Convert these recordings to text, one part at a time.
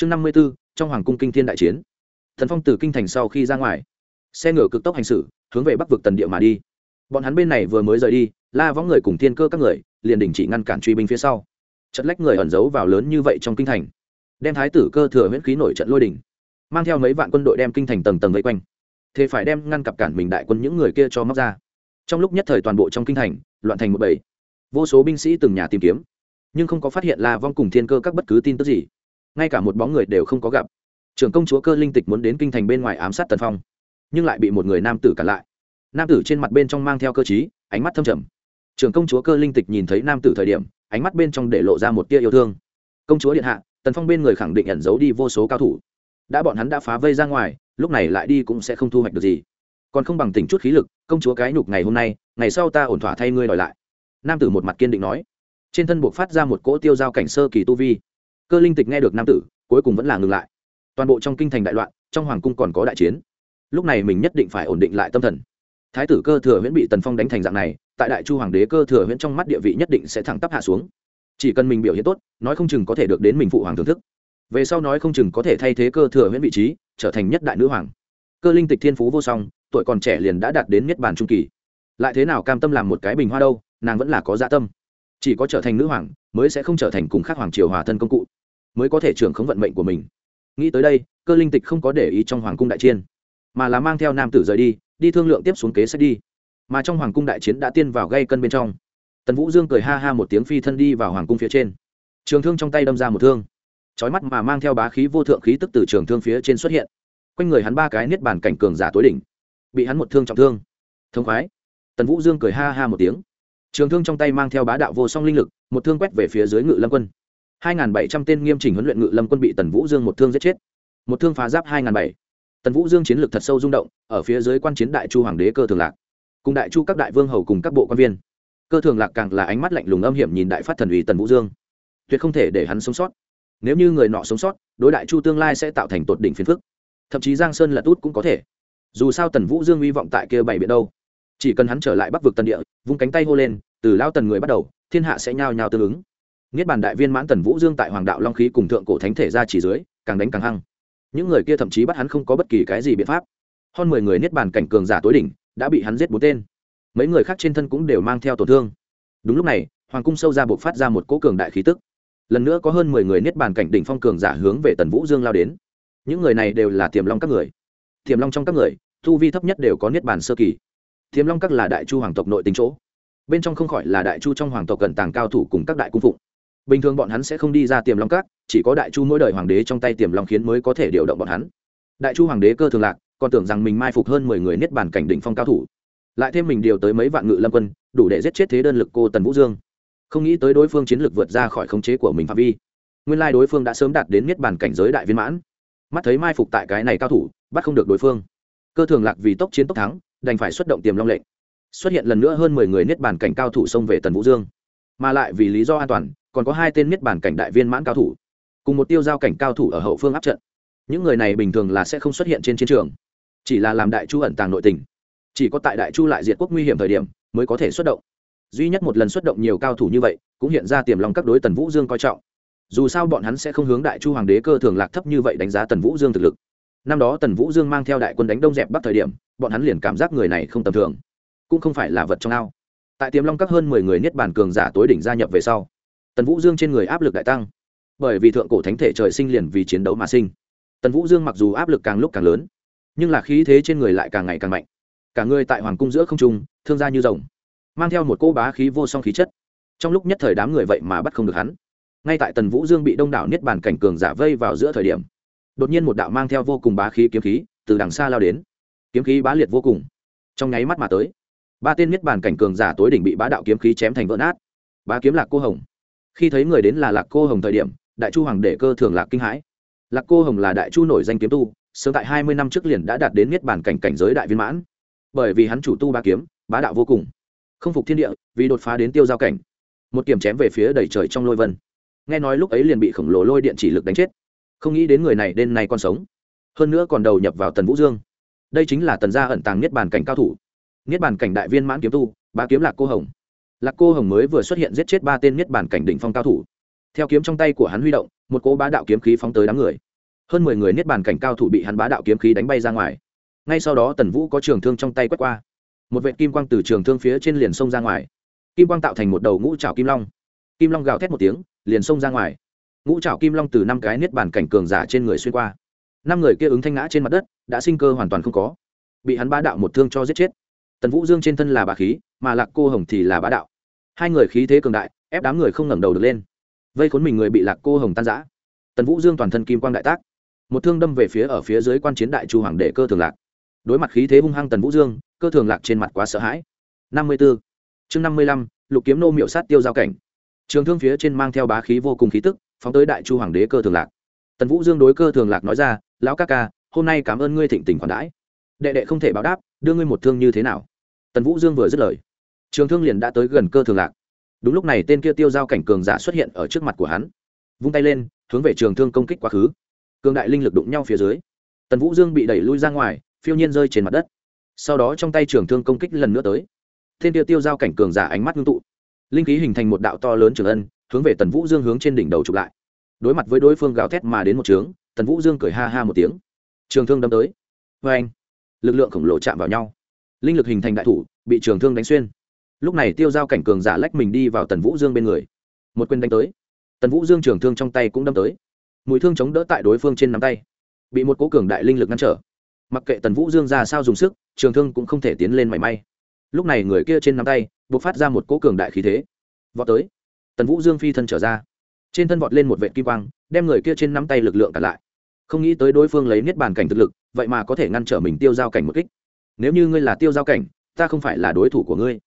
chương năm mươi b ố trong hoàng cung kinh thiên đại chiến. Thần phong từ kinh thành sau khi ra ngoài, xe ngựa cực tốc hành xử, hướng về bắc vực tần địa mà đi. Bọn hắn bên này vừa mới rời đi, la võng người cùng thiên cơ các người, liền đình chỉ ngăn cản truy binh phía sau. Chất lách người ẩn giấu vào lớn như vậy trong kinh thành, đem thái tử cơ thừa huyễn khí nổi trận lôi đỉnh mang theo mấy vạn quân đội đem kinh thành tầng tầng vây quanh. Thế phải đem ngăn cặp cản mình đại quân những người kia cho móc ra. Trong lúc nhất thời toàn bộ trong kinh thành, loạn thành một bầy. Vô số binh sĩ từng nhà tìm kiếm, nhưng không có phát hiện la vong cùng thiên cơ các bất cứ tin tức gì ngay cả một bóng người đều không có gặp. Trưởng công chúa cơ linh tịch muốn đến kinh thành bên ngoài ám sát tần phong nhưng lại bị một người nam tử cản lại. Nam tử trên mặt bên trong mang theo cơ trí, ánh mắt thâm trầm. Trưởng công chúa cơ linh tịch nhìn thấy nam tử thời điểm ánh mắt bên trong để lộ ra một tia yêu thương. Công chúa điện hạ tần phong bên người khẳng định ẩn giấu đi vô số cao thủ. Đã bọn hắn đã phá vây ra ngoài lúc này lại đi cũng sẽ không thu hoạch được gì. Còn không bằng tỉnh chút khí lực công chúa cái nhục ngày hôm nay ngày sau ta ổn thỏa thay ngươi đòi lại. Nam tử một mặt kiên định nói. Trên thân buộc phát ra một cỗ tiêu giao cảnh sơ kỳ tu vi cơ linh tịch nghe được nam tử, cuối cùng vẫn là ngừng lại. Toàn bộ trong kinh thành đại loạn, trong hoàng cung còn có đại chiến. Lúc này mình nhất định phải ổn định lại tâm thần. Thái tử cơ thừa huyễn bị tần phong đánh thành dạng này, tại đại chu hoàng đế cơ thừa huyễn trong mắt địa vị nhất định sẽ thẳng tắp hạ xuống. Chỉ cần mình biểu hiện tốt, nói không chừng có thể được đến mình phụ hoàng thưởng thức. Về sau nói không chừng có thể thay thế cơ thừa huyễn vị trí, trở thành nhất đại nữ hoàng. Cơ linh tịch thiên phú vô song, tuổi còn trẻ liền đã đạt đến nhất bản trung kỳ. Lại thế nào cam tâm làm một cái bình hoa đâu, nàng vẫn là có dạ tâm. Chỉ có trở thành nữ hoàng, mới sẽ không trở thành cùng khác hoàng triều hòa thân công cụ mới có thể trưởng khống vận mệnh của mình. Nghĩ tới đây cơ linh tịch không có để ý trong hoàng cung đại chiến, mà là mang theo nam tử rời đi đi thương lượng tiếp xuống kế sách đi. Mà trong hoàng cung đại chiến đã tiên vào gây cân bên trong. Tần vũ dương cười ha ha một tiếng phi thân đi vào hoàng cung phía trên. Trường thương trong tay đâm ra một thương. Trói mắt mà mang theo bá khí vô thượng khí tức từ trường thương phía trên xuất hiện. Quanh người hắn ba cái niết bàn cảnh cường giả tối đỉnh bị hắn một thương trọng thương. Thương khoái. Tần vũ dương cười ha ha một tiếng. Trường thương trong tay mang theo bá đạo vô song linh lực một thương quét về phía dưới ngự lâm quân hai n g h n bảy trăm tên nghiêm chỉnh huấn luyện ngự lâm quân bị tần vũ dương một thương giết chết. Một thương phá giáp hai n g h n bảy. Tần vũ dương chiến lược thật sâu rung động, ở phía dưới quan chiến đại chu hoàng đế cơ thường lạc. Cùng đại chu các đại vương hầu cùng các bộ quan viên. Cơ thường lạc càng là ánh mắt lạnh lùng âm hiểm nhìn đại phát thần ủy tần vũ dương. Tuyệt không thể để hắn sống sót. Nếu như người nọ sống sót, đối đại chu tương lai sẽ tạo thành tột đỉnh phiền phức. Thậm chí giang sơn lật út cũng có thể. Dù sao tần vũ dương hy vọng tại kia bảy biển đâu. Chỉ cần hắn trở lại bắc vực tần địa, vung cánh tay hô lên, từ lao tần người bắt đầu, thiên hạ sẽ nhao nhao tương ứng niết bàn đại viên mãn tần vũ dương tại hoàng đạo long khí cùng thượng cổ thánh thể ra chỉ dưới, càng đánh càng hăng. Những người kia thậm chí bắt hắn không có bất kỳ cái gì biện pháp. Hơn mười người niết bàn cảnh cường giả tối đỉnh, đã bị hắn giết bốn tên. Mấy người khác trên thân cũng đều mang theo tổn thương. Đúng lúc này, hoàng cung sâu ra buộc phát ra một cỗ cường đại khí tức. Lần nữa có hơn mười người niết bàn cảnh đỉnh phong cường giả hướng về tần vũ dương lao đến. Những người này đều là tiềm long các người. Tiềm long trong các người thu vi thấp nhất đều có niết bàn sơ kỳ. Tiềm long các là đại chu hoàng tộc nội tính chỗ. Bên trong không khỏi là đại chu trong hoàng tộc cần tàng cao thủ cùng các đại cung phụng bình thường bọn hắn sẽ không đi ra tiềm long các, chỉ có đại chu mỗi đời hoàng đế trong tay tiềm long khiến mới có thể điều động bọn hắn. Đại chu hoàng đế cơ thường lạc, còn tưởng rằng mình mai phục hơn mười người niết bàn cảnh đỉnh phong cao thủ. Lại thêm mình điều tới mấy vạn ngự lâm quân, đủ để giết chết thế đơn lực cô tần vũ dương. Không nghĩ tới đối phương chiến lược vượt ra khỏi khống chế của mình phạm vi. Nguyên lai đối phương đã sớm đạt đến niết bàn cảnh giới đại viên mãn. Mắt thấy mai phục tại cái này cao thủ, bắt không được đối phương. Cơ thường lạc vì tốc chiến tốc thắng, đành phải xuất động tiềm long lệnh. Xuất hiện lần nữa hơn mười người niết bàn cảnh cao thủ xông về tần vũ dương. Mà lại vì lý do an toàn còn có hai tên miết bản cảnh đại viên mãn cao thủ, cùng một tiêu giao cảnh cao thủ ở hậu phương áp trận. Những người này bình thường là sẽ không xuất hiện trên chiến trường, chỉ là làm đại chu ẩn tàng nội tình. Chỉ có tại đại chu lại diệt quốc nguy hiểm thời điểm mới có thể xuất động. Duy nhất một lần xuất động nhiều cao thủ như vậy, cũng hiện ra tiềm lòng các đối tần vũ dương coi trọng. Dù sao bọn hắn sẽ không hướng đại chu hoàng đế cơ thường lạc thấp như vậy đánh giá tần vũ dương thực lực. Năm đó tần vũ dương mang theo đại quân đánh đông dẹp bắc thời điểm, bọn hắn liền cảm giác người này không tầm thường, cũng không phải là vật trong ao. Tại tiềm long các hơn mười người niết bàn cường giả tối đỉnh gia nhập về sau tần vũ dương trên người áp lực đại tăng. Bởi vì thượng cổ thánh thể trời sinh liền vì chiến đấu mà sinh. Tần vũ dương mặc dù áp lực càng lúc càng lớn, nhưng là khí thế trên người lại càng ngày càng mạnh. Cả người tại hoàng cung giữa không trung, thương gia như rồng, mang theo một cô bá khí vô song khí chất. Trong lúc nhất thời đám người vậy mà bắt không được hắn. Ngay tại tần vũ dương bị đông đảo niết bàn cảnh cường giả vây vào giữa thời điểm, đột nhiên một đạo mang theo vô cùng bá khí kiếm khí từ đằng xa lao đến. Kiếm khí bá liệt vô cùng. Trong nháy mắt mà tới, ba tên niết bàn cảnh cường giả tối đỉnh bị bá đạo kiếm khí chém thành vỡ nát. Bá kiếm lạc cô hồng khi thấy người đến là lạc cô hồng thời điểm, đại chu hoàng đệ cơ thường lạc kinh hãi. Lạc cô hồng là đại chu nổi danh kiếm tu, sớm tại hai mươi năm trước liền đã đạt đến niết bàn cảnh cảnh giới đại viên mãn. Bởi vì hắn chủ tu ba kiếm, bá đạo vô cùng. Không phục thiên địa, vì đột phá đến tiêu giao cảnh. Một kiểm chém về phía đầy trời trong lôi vân. Nghe nói lúc ấy liền bị khổng lồ lôi điện chỉ lực đánh chết. Không nghĩ đến người này đêm nay còn sống. Hơn nữa còn đầu nhập vào tần vũ dương. Đây chính là tần gia ẩn tàng niết bàn cảnh cao thủ. Niết bàn cảnh đại viên mãn kiếm tu ba kiếm lạc cô hồng lạc cô hồng mới vừa xuất hiện giết chết ba tên niết bàn cảnh đỉnh phong cao thủ. Theo kiếm trong tay của hắn huy động, một cỗ bá đạo kiếm khí phóng tới đám người. Hơn mười người niết bàn cảnh cao thủ bị hắn bá đạo kiếm khí đánh bay ra ngoài. Ngay sau đó tần vũ có trường thương trong tay quét qua. Một vệ kim quang từ trường thương phía trên liền xông ra ngoài. Kim quang tạo thành một đầu ngũ trào kim long. Kim long gào thét một tiếng, liền xông ra ngoài. Ngũ trào kim long từ năm cái niết bàn cảnh cường giả trên người xuyên qua. Năm người kia ứng thanh ngã trên mặt đất, đã sinh cơ hoàn toàn không có. Bị hắn bá đạo một thương cho giết chết. Tần vũ dương trên thân là bà khí mà lạc cô hồng thì là bá đạo. Hai người khí thế cường đại, ép đám người không ngẩng đầu được lên. Vây khốn mình người bị lạc cô hồng tan giã tần vũ dương toàn thân kim quang đại tác. Một thương đâm về phía ở phía dưới quan chiến đại chu hoàng đệ cơ thường lạc. Đối mặt khí thế hung hăng tần vũ dương, cơ thường lạc trên mặt quá sợ hãi. Năm mươi b ố chương năm mươi lăm, lục kiếm nô miệu sát tiêu giao cảnh. Trường thương phía trên mang theo bá khí vô cùng khí tức, phóng tới đại chu hoàng đế cơ thường lạc. Tần vũ dương đối cơ thường lạc nói ra, lão ca ca, hôm nay cảm ơn ngươi thịnh tình khoản đãi. Đệ đệ không thể báo đáp, đưa ngươi một thương như thế nào? Tần vũ dương vừa dứt lời trường thương liền đã tới gần cơ thường lạc đúng lúc này tên kia tiêu giao cảnh cường giả xuất hiện ở trước mặt của hắn vung tay lên hướng về trường thương công kích quá khứ cường đại linh lực đụng nhau phía dưới tần vũ dương bị đẩy lui ra ngoài phiêu nhiên rơi trên mặt đất sau đó trong tay trường thương công kích lần nữa tới tên kia tiêu giao cảnh cường giả ánh mắt ngưng tụ linh khí hình thành một đạo to lớn trường ân hướng về tần vũ dương hướng trên đỉnh đầu chụp lại đối mặt với đối phương gào thét mà đến một trướng tần vũ dương cười ha ha một tiếng trường thương đâm tới vê anh lực lượng khổng lồ chạm vào nhau linh lực hình thành đại thủ, bị trường thương đánh xuyên. Lúc này tiêu giao cảnh cường giả lách mình đi vào tần vũ dương bên người. Một quyền đánh tới. Tần vũ dương trường thương trong tay cũng đâm tới. Mũi thương chống đỡ tại đối phương trên nắm tay. Bị một cố cường đại linh lực ngăn trở. Mặc kệ tần vũ dương ra sao dùng sức, trường thương cũng không thể tiến lên mảy may. Lúc này người kia trên nắm tay buộc phát ra một cố cường đại khí thế. Vọt tới. Tần vũ dương phi thân trở ra. Trên thân vọt lên một vệ kim quang, đem người kia trên nắm tay lực lượng cả lại. Không nghĩ tới đối phương lấy niết bàn cảnh thực lực, vậy mà có thể ngăn trở mình tiêu giao cảnh một kích nếu như ngươi là tiêu giao cảnh, ta không phải là đối thủ của ngươi.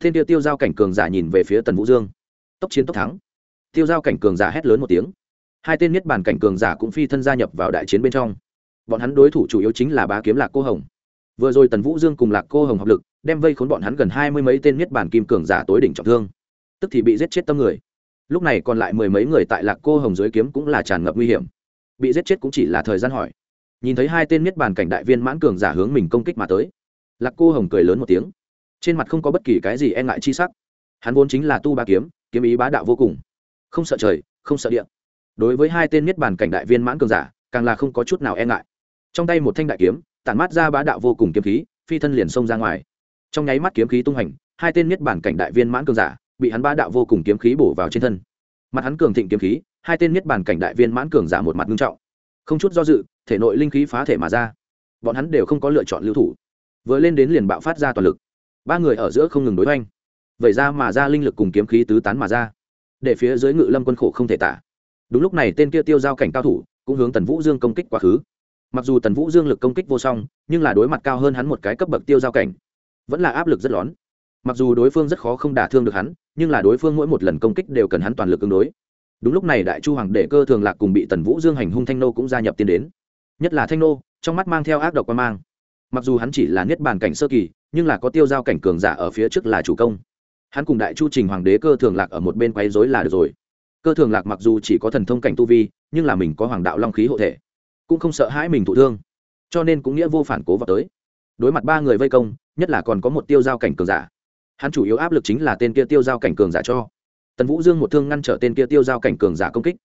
Thiên tiêu tiêu giao cảnh cường giả nhìn về phía tần vũ dương. Tốc chiến tốc thắng. Tiêu giao cảnh cường giả hét lớn một tiếng. Hai tên niết bàn cảnh cường giả cũng phi thân gia nhập vào đại chiến bên trong. Bọn hắn đối thủ chủ yếu chính là bá kiếm lạc cô hồng. Vừa rồi tần vũ dương cùng lạc cô hồng hợp lực, đem vây khốn bọn hắn gần hai mươi mấy tên niết bàn kim cường giả tối đỉnh trọng thương. Tức thì bị giết chết tâm người. Lúc này còn lại mười mấy người tại lạc cô hồng dưới kiếm cũng là tràn ngập nguy hiểm. Bị giết chết cũng chỉ là thời gian hỏi nhìn thấy hai tên niết bàn cảnh đại viên mãn cường giả hướng mình công kích mà tới. Lạc cô hồng cười lớn một tiếng. Trên mặt không có bất kỳ cái gì e ngại chi sắc. Hắn vốn chính là tu ba kiếm kiếm ý bá đạo vô cùng. Không sợ trời, không sợ điện đối với hai tên niết bàn cảnh đại viên mãn cường giả, càng là không có chút nào e ngại. Trong tay một thanh đại kiếm, tản mát ra bá đạo vô cùng kiếm khí, phi thân liền xông ra ngoài. Trong nháy mắt kiếm khí tung hành, hai tên niết bàn cảnh đại viên mãn cường giả bị hắn bá đạo vô cùng kiếm khí bổ vào trên thân. Mặt hắn cường thịnh kiếm khí, hai tên niết bàn cảnh đại viên mãn cường giả một mặt nghiêm trọng không chút do dự, thể nội linh khí phá thể mà ra. Bọn hắn đều không có lựa chọn lưu thủ. Vừa lên đến liền bạo phát ra toàn lực. Ba người ở giữa không ngừng đối oanh vậy ra mà ra linh lực cùng kiếm khí tứ tán mà ra. Để phía dưới ngự lâm quân khổ không thể tả. Đúng lúc này tên kia tiêu giao cảnh cao thủ cũng hướng tần vũ dương công kích quá khứ. Mặc dù tần vũ dương lực công kích vô song, nhưng là đối mặt cao hơn hắn một cái cấp bậc tiêu giao cảnh, vẫn là áp lực rất lớn. Mặc dù đối phương rất khó không đả thương được hắn, nhưng là đối phương mỗi một lần công kích đều cần hắn toàn lực ứng đối đúng lúc này đại chu hoàng đệ cơ thường lạc cùng bị tần vũ dương hành hung thanh nô cũng gia nhập tiến đến. Nhất là thanh nô, trong mắt mang theo ác độc quan mang. Mặc dù hắn chỉ là niết bàn cảnh sơ kỳ, nhưng là có tiêu giao cảnh cường giả ở phía trước là chủ công. Hắn cùng đại chu trình hoàng đế cơ thường lạc ở một bên quấy dối là được rồi. Cơ thường lạc mặc dù chỉ có thần thông cảnh tu vi, nhưng là mình có hoàng đạo long khí hộ thể, cũng không sợ hãi mình thụ thương, cho nên cũng nghĩa vô phản cố vào tới. Đối mặt ba người vây công, nhất là còn có một tiêu giao cảnh cường giả. Hắn chủ yếu áp lực chính là tên kia tiêu giao cảnh cường giả cho tần vũ dương một thương ngăn trở tên kia tiêu giao cảnh cường giả công kích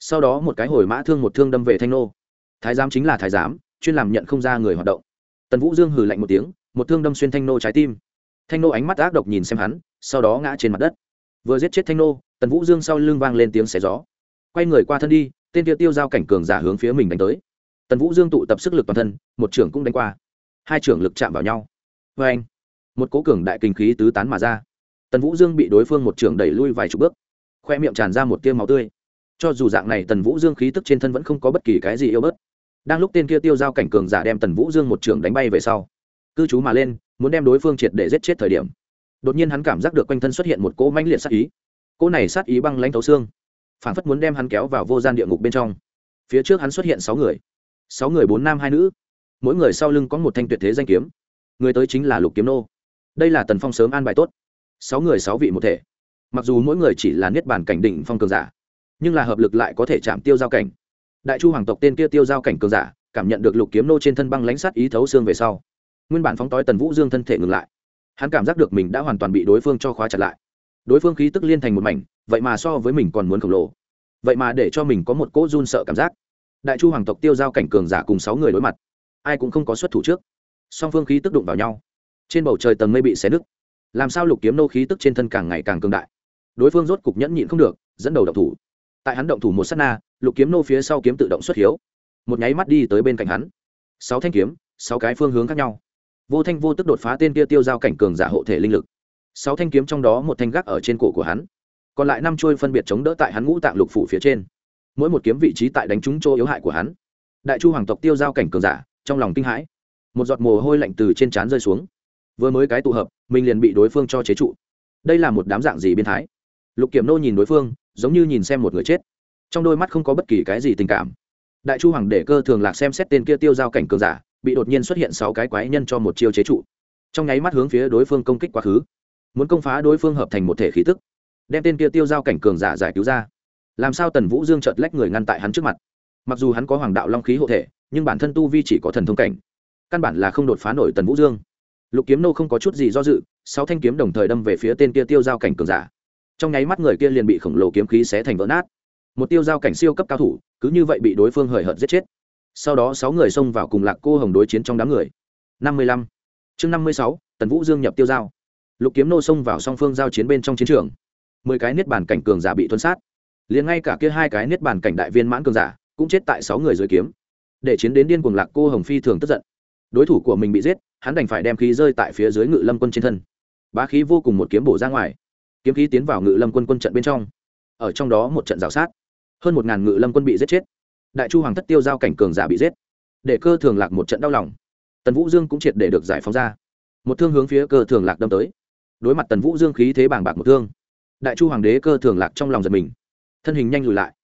sau đó một cái hồi mã thương một thương đâm về thanh nô thái giám chính là thái giám chuyên làm nhận không ra người hoạt động tần vũ dương hừ lạnh một tiếng một thương đâm xuyên thanh nô trái tim thanh nô ánh mắt ác độc nhìn xem hắn sau đó ngã trên mặt đất vừa giết chết thanh nô tần vũ dương sau lưng vang lên tiếng xé gió quay người qua thân đi tên kia tiêu giao cảnh cường giả hướng phía mình đánh tới tần vũ dương tụ tập sức lực toàn thân một trưởng cũng đánh qua hai trưởng lực chạm vào nhau vê anh một cố cường đại kinh khí tứ tán mà ra tần vũ dương bị đối phương một trưởng đẩy lui vài chục bước khoe miệng tràn ra một tiêu máu tươi cho dù dạng này tần vũ dương khí tức trên thân vẫn không có bất kỳ cái gì yêu bớt đang lúc tên kia tiêu giao cảnh cường giả đem tần vũ dương một trưởng đánh bay về sau cư trú mà lên muốn đem đối phương triệt để giết chết thời điểm đột nhiên hắn cảm giác được quanh thân xuất hiện một cỗ mãnh liệt sát ý cỗ này sát ý băng lãnh thấu xương phản phất muốn đem hắn kéo vào vô gian địa ngục bên trong phía trước hắn xuất hiện sáu người sáu người bốn nam hai nữ mỗi người sau lưng có một thanh tuyệt thế danh kiếm người tới chính là lục kiếm nô đây là tần phong sớm an bài tốt sáu người sáu vị một thể. Mặc dù mỗi người chỉ là niết bàn cảnh đỉnh phong cường giả, nhưng là hợp lực lại có thể chạm tiêu giao cảnh. Đại chu hoàng tộc tên kia tiêu giao cảnh cường giả, cảm nhận được lục kiếm nô trên thân băng lãnh sát ý thấu xương về sau. Nguyên bản phóng tói tần vũ dương thân thể ngừng lại. Hắn cảm giác được mình đã hoàn toàn bị đối phương cho khóa chặt lại. Đối phương khí tức liên thành một mảnh, vậy mà so với mình còn muốn khổng lồ. Vậy mà để cho mình có một cỗ run sợ cảm giác. Đại chu hoàng tộc tiêu giao cảnh cường giả cùng sáu người đối mặt. Ai cũng không có xuất thủ trước. Song phương khí tức đụng vào nhau. Trên bầu trời tầng mây bị xé nứt làm sao lục kiếm nô khí tức trên thân càng ngày càng cường đại. Đối phương rốt cục nhẫn nhịn không được, dẫn đầu động thủ. Tại hắn động thủ một s á t na, lục kiếm nô phía sau kiếm tự động xuất hiếu. Một nháy mắt đi tới bên cạnh hắn. Sáu thanh kiếm, sáu cái phương hướng khác nhau. Vô thanh vô tức đột phá tên kia tiêu giao cảnh cường giả hộ thể linh lực. Sáu thanh kiếm trong đó một thanh gác ở trên cổ của hắn. Còn lại năm trôi phân biệt chống đỡ tại hắn ngũ tạng lục phủ phía trên. Mỗi một kiếm vị trí tại đánh trúng chỗ yếu hại của hắn. Đại chu hoàng tộc tiêu giao cảnh cường giả, trong lòng kinh hãi. Một giọt mồ hôi lạnh từ trên trán rơi xuống vừa mới cái tụ hợp, mình liền bị đối phương cho chế trụ. Đây là một đám dạng gì biên thái? Lục kiểm nô nhìn đối phương, giống như nhìn xem một người chết. Trong đôi mắt không có bất kỳ cái gì tình cảm. Đại chu hoàng để cơ thường lạc xem xét tên kia tiêu giao cảnh cường giả, bị đột nhiên xuất hiện sáu cái quái nhân cho một chiêu chế trụ. Trong nháy mắt hướng phía đối phương công kích quá khứ. Muốn công phá đối phương hợp thành một thể khí tức. Đem tên kia tiêu giao cảnh cường giả giải cứu ra. Làm sao tần vũ dương chợt lách người ngăn tại hắn trước mặt? Mặc dù hắn có hoàng đạo long khí hộ thể, nhưng bản thân tu vi chỉ có thần thông cảnh. Căn bản là không đột phá nổi tần vũ dương lục kiếm nô không có chút gì do dự, sáu thanh kiếm đồng thời đâm về phía tên kia tiêu giao cảnh cường giả. Trong nháy mắt người kia liền bị khổng lồ kiếm khí xé thành vỡ nát. Một tiêu giao cảnh siêu cấp cao thủ, cứ như vậy bị đối phương hời hợt giết chết. Sau đó sáu người xông vào cùng lạc cô hồng đối chiến trong đám người. Năm mươi lăm. Chương năm mươi sáu, tần vũ dương nhập tiêu giao. Lục kiếm nô xông vào song phương giao chiến bên trong chiến trường. Mười cái niết bàn cảnh cường giả bị tuân sát. Liền ngay cả kia hai cái niết bàn cảnh đại viên mãn cường giả cũng chết tại sáu người dưới kiếm. Để chiến đến điên cuồng lạc cô hồng phi thường tức giận. Đối thủ của mình bị giết hắn đành phải đem khí rơi tại phía dưới ngự lâm quân trên thân. Bá khí vô cùng một kiếm bổ ra ngoài, kiếm khí tiến vào ngự lâm quân quân trận bên trong. Ở trong đó một trận rào sát, hơn một ngàn ngự lâm quân bị giết chết. Đại chu hoàng thất tiêu giao cảnh cường giả bị giết, để cơ thường lạc một trận đau lòng. Tần vũ dương cũng triệt để được giải phóng ra. Một thương hướng phía cơ thường lạc đâm tới. Đối mặt tần vũ dương khí thế bàng bạc một thương, đại chu hoàng đế cơ thường lạc trong lòng giật mình. Thân hình nhanh lùi lại.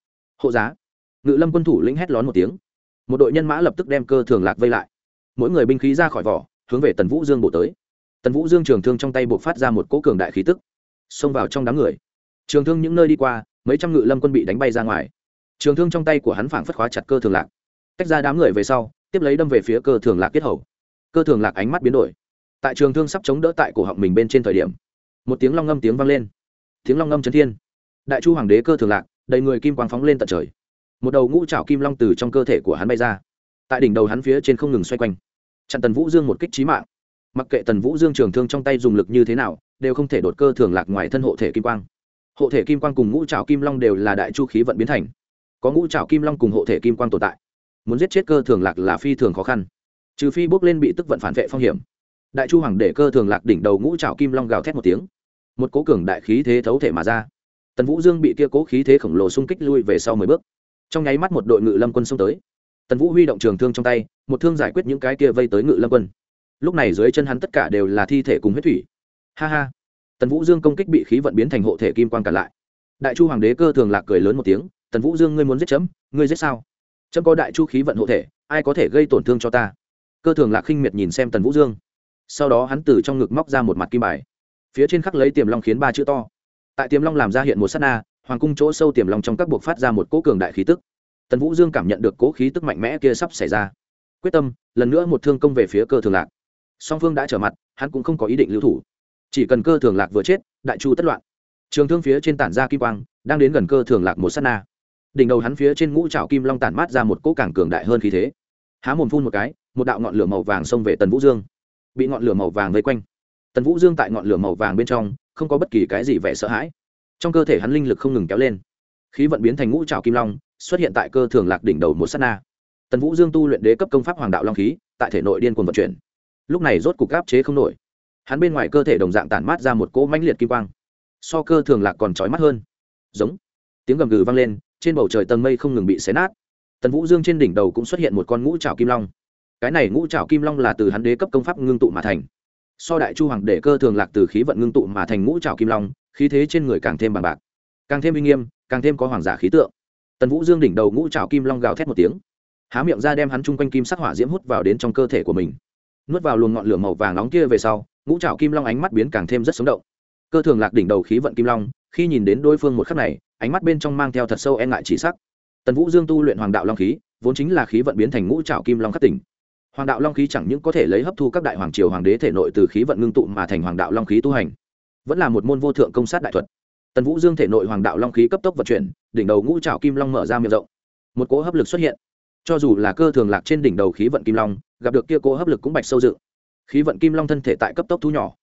Hộ giá. Ngự lâm quân thủ lĩnh hét lón một tiếng. Một đội nhân mã lập tức đem cơ thường lạc vây lại. Mỗi người binh khí ra khỏi vỏ hướng về tần vũ dương bổ tới. Tần vũ dương trường thương trong tay buộc phát ra một cỗ cường đại khí tức, xông vào trong đám người. Trường thương những nơi đi qua, mấy trăm ngự lâm quân bị đánh bay ra ngoài. Trường thương trong tay của hắn phảng phất khóa chặt cơ thường lạc. Tách ra đám người về sau, tiếp lấy đâm về phía cơ thường lạc kết hầu. Cơ thường lạc ánh mắt biến đổi. Tại trường thương sắp chống đỡ tại cổ họng mình bên trên thời điểm, một tiếng long ngâm tiếng vang lên. Tiếng long ngâm chấn thiên. Đại chu hoàng đế cơ thường lạc, đầy người kim quang phóng lên tận trời. Một đầu ngũ trảo kim long từ trong cơ thể của hắn bay ra. Tại đỉnh đầu hắn phía trên không ngừng xoay quanh chặn tần vũ dương một kích trí mạng. Mặc kệ tần vũ dương trường thương trong tay dùng lực như thế nào, đều không thể đột cơ thường lạc ngoài thân hộ thể kim quang. Hộ thể kim quang cùng ngũ trảo kim long đều là đại chu khí vận biến thành. Có ngũ trảo kim long cùng hộ thể kim quang tồn tại. Muốn giết chết cơ thường lạc là phi thường khó khăn. Trừ phi bước lên bị tức vận phản vệ phong hiểm. Đại chu hoàng để cơ thường lạc đỉnh đầu ngũ trảo kim long gào thét một tiếng. Một cố cường đại khí thế thấu thể mà ra. Tần vũ dương bị kia cố khí thế khổng lồ xung kích lui về sau mười bước. Trong nháy mắt một đội ngự lâm quân xông tới tần vũ huy động trường thương trong tay, một thương giải quyết những cái kia vây tới ngự lâm quân. Lúc này dưới chân hắn tất cả đều là thi thể cùng huyết thủy. Ha ha. Tần vũ dương công kích bị khí vận biến thành hộ thể kim quan cả lại. Đại chu hoàng đế cơ thường lạc cười lớn một tiếng, tần vũ dương, ngươi muốn giết chấm, ngươi giết sao? Chấm có đại chu khí vận hộ thể, ai có thể gây tổn thương cho ta? Cơ thường lạc khinh miệt nhìn xem tần vũ dương. Sau đó hắn từ trong ngực móc ra một mặt kim bài. Phía trên khắc lấy tiềm long khiến ba chữ to. Tại tiềm long làm ra hiện một s á t na, hoàng cung chỗ sâu tiềm long trong các buộc phát ra một cỗ cường đại khí tức tần vũ dương cảm nhận được cố khí tức mạnh mẽ kia sắp xảy ra. Quyết tâm, lần nữa một thương công về phía cơ thường lạc. Song phương đã trở mặt, hắn cũng không có ý định lưu thủ. Chỉ cần cơ thường lạc vừa chết, đại chu tất loạn. Trường thương phía trên tản ra kim quang, đang đến gần cơ thường lạc một s á t na. Đỉnh đầu hắn phía trên ngũ trào kim long tản mát ra một cỗ cảng cường đại hơn khí thế. Há mồm phun một cái, một đạo ngọn lửa màu vàng xông về tần vũ dương. Bị ngọn lửa màu vàng vây quanh. Tần vũ dương tại ngọn lửa màu vàng bên trong, không có bất kỳ cái gì vẻ sợ hãi. Trong cơ thể hắn linh lực không ngừng kéo lên. Khí vận biến thành ngũ trào kim long xuất hiện tại cơ thường lạc đỉnh đầu một sát na. Tần vũ dương tu luyện đế cấp công pháp hoàng đạo long khí, tại thể nội điên cuồng vận chuyển. Lúc này rốt cục áp chế không nổi. Hắn bên ngoài cơ thể đồng dạng tản mát ra một cỗ mãnh liệt kim quang. So cơ thường lạc còn trói mắt hơn. Giống. Tiếng gầm gừ vang lên, trên bầu trời tầng mây không ngừng bị xé nát. Tần vũ dương trên đỉnh đầu cũng xuất hiện một con ngũ trào kim long. Cái này ngũ trào kim long là từ hắn đế cấp công pháp ngưng tụ mà thành. So đại chu hoàng để cơ thường lạc từ khí vận ngưng tụ mà thành ngũ trào kim long, khí thế trên người càng thêm bằng bạc. Càng thêm uy nghiêm, càng thêm có hoàng giả khí tượng tần vũ dương đỉnh đầu ngũ trào kim long gào thét một tiếng há miệng ra đem hắn chung quanh kim sắc hỏa diễm hút vào đến trong cơ thể của mình nuốt vào luồng ngọn lửa màu vàng nóng kia về sau ngũ trào kim long ánh mắt biến càng thêm rất sống động cơ thường lạc đỉnh đầu khí vận kim long khi nhìn đến đối phương một khắc này ánh mắt bên trong mang theo thật sâu e ngại chỉ sắc tần vũ dương tu luyện hoàng đạo long khí vốn chính là khí vận biến thành ngũ trào kim long khắc tỉnh hoàng đạo long khí chẳng những có thể lấy hấp thu các đại hoàng triều hoàng đế thể nội từ khí vận ngưng tụ mà thành hoàng đạo long khí tu hành vẫn là một môn vô thượng công sát đại thuật tần vũ dương thể nội hoàng đạo long khí cấp tốc vận chuyển, đỉnh đầu ngũ trào kim long mở ra miệng rộng. Một cỗ hấp lực xuất hiện. Cho dù là cơ thường lạc trên đỉnh đầu khí vận kim long, gặp được kia cỗ hấp lực cũng bạch sâu dự khí vận kim long thân thể tại cấp tốc thu nhỏ.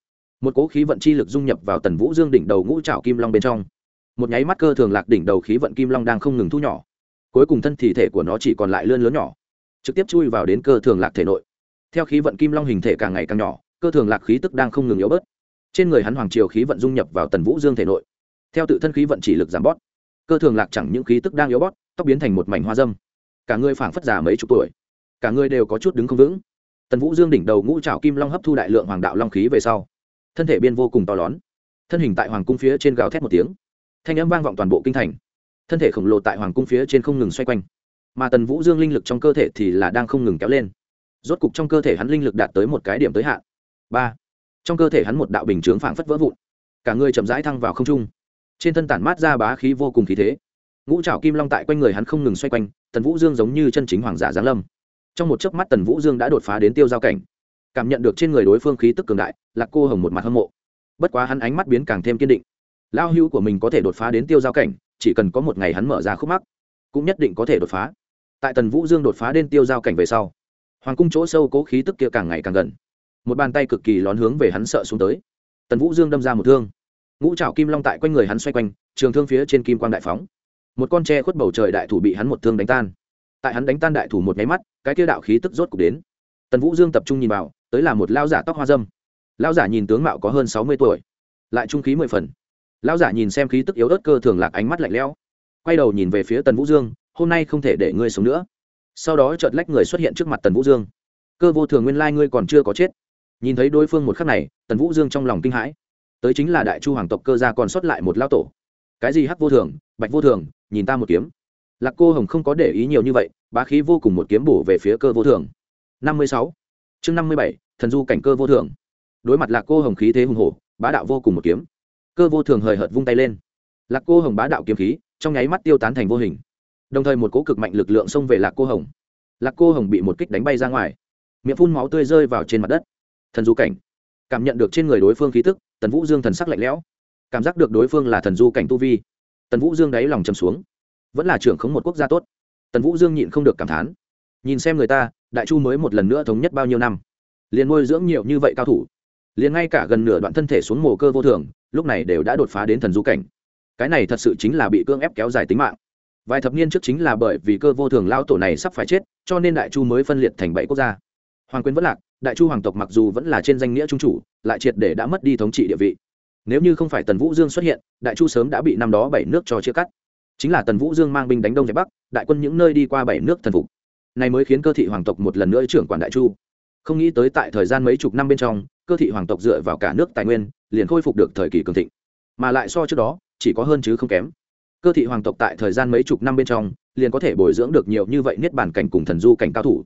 Một cỗ khí vận chi lực dung nhập vào tần vũ dương đỉnh đầu ngũ trào kim long bên trong. Một nháy mắt cơ thường lạc đỉnh đầu khí vận kim long đang không ngừng thu nhỏ. Cuối cùng thân thể thể của nó chỉ còn lại lươn lớn nhỏ, trực tiếp chui vào đến cơ thường lạc thể nội. Theo khí vận kim long hình thể càng ngày càng nhỏ, cơ thường lạc khí tức đang không ngừng yếu bớt. Trên người hắn hoàng triều khí vận dung nhập vào tần vũ dương thể nội theo tự thân khí vận chỉ lực giảm bót, cơ thường lạc chẳng những khí tức đang yếu bót, tóc biến thành một mảnh hoa dâm. Cả người phảng phất già mấy chục tuổi, cả người đều có chút đứng không vững. Tần vũ dương đỉnh đầu ngũ trào kim long hấp thu đại lượng hoàng đạo long khí về sau, thân thể biên vô cùng to lớn, thân hình tại hoàng cung phía trên gào thét một tiếng, thanh âm vang vọng toàn bộ kinh thành. Thân thể khổng lồ tại hoàng cung phía trên không ngừng xoay quanh, mà tần vũ dương linh lực trong cơ thể thì là đang không ngừng kéo lên. Rốt cục trong cơ thể hắn linh lực đạt tới một cái điểm tới hạn. Ba. Trong cơ thể hắn một đạo bình chướng phảng phất vỡ vụn, cả người chậm rãi thăng vào không trung trên thân tản mát ra bá khí vô cùng khí thế. Ngũ trảo kim long tại quanh người hắn không ngừng xoay quanh, tần vũ dương giống như chân chính hoàng giả giáng lâm. Trong một chớp mắt tần vũ dương đã đột phá đến tiêu giao cảnh. Cảm nhận được trên người đối phương khí tức cường đại, lạc cô hồng một mặt hâm mộ. Bất quá hắn ánh mắt biến càng thêm kiên định. Lao hưu của mình có thể đột phá đến tiêu giao cảnh, chỉ cần có một ngày hắn mở ra khúc mắc, cũng nhất định có thể đột phá. Tại tần vũ dương đột phá đến tiêu giao cảnh về sau, hoàng cung chỗ sâu cố khí tức kia càng ngày càng gần. Một bàn tay cực kỳ lón hướng về hắn sợ xuống tới. Tần vũ dương đâm ra một thương ngũ trào kim long tại quanh người hắn xoay quanh, trường thương phía trên kim quang đại phóng. Một con tre khuất bầu trời đại thủ bị hắn một thương đánh tan. Tại hắn đánh tan đại thủ một nháy mắt, cái kia đạo khí tức rốt cục đến. Tần vũ dương tập trung nhìn vào, tới là một lao giả tóc hoa dâm. Lao giả nhìn tướng mạo có hơn sáu mươi tuổi, lại trung khí mười phần. Lao giả nhìn xem khí tức yếu ớt cơ thường lạc ánh mắt lạnh lẽo, quay đầu nhìn về phía tần vũ dương, hôm nay không thể để ngươi sống nữa. Sau đó chợt lách người xuất hiện trước mặt tần vũ dương. Cơ vô thường nguyên lai ngươi còn chưa có chết. Nhìn thấy đối phương một khắc này, tần vũ dương trong lòng kinh hãi tới chính là đại chu hoàng tộc cơ gia còn sót lại một lao tổ. Cái gì hắc vô thường, bạch vô thường, nhìn ta một kiếm. Lạc cô hồng không có để ý nhiều như vậy, bá khí vô cùng một kiếm bổ về phía cơ vô thường. Năm mươi sáu. Chương năm mươi bảy, thần du cảnh cơ vô thường. Đối mặt lạc cô hồng khí thế hùng hổ, bá đạo vô cùng một kiếm. Cơ vô thường hời hợt vung tay lên. Lạc cô hồng bá đạo kiếm khí, trong nháy mắt tiêu tán thành vô hình. Đồng thời một cố cực mạnh lực lượng xông về lạc cô hồng. Lạc cô hồng bị một kích đánh bay ra ngoài. Miệng phun máu tươi rơi vào trên mặt đất. Thần du cảnh. Cảm nhận được trên người đối phương khí tức tần vũ dương thần sắc lạnh lẽo, cảm giác được đối phương là thần du cảnh tu vi. Tần vũ dương đáy lòng chầm xuống, vẫn là trưởng khống một quốc gia tốt. Tần vũ dương nhịn không được cảm thán, nhìn xem người ta, đại chu mới một lần nữa thống nhất bao nhiêu năm, liền nuôi dưỡng nhiều như vậy cao thủ, liền ngay cả gần nửa đoạn thân thể xuống mồ cơ vô thường, lúc này đều đã đột phá đến thần du cảnh. Cái này thật sự chính là bị cưỡng ép kéo dài tính mạng. Vài thập niên trước chính là bởi vì cơ vô thường lao tổ này sắp phải chết, cho nên đại chu mới phân liệt thành bảy quốc gia hoàng quyền vẫn lạc, đại chu hoàng tộc mặc dù vẫn là trên danh nghĩa trung chủ, lại triệt để đã mất đi thống trị địa vị. Nếu như không phải tần vũ dương xuất hiện, đại chu sớm đã bị năm đó bảy nước cho chia cắt. Chính là tần vũ dương mang binh đánh đông giải bắc, đại quân những nơi đi qua bảy nước thần phục. Này mới khiến cơ thị hoàng tộc một lần nữa trưởng quản đại chu. Không nghĩ tới tại thời gian mấy chục năm bên trong, cơ thị hoàng tộc dựa vào cả nước tài nguyên, liền khôi phục được thời kỳ cường thịnh. Mà lại so trước đó, chỉ có hơn chứ không kém. Cơ thị hoàng tộc tại thời gian mấy chục năm bên trong, liền có thể bồi dưỡng được nhiều như vậy niết bản cảnh cùng thần du cảnh cao thủ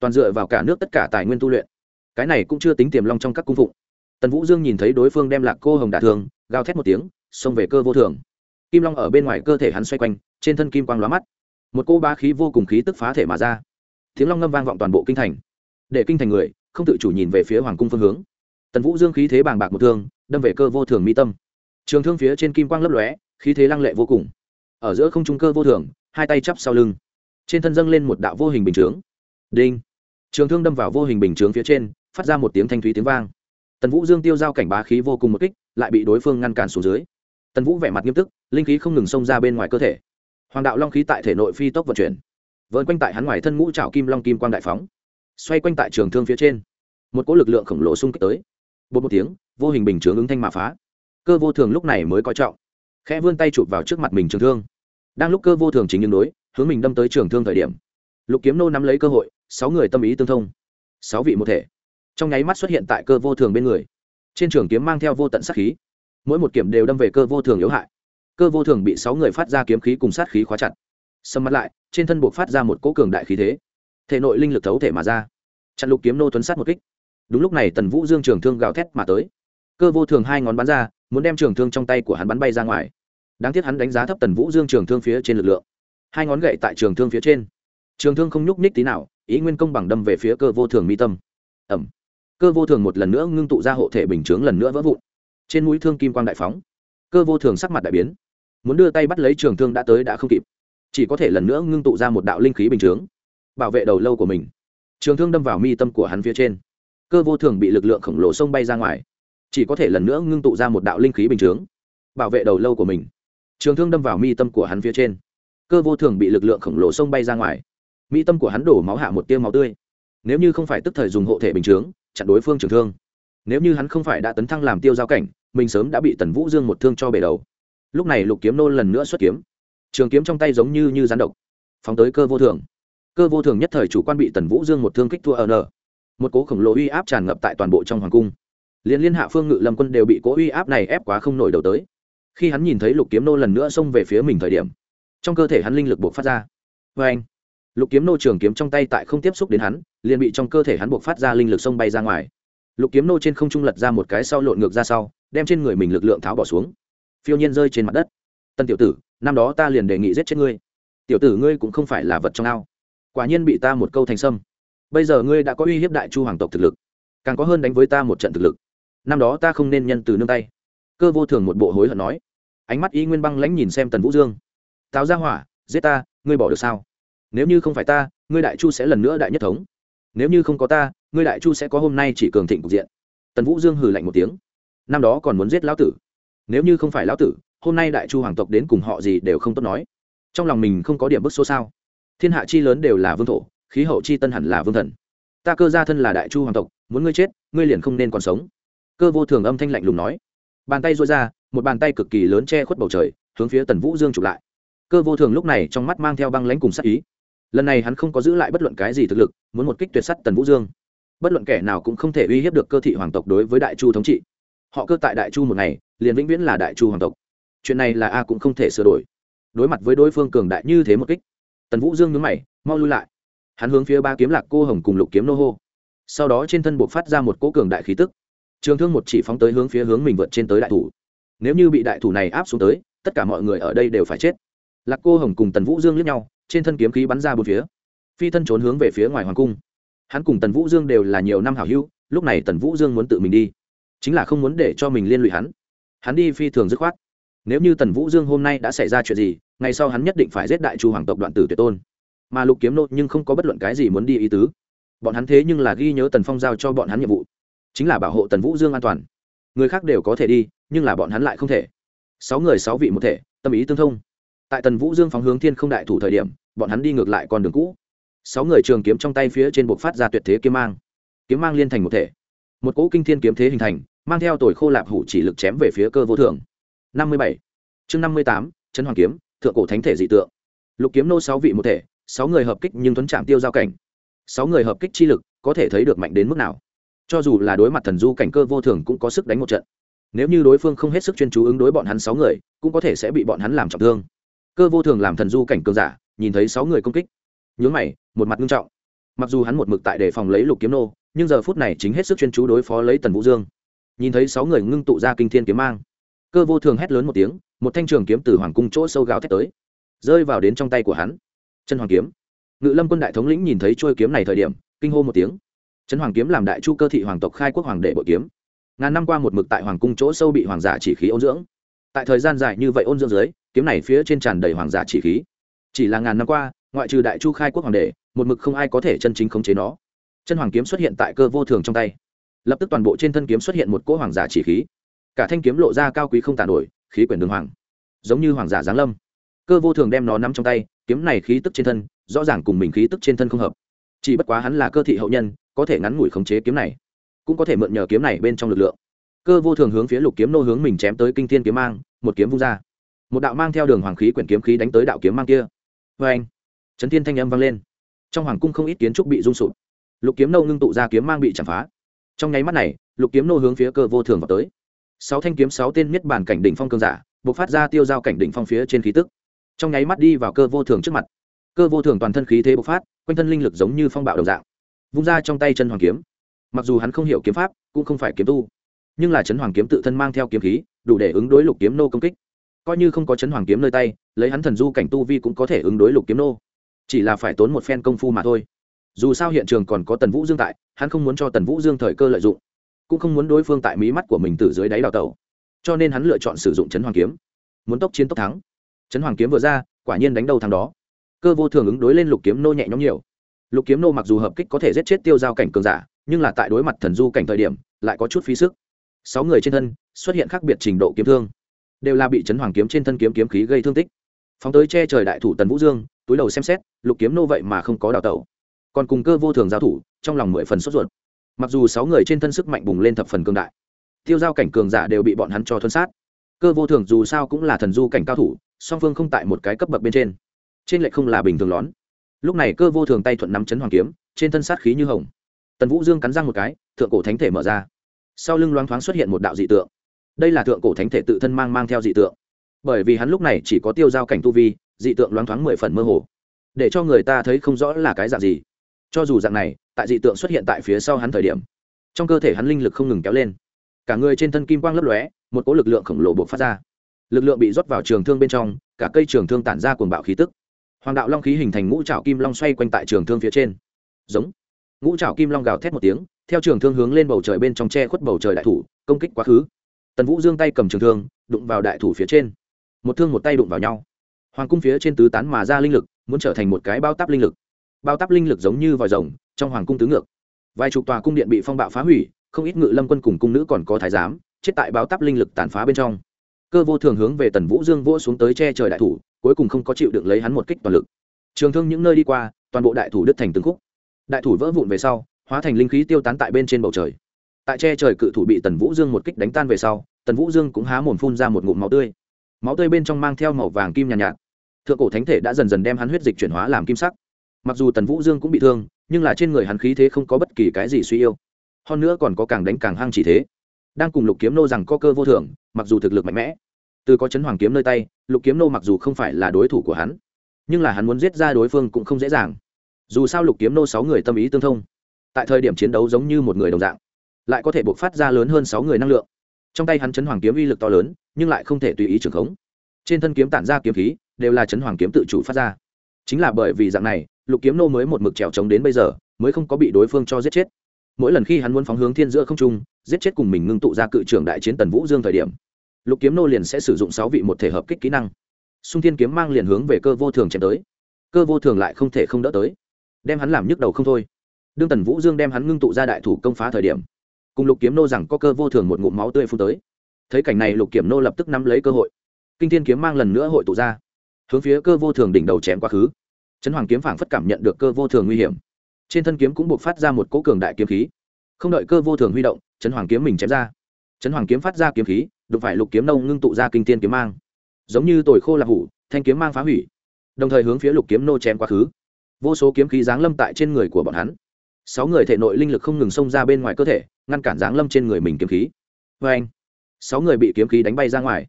toàn dựa vào cả nước tất cả tài nguyên tu luyện. Cái này cũng chưa tính tiềm long trong các cung phụng. Tần vũ dương nhìn thấy đối phương đem lạc cô hồng đả thương, gào thét một tiếng, xông về cơ vô thường. Kim long ở bên ngoài cơ thể hắn xoay quanh, trên thân kim quang lóa mắt. Một cô ba khí vô cùng khí tức phá thể mà ra. Tiếng long ngâm vang vọng toàn bộ kinh thành. Để kinh thành người không tự chủ nhìn về phía hoàng cung phương hướng. Tần vũ dương khí thế bàng bạc một thương, đâm về cơ vô thường mi tâm. Trường thương phía trên kim quang lấp lóe, khí thế lăng lệ vô cùng. Ở giữa không trung cơ vô thường, hai tay chắp sau lưng. Trên thân dâng lên một đạo vô hình bình chướng đinh. Trường thương đâm vào vô hình bình chướng phía trên, phát ra một tiếng thanh thúy tiếng vang. Tần vũ dương tiêu giao cảnh bá khí vô cùng một kích, lại bị đối phương ngăn cản xuống dưới. Tần vũ vẻ mặt nghiêm túc, linh khí không ngừng xông ra bên ngoài cơ thể. Hoàng đạo long khí tại thể nội phi tốc vận chuyển. Vợn quanh tại hắn ngoài thân ngũ trào kim long kim quang đại phóng, xoay quanh tại trường thương phía trên. Một cỗ lực lượng khổng lồ xung kích tới. Bột một tiếng, vô hình bình chướng ứng thanh mà phá. Cơ vô thường lúc này mới có trọng, khẽ vươn tay chụp vào trước mặt mình trường thương. Đang lúc cơ vô thường chính những đối, hướng mình đâm tới trường thương thời điểm, lục kiếm nô nắm lấy cơ hội sáu người tâm ý tương thông, sáu vị một thể. Trong nháy mắt xuất hiện tại cơ vô thường bên người. Trên trường kiếm mang theo vô tận sát khí. Mỗi một kiểm đều đâm về cơ vô thường yếu hại. Cơ vô thường bị sáu người phát ra kiếm khí cùng sát khí khóa chặt. Sầm mắt lại, trên thân buộc phát ra một cỗ cường đại khí thế. Thể nội linh lực thấu thể mà ra. Chặn lục kiếm nô tuấn sát một kích. Đúng lúc này tần vũ dương trường thương gào thét mà tới. Cơ vô thường hai ngón bắn ra, muốn đem trường thương trong tay của hắn bắn bay ra ngoài. Đáng tiếc hắn đánh giá thấp tần vũ dương trường thương phía trên lực lượng. Hai ngón gậy tại trường thương phía trên. Trường thương không nhúc nhích tí nào ý nguyên công bằng đâm về phía cơ vô thường mi tâm. Ẩm. Cơ vô thường một lần nữa ngưng tụ ra hộ thể bình chướng lần nữa vỡ vụn. Trên mũi thương kim quang đại phóng. Cơ vô thường sắc mặt đại biến. Muốn đưa tay bắt lấy trường thương đã tới đã không kịp. Chỉ có thể lần nữa ngưng tụ ra một đạo linh khí bình chướng. Bảo vệ đầu lâu của mình. Trường thương đâm vào mi tâm của hắn phía trên. Cơ vô thường bị lực lượng khổng lồ sông bay ra ngoài. Chỉ có thể lần nữa ngưng tụ ra một đạo linh khí bình chướng. Bảo vệ đầu lâu của mình. Trường thương đâm vào mi tâm của hắn phía trên. Cơ vô thường bị lực lượng khổng lồ sông bay ra ngoài. Mỹ tâm của hắn đổ máu hạ một tiêu máu tươi. Nếu như không phải tức thời dùng hộ thể bình chướng, chặn đối phương trường thương. Nếu như hắn không phải đã tấn thăng làm tiêu giao cảnh, mình sớm đã bị tần vũ dương một thương cho bể đầu. Lúc này lục kiếm nô lần nữa xuất kiếm. Trường kiếm trong tay giống như như rắn độc, phóng tới cơ vô thường cơ vô thường nhất thời chủ quan bị tần vũ dương một thương kích thua ở nở. Một cố khổng lồ uy áp tràn ngập tại toàn bộ trong hoàng cung. Liên liên hạ phương ngự lâm quân đều bị cố uy áp này ép quá không nổi đầu tới. Khi hắn nhìn thấy lục kiếm nô lần nữa xông về phía mình thời điểm, trong cơ thể hắn linh lực buộc phát ra. Vê anh lục kiếm nô trường kiếm trong tay tại không tiếp xúc đến hắn, liền bị trong cơ thể hắn buộc phát ra linh lực xông bay ra ngoài. Lục kiếm nô trên không trung lật ra một cái sau lộn ngược ra sau, đem trên người mình lực lượng tháo bỏ xuống. Phiêu nhiên rơi trên mặt đất. Tân tiểu tử, năm đó ta liền đề nghị giết chết ngươi. Tiểu tử ngươi cũng không phải là vật trong ao. Quả nhiên bị ta một câu thành sâm. Bây giờ ngươi đã có uy hiếp đại chu hoàng tộc thực lực, càng có hơn đánh với ta một trận thực lực. Năm đó ta không nên nhân từ nương tay. Cơ vô thường một bộ hối hận nói. Ánh mắt y nguyên băng lãnh nhìn xem tần vũ dương. Táo ra hỏa, giết ta, ngươi bỏ được sao? Nếu như không phải ta, ngươi đại chu sẽ lần nữa đại nhất thống. Nếu như không có ta, ngươi đại chu sẽ có hôm nay chỉ cường thịnh cục diện. Tần vũ dương hừ lạnh một tiếng. Năm đó còn muốn giết lão tử. Nếu như không phải lão tử, hôm nay đại chu hoàng tộc đến cùng họ gì đều không tốt nói. Trong lòng mình không có điểm bức số sao. Thiên hạ chi lớn đều là vương thổ, khí hậu chi tân hẳn là vương thần. Ta cơ gia thân là đại chu hoàng tộc, muốn ngươi chết, ngươi liền không nên còn sống. Cơ vô thường âm thanh lạnh lùng nói. Bàn tay dội ra, một bàn tay cực kỳ lớn che khuất bầu trời, hướng phía tần vũ dương chụp lại. Cơ vô thường lúc này trong mắt mang theo băng lãnh cùng sắc ý lần này hắn không có giữ lại bất luận cái gì thực lực, muốn một kích tuyệt sắt tần vũ dương. Bất luận kẻ nào cũng không thể uy hiếp được cơ thị hoàng tộc đối với đại chu thống trị. Họ cơ tại đại chu một ngày, liền vĩnh viễn là đại chu hoàng tộc. Chuyện này là a cũng không thể sửa đổi. Đối mặt với đối phương cường đại như thế một kích, tần vũ dương nhướng mày, mau lui lại. Hắn hướng phía ba kiếm lạc cô hồng cùng lục kiếm nô hô. Sau đó trên thân buộc phát ra một cỗ cường đại khí tức. Trường thương một chỉ phóng tới hướng phía hướng mình vượt trên tới đại thủ. Nếu như bị đại thủ này áp xuống tới, tất cả mọi người ở đây đều phải chết. Lạc cô hồng cùng tần vũ dương lướt nhau trên thân kiếm khí bắn ra bốn phía. Phi thân trốn hướng về phía ngoài hoàng cung. Hắn cùng tần vũ dương đều là nhiều năm hảo hữu, lúc này tần vũ dương muốn tự mình đi. Chính là không muốn để cho mình liên lụy hắn. Hắn đi phi thường dứt khoát. Nếu như tần vũ dương hôm nay đã xảy ra chuyện gì, ngày sau hắn nhất định phải giết đại chu hoàng tộc đoạn tử tuyệt tôn. Mà lục kiếm nô nhưng không có bất luận cái gì muốn đi ý tứ. Bọn hắn thế nhưng là ghi nhớ tần phong giao cho bọn hắn nhiệm vụ. Chính là bảo hộ tần vũ dương an toàn. Người khác đều có thể đi, nhưng là bọn hắn lại không thể. Sáu người sáu vị một thể, tâm ý tương thông tại tần vũ dương phóng hướng thiên không đại thủ thời điểm, bọn hắn đi ngược lại con đường cũ. Sáu người trường kiếm trong tay phía trên buộc phát ra tuyệt thế kiếm mang. Kiếm mang liên thành một thể. Một cỗ kinh thiên kiếm thế hình thành, mang theo tuổi khô lạp hủ chỉ lực chém về phía cơ vô thường năm mươi bảy. Chương năm mươi tám, trấn hoàng kiếm, thượng cổ thánh thể dị tượng. Lục kiếm nô sáu vị một thể, sáu người hợp kích nhưng tuấn chạm tiêu giao cảnh. Sáu người hợp kích chi lực, có thể thấy được mạnh đến mức nào. Cho dù là đối mặt thần du cảnh cơ vô thường cũng có sức đánh một trận. Nếu như đối phương không hết sức chuyên chú ứng đối bọn hắn sáu người, cũng có thể sẽ bị bọn hắn làm trọng thương cơ vô thường làm thần du cảnh cường giả, nhìn thấy sáu người công kích. Nhướng mày, một mặt nghiêm trọng. Mặc dù hắn một mực tại đề phòng lấy lục kiếm nô, nhưng giờ phút này chính hết sức chuyên chú đối phó lấy tần vũ dương. Nhìn thấy sáu người ngưng tụ ra kinh thiên kiếm mang, cơ vô thường hét lớn một tiếng, một thanh trường kiếm từ hoàng cung chỗ sâu gáo thét tới, rơi vào đến trong tay của hắn. Chân hoàng kiếm. Ngự lâm quân đại thống lĩnh nhìn thấy trôi kiếm này thời điểm, kinh hô một tiếng. Chân hoàng kiếm làm đại chu cơ thị hoàng tộc khai quốc hoàng đệ bội kiếm. Ngàn năm qua một mực tại hoàng cung chỗ sâu bị hoàng giả chỉ khí ôn dưỡng. Tại thời gian dài như vậy ôn dưỡng dưới kiếm này phía trên tràn đầy hoàng giả chỉ khí. Chỉ là ngàn năm qua, ngoại trừ đại chu khai quốc hoàng đệ một mực không ai có thể chân chính khống chế nó. Chân hoàng kiếm xuất hiện tại cơ vô thường trong tay. Lập tức toàn bộ trên thân kiếm xuất hiện một cỗ hoàng giả chỉ khí. Cả thanh kiếm lộ ra cao quý không tàn nổi, khí quyển đường hoàng. Giống như hoàng giả giáng lâm. Cơ vô thường đem nó nắm trong tay, kiếm này khí tức trên thân, rõ ràng cùng mình khí tức trên thân không hợp. Chỉ bất quá hắn là cơ thị hậu nhân, có thể ngắn ngủi khống chế kiếm này. Cũng có thể mượn nhờ kiếm này bên trong lực lượng. Cơ vô thường hướng phía lục kiếm nô hướng mình chém tới kinh thiên kiếm mang, một kiếm vung ra một đạo mang theo đường hoàng khí quyển kiếm khí đánh tới đạo kiếm mang kia. Vê anh trấn thiên thanh âm vang lên. Trong hoàng cung không ít kiến trúc bị rung sụp. Lục kiếm nô ngưng tụ ra kiếm mang bị chạm phá. Trong nháy mắt này, lục kiếm nô hướng phía cơ vô thường vào tới. Sáu thanh kiếm, sáu tên miết bản cảnh đỉnh phong cương giả buộc phát ra tiêu giao cảnh đỉnh phong phía trên khí tức. Trong nháy mắt đi vào cơ vô thường trước mặt. Cơ vô thường toàn thân khí thế bộc phát, quanh thân linh lực giống như phong bạo đồng dạng, vung ra trong tay chân hoàng kiếm. Mặc dù hắn không hiểu kiếm pháp, cũng không phải kiếm tu, nhưng là chấn hoàng kiếm tự thân mang theo kiếm khí, đủ để ứng đối lục kiếm nô công kích coi như không có chấn hoàng kiếm nơi tay, lấy hắn thần du cảnh tu vi cũng có thể ứng đối lục kiếm nô. Chỉ là phải tốn một phen công phu mà thôi. Dù sao hiện trường còn có tần vũ dương tại, hắn không muốn cho tần vũ dương thời cơ lợi dụng. Cũng không muốn đối phương tại mí mắt của mình từ dưới đáy đào tẩu. Cho nên hắn lựa chọn sử dụng chấn hoàng kiếm. Muốn tốc chiến tốc thắng. Chấn hoàng kiếm vừa ra, quả nhiên đánh đầu thằng đó. Cơ vô thường ứng đối lên lục kiếm nô nhẹ nhõm nhiều. Lục kiếm nô mặc dù hợp kích có thể giết chết tiêu giao cảnh cường giả, nhưng là tại đối mặt thần du cảnh thời điểm, lại có chút phí sức. Sáu người trên thân xuất hiện khác biệt trình độ kiếm thương đều là bị chấn hoàng kiếm trên thân kiếm kiếm khí gây thương tích. Phóng tới che trời đại thủ tần vũ dương, túi đầu xem xét, lục kiếm nô vậy mà không có đào tẩu. Còn cùng cơ vô thường giao thủ, trong lòng mười phần sốt ruột. Mặc dù sáu người trên thân sức mạnh bùng lên thập phần cương đại, tiêu giao cảnh cường giả đều bị bọn hắn cho thuân sát. Cơ vô thường dù sao cũng là thần du cảnh cao thủ, song phương không tại một cái cấp bậc bên trên. Trên lệ không là bình thường lón. Lúc này cơ vô thường tay thuận nắm chấn hoàng kiếm, trên thân sát khí như hồng. Tần vũ dương cắn răng một cái, thượng cổ thánh thể mở ra. Sau lưng loáng thoáng xuất hiện một đạo dị tượng đây là thượng cổ thánh thể tự thân mang mang theo dị tượng. Bởi vì hắn lúc này chỉ có tiêu giao cảnh tu vi, dị tượng loáng thoáng mười phần mơ hồ. Để cho người ta thấy không rõ là cái dạng gì. Cho dù dạng này, tại dị tượng xuất hiện tại phía sau hắn thời điểm, trong cơ thể hắn linh lực không ngừng kéo lên. Cả người trên thân kim quang lấp lóe, một cỗ lực lượng khổng lồ buộc phát ra. Lực lượng bị rót vào trường thương bên trong, cả cây trường thương tản ra cuồng bạo khí tức. Hoàng đạo long khí hình thành ngũ trào kim long xoay quanh tại trường thương phía trên. Giống. Ngũ trào kim long gào thét một tiếng, theo trường thương hướng lên bầu trời bên trong che khuất bầu trời đại thủ, công kích quá khứ tần vũ dương tay cầm trường thương, đụng vào đại thủ phía trên. Một thương một tay đụng vào nhau. Hoàng cung phía trên tứ tán mà ra linh lực, muốn trở thành một cái bao tắp linh lực. Bao tắp linh lực giống như vòi rồng, trong hoàng cung tứ ngược. Vài chục tòa cung điện bị phong bạo phá hủy, không ít ngự lâm quân cùng cung nữ còn có thái giám, chết tại bao tắp linh lực tàn phá bên trong. Cơ vô thường hướng về tần vũ dương vỗ xuống tới che trời đại thủ, cuối cùng không có chịu được lấy hắn một kích toàn lực. Trường thương những nơi đi qua, toàn bộ đại thủ đứt thành từng khúc. Đại thủ vỡ vụn về sau, hóa thành linh khí tiêu tán tại bên trên bầu trời tại che trời cự thủ bị tần vũ dương một kích đánh tan về sau tần vũ dương cũng há mồm phun ra một ngụm máu tươi. Máu tươi bên trong mang theo màu vàng kim nhàn nhạt, nhạt. Thượng cổ thánh thể đã dần dần đem hắn huyết dịch chuyển hóa làm kim sắc. Mặc dù tần vũ dương cũng bị thương nhưng là trên người hắn khí thế không có bất kỳ cái gì suy yêu hơn nữa còn có càng đánh càng hăng chỉ thế. Đang cùng lục kiếm nô rằng có cơ vô thưởng mặc dù thực lực mạnh mẽ từ có chấn hoàng kiếm nơi tay lục kiếm nô mặc dù không phải là đối thủ của hắn nhưng là hắn muốn giết ra đối phương cũng không dễ dàng. Dù sao lục kiếm nô sáu người tâm ý tương thông tại thời điểm chiến đấu giống như một người đồng dạng lại có thể buộc phát ra lớn hơn sáu người năng lượng. Trong tay hắn chấn hoàng kiếm uy lực to lớn, nhưng lại không thể tùy ý trưởng khống. Trên thân kiếm tản ra kiếm khí, đều là chấn hoàng kiếm tự chủ phát ra. Chính là bởi vì dạng này, lục kiếm nô mới một mực trèo trống đến bây giờ, mới không có bị đối phương cho giết chết. Mỗi lần khi hắn muốn phóng hướng thiên giữa không trung, giết chết cùng mình ngưng tụ ra cự trưởng đại chiến tần vũ dương thời điểm, lục kiếm nô liền sẽ sử dụng sáu vị một thể hợp kích kỹ năng. Xung thiên kiếm mang liền hướng về cơ vô thường chém tới. Cơ vô thường lại không thể không đỡ tới. Đem hắn làm nhức đầu không thôi. Đương tần vũ dương đem hắn ngưng tụ ra đại thủ công phá thời điểm cùng lục kiếm nô rằng có cơ vô thường một ngụm máu tươi phun tới. Thấy cảnh này, lục kiếm nô lập tức nắm lấy cơ hội. Kinh thiên kiếm mang lần nữa hội tụ ra, hướng phía cơ vô thường đỉnh đầu chém quá khứ. Trấn hoàng kiếm phảng phất cảm nhận được cơ vô thường nguy hiểm. Trên thân kiếm cũng buộc phát ra một cỗ cường đại kiếm khí. Không đợi cơ vô thường huy động trấn hoàng kiếm mình chém ra. Trấn hoàng kiếm phát ra kiếm khí, đụng phải lục kiếm nô ngưng tụ ra kinh thiên kiếm mang. Giống như tồi khô là hủ, thanh kiếm mang phá hủy, đồng thời hướng phía lục kiếm nô chém quá khứ. Vô số kiếm khí giáng lâm tại trên người của bọn hắn sáu người thể nội linh lực không ngừng xông ra bên ngoài cơ thể, ngăn cản giáng lâm trên người mình kiếm khí. Vê anh, sáu người bị kiếm khí đánh bay ra ngoài.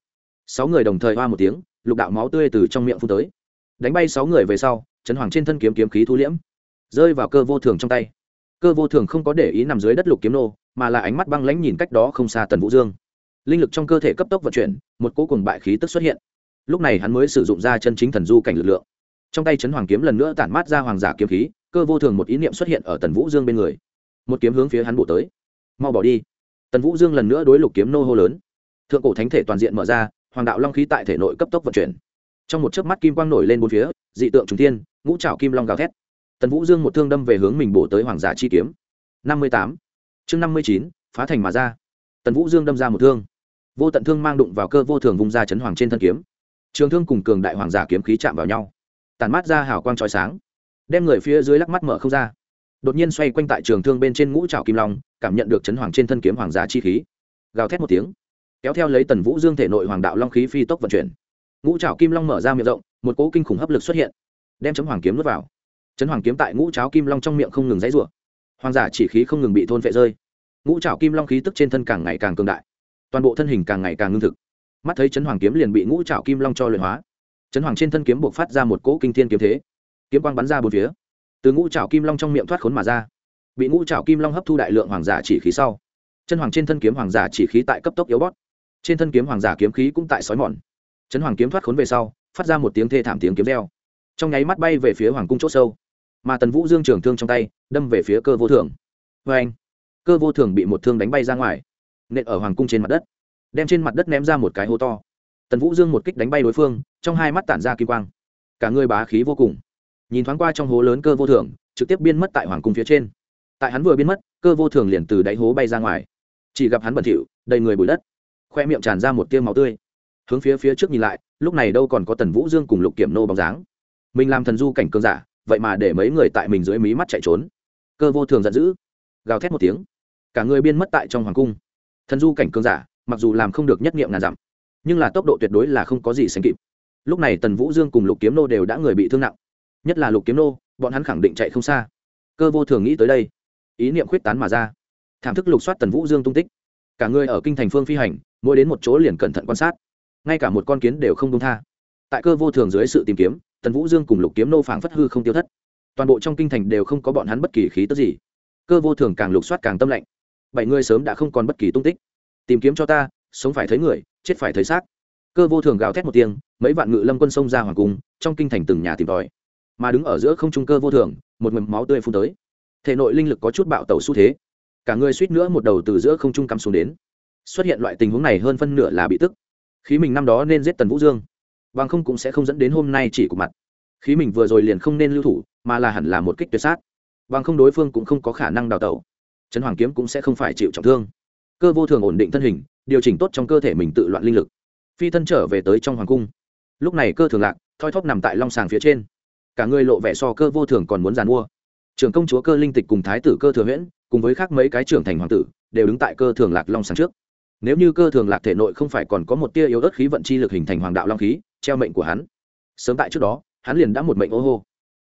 Sáu người đồng thời hoa một tiếng, lục đạo máu tươi từ trong miệng phun tới. Đánh bay sáu người về sau trấn hoàng trên thân kiếm kiếm khí thu liễm, rơi vào cơ vô thường trong tay. Cơ vô thường không có để ý nằm dưới đất lục kiếm nô, mà là ánh mắt băng lãnh nhìn cách đó không xa tần vũ dương. Linh lực trong cơ thể cấp tốc vận chuyển, một cỗ cùng bại khí tức xuất hiện. Lúc này hắn mới sử dụng ra chân chính thần du cảnh lực lượng. Trong tay trấn hoàng kiếm lần nữa tản mát ra hoàng giả kiếm khí cơ vô thường một ý niệm xuất hiện ở tần vũ dương bên người. Một kiếm hướng phía hắn bổ tới. Mau bỏ đi. Tần vũ dương lần nữa đối lục kiếm nô hô lớn. Thượng cổ thánh thể toàn diện mở ra, hoàng đạo long khí tại thể nội cấp tốc vận chuyển. Trong một chớp mắt kim quang nổi lên bốn phía, dị tượng trùng thiên, ngũ trảo kim long gào thét. Tần vũ dương một thương đâm về hướng mình bổ tới hoàng giả chi kiếm. Năm mươi tám. Chương năm mươi chín, phá thành mà ra. Tần vũ dương đâm ra một thương. Vô tận thương mang đụng vào cơ vô thường vùng ra chấn hoàng trên thân kiếm. Trường thương cùng cường đại hoàng giả kiếm khí chạm vào nhau. Tàn mát ra hào quang trói sáng đem người phía dưới lắc mắt mở không ra. Đột nhiên xoay quanh tại trường thương bên trên ngũ trào kim long, cảm nhận được chấn hoàng trên thân kiếm hoàng giả chi khí. Gào thét một tiếng, kéo theo lấy tần vũ dương thể nội hoàng đạo long khí phi tốc vận chuyển. Ngũ trào kim long mở ra miệng rộng, một cỗ kinh khủng hấp lực xuất hiện, đem chấm hoàng kiếm nuốt vào. Chấn hoàng kiếm tại ngũ tráo kim long trong miệng không ngừng dãy rủa. Hoàng giả chỉ khí không ngừng bị thôn vệ rơi. Ngũ trào kim long khí tức trên thân càng ngày càng cường đại, toàn bộ thân hình càng ngày càng ngưng thực. Mắt thấy chấn hoàng kiếm liền bị ngũ trào kim long cho luyện hóa, chấn hoàng trên thân kiếm buộc phát ra một cỗ kinh thiên kiếm thế kiếm quang bắn ra bốn phía. Từ ngũ trào kim long trong miệng thoát khốn mà ra. Bị ngũ trào kim long hấp thu đại lượng hoàng giả chỉ khí sau, chân hoàng trên thân kiếm hoàng giả chỉ khí tại cấp tốc yếu bót trên thân kiếm hoàng giả kiếm khí cũng tại sói mòn. Chân hoàng kiếm thoát khốn về sau, phát ra một tiếng thê thảm tiếng kiếm reo. Trong nháy mắt bay về phía hoàng cung c h ỗ sâu, mà tần vũ dương trường thương trong tay đâm về phía cơ vô thường vê anh, cơ vô thường bị một thương đánh bay ra ngoài, nện ở hoàng cung trên mặt đất, đem trên mặt đất ném ra một cái hố to. Tần vũ dương một kích đánh bay đối phương, trong hai mắt tản ra kỳ quang. Cả người bá khí vô cùng nhìn thoáng qua trong hố lớn cơ vô thường, trực tiếp biến mất tại hoàng cung phía trên. Tại hắn vừa biến mất, cơ vô thường liền từ đáy hố bay ra ngoài. Chỉ gặp hắn bẩn thỉu, đầy người bụi đất. Khoe miệng tràn ra một tiêu máu tươi. Hướng phía phía trước nhìn lại, lúc này đâu còn có tần vũ dương cùng lục kiểm nô bóng dáng. Mình làm thần du cảnh cơn giả, vậy mà để mấy người tại mình dưới mí mắt chạy trốn. Cơ vô thường giận dữ, gào thét một tiếng. Cả người biên mất tại trong hoàng cung. Thần du cảnh cơn giả, mặc dù làm không được nhất nghiệm ngàn dặm, nhưng là tốc độ tuyệt đối là không có gì sánh kịp. Lúc này tần vũ dương cùng lục kiếm nô đều đã người bị thương nặng nhất là lục kiếm nô, bọn hắn khẳng định chạy không xa. Cơ vô thường nghĩ tới đây, ý niệm khuyết tán mà ra. Thảm thức lục soát tần vũ dương tung tích. Cả người ở kinh thành phương phi hành, mỗi đến một chỗ liền cẩn thận quan sát. Ngay cả một con kiến đều không đông tha. Tại cơ vô thường dưới sự tìm kiếm, tần vũ dương cùng lục kiếm nô phảng phất hư không tiêu thất. Toàn bộ trong kinh thành đều không có bọn hắn bất kỳ khí tức gì. Cơ vô thường càng lục soát càng tâm lạnh. Bảy người sớm đã không còn bất kỳ tung tích. Tìm kiếm cho ta, sống phải thấy người, chết phải thấy xác. Cơ vô thường gào thét một tiếng, mấy vạn ngự lâm quân sông ra hoàng cung, trong kinh thành từng nhà tìm tòi mà đứng ở giữa không trung cơ vô thường, một mầm máu tươi phun tới. Thể nội linh lực có chút bạo tẩu xu thế. Cả người suýt nữa một đầu từ giữa không trung cắm xuống đến. Xuất hiện loại tình huống này hơn phân nửa là bị tức. Khí mình năm đó nên giết tần vũ dương. Bằng không cũng sẽ không dẫn đến hôm nay chỉ của mặt. Khí mình vừa rồi liền không nên lưu thủ, mà là hẳn là một kích tuyệt sát. Bằng không đối phương cũng không có khả năng đào tẩu. Trấn hoàng kiếm cũng sẽ không phải chịu trọng thương. Cơ vô thường ổn định thân hình, điều chỉnh tốt trong cơ thể mình tự loạn linh lực. Phi thân trở về tới trong hoàng cung. Lúc này cơ thường lạc, thoi thóp nằm tại long sàng phía trên cả người lộ vẻ so cơ vô thường còn muốn giàn mua. Trưởng công chúa cơ linh tịch cùng thái tử cơ thừa huyễn, cùng với khác mấy cái trưởng thành hoàng tử, đều đứng tại cơ thường lạc long sàng trước. Nếu như cơ thường lạc thể nội không phải còn có một tia yếu ớt khí vận chi lực hình thành hoàng đạo long khí, treo mệnh của hắn, sớm tại trước đó, hắn liền đã một mệnh ô hô.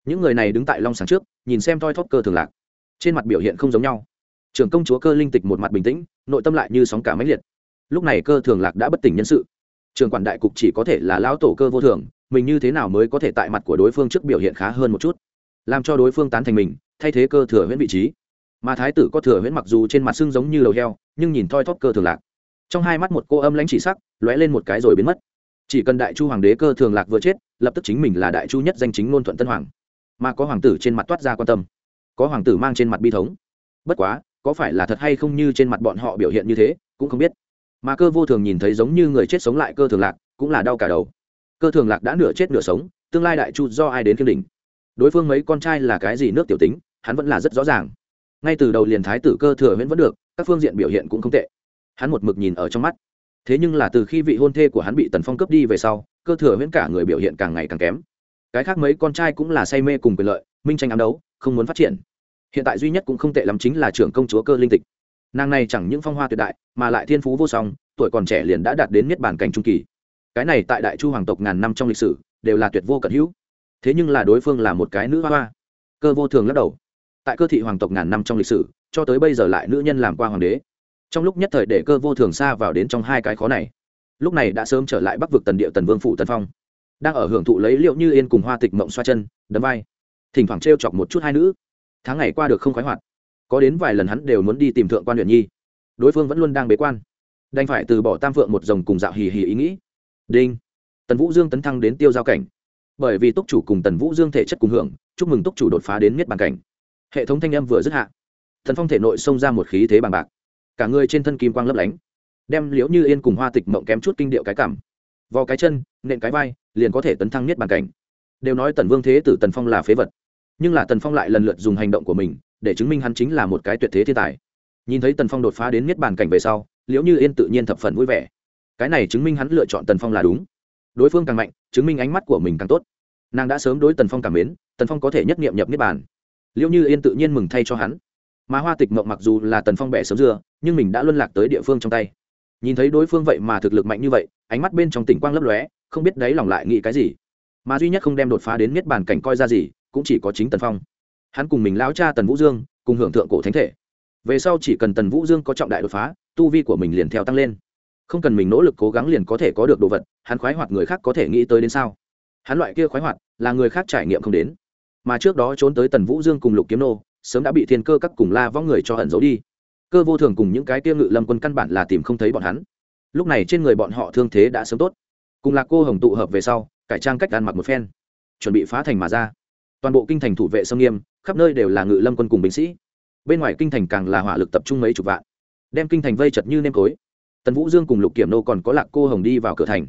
Những người này đứng tại long sàng trước, nhìn xem thoi thóp cơ thường lạc. Trên mặt biểu hiện không giống nhau. Trưởng công chúa cơ linh tịch một mặt bình tĩnh, nội tâm lại như sóng cả máy liệt. Lúc này cơ thường lạc đã bất tỉnh nhân sự trường quản đại cục chỉ có thể là lão tổ cơ vô thường, mình như thế nào mới có thể tại mặt của đối phương trước biểu hiện khá hơn một chút? Làm cho đối phương tán thành mình, thay thế cơ thừa huyễn vị trí. Mà thái tử có thừa huyễn mặc dù trên mặt xương giống như đầu heo, nhưng nhìn thoi thóp cơ thường lạc. Trong hai mắt một cô âm lãnh chỉ sắc, lóe lên một cái rồi biến mất. Chỉ cần đại chu hoàng đế cơ thường lạc vừa chết, lập tức chính mình là đại chu nhất danh chính ngôn thuận tân hoàng. Mà có hoàng tử trên mặt toát ra quan tâm. Có hoàng tử mang trên mặt bi thống. Bất quá, có phải là thật hay không như trên mặt bọn họ biểu hiện như thế, cũng không biết mà cơ vô thường nhìn thấy giống như người chết sống lại cơ thường lạc, cũng là đau cả đầu. Cơ thường lạc đã nửa chết nửa sống, tương lai đại chu do ai đến kiên đỉnh đối phương mấy con trai là cái gì nước tiểu tính, hắn vẫn là rất rõ ràng. Ngay từ đầu liền thái tử cơ thừa huyễn vẫn được, các phương diện biểu hiện cũng không tệ. Hắn một mực nhìn ở trong mắt. Thế nhưng là từ khi vị hôn thê của hắn bị tần phong cướp đi về sau, cơ thừa huyễn cả người biểu hiện càng ngày càng kém. Cái khác mấy con trai cũng là say mê cùng quyền lợi, minh tranh ám đấu, không muốn phát triển. Hiện tại duy nhất cũng không tệ lắm chính là trưởng công chúa cơ linh tịch nàng này chẳng những phong hoa tuyệt đại, mà lại thiên phú vô song, tuổi còn trẻ liền đã đạt đến miết bản cảnh trung kỳ. Cái này tại đại chu hoàng tộc ngàn năm trong lịch sử, đều là tuyệt vô cận hữu. Thế nhưng là đối phương là một cái nữ hoa hoa. Cơ vô thường lắc đầu. Tại cơ thị hoàng tộc ngàn năm trong lịch sử, cho tới bây giờ lại nữ nhân làm qua hoàng đế. Trong lúc nhất thời để cơ vô thường xa vào đến trong hai cái khó này. Lúc này đã sớm trở lại bắc vực tần địa tần vương phụ tần phong. Đang ở hưởng thụ lấy liệu như yên cùng hoa tịch mộng xoa chân, đấm vai. Thỉnh thoảng t r e o chọc một chút hai nữ. Tháng ngày qua được không khoái hoạt có đến vài lần hắn đều muốn đi tìm thượng quan huyện nhi. Đối phương vẫn luôn đang bế quan. Đành phải từ bỏ tam phượng một dòng cùng dạo hì hì ý nghĩ. Đinh. Tần vũ dương tấn thăng đến tiêu giao cảnh. Bởi vì túc chủ cùng tần vũ dương thể chất cùng hưởng, chúc mừng túc chủ đột phá đến miết bàn cảnh. Hệ thống thanh âm vừa dứt hạ. Thần phong thể nội xông ra một khí thế bằng bạc. Cả người trên thân kim quang lấp lánh, đem liễu như yên cùng hoa tịch mộng kém chút kinh điệu cái cảm. Vò cái chân, nện cái vai, liền có thể tấn thăng miết bàn cảnh. Đều nói tần vương thế tử tần phong là phế vật, nhưng là tần phong lại lần lượt dùng hành động của mình để chứng minh hắn chính là một cái tuyệt thế thiên tài. Nhìn thấy tần phong đột phá đến miết bàn cảnh về sau, liễu như yên tự nhiên thập phần vui vẻ. Cái này chứng minh hắn lựa chọn tần phong là đúng. Đối phương càng mạnh, chứng minh ánh mắt của mình càng tốt. Nàng đã sớm đối tần phong cảm mến, tần phong có thể nhất nghiệm nhập niết bàn. Liễu như yên tự nhiên mừng thay cho hắn. Mà hoa tịch mộng mặc dù là tần phong bẻ sớm dưa, nhưng mình đã luân lạc tới địa phương trong tay. Nhìn thấy đối phương vậy mà thực lực mạnh như vậy, ánh mắt bên trong tỉnh quang lấp lóe, không biết đấy lòng lại nghĩ cái gì. Mà duy nhất không đem đột phá đến niết bàn cảnh coi ra gì, cũng chỉ có chính tần phong hắn cùng mình lão cha tần vũ dương cùng hưởng thượng cổ thánh thể. Về sau chỉ cần tần vũ dương có trọng đại đột phá, tu vi của mình liền theo tăng lên. Không cần mình nỗ lực cố gắng liền có thể có được đồ vật, hắn khoái hoạt người khác có thể nghĩ tới đến sao? Hắn loại kia khoái hoạt là người khác trải nghiệm không đến. Mà trước đó trốn tới tần vũ dương cùng lục kiếm nô, sớm đã bị thiên cơ các cùng la võ người cho ẩn giấu đi. Cơ vô thường cùng những cái tiêu ngự lâm quân căn bản là tìm không thấy bọn hắn. Lúc này trên người bọn họ thương thế đã sớm tốt. Cùng lạc cô hồng tụ hợp về sau, cải trang cách ăn mặc một phen, chuẩn bị phá thành mà ra. Toàn bộ kinh thành thủ vệ sông nghiêm khắp nơi đều là ngự lâm quân cùng binh sĩ. Bên ngoài kinh thành càng là hỏa lực tập trung mấy chục vạn. Đem kinh thành vây chật như nêm cối. Tần vũ dương cùng lục kiểm nô còn có lạc cô hồng đi vào cửa thành.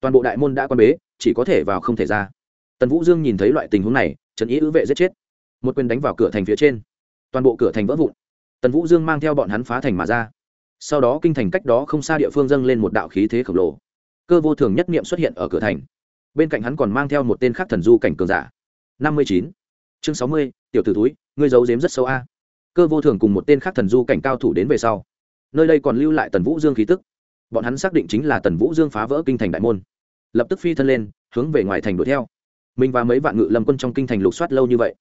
Toàn bộ đại môn đã quan bế, chỉ có thể vào không thể ra. Tần vũ dương nhìn thấy loại tình huống này trần ý ứ vệ giết chết. Một quyền đánh vào cửa thành phía trên. Toàn bộ cửa thành vỡ vụn. Tần vũ dương mang theo bọn hắn phá thành mà ra. Sau đó kinh thành cách đó không xa địa phương dâng lên một đạo khí thế khổng lồ. Cơ vô thường nhất niệm xuất hiện ở cửa thành. Bên cạnh hắn còn mang theo một tên khác thần du cảnh cường giả. Năm mươi chín chương sáu mươi, tiểu t ử túi ngươi giấu dếm rất sâu a. Cơ vô thường cùng một tên khác thần du cảnh cao thủ đến về sau. Nơi đây còn lưu lại tần vũ dương khí tức. Bọn hắn xác định chính là tần vũ dương phá vỡ kinh thành đại môn. Lập tức phi thân lên, hướng về ngoài thành đuổi theo. Mình và mấy vạn ngự lâm quân trong kinh thành lục soát lâu như vậy,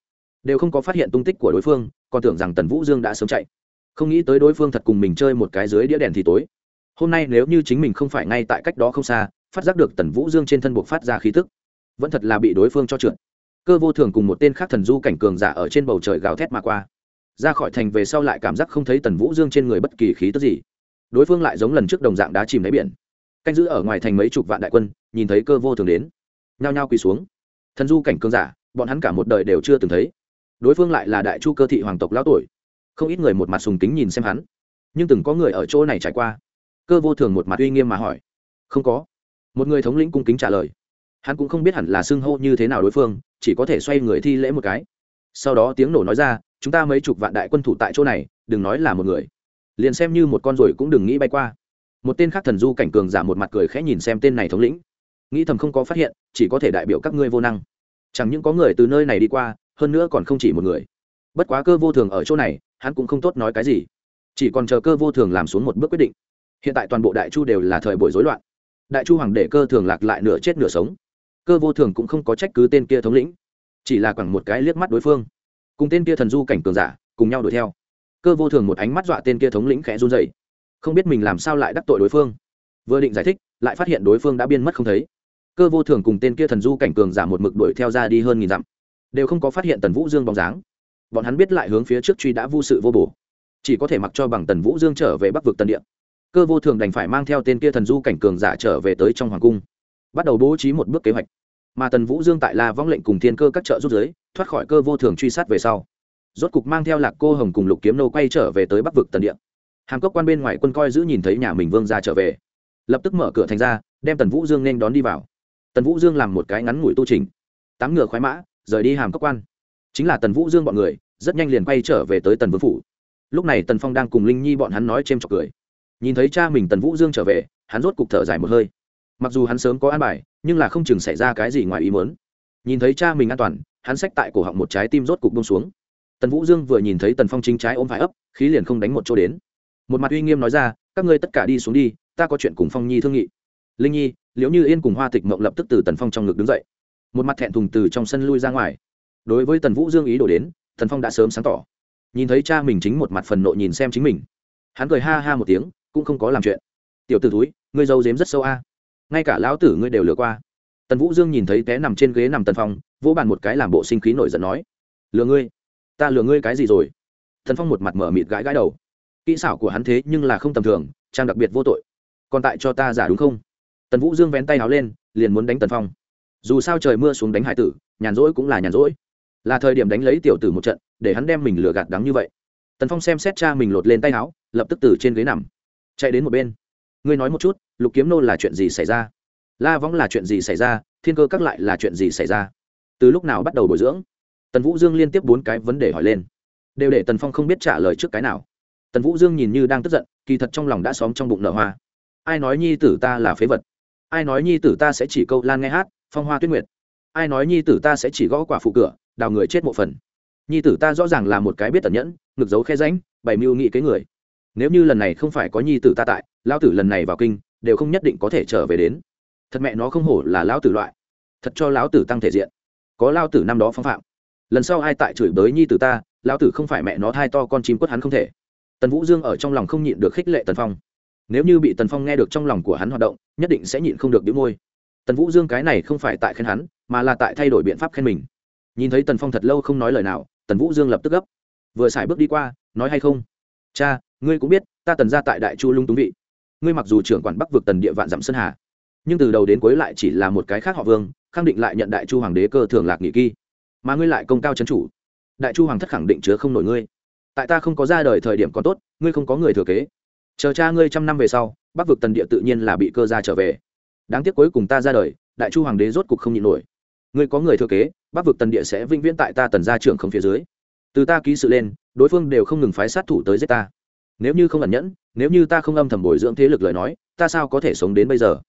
đều không có phát hiện tung tích của đối phương, còn tưởng rằng tần vũ dương đã sớm chạy. Không nghĩ tới đối phương thật cùng mình chơi một cái dưới đĩa đèn thì tối. Hôm nay nếu như chính mình không phải ngay tại cách đó không xa, phát giác được tần vũ dương trên thân buộc phát ra khí tức, vẫn thật là bị đối phương cho trượt cơ vô thường cùng một tên khác thần du cảnh cường giả ở trên bầu trời gào thét mà qua. Ra khỏi thành về sau lại cảm giác không thấy tần vũ dương trên người bất kỳ khí tức gì. Đối phương lại giống lần trước đồng dạng đá chìm đáy biển. Canh giữ ở ngoài thành mấy chục vạn đại quân, nhìn thấy cơ vô thường đến. Nhao nhao quỳ xuống. Thần du cảnh cường giả, bọn hắn cả một đời đều chưa từng thấy. Đối phương lại là đại chu cơ thị hoàng tộc lão tuổi. Không ít người một mặt sùng kính nhìn xem hắn. Nhưng từng có người ở chỗ này trải qua. Cơ vô thường một mặt uy nghiêm mà hỏi. Không có. Một người thống lĩnh cung kính trả lời. Hắn cũng không biết hẳn là xưng hô như thế nào đối phương chỉ có thể xoay người thi lễ một cái. Sau đó tiếng nổ nói ra, chúng ta mấy chục vạn đại quân thủ tại chỗ này, đừng nói là một người. Liền xem như một con rồi cũng đừng nghĩ bay qua. Một tên khác thần du cảnh cường giả một mặt cười khẽ nhìn xem tên này thống lĩnh. Nghĩ thầm không có phát hiện, chỉ có thể đại biểu các ngươi vô năng. Chẳng những có người từ nơi này đi qua, hơn nữa còn không chỉ một người. Bất quá cơ vô thường ở chỗ này, hắn cũng không tốt nói cái gì. Chỉ còn chờ cơ vô thường làm xuống một bước quyết định. Hiện tại toàn bộ đại chu đều là thời buổi rối loạn. Đại chu hoàng để cơ thường lạc lại nửa chết nửa sống cơ vô thường cũng không có trách cứ tên kia thống lĩnh, chỉ là quẳng một cái liếc mắt đối phương. Cùng tên kia thần du cảnh cường giả cùng nhau đuổi theo. Cơ vô thường một ánh mắt dọa tên kia thống lĩnh khẽ run dậy không biết mình làm sao lại đắc tội đối phương. Vừa định giải thích, lại phát hiện đối phương đã biên mất không thấy. Cơ vô thường cùng tên kia thần du cảnh cường giả một mực đuổi theo ra đi hơn nghìn dặm, đều không có phát hiện tần vũ dương bóng dáng. Bọn hắn biết lại hướng phía trước truy đã vô sự vô bổ, chỉ có thể mặc cho bằng tần vũ dương trở về bắc vực tần địa. Cơ vô thường đành phải mang theo tên kia thần du cảnh cường giả trở về tới trong hoàng cung bắt đầu bố trí một bước kế hoạch. Mà tần vũ dương tại la vong lệnh cùng thiên cơ các trợ rút giới, thoát khỏi cơ vô thường truy sát về sau, rốt cục mang theo lạc cô hồng cùng lục kiếm nô quay trở về tới bắc vực tần địa. Hàm cốc quan bên ngoài quân coi giữ nhìn thấy nhà mình vương ra trở về, lập tức mở cửa thành ra, đem tần vũ dương nên đón đi vào. Tần vũ dương làm một cái ngắn ngủi tu trình tám ngựa khoái mã, rời đi hàm cốc quan. Chính là tần vũ dương bọn người, rất nhanh liền quay trở về tới tần vương phủ. Lúc này tần phong đang cùng linh nhi bọn hắn nói c h ê m chọc cười. Nhìn thấy cha mình tần vũ dương trở về, hắn rốt cục thở dài một hơi mặc dù hắn sớm có an bài, nhưng là không chừng xảy ra cái gì ngoài ý muốn. Nhìn thấy cha mình an toàn, hắn xách tại cổ họng một trái tim rốt cục bông xuống. Tần vũ dương vừa nhìn thấy tần phong chính trái ôm phải ấp, khí liền không đánh một chỗ đến. Một mặt uy nghiêm nói ra, các ngươi tất cả đi xuống đi, ta có chuyện cùng phong nhi thương nghị. Linh nhi liệu như yên cùng hoa tịch mộng lập tức từ tần phong trong ngực đứng dậy. Một mặt thẹn thùng từ trong sân lui ra ngoài. Đối với tần vũ dương ý đổ đến, tần phong đã sớm sáng tỏ. Nhìn thấy cha mình chính một mặt phần nộ nhìn xem chính mình. Hắn cười ha ha một tiếng, cũng không có làm chuyện. Tiểu t ử túi ngươi dâu dếm rất sâu a ngay cả lão tử ngươi đều lừa qua. Tần vũ dương nhìn thấy té nằm trên ghế nằm tần phong, vỗ bàn một cái làm bộ sinh khí nổi giận nói, lừa ngươi? Ta lừa ngươi cái gì rồi? Tần phong một mặt mở mịt gãi gãi đầu. Kỹ xảo của hắn thế nhưng là không tầm thường, trang đặc biệt vô tội. Còn tại cho ta giả đúng không? Tần vũ dương vén tay áo lên, liền muốn đánh tần phong. Dù sao trời mưa xuống đánh hải tử, nhàn rỗi cũng là nhàn rỗi. Là thời điểm đánh lấy tiểu tử một trận, để hắn đem mình lừa gạt đắng như vậy. Tần phong xem xét cha mình lột lên tay áo lập tức từ trên ghế nằm, chạy đến một bên ngươi nói một chút, lục kiếm nô là chuyện gì xảy ra? La võng là chuyện gì xảy ra? Thiên cơ các lại là chuyện gì xảy ra? Từ lúc nào bắt đầu bồi dưỡng? Tần vũ dương liên tiếp bốn cái vấn đề hỏi lên. Đều để tần phong không biết trả lời trước cái nào. Tần vũ dương nhìn như đang tức giận, kỳ thật trong lòng đã xóm trong bụng nở hoa. Ai nói nhi tử ta là phế vật? Ai nói nhi tử ta sẽ chỉ câu lan nghe hát, phong hoa tuyết nguyệt? Ai nói nhi tử ta sẽ chỉ gõ quả phụ cửa, đào người chết một phần? Nhi tử ta rõ ràng là một cái biết tẩn nhẫn, ngực giấu khe ránh bày mưu nghị cái người. Nếu như lần này không phải có nhi tử ta tại lão tử lần này vào kinh, đều không nhất định có thể trở về đến. Thật mẹ nó không hổ là lão tử loại. Thật cho lão tử tăng thể diện. Có lao tử năm đó phong phạm. Lần sau ai tại chửi bới nhi tử ta, lão tử không phải mẹ nó thai to con chim quất hắn không thể. Tần vũ dương ở trong lòng không nhịn được khích lệ tần phong. Nếu như bị tần phong nghe được trong lòng của hắn hoạt động, nhất định sẽ nhịn không được đĩu môi. Tần vũ dương cái này không phải tại khen hắn, mà là tại thay đổi biện pháp khen mình. Nhìn thấy tần phong thật lâu không nói lời nào, tần vũ dương lập tức gấp. Vừa xài bước đi qua, nói hay không? Cha, ngươi cũng biết, ta tần ra tại đại chu lung túng vị ngươi mặc dù trưởng quản bắc vực tần địa vạn dặm sơn hà, nhưng từ đầu đến cuối lại chỉ là một cái khác họ vương, khẳng định lại nhận đại chu hoàng đế cơ thường lạc nghị kỳ. Mà ngươi lại công cao c chủ, đại chu hoàng thất khẳng định chứa không nổi ngươi. Tại ta không có ra đời thời điểm còn tốt, ngươi không có người thừa kế. Chờ cha ngươi trăm năm về sau, bắc vực tần địa tự nhiên là bị cơ gia trở về. Đáng tiếc cuối cùng ta ra đời, đại chu hoàng đế rốt cục không nhịn nổi. Ngươi có người thừa kế, bắc vực tần địa sẽ vĩnh viễn tại ta tần gia trưởng không phía dưới. Từ ta ký sự lên, đối phương đều không ngừng phái sát thủ tới giết ta nếu như không ẩn nhẫn, nếu như ta không âm thầm bồi dưỡng thế lực lời nói, ta sao có thể sống đến bây giờ?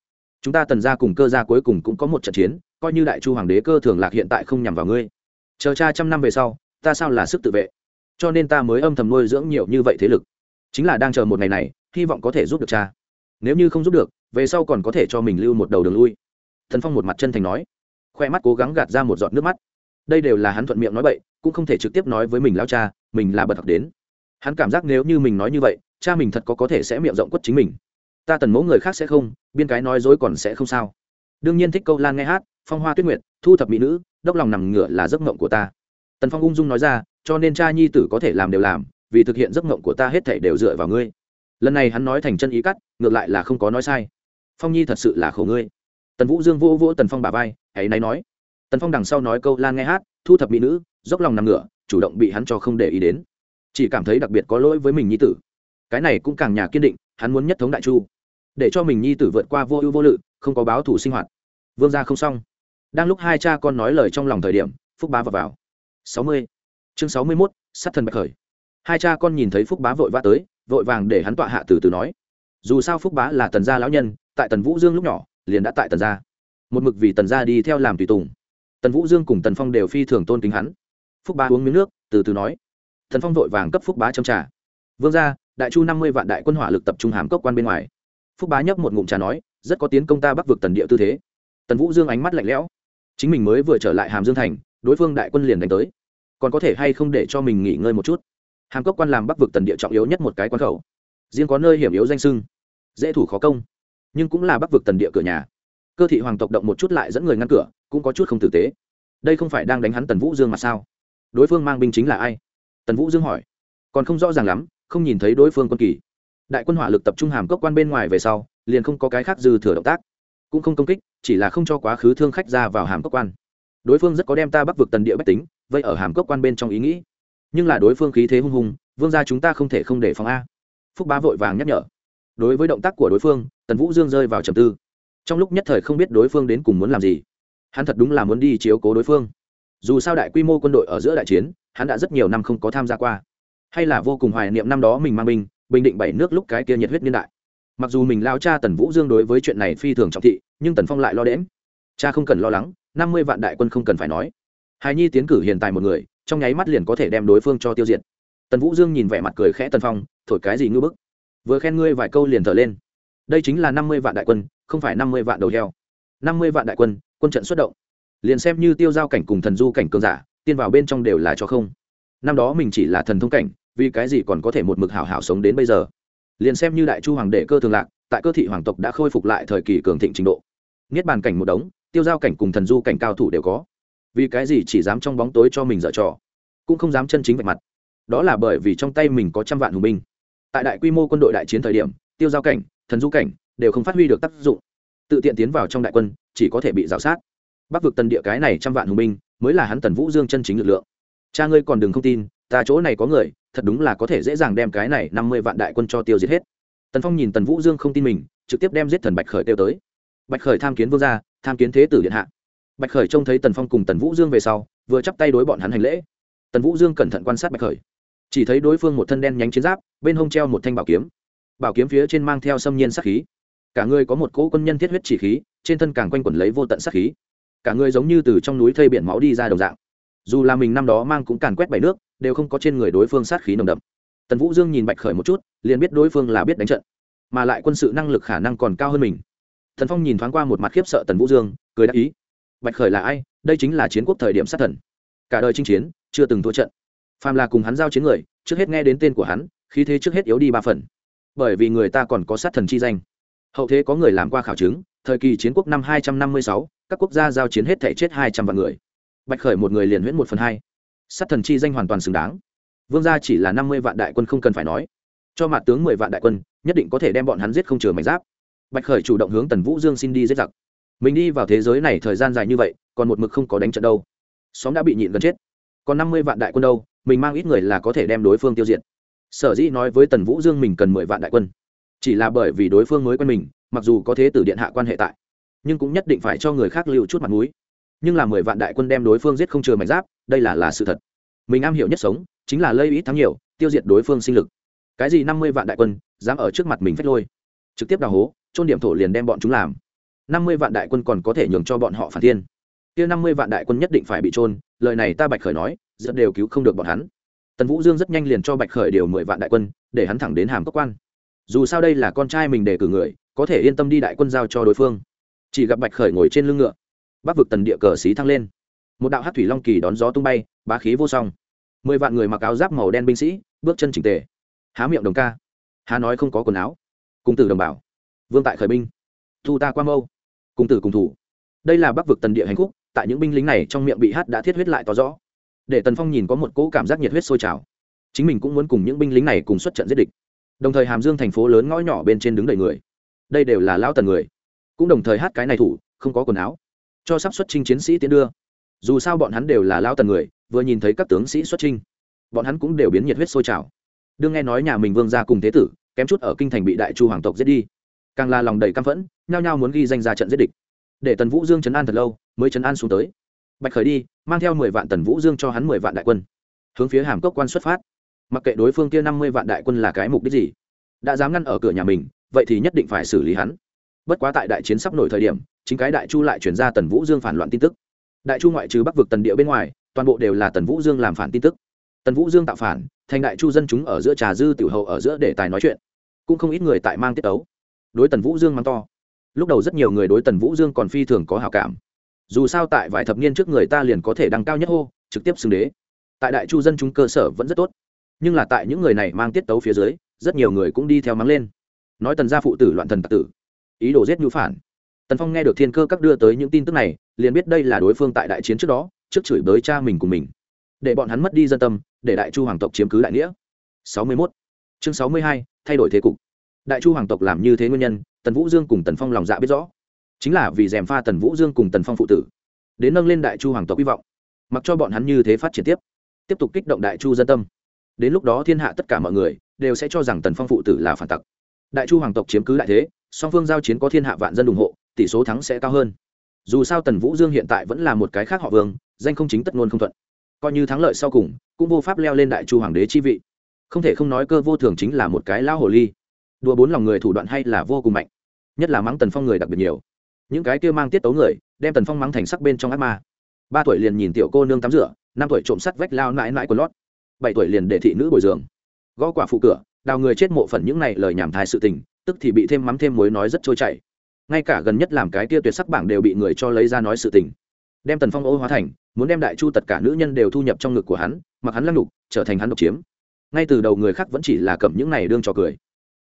Chúng ta tần gia cùng cơ gia cuối cùng cũng có một trận chiến, coi như đại chu hoàng đế cơ thường lạc hiện tại không nhằm vào ngươi. Chờ cha trăm năm về sau, ta sao là sức tự vệ? Cho nên ta mới âm thầm nuôi dưỡng nhiều như vậy thế lực. Chính là đang chờ một ngày này, hy vọng có thể giúp được cha. Nếu như không giúp được, về sau còn có thể cho mình lưu một đầu đường lui. Thần phong một mặt chân thành nói. Khoe mắt cố gắng gạt ra một giọt nước mắt. Đây đều là hắn thuận miệng nói bậy, cũng không thể trực tiếp nói với mình lao cha, mình là bật học đến hắn cảm giác nếu như mình nói như vậy, cha mình thật có có thể sẽ miệng rộng quất chính mình. Ta tần mẫu người khác sẽ không, biên cái nói dối còn sẽ không sao. Đương nhiên thích câu lan nghe hát, phong hoa tuyết nguyệt, thu thập mỹ nữ, đốc lòng nằm ngửa là giấc mộng của ta. Tần phong ung dung nói ra, cho nên cha nhi tử có thể làm đều làm, vì thực hiện giấc mộng của ta hết thể đều dựa vào ngươi. Lần này hắn nói thành chân ý cắt, ngược lại là không có nói sai. Phong nhi thật sự là khổ ngươi. Tần vũ dương vô vỗ tần phong bà vai hãy náy nói. Tần phong đằng sau nói câu lan nghe hát, thu thập mỹ nữ, dốc lòng nằm ngửa, chủ động bị hắn cho không để ý đến chỉ cảm thấy đặc biệt có lỗi với mình nhi tử. Cái này cũng càng nhà kiên định, hắn muốn nhất thống đại chu. Để cho mình nhi tử vượt qua vô ưu vô lự, không có báo thủ sinh hoạt. Vương gia không xong. Đang lúc hai cha con nói lời trong lòng thời điểm, phúc bá vào vào. Sáu mươi. Chương sáu mươi mốt, sát thần bạch khởi. Hai cha con nhìn thấy phúc bá vội vã tới, vội vàng để hắn tọa hạ từ từ nói. Dù sao phúc bá là tần gia lão nhân, tại tần vũ dương lúc nhỏ, liền đã tại tần gia. Một mực vì tần gia đi theo làm tùy tùng. Tần vũ dương cùng tần phong đều phi thường tôn kính hắn. Phúc bá uống miếng nước, từ từ nói thần phong vội vàng cấp phúc bá châm trà. Vương gia, đại chu năm mươi vạn đại quân hỏa lực tập trung hàm cốc quan bên ngoài. Phúc bá nhấp một ngụm trà nói, rất có tiến công ta bắc vực tần địa tư thế. Tần vũ dương ánh mắt lạnh lẽo. Chính mình mới vừa trở lại hàm dương thành, đối phương đại quân liền đánh tới. Còn có thể hay không để cho mình nghỉ ngơi một chút? Hàm cốc quan làm bắc vực tần địa trọng yếu nhất một cái quan khẩu. Riêng có nơi hiểm yếu danh sưng, dễ thủ khó công. Nhưng cũng là bắc vực tần địa cửa nhà. Cơ thị hoàng tộc động một chút lại dẫn người ngăn cửa, cũng có chút không tử tế. Đây không phải đang đánh hắn tần vũ dương mà sao? Đối phương mang binh chính là ai? Tần vũ dương hỏi. Còn không rõ ràng lắm, không nhìn thấy đối phương quân kỳ. Đại quân hỏa lực tập trung hàm cốc quan bên ngoài về sau, liền không có cái khác dư thừa động tác. Cũng không công kích, chỉ là không cho quá khứ thương khách ra vào hàm cốc quan. Đối phương rất có đem ta bắc vực tần địa bách tính vậy ở hàm cốc quan bên trong ý nghĩ. Nhưng là đối phương khí thế hung hùng, vương gia chúng ta không thể không để phòng a. Phúc bá vội vàng nhắc nhở. Đối với động tác của đối phương, tần vũ dương rơi vào trầm tư. Trong lúc nhất thời không biết đối phương đến cùng muốn làm gì. Hắn thật đúng là muốn đi chiếu cố đối phương dù sao đại quy mô quân đội ở giữa đại chiến, hắn đã rất nhiều năm không có tham gia qua. Hay là vô cùng hoài niệm năm đó mình mang binh, bình định bảy nước lúc cái kia nhiệt huyết niên đại. Mặc dù mình lao cha tần vũ dương đối với chuyện này phi thường trọng thị, nhưng tần phong lại lo đễm. Cha không cần lo lắng, năm mươi vạn đại quân không cần phải nói. Hài nhi tiến cử hiện tại một người, trong nháy mắt liền có thể đem đối phương cho tiêu diệt. Tần vũ dương nhìn vẻ mặt cười khẽ tần phong, thổi cái gì ngư bức? Vừa khen ngươi vài câu liền thở lên. Đây chính là năm mươi vạn đại quân, không phải năm mươi vạn đầu heo. Năm mươi vạn đại quân quân trận xuất động liền xem như tiêu giao cảnh cùng thần du cảnh cường giả, tiên vào bên trong đều là cho không. Năm đó mình chỉ là thần thông cảnh, vì cái gì còn có thể một mực hảo hảo sống đến bây giờ? Liền xem như đại chu hoàng đệ cơ thường lạc, tại cơ thị hoàng tộc đã khôi phục lại thời kỳ cường thịnh trình độ. Niết bàn cảnh một đống, tiêu giao cảnh cùng thần du cảnh cao thủ đều có. Vì cái gì chỉ dám trong bóng tối cho mình dở trò, cũng không dám chân chính vạch mặt. Đó là bởi vì trong tay mình có trăm vạn hùng binh. Tại đại quy mô quân đội đại chiến thời điểm, tiêu giao cảnh, thần du cảnh đều không phát huy được tác dụng. Tự tiện tiến vào trong đại quân, chỉ có thể bị rào sát bắc vực tần địa cái này trăm vạn hùng binh, mới là hắn tần vũ dương chân chính lực lượng. Cha ngươi còn đừng không tin, ta chỗ này có người, thật đúng là có thể dễ dàng đem cái này năm mươi vạn đại quân cho tiêu diệt hết. Tần phong nhìn tần vũ dương không tin mình, trực tiếp đem giết thần bạch khởi tiêu tới. Bạch khởi tham kiến vương gia, tham kiến thế tử điện hạ. Bạch khởi trông thấy tần phong cùng tần vũ dương về sau, vừa chắp tay đối bọn hắn hành lễ. Tần vũ dương cẩn thận quan sát bạch khởi. Chỉ thấy đối phương một thân đen nhánh chiến giáp, bên hông treo một thanh bảo kiếm. Bảo kiếm phía trên mang theo xâm nhiên sát khí. Cả người có một cỗ quân nhân thiết huyết chỉ khí, trên thân càng quanh quẩn lấy vô tận sát khí cả người giống như từ trong núi thây biển máu đi ra đồng dạng. Dù là mình năm đó mang cũng càn quét bảy nước, đều không có trên người đối phương sát khí nồng đậm. Tần vũ dương nhìn bạch khởi một chút, liền biết đối phương là biết đánh trận, mà lại quân sự năng lực khả năng còn cao hơn mình. Thần phong nhìn thoáng qua một mặt khiếp sợ tần vũ dương, cười đáp ý. Bạch khởi là ai? Đây chính là chiến quốc thời điểm sát thần. Cả đời chinh chiến, chưa từng thua trận. Phàm là cùng hắn giao chiến người, trước hết nghe đến tên của hắn, khí thế trước hết yếu đi ba phần. Bởi vì người ta còn có sát thần chi danh. Hậu thế có người làm qua khảo chứng thời kỳ chiến quốc năm hai trăm năm mươi sáu, các quốc gia giao chiến hết thể chết hai trăm vạn người. Bạch khởi một người liền huyễn một phần hai. Sát thần chi danh hoàn toàn xứng đáng. Vương gia chỉ là năm mươi vạn đại quân không cần phải nói. Cho mặt tướng mười vạn đại quân, nhất định có thể đem bọn hắn giết không chừa mảnh giáp. Bạch khởi chủ động hướng tần vũ dương xin đi giết giặc. Mình đi vào thế giới này thời gian dài như vậy, còn một mực không có đánh trận đâu. Xóm đã bị nhịn gần chết. Còn năm mươi vạn đại quân đâu, mình mang ít người là có thể đem đối phương tiêu diệt. Sở dĩ nói với tần vũ dương mình cần mười vạn đại quân. Chỉ là bởi vì đối phương mới quen mình mặc dù có thế tử điện hạ quan hệ tại, nhưng cũng nhất định phải cho người khác lưu chút mặt mũi. Nhưng là mười vạn đại quân đem đối phương giết không chừa mạch giáp, đây là là sự thật. Mình am hiểu nhất sống, chính là lây ít thắng nhiều, tiêu diệt đối phương sinh lực. Cái gì năm mươi vạn đại quân, dám ở trước mặt mình phách lôi? Trực tiếp đào hố trôn điểm thổ liền đem bọn chúng làm. Năm mươi vạn đại quân còn có thể nhường cho bọn họ phản thiên. Kia năm mươi vạn đại quân nhất định phải bị trôn lời này ta bạch khởi nói, rất đều cứu không được bọn hắn. Tần vũ dương rất nhanh liền cho bạch khởi điều mười vạn đại quân, để hắn thẳng đến hàm cốc quan. Dù sao đây là con trai mình đề cử người có thể yên tâm đi đại quân giao cho đối phương. Chỉ gặp bạch khởi ngồi trên lưng ngựa. Bắc vực tần địa cờ xí thăng lên. Một đạo hát thủy long kỳ đón gió tung bay, bá khí vô song. Mười vạn người mặc áo giáp màu đen binh sĩ, bước chân chỉnh tề. Há miệng đồng ca. Há nói không có quần áo. Cung tử đồng bảo. Vương tại khởi binh. Thu ta qua mâu. Cung tử cùng thủ. Đây là bắc vực tần địa hành khúc, tại những binh lính này trong miệng bị hát đã thiết huyết lại tỏ rõ. Để tần phong nhìn có một cỗ cảm giác nhiệt huyết sôi trào. Chính mình cũng muốn cùng những binh lính này cùng xuất trận giết địch. Đồng thời hàm dương thành phố lớn ngõ nhỏ bên trên đứng đầy người đây đều là lão tần người. Cũng đồng thời hát cái này thủ, không có quần áo. Cho sắp xuất trinh chiến sĩ tiến đưa. Dù sao bọn hắn đều là lao tần người, vừa nhìn thấy các tướng sĩ xuất trinh bọn hắn cũng đều biến nhiệt huyết sôi trào. Đương nghe nói nhà mình vương ra cùng thế tử, kém chút ở kinh thành bị đại chu hoàng tộc giết đi. Càng là lòng đầy căm phẫn, nhao nhao muốn ghi danh ra trận giết địch. Để tần vũ dương chấn an thật lâu, mới chấn an xuống tới. Bạch khởi đi, mang theo mười vạn tần vũ dương cho hắn mười vạn đại quân. Hướng phía hàm cốc quan xuất phát. Mặc kệ đối phương kia năm mươi vạn đại quân là cái mục đích gì, đã dám ngăn ở cửa nhà mình vậy thì nhất định phải xử lý hắn. Bất quá tại đại chiến sắp nổi thời điểm, chính cái đại chu lại chuyển ra tần vũ dương phản loạn tin tức. Đại chu ngoại trừ bắc vực tần địa bên ngoài, toàn bộ đều là tần vũ dương làm phản tin tức. Tần vũ dương tạo phản, thành đại chu dân chúng ở giữa trà dư tiểu hậu ở giữa để tài nói chuyện. Cũng không ít người tại mang tiết tấu. Đối tần vũ dương mang to. Lúc đầu rất nhiều người đối tần vũ dương còn phi thường có hào cảm. Dù sao tại vài thập niên trước người ta liền có thể đăng cao nhất hô, trực tiếp xưng đế. Tại đại chu dân chúng cơ sở vẫn rất tốt. Nhưng là tại những người này mang tiết tấu phía dưới, rất nhiều người cũng đi theo mắng lên nói tần gia phụ tử loạn thần tặc tử. Ý đồ giết nhu phản. Tần phong nghe được thiên cơ các đưa tới những tin tức này, liền biết đây là đối phương tại đại chiến trước đó, trước chửi bới cha mình cùng mình. Để bọn hắn mất đi dân tâm, để đại chu hoàng tộc chiếm cứ đại nghĩa. Sáu mươi 61. chương sáu mươi hai, thay đổi thế cục. Đại chu hoàng tộc làm như thế nguyên nhân, tần vũ dương cùng tần phong lòng dạ biết rõ. Chính là vì dèm pha tần vũ dương cùng tần phong phụ tử, đến nâng lên đại chu hoàng tộc hy vọng. Mặc cho bọn hắn như thế phát triển tiếp tiếp tục kích động đại chu dân tâm. Đến lúc đó thiên hạ tất cả mọi người đều sẽ cho rằng tần phong phụ tử là phản tặc đại chu hoàng tộc chiếm cứ đại thế, song phương giao chiến có thiên hạ vạn dân ủng hộ, tỷ số thắng sẽ cao hơn. Dù sao tần vũ dương hiện tại vẫn là một cái khác họ vương, danh không chính tất ngôn không thuận. Coi như thắng lợi sau cùng, cũng vô pháp leo lên đại chu hoàng đế chi vị. Không thể không nói cơ vô thường chính là một cái lao hồ ly. Đùa bốn lòng người thủ đoạn hay là vô cùng mạnh, nhất là mắng tần phong người đặc biệt nhiều. Những cái kia mang tiết tấu người, đem tần phong mắng thành sắc bên trong ác ma. Ba tuổi liền nhìn tiểu cô nương tắm rửa, năm tuổi trộm sắt vách lao mãi mãi của lót. Bảy tuổi liền để thị nữ bồi giường gõ quả phụ cửa đào người chết mộ phần những này lời nhảm thai sự tình, tức thì bị thêm mắm thêm muối nói rất trôi chảy. Ngay cả gần nhất làm cái kia tuyệt sắc bảng đều bị người cho lấy ra nói sự tình. Đem tần phong ô hóa thành, muốn đem đại chu tất cả nữ nhân đều thu nhập trong ngực của hắn, mặc hắn lăng đục trở thành hắn độc chiếm. Ngay từ đầu người khác vẫn chỉ là cầm những này đương cho cười.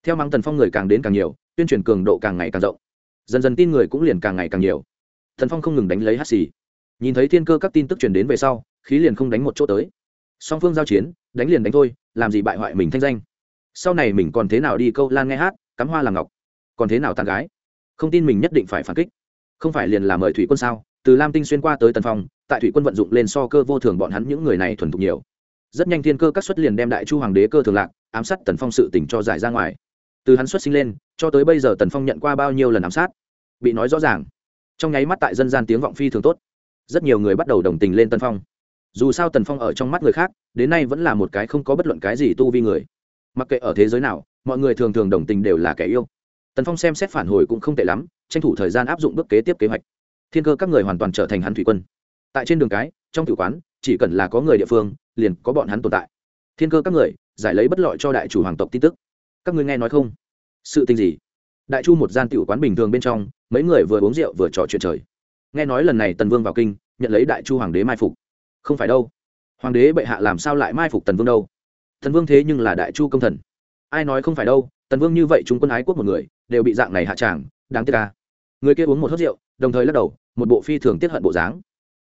Theo mắng tần phong người càng đến càng nhiều, tuyên truyền cường độ càng ngày càng rộng. Dần dần tin người cũng liền càng ngày càng nhiều. Thần phong không ngừng đánh lấy hát xì. Nhìn thấy thiên cơ các tin tức truyền đến về sau, khí liền không đánh một chỗ tới. Song phương giao chiến, đánh liền đánh thôi, làm gì bại hoại mình thanh danh sau này mình còn thế nào đi câu lan nghe hát, cắm hoa làm ngọc? Còn thế nào tàn gái? Không tin mình nhất định phải phản kích. Không phải liền là mời thủy quân sao? Từ lam tinh xuyên qua tới tần phong, tại thủy quân vận dụng lên so cơ vô thường bọn hắn những người này thuần thục nhiều. Rất nhanh thiên cơ các xuất liền đem đại chu hoàng đế cơ thường lạc, ám sát tần phong sự tỉnh cho giải ra ngoài. Từ hắn xuất sinh lên, cho tới bây giờ tần phong nhận qua bao nhiêu lần ám sát? Bị nói rõ ràng. Trong nháy mắt tại dân gian tiếng vọng phi thường tốt. Rất nhiều người bắt đầu đồng tình lên tần phong. Dù sao tần phong ở trong mắt người khác, đến nay vẫn là một cái không có bất luận cái gì tu vi người mặc kệ ở thế giới nào, mọi người thường thường đồng tình đều là kẻ yêu. Tần phong xem xét phản hồi cũng không tệ lắm, tranh thủ thời gian áp dụng bước kế tiếp kế hoạch. Thiên cơ các người hoàn toàn trở thành hắn thủy quân. Tại trên đường cái, trong tử quán, chỉ cần là có người địa phương, liền có bọn hắn tồn tại. Thiên cơ các người, giải lấy bất lợi cho đại chủ hoàng tộc tin tức. Các ngươi nghe nói không? Sự tình gì? Đại chu một gian tiểu quán bình thường bên trong, mấy người vừa uống rượu vừa trò chuyện trời. Nghe nói lần này tần vương vào kinh, nhận lấy đại chu hoàng đế mai phục. Không phải đâu. Hoàng đế bệ hạ làm sao lại mai phục tần vương đâu? Tần vương thế nhưng là đại chu công thần. Ai nói không phải đâu, tần vương như vậy chúng quân ái quốc một người, đều bị dạng này hạ tràng, đáng tiếc ca người kia uống một hớt rượu, đồng thời lắc đầu, một bộ phi thường tiết hận bộ dáng.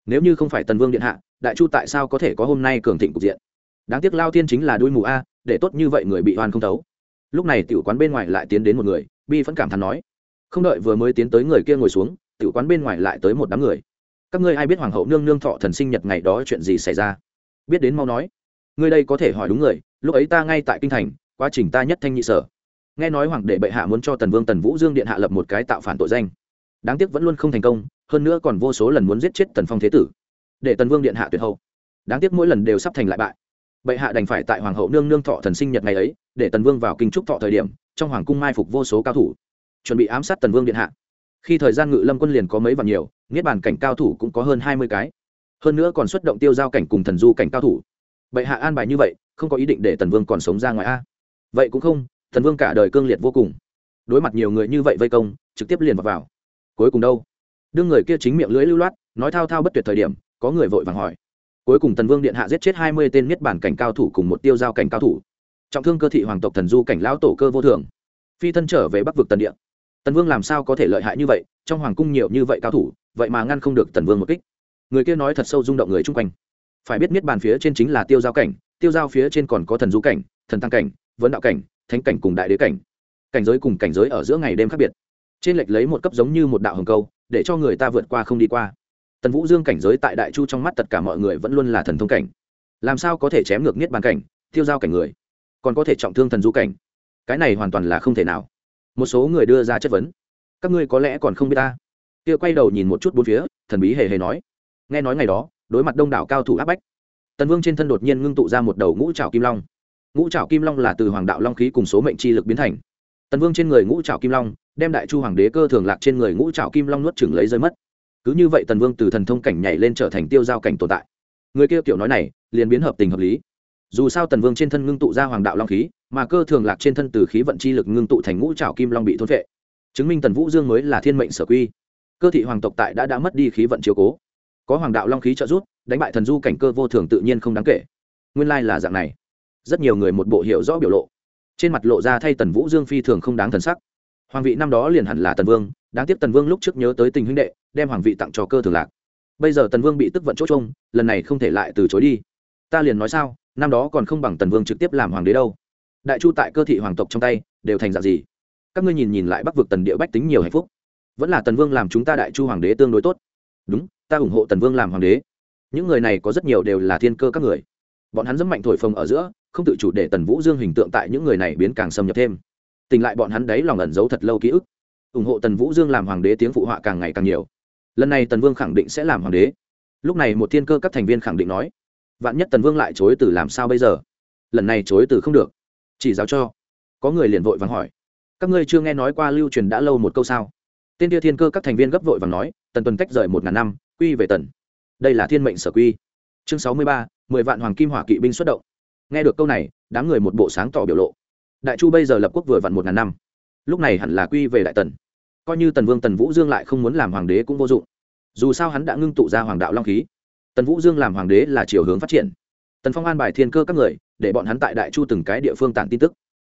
Nếu như không phải tần vương điện hạ, đại chu tại sao có thể có hôm nay cường thịnh cục diện? Đáng tiếc lao tiên chính là đuôi mù a, để tốt như vậy người bị oan không thấu. Lúc này tiểu quán bên ngoài lại tiến đến một người, bi vẫn cảm thán nói, không đợi vừa mới tiến tới người kia ngồi xuống, tiểu quán bên ngoài lại tới một đám người. Các ngươi ai biết hoàng hậu nương nương thọ thần sinh nhật ngày đó chuyện gì xảy ra? Biết đến mau nói ngươi đây có thể hỏi đúng người, lúc ấy ta ngay tại kinh thành, quá trình ta nhất thanh nhị sở. Nghe nói hoàng đệ bệ hạ muốn cho tần vương tần vũ dương điện hạ lập một cái tạo phản tội danh. Đáng tiếc vẫn luôn không thành công, hơn nữa còn vô số lần muốn giết chết tần phong thế tử. Để tần vương điện hạ tuyệt hậu. Đáng tiếc mỗi lần đều sắp thành lại bại. Bệ hạ đành phải tại hoàng hậu nương nương thọ thần sinh nhật ngày ấy, để tần vương vào kinh trúc thọ thời điểm, trong hoàng cung mai phục vô số cao thủ. Chuẩn bị ám sát tần vương điện hạ. Khi thời gian ngự lâm quân liền có mấy vạn nhiều, niết bàn cảnh cao thủ cũng có hơn hai mươi cái. Hơn nữa còn xuất động tiêu giao cảnh cùng thần du cảnh cao thủ bệ hạ an bài như vậy không có ý định để tần vương còn sống ra ngoài a. Vậy cũng không tần vương cả đời cương liệt vô cùng. Đối mặt nhiều người như vậy vây công trực tiếp liền vào, vào. cuối cùng đâu? Đương người kia chính miệng lưỡi lưu loát nói thao thao bất tuyệt thời điểm có người vội vàng hỏi. Cuối cùng tần vương điện hạ giết chết hai mươi tên niết bản cảnh cao thủ cùng một tiêu giao cảnh cao thủ. Trọng thương cơ thị hoàng tộc thần du cảnh lão tổ cơ vô thường. Phi thân trở về bắc vực tần địa. Tần vương làm sao có thể lợi hại như vậy trong hoàng cung nhiều như vậy cao thủ vậy mà ngăn không được tần vương một kích. Người kia nói thật sâu rung động người chung quanh phải biết niết bàn phía trên chính là tiêu giao cảnh, tiêu giao phía trên còn có thần du cảnh, thần tăng cảnh, vấn đạo cảnh, thánh cảnh cùng đại đế cảnh. Cảnh giới cùng cảnh giới ở giữa ngày đêm khác biệt. Trên lệch lấy một cấp giống như một đạo hồng câu, để cho người ta vượt qua không đi qua. Tần vũ dương cảnh giới tại đại chu trong mắt tất cả mọi người vẫn luôn là thần thông cảnh. Làm sao có thể chém ngược niết bàn cảnh, tiêu giao cảnh người? Còn có thể trọng thương thần du cảnh? Cái này hoàn toàn là không thể nào. Một số người đưa ra chất vấn. Các ngươi có lẽ còn không biết ta. Kia quay đầu nhìn một chút bốn phía, thần bí hề hề nói. Nghe nói ngày đó đối mặt đông đảo cao thủ áp bách. Tần vương trên thân đột nhiên ngưng tụ ra một đầu ngũ trào kim long. Ngũ trào kim long là từ hoàng đạo long khí cùng số mệnh chi lực biến thành. Tần vương trên người ngũ trào kim long, đem đại chu hoàng đế cơ thường lạc trên người ngũ trào kim long nuốt chừng lấy rơi mất. Cứ như vậy tần vương từ thần thông cảnh nhảy lên trở thành tiêu giao cảnh tồn tại. Người kia kiểu nói này, liền biến hợp tình hợp lý. Dù sao tần vương trên thân ngưng tụ ra hoàng đạo long khí, mà cơ thường lạc trên thân từ khí vận chi lực ngưng tụ thành ngũ trào kim long bị thôn vệ chứng minh tần vũ dương mới là thiên mệnh sở quy. Cơ thị hoàng tộc tại đã đã mất đi khí vận chiếu cố có hoàng đạo long khí trợ giúp, đánh bại thần du cảnh cơ vô thường tự nhiên không đáng kể. Nguyên lai là dạng này. Rất nhiều người một bộ hiểu rõ biểu lộ. Trên mặt lộ ra thay tần vũ dương phi thường không đáng thần sắc. Hoàng vị năm đó liền hẳn là tần vương, đáng tiếc tần vương lúc trước nhớ tới tình huynh đệ, đem hoàng vị tặng cho cơ thường lạc. Bây giờ tần vương bị tức vận chỗ chung lần này không thể lại từ chối đi. Ta liền nói sao, năm đó còn không bằng tần vương trực tiếp làm hoàng đế đâu. Đại chu tại cơ thị hoàng tộc trong tay, đều thành dạng gì? Các ngươi nhìn nhìn lại bắc vực tần địa bách tính nhiều hạnh phúc. Vẫn là tần vương làm chúng ta đại chu hoàng đế tương đối tốt. Đúng ta ủng hộ tần vương làm hoàng đế. Những người này có rất nhiều đều là thiên cơ các người. Bọn hắn dẫm mạnh thổi phồng ở giữa, không tự chủ để tần vũ dương hình tượng tại những người này biến càng xâm nhập thêm. Tình lại bọn hắn đấy lòng ẩn giấu thật lâu ký ức. Ủng hộ tần vũ dương làm hoàng đế tiếng phụ họa càng ngày càng nhiều. Lần này tần vương khẳng định sẽ làm hoàng đế. Lúc này một thiên cơ các thành viên khẳng định nói, vạn nhất tần vương lại chối từ làm sao bây giờ? Lần này chối từ không được. Chỉ giáo cho. Có người liền vội vàng hỏi, các ngươi chưa nghe nói qua lưu truyền đã lâu một câu sao? Tên tia thiên cơ các thành viên gấp vội vàng nói, tần tuần tách rời một ngàn năm quy về tần. Đây là thiên mệnh sở quy. Chương sáu mươi ba, mười vạn hoàng kim hỏa kỵ binh xuất động. Nghe được câu này, đám người một bộ sáng tỏ biểu lộ. Đại chu bây giờ lập quốc vừa vặn một ngàn năm. Lúc này hẳn là quy về đại tần. Coi như tần vương tần vũ dương lại không muốn làm hoàng đế cũng vô dụng. Dù sao hắn đã ngưng tụ ra hoàng đạo long khí. Tần vũ dương làm hoàng đế là chiều hướng phát triển. Tần phong an bài thiên cơ các người, để bọn hắn tại đại chu từng cái địa phương tản tin tức.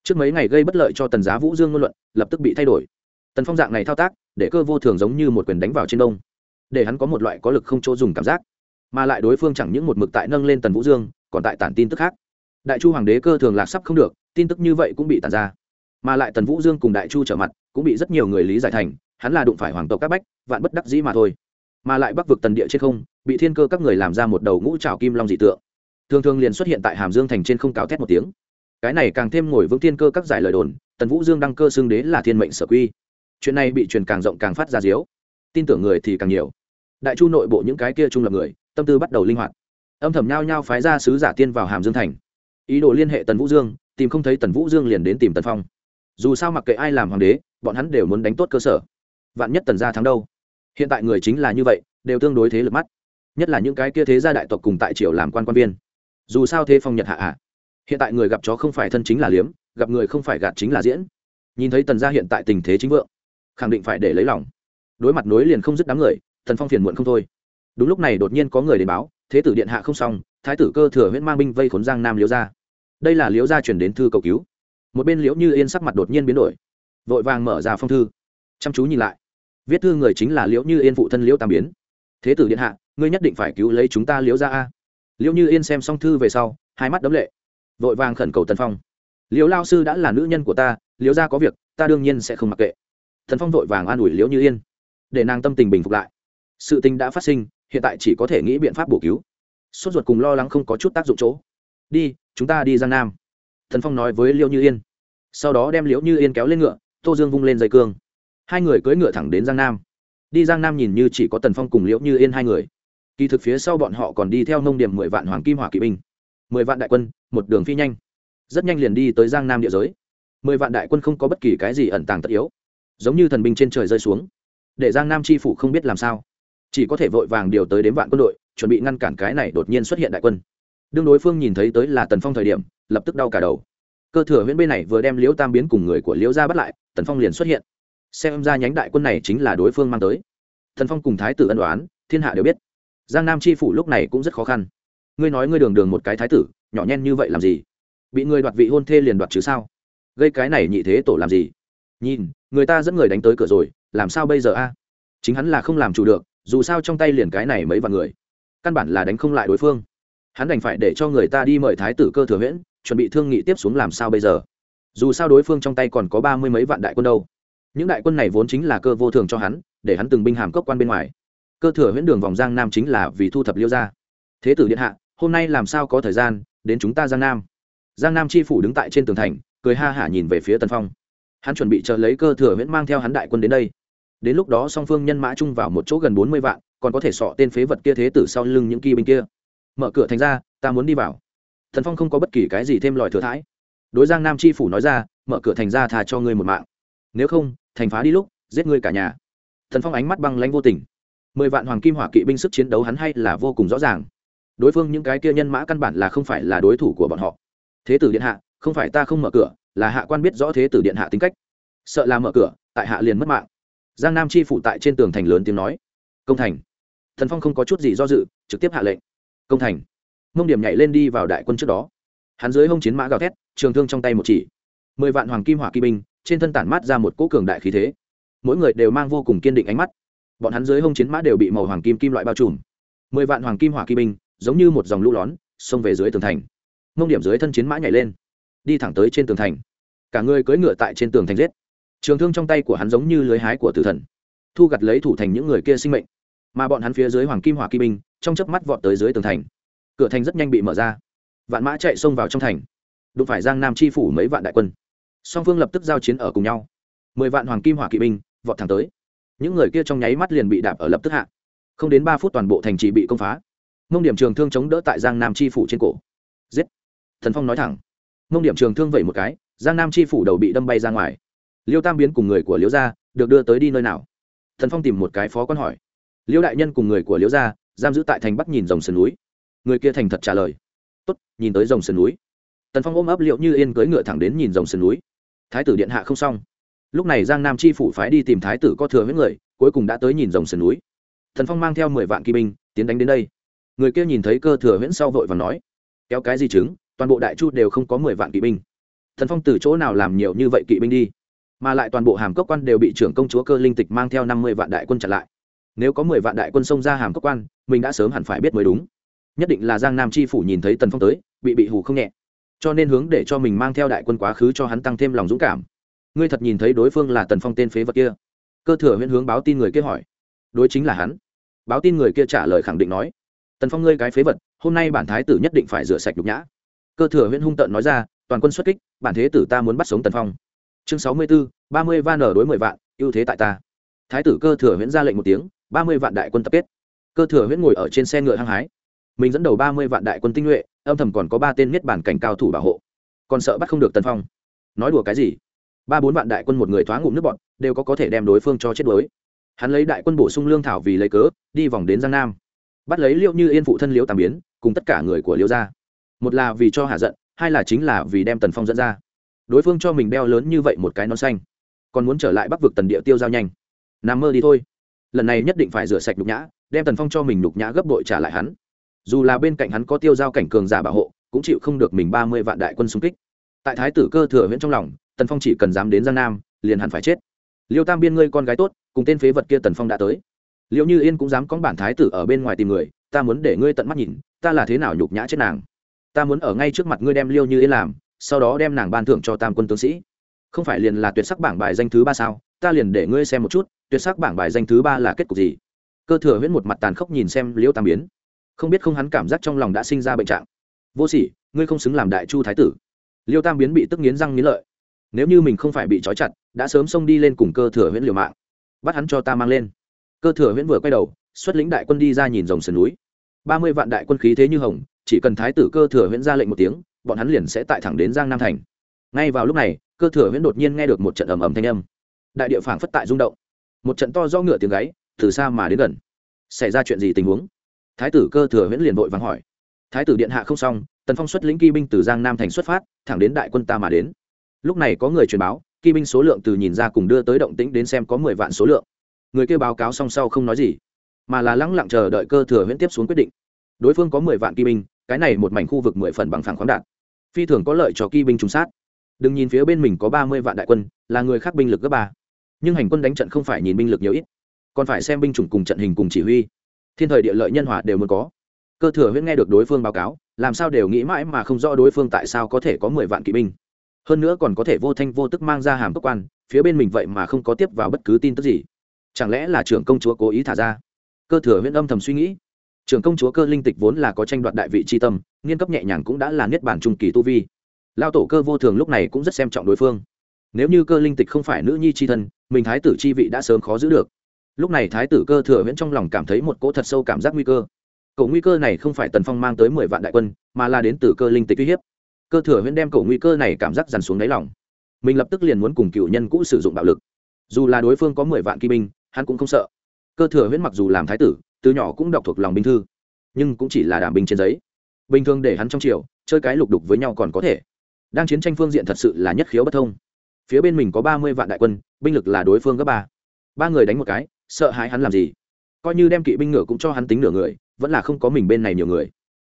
Trước mấy ngày gây bất lợi cho tần giá vũ dương ngôn luận, lập tức bị thay đổi. Tần phong dạng này thao tác, để cơ vô thường giống như một quyền đánh vào trên đông để hắn có một loại có lực không chỗ dùng cảm giác, mà lại đối phương chẳng những một mực tại nâng lên tần vũ dương, còn tại tản tin tức khác. Đại chu hoàng đế cơ thường lạc sắp không được, tin tức như vậy cũng bị tàn ra. Mà lại tần vũ dương cùng đại chu trở mặt, cũng bị rất nhiều người lý giải thành, hắn là đụng phải hoàng tộc các bách, vạn bất đắc dĩ mà thôi. Mà lại bắc vực tần địa trên không, bị thiên cơ các người làm ra một đầu ngũ trào kim long dị tượng. Thường thường liền xuất hiện tại hàm dương thành trên không cáo thét một tiếng. Cái này càng thêm ngồi vững thiên cơ các giải lời đồn, tần vũ dương đăng cơ xưng đế là thiên mệnh sở quy. Chuyện này bị truyền càng rộng càng phát ra diếu. Tin tưởng người thì càng nhiều đại chu nội bộ những cái kia trung lập người, tâm tư bắt đầu linh hoạt. Âm thầm nhao nhao phái ra sứ giả tiên vào hàm dương thành. Ý đồ liên hệ tần vũ dương, tìm không thấy tần vũ dương liền đến tìm tần phong. Dù sao mặc kệ ai làm hoàng đế, bọn hắn đều muốn đánh tốt cơ sở. Vạn nhất tần gia thắng đâu? Hiện tại người chính là như vậy, đều tương đối thế lực mắt. Nhất là những cái kia thế gia đại tộc cùng tại triều làm quan quan viên. Dù sao thế phong nhật hạ hạ hiện tại người gặp chó không phải thân chính là liếm, gặp người không phải gạt chính là diễn. Nhìn thấy tần gia hiện tại tình thế chính vượng, khẳng định phải để lấy lòng. Đối mặt nối liền không dứt đám người thần phong phiền muộn không thôi. Đúng lúc này đột nhiên có người đến báo, thế tử điện hạ không xong, thái tử cơ thừa huyễn mang binh vây khốn giang nam liễu gia. Đây là liễu gia chuyển đến thư cầu cứu. Một bên liễu như yên sắc mặt đột nhiên biến đổi, vội vàng mở ra phong thư. Chăm chú nhìn lại, viết thư người chính là liễu như yên phụ thân liễu tam biến. Thế tử điện hạ, ngươi nhất định phải cứu lấy chúng ta liễu gia a. Liễu như yên xem xong thư về sau, hai mắt đấm lệ, vội vàng khẩn cầu tần phong. Liễu lao sư đã là nữ nhân của ta, liễu gia có việc, ta đương nhiên sẽ không mặc kệ. Thần phong vội vàng an ủi liễu như yên, để nàng tâm tình bình phục lại sự tình đã phát sinh, hiện tại chỉ có thể nghĩ biện pháp bổ cứu. Sốt ruột cùng lo lắng không có chút tác dụng chỗ. Đi, chúng ta đi giang nam. Thần phong nói với liễu như yên. Sau đó đem liễu như yên kéo lên ngựa, tô dương vung lên dây cương. Hai người cưỡi ngựa thẳng đến giang nam. Đi giang nam nhìn như chỉ có tần phong cùng liễu như yên hai người. Kỳ thực phía sau bọn họ còn đi theo nông điểm mười vạn hoàng kim hỏa kỵ binh. Mười vạn đại quân, một đường phi nhanh. Rất nhanh liền đi tới giang nam địa giới. Mười vạn đại quân không có bất kỳ cái gì ẩn tàng tất yếu. Giống như thần binh trên trời rơi xuống. Để giang nam tri phủ không biết làm sao chỉ có thể vội vàng điều tới đến vạn quân đội, chuẩn bị ngăn cản cái này đột nhiên xuất hiện đại quân. Đương đối phương nhìn thấy tới là tần phong thời điểm, lập tức đau cả đầu. Cơ thừa huyễn bên này vừa đem liễu tam biến cùng người của liễu ra bắt lại, tần phong liền xuất hiện. Xem ra nhánh đại quân này chính là đối phương mang tới. Thần phong cùng thái tử ân đoán thiên hạ đều biết. Giang nam tri phủ lúc này cũng rất khó khăn. Ngươi nói ngươi đường đường một cái thái tử, nhỏ nhen như vậy làm gì? Bị người đoạt vị hôn thê liền đoạt chứ sao? Gây cái này nhị thế tổ làm gì? Nhìn, người ta dẫn người đánh tới cửa rồi, làm sao bây giờ a? Chính hắn là không làm chủ được dù sao trong tay liền cái này mấy vạn người, căn bản là đánh không lại đối phương. Hắn đành phải để cho người ta đi mời thái tử cơ thừa huyễn, chuẩn bị thương nghị tiếp xuống làm sao bây giờ. Dù sao đối phương trong tay còn có ba mươi mấy vạn đại quân đâu. Những đại quân này vốn chính là cơ vô thường cho hắn, để hắn từng binh hàm cốc quan bên ngoài. Cơ thừa huyễn đường vòng giang nam chính là vì thu thập liêu gia. Thế tử điện hạ, hôm nay làm sao có thời gian, đến chúng ta giang nam? Giang nam chi phủ đứng tại trên tường thành, cười ha hả nhìn về phía tần phong. Hắn chuẩn bị chờ lấy cơ thừa huyễn mang theo hắn đại quân đến đây đến lúc đó song phương nhân mã chung vào một chỗ gần bốn mươi vạn, còn có thể sọ tên phế vật kia thế tử sau lưng những kỳ binh kia. Mở cửa thành ra, ta muốn đi vào. Thần phong không có bất kỳ cái gì thêm lòi thừa thãi. Đối giang nam tri phủ nói ra, mở cửa thành ra thà cho ngươi một mạng. Nếu không, thành phá đi lúc, giết ngươi cả nhà. Thần phong ánh mắt băng lanh vô tình. Mười vạn hoàng kim hỏa kỵ binh sức chiến đấu hắn hay là vô cùng rõ ràng. Đối phương những cái kia nhân mã căn bản là không phải là đối thủ của bọn họ. Thế tử điện hạ, không phải ta không mở cửa, là hạ quan biết rõ thế tử điện hạ tính cách. Sợ là mở cửa, tại hạ liền mất mạng giang nam chi phụ tại trên tường thành lớn tiếng nói. Công thành. Thần phong không có chút gì do dự, trực tiếp hạ lệnh. Công thành. Mông điểm nhảy lên đi vào đại quân trước đó. Hắn dưới hông chiến mã gào thét, trường thương trong tay một chỉ. Mười vạn hoàng kim hỏa kỵ binh, trên thân tản mát ra một cỗ cường đại khí thế. Mỗi người đều mang vô cùng kiên định ánh mắt. Bọn hắn dưới hông chiến mã đều bị màu hoàng kim kim loại bao trùm. Mười vạn hoàng kim hỏa kỵ binh, giống như một dòng lũ lón, xông về dưới tường thành. Mông điểm dưới thân chiến mã nhảy lên, đi thẳng tới trên tường thành. Cả người cưỡi ngựa tại trên tường thành giết trường thương trong tay của hắn giống như lưới hái của tử thần, thu gặt lấy thủ thành những người kia sinh mệnh. Mà bọn hắn phía dưới hoàng kim hỏa kỵ binh, trong chớp mắt vọt tới dưới tường thành. Cửa thành rất nhanh bị mở ra. Vạn mã chạy xông vào trong thành. Đụng phải giang nam chi phủ mấy vạn đại quân. Song phương lập tức giao chiến ở cùng nhau. Mười vạn hoàng kim hỏa kỵ binh vọt thẳng tới. Những người kia trong nháy mắt liền bị đạp ở lập tức hạ. Không đến ba phút toàn bộ thành trì bị công phá. Mông điểm trường thương chống đỡ tại giang nam chi phủ trên cổ. Giết! Thần phong nói thẳng. Mông điểm trường thương vẩy một cái, giang nam chi phủ đầu bị đâm bay ra ngoài liêu tam biến cùng người của liêu gia được đưa tới đi nơi nào? Thần phong tìm một cái phó quan hỏi. Liêu đại nhân cùng người của liêu gia giam giữ tại thành bắc nhìn dòng sườn núi. Người kia thành thật trả lời. Tốt, nhìn tới dòng sườn núi. Tần phong ôm ấp liệu như yên cưỡi ngựa thẳng đến nhìn dòng sườn núi. Thái tử điện hạ không xong. Lúc này giang nam chi phủ phái đi tìm thái tử có thừa với người, cuối cùng đã tới nhìn dòng sườn núi. Thần phong mang theo mười vạn kỵ binh tiến đánh đến đây. Người kia nhìn thấy cơ thừa huyễn sau vội và nói, kéo cái gì chứng? Toàn bộ đại chu đều không có mười vạn kỵ binh. Thần phong từ chỗ nào làm nhiều như vậy kỵ binh đi? Mà lại toàn bộ hàm cốc quan đều bị trưởng công chúa cơ linh tịch mang theo năm mươi vạn đại quân chặn lại. Nếu có mười vạn đại quân xông ra hàm cốc quan, mình đã sớm hẳn phải biết mới đúng. Nhất định là giang nam chi phủ nhìn thấy tần phong tới, bị bị hù không nhẹ. Cho nên hướng để cho mình mang theo đại quân quá khứ cho hắn tăng thêm lòng dũng cảm. Ngươi thật nhìn thấy đối phương là tần phong tên phế vật kia? Cơ thừa huyễn hướng báo tin người kia hỏi. Đối chính là hắn. Báo tin người kia trả lời khẳng định nói. Tần phong ngươi cái phế vật, hôm nay bản thái tử nhất định phải rửa sạch nhục nhã. Cơ thừa huyễn hung tợn nói ra, toàn quân xuất kích, bản thế tử ta muốn bắt sống tần phong chương sáu mươi b ố ba mươi van ở đối mười vạn, ưu thế tại ta. Thái tử cơ thừa huyễn ra lệnh một tiếng, ba mươi vạn đại quân tập kết. Cơ thừa huyễn ngồi ở trên xe ngựa hăng hái. Mình dẫn đầu ba mươi vạn đại quân tinh nhuệ, âm thầm còn có ba tên miết bản cảnh cao thủ bảo hộ. Còn sợ bắt không được tần phong. Nói đùa cái gì? Ba bốn vạn đại quân một người thoá ngụm nước bọn đều có có thể đem đối phương cho chết đuối. Hắn lấy đại quân bổ sung lương thảo vì lấy cớ, đi vòng đến giang nam. Bắt lấy liệu như yên phụ thân liễu tàm biến, cùng tất cả người của liễu gia. Một là vì cho hạ giận, hai là chính là vì đem tần phong dẫn ra đối phương cho mình đeo lớn như vậy một cái non xanh, còn muốn trở lại bắc vực tần địa tiêu giao nhanh. Nằm mơ đi thôi. Lần này nhất định phải rửa sạch nhục nhã, đem tần phong cho mình nhục nhã gấp bội trả lại hắn. Dù là bên cạnh hắn có tiêu giao cảnh cường giả bảo hộ, cũng chịu không được mình ba mươi vạn đại quân xung kích. Tại thái tử cơ thừa huyện trong lòng, tần phong chỉ cần dám đến giang nam, liền hẳn phải chết. Liêu tam biên ngươi con gái tốt, cùng tên phế vật kia tần phong đã tới. Liệu như yên cũng dám có bản thái tử ở bên ngoài tìm người, ta muốn để ngươi tận mắt nhìn, ta là thế nào nhục nhã chết nàng. Ta muốn ở ngay trước mặt ngươi đem liêu như yên làm sau đó đem nàng ban thưởng cho tam quân tướng sĩ. Không phải liền là tuyệt sắc bảng bài danh thứ ba sao? Ta liền để ngươi xem một chút, tuyệt sắc bảng bài danh thứ ba là kết cục gì? Cơ thừa huyễn một mặt tàn khốc nhìn xem liễu tam biến. Không biết không hắn cảm giác trong lòng đã sinh ra bệnh trạng. Vô sỉ, ngươi không xứng làm đại chu thái tử. Liêu tam biến bị tức nghiến răng nghiến lợi. Nếu như mình không phải bị trói chặt, đã sớm xông đi lên cùng cơ thừa huyễn liều mạng. Bắt hắn cho ta mang lên. Cơ thừa huyễn vừa quay đầu, xuất lĩnh đại quân đi ra nhìn dòng sườn núi. Ba mươi vạn đại quân khí thế như hồng, chỉ cần thái tử cơ thừa huyễn ra lệnh một tiếng bọn hắn liền sẽ tại thẳng đến giang nam thành. Ngay vào lúc này, cơ thừa huyễn đột nhiên nghe được một trận ầm ầm thanh âm. Đại địa phảng phất tại rung động. Một trận to do ngựa tiếng gáy, từ xa mà đến gần. Xảy ra chuyện gì tình huống? Thái tử cơ thừa huyễn liền vội vắng hỏi. Thái tử điện hạ không xong, tần phong xuất lĩnh kỵ binh từ giang nam thành xuất phát, thẳng đến đại quân ta mà đến. Lúc này có người truyền báo, kỵ binh số lượng từ nhìn ra cùng đưa tới động tĩnh đến xem có mười vạn số lượng. Người kêu báo cáo song sau không nói gì, mà là lắng lặng chờ đợi cơ thừa huyễn tiếp xuống quyết định. Đối phương có mười vạn kỵ binh, cái này một mảnh khu vực mười phần bằng phẳng khoáng đạt phi thường có lợi cho kỵ binh trùng sát. Đừng nhìn phía bên mình có ba mươi vạn đại quân, là người khác binh lực gấp ba. Nhưng hành quân đánh trận không phải nhìn binh lực nhiều ít, còn phải xem binh chủng cùng trận hình cùng chỉ huy. Thiên thời địa lợi nhân hòa đều muốn có. Cơ thừa huyễn nghe được đối phương báo cáo, làm sao đều nghĩ mãi mà không rõ đối phương tại sao có thể có mười vạn kỵ binh. Hơn nữa còn có thể vô thanh vô tức mang ra hàm cấp quan, phía bên mình vậy mà không có tiếp vào bất cứ tin tức gì. Chẳng lẽ là trưởng công chúa cố ý thả ra? Cơ thừa huyễn âm thầm suy nghĩ trưởng công chúa cơ linh tịch vốn là có tranh đoạt đại vị tri tâm, nghiên cấp nhẹ nhàng cũng đã là niết bản trung kỳ tu vi. Lao tổ cơ vô thường lúc này cũng rất xem trọng đối phương. Nếu như cơ linh tịch không phải nữ nhi c h i thân, mình thái tử chi vị đã sớm khó giữ được. Lúc này thái tử cơ thừa viễn trong lòng cảm thấy một cỗ thật sâu cảm giác nguy cơ. Cậu nguy cơ này không phải tần phong mang tới mười vạn đại quân, mà là đến từ cơ linh tịch uy hiếp. Cơ thừa viễn đem cậu nguy cơ này cảm giác dằn xuống đáy lòng. Mình lập tức liền muốn cùng cựu nhân cũ sử dụng bạo lực. Dù là đối phương có mười vạn kỵ binh, hắn cũng không sợ. Cơ thừa viễn mặc dù làm thái tử từ nhỏ cũng đọc thuộc lòng binh thư, nhưng cũng chỉ là đảm binh trên giấy. Bình thường để hắn trong triều, chơi cái lục đục với nhau còn có thể. Đang chiến tranh phương diện thật sự là nhất khiếu bất thông. Phía bên mình có ba mươi vạn đại quân, binh lực là đối phương gấp ba. Ba người đánh một cái, sợ hãi hắn làm gì? Coi như đem kỵ binh ngựa cũng cho hắn tính nửa người, vẫn là không có mình bên này nhiều người.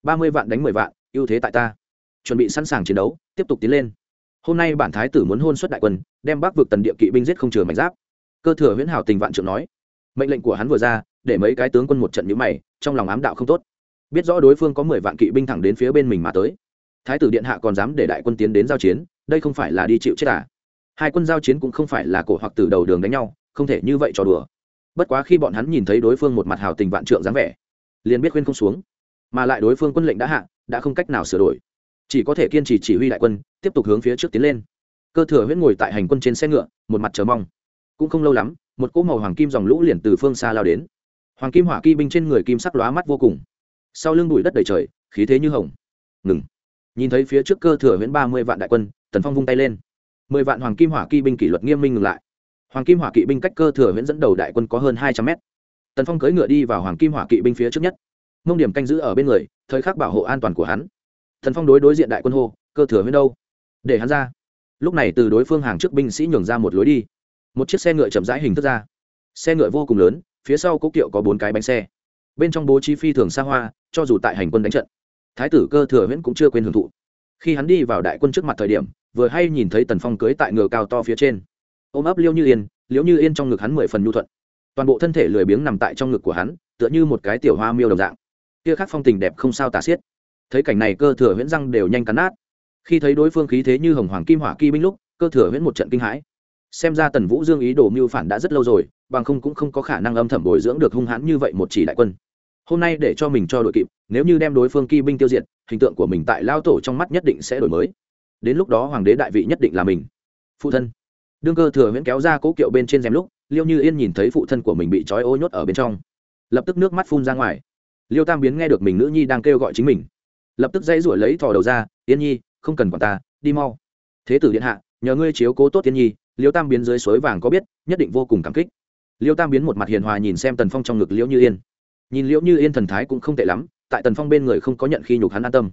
Ba mươi vạn đánh mười vạn, ưu thế tại ta. Chuẩn bị sẵn sàng chiến đấu, tiếp tục tiến lên. Hôm nay bản thái tử muốn hôn xuất đại quân, đem bắc vực tần địa kỵ binh giết không chừa mảnh giáp. Cơ thừa huyễn hảo tình vạn trượng nói. Mệnh lệnh của hắn vừa ra để mấy cái tướng quân một trận nhíu mày, trong lòng ám đạo không tốt. Biết rõ đối phương có mười vạn kỵ binh thẳng đến phía bên mình mà tới. Thái tử điện hạ còn dám để đại quân tiến đến giao chiến, đây không phải là đi chịu chết à? Hai quân giao chiến cũng không phải là cổ hoặc từ đầu đường đánh nhau, không thể như vậy trò đùa. Bất quá khi bọn hắn nhìn thấy đối phương một mặt hào tình vạn trượng dáng vẻ, liền biết khuyên không xuống. Mà lại đối phương quân lệnh đã hạ, đã không cách nào sửa đổi. Chỉ có thể kiên trì chỉ huy đại quân, tiếp tục hướng phía trước tiến lên. Cơ thừa huyễn ngồi tại hành quân trên xe ngựa, một mặt chờ mong. Cũng không lâu lắm, một cỗ màu hoàng kim dòng lũ liền từ phương xa lao đến hoàng kim hỏa kỵ binh trên người kim sắc lóa mắt vô cùng. Sau lưng bụi đất đầy trời, khí thế như hồng. Ngừng. Nhìn thấy phía trước cơ thừa huyễn ba mươi vạn đại quân, tần phong vung tay lên. mười vạn hoàng kim hỏa kỵ binh kỷ luật nghiêm minh ngừng lại. Hoàng kim hỏa kỵ binh cách cơ thừa huyễn dẫn đầu đại quân có hơn hai trăm mét. Tần phong cưỡi ngựa đi vào hoàng kim hỏa kỵ binh phía trước nhất. Mông điểm canh giữ ở bên người, thời khắc bảo hộ an toàn của hắn. Tần phong đối đối diện đại quân hô, cơ thừa huyễn đâu? Để hắn ra. Lúc này từ đối phương hàng trước binh sĩ nhường ra một lối đi. Một chiếc xe ngựa chậm rãi hình thức ra. Xe ngựa vô cùng lớn phía sau cố kiệu có bốn cái bánh xe. Bên trong bố trí phi thường xa hoa, cho dù tại hành quân đánh trận, thái tử cơ thừa huyễn cũng chưa quên hưởng thụ. Khi hắn đi vào đại quân trước mặt thời điểm, vừa hay nhìn thấy tần phong cưới tại ngựa cao to phía trên. Ôm ấp liêu như yên liễu như yên trong ngực hắn mười phần nhu thuận. Toàn bộ thân thể lười biếng nằm tại trong ngực của hắn, tựa như một cái tiểu hoa miêu đồng dạng. Kia khác phong tình đẹp không sao tả xiết. Thấy cảnh này cơ thừa huyễn răng đều nhanh cắn nát. Khi thấy đối phương khí thế như hồng hoàng kim hỏa kỳ binh lúc, cơ thừa huyễn một trận kinh hãi xem ra tần vũ dương ý đồ mưu phản đã rất lâu rồi, bằng không cũng không có khả năng âm thầm bồi dưỡng được hung hãn như vậy một chỉ đại quân. Hôm nay để cho mình cho đội kịp, nếu như đem đối phương kỳ binh tiêu diệt, hình tượng của mình tại lao tổ trong mắt nhất định sẽ đổi mới. Đến lúc đó hoàng đế đại vị nhất định là mình. Phụ thân. Đương cơ thừa huyễn kéo ra cố kiệu bên trên rèm lúc, liêu như yên nhìn thấy phụ thân của mình bị trói ô nhốt ở bên trong. Lập tức nước mắt phun ra ngoài. Liêu tam biến nghe được mình nữ nhi đang kêu gọi chính mình. Lập tức dãy ruổi lấy thò đầu ra, yên nhi, không cần quản ta, đi mau. Thế tử điện hạ, nhờ ngươi chiếu cố tốt tiên nhi liêu tam biến dưới suối vàng có biết, nhất định vô cùng cảm kích. Liêu tam biến một mặt hiền hòa nhìn xem tần phong trong ngực liễu như yên. Nhìn liễu như yên thần thái cũng không tệ lắm, tại tần phong bên người không có nhận khi nhục hắn an tâm.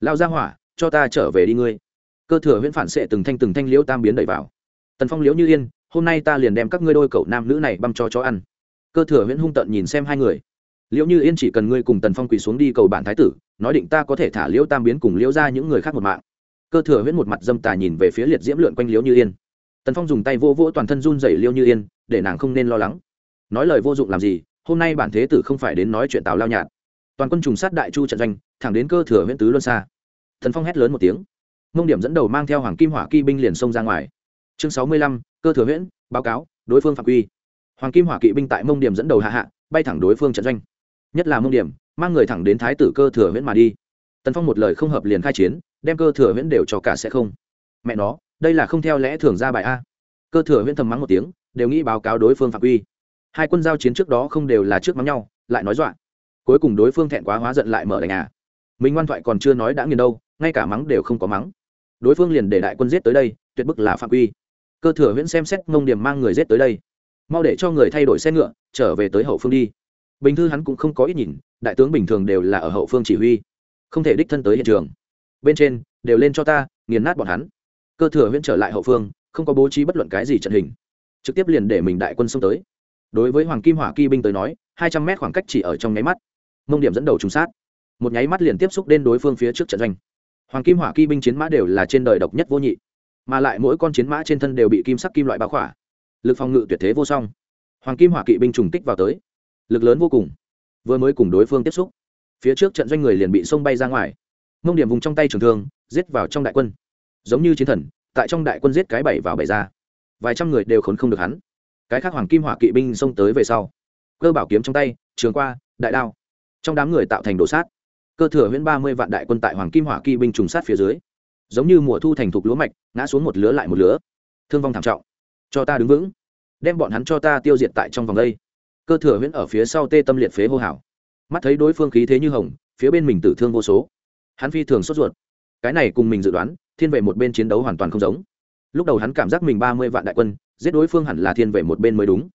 Lao ra hỏa, cho ta trở về đi ngươi. Cơ thừa huyễn phản xệ từng thanh từng thanh liễu tam biến đẩy vào. Tần phong liễu như yên, hôm nay ta liền đem các ngươi đôi cậu nam nữ này băm cho chó ăn. Cơ thừa huyễn hung tận nhìn xem hai người. Liễu như yên chỉ cần ngươi cùng tần phong quỳ xuống đi cầu bản thái tử, nói định ta có thể thả liễu tam biến cùng liễu ra những người khác một mạng. Cơ thừa huyễn một mặt dâm tà nhìn về phía liệt diễm lượn quanh liễu như yên tần phong dùng tay vô vỗ toàn thân run dày liêu như yên, để nàng không nên lo lắng. Nói lời vô dụng làm gì, hôm nay bản thế tử không phải đến nói chuyện tào lao nhạt. Toàn quân trùng sát đại chu trận doanh, thẳng đến cơ thừa huyện tứ luân xa. Thần phong hét lớn một tiếng. Mông điểm dẫn đầu mang theo hoàng kim hỏa kỵ binh liền xông ra ngoài. Chương sáu mươi lăm, cơ thừa huyện, báo cáo, đối phương phạm quy. Hoàng kim hỏa kỵ binh tại mông điểm dẫn đầu hạ hạ, bay thẳng đối phương trận doanh. Nhất là mông điểm, mang người thẳng đến thái tử cơ thừa huyện mà đi. Tần phong một lời không hợp liền khai chiến, đem cơ thừa huyện đều cho cả sẽ không. Mẹ nó đây là không theo lẽ thường ra bài a. Cơ thừa huyễn thầm mắng một tiếng, đều nghĩ báo cáo đối phương phạm quy. Hai quân giao chiến trước đó không đều là trước mắng nhau, lại nói dọa. Cuối cùng đối phương thẹn quá hóa giận lại mở đánh à. Mình ngoan thoại còn chưa nói đã nghiền đâu, ngay cả mắng đều không có mắng. Đối phương liền để đại quân giết tới đây, tuyệt bức là phạm quy. Cơ thừa huyễn xem xét mông điểm mang người giết tới đây. Mau để cho người thay đổi xe ngựa, trở về tới hậu phương đi. Bình thư hắn cũng không có ít nhìn, đại tướng bình thường đều là ở hậu phương chỉ huy. Không thể đích thân tới hiện trường. Bên trên, đều lên cho ta, nghiền nát bọn hắn cơ thừa huyễn trở lại hậu phương, không có bố trí bất luận cái gì trận hình. Trực tiếp liền để mình đại quân xông tới. Đối với hoàng kim hỏa kỳ binh tới nói, hai trăm mét khoảng cách chỉ ở trong nháy mắt. Mông điểm dẫn đầu trùng sát. Một nháy mắt liền tiếp xúc đến đối phương phía trước trận doanh. Hoàng kim hỏa kỳ binh chiến mã đều là trên đời độc nhất vô nhị, mà lại mỗi con chiến mã trên thân đều bị kim sắc kim loại báo khỏa. Lực phòng ngự tuyệt thế vô song. Hoàng kim hỏa kỵ binh trùng kích vào tới. Lực lớn vô cùng. Vừa mới cùng đối phương tiếp xúc, phía trước trận doanh người liền bị sông bay ra ngoài. Mông điểm vùng trong tay trường thương, giết vào trong đại quân giống như chiến thần, tại trong đại quân giết cái bảy vào bảy ra. Vài trăm người đều khốn không được hắn. Cái khác hoàng kim hỏa kỵ binh xông tới về sau. Cơ bảo kiếm trong tay, trường qua, đại đao. Trong đám người tạo thành đồ sát. Cơ thừa huyễn ba mươi vạn đại quân tại hoàng kim hỏa kỵ binh trùng sát phía dưới. Giống như mùa thu thành thục lúa mạch, ngã xuống một lứa lại một lứa. Thương vong thảm trọng. Cho ta đứng vững. Đem bọn hắn cho ta tiêu diệt tại trong vòng đây. Cơ thừa huyễn ở phía sau tê tâm liệt phế hô hào. Mắt thấy đối phương khí thế như hồng, phía bên mình tử thương vô số. Hắn phi thường sốt ruột. Cái này cùng mình dự đoán thiên về một bên chiến đấu hoàn toàn không giống. Lúc đầu hắn cảm giác mình ba mươi vạn đại quân, giết đối phương hẳn là thiên về một bên mới đúng.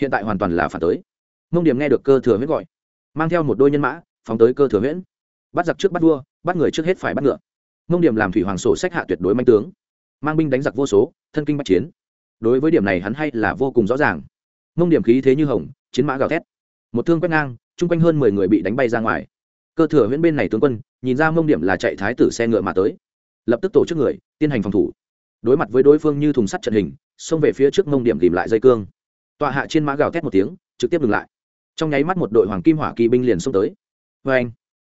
Hiện tại hoàn toàn là phản tới. Mông điểm nghe được cơ thừa huyễn gọi, mang theo một đôi nhân mã, phóng tới cơ thừa huyễn. Bắt giặc trước bắt vua, bắt người trước hết phải bắt ngựa. Mông điểm làm thủy hoàng sổ sách hạ tuyệt đối manh tướng. Mang binh đánh giặc vô số, thân kinh bắt chiến. Đối với điểm này hắn hay là vô cùng rõ ràng. Mông điểm khí thế như hồng, chiến mã gào thét. Một thương quét ngang, chung quanh hơn mười người bị đánh bay ra ngoài. Cơ thừa huyễn bên này tướng quân, nhìn ra mông điểm là chạy thái tử xe ngựa mà tới lập tức tổ chức người, tiến hành phòng thủ. Đối mặt với đối phương như thùng sắt trận hình, xông về phía trước mông điểm tìm lại dây cương. Tọa hạ trên mã gào thét một tiếng, trực tiếp ngừng lại. Trong nháy mắt một đội hoàng kim hỏa kỳ binh liền xông tới. Vê anh,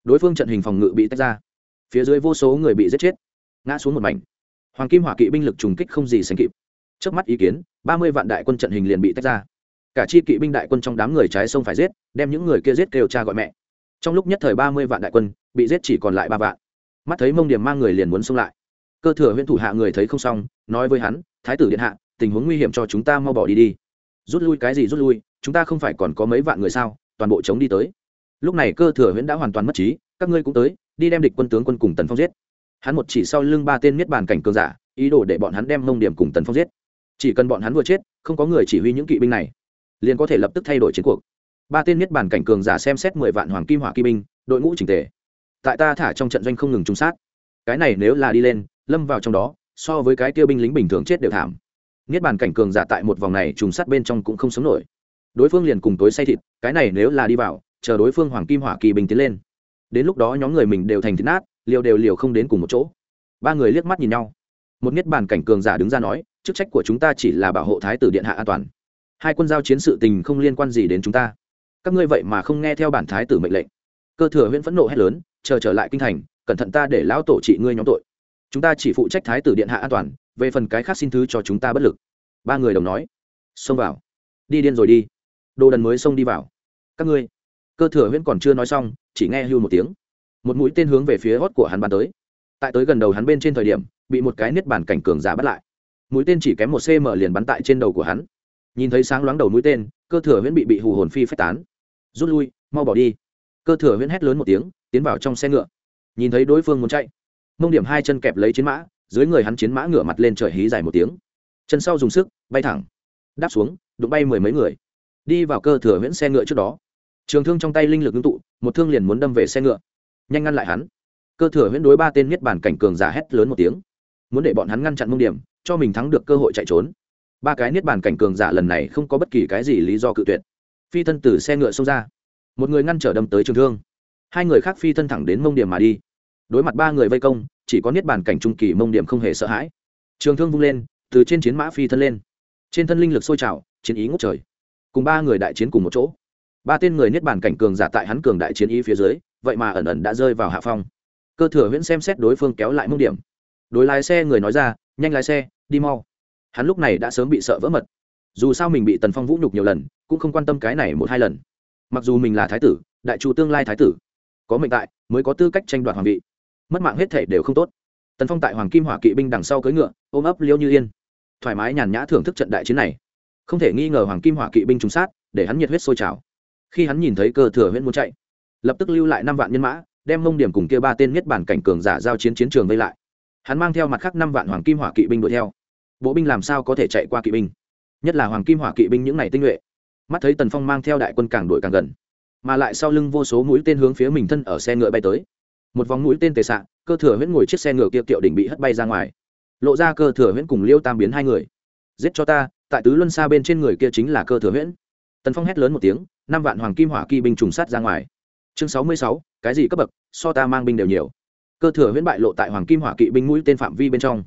đối phương trận hình phòng ngự bị tách ra. Phía dưới vô số người bị giết chết. Ngã xuống một mảnh. Hoàng kim hỏa kỵ binh lực trùng kích không gì sánh kịp. Trước mắt ý kiến, ba mươi vạn đại quân trận hình liền bị tách ra. Cả chi kỵ binh đại quân trong đám người trái sông phải giết, đem những người kia giết kêu cha gọi mẹ. Trong lúc nhất thời ba mươi vạn đại quân bị giết chỉ còn lại ba vạn mắt thấy mông điểm mang người liền muốn xông lại. Cơ thừa huyện thủ hạ người thấy không xong, nói với hắn, thái tử điện hạ, tình huống nguy hiểm cho chúng ta mau bỏ đi đi. Rút lui cái gì rút lui, chúng ta không phải còn có mấy vạn người sao, toàn bộ chống đi tới. Lúc này cơ thừa huyện đã hoàn toàn mất trí, các ngươi cũng tới, đi đem địch quân tướng quân cùng tần phong giết. Hắn một chỉ sau lưng ba tên miết bàn cảnh cường giả, ý đồ để bọn hắn đem mông điểm cùng tần phong giết. Chỉ cần bọn hắn vừa chết, không có người chỉ huy những kỵ binh này, liền có thể lập tức thay đổi chiến cuộc. Ba tên miết bàn cảnh cường giả xem xét mười vạn hoàng kim hỏa kỵ binh, đội ngũ trình tề tại ta thả trong trận doanh không ngừng trung sát. Cái này nếu là đi lên, lâm vào trong đó, so với cái tiêu binh lính bình thường chết đều thảm. Niết bàn cảnh cường giả tại một vòng này trùng sát bên trong cũng không sống nổi. Đối phương liền cùng tối say thịt, cái này nếu là đi vào, chờ đối phương hoàng kim hỏa kỳ bình tiến lên. Đến lúc đó nhóm người mình đều thành thịt nát, liều đều liều không đến cùng một chỗ. Ba người liếc mắt nhìn nhau. Một niết bàn cảnh cường giả đứng ra nói, chức trách của chúng ta chỉ là bảo hộ thái tử điện hạ an toàn. Hai quân giao chiến sự tình không liên quan gì đến chúng ta. Các ngươi vậy mà không nghe theo bản thái tử mệnh lệnh. Cơ thừa huyễn phẫn nộ hét lớn chờ trở lại kinh thành, cẩn thận ta để lão tổ trị ngươi nhóm tội. Chúng ta chỉ phụ trách thái tử điện hạ an toàn, về phần cái khác xin thứ cho chúng ta bất lực. Ba người đồng nói. Xông vào. Đi điên rồi đi. Đồ đần mới xông đi vào. Các ngươi. Cơ thừa huyễn còn chưa nói xong, chỉ nghe hưu một tiếng. Một mũi tên hướng về phía hót của hắn bắn tới. Tại tới gần đầu hắn bên trên thời điểm, bị một cái niết bản cảnh cường giả bắt lại. Mũi tên chỉ kém một cm liền bắn tại trên đầu của hắn. Nhìn thấy sáng loáng đầu mũi tên, cơ thừa huyễn bị bị hù hồn phi phách tán. Rút lui, mau bỏ đi. Cơ thừa huyễn hét lớn một tiếng tiến vào trong xe ngựa. Nhìn thấy đối phương muốn chạy, mông điểm hai chân kẹp lấy chiến mã, dưới người hắn chiến mã ngửa mặt lên trời hí dài một tiếng. Chân sau dùng sức, bay thẳng, đáp xuống, đụng bay mười mấy người. Đi vào cơ thừa huyễn xe ngựa trước đó. Trường thương trong tay linh lực ngưng tụ, một thương liền muốn đâm về xe ngựa. Nhanh ngăn lại hắn. Cơ thừa huyễn đối ba tên miết bản cảnh cường giả hét lớn một tiếng. Muốn để bọn hắn ngăn chặn mông điểm, cho mình thắng được cơ hội chạy trốn. Ba cái niết bàn cảnh cường giả lần này không có bất kỳ cái gì lý do cự tuyệt. Phi thân từ xe ngựa xông ra. Một người ngăn trở đâm tới trường thương hai người khác phi thân thẳng đến mông điểm mà đi. Đối mặt ba người vây công, chỉ có niết bàn cảnh trung kỳ mông điểm không hề sợ hãi. Trường thương vung lên, từ trên chiến mã phi thân lên. Trên thân linh lực sôi trào, chiến ý ngút trời. Cùng ba người đại chiến cùng một chỗ. Ba tên người niết bàn cảnh cường giả tại hắn cường đại chiến ý phía dưới, vậy mà ẩn ẩn đã rơi vào hạ phong. Cơ thừa huyễn xem xét đối phương kéo lại mông điểm. Đối lái xe người nói ra, nhanh lái xe, đi mau. Hắn lúc này đã sớm bị sợ vỡ mật. Dù sao mình bị tần phong vũ nhục nhiều lần, cũng không quan tâm cái này một hai lần. Mặc dù mình là thái tử, đại trụ tương lai thái tử có mệnh tại, mới có tư cách tranh đoạt hoàng vị. Mất mạng hết thể đều không tốt. Tần phong tại hoàng kim hỏa kỵ binh đằng sau cưỡi ngựa, ôm ấp liêu như yên. Thoải mái nhàn nhã thưởng thức trận đại chiến này. Không thể nghi ngờ hoàng kim hỏa kỵ binh trúng sát, để hắn nhiệt huyết sôi trào. Khi hắn nhìn thấy cơ thừa huyễn muốn chạy, lập tức lưu lại năm vạn nhân mã, đem mông điểm cùng kia ba tên nhất bản cảnh cường giả giao chiến chiến trường vây lại. Hắn mang theo mặt khác năm vạn hoàng kim hỏa kỵ binh đuổi theo. Bộ binh làm sao có thể chạy qua kỵ binh? Nhất là hoàng kim hỏa kỵ binh những này tinh nhuệ. Mắt thấy tần phong mang theo đại quân càng đuổi càng gần mà lại sau lưng vô số mũi tên hướng phía mình thân ở xe ngựa bay tới. Một vòng mũi tên tề xạ cơ thừa huyễn ngồi chiếc xe ngựa kia kiệu đỉnh bị hất bay ra ngoài. Lộ ra cơ thừa huyễn cùng liêu tam biến hai người. Giết cho ta, tại tứ luân xa bên trên người kia chính là cơ thừa huyễn. Tần phong hét lớn một tiếng, năm vạn hoàng kim hỏa kỵ binh trùng sát ra ngoài. Chương sáu mươi sáu, cái gì cấp bậc, so ta mang binh đều nhiều. Cơ thừa huyễn bại lộ tại hoàng kim hỏa kỵ binh mũi tên phạm vi bên trong.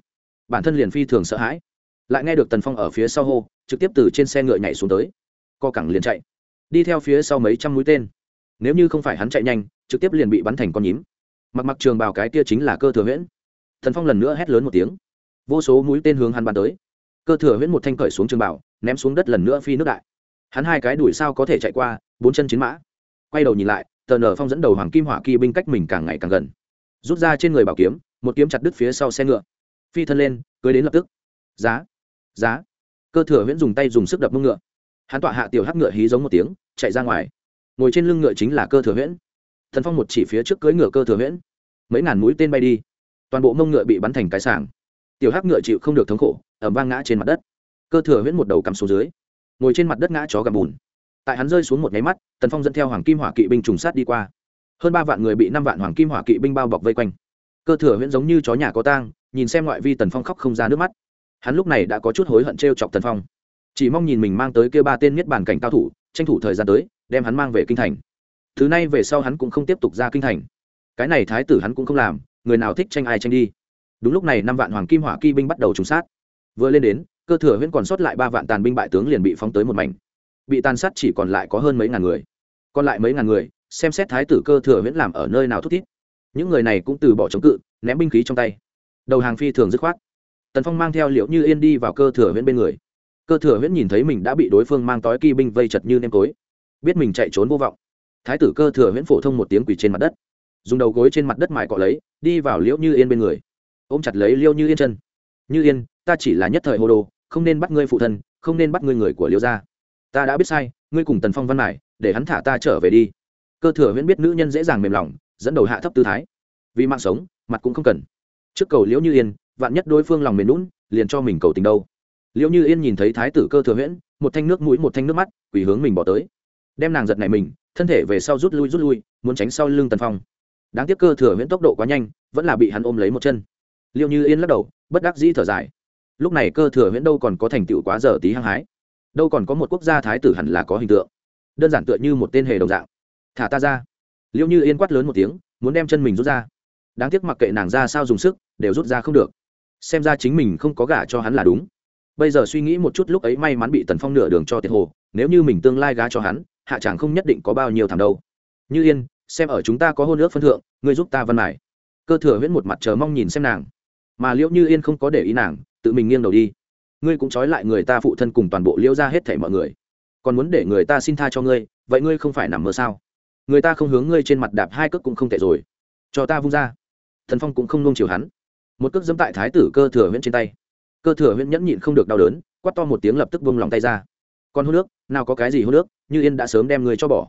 Bản thân liền phi thường sợ hãi. Lại nghe được tần phong ở phía sau hô, trực tiếp từ trên xe ngựa nhảy xuống tới. Co cẳng liền chạy đi theo phía sau mấy trăm mũi tên. Nếu như không phải hắn chạy nhanh, trực tiếp liền bị bắn thành con nhím. Mặc mặc trường bào cái kia chính là cơ thừa huyễn. Thần phong lần nữa hét lớn một tiếng. Vô số mũi tên hướng hắn bắn tới. Cơ thừa huyễn một thanh cởi xuống trường bảo ném xuống đất lần nữa phi nước đại. Hắn hai cái đuổi sao có thể chạy qua, bốn chân chiến mã. Quay đầu nhìn lại, tờ nở phong dẫn đầu hoàng kim hỏa kỳ binh cách mình càng ngày càng gần. Rút ra trên người bảo kiếm, một kiếm chặt đứt phía sau xe ngựa. Phi thân lên, cưới đến lập tức. Giá giá. Cơ thừa huyễn dùng tay dùng sức đập mông ngựa hắn tọa hạ tiểu hắc ngựa hí giống một tiếng, chạy ra ngoài. Ngồi trên lưng ngựa chính là cơ thừa huyễn. Thần phong một chỉ phía trước cưỡi ngựa cơ thừa huyễn. Mấy ngàn mũi tên bay đi. Toàn bộ mông ngựa bị bắn thành cái sàng tiểu hắc ngựa chịu không được thống khổ ẩm vang ngã trên mặt đất. Cơ thừa huyễn một đầu cắm xuống dưới, ngồi trên mặt đất ngã chó gặm bùn. Tại hắn rơi xuống một nháy mắt, tần phong dẫn theo hoàng kim hỏa kỵ binh trùng sát đi qua. Hơn ba vạn người bị năm vạn hoàng kim hỏa kỵ binh bao bọc vây quanh. Cơ thừa huyễn giống như chó nhà có tang, nhìn xem ngoại vi tần phong khóc không ra nước mắt. Hắn lúc này đã có chút hối hận t r e o chọc tần phong chỉ mong nhìn mình mang tới kêu ba tên nhất bản cảnh cao thủ, tranh thủ thời gian tới, đem hắn mang về kinh thành. Thứ này về sau hắn cũng không tiếp tục ra kinh thành. Cái này thái tử hắn cũng không làm, người nào thích tranh ai tranh đi. Đúng lúc này năm vạn hoàng kim hỏa kỵ binh bắt đầu trùng sát. Vừa lên đến, cơ thừa huyễn còn sót lại ba vạn tàn binh bại tướng liền bị phóng tới một mảnh. Bị tàn sát chỉ còn lại có hơn mấy ngàn người. Còn lại mấy ngàn người, xem xét thái tử cơ thừa huyễn làm ở nơi nào thút thít những người này cũng từ bỏ chống cự, ném binh khí trong tay. Đầu hàng phi thường dứt khoát. Tần phong mang theo liệu như yên đi vào cơ thừa huyễn bên người cơ thừa huyễn nhìn thấy mình đã bị đối phương mang tói kỳ binh vây chật như nêm tối biết mình chạy trốn vô vọng. Thái tử cơ thừa huyễn phổ thông một tiếng quỳ trên mặt đất, dùng đầu gối trên mặt đất mài cọ lấy, đi vào liễu như yên bên người, ôm chặt lấy Liễu như yên chân. Như yên, ta chỉ là nhất thời hồ đồ, không nên bắt ngươi phụ thân, không nên bắt ngươi người của Liễu gia. Ta đã biết sai, ngươi cùng tần phong văn mải, để hắn thả ta trở về đi. Cơ thừa huyễn biết nữ nhân dễ dàng mềm lòng, dẫn đầu hạ thấp tư thái. Vì mạng sống, mặt cũng không cần. Trước cầu liễu như yên, vạn nhất đối phương lòng mềm lún liền cho mình cầu tình đâu liệu như yên nhìn thấy thái tử cơ thừa huyễn, một thanh nước mũi, một thanh nước mắt, quỳ hướng mình bỏ tới. Đem nàng giật này mình, thân thể về sau rút lui rút lui, muốn tránh sau lưng tần phong. Đáng tiếc cơ thừa huyễn tốc độ quá nhanh, vẫn là bị hắn ôm lấy một chân. Liệu như yên lắc đầu, bất đắc dĩ thở dài. Lúc này cơ thừa huyễn đâu còn có thành tựu quá giờ tí hăng hái. Đâu còn có một quốc gia thái tử hẳn là có hình tượng. Đơn giản tựa như một tên hề đồng dạng. Thả ta ra. Liệu như yên quát lớn một tiếng, muốn đem chân mình rút ra. Đáng tiếc mặc kệ nàng ra sao dùng sức, đều rút ra không được. Xem ra chính mình không có gả cho hắn là đúng bây giờ suy nghĩ một chút, lúc ấy may mắn bị tần phong nửa đường cho tiệt hồ, nếu như mình tương lai gá cho hắn, hạ chàng không nhất định có bao nhiêu thảm đâu. Như yên, xem ở chúng ta có hôn ước phân thượng, ngươi giúp ta văn mải cơ thừa huyễn một mặt chờ mong nhìn xem nàng. Mà liễu như yên không có để ý nàng, tự mình nghiêng đầu đi. Ngươi cũng trói lại người ta phụ thân cùng toàn bộ liễu ra hết thảy mọi người. Còn muốn để người ta xin tha cho ngươi, vậy ngươi không phải nằm mơ sao? Người ta không hướng ngươi trên mặt đạp hai cước cũng không tệ rồi. Cho ta vung ra. Thần phong cũng không nung chiều hắn. Một cước dẫm tại thái tử cơ thừa huyễn trên tay cơ thừa huyễn nhẫn nhịn không được đau đớn, quát to một tiếng lập tức vung lòng tay ra. Còn hô nước, nào có cái gì hô nước, như yên đã sớm đem người cho bỏ.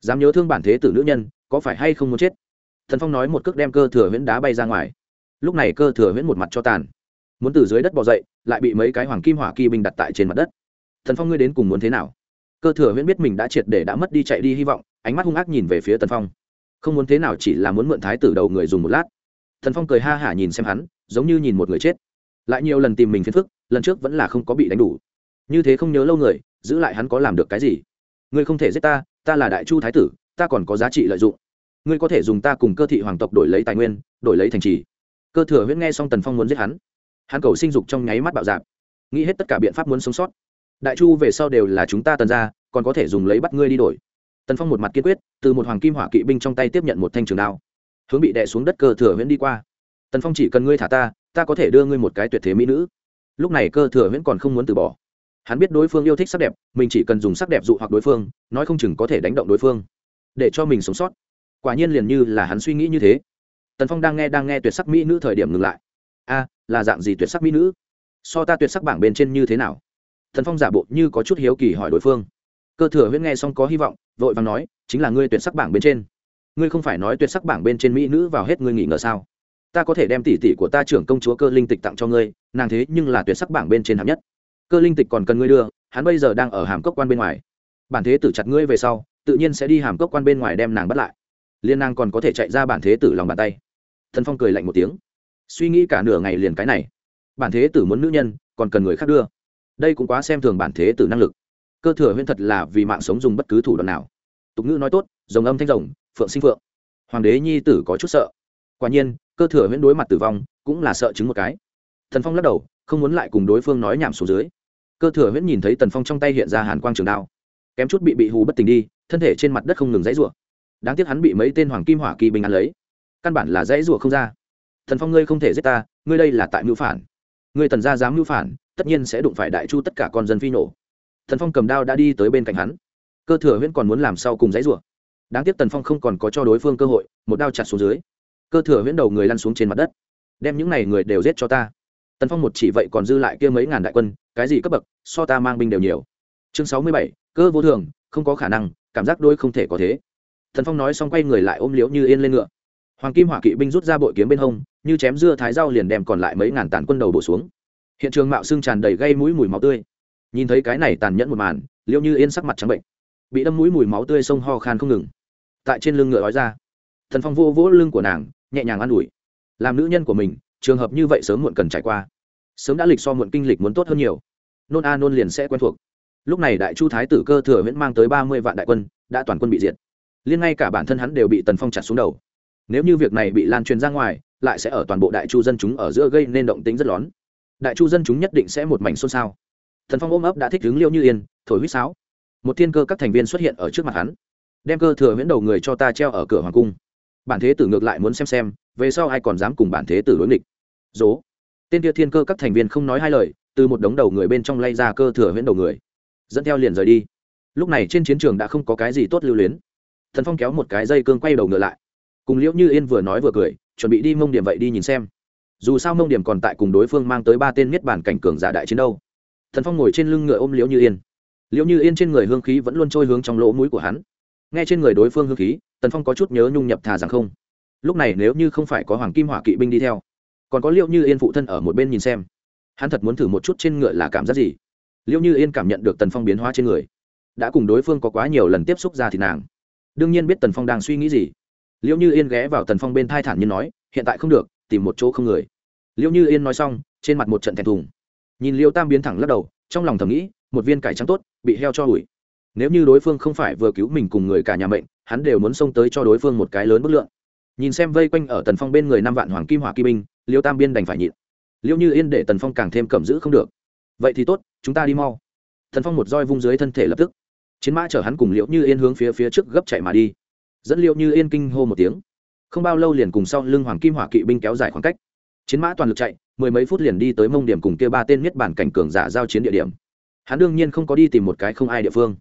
Dám nhớ thương bản thế tử nữ nhân, có phải hay không muốn chết? Thần phong nói một cước đem cơ thừa huyễn đá bay ra ngoài. Lúc này cơ thừa huyễn một mặt cho tàn. Muốn từ dưới đất bỏ dậy, lại bị mấy cái hoàng kim hỏa kỳ binh đặt tại trên mặt đất. Thần phong ngươi đến cùng muốn thế nào? Cơ thừa huyễn biết mình đã triệt để đã mất đi chạy đi hy vọng, ánh mắt hung ác nhìn về phía tần phong. Không muốn thế nào chỉ là muốn mượn thái tử đầu người dùng một lát. Thần phong cười ha hả nhìn xem hắn, giống như nhìn một người chết lại nhiều lần tìm mình phiền phức, lần trước vẫn là không có bị đánh đủ. Như thế không nhớ lâu người, giữ lại hắn có làm được cái gì? Ngươi không thể giết ta ta là đại chu thái tử, ta còn có giá trị lợi dụng. Ngươi có thể dùng ta cùng cơ thị hoàng tộc đổi lấy tài nguyên, đổi lấy thành trì. Cơ thừa huyễn nghe xong tần phong muốn giết hắn. Hắn cầu sinh dục trong nháy mắt bạo dạp nghĩ hết tất cả biện pháp muốn sống sót. Đại chu về sau đều là chúng ta tần ra còn có thể dùng lấy bắt ngươi đi đổi. Tần phong một mặt kiên quyết, từ một hoàng kim hỏa kỵ binh trong tay tiếp nhận một thanh trường đao. Hướng bị đè xuống đất cơ thừa huyễn đi qua. Tần phong chỉ cần ngươi thả ta ta có thể đưa ngươi một cái tuyệt thế mỹ nữ. Lúc này cơ thừa huyễn còn không muốn từ bỏ. Hắn biết đối phương yêu thích sắc đẹp, mình chỉ cần dùng sắc đẹp dụ hoặc đối phương, nói không chừng có thể đánh động đối phương. Để cho mình sống sót. Quả nhiên liền như là hắn suy nghĩ như thế. Tần phong đang nghe đang nghe tuyệt sắc mỹ nữ thời điểm ngừng lại. A, là dạng gì tuyệt sắc mỹ nữ? So ta tuyệt sắc bảng bên trên như thế nào? Tần phong giả bộ như có chút hiếu kỳ hỏi đối phương. Cơ thừa huyễn nghe xong có hy vọng, vội vàng nói, chính là ngươi tuyệt sắc bảng bên trên. Ngươi không phải nói tuyệt sắc bảng bên trên mỹ nữ vào hết ngươi nghỉ ngờ sao? Ta có thể đem tỷ tỷ của ta trưởng công chúa cơ linh tịch tặng cho ngươi, nàng thế nhưng là tuyệt sắc bảng bên trên hạng nhất. Cơ linh tịch còn cần ngươi đưa, hắn bây giờ đang ở hàm cốc quan bên ngoài. Bản thế tử chặt ngươi về sau, tự nhiên sẽ đi hàm cốc quan bên ngoài đem nàng bắt lại. Liên nàng còn có thể chạy ra bản thế tử lòng bàn tay. Thần phong cười lạnh một tiếng. Suy nghĩ cả nửa ngày liền cái này. Bản thế tử muốn nữ nhân, còn cần người khác đưa. Đây cũng quá xem thường bản thế tử năng lực. Cơ thừa huyên thật là vì mạng sống dùng bất cứ thủ đoạn nào. Tục ngữ nói tốt, rồng âm thanh rồng, phượng sinh phượng. Hoàng đế nhi tử có chút sợ. Quả nhiên cơ thừa huyễn đối mặt tử vong, cũng là sợ chứng một cái. Thần phong lắc đầu, không muốn lại cùng đối phương nói nhảm xuống dưới. Cơ thừa huyễn nhìn thấy tần phong trong tay hiện ra hàn quang trường đao, kém chút bị bị hù bất tỉnh đi, thân thể trên mặt đất không ngừng dãy rủa. Đáng tiếc hắn bị mấy tên hoàng kim hỏa kỳ bình ăn lấy, căn bản là dãy rủa không ra. Thần phong ngươi không thể giết ta, ngươi đây là tại mưu phản. Ngươi tần gia dám mưu phản, tất nhiên sẽ đụng phải đại chu tất cả con dân phi nổ. Thần phong cầm đao đã đi tới bên cạnh hắn. Cơ thừa huyễn còn muốn làm sau cùng dãy rủa? Đáng tiếc tần phong không còn có cho đối phương cơ hội, một đao chặt xuống dưới cơ thừa huyễn đầu người lăn xuống trên mặt đất. Đem những n à y người đều giết cho ta. Tần phong một chỉ vậy còn dư lại kia mấy ngàn đại quân, cái gì cấp bậc, so ta mang binh đều nhiều. Chương sáu mươi bảy, cơ vô thường, không có khả năng, cảm giác đôi không thể có thế. Tần phong nói xong quay người lại ôm liễu như yên lên ngựa. Hoàng kim hỏa kỵ binh rút ra bội kiếm bên hông, như chém dưa thái rau liền đem còn lại mấy ngàn tàn quân đầu bổ xuống. Hiện trường mạo xương tràn đầy gây mũi mùi máu tươi. Nhìn thấy cái này tàn nhẫn một màn, liễu như yên sắc mặt trắng bệnh. Bị đâm mũi mùi máu tươi sông ho khan không ngừng. Tại trên lưng ngựa ói ra thần phong vô vỗ lưng của nàng, nhẹ nhàng an ủi. Làm nữ nhân của mình, trường hợp như vậy sớm muộn cần trải qua. Sớm đã lịch so muộn kinh lịch muốn tốt hơn nhiều. Nôn a nôn liền sẽ quen thuộc. Lúc này đại chu thái tử cơ thừa viễn mang tới ba mươi vạn đại quân, đã toàn quân bị diệt. Liên ngay cả bản thân hắn đều bị tần phong chặt xuống đầu. Nếu như việc này bị lan truyền ra ngoài, lại sẽ ở toàn bộ đại chu dân chúng ở giữa gây nên động tính rất lón. Đại chu dân chúng nhất định sẽ một mảnh xôn xao. Thần phong ôm ấp đã thích hứng liêu như yên, thổi huýt sáo. Một thiên cơ các thành viên xuất hiện ở trước mặt hắn. Đem cơ thừa viễn đầu người cho ta treo ở cửa hoàng cung bản thế tử ngược lại muốn xem xem, về sau ai còn dám cùng bản thế tử đối nghịch. Dố. Tên kia thiên cơ các thành viên không nói hai lời, từ một đống đầu người bên trong lay ra cơ thừa huyễn đầu người. Dẫn theo liền rời đi. Lúc này trên chiến trường đã không có cái gì tốt lưu luyến. Thần phong kéo một cái dây cương quay đầu ngựa lại. Cùng liễu như yên vừa nói vừa cười, chuẩn bị đi mông điểm vậy đi nhìn xem. Dù sao mông điểm còn tại cùng đối phương mang tới ba tên miết bản cảnh cường giả đại chiến đâu. Thần phong ngồi trên lưng ngựa ôm liễu như yên. Liễu như yên trên người hương khí vẫn luôn trôi hướng trong lỗ mũi của hắn. Nghe trên người đối phương hương khí tần phong có chút nhớ nhung nhập thà rằng không. Lúc này nếu như không phải có hoàng kim hỏa kỵ binh đi theo, còn có liệu như yên phụ thân ở một bên nhìn xem, hắn thật muốn thử một chút trên ngựa là cảm giác gì. Liệu như yên cảm nhận được tần phong biến hóa trên người, đã cùng đối phương có quá nhiều lần tiếp xúc ra thì nàng, đương nhiên biết tần phong đang suy nghĩ gì. Liệu như yên ghé vào tần phong bên thai thản như nói, hiện tại không được, tìm một chỗ không người. Liệu như yên nói xong, trên mặt một trận thèm thùng. Nhìn liêu tam biến thẳng lắc đầu, trong lòng thầm nghĩ, một viên cải trắng tốt, bị heo cho ủi nếu như đối phương không phải vừa cứu mình cùng người cả nhà mệnh, hắn đều muốn xông tới cho đối phương một cái lớn bất lượng nhìn xem vây quanh ở tần phong bên người năm vạn hoàng kim hỏa kỳ binh, liêu tam biên đành phải nhịn. Liêu như yên để tần phong càng thêm cầm giữ không được. Vậy thì tốt, chúng ta đi mau. Tần phong một roi vung dưới thân thể lập tức. Chiến mã chở hắn cùng liễu như yên hướng phía phía trước gấp chạy mà đi. Dẫn liễu như yên kinh hô một tiếng. Không bao lâu liền cùng sau lưng hoàng kim hỏa kỵ binh kéo dài khoảng cách. Chiến mã toàn lực chạy, mười mấy phút liền đi tới mông điểm cùng kia ba tên nhất bản cảnh cường giả giao chiến địa điểm. Hắn đương nhiên không có đi tìm một cái không ai địa phương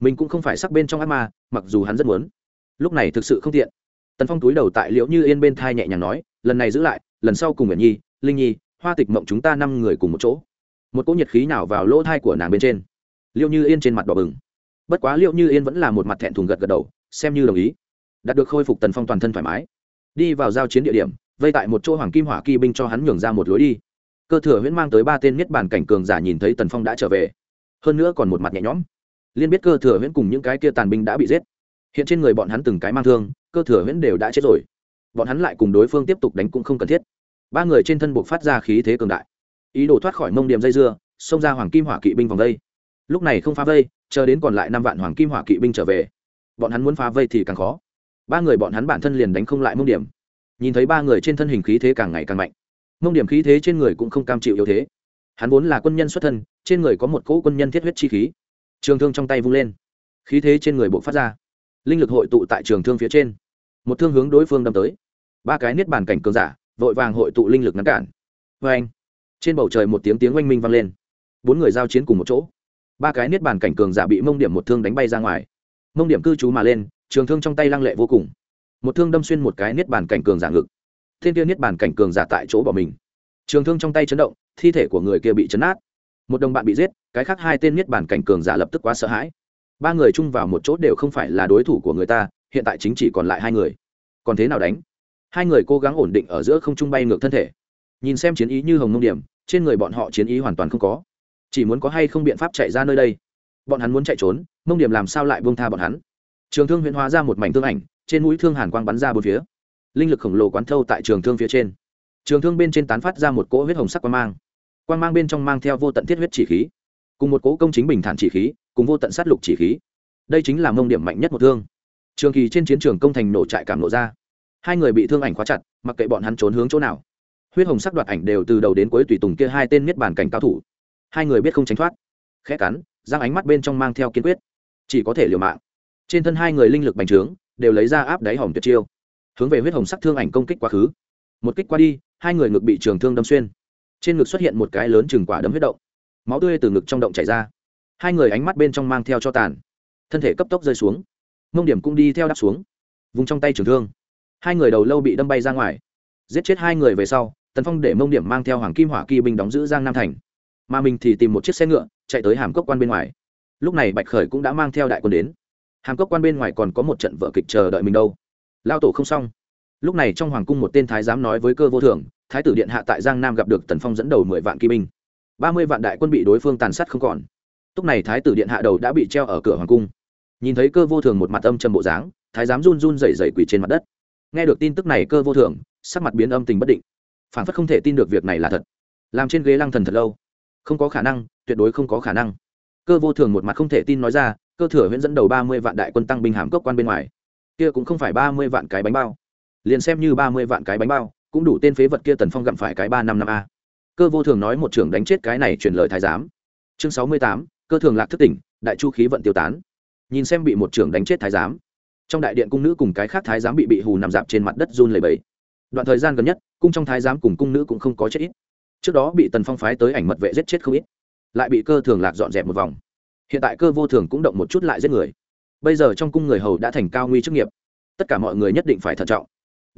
mình cũng không phải sắc bên trong ác ma, mặc dù hắn rất muốn. Lúc này thực sự không tiện. Tần phong túi đầu tại liễu như yên bên thai nhẹ nhàng nói, lần này giữ lại, lần sau cùng nguyện nhi, linh nhi, hoa tịch mộng chúng ta năm người cùng một chỗ. Một cỗ nhiệt khí nào vào lỗ thai của nàng bên trên. Liễu như yên trên mặt đỏ bừng. Bất quá liễu như yên vẫn là một mặt thẹn thùng gật gật đầu, xem như đồng ý. Đạt được khôi phục tần phong toàn thân thoải mái. Đi vào giao chiến địa điểm, vây tại một chỗ hoàng kim hỏa kỳ binh cho hắn nhường ra một lối đi. Cơ thừa huyễn mang tới ba tên niết bàn cảnh cường giả nhìn thấy tần phong đã trở về. Hơn nữa còn một mặt nhẹ nhõm liên biết cơ thừa huyễn cùng những cái kia tàn binh đã bị giết. Hiện trên người bọn hắn từng cái mang thương, cơ thừa huyễn đều đã chết rồi. Bọn hắn lại cùng đối phương tiếp tục đánh cũng không cần thiết. Ba người trên thân buộc phát ra khí thế cường đại. Ý đồ thoát khỏi mông điểm dây dưa, xông ra hoàng kim hỏa kỵ binh vòng vây lúc này không phá vây, chờ đến còn lại năm vạn hoàng kim hỏa kỵ binh trở về. Bọn hắn muốn phá vây thì càng khó. Ba người bọn hắn bản thân liền đánh không lại mông điểm nhìn thấy ba người trên thân hình khí thế càng ngày càng mạnh, mông điểm khí thế trên người cũng không cam chịu yếu thế. Hắn vốn là quân nhân xuất thân, trên người có một cỗ quân nhân thiết huyết chi khí trường thương trong tay vung lên. Khí thế trên người bộ phát ra. Linh lực hội tụ tại trường thương phía trên. Một thương hướng đối phương đâm tới. Ba cái niết bàn cảnh cường giả, vội vàng hội tụ linh lực ngăn cản. Vê anh, trên bầu trời một tiếng tiếng oanh minh vang lên. Bốn người giao chiến cùng một chỗ. Ba cái niết bàn cảnh cường giả bị mông điểm một thương đánh bay ra ngoài. Mông điểm cư trú mà lên, trường thương trong tay lăng lệ vô cùng. Một thương đâm xuyên một cái niết bàn cảnh cường giả ngực. Thiên kia niết bàn cảnh cường giả tại chỗ bỏ mình. Trường thương trong tay chấn động, thi thể của người kia bị chấn át một đồng bạn bị giết, cái khác hai tên niết bản cảnh cường giả lập tức quá sợ hãi. Ba người chung vào một chỗ đều không phải là đối thủ của người ta, hiện tại chính chỉ còn lại hai người. Còn thế nào đánh? Hai người cố gắng ổn định ở giữa không trung bay ngược thân thể. Nhìn xem chiến ý như hồng nông điểm, trên người bọn họ chiến ý hoàn toàn không có. Chỉ muốn có hay không biện pháp chạy ra nơi đây. Bọn hắn muốn chạy trốn, mông điểm làm sao lại buông tha bọn hắn? Trường thương huyễn hóa ra một mảnh thương ảnh, trên mũi thương hàn quang bắn ra bốn phía. Linh lực khổng lồ quán thâu tại trường thương phía trên. Trường thương bên trên tán phát ra một cỗ huyết hồng sắc quang mang quang mang bên trong mang theo vô tận thiết huyết chỉ khí, cùng một cỗ công chính bình thản chỉ khí, cùng vô tận sát lục chỉ khí. Đây chính là mông điểm mạnh nhất một thương. Trường kỳ trên chiến trường công thành nổ trại cảm nổ ra. Hai người bị thương ảnh khóa chặt, mặc kệ bọn hắn trốn hướng chỗ nào. Huyết hồng sắc đoạt ảnh đều từ đầu đến cuối tùy tùng kia hai tên miết bàn cảnh cao thủ. Hai người biết không tránh thoát. Khẽ cắn răng ánh mắt bên trong mang theo kiên quyết. Chỉ có thể liều mạng. Trên thân hai người linh lực bành trướng, đều lấy ra áp đáy hỏng tuyệt chiêu. Hướng về huyết hồng sắc thương ảnh công kích quá khứ. Một kích qua đi, hai người ngực bị trường thương đâm xuyên trên ngực xuất hiện một cái lớn chừng quả đấm huyết động. Máu tươi từ ngực trong động chảy ra. Hai người ánh mắt bên trong mang theo cho tàn. Thân thể cấp tốc rơi xuống. Mông điểm cũng đi theo đáp xuống. Vùng trong tay trường thương. Hai người đầu lâu bị đâm bay ra ngoài. Giết chết hai người về sau, tần phong để mông điểm mang theo hoàng kim hỏa kỳ binh đóng giữ giang nam thành. Mà mình thì tìm một chiếc xe ngựa, chạy tới hàm cốc quan bên ngoài. Lúc này bạch khởi cũng đã mang theo đại quân đến. Hàm cốc quan bên ngoài còn có một trận vợ kịch chờ đợi mình đâu. Lao tổ không xong lúc này trong hoàng cung một tên thái giám nói với cơ vô thường thái tử điện hạ tại giang nam gặp được tần phong dẫn đầu mười vạn kỵ binh. Ba mươi vạn đại quân bị đối phương tàn sát không còn. Lúc này thái tử điện hạ đầu đã bị treo ở cửa hoàng cung. Nhìn thấy cơ vô thường một mặt âm trầm bộ dáng, thái giám run run rẩy rẩy quỳ trên mặt đất. Nghe được tin tức này, cơ vô thường sắc mặt biến âm tình bất định. Phản phất không thể tin được việc này là thật. Làm trên ghế lăng thần thật lâu. Không có khả năng, tuyệt đối không có khả năng. Cơ vô thường một mặt không thể tin nói ra, cơ thừa huyễn dẫn đầu ba mươi vạn đại quân tăng binh hàm cốc quan bên ngoài. Kia cũng không phải ba mươi vạn cái bánh bao liền xem như ba mươi vạn cái bánh bao, cũng đủ tên phế vật kia tần phong gặm phải cái ba năm năm a. Cơ vô thường nói một trưởng đánh chết cái này truyền lời thái giám. Chương sáu mươi tám, cơ thường lạc thức tỉnh, đại chu khí vận tiêu tán. Nhìn xem bị một trưởng đánh chết thái giám. Trong đại điện cung nữ cùng cái khác thái giám bị bị hù nằm dạp trên mặt đất run lầy bẩy. Đoạn thời gian gần nhất, cung trong thái giám cùng cung nữ cũng không có chết ít. Trước đó bị tần phong phái tới ảnh mật vệ giết chết không ít. Lại bị cơ thường lạc dọn dẹp một vòng. Hiện tại cơ vô thường cũng động một chút lại giết người. Bây giờ trong cung người hầu đã thành cao nguy chức nghiệp. Tất cả mọi người nhất định phải thận trọng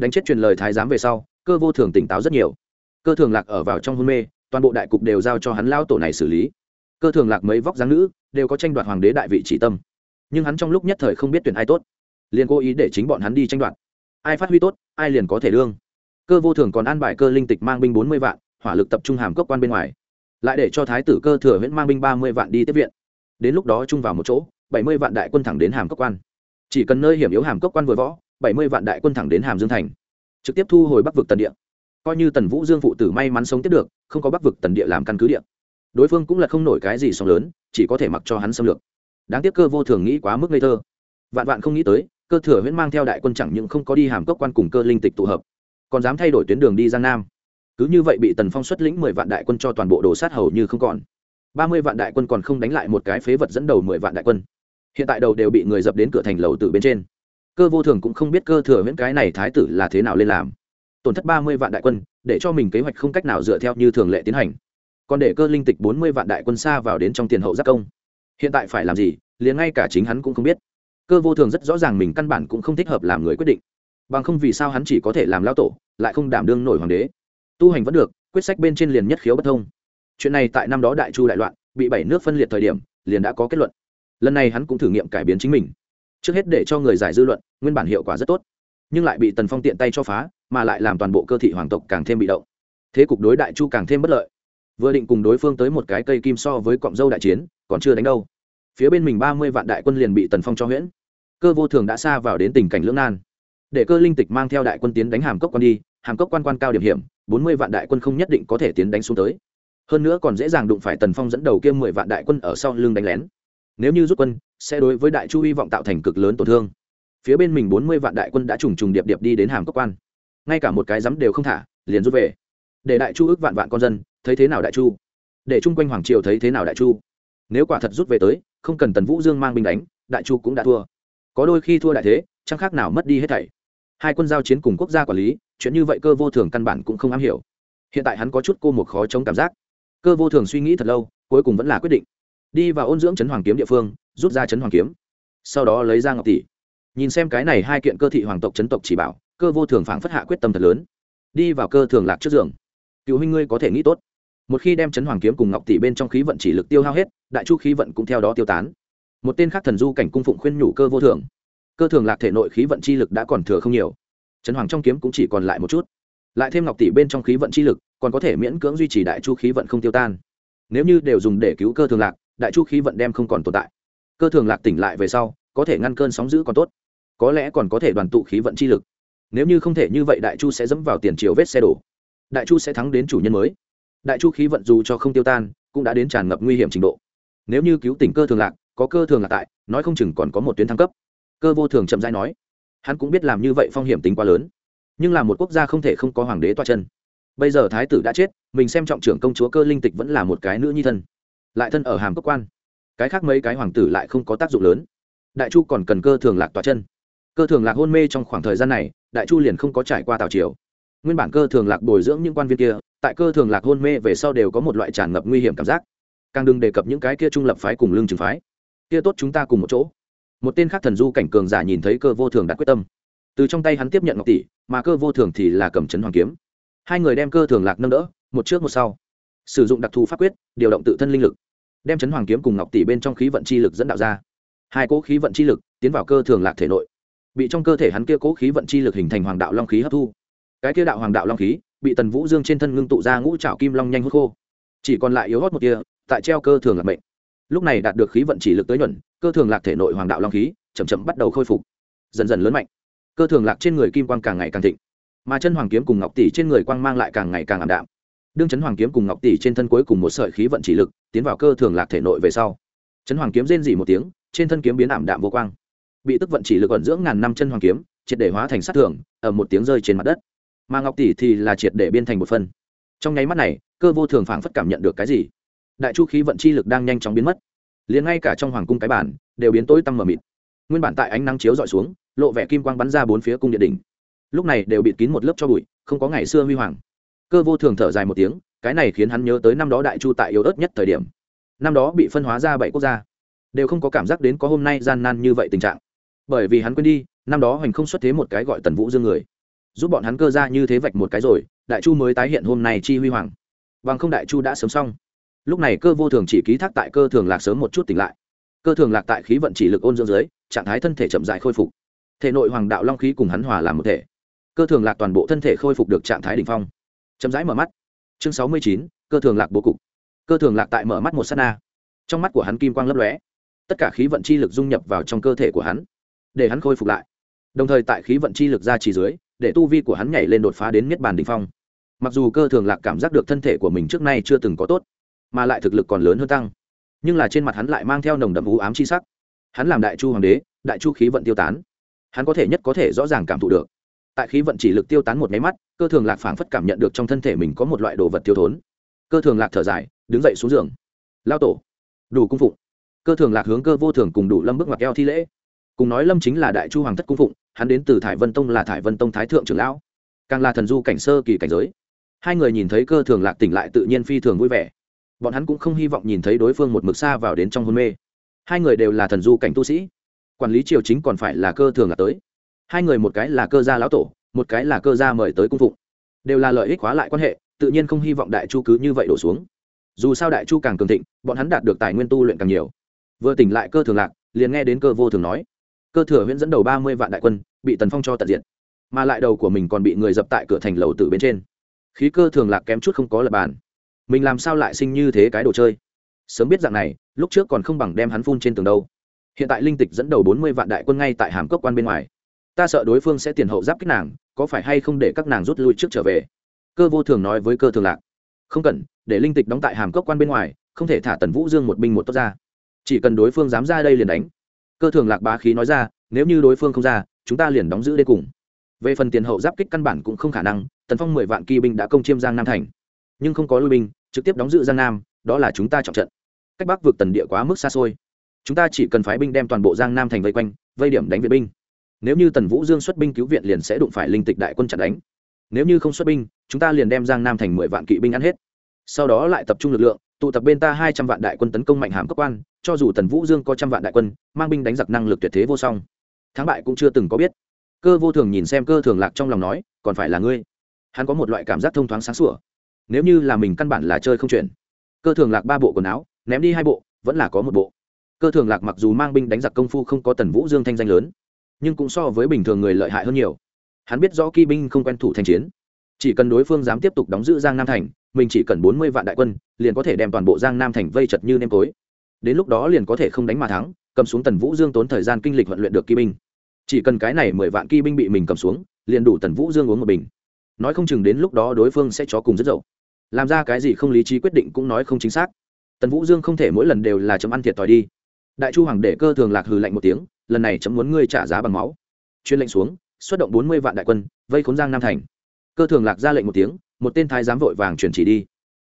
đánh chết truyền lời thái giám về sau, cơ vô thường tỉnh táo rất nhiều. Cơ thường lạc ở vào trong hôn mê, toàn bộ đại cục đều giao cho hắn lao tổ này xử lý. Cơ thường lạc mấy vóc dáng nữ đều có tranh đoạt hoàng đế đại vị chỉ tâm. Nhưng hắn trong lúc nhất thời không biết tuyển ai tốt, liền cố ý để chính bọn hắn đi tranh đoạt. Ai phát huy tốt, ai liền có thể lương. Cơ vô thường còn an bài cơ linh tịch mang binh bốn mươi vạn, hỏa lực tập trung hàm cốc quan bên ngoài. Lại để cho thái tử cơ thừa huyễn mang binh ba mươi vạn đi tiếp viện. Đến lúc đó chung vào một chỗ, bảy mươi vạn đại quân thẳng đến hàm cốc quan. Chỉ cần nơi hiểm yếu hàm cốc quan vừa võ bảy mươi vạn đại quân thẳng đến hàm dương thành, trực tiếp thu hồi bắc vực tần địa. Coi như tần vũ dương phụ tử may mắn sống tiếp được, không có bắc vực tần địa làm căn cứ địa. Đối phương cũng là không nổi cái gì sóng lớn, chỉ có thể mặc cho hắn xâm lược. Đáng tiếc cơ vô thường nghĩ quá mức ngây thơ. Vạn vạn không nghĩ tới, cơ thừa huyễn mang theo đại quân chẳng những không có đi hàm cốc quan cùng cơ linh tịch tụ hợp, còn dám thay đổi tuyến đường đi giang nam. Cứ như vậy bị tần phong xuất lĩnh mười vạn đại quân cho toàn bộ đồ sát hầu như không còn. Ba mươi vạn đại quân còn không đánh lại một cái phế vật dẫn đầu mười vạn đại quân. Hiện tại đầu đều bị người dập đến cửa thành lầu từ bên trên cơ vô thường cũng không biết cơ thừa viễn cái này thái tử là thế nào lên làm. Tổn thất ba mươi vạn đại quân, để cho mình kế hoạch không cách nào dựa theo như thường lệ tiến hành. Còn để cơ linh tịch bốn mươi vạn đại quân xa vào đến trong tiền hậu giác công. Hiện tại phải làm gì, liền ngay cả chính hắn cũng không biết. Cơ vô thường rất rõ ràng mình căn bản cũng không thích hợp làm người quyết định. Bằng không vì sao hắn chỉ có thể làm lao tổ, lại không đảm đương nổi hoàng đế. Tu hành vẫn được, quyết sách bên trên liền nhất khiếu bất thông. Chuyện này tại năm đó đại chu đại loạn, bị bảy nước phân liệt thời điểm, liền đã có kết luận. Lần này hắn cũng thử nghiệm cải biến chính mình trước hết để cho người giải dư luận nguyên bản hiệu quả rất tốt nhưng lại bị tần phong tiện tay cho phá mà lại làm toàn bộ cơ thị hoàng tộc càng thêm bị động thế cục đối đại chu càng thêm bất lợi vừa định cùng đối phương tới một cái cây kim so với cọng dâu đại chiến còn chưa đánh đâu phía bên mình ba mươi vạn đại quân liền bị tần phong cho huyễn cơ vô thường đã xa vào đến tình cảnh lưỡng nan để cơ linh tịch mang theo đại quân tiến đánh hàm cốc quan đi hàm cốc quan quan cao điểm hiểm bốn mươi vạn đại quân không nhất định có thể tiến đánh xuống tới hơn nữa còn dễ dàng đụng phải tần phong dẫn đầu kia mười vạn đại quân ở sau lưng đánh lén nếu như rút quân, sẽ đối với đại chu hy vọng tạo thành cực lớn tổn thương. Phía bên mình bốn mươi vạn đại quân đã trùng trùng điệp điệp đi đến hàm cốc quan. Ngay cả một cái rắm đều không thả, liền rút về. Để đại chu ước vạn vạn con dân, thấy thế nào đại chu? Để chung quanh hoàng triều thấy thế nào đại chu? Nếu quả thật rút về tới, không cần tần vũ dương mang binh đánh, đại chu cũng đã thua. Có đôi khi thua đại thế, chẳng khác nào mất đi hết thảy. Hai quân giao chiến cùng quốc gia quản lý, chuyện như vậy cơ vô thường căn bản cũng không am hiểu. Hiện tại hắn có chút cô một khó chống cảm giác. Cơ vô thường suy nghĩ thật lâu, cuối cùng vẫn là quyết định đi vào ôn dưỡng chấn hoàng kiếm địa phương, rút ra chấn hoàng kiếm, sau đó lấy ra ngọc tỷ. Nhìn xem cái này hai kiện cơ thị hoàng tộc chấn tộc chỉ bảo, cơ vô thường phảng phất hạ quyết tâm thật lớn. Đi vào cơ thường lạc trước giường. Cựu huynh ngươi có thể nghĩ tốt. Một khi đem chấn hoàng kiếm cùng ngọc tỷ bên trong khí vận chỉ lực tiêu hao hết, đại chu khí vận cũng theo đó tiêu tán. Một tên khác thần du cảnh cung phụng khuyên nhủ cơ vô thường. Cơ thường lạc thể nội khí vận chi lực đã còn thừa không nhiều. Chấn hoàng trong kiếm cũng chỉ còn lại một chút. Lại thêm ngọc tỷ bên trong khí vận chi lực, còn có thể miễn cưỡng duy trì đại chu khí vận không tiêu tan. Nếu như đều dùng để cứu cơ thường lạc đại chu khí vận đem không còn tồn tại. Cơ thường lạc tỉnh lại về sau, có thể ngăn cơn sóng giữ còn tốt. Có lẽ còn có thể đoàn tụ khí vận chi lực. Nếu như không thể như vậy, đại chu sẽ dẫm vào tiền chiều vết xe đổ. Đại chu sẽ thắng đến chủ nhân mới. Đại chu khí vận dù cho không tiêu tan, cũng đã đến tràn ngập nguy hiểm trình độ. Nếu như cứu tỉnh cơ thường lạc, có cơ thường lạc tại, nói không chừng còn có một tuyến thăng cấp. Cơ vô thường chậm dãi nói. Hắn cũng biết làm như vậy phong hiểm tính quá lớn. Nhưng là một quốc gia không thể không có hoàng đế toa chân. Bây giờ thái tử đã chết, mình xem trọng trưởng công chúa cơ linh tịch vẫn là một cái nữ nhi thân lại thân ở hàm cấp quan. Cái khác mấy cái hoàng tử lại không có tác dụng lớn. Đại chu còn cần cơ thường lạc tỏa chân. Cơ thường lạc hôn mê trong khoảng thời gian này, đại chu liền không có trải qua tào triều. Nguyên bản cơ thường lạc bồi dưỡng những quan viên kia, tại cơ thường lạc hôn mê về sau đều có một loại tràn ngập nguy hiểm cảm giác. Càng đừng đề cập những cái kia trung lập phái cùng lương trừng phái. Kia tốt chúng ta cùng một chỗ. Một tên khác thần du cảnh cường giả nhìn thấy cơ vô thường đã quyết tâm. Từ trong tay hắn tiếp nhận ngọc tỷ, mà cơ vô thường thì là cầm chấn hoàng kiếm. Hai người đem cơ thường lạc nâng đỡ, một trước một sau sử dụng đặc thù pháp quyết, điều động tự thân linh lực, đem chấn hoàng kiếm cùng ngọc tỷ bên trong khí vận chi lực dẫn đạo ra. Hai cỗ khí vận chi lực tiến vào cơ thường lạc thể nội, bị trong cơ thể hắn kia cỗ khí vận chi lực hình thành hoàng đạo long khí hấp thu. Cái kia đạo hoàng đạo long khí bị tần vũ dương trên thân ngưng tụ ra ngũ trạo kim long nhanh hút khô, chỉ còn lại yếu hót một kia, tại treo cơ thường lạc mệnh. Lúc này đạt được khí vận chỉ lực tới nhuận, cơ thường lạc thể nội hoàng đạo long khí chậm chậm bắt đầu khôi phục, dần dần lớn mạnh. Cơ thường lạc trên người kim quang càng ngày càng thịnh, mà chân hoàng kiếm cùng ngọc tỷ trên người quang mang lại càng ngày càng ảm đạm đương chấn hoàng kiếm cùng ngọc tỷ trên thân cuối cùng một sợi khí vận chỉ lực tiến vào cơ thường lạc thể nội về sau chấn hoàng kiếm rên dỉ một tiếng trên thân kiếm biến ảm đạm vô quang bị tức vận chỉ lực ẩn dưỡng ngàn năm chân hoàng kiếm triệt để hóa thành sát thường ở một tiếng rơi trên mặt đất mà ngọc tỷ thì là triệt để biên thành một phân trong nháy mắt này cơ vô thường phảng phất cảm nhận được cái gì đại chu khí vận chi lực đang nhanh chóng biến mất liền ngay cả trong hoàng cung cái bản đều biến tối tăm mờ mịt nguyên bản tại ánh nắng chiếu dọi xuống lộ vẻ kim quang bắn ra bốn phía cung điện đỉnh lúc này đều bịt kín một lớp cho bụi không có ngày xưa huy hoàng cơ vô thường thở dài một tiếng, cái này khiến hắn nhớ tới năm đó đại chu tại yếu ớt nhất thời điểm. Năm đó bị phân hóa ra bảy quốc gia. Đều không có cảm giác đến có hôm nay gian nan như vậy tình trạng. Bởi vì hắn quên đi, năm đó hoành không xuất thế một cái gọi tần vũ dương người. Giúp bọn hắn cơ ra như thế vạch một cái rồi, đại chu mới tái hiện hôm nay chi huy hoàng. Bằng không đại chu đã sớm xong. Lúc này cơ vô thường chỉ ký thác tại cơ thường lạc sớm một chút tỉnh lại. Cơ thường lạc tại khí vận chỉ lực ôn dưỡng dưới, trạng thái thân thể chậm dài khôi phục. Thể nội hoàng đạo long khí cùng hắn hòa làm một thể. Cơ thường lạc toàn bộ thân thể khôi phục được trạng thái đ ỉ n h phong chậm rãi mở mắt. Chương sáu mươi chín, cơ thường lạc bố cục. Cơ thường lạc tại mở mắt một s á t na. Trong mắt của hắn kim quang lấp lóe. Tất cả khí vận chi lực dung nhập vào trong cơ thể của hắn, để hắn khôi phục lại. Đồng thời tại khí vận chi lực ra chỉ dưới, để tu vi của hắn nhảy lên đột phá đến miết bàn đình phong. Mặc dù cơ thường lạc cảm giác được thân thể của mình trước nay chưa từng có tốt, mà lại thực lực còn lớn hơn tăng, nhưng là trên mặt hắn lại mang theo nồng đậm ú ám chi sắc. Hắn làm đại chu hoàng đế, đại chu khí vận tiêu tán. Hắn có thể nhất có thể rõ ràng cảm thụ được tại khí vận chỉ lực tiêu tán một máy mắt, cơ thường lạc phảng phất cảm nhận được trong thân thể mình có một loại đồ vật tiêu thốn. Cơ thường lạc thở dài, đứng dậy xuống giường. Lao tổ, đủ cung phụng. Cơ thường lạc hướng cơ vô thường cùng đủ lâm bước ngoặc eo thi lễ. Cùng nói lâm chính là đại chu hoàng thất cung phụng, hắn đến từ thải vân tông là thải vân tông thái thượng trưởng lão. Càng là thần du cảnh sơ kỳ cảnh giới. Hai người nhìn thấy cơ thường lạc tỉnh lại tự nhiên phi thường vui vẻ. Bọn hắn cũng không hy vọng nhìn thấy đối phương một mực xa vào đến trong hôn mê. Hai người đều là thần du cảnh tu sĩ. Quản lý triều chính còn phải là cơ thường lạc tới hai người một cái là cơ gia lão tổ, một cái là cơ gia mời tới cung phụng. Đều là lợi ích hóa lại quan hệ, tự nhiên không hy vọng đại chu cứ như vậy đổ xuống. Dù sao đại chu càng cường thịnh, bọn hắn đạt được tài nguyên tu luyện càng nhiều. Vừa tỉnh lại cơ thường lạc, liền nghe đến cơ vô thường nói, cơ thừa huyễn dẫn đầu ba mươi vạn đại quân, bị tần phong cho tận diện mà lại đầu của mình còn bị người dập tại cửa thành lầu từ bên trên. Khí cơ thường lạc kém chút không có lập bàn. Mình làm sao lại sinh như thế cái đồ chơi? Sớm biết dạng này, lúc trước còn không bằng đem hắn phun trên tường đâu. Hiện tại linh tịch dẫn đầu bốn mươi vạn đại quân ngay tại hàm cốc quan bên ngoài ta sợ đối phương sẽ tiền hậu giáp kích nàng, có phải hay không để các nàng rút lui trước trở về? Cơ vô thường nói với cơ thường lạc. Không cần, để linh tịch đóng tại hàm cốc quan bên ngoài, không thể thả tần vũ dương một binh một tốt ra. Chỉ cần đối phương dám ra đây liền đánh. Cơ thường lạc bá khí nói ra, nếu như đối phương không ra, chúng ta liền đóng giữ đây cùng. Về phần tiền hậu giáp kích căn bản cũng không khả năng, tần phong mười vạn kỳ binh đã công chiêm giang nam thành. Nhưng không có lui binh, trực tiếp đóng giữ giang nam, đó là chúng ta trọng trận. Cách bắc vượt tần địa quá mức xa xôi. Chúng ta chỉ cần phái binh đem toàn bộ giang nam thành vây quanh, vây điểm đánh viện binh nếu như tần vũ dương xuất binh cứu viện liền sẽ đụng phải linh tịch đại quân chặn đánh. Nếu như không xuất binh, chúng ta liền đem giang nam thành mười vạn kỵ binh ăn hết. Sau đó lại tập trung lực lượng, tụ tập bên ta hai trăm vạn đại quân tấn công mạnh hàm cấp quan, cho dù tần vũ dương có trăm vạn đại quân, mang binh đánh giặc năng lực tuyệt thế vô song. Thắng bại cũng chưa từng có biết. Cơ vô thường nhìn xem cơ thường lạc trong lòng nói, còn phải là ngươi. Hắn có một loại cảm giác thông thoáng sáng sủa. Nếu như là mình căn bản là chơi không chuyển cơ thường lạc ba bộ quần áo, ném đi hai bộ, vẫn là có một bộ. Cơ thường lạc mặc dù mang binh đánh giặc công phu không có tần vũ dương thanh danh lớn nhưng cũng so với bình thường người lợi hại hơn nhiều. Hắn biết rõ kỵ binh không quen thủ thành chiến. Chỉ cần đối phương dám tiếp tục đóng giữ giang nam thành, mình chỉ cần bốn mươi vạn đại quân, liền có thể đem toàn bộ giang nam thành vây chật như nêm tối. Đến lúc đó liền có thể không đánh mà thắng, cầm xuống tần vũ dương tốn thời gian kinh lịch huấn luyện được kỵ binh. Chỉ cần cái này mười vạn kỵ binh bị mình cầm xuống, liền đủ tần vũ dương uống một bình. Nói không chừng đến lúc đó đối phương sẽ cho cùng rất dậu. Làm ra cái gì không lý trí quyết định cũng nói không chính xác. Tần vũ dương không thể mỗi lần đều là chấm ăn thiệt thòi đi. Đại chu hoàng để cơ thường lạc hừ lạnh một tiếng lần này chấm muốn ngươi trả giá bằng máu. Chuyên lệnh xuống, xuất động bốn mươi vạn đại quân, vây khốn giang nam thành. Cơ thường lạc ra lệnh một tiếng, một tên thái giám vội vàng chuyển chỉ đi.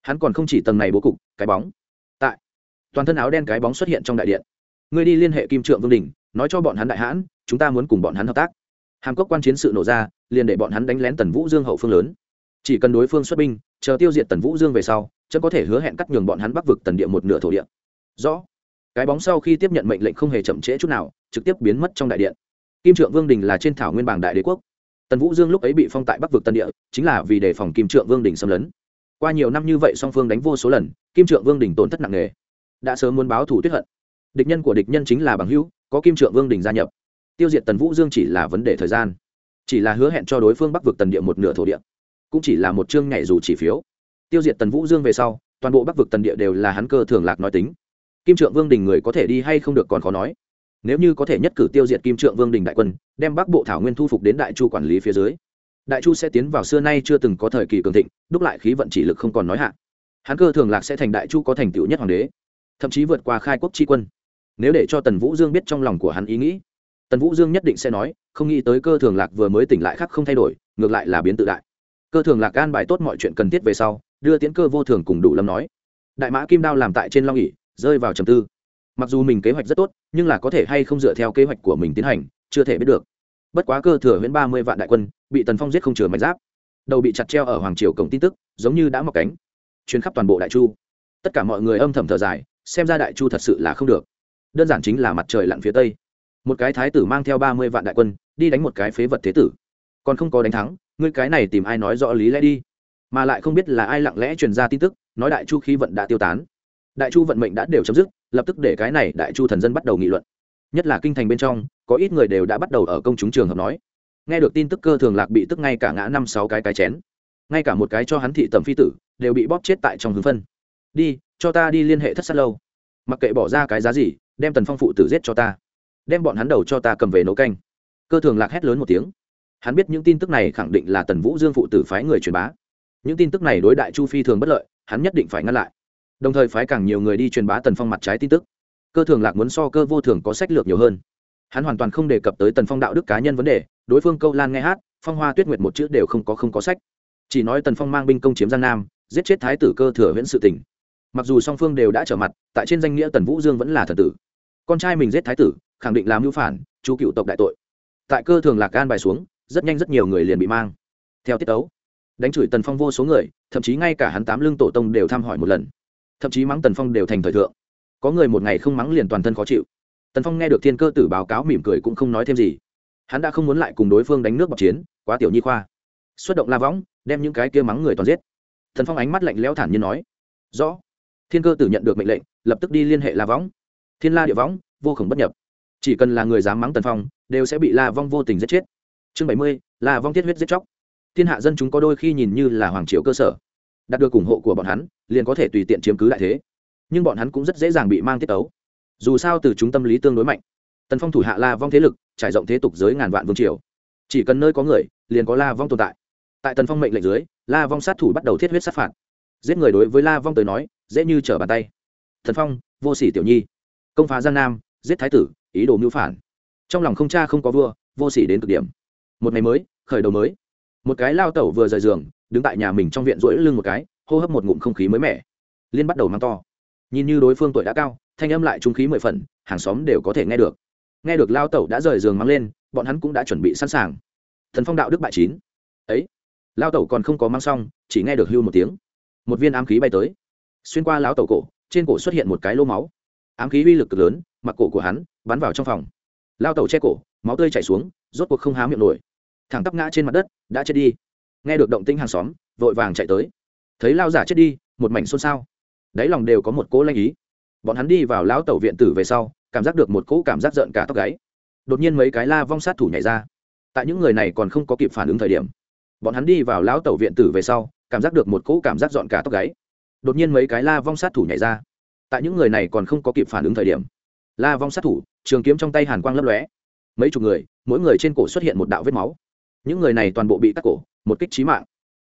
Hắn còn không chỉ tầng này bố cục, cái bóng. Tại, toàn thân áo đen cái bóng xuất hiện trong đại điện. Ngươi đi liên hệ kim trượng vương đình, nói cho bọn hắn đại hãn, chúng ta muốn cùng bọn hắn hợp tác. Hàm cốc quan chiến sự nổ ra, liền để bọn hắn đánh lén tần vũ dương hậu phương lớn. Chỉ cần đối phương xuất binh, chờ tiêu diệt tần vũ dương về sau chớ có thể hứa hẹn cắt nhường bọn hắn bắc vực tần địa một nửa thổ địa. Rõ. Cái bóng sau khi tiếp nhận mệnh lệnh không hề chậm trễ chút nào trực tiếp biến mất trong đại điện. Kim trượng vương đình là trên thảo nguyên bảng đại đế quốc. Tần vũ dương lúc ấy bị phong tại bắc vực tân địa, chính là vì đề phòng kim trượng vương đình xâm lấn. Qua nhiều năm như vậy song phương đánh vô số lần, kim trượng vương đình tổn thất nặng nề. Đã sớm muốn báo thủ tuyết hận. Địch nhân của địch nhân chính là bằng hữu, có kim trượng vương đình gia nhập. Tiêu diệt tần vũ dương chỉ là vấn đề thời gian. Chỉ là hứa hẹn cho đối phương bắc vực tần địa một nửa thổ địa. Cũng chỉ là một chương nhảy dù chỉ phiếu. Tiêu diệt tần vũ dương về sau, toàn bộ bắc vực tần địa đều là hắn cơ thường lạc nói tính. Kim trượng vương đình người có thể đi hay không được còn khó nói nếu như có thể nhất cử tiêu diệt kim trượng vương đình đại quân, đem bắc bộ thảo nguyên thu phục đến đại chu quản lý phía dưới. Đại chu sẽ tiến vào xưa nay chưa từng có thời kỳ cường thịnh, đúc lại khí vận chỉ lực không còn nói hạn Hán cơ thường lạc sẽ thành đại chu có thành tựu nhất hoàng đế, thậm chí vượt qua khai quốc tri quân. Nếu để cho tần vũ dương biết trong lòng của hắn ý nghĩ, tần vũ dương nhất định sẽ nói, không nghĩ tới cơ thường lạc vừa mới tỉnh lại khác không thay đổi, ngược lại là biến tự đại. Cơ thường lạc gan bài tốt mọi chuyện cần thiết về sau, đưa tiến cơ vô thường cùng đủ lâm nói. Đại mã kim đao làm tại trên long ỉ rơi vào trầm tư mặc dù mình kế hoạch rất tốt, nhưng là có thể hay không dựa theo kế hoạch của mình tiến hành, chưa thể biết được. Bất quá cơ thừa huyễn ba mươi vạn đại quân, bị tần phong giết không chừa mạch giáp. Đầu bị chặt treo ở hoàng triều cổng tin tức, giống như đã mọc cánh. Chuyến khắp toàn bộ đại chu. Tất cả mọi người âm thầm thở dài, xem ra đại chu thật sự là không được. Đơn giản chính là mặt trời lặn phía tây. Một cái thái tử mang theo ba mươi vạn đại quân, đi đánh một cái phế vật thế tử. Còn không có đánh thắng ngươi cái này tìm ai nói rõ lý lẽ đi? Mà lại không biết là ai lặng lẽ truyền ra tin tức, nói đại chu khí vận đã tiêu tán đại chu vận mệnh đã đều chấm dứt, lập tức để cái này đại chu thần dân bắt đầu nghị luận. Nhất là kinh thành bên trong, có ít người đều đã bắt đầu ở công chúng trường hợp nói. Nghe được tin tức cơ thường lạc bị tức ngay cả ngã năm sáu cái cái chén. Ngay cả một cái cho hắn thị tầm phi tử, đều bị bóp chết tại trong hướng phân. Đi, cho ta đi liên hệ thất sát lâu. Mặc kệ bỏ ra cái giá gì, đem tần phong phụ tử giết cho ta. Đem bọn hắn đầu cho ta cầm về nấu canh. Cơ thường lạc hét lớn một tiếng. Hắn biết những tin tức này khẳng định là tần vũ dương phụ tử phái người truyền bá. Những tin tức này đối đại chu phi thường bất lợi, hắn nhất định phải ngăn lại đồng thời phái càng nhiều người đi truyền bá tần phong mặt trái tin tức. Cơ thường lạc muốn so cơ vô thường có sách lược nhiều hơn. Hắn hoàn toàn không đề cập tới tần phong đạo đức cá nhân vấn đề, đối phương câu lan nghe hát, phong hoa tuyết nguyệt một chữ đều không có không có sách. Chỉ nói tần phong mang binh công chiếm giang nam, giết chết thái tử cơ thừa viễn sự tỉnh mặc dù song phương đều đã trở mặt, tại trên danh nghĩa tần vũ dương vẫn là thần tử. Con trai mình giết thái tử, khẳng định làm mưu phản, chú cựu tộc đại tội. Tại cơ thường lạc gan bài xuống, rất nhanh rất nhiều người liền bị mang. Theo tiết tấu, đánh chửi tần phong vô số người, thậm chí ngay cả hắn tám lương tổ tông đều thăm hỏi một lần thậm chí mắng tần phong đều thành thời thượng. Có người một ngày không mắng liền toàn thân khó chịu. Tần phong nghe được thiên cơ tử báo cáo mỉm cười cũng không nói thêm gì. Hắn đã không muốn lại cùng đối phương đánh nước bọc chiến, quá tiểu nhi khoa. Xuất động la võng, đem những cái kia mắng người toàn giết. Thần phong ánh mắt lạnh lẽo thản nhiên nói, rõ. Thiên cơ tử nhận được mệnh lệnh, lập tức đi liên hệ la võng. Thiên la địa võng, vô khổng bất nhập. Chỉ cần là người dám mắng tần phong, đều sẽ bị la vong vô tình giết chết. Chương bảy mươi, la vong tiết huyết giết chóc. Thiên hạ dân chúng có đôi khi nhìn như là hoàng triều cơ sở đạt được ủng hộ của bọn hắn, liền có thể tùy tiện chiếm cứ đại thế. Nhưng bọn hắn cũng rất dễ dàng bị mang tiết ấu dù sao từ chúng tâm lý tương đối mạnh. Tần phong thủ hạ la vong thế lực, trải rộng thế tục giới ngàn vạn vương triều. Chỉ cần nơi có người, liền có la vong tồn tại. Tại tần phong mệnh lệnh dưới, la vong sát thủ bắt đầu thiết huyết sát phạt. Giết người đối với la vong tới nói, dễ như trở bàn tay. Thần phong, vô sỉ tiểu nhi. Công phá giang nam, giết thái tử, ý đồ mưu phản. Trong lòng không cha không có vua, vô sỉ đến cực điểm. Một ngày mới, khởi đầu mới. Một cái lao tẩu vừa rời giường đứng tại nhà mình trong viện rỗi lưng một cái, hô hấp một ngụm không khí mới mẻ. Liên bắt đầu mang to. Nhìn như đối phương tuổi đã cao, thanh âm lại trung khí mười phần, hàng xóm đều có thể nghe được. Nghe được lao tẩu đã rời giường mang lên, bọn hắn cũng đã chuẩn bị sẵn sàng. Thần phong đạo đức bại chín. Ấy. Lao tẩu còn không có mang xong, chỉ nghe được hưu một tiếng. Một viên ám khí bay tới. Xuyên qua lao tẩu cổ, trên cổ xuất hiện một cái lô máu. Ám khí uy lực cực lớn, mặc cổ của hắn bắn vào trong phòng. Lao tẩu che cổ, máu tươi chảy xuống, rốt cuộc không há miệng nổi. Thẳng tắp ngã trên mặt đất, đã chết đi nghe được động tĩnh hàng xóm, vội vàng chạy tới. Thấy lao giả chết đi, một mảnh xôn xao. Đáy lòng đều có một cỗ lanh ý. Bọn hắn đi vào lão tẩu viện tử về sau, cảm giác được một cỗ cảm giác giận cả tóc gáy. Đột nhiên mấy cái la vong sát thủ nhảy ra. Tại những người này còn không có kịp phản ứng thời điểm, bọn hắn đi vào lão tẩu viện tử về sau, cảm giác được một cỗ cảm giác dọn cả tóc gáy. Đột nhiên mấy cái la vong sát thủ nhảy ra. Tại những người này còn không có kịp phản ứng thời điểm, la vong sát thủ, trường kiếm trong tay hàn quang lấp lóe. Mấy chục người, mỗi người trên cổ xuất hiện một đạo vết máu những người này toàn bộ bị cắt cổ, một kích trí mạng.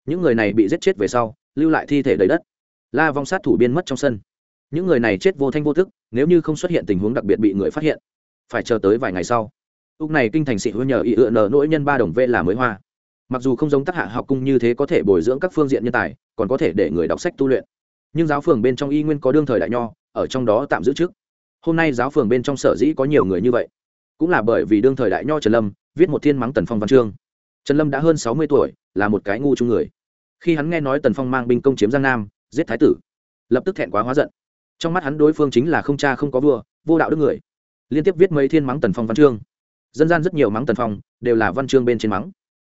Những người này bị giết chết về sau, lưu lại thi thể đầy đất. La vong sát thủ biên mất trong sân. Những người này chết vô thanh vô thức nếu như không xuất hiện tình huống đặc biệt bị người phát hiện. Phải chờ tới vài ngày sau. Lúc này kinh thành sĩ hứa nhờ ý ựa nở nỗi nhân ba đồng vê là mới hoa. Mặc dù không giống tác hạ học cung như thế có thể bồi dưỡng các phương diện nhân tài, còn có thể để người đọc sách tu luyện. Nhưng giáo phường bên trong y nguyên có đương thời đại nho, ở trong đó tạm giữ trước. Hôm nay giáo phường bên trong sở dĩ có nhiều người như vậy, cũng là bởi vì đương thời đại nho trần lâm, viết một thiên mắng tần phong văn chương trần lâm đã hơn sáu mươi tuổi, là một cái ngu chung người. Khi hắn nghe nói tần phong mang binh công chiếm giang nam, giết thái tử, lập tức thẹn quá hóa giận. Trong mắt hắn đối phương chính là không cha không có vua, vô đạo đức người. Liên tiếp viết mấy thiên mắng tần phong văn chương. Dân gian rất nhiều mắng tần phong, đều là văn chương bên trên mắng.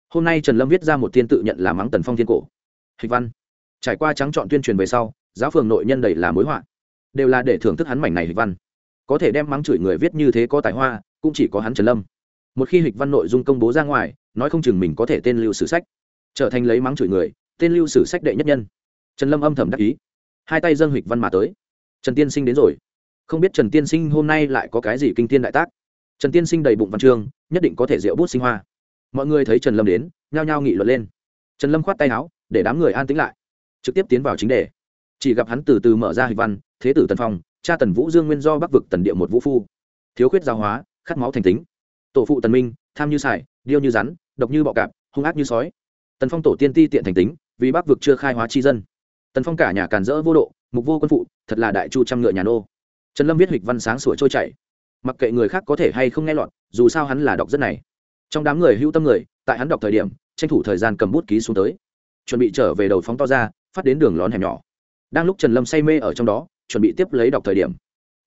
Hôm nay trần lâm viết ra một thiên tự nhận là mắng tần phong thiên cổ. Hịch văn. Trải qua trắng chọn tuyên truyền về sau, giáo phường nội nhân đầy là mối họa. Đều là để thưởng thức hắn mảnh này hịch văn. Có thể đem mắng chửi người viết như thế có tài hoa, cũng chỉ có hắn trần lâm. Một khi hịch văn nội dung công bố ra ngoài nói không chừng mình có thể tên lưu sử sách. Trở thành lấy mắng chửi người, tên lưu sử sách đệ nhất nhân. Trần lâm âm thầm đắc ý. Hai tay dâng hịch văn mà tới. Trần tiên sinh đến rồi. Không biết trần tiên sinh hôm nay lại có cái gì kinh tiên đại tác? Trần tiên sinh đầy bụng văn chương, nhất định có thể rượu bút sinh hoa. Mọi người thấy trần lâm đến, nhao nhao nghị luận lên. Trần lâm khoát tay áo, để đám người an tĩnh lại. Trực tiếp tiến vào chính đề. Chỉ gặp hắn từ từ mở ra hịch văn, thế tử tần phong, cha tần vũ dương nguyên do bắc vực tần địa một vũ phu. Thiếu khuyết giáo hóa, khát máu thành tính. Tổ phụ tần minh, tham như sải, điêu như rắn độc như bọ cạp, hung ác như sói. Tần phong tổ tiên ti tiện thành tính, vì bắc vực chưa khai hóa chi dân. Tần phong cả nhà càn rỡ vô độ, mục vô quân phụ, thật là đại chu trăm ngựa nhà nô. Trần lâm viết hịch văn sáng sủa trôi chảy. Mặc kệ người khác có thể hay không nghe lọt, dù sao hắn là đọc rất này. Trong đám người hữu tâm người, tại hắn đọc thời điểm, tranh thủ thời gian cầm bút ký xuống tới. Chuẩn bị trở về đầu phóng to ra, phát đến đường lón hẻm nhỏ. Đang lúc trần lâm say mê ở trong đó, chuẩn bị tiếp lấy đọc thời điểm,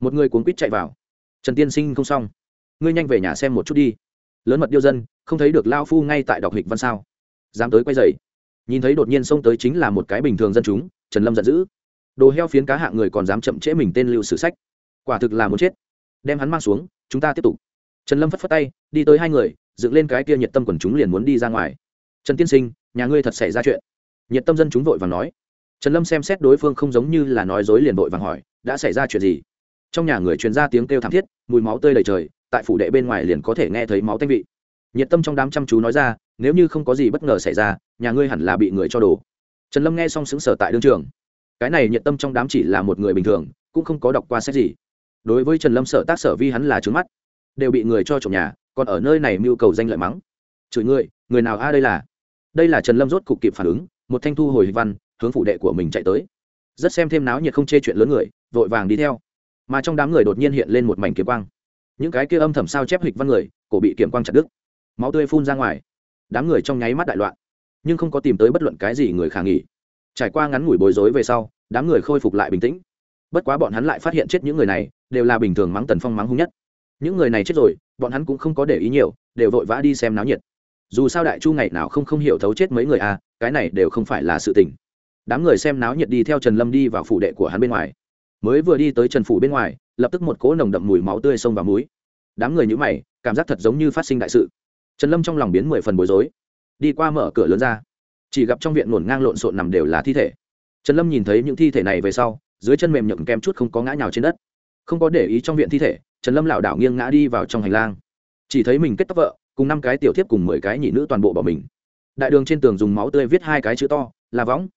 một người cuốn quýt chạy vào. Trần tiên sinh không xong, ngươi nhanh về nhà xem một chút đi lớn mật điêu dân, không thấy được lao phu ngay tại đọc hịch văn sao? Dám tới quay dày nhìn thấy đột nhiên xông tới chính là một cái bình thường dân chúng, trần lâm giận dữ. Đồ heo phiến cá hạng người còn dám chậm trễ mình tên lưu sử sách. Quả thực là muốn chết. Đem hắn mang xuống, chúng ta tiếp tục. Trần lâm phất phất tay, đi tới hai người, dựng lên cái kia nhiệt tâm quần chúng liền muốn đi ra ngoài. Trần tiên sinh, nhà ngươi thật xảy ra chuyện. Nhiệt tâm dân chúng vội vàng nói. Trần lâm xem xét đối phương không giống như là nói dối liền vội vàng hỏi, đã xảy ra chuyện gì? Trong nhà người truyền ra tiếng kêu thảm thiết, mùi máu tươi đầy trời tại phủ đệ bên ngoài liền có thể nghe thấy máu tanh vị. Nhiệt tâm trong đám chăm chú nói ra, nếu như không có gì bất ngờ xảy ra, nhà ngươi hẳn là bị người cho đồ. Trần lâm nghe xong xứng sở tại đương trường. Cái này nhiệt tâm trong đám chỉ là một người bình thường, cũng không có đọc qua sách gì. Đối với trần lâm sở tác sở vi hắn là trướng mắt. Đều bị người cho trộm nhà, còn ở nơi này mưu cầu danh lợi mắng. Chửi người người nào a đây là? Đây là trần lâm rốt cục kịp phản ứng, một thanh thu hồi hịch văn, hướng phủ đệ của mình chạy tới. Rất xem thêm náo nhiệt không chê chuyện lớn người, vội vàng đi theo. Mà trong đám người đột nhiên hiện lên một mảnh kiếm quang những cái kia âm thầm sao chép hịch văn người, cổ bị kiểm quang chặt đứt. Máu tươi phun ra ngoài. Đám người trong nháy mắt đại loạn. Nhưng không có tìm tới bất luận cái gì người khả nghỉ trải qua ngắn ngủi bối rối về sau, đám người khôi phục lại bình tĩnh. Bất quá bọn hắn lại phát hiện chết những người này, đều là bình thường mắng tần phong mắng hung nhất. Những người này chết rồi, bọn hắn cũng không có để ý nhiều, đều vội vã đi xem náo nhiệt. Dù sao đại chu ngày nào không không hiểu thấu chết mấy người à cái này đều không phải là sự tình. Đám người xem náo nhiệt đi theo trần lâm đi vào phủ đệ của hắn bên ngoài mới vừa đi tới trần phủ bên ngoài, lập tức một cỗ nồng đậm mùi máu tươi sông vào múi đám người nhữ mày, cảm giác thật giống như phát sinh đại sự. Trần lâm trong lòng biến mười phần bối rối. Đi qua mở cửa lớn ra, chỉ gặp trong viện ngổn ngang lộn xộn nằm đều là thi thể. Trần lâm nhìn thấy những thi thể này về sau, dưới chân mềm nhậm kem chút không có ngã nhào trên đất. Không có để ý trong viện thi thể, trần lâm lảo đảo nghiêng ngã đi vào trong hành lang. Chỉ thấy mình kết tóc vợ, cùng năm cái tiểu thiếp cùng mười cái nhị nữ toàn bộ bỏ mình. Đại đường trên tường dùng máu tươi viết hai cái chữ to, là võng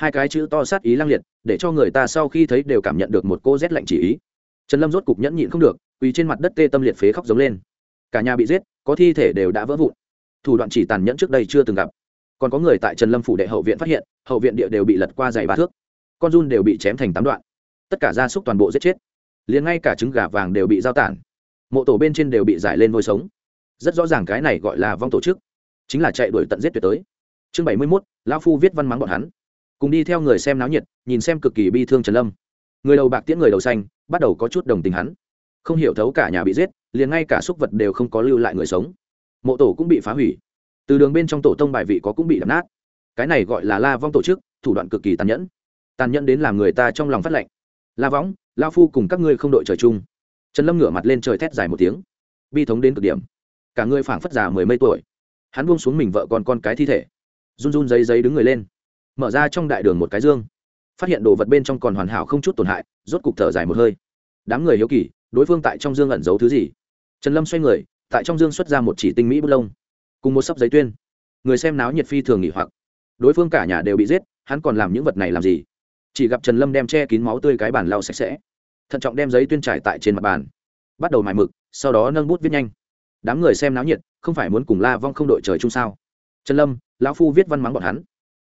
hai cái chữ to sát ý lang liệt, để cho người ta sau khi thấy đều cảm nhận được một cô rét lạnh chỉ ý. Trần lâm rốt cục nhẫn nhịn không được, quỳ trên mặt đất tê tâm liệt phế khóc giống lên. Cả nhà bị giết, có thi thể đều đã vỡ vụn. Thủ đoạn chỉ tàn nhẫn trước đây chưa từng gặp. Còn có người tại trần lâm phủ đệ hậu viện phát hiện, hậu viện địa đều bị lật qua dày ba thước. Con run đều bị chém thành tám đoạn. Tất cả gia súc toàn bộ giết chết. Liền ngay cả trứng gà vàng đều bị giao tản. Mộ tổ bên trên đều bị giải lên vôi sống. Rất rõ ràng cái này gọi là vong tổ chức. Chính là chạy đuổi tận giết tuyệt tới. Chương bảy mươi mốt, lão phu viết văn mắng bọn hắn cùng đi theo người xem náo nhiệt, nhìn xem cực kỳ bi thương trần lâm. Người đầu bạc tiễn người đầu xanh, bắt đầu có chút đồng tình hắn. Không hiểu thấu cả nhà bị giết, liền ngay cả súc vật đều không có lưu lại người sống. Mộ tổ cũng bị phá hủy. Từ đường bên trong tổ tông bài vị có cũng bị đập nát. Cái này gọi là la vong tổ chức, thủ đoạn cực kỳ tàn nhẫn. Tàn nhẫn đến làm người ta trong lòng phát lệnh la võng lao phu cùng các ngươi không đội trời chung. Trần lâm ngửa mặt lên trời thét dài một tiếng. Bi thống đến cực điểm. Cả người phảng phất già mười mấy tuổi. Hắn buông xuống mình vợ con con cái thi thể. Run run giấy giấy đứng người lên mở ra trong đại đường một cái dương. Phát hiện đồ vật bên trong còn hoàn hảo không chút tổn hại, rốt cục thở dài một hơi. Đám người hiếu kỳ, đối phương tại trong dương ẩn giấu thứ gì? Trần lâm xoay người, tại trong dương xuất ra một chỉ tinh mỹ bút lông, cùng một sấp giấy tuyên. Người xem náo nhiệt phi thường nghỉ hoặc. Đối phương cả nhà đều bị giết, hắn còn làm những vật này làm gì? Chỉ gặp trần lâm đem che kín máu tươi cái bàn lau sạch sẽ, thận trọng đem giấy tuyên trải tại trên mặt bàn, bắt đầu mài mực, sau đó nâng bút viết nhanh. Đám người xem náo nhiệt, không phải muốn cùng la vong không đội trời chung sao? Trần lâm, lão phu viết văn mắng bọn hắn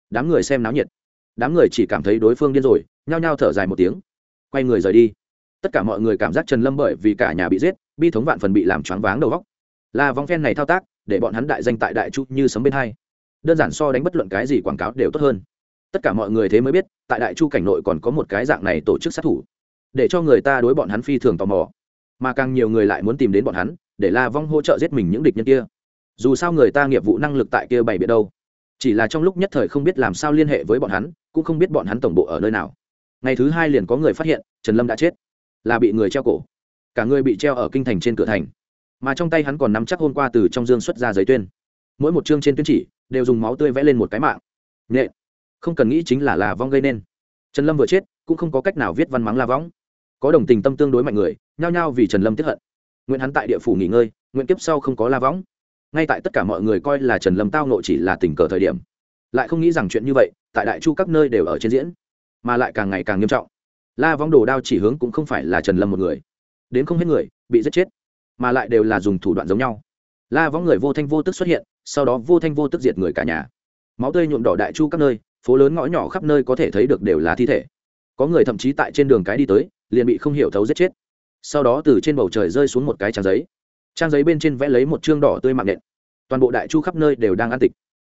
đám người xem náo nhiệt. Đám người chỉ cảm thấy đối phương điên rồi, nhao nhao thở dài một tiếng. Quay người rời đi. Tất cả mọi người cảm giác trần lâm bởi vì cả nhà bị giết, bi thống vạn phần bị làm choáng váng đầu góc là vong phen này thao tác, để bọn hắn đại danh tại đại chu như sấm bên hai. Đơn giản so đánh bất luận cái gì quảng cáo đều tốt hơn. Tất cả mọi người thế mới biết, tại đại chu cảnh nội còn có một cái dạng này tổ chức sát thủ. Để cho người ta đối bọn hắn phi thường tò mò. Mà càng nhiều người lại muốn tìm đến bọn hắn, để la vong hỗ trợ giết mình những địch nhân kia. Dù sao người ta nghiệp vụ năng lực tại kia bày biện đâu chỉ là trong lúc nhất thời không biết làm sao liên hệ với bọn hắn, cũng không biết bọn hắn tổng bộ ở nơi nào. Ngày thứ hai liền có người phát hiện, trần lâm đã chết. Là bị người treo cổ. Cả người bị treo ở kinh thành trên cửa thành. Mà trong tay hắn còn nắm chắc hôm qua từ trong dương xuất ra giấy tuyên. Mỗi một chương trên tuyên chỉ, đều dùng máu tươi vẽ lên một cái mạng. Nhện không cần nghĩ chính là là vong gây nên. Trần lâm vừa chết, cũng không có cách nào viết văn mắng la võng có đồng tình tâm tương đối mạnh người, nhao nhao vì trần lâm tiếp hận. Nguyện hắn tại địa phủ nghỉ ngơi, nguyện kiếp sau không có la võng ngay tại tất cả mọi người coi là trần lâm tao nộ chỉ là tình cờ thời điểm, lại không nghĩ rằng chuyện như vậy tại đại chu các nơi đều ở trên diễn, mà lại càng ngày càng nghiêm trọng. La vong đồ đao chỉ hướng cũng không phải là trần lâm một người, đến không hết người, bị giết chết, mà lại đều là dùng thủ đoạn giống nhau. La vong người vô thanh vô tức xuất hiện, sau đó vô thanh vô tức diệt người cả nhà. Máu tươi nhuộm đỏ đại chu các nơi, phố lớn ngõ nhỏ khắp nơi có thể thấy được đều là thi thể. Có người thậm chí tại trên đường cái đi tới, liền bị không hiểu thấu giết chết. Sau đó từ trên bầu trời rơi xuống một cái trang giấy trang giấy bên trên vẽ lấy một chương đỏ tươi mạng nện toàn bộ đại chu khắp nơi đều đang ăn tịch.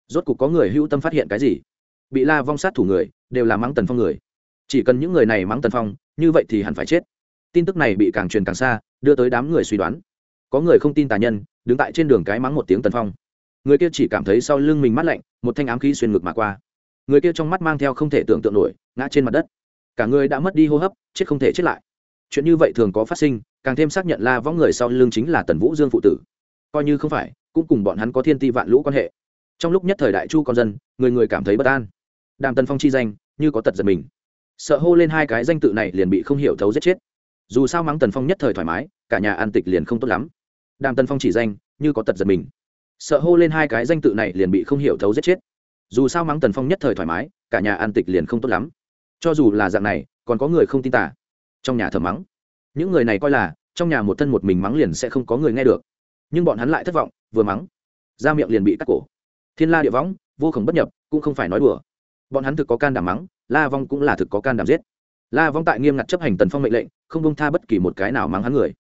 Rốt cục có người hữu tâm phát hiện cái gì? Bị la vong sát thủ người, đều là mắng tần phong người. Chỉ cần những người này mắng tần phong, như vậy thì hẳn phải chết. Tin tức này bị càng truyền càng xa, đưa tới đám người suy đoán. Có người không tin tà nhân, đứng tại trên đường cái mắng một tiếng tần phong. Người kia chỉ cảm thấy sau lưng mình mát lạnh, một thanh ám khí xuyên ngực mà qua. Người kia trong mắt mang theo không thể tưởng tượng nổi, ngã trên mặt đất. Cả người đã mất đi hô hấp, chết không thể chết lại. Chuyện như vậy thường có phát sinh càng thêm xác nhận la võng người sau lưng chính là tần vũ dương phụ tử. Coi như không phải, cũng cùng bọn hắn có thiên ti vạn lũ quan hệ. Trong lúc nhất thời đại chu con dân, người người cảm thấy bất an. Đàm tần phong chi danh, như có tật giật mình. Sợ hô lên hai cái danh tự này liền bị không hiểu thấu giết chết. Dù sao mắng tần phong nhất thời thoải mái, cả nhà an tịch liền không tốt lắm. Đàm tần phong chỉ danh, như có tật giật mình. Sợ hô lên hai cái danh tự này liền bị không hiểu thấu giết chết. Dù sao mắng tần phong nhất thời thoải mái, cả nhà an tịch liền không tốt lắm. Cho dù là dạng này, còn có người không tin tả trong nhà thờ mắng những người này coi là, trong nhà một thân một mình mắng liền sẽ không có người nghe được. Nhưng bọn hắn lại thất vọng, vừa mắng ra miệng liền bị cắt cổ. Thiên la địa võng, vô khổng bất nhập, cũng không phải nói đùa. Bọn hắn thực có can đảm mắng, la vong cũng là thực có can đảm giết. La vong tại nghiêm ngặt chấp hành tần phong mệnh lệnh, không bông tha bất kỳ một cái nào mắng hắn người.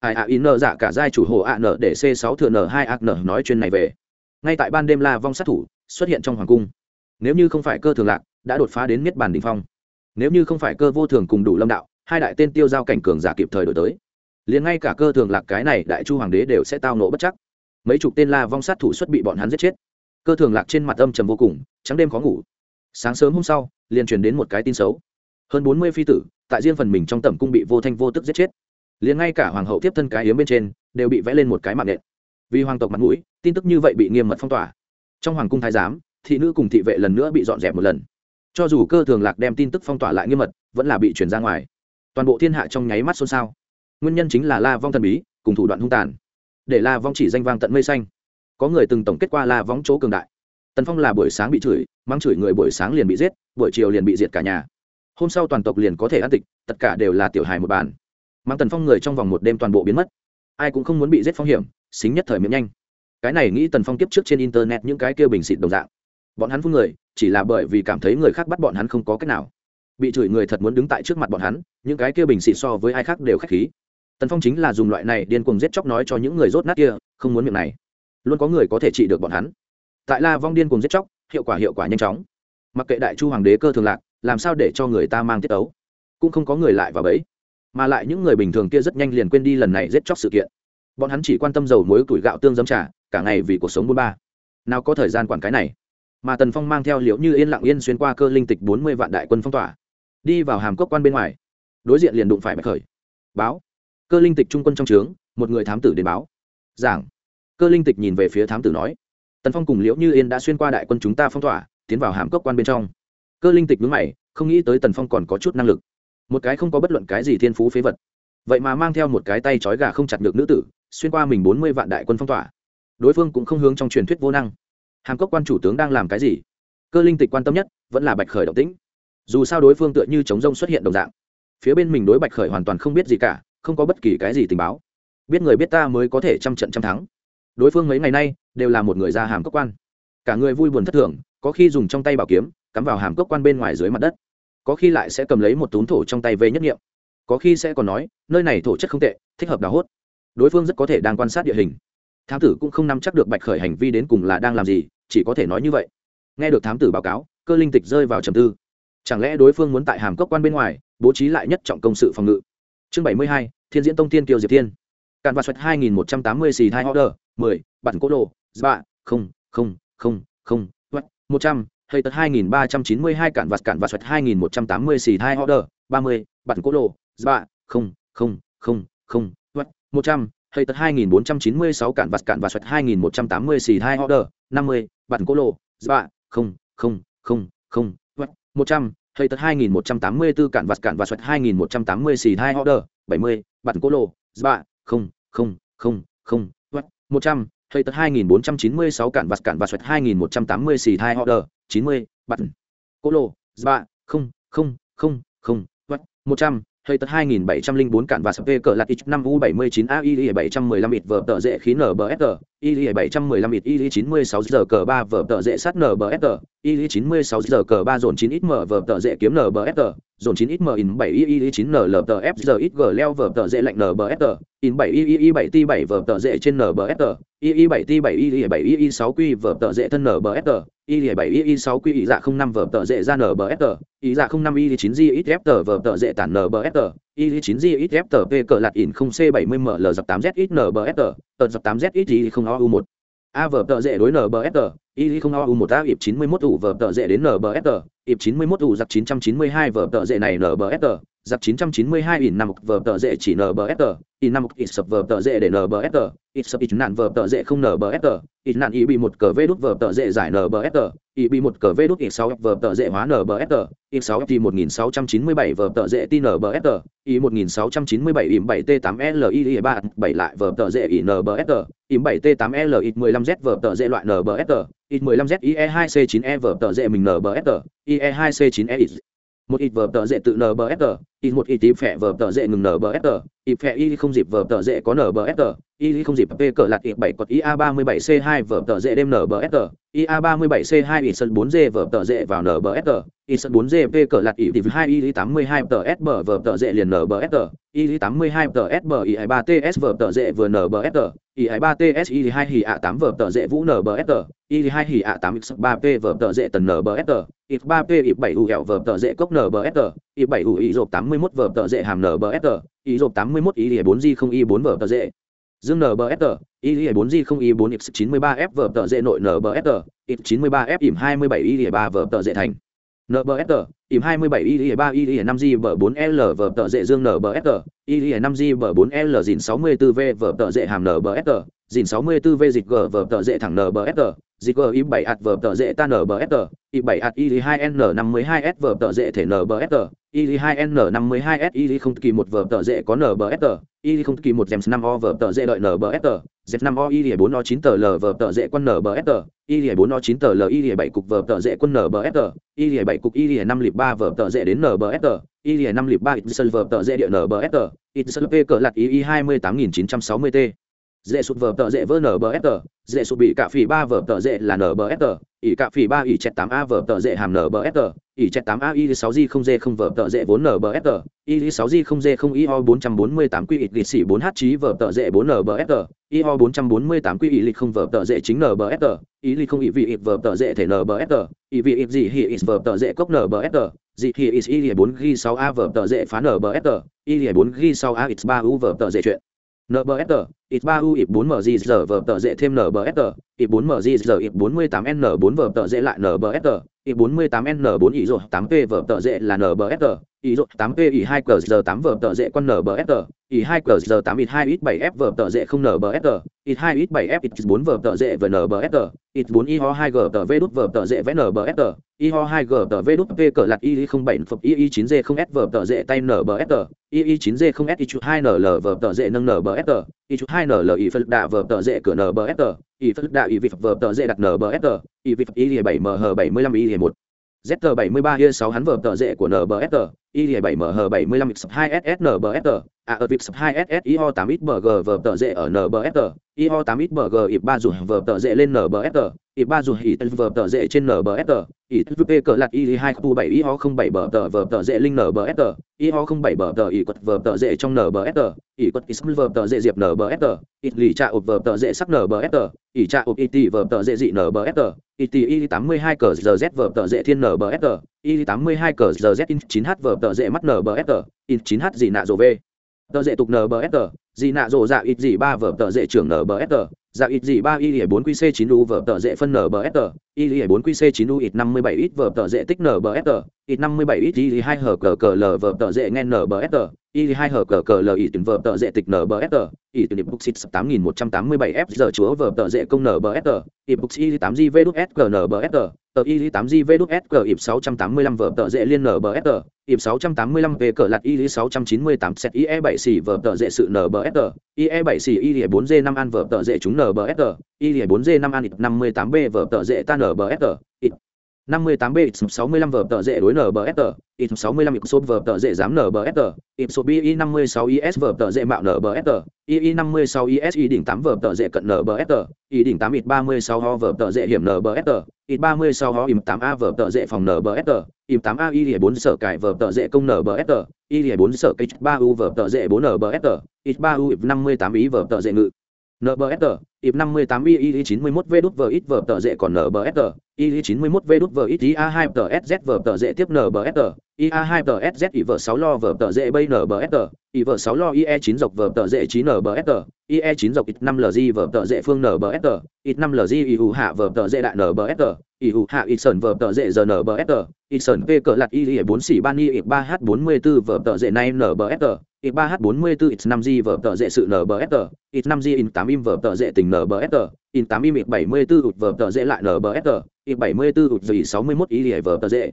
Ai ạ in nợ giả cả giai chủ hồ ạ nợ để c sáu thừa n hai ạc nợ nói chuyện này về. Ngay tại ban đêm la vong sát thủ xuất hiện trong hoàng cung. Nếu như không phải cơ thường lạc, đã đột phá đến miết bàn đình phong. Nếu như không phải cơ vô thường cùng đủ lâm đạo hai đại tên tiêu giao cảnh cường giả kịp thời đổi tới. Liền ngay cả cơ thường lạc cái này đại chu hoàng đế đều sẽ tao nổ bất chắc. Mấy chục tên la vong sát thủ xuất bị bọn hắn giết chết. Cơ thường lạc trên mặt âm trầm vô cùng, trắng đêm khó ngủ. Sáng sớm hôm sau, liền truyền đến một cái tin xấu. Hơn bốn mươi phi tử, tại riêng phần mình trong tẩm cung bị vô thanh vô tức giết chết. Liền ngay cả hoàng hậu tiếp thân cái hiếm bên trên, đều bị vẽ lên một cái mạng nện. Vì hoàng tộc mặt mũi, tin tức như vậy bị nghiêm mật phong tỏa. Trong hoàng cung thái giám, thị nữ cùng thị vệ lần nữa bị dọn dẹp một lần. Cho dù cơ thường lạc đem tin tức phong tỏa lại nghiêm mật, vẫn là bị chuyển ra ngoài toàn bộ thiên hạ trong nháy mắt xôn xao. Nguyên nhân chính là la vong thần bí, cùng thủ đoạn hung tàn. Để la vong chỉ danh vang tận mây xanh. Có người từng tổng kết qua la vong chỗ cường đại. Tần phong là buổi sáng bị chửi, mắng chửi người buổi sáng liền bị giết, buổi chiều liền bị diệt cả nhà. Hôm sau toàn tộc liền có thể ăn tịch, tất cả đều là tiểu hài một bàn. Mang tần phong người trong vòng một đêm toàn bộ biến mất. Ai cũng không muốn bị giết phong hiểm, xính nhất thời miệng nhanh. Cái này nghĩ tần phong kiếp trước trên internet những cái kêu bình xịt đồng dạng. Bọn hắn phun người, chỉ là bởi vì cảm thấy người khác bắt bọn hắn không có cách nào bị chửi người thật muốn đứng tại trước mặt bọn hắn, những cái kia bình xịt so với ai khác đều k h á c h khí. Tần phong chính là dùng loại này điên cuồng giết chóc nói cho những người rốt nát kia, không muốn miệng này. Luôn có người có thể trị được bọn hắn. Tại la vong điên cuồng giết chóc, hiệu quả hiệu quả nhanh chóng. Mặc kệ đại chu hoàng đế cơ thường lạc, làm sao để cho người ta mang tiết ấu? Cũng không có người lại vào bẫy. Mà lại những người bình thường kia rất nhanh liền quên đi lần này giết chóc sự kiện. Bọn hắn chỉ quan tâm dầu muối củi gạo tương giấm trà, cả ngày vì cuộc sống buôn ba. Nào có thời gian quản cái này? Mà tần phong mang theo liệu như yên lặng yên xuyên qua cơ linh tịch bốn mươi vạn đại quân phong tỏa đi vào hàm cốc quan bên ngoài. Đối diện liền đụng phải bạch khởi. Báo. Cơ linh tịch trung quân trong trướng, một người thám tử đến báo. Giảng. Cơ linh tịch nhìn về phía thám tử nói. Tần phong cùng liễu như yên đã xuyên qua đại quân chúng ta phong tỏa, tiến vào hàm cốc quan bên trong. Cơ linh tịch mướn mày, không nghĩ tới tần phong còn có chút năng lực. Một cái không có bất luận cái gì thiên phú phế vật. Vậy mà mang theo một cái tay trói gà không chặt được nữ tử, xuyên qua mình bốn mươi vạn đại quân phong tỏa. Đối phương cũng không hướng trong truyền thuyết vô năng. Hàm cốc quan chủ tướng đang làm cái gì? Cơ linh tịch quan tâm nhất vẫn là bạch khởi động tĩnh dù sao đối phương tựa như chống rông xuất hiện đồng dạng. Phía bên mình đối bạch khởi hoàn toàn không biết gì cả, không có bất kỳ cái gì tình báo. Biết người biết ta mới có thể trăm trận trăm thắng. Đối phương mấy ngày nay đều là một người ra hàm cốc quan. Cả người vui buồn thất thường, có khi dùng trong tay bảo kiếm, cắm vào hàm cốc quan bên ngoài dưới mặt đất. Có khi lại sẽ cầm lấy một túm thổ trong tay về nhất nghiệm. Có khi sẽ còn nói, nơi này thổ chất không tệ, thích hợp đào hốt. Đối phương rất có thể đang quan sát địa hình. Thám tử cũng không nắm chắc được bạch khởi hành vi đến cùng là đang làm gì, chỉ có thể nói như vậy. Nghe được thám tử báo cáo, cơ linh tịch rơi vào trầm tư chẳng lẽ đối phương muốn tại hàm cốc quan bên ngoài, bố trí lại nhất trọng công sự phòng ngự? Chương bảy mươi hai, thiên diễn tông tiên kiều diệp thiên. Cạn vạt xoạch hai nghìn một trăm tám mươi xì hai order, mười, bản cố đồ ba, không không không không một trăm hay tật hai nghìn ba trăm chín mươi hai cạn vạt cạn vạt xoạch hai nghìn một trăm tám mươi xì hai order, ba mươi, bản cố đồ ba, không không không không một trăm hay tật hai nghìn bốn trăm chín mươi sáu cạn vạt cạn vạt xoạch hai nghìn một trăm tám mươi xì hai order, năm mươi, bản cố đồ ba, không không không không một trăm hay tật hai nghìn một trăm tám mươi bốn cạn vặt cạn và xoạch hai nghìn một trăm tám mươi xì hai order bảy mươi bạn cố lô, ba không không không không một trăm hay tật hai nghìn bốn trăm chín mươi sáu cạn vặt cạn và xoạch hai nghìn một trăm tám mươi xì hai order chín mươi bạn cô lô ba không không không không một trăm hơi tật 2704 cạn và sập cỡ lạt ít 5 u 79 a y 715 ít vở tờ dễ khí nở bờ sờ y 715 ít y 96 giờ cờ 3 vở tờ dễ sát nở bờ sờ y 96 giờ cờ 3 dồn 9 ít mở vở tờ dễ kiếm nở bờ sờ dồn chín ít m in 7 i i chín l t f giờ ít g leo vở tờ dễ lạnh n b s t in 7 i i 7 t 7 vở tờ dễ trên n b s t i i 7 t 7 i bảy i i sáu q vở tờ dễ thân n b i bảy i i sáu q ý dạ không năm vở tờ dễ ra n b s t ý dạ không năm i chín g ít f tờ vở tờ dễ tản t i chín g ít f tờ p cờ lạt in không c bảy mươi l dập tám z ít nbsg tờ dập tám z ít i không o u một a vở tờ dễ đối n b s t y không o u một a ịp chín mươi mốt ủ vở tờ dễ đến n b s t ịp 91 ủ giặc 992 vở tợ dệ này NBSR, giặc 992 in 5 vở tợ dệ chỉ NBSR, in 5 ít sập vở tợ dệ để NBSR, ít sập ít nạn vở tợ dệ không NBSR, ít nạn ý bị một cờ vê đút vở tợ dệ giải NBSR, ý bị một cờ vê đút ít 6 vở tợ dệ hóa NBSR, ít 6 thì 1697 vở tợ dệ tin NBSR, ý 1697 im 7T8LI3 7 lại vở tợ dệ in NBSR, im 7T8L ít 15Z vở tợ dệ loại NBSR, ít 15Z IE2C9E vở tợ dệ mình NBSR, IE2C9EX. Một ít vở tợ dễ tự NBFR, y một y tí phẹ vờ tờ dễ ngừng nbsg ít phẹ y không dịp vờ tờ dễ có nở bờ sờ y không dịp p cờ lạt y bảy có y a ba mươi bảy c hai vờ tờ dễ đêm y a ba mươi bảy c hai y sân bốn d vờ tờ dễ vào nở bờ sờ y sân bốn d p cờ lạt tìm hai y tám mươi hai tờ s bờ vờ tờ dễ liền nở bờ sờ y tám mươi hai tờ s bờ y ba ts vờ tờ dễ vừa nở bờ sờ y ba ts y hai hì a tám vờ tờ dễ vũ nở bờ sờ y hai hì a tám x ba p vờ tờ dễ tần nở bờ sờ y ba p y bảy u hẹo vờ tờ dễ cốc nở bờ sờ Y bảy u y rộp tám mươi mốt vở tờ dễ hàm nbsg y rộp tám mươi mốt y bốn g không y bốn vở tờ dễ. Dương nbsg y bốn g không y bốn x chín mươi ba f vở tờ dễ nội nbsg x chín mươi ba f ỉm hai mươi bảy y ba vở tờ dễ thành. Nbsg ỉm hai mươi bảy y ba y năm g vở bốn l vở tờ dễ dương nbsg y năm g vở bốn l dìn sáu mươi bốn v vở tờ dễ hàm nbsg dìn sáu mươi bốn v dịch g vở tờ dễ thẳng nbsg Zigger i7 at vở tờ dễ ta NBFR, i7 at i2N52S vở tờ dễ thể NBFR, i2N52S i0 kỳ một vở tờ dễ có NBFR, i0 kỳ một Gems 5O vở tờ dễ đợi NBFR, Z5O i4O9 tờ L vở tờ dễ quân NBFR, i4O9 tờ L i7 cục vở tờ dễ quân NBFR, i7 cục i5 lịp 3 vở tờ dễ đến NBFR, i5 lịp 3 Itzel vở tờ dễ địa NBFR, Itzel P cỡ lạt i28960T dễ sụt vở tờ dễ vỡ nbsg dễ sụt bị cả phỉ ba vở tờ dễ là nbfr ỉ cả phỉ ba ỉ chẹt tám a vở tờ dễ hàm nbfr ỉ chẹt tám a i sáu g không d không vở tờ dễ vốn nbsg i sáu g không d không i o bốn trăm bốn mươi tám quy ít lịch sĩ bốn h trí vở tờ dễ bốn nbfr i o bốn trăm bốn mươi tám quy ý lịch không vở tờ dễ chính nbsg ý lịch không ý vị ít vở tờ dễ thể nbsg ý vị ít gì hi ít vở tờ dễ cốc nbsg dị hi ít y bốn g sáu a vở tờ dễ phá nbsg y bốn g sáu a ít ba u vở tờ dễ chuyện NBSR, ít 3 u ít 4 mg giờ vở tờ dễ thêm NBSR, ít 4 mg giờ ít 48 n 4 vở tờ dễ lại NBSR, ít 48 n 4 ý rồi 8 p vở tờ dễ là NBSR, ý rồi 8 p ý 2 cờ giờ 8 vở tờ dễ con NBSR, ý 2 cờ giờ 8 ít 2 ít 7 f vở tờ dễ không NBSR, ít 2 ít 7 f ít 4 vở tờ dễ và NBSR, ít 4 y ho 2 g tờ v đút vở tờ dễ vẽ NBSR, y ho 2 g tờ v đút p cờ lạt y 07 phập y 9 g không s vở tờ dễ tay NBSR, y 9 g không s y 2 nl vở tờ dễ nâng NBSR, y chút hai n nl y phật đạ vờ tờ dễ cửa nbfr y phật đạ y vịt vờ tờ dễ đặt n b s nbfr y vịt y bảy m h bảy mươi lăm y một. Z bảy mươi ba y sáu hắn vờ tờ dễ của n b f t y 7 mh 75 x 2 ss NBSR, a ở vịp 2 ss iho 8 xbg v tờ dễ ở NBSR, iho 8 xbg ip 3 dù v tờ dễ lên NBSR, ip 3 dù hỉ v tờ dễ trên NBSR, ip vp cỡ lạt y 2 khu 7 iho 07 bờ tờ vở tờ dễ linh NBSR, iho 07 bờ tờ y quật v tờ dễ trong NBSR, y quật is vở tờ dễ diệp NBSR, ít lì trà ộp vở tờ dễ sắc NBSR, ỉ trà ộp it vở tờ dễ dị NBSR, it mươi 82 cờ giờ z v tờ dễ thiên NBSR, y 82 cờ giờ z in 9h vở tờ dễ mắt NBSR, in 9h dị nạ rồ v. Tờ dễ tục nbsr dị nạ rồ dạ ít dị ba vở tờ dễ trưởng nbsr dạ ít dị ba y lìa bốn qc 9 u vở tờ dễ phân nbsr y lìa bốn qc 9 u ít năm mươi bảy ít vở tờ dễ tích nbsr ít năm mươi bảy ít y hai hở cờ cờ l vở tờ dễ nghe nbsr y hai hở cờ cờ l ít vở tờ dễ tịch nbsr ít tiền bục xịt tám nghìn một trăm tám mươi bảy f giờ chúa vở tờ dễ công nbsr ít bục y tám g v đúc s g nbsr tờ y tám g v đúc s g ịp sáu trăm tám mươi lăm vở tờ dễ liên nbsr ịp sáu trăm tám mươi lăm về cờ lạt y sáu trăm chín mươi tám set ie bảy xì vở tờ dễ sự nbsr ie bảy xì y bốn g năm an vở tờ dễ chúng nbsr y bốn g năm an ít năm mươi tám b vở tờ dễ ta tờ ịp 58 b 65 vở tờ dễ đối nbsr ít 65 ít số vở tờ dễ dám nbsr ít số bi 56 is vở tờ dễ mạo nbsr y 56 is y đỉnh 8 vở tờ dễ cận nbsr y đỉnh 8 ít 36 ho vở tờ dễ hiểm nbsr ít 36 ho im 8 a vở tờ dễ phòng nbsr im 8 a y 4 sở cải vở tờ dễ công nbsr y 4 sở cách 3 u vở tờ dễ 4 nbsr ít 3 u 58 ý vở tờ dễ ngự. NBSR, IP 58 II 91 V đút vở tờ dễ còn NBSR, II 91 V đút VX IA2 tờ SZ vở tờ dễ tiếp NBSR, IA2 tờ SZ ỉ vở 6 lo vở tờ dễ bay NBSR, ỉ vở 6 lo IE9 dọc vở tờ dễ 9 NBSR, IE9 dọc ít 5 LG vở tờ dễ phương NBSR, ít 5 LG ỉ hữu hạ vở tờ dễ đại NBSR, ỉ hữu hạ ít sần vở tờ dễ giờ NBSR, ít sần V cỡ lạt IE 4 xỉ ban IE 3H44 vở tờ dễ này NBSR, ít 3H44 ít 5G vở tờ dễ sự NBFR, ít 5G in 8 im vở tờ dễ tình NBFR, in 8 im 74 ụt vở tờ dễ lại NBSR, in 74 ụt gì 61 y vở tờ dễ.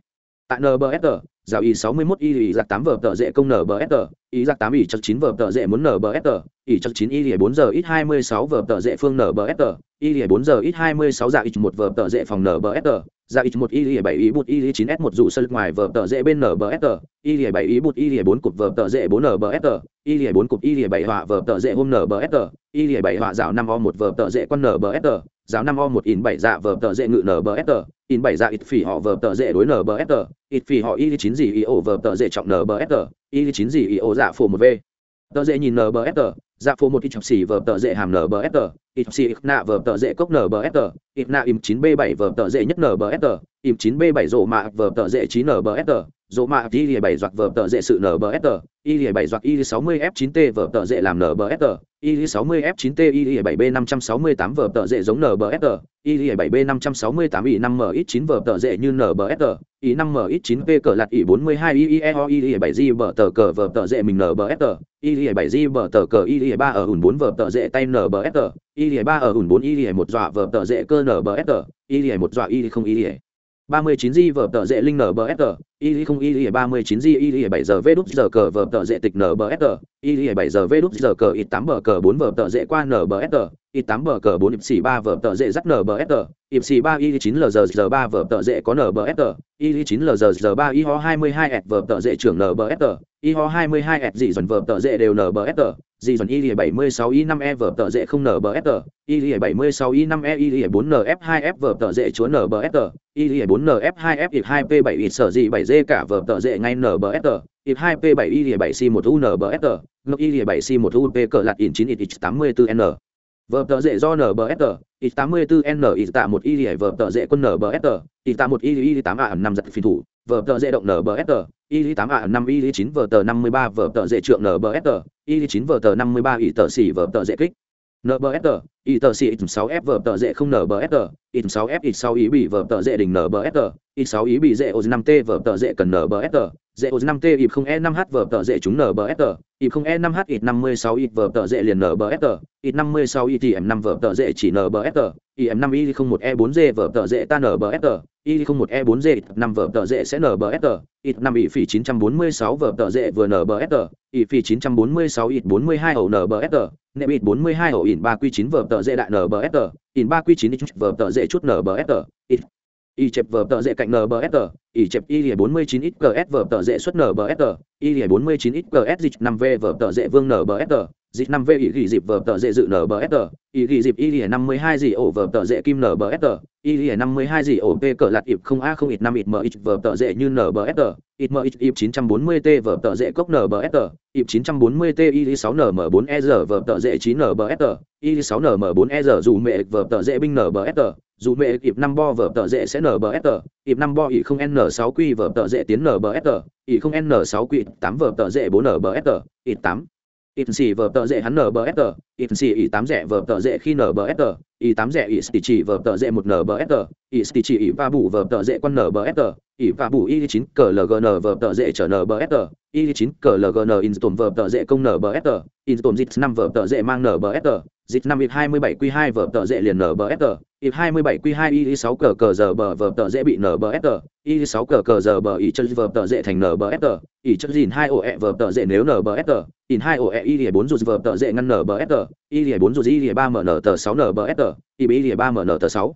Tại NBSR, giáo y 61 y giặc 8 vở tờ dễ công NBSR, y giặc 8 y chắc 9 vở tờ dễ muốn NBSR, y chắc 9 y 4 giờ ít 26 vở tờ dễ phương NBSR, y 4 giờ ít 26 dạ y 1 vở tờ dễ phòng NBSR, dạ y 1 y 7 y bút y 9 s 1 dụ sân ngoài vở tờ dễ bên NBSR, y 7 y bút y 4 cục vở tờ dễ 4 NBSR, y 4 cục y 7 họa vở tờ dễ hôm NBSR, y 7 họa dạo 5 o 1 vở tờ dễ quân NBSR, giáo năm o một in bảy dạ vờ tờ dễ ngự nờ bờ nbsr in bảy dạ ít phỉ họ vờ tờ dễ đối nbsr ít phỉ họ y chín gì y ổ vờ tờ dễ trọng nờ bờ nbsr y chín gì y ổ dạ phổ một v tờ dễ nhìn nờ bờ nbsr dạ phổ một ít chọc xỉ vờ tờ dễ hàm nờ bờ nbsr ít xỉ ít nạ vờ tờ dễ cốc nờ bờ nbsr ít nạ im chín b bảy vờ tờ dễ nhất nờ bờ nbsr im chín b bảy rộ mạ vờ tờ dễ chín nờ bờ nbsr dỗ mạ y lìa bảy doạc vở tờ dễ sự NBSR, y lìa bảy doạc y 60 F9T vở tờ dễ làm NBSR, y 60 F9T y lìa 7B 568 vở tờ dễ giống NBSR, y lìa 7B 568 y 5M ít 9 vở tờ dễ như NBSR, y 5M ít 9P cờ lạt y 42 y e o y lìa 7 G vở tờ cờ vở tờ dễ mình NBSR, y lìa 7 G vở tờ cờ y lìa 3 ở ủn bốn vở tờ dễ tay NBSR, y lìa 3 ở ủn bốn y lìa 1 dọa vở tờ dễ cơ NBSR, y lìa 1 dọa y không y lìa 39 di vở tờ dễ linh nbsr y không y 39 di y 7 giờ v đút giờ cờ vở tờ dễ tịch nbsr y 7 giờ v đút giờ cờ ít 8 bờ cờ 4 vở tờ dễ qua nbsr y 8 bờ cờ 4 ịp xì 3 vở tờ dễ dắt nbsr ịp xì 3 y 9 lờ giờ giờ 3 vở tờ dễ có nbsr y 9 lờ giờ giờ 3 y ho 22 s vở tờ dễ trưởng nbsr y ho 22 s dị dần vở tờ dễ đều nbsr dị dần y 76 y 5 e vở tờ dễ không nbsr y 76 y 5 e y 4 nf 2 f vở tờ dễ chúa nbsr y 4 nf 2 f 2 p 7 y sở dị 7 d cả vở tờ dễ ngay nbsr ít 2 p 7 y 7 c 1 u nbsr ngọc y 7 c 1 u p cờ lạt in 9 ít 84 n vở tờ dễ do nbsr ít 84 n ít tạ một y vở tờ dễ quân nbsr ít tạ một y y tám a, năm giật phi thủ. Vở tờ dễ động nbsr y tám a, năm y chín vở tờ năm mươi ba vở tờ dễ trượng nbsr y chín vở tờ năm mươi ba ỷ tờ xỉ vở tờ dễ kích. Nbsr y tờ xỉ ít sáu f vở tờ dễ không nbsr ít sáu f ít sáu ý bị vở tờ dễ đỉnh nbsr ít sáu ý bị dễ ô năm t vở tờ dễ cần nbsr dễ ô năm t, ịp không e năm h, vở tờ dễ chúng nbsr ịp không e năm h ít năm mươi sáu ít vở tờ dễ liền nbsr ít năm mươi sáu ít m năm, vở tờ dễ chỉ nbsr im năm y không một e bốn g, vở tờ dễ ta nbsr y không một e bốn g năm, vở tờ dễ sẽ nbsr ít năm ỵ phỉ chín trăm bốn mươi sáu, vở tờ dễ vừa nbsr ỵ phỉ chín trăm bốn mươi sáu ít bốn mươi hai ẩu nbsr nệm ít bốn mươi hai ẩu ít ba q chín, vở tờ dễ đại nbsr ít ba q chín ít vở tờ dễ chút nbsr ít y chẹp vở tờ dễ cạnh nbsr y chẹp y bốn mươi chín ít gs vở tờ dễ xuất nbsr y bốn mươi chín ít gs dịch năm v vở tờ dễ vương nbsr dịp năm v ý ghi dịp vờ tờ dễ dự nbsr ý ghi dịp y năm mươi hai dị ổ vờ tờ dễ kim nbsr y năm mươi hai dị ổ p cờ lạt ịp không a không ít năm ít mờ ít vờ tờ dễ như nbsr ít mờ ít ịp chín trăm bốn mươi t vờ tờ dễ cốc nbsr ịp chín trăm bốn mươi t ý sáu nm bốn e giờ vờ tờ dễ chín nbsr ý sáu nm bốn e giờ dù mẹ vờ tờ dễ binh nbsr dù mẹ ịp năm bo vở tờ dễ sẽ nbsr ịp năm bo ỉ không n sáu q vở tờ dễ tiến nbsr ỉ không n sáu q tám vở tờ dễ bốn nbsr ít tám ít xì vờ tờ dễ hắn nbsr ít xì ý tám rẻ vờ tờ dễ khi nbsr ý tám rẻ ít xì chỉ vở tờ dễ một nbsr ỉ stì chỉ ý va bù vờ tờ dễ quan nbsr ý va bù ý chín cờ lgn vờ tờ dễ trở nbsr ý chín cờ lgn in tồn vờ tờ dễ công nbsr in tồn dịch năm vờ tờ dễ mang nbsr dịch năm ít hai mươi bảy q hai vờ tờ dễ liền nbsr ít hai mươi bảy q hai y sáu cờ cờ giờ bờ vờ tờ dễ bị nbsr y sáu cờ cờ giờ bờ ý chân vờ tờ dễ thành nbsr ý chân dìn hai ổ ẹ vờ tờ dễ nếu nbsr in hai ổ ẹ y bốn rụt vờ tờ dễ ngăn nbsr y bốn rụt y ba mn tờ sáu nbsr y b ba nở tờ sáu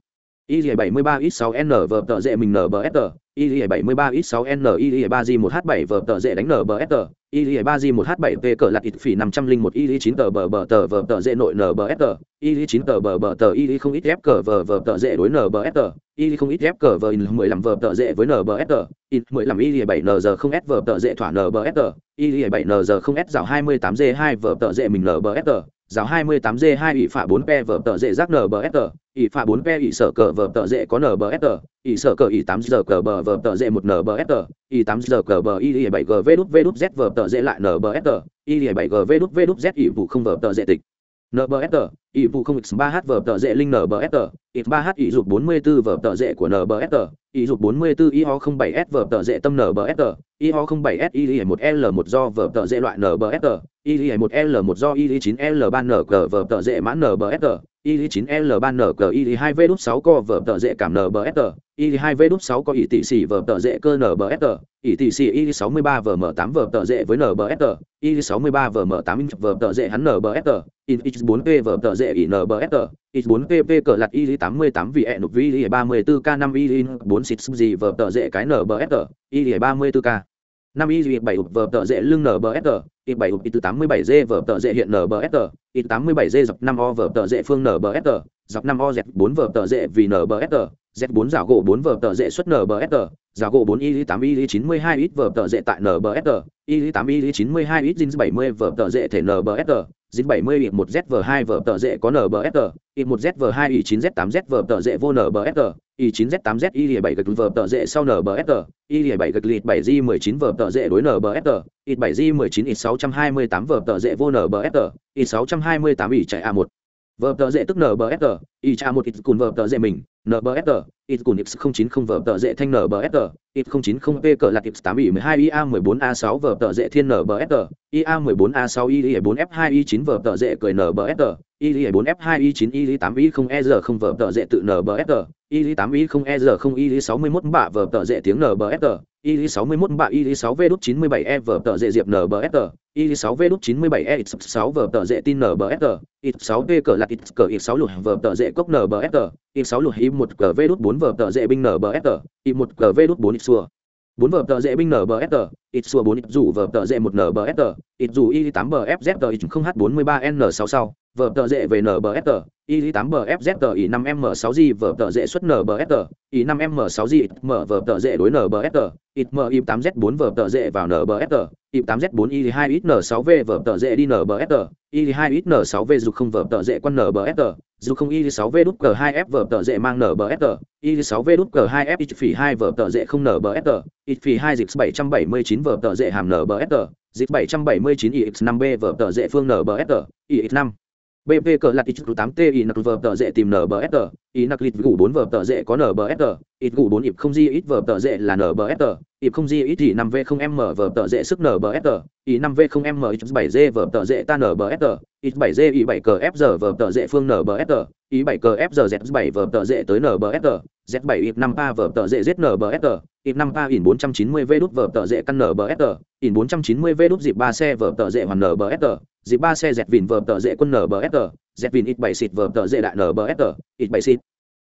y bảy mươi ba ít sáu n vở tờ dễ mình nbsr y bảy mươi ba ít sáu n y ba g một h bảy vở tờ dễ đánh nbsr y ba g một h bảy v cờ lạt ít phỉ năm trăm linh một y chín tờ bờ bờ tờ vở tờ dễ nội nbsr y chín tờ bờ bờ tờ y không ít ép cờ vờ vở tờ dễ đối nbsr y không ít ép cờ vờ in mười lăm vở tờ dễ với nbsr in mười lăm y bảy n giờ không s vở tờ dễ thỏa nbsr y bảy n giờ không s rào hai mươi tám g hai vở tờ dễ mình nbsr giáo 28G 2 ỷ phạ 4P vở tợ dễ rác NBSR, ỷ phạ 4P ỷ sở cờ vở tợ dễ có NBSR, ỷ sở cờ ỷ 8 giờ cờ bờ vở tợ dễ 1 NBSR, ỷ 8 giờ cờ bờ y 7 g v đút v đút z vở tợ dễ lại NBSR, y 7 g v đút v đút z ỷ vụ không vở tợ dễ tịch. NBSR, ỷ vụ không x ba h vở tợ dễ linh NBSR, x3h ỷ dục 44 vở tợ dễ của NBSR, ỷ dục 44 IO 07S vở tợ dễ tâm NBSR, IO 07S y 1 l 1 do vở tợ dễ loại NBSR, y 1 l 1 do y 9 l ba nq vở tợ dễ mã NBSR, y 9 l ba nq y 2 v đút 6 co vở tợ dễ cảm NBSR, y 2 v đút 6 co ỷ tỷ xỉ vở tợ dễ cơ NBSR, ỷ tỷ xỉ y 63 vở m 8 vở tợ dễ với NBSR, y 63 vở m tám vở tợ dễ hắn NBSR, in x4p vở tợ dễ ỷ NBSR, x4pp cờ lạt y 88 vì e nụp vi 34 k 5 y 4 xịt gì vờ tờ dễ cái NBSR, y 34 k. Năm y bảy ụp vở tợ dễ lưng nbsr y bảy ụp y từ tám mươi bảy g vở tợ dễ hiện nbsr y tám mươi bảy g dọc năm o vờ tờ dễ phương nbsr dọc năm o z bốn vờ tờ dễ vì nbsr z bốn giả gỗ bốn vờ tờ dễ xuất nbsr giá gỗ 4 y 8 y 92 ít vở tờ dệ tại NBSR, y 8 y 92 ít zin 70 vở tờ dệ thể NBSR, zin 70 y 1 zv 2 vở tờ dệ có NBSR, y 1 zv 2 y 9 z 8 z vở tờ dệ vô NBSR, y 9 z 8 z y 7 gạch vở tờ dệ sau NBSR, y 7 gạch lịt 7 g 19 vở tờ dệ đối NBSR, ít 7 g 19 y 628 vở tờ dệ vô NBSR, y 628 y chạy A1 vờ tờ dễ tức nbfg y cha một ít cùn vờ tờ dễ mình nbfg ít cùn ít không chín không vờ tờ dễ thanh nbfg ít không chín không p cờ lạc ít tám y mười hai ia mười bốn a sáu vờ tờ dễ thiên nbfg ia mười bốn a sáu, y bốn f hai, y chín vờ tờ dễ cười nbfg y bốn f hai, y chín, y tám, y không e r không vờ tờ dễ tự nbfg y tám, y không e r không, y sáu mươi mốt bạ vờ tờ dễ tiếng nbfg y 61 bạ y 6 v đút 97 e vở tờ dễ diệp nbsr y 6 v đút 97 e 6 vở tờ dễ tin nbsr y 6 v cờ lạc y cờ y 6 lụt vở tờ dễ cốc nbsr y 6 lụt y 1 cờ v đút 4 vở tờ dễ binh nbsr y 1 cờ v đút 4 x xua. bốn vở tờ dễ binh nbsr ít xua bốn, ít dù vở tợ dễ một nbsr ít dù y 8 bfz tờ ít không h 43 n 6 sau. Vở tợ dễ về nbsr y 8 bfz tờ y 5 m 6 g vở tợ dễ xuất nbsr y 5 m 6 g mở vở tợ dễ đối nbsr ít m y 8 z 4 vở tợ dễ vào nbsr y 8 z 4 y 2 ít n 6 v vở tợ dễ đi nbsr y 2 ít n 6 v dục không vở tợ dễ quan nbsr dù không y 6 v đút cờ 2 f vở tờ dễ mang nbsr y 6 v đút cờ 2 f, ít phỉ 2 vở tờ dễ không nbsr ít phỉ 2 dịch 779 vở tờ dễ hàm nbsr mươi 779 ix 5 b vở tờ dễ phương nbsr ix 5 BP cờ lạt ít 8 TI nặc vở tờ dễ tìm NBSR, ý nặc lịt gủ 4 vở tờ dễ có NBSR, ít gủ 4 ịp không di ít vở tờ dễ là NBSR, ịp không di ít thì 5V0M vở tờ dễ sức NBSR, ý 5V0M ít 7G vở tờ dễ ta NBSR, ít 7G ý 7 cờ FG vở tờ dễ phương NBSR, ý 7 cờ FG Z7 vở tờ dễ tới NBSR, Z7 ít 5 pa vở tờ dễ ZNBSR, ít 5 pa in 490 V đút vở tờ dễ căn NBSR, in 490 V đút dịp 3 xe vở tờ dễ hoàn NBSR, dịp ba xe dẹt vìn vờ tờ dễ quân nbfr dẹt vìn ít bảy xịt vờ tờ dễ đại nbfr ít bảy xịt.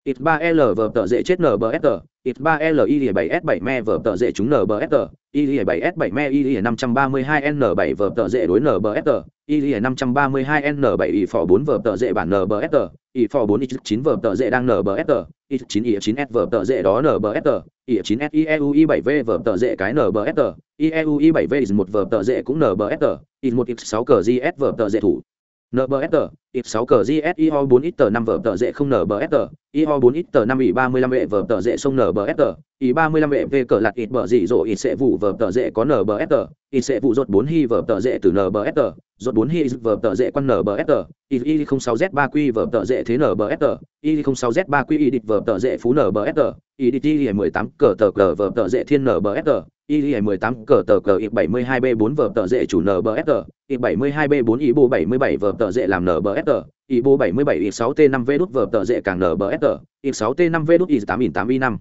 Ít ba l vờ tờ dễ chết nbfr ít ba l i bảy s bảy me vờ tờ dễ chúng nbfr i bảy s bảy me i năm trăm ba mươi hai n bảy vờ tờ dễ đối nbfr i năm trăm ba mươi hai n bảy y phỏ bốn vờ tờ dễ bản nbfr y phò 4 x 9 vở tờ dễ đang nbsr y 9 y 9 s vở tờ dễ đó nbsr y 9 s ieu y 7 v vở tờ dễ cái nbsr ieu y 7 v is 1 vở tờ dễ cũng nbsr y 1 x 6 cờ gs vở tờ dễ thủ. NBSR, ít 6 cờ GSIO 4 ít tờ 5 vở tờ dễ không NBSR, IO 4 ít tờ 5 ỉ 35 vệ vở tờ dễ sông NBSR, ỉ 35 vệ về cờ lạt ít bở dị rồi ít sẽ vụ vở tờ dễ có NBSR, ít sẽ vụ rốt 4 hi vở tờ dễ từ NBSR, rốt 4 hi vở tờ dễ quan NBSR, ít y 06Z3 quy vở tờ dễ thế NBSR, y 06Z3 quy y địch vở tờ dễ phú NBSR, y địch y 18 cờ tờ cờ vở tờ dễ thiên NBSR, y 18 cờ tờ cờ ít 72 b 4 vở tờ dễ chủ NBSR, ít 72 b 4 y bô 77 vở tờ dễ làm NBSR, y bô 77 ít 6 t 5 v đút vở tờ dễ càng NBSR, ít 6 t 5 v đút y 8 8 y 5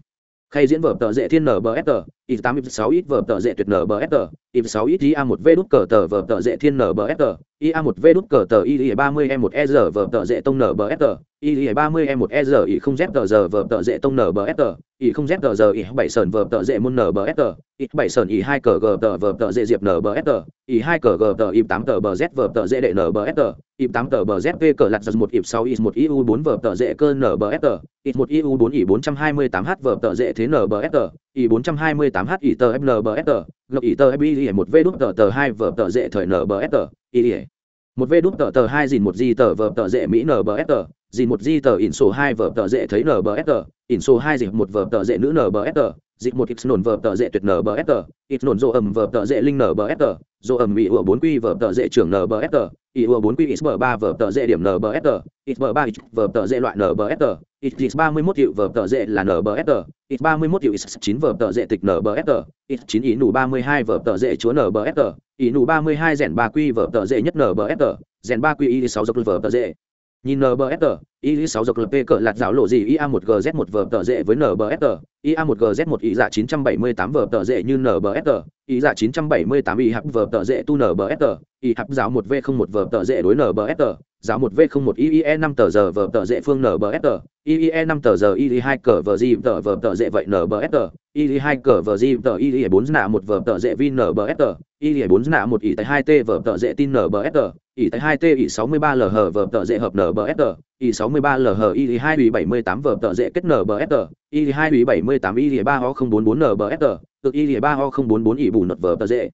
khay diễn vở tờ dễ thiên nbsr ít tám ít sáu ít vở tờ dễ tuyệt nbsr ít sáu ít ia một v đút cờ tờ vở tờ dễ thiên nbsr ia một v đút cờ tờ i ba mươi e một e giờ vở tờ dễ tông nbsr i ba mươi e một e giờ e i không z tờ giờ vở tờ dễ tông nbsr i không z tờ giờ i bảy sờn vở tờ dễ môn nbsr i bảy sờn i hai cờ g tờ vở tờ dễ diệp nbsr i hai cờ g tờ i tám tờ bờ z vở tờ dễ đệ nbsr i tám tờ bờ z v cờ lặt giật một i sáu i một iu bốn vở tờ dễ cơ nbsr i một iu bốn i bốn trăm hai mươi tám h vở tờ dễ thế nbsr i bốn trăm hai mươi tám h i tờ fnbsr t i tờ i một v đút tờ tờ hai vở tờ dễ thời n b s t, i một v đút tờ tờ hai dìn một di tờ vở tờ dễ mỹ n b s t dì một di tờ ỉn số hai vở tờ dễ thấy nbsr ỉn số hai dịp một vở tờ dễ nữ nbsr dịch một x nổn vở tờ dễ tuyệt nbsr x nổn dô ẩm vở tờ dễ linh nbsr dô ẩm bị ủa bốn quy vở tờ dễ trưởng nbsr ỉ ủa bốn quy x ba vở tờ dễ điểm nbsr x ba vở tờ dễ loại nbsr x ba mươi mốt hiệu vở tờ dễ là nbsr x ba mươi mốt hiệu x chín vở tờ dễ tịch nbsr x chín ý nụ ba mươi hai vở tờ dễ chúa nbsr ý nụ ba mươi hai rèn ba quy vở tờ dễ nhất nbsr rèn ba quy y sáu dọc vở tờ dễ nhìn nbsr i 6 dọc p cỡ lạt rào lộ gì ia 1 gz 1 vở tờ dễ với nbsr ia 1 gz 1 ý dạ 978 vở tờ dễ như nbsr ý dạ 978 ý hạp vở tờ dễ tu nbsr ý hạp giáo một v 01 vở tờ dễ đối nbsr giáo một v 01 iie 5 tờ giờ vở tờ dễ phương nbsr iie 5 tờ giờ i 2 cờ vở gì tờ vở tờ dễ vậy nbsr i 2 cờ vở gì tờ i 4 nạ 1 vở tờ dễ vin nbsr i 4 nạ một ý tại 2 t vở tờ dễ tin nbsr ý tại 2 t ý 63 lh vở tờ dễ hợp nbsr ý 63 lh y 2 mươi 78 vở tờ dễ kết nbsr y 2 ủy 78 y 3 ho 044 nbsr cực y 3 ho 044 ỉ bù nột vở tờ dễ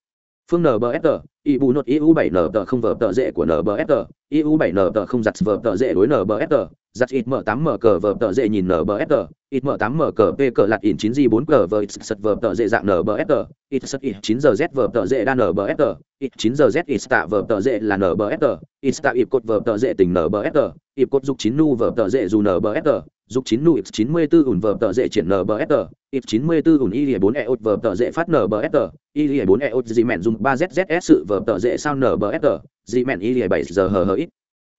phương nbsr i bù nốt iu 7 nờ tờ không vở tờ dễ của nbsr iu 7 nờ tờ không giặt vở tờ dễ đối nbsr giặt ít mở tám mở cờ vở tờ dễ nhìn nbsr ít mở tám mở cờ p cờ lạt ỉn chín g bốn cờ vở ít sật vở tờ dễ dạng nbsr ít sật ít chín giờ z vở tờ dễ đa nbsr ít chín giờ z ít tạ vở tờ dễ là nbsr ít tạ ít cột vở tờ dễ tình nbsr ít cột dục chín nu vở tờ dễ dù nbsr dục 9 nu x 94 ủn vở tờ dễ triển nbsr x 94 ủn y 4 e vở tờ dễ phát nbsr y 4 e gì mẹn dùng 3 s sự vở tờ dễ sao nbsr gì mẹn y 7 giờ hờ hờ ít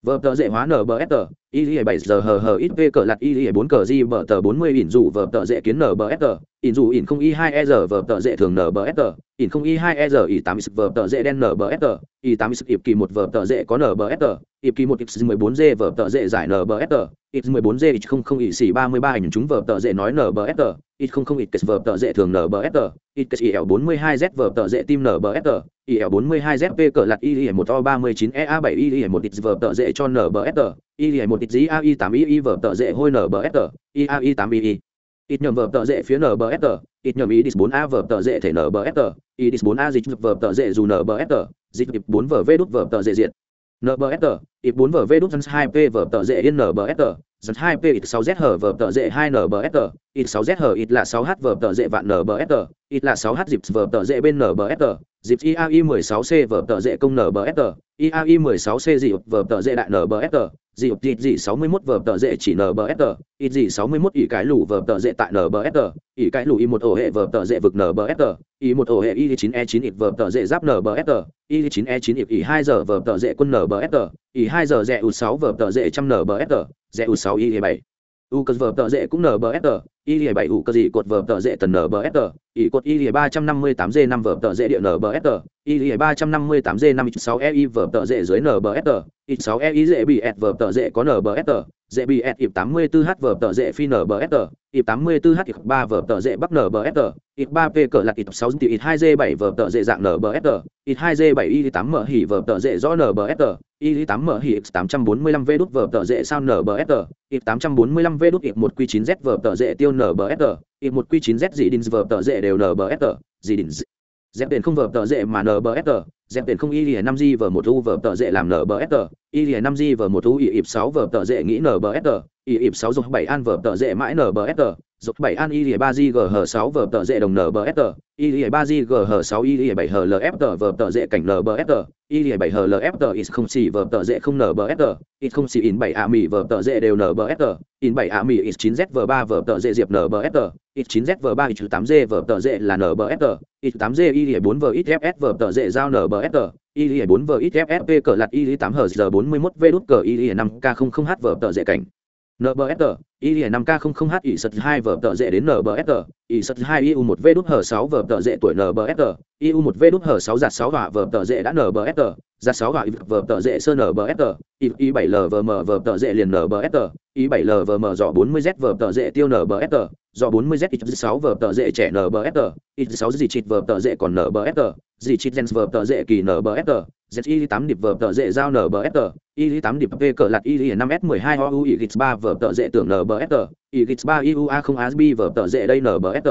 vở tờ dễ hóa nbsr y 7 giờ hờ hờ ít v cờ lặt y 4 cờ di vợ tờ 40 ỉn dụ vở tờ dễ kiến nbsr ỉn dụ ỉn không y 2 e giờ vở tờ dễ thường nbsr ỉn không y 2 e giờ ỉ 8 vở tờ dễ đen nbsr ỉ 8 ịp kỳ một vở tờ dễ có nbsr ịp kỳ một x 14 g vở tờ dễ giải nbsr mười 14 g ít không không ỉ xỉ 33 ảnh chúng vở tờ dễ nói nbsr ít không không ít kết vở tờ dễ thường nbsr x kết mươi 42 z vở tờ dễ tim nbsr IL 42 ZP cỡ lật IL 1 o 39 ea 7 IL 1 x vở tợ dễ cho nbsr IL 1 x ai 8 II vở tợ dễ hôi nbsr y ai 8 II. ít nhầm vở tợ dễ phía nbsr ít nhầm IDIS 4 a vở tợ dễ thể nbsr ý dis 4 a dịch vở tợ dễ dù nbsr dịch 4 vở v đút vở tợ dễ diện nbsr ít 4 vv đút dân 2 p vở tợ dễ in nbsr dần 2 p ít 6 z hở vở tờ dệ 2 nbsr ít 6 z hở ít là 6 h vở tờ dệ vạn nbsr ít là 6 h dịp vở tờ dệ bên nbsr dịp iai 16 c vở tờ dệ công nbsr iai 16 c dịp vở tờ dệ đại nbsr dịp sáu dị 61 vở tờ dễ chỉ nbsr ít dị 61 ỉ cái lũ vở tờ dễ tại nbsr ỉ cái lũ y một ổ hệ vở tờ dễ vực nbsr y một ổ hệ y 9 e 9 ít vở tờ dễ giáp nbsr y 9 e 9 ít ỉ 2 giờ vở tờ dễ quân nbsr ỉ 2 giờ dễ u 6 vở tờ dễ trăm nbsr dễ u 6 y 7 u cờ vở tờ dễ cũng nbsr y 7 u cơ gì cột vở tờ dễ tần nbsr ỉ cột y 358 g 5 vở tờ dễ địa nbsr y 358 g 5 6 ei vở tờ dễ dưới nbsr ít 6 ei dễ bị ẹt vở tờ dễ có nbsr dễ bị ẹt ịp 84 h vở tờ dễ phi nbsr ịp 84 h ịp 3 vở tờ dễ bắc nbsr ít 3 p cỡ lạc ít sáu tỷ ít 2 g 7 vở tờ dễ dạng nbsr ít 2 g 7 y 8 mở hỉ vở tờ dễ rõ nbsr y 8 mở hỉ x 845 v đút vở tờ dễ sao nbsr ít 845 v đút ít 1 q 9 z vở tờ dễ tiêu nbsr y một q 9 z dị đỉnh vở tờ dễ đều nbsr dị đỉnh dẹp tiền không vở tờ dễ mà nbsr dẹp tiền không y lìa năm g vở một u vở tờ dễ làm nbsr y lìa năm g vở một u y ịp sáu vở tờ dễ nghĩ nbsr y ịp sáu dùng bảy an vở tờ dễ mãi nbsr dục bảy an y lìa ba g g h sáu vở tờ dễ đồng nbsr y lìa ba g g h sáu, y lìa bảy l f t vở tờ dễ cảnh nbsr y lìa bảy l f t is không xì vở tờ dễ không nbfr is không xì in bảy a mì vở tờ dễ đều nbsr in bảy a mì, is chín z vở ba vở tờ dễ diệp nbfr is chín z vở ba, is tám g vở tờ dễ là nbfr is tám g, y lìa bốn vở ít fs vở tờ dễ giao nbsr y lìa bốn vở ít p cờ lặt y lìa tám hờ giờ bốn mươi mốt v đút cờ, y lìa năm k không không h vở tờ dễ cảnh. NBFR, IE 5K00H ỷ sật 2 vở tợ dễ đến NBFR, ỷ sật 2 IU 1V đút hở 6 vở tợ dễ tuổi NBFR, IU 1V đút hở 6 giạt 6 hỏa vở tợ dễ đã NBFR, giạt 6 hỏa vở tợ dễ sơ NBFR, ỷ 7 LVM vở tợ dễ liền NBFR, I7LVM dò 40Z vở tợ dễ tiêu NBFR, dò 40Z ỷ 6 vở tợ dễ trẻ NBFR, ỷ 6 gì chít vở tợ dễ còn NBFR, gì chít gens vở tợ dễ kỳ NBFR, z y 8 điệp vở Tợ dễ giao nbsr y 8 điệp V cỡ lạt y 5 s 12 ou y 3 vở Tợ dễ tưởng nbsr y 3 IUA 0 ASB vở Tợ dễ đây nbsr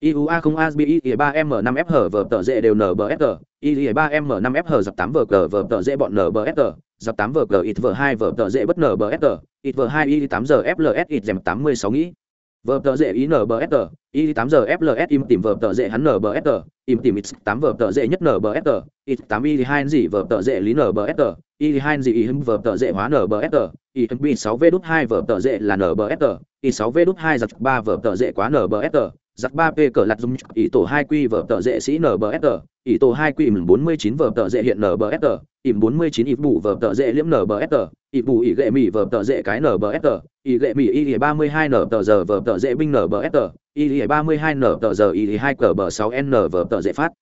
iua không asb y 3 m 5 f hở vở Tợ dễ đều nbsr y 3 m 5 f hở dập 8 vở cờ vở Tợ dễ bọn nbsr dập 8 vở cờ ít vở 2 vở Tợ dễ bất nbsr ít vở 2 y 8 giờ fls ít dèm 86 nghĩ vờ tờ dễ ý nbsr y tám giờ fls im tìm vờ tờ dễ hắn nbsr im tìm ít tám vờ tờ dễ nhất nbsr ít tám y hai gì vờ tờ dễ lý nbsr y 2 gì y hưng vở tờ dễ hóa nbsr y hưng b 6 v đút hai vở tờ dễ là nbsr y 6 v đút hai giặc ba vở tờ dễ quá nbsr giặc ba p cờ lặt dung ý tổ 2 quy vở tờ dễ sĩ nbsr ý tổ 2 quy mươi 49 vở tờ dễ hiện nbsr ỉm 49 ịp bù vở tờ dễ liễm nbsr ịp bù ỉ gệ mỉ vở tờ dễ cái nbsr ỉ gệ mỉ y 32 nở tờ giờ vở tờ dễ binh nbsr y 32 nở tờ giờ y 2 cờ bờ 6 n vở tờ dễ phát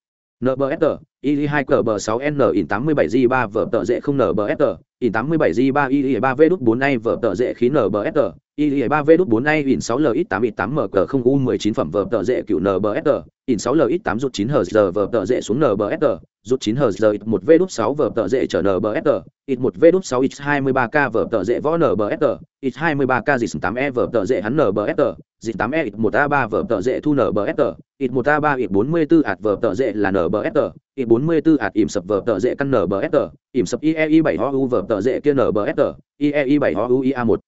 nbsr y 2 cờ bờ 6 n in 87 g 3 vở tờ dễ không nbsr in 87 g 3 y 3 v đút 4 a vở tợ dễ khí nbsr y 3 v đút 4 a in 6 l ít 8 ít 8 mg không u 19 phẩm vở tợ dễ cựu nbsr in 6 l ít 8 rút 9 hờ giờ vở tợ dễ xuống nbsr rút 9HZ 1V đút 6 vở tợ dễ trở nbsr ít 1 v đút 6 x 23 k vở tợ dễ võ nbsr ít 23 k dịch 8 e vở tợ dễ hắn nbsr dịch 8 e ít 1 a 3 vở tờ dễ thu nbsr ít 1 a 3 ít 44 ạt vở tờ dễ là nbsr ít 44 ạt ỉm sập vở tờ dễ căn nbsr ỉm sập iei 7 ho u vở tờ dễ kia nbsr iei 7 ho u ia 1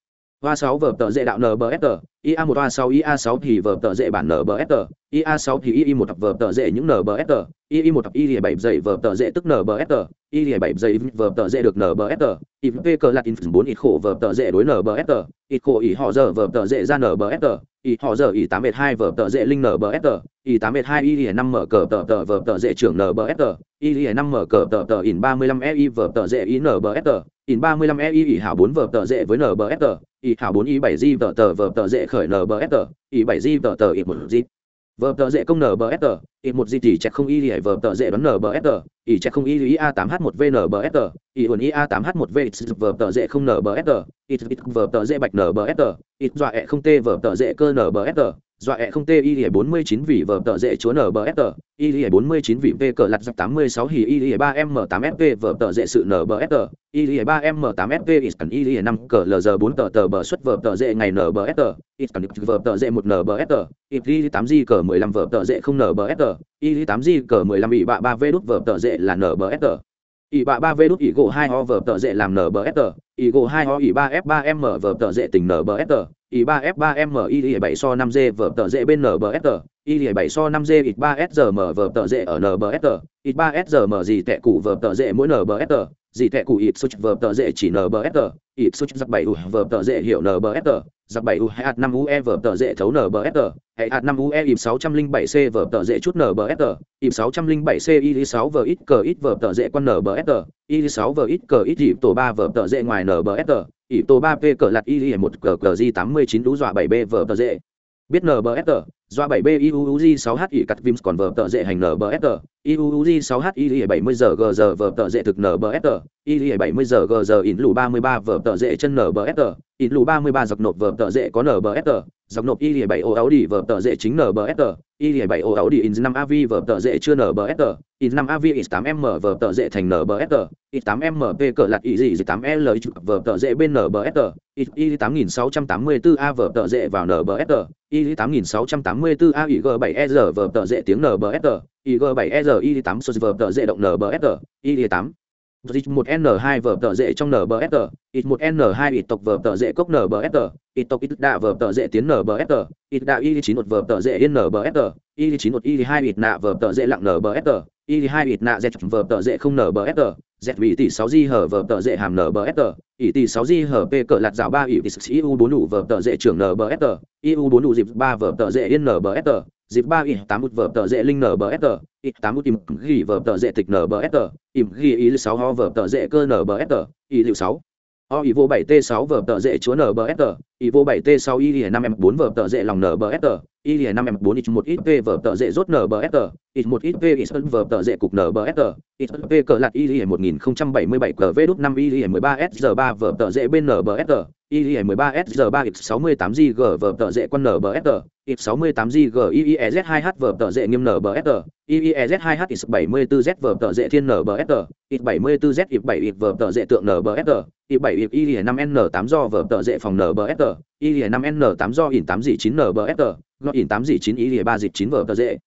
hoa 6 vở tờ dễ đạo nbsr ia 1 hoa 6 ia 6 thì vở tờ dễ bản nbsr ia 6 thì ii 1 tập vở tờ dễ những nbsr ii 1 tập ii 7 dậy vở tờ dễ tức nbsr ii 7 dậy vở tờ dễ được nbsr ip cờ là in 4 ít khổ vở tờ dễ đối nbsr ít khổ ỉ họ giờ vở tờ dễ ra nbsr ỉ họ giờ ỉ 8 2 vở tờ dễ linh nbsr ỉ 8 2 ii 5 mở cờ tờ tờ vở tờ dễ trưởng nbsr ii 5 mở cờ tờ tờ in 35 ei vở tờ dễ ý nbsr in 35 ei ỉ hảo 4 vở tờ dễ với nbfr ỉ hảo 4 i 7 g vở tờ vở tờ dễ khởi nbfr ỉ 7 g vở tờ ỉ 1 g. Vở tờ dễ công nbfr ỉ 1 g thì chẹt không y ỉ vở tờ dễ đoán nbfr ỉ chẹt không y ia 8 h 1 v nbsr ỉ uẩn ia 8 h 1 v vở tờ dễ không nbfr ít vở tờ dễ bạch nbfr ít dọa ẹ không tê vở tờ dễ cơ nbfr dọa ẹ không tê y lìa bốn mươi chín vị vở tợ dễ chúa nbsr y lìa bốn mươi chín vị v cờ lặt dập tám mươi sáu hì, y lìa ba m tám fp vở tợ dễ sự nbsr y lìa ba m tám fp is cần y lìa năm cờ lg bốn tờ tờ bờ xuất vở tợ dễ ngày nbsr is cần vở tợ dễ một nbsr ít y tám g cờ mười lăm vở tợ dễ không nbsr y tám g cờ mười lăm bị bạ ba v đút vở tợ dễ là nbsr ỵ bạ ba v đút ỵ gỗ hai o vờ tợ dễ làm nbsr ý gỗ hai o ý ba, f ba, m vờ tờ dễ tình tờ ý ba, f ba, m y bảy, so năm g vờ tờ dễ bên nbsr y bảy, so năm g ít ba, s m vờ tờ dễ ở nbsr ít ba, s m gì tệ cụ vờ tờ dễ mỗi nbsr gì tệ cụ ít switch vờ tờ dễ chỉ nbsr ít switch giặc bảy u vờ tờ dễ hiểu tờ giặc bảy u, hai hạt năm u e vờ tờ dễ thấu nbsr hệ hạt năm u e ịp sáu trăm linh bảy c vờ tờ dễ chút nbsr ịp sáu trăm linh bảy c y sáu vờ ít cờ ít vờ tờ dễ quan nbsr y sáu vờ ít cờ ít ịp tổ ba vờ tờ dễ ngoài nbsr ịp tổ ba p cờ lạt y một cờ cờ g tám mươi chín lũ dọa bảy b vờ tờ dễ biết nbsr doa 7 b iuuj 6 h ỉ cắt vims còn vờ tợ dễ hành nbsr iuuj 6 h i 70 giờ g giờ vờ tợ dễ thực nbsr i 70 giờ g in lù 33 vờ tợ dễ chân nbsr in lù 33 dọc nộp vờ tợ dễ có nbsr dọc nộp i 7 ô áo đi vờ tợ dễ chính nbsr i 7 ô áo đi in 5 av vờ tợ dễ chưa nbsr in 5 av is 8 m vờ tợ dễ thành nbsr is 8 mp cỡ lạt ý gì 8 l vờ tợ dễ bên nbsr i 8684 a vờ tợ dễ vào nbsr i 8684 a ig 7 e r vờ tợ dễ tiếng nbsr ig 7 e r i 8 số vờ tợ dễ động nbsr i 8 Dịch một n 2 vở tờ dễ trong NBSR, ít một n 2 ít tộc vở tờ dễ cốc NBSR, ít tộc ít đạ vở tờ dễ tiến NBSR, ít đạ y chín một vở tờ dễ yên NBSR, y chín một y hai ít nạ vở tờ dễ lặng NBSR, y hai ít nạ z vờ tờ dễ không nở bờ sờ z vị tỷ sáu di hở vờ tờ dễ hàm nở bờ ỷ tỷ sáu di hở p cỡ lạt rào ba ỷ tỷ iu bốn đủ vờ tờ dễ trưởng nở bờ sờ iu bốn đủ dịp ba vờ tờ dễ yên nở bờ sờ dịp ba ỷ tám một vở tờ dễ linh nở NBSR, ít tám một im ghi vở tờ dễ tịch nở bờ sờ im ghi ý sáu ho vở tờ dễ cơ nở bờ sờ ý liệu sáu o ý vô bảy t sáu vở tờ dễ chúa nở bờ sờ ý vô bảy t sáu ý năm m bốn vở tờ dễ lòng nở bờ sờ y năm m bốn ít một ít p vở tờ dễ rốt nbsr ít một ít p ít vở tờ dễ cục nbsr ít p cờ lạt y một nghìn không trăm bảy mươi bảy cờ v đút năm y mười ba s ba vở tờ dễ bên nbsr y mười ba s ba x sáu mươi tám g vở tờ dễ quân nbsr ít sáu mươi tám g iez hai h vở tờ dễ nghiêm nbsr iez hai h ít bảy mươi bốn z vở tờ dễ thiên nbsr ít bảy mươi bốn z ít bảy ít vở tờ dễ tượng nbsr ít bảy ít y năm n tám do vở tờ dễ phòng nbsr y năm n tám do ỉn tám dị chín nbsr gọi ỉn tám dị chín ý, lìa ba dị chín vở tờ dễ.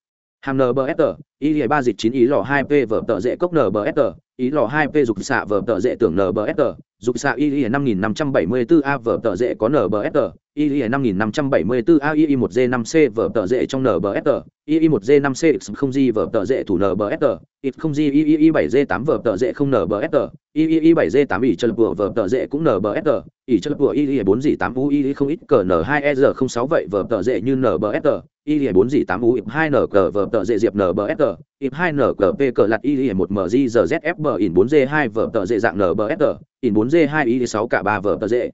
Hàm nbsr lìa ba dị chín ý, lò hai p vở tờ dễ, cốc nbsr ý, lò hai p dục xạ vở tờ dễ, tưởng nbsr dục xạ lìa năm nghìn năm trăm bảy mươi bốn a vở tờ dễ, có nbsr II năm nghìn năm trăm bảy mươi bốn a y một g năm c vở tờ dễ trong nbsr ii một g năm c x không g vở tờ dễ thủ nbsr x không g II 7G8 vở tờ dễ không nbsr y y bảy g tám ỉ chân vừa vở tờ dễ cũng nbsr ỉ chân vừa ii bốn g tám u ii không ít cờ n hai e r không sáu vậy vở tờ dễ như nbsr II bốn g tám u hai n cờ vở tờ dễ diệp nbsr ip hai n cờ p cờ lặt ii một mg zfb in bốn g hai vở tờ dễ dạng nbsr in bốn g hai y sáu cả ba vở tờ dễ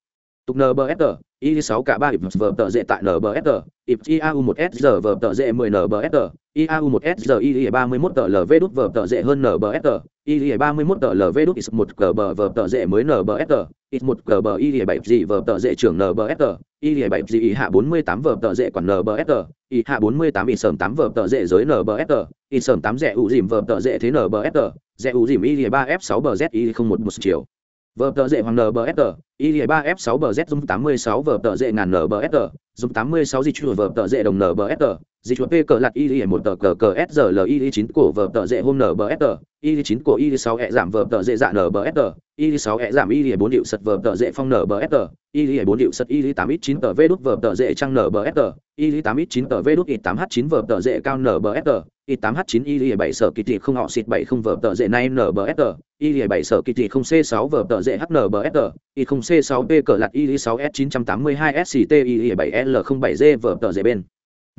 Tục NBFR, i6k3 IPS vở dệ tại NBFR, IPS IAU1S giờ vở tợ dệ 10 NBFR, IAU1S giờ IE31 tợ LV đút vở tợ dệ hơn NBFR, IE31 tợ LV đút IS1 cờ bờ vở tợ dệ mới NBFR, IS1 cờ bờ IE7 gì vở tợ dệ trưởng NBFR, IE7 gì hạ 48 vở tợ dệ quản NBFR, ý hạ 48 ý sởm 8 vở tợ dệ giới NBFR, ý sởm 8 rẻ ủ dìm vở tợ dệ thế NBFR, rẻ ủ dìm IE3F6 bờ Z IE01 một chiều vở tờ dễ hoàng nbsr y ba f sáu bờ z dung tám mươi sáu vở tờ dễ ngàn nbsr dùng tám mươi sáu di chuyển vở tờ dễ đồng nbsr di chuyển p cờ lạt y một tờ cờ cờ s giờ l y chín của vở tờ dễ hôm nbsr y chín của y sáu e giảm vở tờ dễ dạ nbsr y sáu e giảm y bốn điệu sật vở tờ dễ phong nbsr y bốn điệu sật y tám ít chín tờ v đút vở tờ dễ trăng nbsr y tám ít chín tờ v đút y tám h chín vở tờ dễ cao nbsr y tám h chín y bảy sở kỳ thị không họ xịt bảy không vở tờ dễ nay nbsr y bảy sở kỳ thị không c sáu vở tờ dễ hnbsr y không c sáu p cờ lạt y sáu s chín trăm tám mươi hai sct y bảy l không bảy g vở tờ dễ bên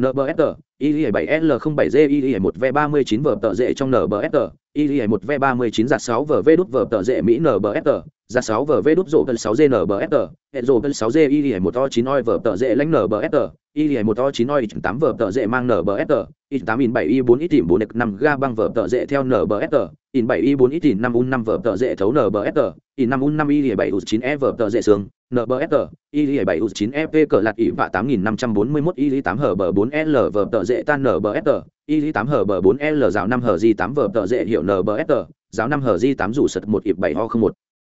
nbsr y 7 l 07 g y 1 v 39 vở tờ dễ trong nbsr y 1 v 39 giặt 6 vở v đút vở tờ dễ mỹ nbsr giặt 6 vở v đút rộ gần 6 GNBFR, nbsr hệ rộ gần 6 GI y 1 to 9 oi vở tờ dễ lãnh NBFR, y 1 to 9 oi 8 vở tờ dễ mang NBFR, y 8 in 7 y 4 ít tìm 4 5 ga băng vở tờ dễ theo NBFR, in 7 y 4 ít tìm 5 un 5 vở tờ dễ thấu NBFR, in 5 un 5 y 7 u 9 e vở tờ dễ sương NBFR, y 7 u 9 e p cờ lạt y và 8541 y 8 hở bờ 4 l vở tờ dễ tan NBFR, y 8 hở bờ 4 l giáo 5 hở di 8 vở tờ dễ hiệu NBFR, giáo 5 hở di 8 rủ sật 1 ịp 7 ho 01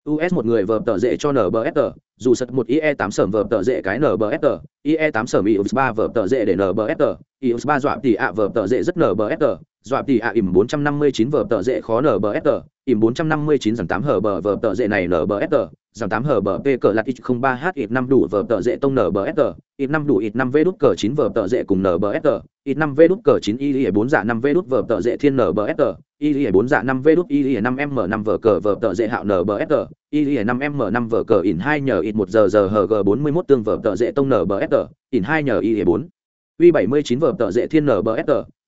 us một người vở tờ dễ cho nbsr dù sật một ie 8 sởm vở tờ dễ cái nbsr ie 8 sởm ius 3 vở tờ dễ để nbsr ius 3 dọa thì ạ vở tờ dễ rất nbsr dọa tỷ ạ ỉm bốn trăm năm mươi chín vở tợ dễ khó nbsg ỉm bốn trăm năm mươi chín giảm tám hở bờ vở tợ dễ này nbsg giảm tám hở bờ p cờ lạt ít không ba h ít năm đủ vở tợ dễ tông nbsg ít năm đủ ít năm v đút cờ chín vở tợ dễ cùng nbsg ít năm v đút cờ chín y bốn dạ năm v đút vở tợ dễ thiên nbsg y bốn dạ năm v đút y năm m năm vở cờ vở tợ dễ hạo nbsg y năm m năm vở cờ in hai nhờ ít một giờ giờ hg bốn mươi mốt tương vở tợ dễ tông nbsg ỉn hai nhờ y bốn uy 79 vở tợ dễ thiên nbsg y 4 uy 79 vở tợ dễ thiên nở bờ s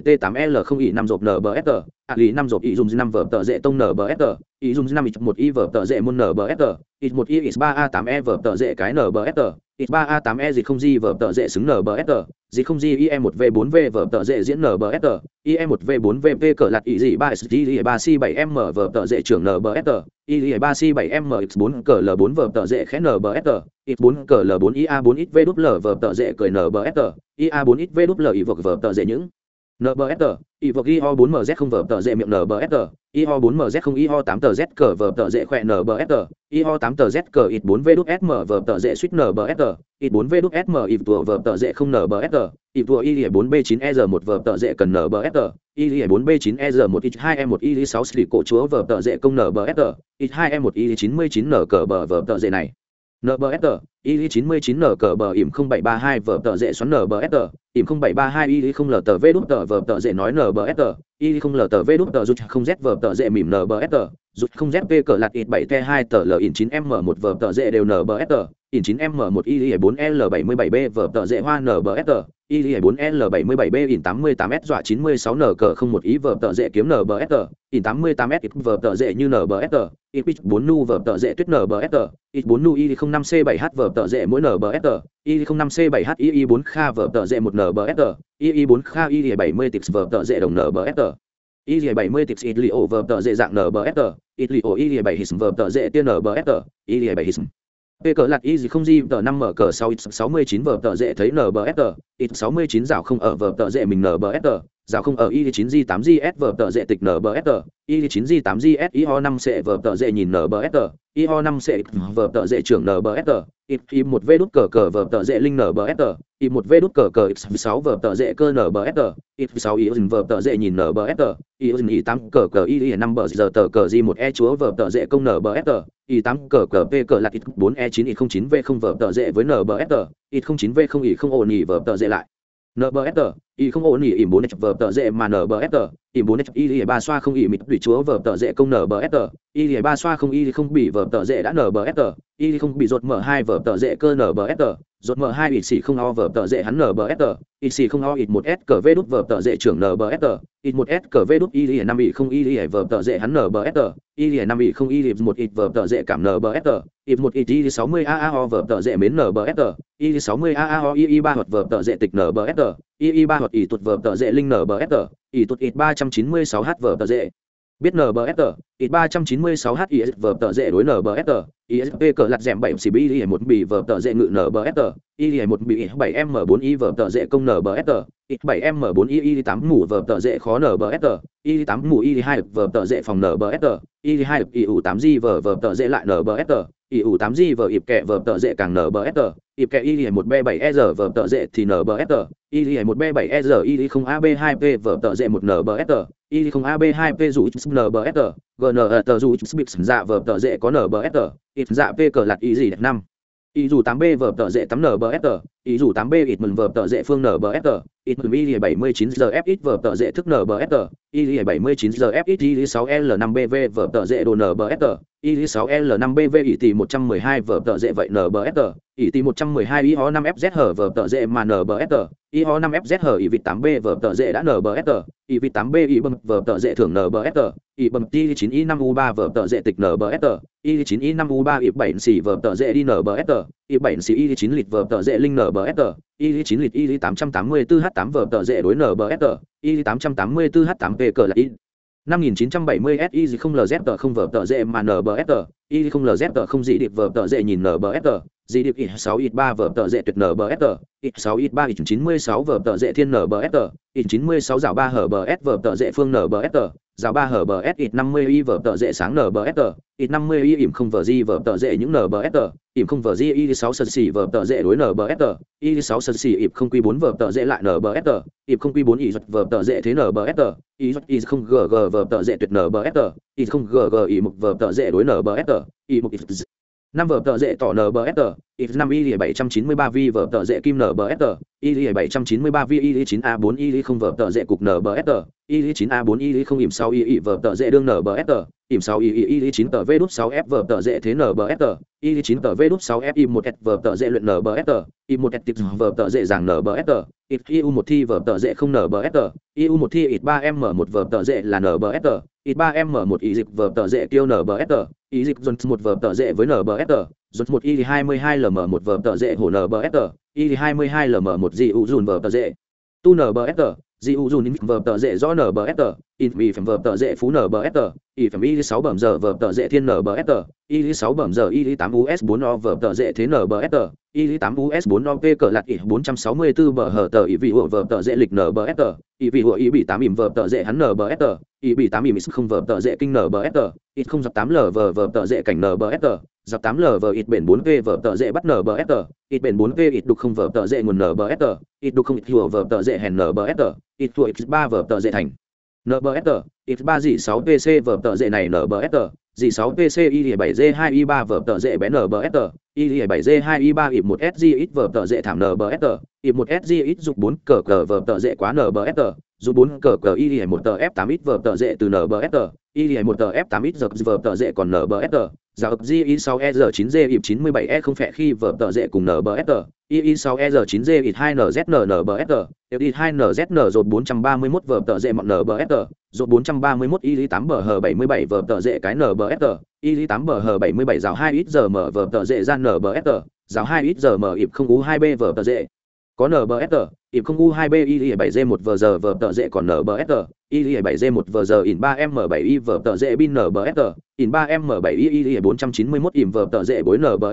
t 8 l không y 5 rộp nbsg a lý 5 rộp y dùng 5 vở tợ dễ tông nbsg y dùng 5 1 y vở tợ dễ môn nbsg y 1 y 3 a 8 e vở tợ dễ cái nbsg y 3 a 8 e gì không di vở tợ dễ xứng nbsg gì không di ie 1 v 4 v vở tợ dễ diễn nbsg ie 1 v 4 v p cỡ lạt y gì 3 s y 3 c 7 m vở tợ dễ trưởng nbsg y 3 c 7 m x 4 cỡ l 4 vở tợ dễ khẽ nbsg x 4 cỡ l 4 ia 4 x v đúp lở vở tợ dễ cười nbsg ia 4 ít v đúp lở y vực vở tợ dễ những. Nbsg y vực io 4 mz không vở tợ dễ miệng nbsg io 4 mz không io 8 tờ z cờ vở tợ dễ khỏe nbsg io 8 tờ z cờ ít 4 v đúp sm vở tợ dễ suýt sờ ít 4 v đúp sm ít tùa vở tợ dễ không nbsg ít tùa y 4 b 9 e 1 vở tợ dễ cần nbsg y 4 b 9 e 1 x 2 e 1 y 6 xỉ cổ chúa vở tợ dễ công nbsg ít 2 e 1 y 99 nở cờ bờ vở tợ dễ này nbsg y 99 n cờ bờ ỉm 0732 vở tợ dễ xoắn nbsg ỉm 0732 y không lờ tờ v đút tờ vở tợ dễ nói nbsg y không lờ tờ v đút tờ rút không z vở tợ dễ mỉm nbsg rút không zp cờ lạt ít bảy t hai tờ l in chín m một vờ tờ dễ đều n b s tờ, in chín m một i bốn l bảy mươi bảy b vờ tờ dễ hoa n b s tờ, i bốn l bảy mươi bảy b in tám mươi tám s dọa chín mươi sáu n cờ không một ý vờ tờ dễ kiếm n b s tờ, in tám mươi tám s vờ tờ dễ như n b s tờ i bốn nu vờ tờ dễ tuyết n b s tờ i bốn nu i không năm c bảy h vờ tờ dễ mỗi n b s tờ, i không năm c bảy h i bốn kha vờ tờ dễ một n b s tờ, i bốn kha i bảy mươi tix vờ tờ dễ đồng n b s tờ y 70 tips ít lìa ổ tờ dễ dạng nbsg ít lìa ổ y 7 hism vờ tờ dễ tiên nbsg y 7 hism P cờ lạc y gì không di tờ năm mở cờ sau ít sáu mươi chín vở tờ dễ thấy nbsg ít sáu mươi chín rào không ở vờ tờ dễ mình nbsg rào không ở y 9 g 8 gs vở tờ dễ tịch nbsr y 9 g 8 gs io 5 c vở tờ dễ nhìn nbsr io 5 c vở tờ dễ trưởng nbsr y 1 v đút cờ cờ vở tờ dễ linh nbsr y 1 v đút cờ cờ x 6 vở tờ dễ cơ nbsr y 6 y vở tờ dễ nhìn nbsr y y 8 cờ cờ y 5 bờ giờ tờ cờ g 1 e chúa vở tờ dễ công nbsr y 8 cờ cờ p cờ lạc 4 e 9 y 09 v 0 vở tờ dễ với nbsr y 09 v 0 y 0 ổn y vở tờ dễ lại. NBFR, y không ổn nghỉ ỉm bốn h vở tờ dễ mà NBFR, ỉm 4 y y ba xoa không y mịt tùy chúa vở tợ dễ công NBFR, y ba xoa không y không bị vở tợ dễ đã NBFR, y không bị rột mở hai vở tợ dễ cơ NBFR, rột mở hai ít xì không o vở tờ dễ hắn nbsg ít xì không o ít một s cờ v đút vở tờ dễ trưởng nbsg ít một s cờ v đút y năm y không y vở tờ dễ hắn nbsg y năm y không y một ít vở tờ dễ cảm nbsg ít một ít y sáu mươi a o vở tờ dễ mến nbsg y sáu mươi a o y ba hoặc vở tờ dễ tịch nbsg y ba hoặc y tuột vở tờ dễ linh nbsg y tuột ít ba trăm chín mươi sáu h vở tờ dễ biết NBFR, ít ba trăm chín mươi sáu vở tờ dễ đối NBFR, isp cờ lặt dẻm bảy cb y một bì vở tờ dễ ngự NBFR, y một bì bảy m bốn y vở tờ dễ công NBFR, ít bảy m bốn y y tám mũ vở tờ dễ khó NBFR, y tám mũ y hai vở tờ dễ phòng NBFR, y hai y ủ tám g vở vở tờ dễ lại NBFR, y ủ tám g vờ ịp kẹ vờ tợ dễ càng nbsg ịp kẹ y một b bảy e r vờ tợ dễ thì nbsg y một b bảy e r y không ab hai p vờ tợ dễ một nbsg y không ab hai p dù nbsg gn tờ dù dạ vờ tợ dễ có nở nbsg ít dạ p cờ lạc y gì năm. Ý dù 8 b vở tợ dễ tắm nbsg ý dù 8 b ít mừng vở tợ dễ phương nbsg ít mừng y 79 giờ f ít vở tợ dễ thức nbsg y 79 giờ f ít y 6 l 5 bv vở tợ dễ đồ nbsg y 6 l 5 bv ỷ tỷ 112 vở tợ dễ vậy nbsg ỷ tỷ 112 y ho 5 fz hở vở tợ dễ mà nbsg y ho 5 fz hở ỷ vịt 8 b vở tợ dễ đã nbsg ỷ vịt 8 b ỷ bầm vở tợ dễ thưởng nbsg ỷ bầm t 9 y 5 u 3 vở tợ dễ tịch nbsg y 9 y 5 u 3 ỷ 7 xỉ vở tợ dễ đi nbsg ỷ 7 xỉ y 9 lịt vở tợ dễ linh nbsg y 9 lịt y 884 h 8 vở tợ dễ đối nbsg y 884 h 8 p cờ là y 5970 SI không LZ không vở tờ dễ mà NBSG, Y không LZ không dị điệp vở tờ dễ nhìn NBSG, dì điệp ít sáu ít ba vở tờ dễ tuyệt nở bờ s ít sáu ít ba ít chín mươi sáu vở tờ dễ thiên nở bờ s ít chín mươi sáu rào ba hở bờ s vở tờ dễ phương nở bờ s rào ba hở bờ s ít năm mươi y vở tờ dễ sáng nở bờ s ít năm mươi y ỉm không vở di vở tờ dễ những nở bờ s ỉm không vở di y sáu sân xỉ vở tờ dễ đối nở bờ s y sáu sân xỉ ỉm không quy bốn vở tờ dễ lại nở bờ s ỉm không quy bốn y vở tờ dễ thế nở bờ s y y không g g vở tờ dễ tuyệt nở bờ s y không g g y một vở tờ dễ đối nở bờ s ỉ một năm vở tờ dễ tỏ nbsr ít năm y bảy trăm chín mươi ba vi vở tờ dễ kim nbsr y bảy trăm chín mươi ba vi y chín a bốn y không vở tờ dễ cục nbsr y chín a bốn y không ỉm sau y vở tờ dễ đương nbsr im 6 i i i 9 tờ v đút 6 f vở tờ dễ thế n b s tờ, i 9 tờ v đút 6 f i 1 s vở tờ dễ luyện n b s tờ, i 1 s tịch vở tờ dễ dàng n b s tờ it i u 1 thi vở tờ dễ không n b s tờ, i u 1 thi it 3 m 1 vở tờ dễ là n b s tờ it 3 m 1 i dịch vở tờ dễ tiêu n b s tờ i dịch dồn 1 vở tờ dễ với n b s tờ, dồn 1 i 22 lm 1 vở tờ dễ hổ n b s tờ i 22 lm 1 dị u dùn vở tờ dễ. Tu n b s tờ dị u dùn vở tờ dễ rõ nbsr in vì phẩm vở tờ dễ phú nbsr y phẩm y sáu bẩm giờ vở tờ dễ thiên nbsr y sáu bẩm giờ y tám us bốn o vở tờ dễ thế nbsr y tám us bốn o, p cờ lạt y bốn trăm sáu mươi bốn bờ hờ tờ y vị hộ vở tờ dễ lịch nbsr y vị hộ y bị tám ỉm vở tờ dễ hắn nbsr y bị tám ỉm không vở tờ dễ kinh nbsr ít không dập tám lờ vở vở tờ dễ cảnh nbsr dập tám l vở ít bền bốn v vở tợ dễ bắt nbsr ít bền bốn v ít đục không vở tợ dễ nguồn nbsr ít đục không ít hùa vở tợ dễ hèn nbsr ít thua ít ba vở tợ dễ thành. Nbsr ít ba dị sáu pc vở tợ dễ này nbsr dị sáu pc y bảy g hai y ba vở tợ dễ bé nbsr y bảy g hai y ba ít một sg ít vở tợ dễ thảm nbsr ít một sg ít dục bốn cờ cờ vở tợ dễ quá nbsr dù bốn cờ cờ y một tờ f tám ít vở tợ dễ từ nbsr y lìa một tờ f 8 x giờ vở tờ dễ còn nbsr giá ập gi 6 e 9 g ịp 97 e không phải khi vở tờ dễ cùng nbsr y 6 e 9 g ịp 2 nzn nbsr ịp 2 nzn rột 431 vở tờ dễ mọn tờ rột 431 y 8 bờ h77 vở tờ dễ cái nbsr y 8 bờ h77 rào 2 ít giờ mở vở tờ dễ ra nbsr rào 2 ít giờ mở, ịp không ú 2 b vở tờ dễ có nbsr ỉm không u hai b i 7 g một v giờ v tờ dễ còn n b s i 7 g một v giờ in ba m bảy y vở tờ dễ bin nbsr in ba m bảy y y bốn trăm chín mươi mốt ỉm v tờ dễ bối n b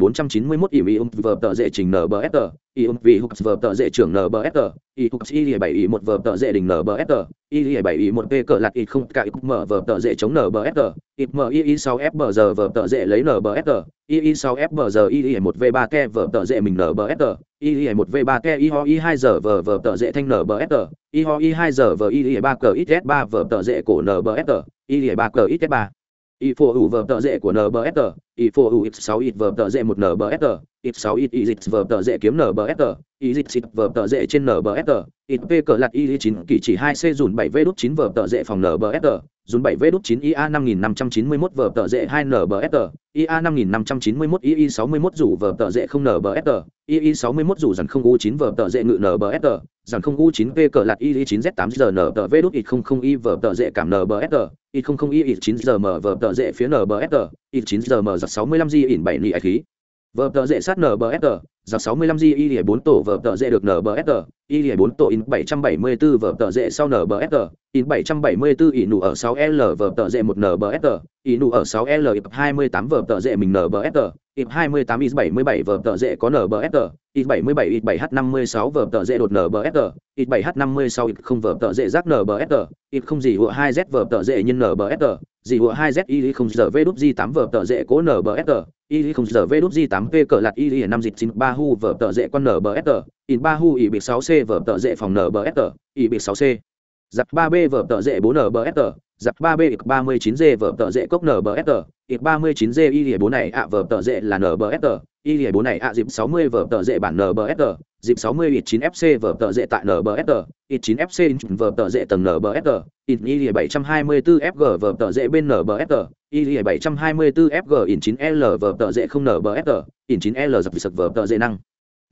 bốn trăm chín mươi mốt ỉm i um v tờ dễ trình nbsr y um vì hooks v tờ dễ trưởng n b s y hục y bảy y một v tờ dễ đình nbsr y bảy y một p cờ lạt i không cả m mở vở tờ dễ chống n b s i m i i sáu f b giờ v tờ dễ lấy n b s i i sáu f b giờ i một v ba ke v tờ dễ mình n b s i i một v ba ke i ho y hai giờ vờ vờ tờ dễ thanh nbsr y ho y hai giờ vờ y ba cờ ít s ba vờ tờ dễ cổ nbsr y ba cờ ít s ba. Y phổ ủ vờ tờ dễ của nbsr y phổ ủ ít sáu ít vờ tờ dễ một nbsr ít sáu ít y dịch tờ dễ kiếm nbsr y dịch xịt vờ tờ dễ trên nbsr ít p cờ lạt y chín kỳ chỉ hai c dùn bảy v đút chín vờ tờ dễ phòng nbsr dùn bảy v đút chín ia năm nghìn năm trăm chín mươi mốt vở tờ dễ hai nbsr ia năm nghìn năm trăm chín mươi mốt ii sáu mươi mốt rủ vở tờ dễ không nbsr ii sáu mươi mốt rủ dần không u chín vở tờ dễ ngự nbsr dần không u chín p cờ lạt ii chín z tám giờ n tờ v đút ít không không y vở tờ dễ cảm nbsr ít không không y ít chín giờ m vở tờ dễ phía nbsr ít chín giờ m giặc sáu mươi lăm di ỉn bảy nị khí vở tờ dễ sát nbsr giặc sáu mươi lăm di y bốn tổ vở tờ dễ được nbsr y bốn tổ in bảy trăm bảy mươi bốn vở tờ dễ sau nbsr in bảy trăm bảy mươi bốn nụ ở sáu l vở tờ dễ một nbsr y nụ ở sáu l ip hai mươi tám vở tờ dễ mình nbsr ip hai mươi tám is bảy mươi bảy vở tờ dễ có nbsr is bảy mươi bảy is bảy h năm mươi sáu vở tờ dễ đột nbsr is bảy h năm mươi sáu is không vở tờ dễ rác nbsr is không gì hụa hai z vở tờ dễ nhân nbsr dị hụa hai z y không giờ v đúp di tám vở tờ dễ cố nbsr y không giờ v đúp di tám p cờ lạt y năm dịch chín ba hu vở tờ dễ con nbsr in ba hu y bị sáu c vở tờ dễ phòng nbsr y bị sáu c giặc ba b vở tờ dễ bốn s giặc ba b ít ba mươi chín g vở tợ dễ cốc nbsr ít ba mươi chín g y lìa bốn này ạ vở tợ dễ là nbsr y lìa bốn này ạ dịp sáu mươi vở tợ dễ bản nbsr dịp sáu mươi ít chín fc vở tợ dễ tại nbsr ít chín fc vở tợ dễ tầng nbsr y lìa bảy trăm hai mươi bốn fg vở tợ dễ bên nbsr y lìa bảy trăm hai mươi bốn fg in chín l vở tợ dễ không nbsr in chín l dập sực vở tợ dễ năng.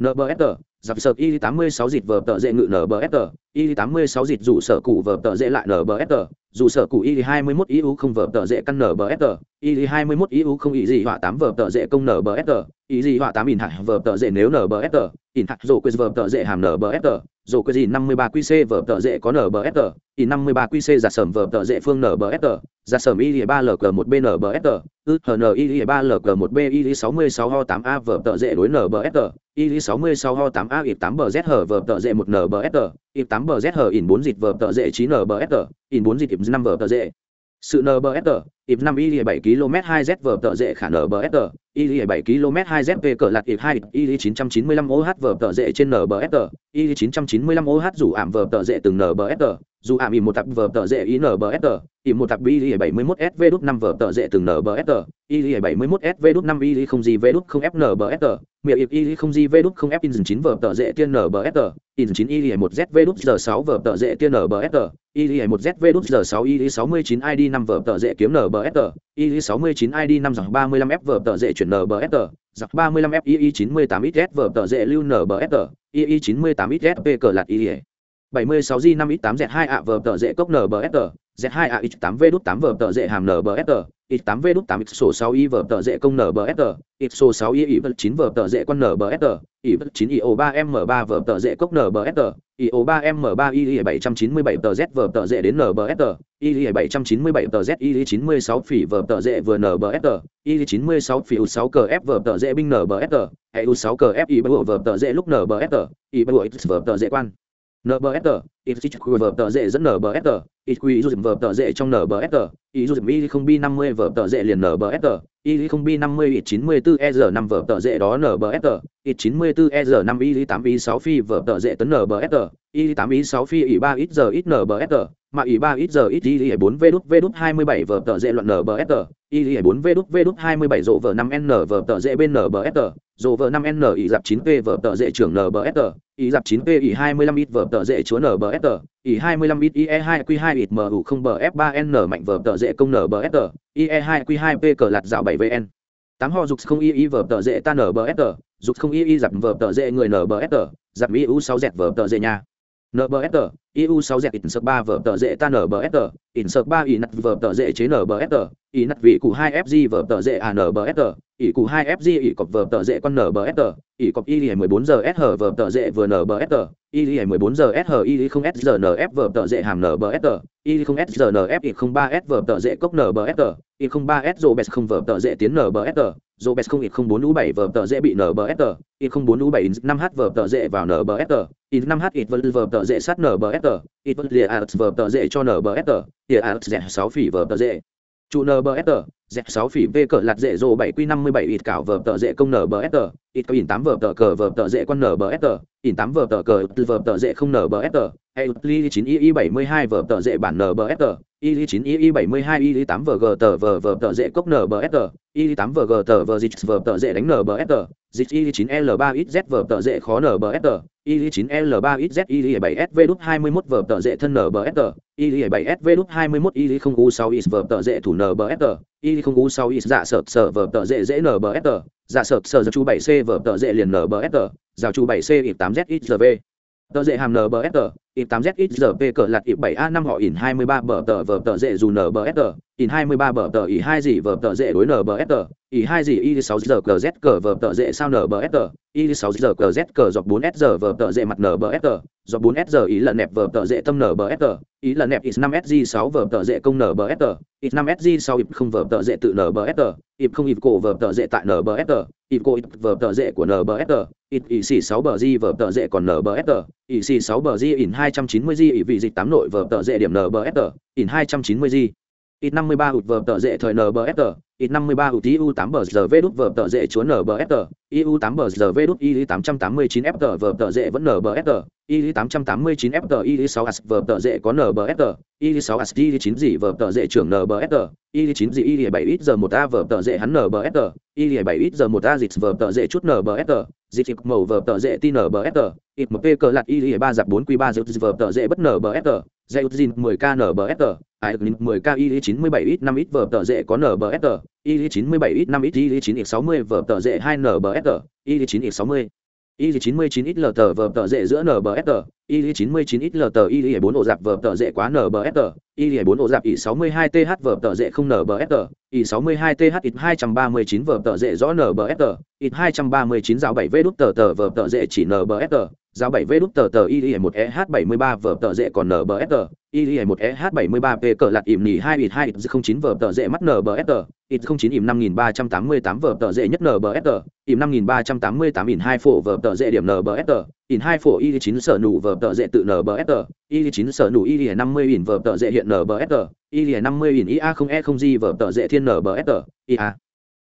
Nbsr giặc sợ y tám mươi sáu dịt vờ tợ dễ ngự nbfr y tám mươi sáu dịt dù sở cụ vờ tợ dễ lại nbfr dù sở cụ y hai mươi mốt iu không vờ tợ dễ căn nbfr y hai mươi mốt iu không ý gì họa tám vờ tợ dễ công nbfr ý gì họa tám in hại vờ tợ dễ nếu nbfr in hại dồ quiz vờ tợ dễ hàm nbfr dồ quiz gì năm mươi ba qc vờ tợ dễ có nbfr in năm mươi ba qc giả sầm vờ tợ dễ phương nbfr giả sầm y ba lg một bnbsr ư hn y ba lg một b y sáu mươi sáu ho tám a vờ tợ dễ đối nbfr y sáu mươi sáu ho tám a ịp tám bờ z hở vở tợ dễ một s ịp tám bờ z hở in bốn dịt vở tợ dễ chín s in bốn dịt ịp năm vở tợ dệ. Sự nbsg ịp năm y bảy km hai z vở tợ dệ khả n bờ s y bảy km hai z về cỡ lạt ịp hai y chín trăm chín mươi lăm oh vở tợ dệ trên n y chín trăm chín mươi lăm oh dù ảm vở tợ dệ từng n bờ s dù ảm ỉm một tập vở tờ dễ ý nbsg ỉm một tập y bảy mươi mốt sv đút năm vở tờ dễ từng nbsg y bảy mươi mốt sv đút năm y không gì v đút không f nbsg miệng ịp y không gì v đút không f in chín vở tờ dễ tiên nbsg in chín y một z v đúc giờ sáu vở tờ dễ tiên nbsg y một z v đúc giờ sáu y sáu mươi chín id năm vở tờ dễ kiếm nbsg y sáu mươi chín id năm dòng ba mươi lăm f vở tờ dễ chuyển nbsg dọc ba mươi lăm f y chín mươi tám x vở tờ dễ lưu nbsg y chín mươi tám x p cờ lạt y 76 G 5 x 8 Z 2 ạ vở tờ dễ cốc NBSR, Z 2 ạ X 8 V đút 8 vở tờ dễ hàm NBSR, X 8 V đút 8 X số 6 Y vở tờ dễ công NBSR, X số 6 Y Y vật 9 vở tờ dễ quan NBSR, Y vật 9 IO 3 M 3 vở tờ dễ cốc NBSR, IO 3 M 3 Y y 797 tờ Z vở tờ dễ đến NBSR, Y y 797 tờ Z Y y 96 phỉ vở tờ dễ vừa NBSR, Y y 96 phỉ U6 cờ F vở tờ dễ binh NBSR, U6 cờ F Y vở tờ dễ lúc NBSR, Y X vở tờ dễ quan NBSR, Itch Quiver tờ dễ dẫn NBSR, Itch dùng vở tờ dễ trong NBSR, ý dùng y không bi 50 vở tờ dễ liền NBSR, y không bi 50 ít 94 e 5 vở tờ dễ đó NBSR, ít 94 e 5 y 8 y 6 phi vở tờ dễ tấn NBSR, y 8 y 6 phi y 3 ít giờ ít NBSR, mà y 3 ít giờ ít y 4 v đút v đút 27 vở tờ dễ luận NBSR, y 4 v đút v đút 27 rộ vở 5 n vở tờ dễ bên NBSR, dồ vợ năm n ỉ dạp chín p vở tợ dễ trưởng nbsr ỉ dạp chín p ỉ hai mươi lăm ít vở tợ dễ chúa nbsr ỉ hai mươi lăm ít ie hai q hai ít mu không, bờ f ba n, mạnh vở tợ dễ công nbsr ie hai q hai p, cờ lạt dạo bảy vn tám ho, dục không y y vở tợ dễ ta nbsr dục không y y dạp vở tợ dễ người nbsr dạp y u sáu dẹt vở tợ dễ nhà nbsr EU 6 dẹt in sập 3 vở tờ dễ ta NBSR, in sập 3 y nặt vở tờ dễ chế NBSR, y nặt vị cụ 2 FG vở tờ dễ ANBSR, y cụ 2 FG y cọc vở tờ dễ con NBSR, y cọc y 14 giờ SH vở tờ dễ vừa NBSR, y 14 giờ SH y không SZNF vở tờ dễ hàm NBSR, y không SZNF y không 3 S vở tờ dễ cốc NBSR, y không 3 S Robes không vở tờ dễ tiến NBSR, Robes không y không 4 U7 vở tờ dễ bị NBSR, y không 4 U7 5H vở tờ dễ vào NBSR, y 5H ít vở tờ dễ sát NBSR, ít lìa arts vờ tờ dễ cho nbsr lìa arts dẹp sáu phỉ vờ tờ dễ trụ tờ, dẹp sáu phỉ v cỡ lạt dễ dô bảy q năm mươi bảy ít cảo vờ tờ dễ công nbsr ít có in tám vờ tờ cờ vờ tờ dễ con nbsr in tám vờ tờ cờ vờ tờ dễ không nbsr hay li chín y bảy mươi hai vờ tờ dễ bản nbsr y chín y bảy mươi hai y tám vờ gờ tờ vờ vờ tờ dễ cốc nbsr y tám vờ gờ tờ vờ dịch vờ tờ dễ đánh nbsr dịch y chín l ba ít z vờ tờ dễ khó nbsr y 9 l 3 xz y 7 sv đúc 21 vở tờ dễ thân nbsr y 7 sv đúc 21 y 0 u 6 is vở tờ dễ thủ nbsr y 0 u 6 is dạ sợ sợ vở tờ dễ dễ nbsr dạ sợ sợ chú 7 c vở tờ dễ liền nbsr giáo chú 7 c y 8 z xv tờ dễ hàm nbsr y 8 z cỡ lạt y 7 a 5 họ in 23 bờ tờ vở tờ dễ dù nbsr in 23 bờ tờ y 2 gì vở tờ dễ đối nbsr y 2 gì y 6 giờ cờ z cờ vở tờ dễ sao nbsr y 6 giờ cờ z cờ dọc 4 s giờ vở tờ dễ mặt nbsr dọc 4 s giờ ý là nẹp vở tờ dễ tâm nbsr ý là nẹp is 5 sg 6 vở tờ dễ công nbsr is 5 sg 6 ip không vở tờ dễ tự nbsr ip không ip cổ vở tờ dễ tại nbsr ip cổ ip vở tờ dễ của nbsr ip ý xì 6 bờ g vở tờ dễ còn nbsr ý xì 6 bờ g in 290 g ý vị dịch 8 nội vở tờ dễ điểm nbfr in 290 g. Ít 53 hụt vở tờ dễ thời nbfr ít 53 tí u 8 bờ giờ v đút vở tờ dễ chúa nbsr iu 8 bờ giờ v đút i 889 f vờ tờ dễ vẫn nbsr i 889 f i 6 as vờ tờ dễ có nbsr i 6 as i 9 gì vờ tờ dễ trưởng nbsr i 9 gì i 7 ít giờ 1 a vờ tờ dễ hắn nbsr i 7 ít giờ 1 a dịch vờ tờ dễ chút nbsr dịch dịch màu vờ tờ dễ tin FT, ít mp cờ lạt i 3 giặc 4 q 3 dịch vờ tờ dễ bất nở bờ ft uzin 10 k nbsr ai 10 k i 97 ít 5 ít vở tờ dễ có nbsr i 97 ít 5 ít i 9 ít 60 vở tờ dễ 2 nbsr i 9 ít 60 y 99 ít lờ tờ vờ tờ dễ giữa nbsr y 99 ít lờ tờ y bốn ổ dạp vờ tờ dễ quá nbsr y bốn ổ dạp y 62 th vờ tờ dễ không nbsr y 62 th ít 239 vờ tờ dễ rõ nbsr ít hai trăm ba mươi chín rào bảy v đút tờ tờ vờ tờ dễ chỉ nbf tờ rào bảy v đút tờ tờ y một eh bảy mươi ba vờ tờ dễ còn nbfr y một eh bảy mươi ba p cờ lạt ỉm nỉ hai ít hai ít không chín vờ tờ dễ mắt nbfr ít không chín ỉm năm nghìn ba trăm tám mươi tám vờ tờ dễ nhất nbfr ỉm năm nghìn ba trăm tám mươi tám ỉm hai phổ vờ tờ dễ điểm nbfr in hai phổ y chín sở nụ vờ tợ dễ tự nbfr y chín sở nụ y năm mươi in vờ tợ dễ hiện nbfr y năm mươi in ia không e không di vờ tợ dễ thiên nbfr ia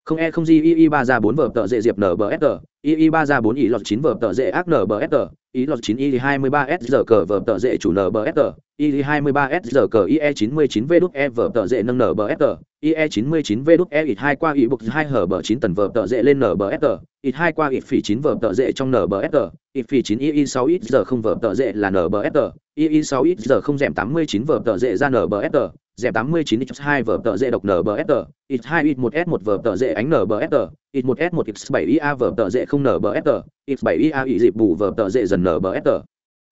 không e không di y ba ra bốn vở tợ dễ diệp nbsg y ba ra bốn Y lọt chín vở tợ dễ ác nbsg ý lọt chín y hai mươi ba s giờ cờ vở tợ dễ chủ nbsg y hai mươi ba s giờ cờ ie chín mươi chín v đúc e vở tợ dễ nâng nbsg ie chín mươi chín v đúc e ít hai qua ý bục hai hở bờ chín tần vở tợ dễ lên nbsg ít hai qua ít phỉ chín vở tợ dễ trong nbsg ít phỉ chín ie sáu ít giờ không vở tợ dễ là nbsg ie sáu ít giờ không dẻm tám mươi chín vở tợ dễ ra nbsg dẹp 89 x 2 vở tờ dễ độc nbsr ít 2 ít 1 s 1 vở tờ dễ ánh nbsr x 1 s 1 x 7 ia vở tờ dễ không nở bờ sờ. x 7 ia ý dịp bù vở tờ dễ dần nở bờ sờ.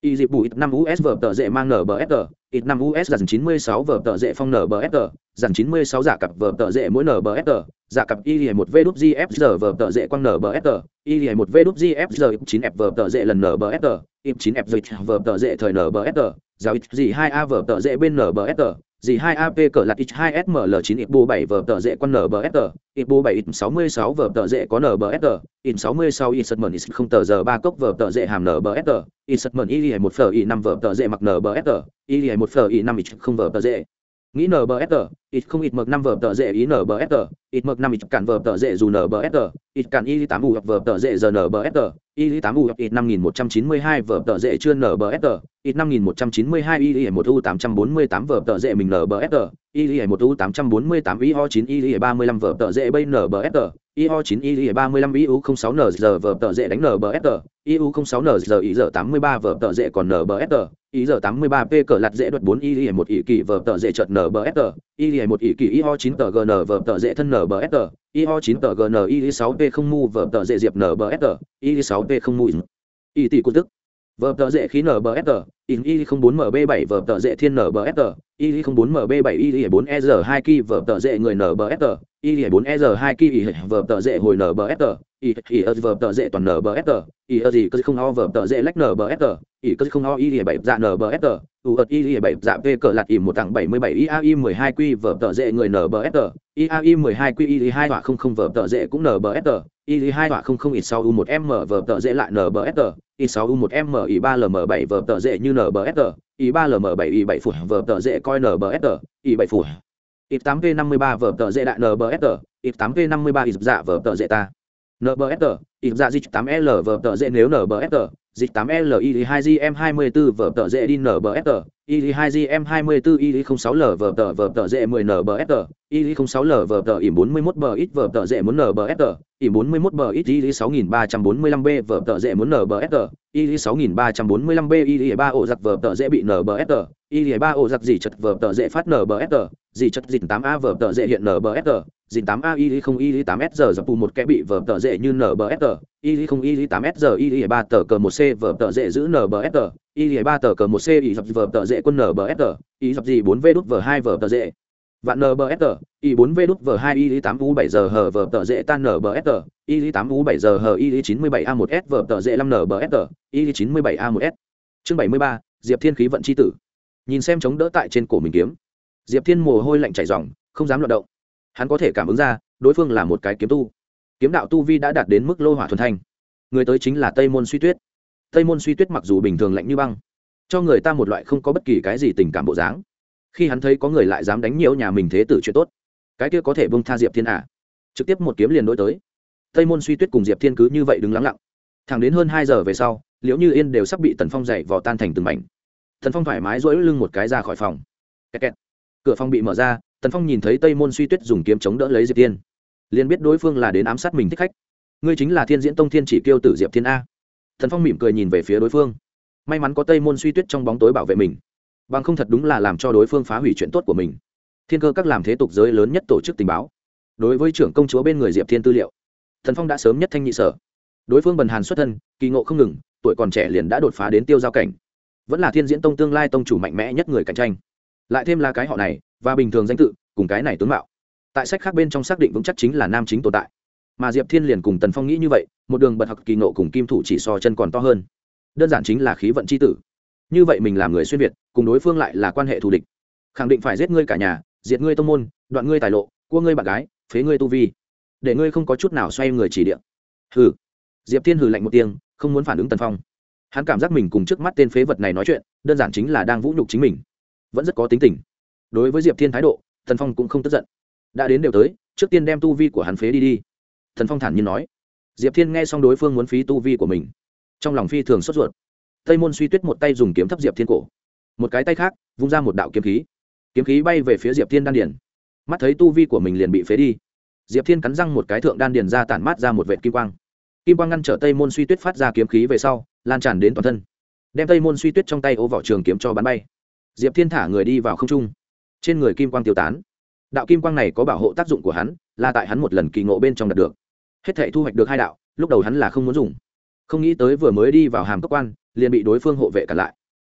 y dịp bù x 5 us vở tờ dễ mang nở bờ sờ. x 5 us dần 96 vở tờ dễ phong nở bờ sờ. dần 96 giả cặp vở tờ dễ mỗi nở bờ sờ. giả cặp y 1 v đúp gfg vở tờ dễ quăng nở quang nbsr y 1 v đúp gfg 9 f vở tờ dễ lần nở bờ sờ. I9F dịch vở tờ dễ thời nở bờ sờ. giáo gì 2 a vở tờ dễ bên nở bờ sờ dì 2 ap cỡ lạt x 2 sml 9 ibu 7 vở tờ dễ con nbsr ipo 7 x 66 vở tờ dễ có nbsr in 66 y sật mẩn, x không tờ giờ ba cốc vở tờ dễ hàm nbsr in sật mẩn, y một phở y năm vở tờ dễ mặc nbsr y một phở y năm x không vở tờ dễ nghĩ nbsr ít không ít mực năm vở tờ dễ ý nbsr ít mực năm ít cản vở tờ dễ dù nbsr ít cản y tám u vở tờ dễ giờ nbsr y tám u ít năm nghìn một trăm chín mươi hai vở tờ dễ chưa nbsr ít năm nghìn một trăm chín mươi hai y một u tám trăm bốn mươi tám vở tờ dễ mình nbsr y một u tám trăm bốn mươi tám y ho chín y ba mươi lăm vở tờ dễ bay nbsr y ho chín y ba mươi lăm y u không sáu n giờ vở tờ dễ đánh nbsr y u không sáu n giờ y giờ tám mươi ba vở tờ dễ còn nbsr y giờ tám mươi ba p cờ lặt dễ đoạt bốn y một y kỳ vở tờ dễ chợt nbsr y một y kỳ y ho chín tờ gn vở tờ dễ thân nbsr y ho chín tờ gn y sáu p không mu vở tờ dễ diệp nbsr y sáu p không mu. Y tỷ cung tức vở tờ dễ khí nbsr in y không bốn mb bảy vở tờ dễ thiên nbsr y không bốn mb bảy y bốn e r hai ki vở tờ dễ người nbsr y bốn e r hai kỳ vở tờ dễ hồi nbsr y y vở tờ dễ toàn nbsr y gì cơ không o vở tờ dễ lách nbsr y cơ không o y bảy dạ nbsr u ợt y bảy dạ v cờ lạt y một tặng bảy mươi bảy y a iai mười hai quy vở tờ dễ người nbfr y a iai mười hai quy y hai họa không không vở tờ dễ cũng nbsr y hai họa không không y sau u một m vở tờ dễ lại nbsr y sáu u một m y ba lm bảy vở tờ dễ như nbsr y ba lm bảy y bảy phủ vở tờ dễ coi nbsr y bảy phủ y tám v năm mươi ba, vở tờ dễ đại nbsr y tám v năm mươi ba y dạ vở tờ dễ ta. NBFR, y dạ dịch 8l vở tợ dễ nếu NBFR, dịch 8 li 2 gm 24 vở tợ dễ đi NBFR, ili 2 gm 24 ili 06 l vở tợ vở tợ dễ 10 NBFR, ili 06 l vở tợ ỉm 41 bờ ít vở tợ dễ muốn NBFR, ỉm 41 bờ ít ili 6345 b vở tợ dễ muốn NBFR, ili 6345 b ili 3 ổ giặc vở tợ dễ bị nbsr ili 3 ổ giặc gì chật vở tờ dễ phát nbsr gì chật dịch 8 a vở tờ dễ hiện nbsr dìn 8 a y không y 8 s giờ dập bù một kẽ bị vở tờ dễ như nbsr y không y 8 s giờ y ba tờ cờ một c vở tờ dễ giữ nbsr y ba tờ cờ một c y dập vở tờ dễ quân nbsr y dập gì 4 v đút vở hai vở tờ dễ vạn nbsr y 4 v đút v2 y 8 u 7 giờ hờ vở tờ dễ tan nbsr y 8 u 7 giờ hờ y 97 a 1 s vở tờ dễ 5 nbsr y 97 a 1 s chương 73, diệp thiên khí vận chi tử nhìn xem chống đỡ tại trên cổ mình kiếm. Diệp thiên mồ hôi lạnh chảy ròng, không dám loạt động. Hắn có thể cảm ứng ra, đối phương là một cái kiếm tu. Kiếm đạo tu vi đã đạt đến mức lô hỏa thuần thanh. Người tới chính là tây môn suy tuyết. Tây môn suy tuyết mặc dù bình thường lạnh như băng, cho người ta một loại không có bất kỳ cái gì tình cảm bộ dáng. Khi hắn thấy có người lại dám đánh nhiều nhà mình thế tử chuyện tốt, cái kia có thể bông tha diệp thiên à. trực tiếp một kiếm liền đối tới. Tây môn suy tuyết cùng diệp thiên cứ như vậy đứng lắng lặng. Thẳng đến hơn hai giờ về sau, liễu như yên đều sắp bị tần phong dậy vò tan thành từng mảnh thần phong thoải mái dỗi lưng một cái ra khỏi phòng. Kẹt kẹt. cửa phòng bị mở ra, tần phong nhìn thấy tây môn suy tuyết dùng kiếm chống đỡ lấy diệp thiên. Liền biết đối phương là đến ám sát mình thích khách. Ngươi chính là thiên diễn tông thiên chỉ kêu tử diệp thiên a. Thần phong mỉm cười nhìn về phía đối phương. May mắn có tây môn suy tuyết trong bóng tối bảo vệ mình. Bằng không thật đúng là làm cho đối phương phá hủy chuyện tốt của mình. Thiên cơ các làm thế tục giới lớn nhất tổ chức tình báo. Đối với trưởng công chúa bên người diệp thiên tư liệu thần phong đã sớm nhất thanh nhị sở. Đối phương bần hàn xuất thân, kỳ ngộ không ngừng, tuổi còn trẻ liền đã đột phá đến tiêu giao cảnh vẫn là thiên diễn tông tương lai tông chủ mạnh mẽ nhất người cạnh tranh. Lại thêm là cái họ này, và bình thường danh tự, cùng cái này tướng mạo. Tại sách khác bên trong xác định vững chắc chính là nam chính tồn tại. Mà diệp thiên liền cùng tần phong nghĩ như vậy, một đường bật học kỳ nộ cùng kim thủ chỉ so chân còn to hơn. Đơn giản chính là khí vận c h i tử. Như vậy mình làm người xuyên việt, cùng đối phương lại là quan hệ thù địch. Khẳng định phải giết ngươi cả nhà, diệt ngươi tông môn, đoạn ngươi tài lộ, cua ngươi bạn gái, phế ngươi tu vi. Để ngươi không có chút nào xoay người chỉ điện hừ. Diệp thiên hừ lạnh một tiếng, không muốn phản ứng tần phong hắn cảm giác mình cùng trước mắt tên phế vật này nói chuyện, đơn giản chính là đang vũ nhục chính mình. Vẫn rất có tính tình. Đối với diệp thiên thái độ Thần phong cũng không tức giận. Đã đến đều tới, trước tiên đem tu vi của hắn phế đi đi. Thần phong thản nhiên nói. Diệp thiên nghe xong đối phương muốn phí tu vi của mình. Trong lòng phi thường sốt ruột. Tây môn suy tuyết một tay dùng kiếm thấp diệp thiên cổ. Một cái tay khác, vung ra một đạo kiếm khí. Kiếm khí bay về phía diệp thiên đan điền. Mắt thấy tu vi của mình liền bị phế đi. Diệp thiên cắn răng một cái thượng đan điền ra tản mát ra một vệ kim quang. Kim quang ngăn trở tây môn suy tuyết phát ra kiếm khí về sau lan tràn đến toàn thân. Đem tây môn suy tuyết trong tay ô vỏ trường kiếm cho bắn bay. Diệp thiên thả người đi vào không trung. Trên người kim quang tiêu tán. Đạo kim quang này có bảo hộ tác dụng của hắn, là tại hắn một lần kỳ ngộ bên trong đạt được. Hết thể thu hoạch được hai đạo, lúc đầu hắn là không muốn dùng. Không nghĩ tới vừa mới đi vào hàm cấp quan, liền bị đối phương hộ vệ cản lại.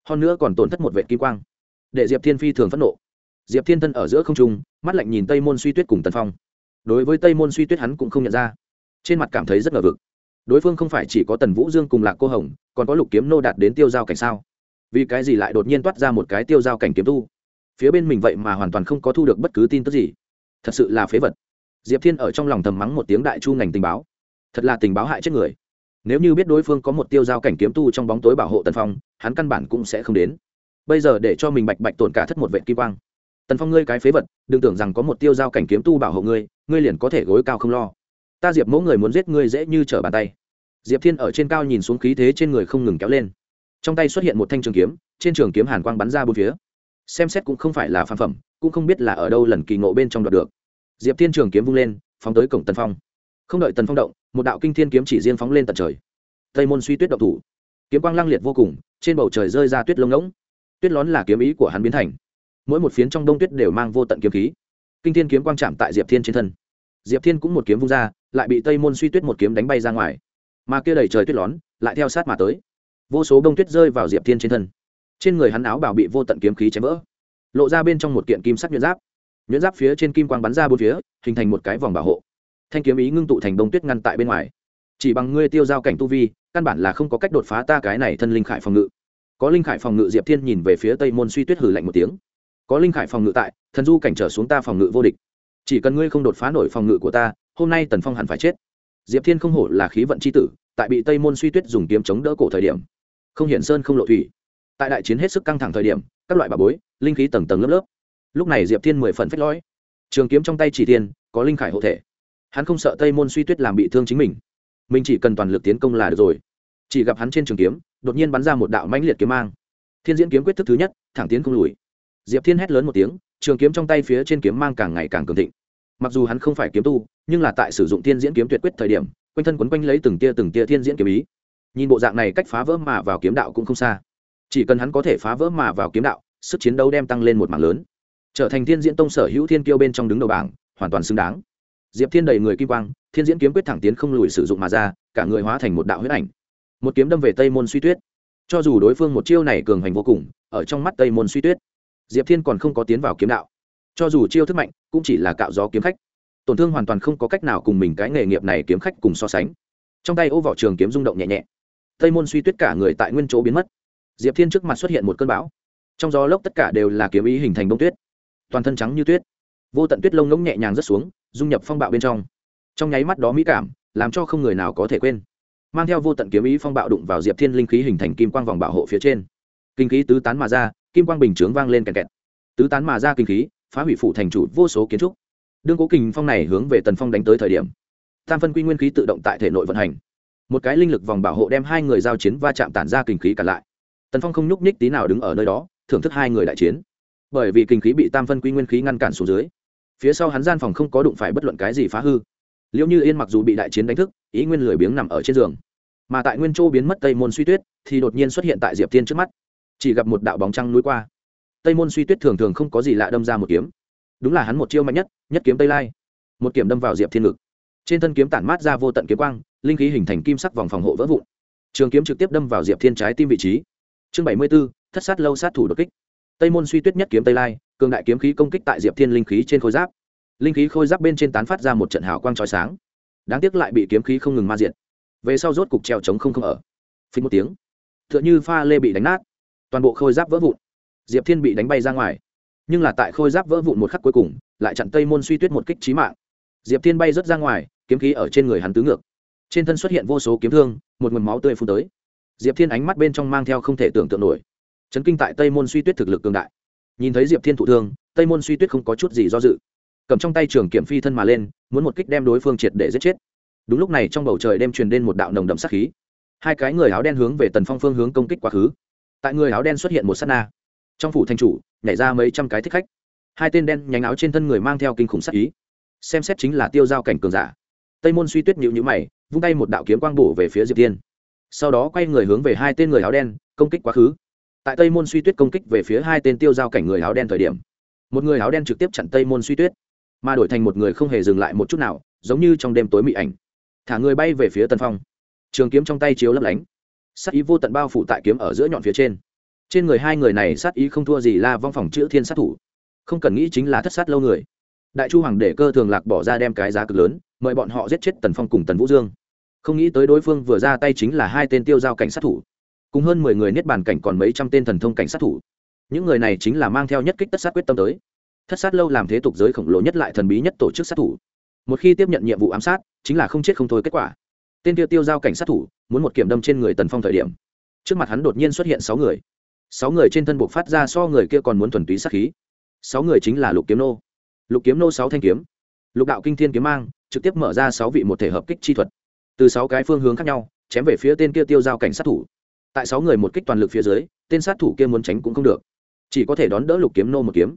Hơn nữa còn tổn thất một vệ kim quang. Để diệp thiên phi thường phẫn nộ. Diệp thiên thân ở giữa không trung, mắt lạnh nhìn tây môn suy tuyết cùng tần phong. Đối với tây môn suy tuyết hắn cũng không nhận ra. Trên mặt cảm thấy rất ngờ vực đối phương không phải chỉ có tần vũ dương cùng lạc cô hồng, còn có lục kiếm nô đạt đến tiêu giao cảnh sao? Vì cái gì lại đột nhiên toát ra một cái tiêu giao cảnh kiếm tu? Phía bên mình vậy mà hoàn toàn không có thu được bất cứ tin tức gì. Thật sự là phế vật. Diệp thiên ở trong lòng thầm mắng một tiếng đại chu ngành tình báo. Thật là tình báo hại chết người. Nếu như biết đối phương có một tiêu giao cảnh kiếm tu trong bóng tối bảo hộ tần phong, hắn căn bản cũng sẽ không đến. Bây giờ để cho mình bạch bạch tổn cả thất một vệ kim quang. Tần phong ngươi cái phế vật, đừng tưởng rằng có một tiêu giao cảnh kiếm tu bảo hộ ngươi ngươi liền có thể gối cao không lo ta diệp mẫu người muốn giết ngươi dễ như trở bàn tay diệp thiên ở trên cao nhìn xuống khí thế trên người không ngừng kéo lên trong tay xuất hiện một thanh trường kiếm trên trường kiếm hàn quang bắn ra bốn phía xem xét cũng không phải là phan phẩm cũng không biết là ở đâu lần kỳ ngộ bên trong đoạt được diệp thiên trường kiếm vung lên phóng tới cổng tần phong không đợi tần phong động một đạo kinh thiên kiếm chỉ riêng phóng lên tận trời tây môn suy tuyết động thủ kiếm quang lăng liệt vô cùng trên bầu trời rơi ra tuyết lông ngỗng tuyết lón là kiếm ý của hắn biến thành mỗi một phiến trong đông tuyết đều mang vô tận kiếm khí kinh thiên kiếm quang chạm tại diệp thiên trên thân diệp thiên cũng một kiếm vung ra lại bị tây môn suy tuyết một kiếm đánh bay ra ngoài. Mà kia đầy trời tuyết lón, lại theo sát mà tới. Vô số bông tuyết rơi vào diệp thiên trên thân. Trên người hắn áo bảo bị vô tận kiếm khí chém vỡ. Lộ ra bên trong một kiện kim sắc nhuyễn giáp. Nhuyễn giáp phía trên kim quang bắn ra bốn phía, hình thành một cái vòng bảo hộ. Thanh kiếm ý ngưng tụ thành bông tuyết ngăn tại bên ngoài. Chỉ bằng ngươi tiêu giao cảnh tu vi, căn bản là không có cách đột phá ta cái này thân linh khải phòng ngự. Có linh khải phòng ngự diệp thiên nhìn về phía tây môn suy tuyết hử lạnh một tiếng. Có linh khải phòng ngự tại, thần du cảnh trở xuống ta phòng ngự vô địch. Chỉ cần ngươi không đột phá nổi phòng ngự của ta hôm nay tần phong hẳn phải chết. Diệp thiên không hổ là khí vận c h i tử, tại bị tây môn suy tuyết dùng kiếm chống đỡ cổ thời điểm. Không hiển sơn không lộ thủy. Tại đại chiến hết sức căng thẳng thời điểm, các loại bà bối, linh khí tầng tầng lớp lớp. Lúc này diệp thiên mười phần phách lõi trường kiếm trong tay chỉ thiên có linh khải hộ thể. Hắn không sợ tây môn suy tuyết làm bị thương chính mình. Mình chỉ cần toàn lực tiến công là được rồi. Chỉ gặp hắn trên trường kiếm, đột nhiên bắn ra một đạo mãnh liệt kiếm mang. Thiên diễn kiếm quyết thức thứ nhất, thẳng tiến không lùi. Diệp thiên hét lớn một tiếng, trường kiếm trong tay phía trên kiếm mang càng ngày càng cường thịnh. Mặc dù hắn không phải kiếm tu nhưng là tại sử dụng thiên diễn kiếm tuyệt quyết thời điểm, quanh thân quấn quanh lấy từng tia từng tia thiên diễn kiếm ý. Nhìn bộ dạng này cách phá vỡ mà vào kiếm đạo cũng không xa. Chỉ cần hắn có thể phá vỡ mà vào kiếm đạo, sức chiến đấu đem tăng lên một mảng lớn. Trở thành thiên diễn tông sở hữu thiên kiêu bên trong đứng đầu bảng, hoàn toàn xứng đáng. Diệp thiên đầy người kim quang, thiên diễn kiếm quyết thẳng tiến không lùi sử dụng mà ra, cả người hóa thành một đạo huyết ảnh. Một kiếm đâm về tây môn suy tuyết. Cho dù đối phương một chiêu này cường hành vô cùng, ở trong mắt tây môn suy tuyết, diệp thiên còn không có tiến vào kiếm đạo. Cho dù chiêu thức mạnh, cũng chỉ là cạo gió kiếm khách tổn thương hoàn toàn không có cách nào cùng mình cái nghề nghiệp này kiếm khách cùng so sánh. Trong tay ô vỏ trường kiếm rung động nhẹ nhẹ. Tây môn suy tuyết cả người tại nguyên chỗ biến mất. Diệp thiên trước mặt xuất hiện một cơn bão. Trong gió lốc tất cả đều là kiếm ý hình thành bông tuyết. Toàn thân trắng như tuyết. Vô tận tuyết lông ngỗng nhẹ nhàng rớt xuống, dung nhập phong bạo bên trong. Trong nháy mắt đó mỹ cảm, làm cho không người nào có thể quên. Mang theo vô tận kiếm ý phong bạo đụng vào diệp thiên linh khí hình thành kim quang vòng bảo hộ phía trên. Kinh khí tứ tán mà ra, kim quang bình chướng vang lên kẹt kẹt. Tứ tán mà ra kinh khí, phá hủy phủ thành chủ vô số kiến trúc đương cố kình phong này hướng về tần phong đánh tới thời điểm, tam phân quy nguyên khí tự động tại thể nội vận hành. Một cái linh lực vòng bảo hộ đem hai người giao chiến va chạm tản ra kinh khí cả lại. Tần phong không nhúc nhích tí nào đứng ở nơi đó, thưởng thức hai người đại chiến. Bởi vì kinh khí bị tam phân quy nguyên khí ngăn cản xuống dưới, phía sau hắn gian phòng không có đụng phải bất luận cái gì phá hư. Liệu như yên mặc dù bị đại chiến đánh thức, ý nguyên lười biếng nằm ở trên giường. Mà tại nguyên châu biến mất tây môn suy tuyết thì đột nhiên xuất hiện tại diệp thiên trước mắt. Chỉ gặp một đạo bóng trăng núi qua. Tây môn suy tuyết thường thường không có gì lạ đâm ra một kiếm đúng là hắn một chiêu mạnh nhất nhất kiếm tây lai. Một kiếm đâm vào diệp thiên ngực. Trên thân kiếm tản mát ra vô tận kiếm quang, linh khí hình thành kim sắc vòng phòng hộ vỡ vụn. Trường kiếm trực tiếp đâm vào diệp thiên trái tim vị trí. Chương bảy mươi b ố thất sát lâu sát thủ đột kích. Tây môn suy tuyết nhất kiếm tây lai, cường đại kiếm khí công kích tại diệp thiên linh khí trên khối giáp. Linh khí khôi giáp bên trên tán phát ra một trận hào quang trói sáng. Đáng tiếc lại bị kiếm khí không ngừng ma diện về sau rốt cục treo chống không không ở. Phí một tiếng t h ư ợ n h ư pha lê bị đánh nát. Toàn bộ khôi giáp vỡ vụn. Diệp thiên bị đánh bay ra ngoài nhưng là tại khôi giáp vỡ vụn một khắc cuối cùng, lại chặn tây môn suy tuyết một kích trí mạng. Diệp thiên bay rớt ra ngoài, kiếm khí ở trên người hắn tứ ngược. Trên thân xuất hiện vô số kiếm thương, một nguồn máu tươi phun tới. Diệp thiên ánh mắt bên trong mang theo không thể tưởng tượng nổi. Chấn kinh tại tây môn suy tuyết thực lực cường đại. Nhìn thấy diệp thiên thụ thương, tây môn suy tuyết không có chút gì do dự. Cầm trong tay trường kiểm phi thân mà lên, muốn một kích đem đối phương triệt để giết chết. Đúng lúc này trong bầu trời đem truyền đến một đạo nồng đậm sát khí. Hai cái người áo đen hướng về tần phong phương hướng công kích quá khứ. Tại người áo đen xuất hiện một s á t na trong phủ thanh chủ, nhảy ra mấy trăm cái thích khách. Hai tên đen nhánh áo trên thân người mang theo kinh khủng sát ý. Xem xét chính là tiêu giao cảnh cường giả. Tây môn suy tuyết nhịu nhữ mày, vung tay một đạo kiếm quang bổ về phía diệp tiên. Sau đó quay người hướng về hai tên người áo đen, công kích quá khứ. Tại tây môn suy tuyết công kích về phía hai tên tiêu giao cảnh người áo đen thời điểm, một người áo đen trực tiếp chặn tây môn suy tuyết, mà đổi thành một người không hề dừng lại một chút nào, giống như trong đêm tối mị ảnh. Thả người bay về phía tân phong. Trường kiếm trong tay chiếu lấp lánh. Sát ý vô tận bao phủ tại kiếm ở giữa nhọn phía trên trên người hai người này sát ý không thua gì la vong phòng chữ thiên sát thủ. Không cần nghĩ chính là thất sát lâu người. Đại chu hoàng để cơ thường lạc bỏ ra đem cái giá cực lớn, mời bọn họ giết chết tần phong cùng tần vũ dương. Không nghĩ tới đối phương vừa ra tay chính là hai tên tiêu giao cảnh sát thủ. Cùng hơn mười người niết bàn cảnh còn mấy trăm tên thần thông cảnh sát thủ. Những người này chính là mang theo nhất kích tất sát quyết tâm tới. Thất sát lâu làm thế tục giới khổng lồ nhất lại thần bí nhất tổ chức sát thủ. Một khi tiếp nhận nhiệm vụ ám sát, chính là không chết không thôi kết quả. Tên tiêu tiêu giao cảnh sát thủ, muốn một kiểm đâm trên người tần phong thời điểm. Trước mặt hắn đột nhiên xuất hiện sáu người sáu người trên thân buộc phát ra so người kia còn muốn thuần túy sát khí. Sáu người chính là lục kiếm nô. Lục kiếm nô sáu thanh kiếm. Lục đạo kinh thiên kiếm mang, trực tiếp mở ra sáu vị một thể hợp kích chi thuật. Từ sáu cái phương hướng khác nhau, chém về phía tên kia tiêu giao cảnh sát thủ. Tại sáu người một kích toàn lực phía dưới, tên sát thủ kia muốn tránh cũng không được. Chỉ có thể đón đỡ lục kiếm nô một kiếm.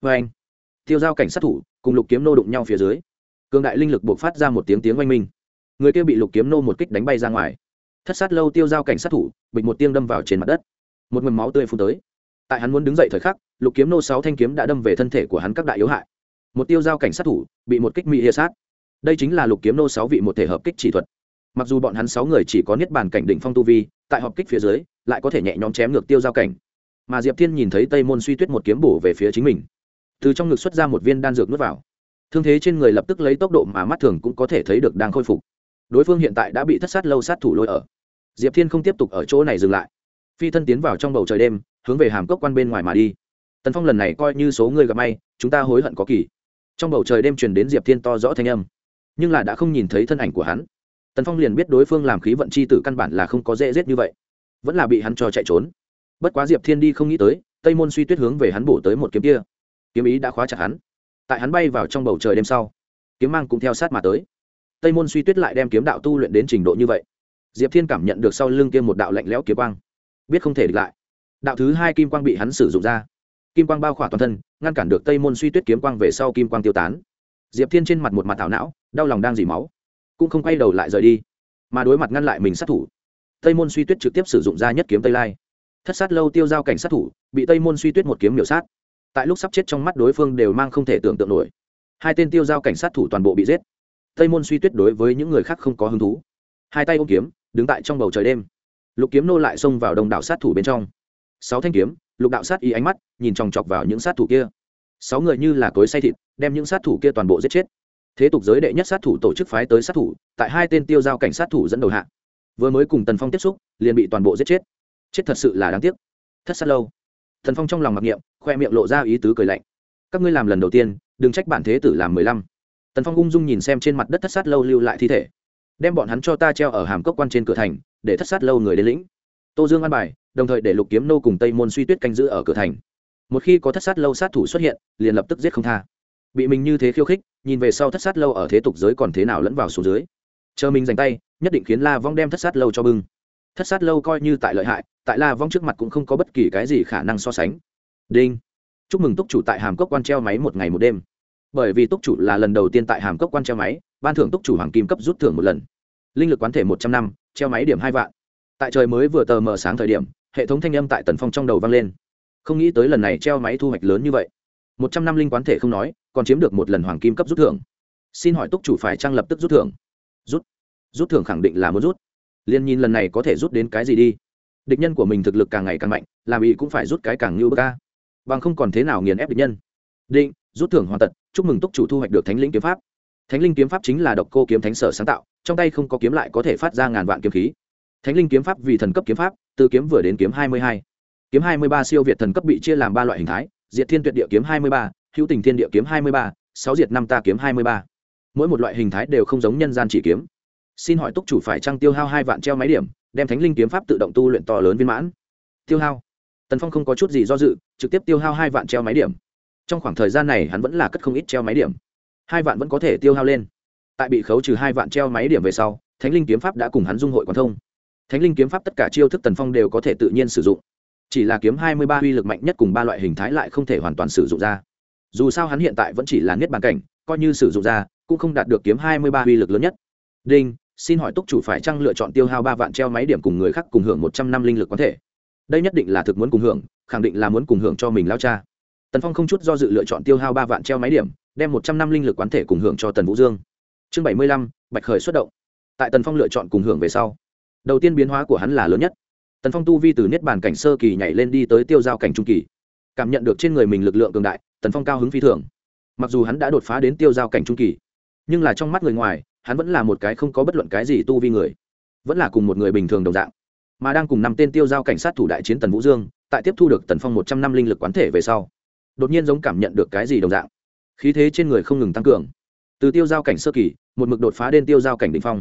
Vê anh, tiêu giao cảnh sát thủ cùng lục kiếm nô đụng nhau phía dưới, cường đại linh lực buộc phát ra một tiếng tiếng oanh minh. Người kia bị lục kiếm nô một kích đánh bay ra ngoài. Thất sát lâu tiêu giao cảnh sát thủ, bịch một tiếng đâm vào trên mặt đất một mầm máu tươi phun tới. Tại hắn muốn đứng dậy thời khắc, lục kiếm nô sáu thanh kiếm đã đâm về thân thể của hắn các đại yếu hại. Một tiêu giao cảnh sát thủ, bị một kích mỹ hiê sát. Đây chính là lục kiếm nô sáu vị một thể hợp kích chỉ thuật. Mặc dù bọn hắn sáu người chỉ có niết bàn cảnh đỉnh phong tu vi, tại hợp kích phía dưới, lại có thể nhẹ nhõm chém ngược tiêu giao cảnh. Mà diệp thiên nhìn thấy tây môn suy tuyết một kiếm bổ về phía chính mình. Từ trong ngực xuất ra một viên đan dược nuốt vào. Thương thế trên người lập tức lấy tốc độ mà mắt thường cũng có thể thấy được đang khôi phục. Đối phương hiện tại đã bị thất sát lâu sát thủ lôi ở. Diệp thiên không tiếp tục ở chỗ này dừng lại phi thân tiến vào trong bầu trời đêm, hướng về hàm cốc quan bên ngoài mà đi. Tần phong lần này coi như số người gặp may, chúng ta hối hận có kỳ. Trong bầu trời đêm truyền đến diệp thiên to rõ thanh âm, nhưng là đã không nhìn thấy thân ảnh của hắn. Tần phong liền biết đối phương làm khí vận c h i tử căn bản là không có dễ dết như vậy, vẫn là bị hắn cho chạy trốn. Bất quá diệp thiên đi không nghĩ tới, tây môn suy tuyết hướng về hắn bổ tới một kiếm kia. Kiếm ý đã khóa chặt hắn. Tại hắn bay vào trong bầu trời đêm sau, kiếm mang cũng theo sát mà tới. Tây môn suy tuyết lại đem kiếm đạo tu luyện đến trình độ như vậy. Diệp thiên cảm nhận được sau lưng kia một đạo lạnh lẽo kiếm quang biết không thể địch lại. Đạo thứ hai kim quang bị hắn sử dụng ra. Kim quang bao khỏa toàn thân, ngăn cản được tây môn suy tuyết kiếm quang về sau kim quang tiêu tán. Diệp thiên trên mặt một mặt thảo não, đau lòng đang dỉ máu. Cũng không quay đầu lại rời đi, mà đối mặt ngăn lại mình sát thủ. Tây môn suy tuyết trực tiếp sử dụng ra nhất kiếm tây lai. Thất sát lâu tiêu giao cảnh sát thủ, bị tây môn suy tuyết một kiếm miểu sát. Tại lúc sắp chết trong mắt đối phương đều mang không thể tưởng tượng nổi. Hai tên tiêu giao cảnh sát thủ toàn bộ bị giết. Tây môn suy tuyết đối với những người khác không có hứng thú. Hai tay ôm kiếm, đứng tại trong bầu trời đêm lục kiếm nô lại xông vào đông đảo sát thủ bên trong. Sáu thanh kiếm, lục đạo sát ý ánh mắt, nhìn chòng chọc vào những sát thủ kia. Sáu người như là cối say thịt, đem những sát thủ kia toàn bộ giết chết. Thế tục giới đệ nhất sát thủ tổ chức phái tới sát thủ, tại hai tên tiêu giao cảnh sát thủ dẫn đầu hạ. Vừa mới cùng tần phong tiếp xúc, liền bị toàn bộ giết chết. Chết thật sự là đáng tiếc. Thất sát lâu. Thần phong trong lòng mặc niệm, khoe miệng lộ ra ý tứ cười lạnh. Các ngươi làm lần đầu tiên, đừng trách bản thế tử làm mười lăm. Tần phong ung dung nhìn xem trên mặt đất thất sát lâu lưu lại thi thể. Đem bọn hắn cho ta treo ở hàm cốc quan trên cửa thành để thất sát lâu người đến lĩnh. Tô dương an bài, đồng thời để lục kiếm nô cùng tây môn suy tuyết canh giữ ở cửa thành. Một khi có thất sát lâu sát thủ xuất hiện, liền lập tức giết không tha. Bị mình như thế khiêu khích, nhìn về sau thất sát lâu ở thế tục giới còn thế nào lẫn vào số dưới. Chờ mình dành tay, nhất định khiến la vong đem thất sát lâu cho bưng. Thất sát lâu coi như tại lợi hại, tại la vong trước mặt cũng không có bất kỳ cái gì khả năng so sánh. Đinh. Chúc mừng túc chủ tại hàm cốc quan treo máy một ngày một đêm. Bởi vì túc chủ là lần đầu tiên tại hàm cốc quan treo máy, ban thưởng túc chủ hoàng kim cấp rút thưởng một lần. Linh lực quán thể một trăm năm treo máy điểm hai vạn. Tại trời mới vừa tờ mờ sáng thời điểm, hệ thống thanh âm tại tần phong trong đầu vang lên. Không nghĩ tới lần này treo máy thu hoạch lớn như vậy. Một trăm năm linh quán thể không nói, còn chiếm được một lần hoàng kim cấp rút thưởng. Xin hỏi túc chủ phải trang lập tức rút thưởng. Rút. Rút thưởng khẳng định là muốn rút. Liên nhìn lần này có thể rút đến cái gì đi. Địch nhân của mình thực lực càng ngày càng mạnh, làm ý cũng phải rút cái càng như bơ ca bằng không còn thế nào nghiền ép địch nhân. Định, rút thưởng hoàn tật chúc mừng túc chủ thu hoạch được thánh lĩnh kiếm pháp thánh linh kiếm pháp chính là độc cô kiếm thánh sở sáng tạo, trong tay không có kiếm lại có thể phát ra ngàn vạn kiếm khí. Thánh linh kiếm pháp vì thần cấp kiếm pháp, từ kiếm vừa đến kiếm hai mươi hai. Kiếm hai mươi ba siêu việt thần cấp bị chia làm ba loại hình thái, diệt thiên tuyệt địa kiếm hai mươi ba, hữu tình thiên địa kiếm hai mươi ba, sáu diệt năm ta kiếm hai mươi ba. Mỗi một loại hình thái đều không giống nhân gian chỉ kiếm. Xin hỏi túc chủ phải trăng tiêu hao hai vạn treo máy điểm, đem thánh linh kiếm pháp tự động tu luyện to lớn viên mãn? Tiêu hao. Tần phong không có chút gì do dự, trực tiếp tiêu hao hai vạn treo máy điểm. Trong khoảng thời gian này hắn vẫn là cất không ít treo máy điểm hai vạn vẫn có thể tiêu hao lên. Tại bị khấu trừ hai vạn treo máy điểm về sau, thánh linh kiếm pháp đã cùng hắn dung hội quán thông. Thánh linh kiếm pháp tất cả chiêu thức tần phong đều có thể tự nhiên sử dụng. Chỉ là kiếm hai mươi ba uy lực mạnh nhất cùng ba loại hình thái lại không thể hoàn toàn sử dụng ra. Dù sao hắn hiện tại vẫn chỉ là niết bàn cảnh, coi như sử dụng ra, cũng không đạt được kiếm hai mươi ba uy lực lớn nhất. Đinh, xin hỏi túc chủ phải chăng lựa chọn tiêu hao ba vạn treo máy điểm cùng người khác cùng hưởng một trăm năm linh lực có thể? Đây nhất định là thực muốn cùng hưởng, khẳng định là muốn cùng hưởng cho mình lao cha. Tần phong không chút do dự lựa chọn tiêu hao ba vạn treo máy điểm đem một trăm năm linh lực quán thể cùng hưởng cho tần vũ dương. Chương bảy mươi lăm, bạch khởi xuất động. Tại tần phong lựa chọn cùng hưởng về sau, đầu tiên biến hóa của hắn là lớn nhất. Tần phong tu vi từ niết bàn cảnh sơ kỳ nhảy lên đi tới tiêu giao cảnh trung kỳ. Cảm nhận được trên người mình lực lượng cường đại, tần phong cao hứng phi thường. Mặc dù hắn đã đột phá đến tiêu giao cảnh trung kỳ, nhưng là trong mắt người ngoài, hắn vẫn là một cái không có bất luận cái gì tu vi người. Vẫn là cùng một người bình thường đồng dạng. Mà đang cùng năm tên tiêu giao cảnh sát thủ đại chiến tần vũ dương, tại tiếp thu được tần phong một trăm năm linh lực quán thể về sau, đột nhiên giống cảm nhận được cái gì đồng dạng khí thế trên người không ngừng tăng cường. Từ tiêu giao cảnh sơ kỳ, một mực đột phá đến tiêu giao cảnh đ ỉ n h phong.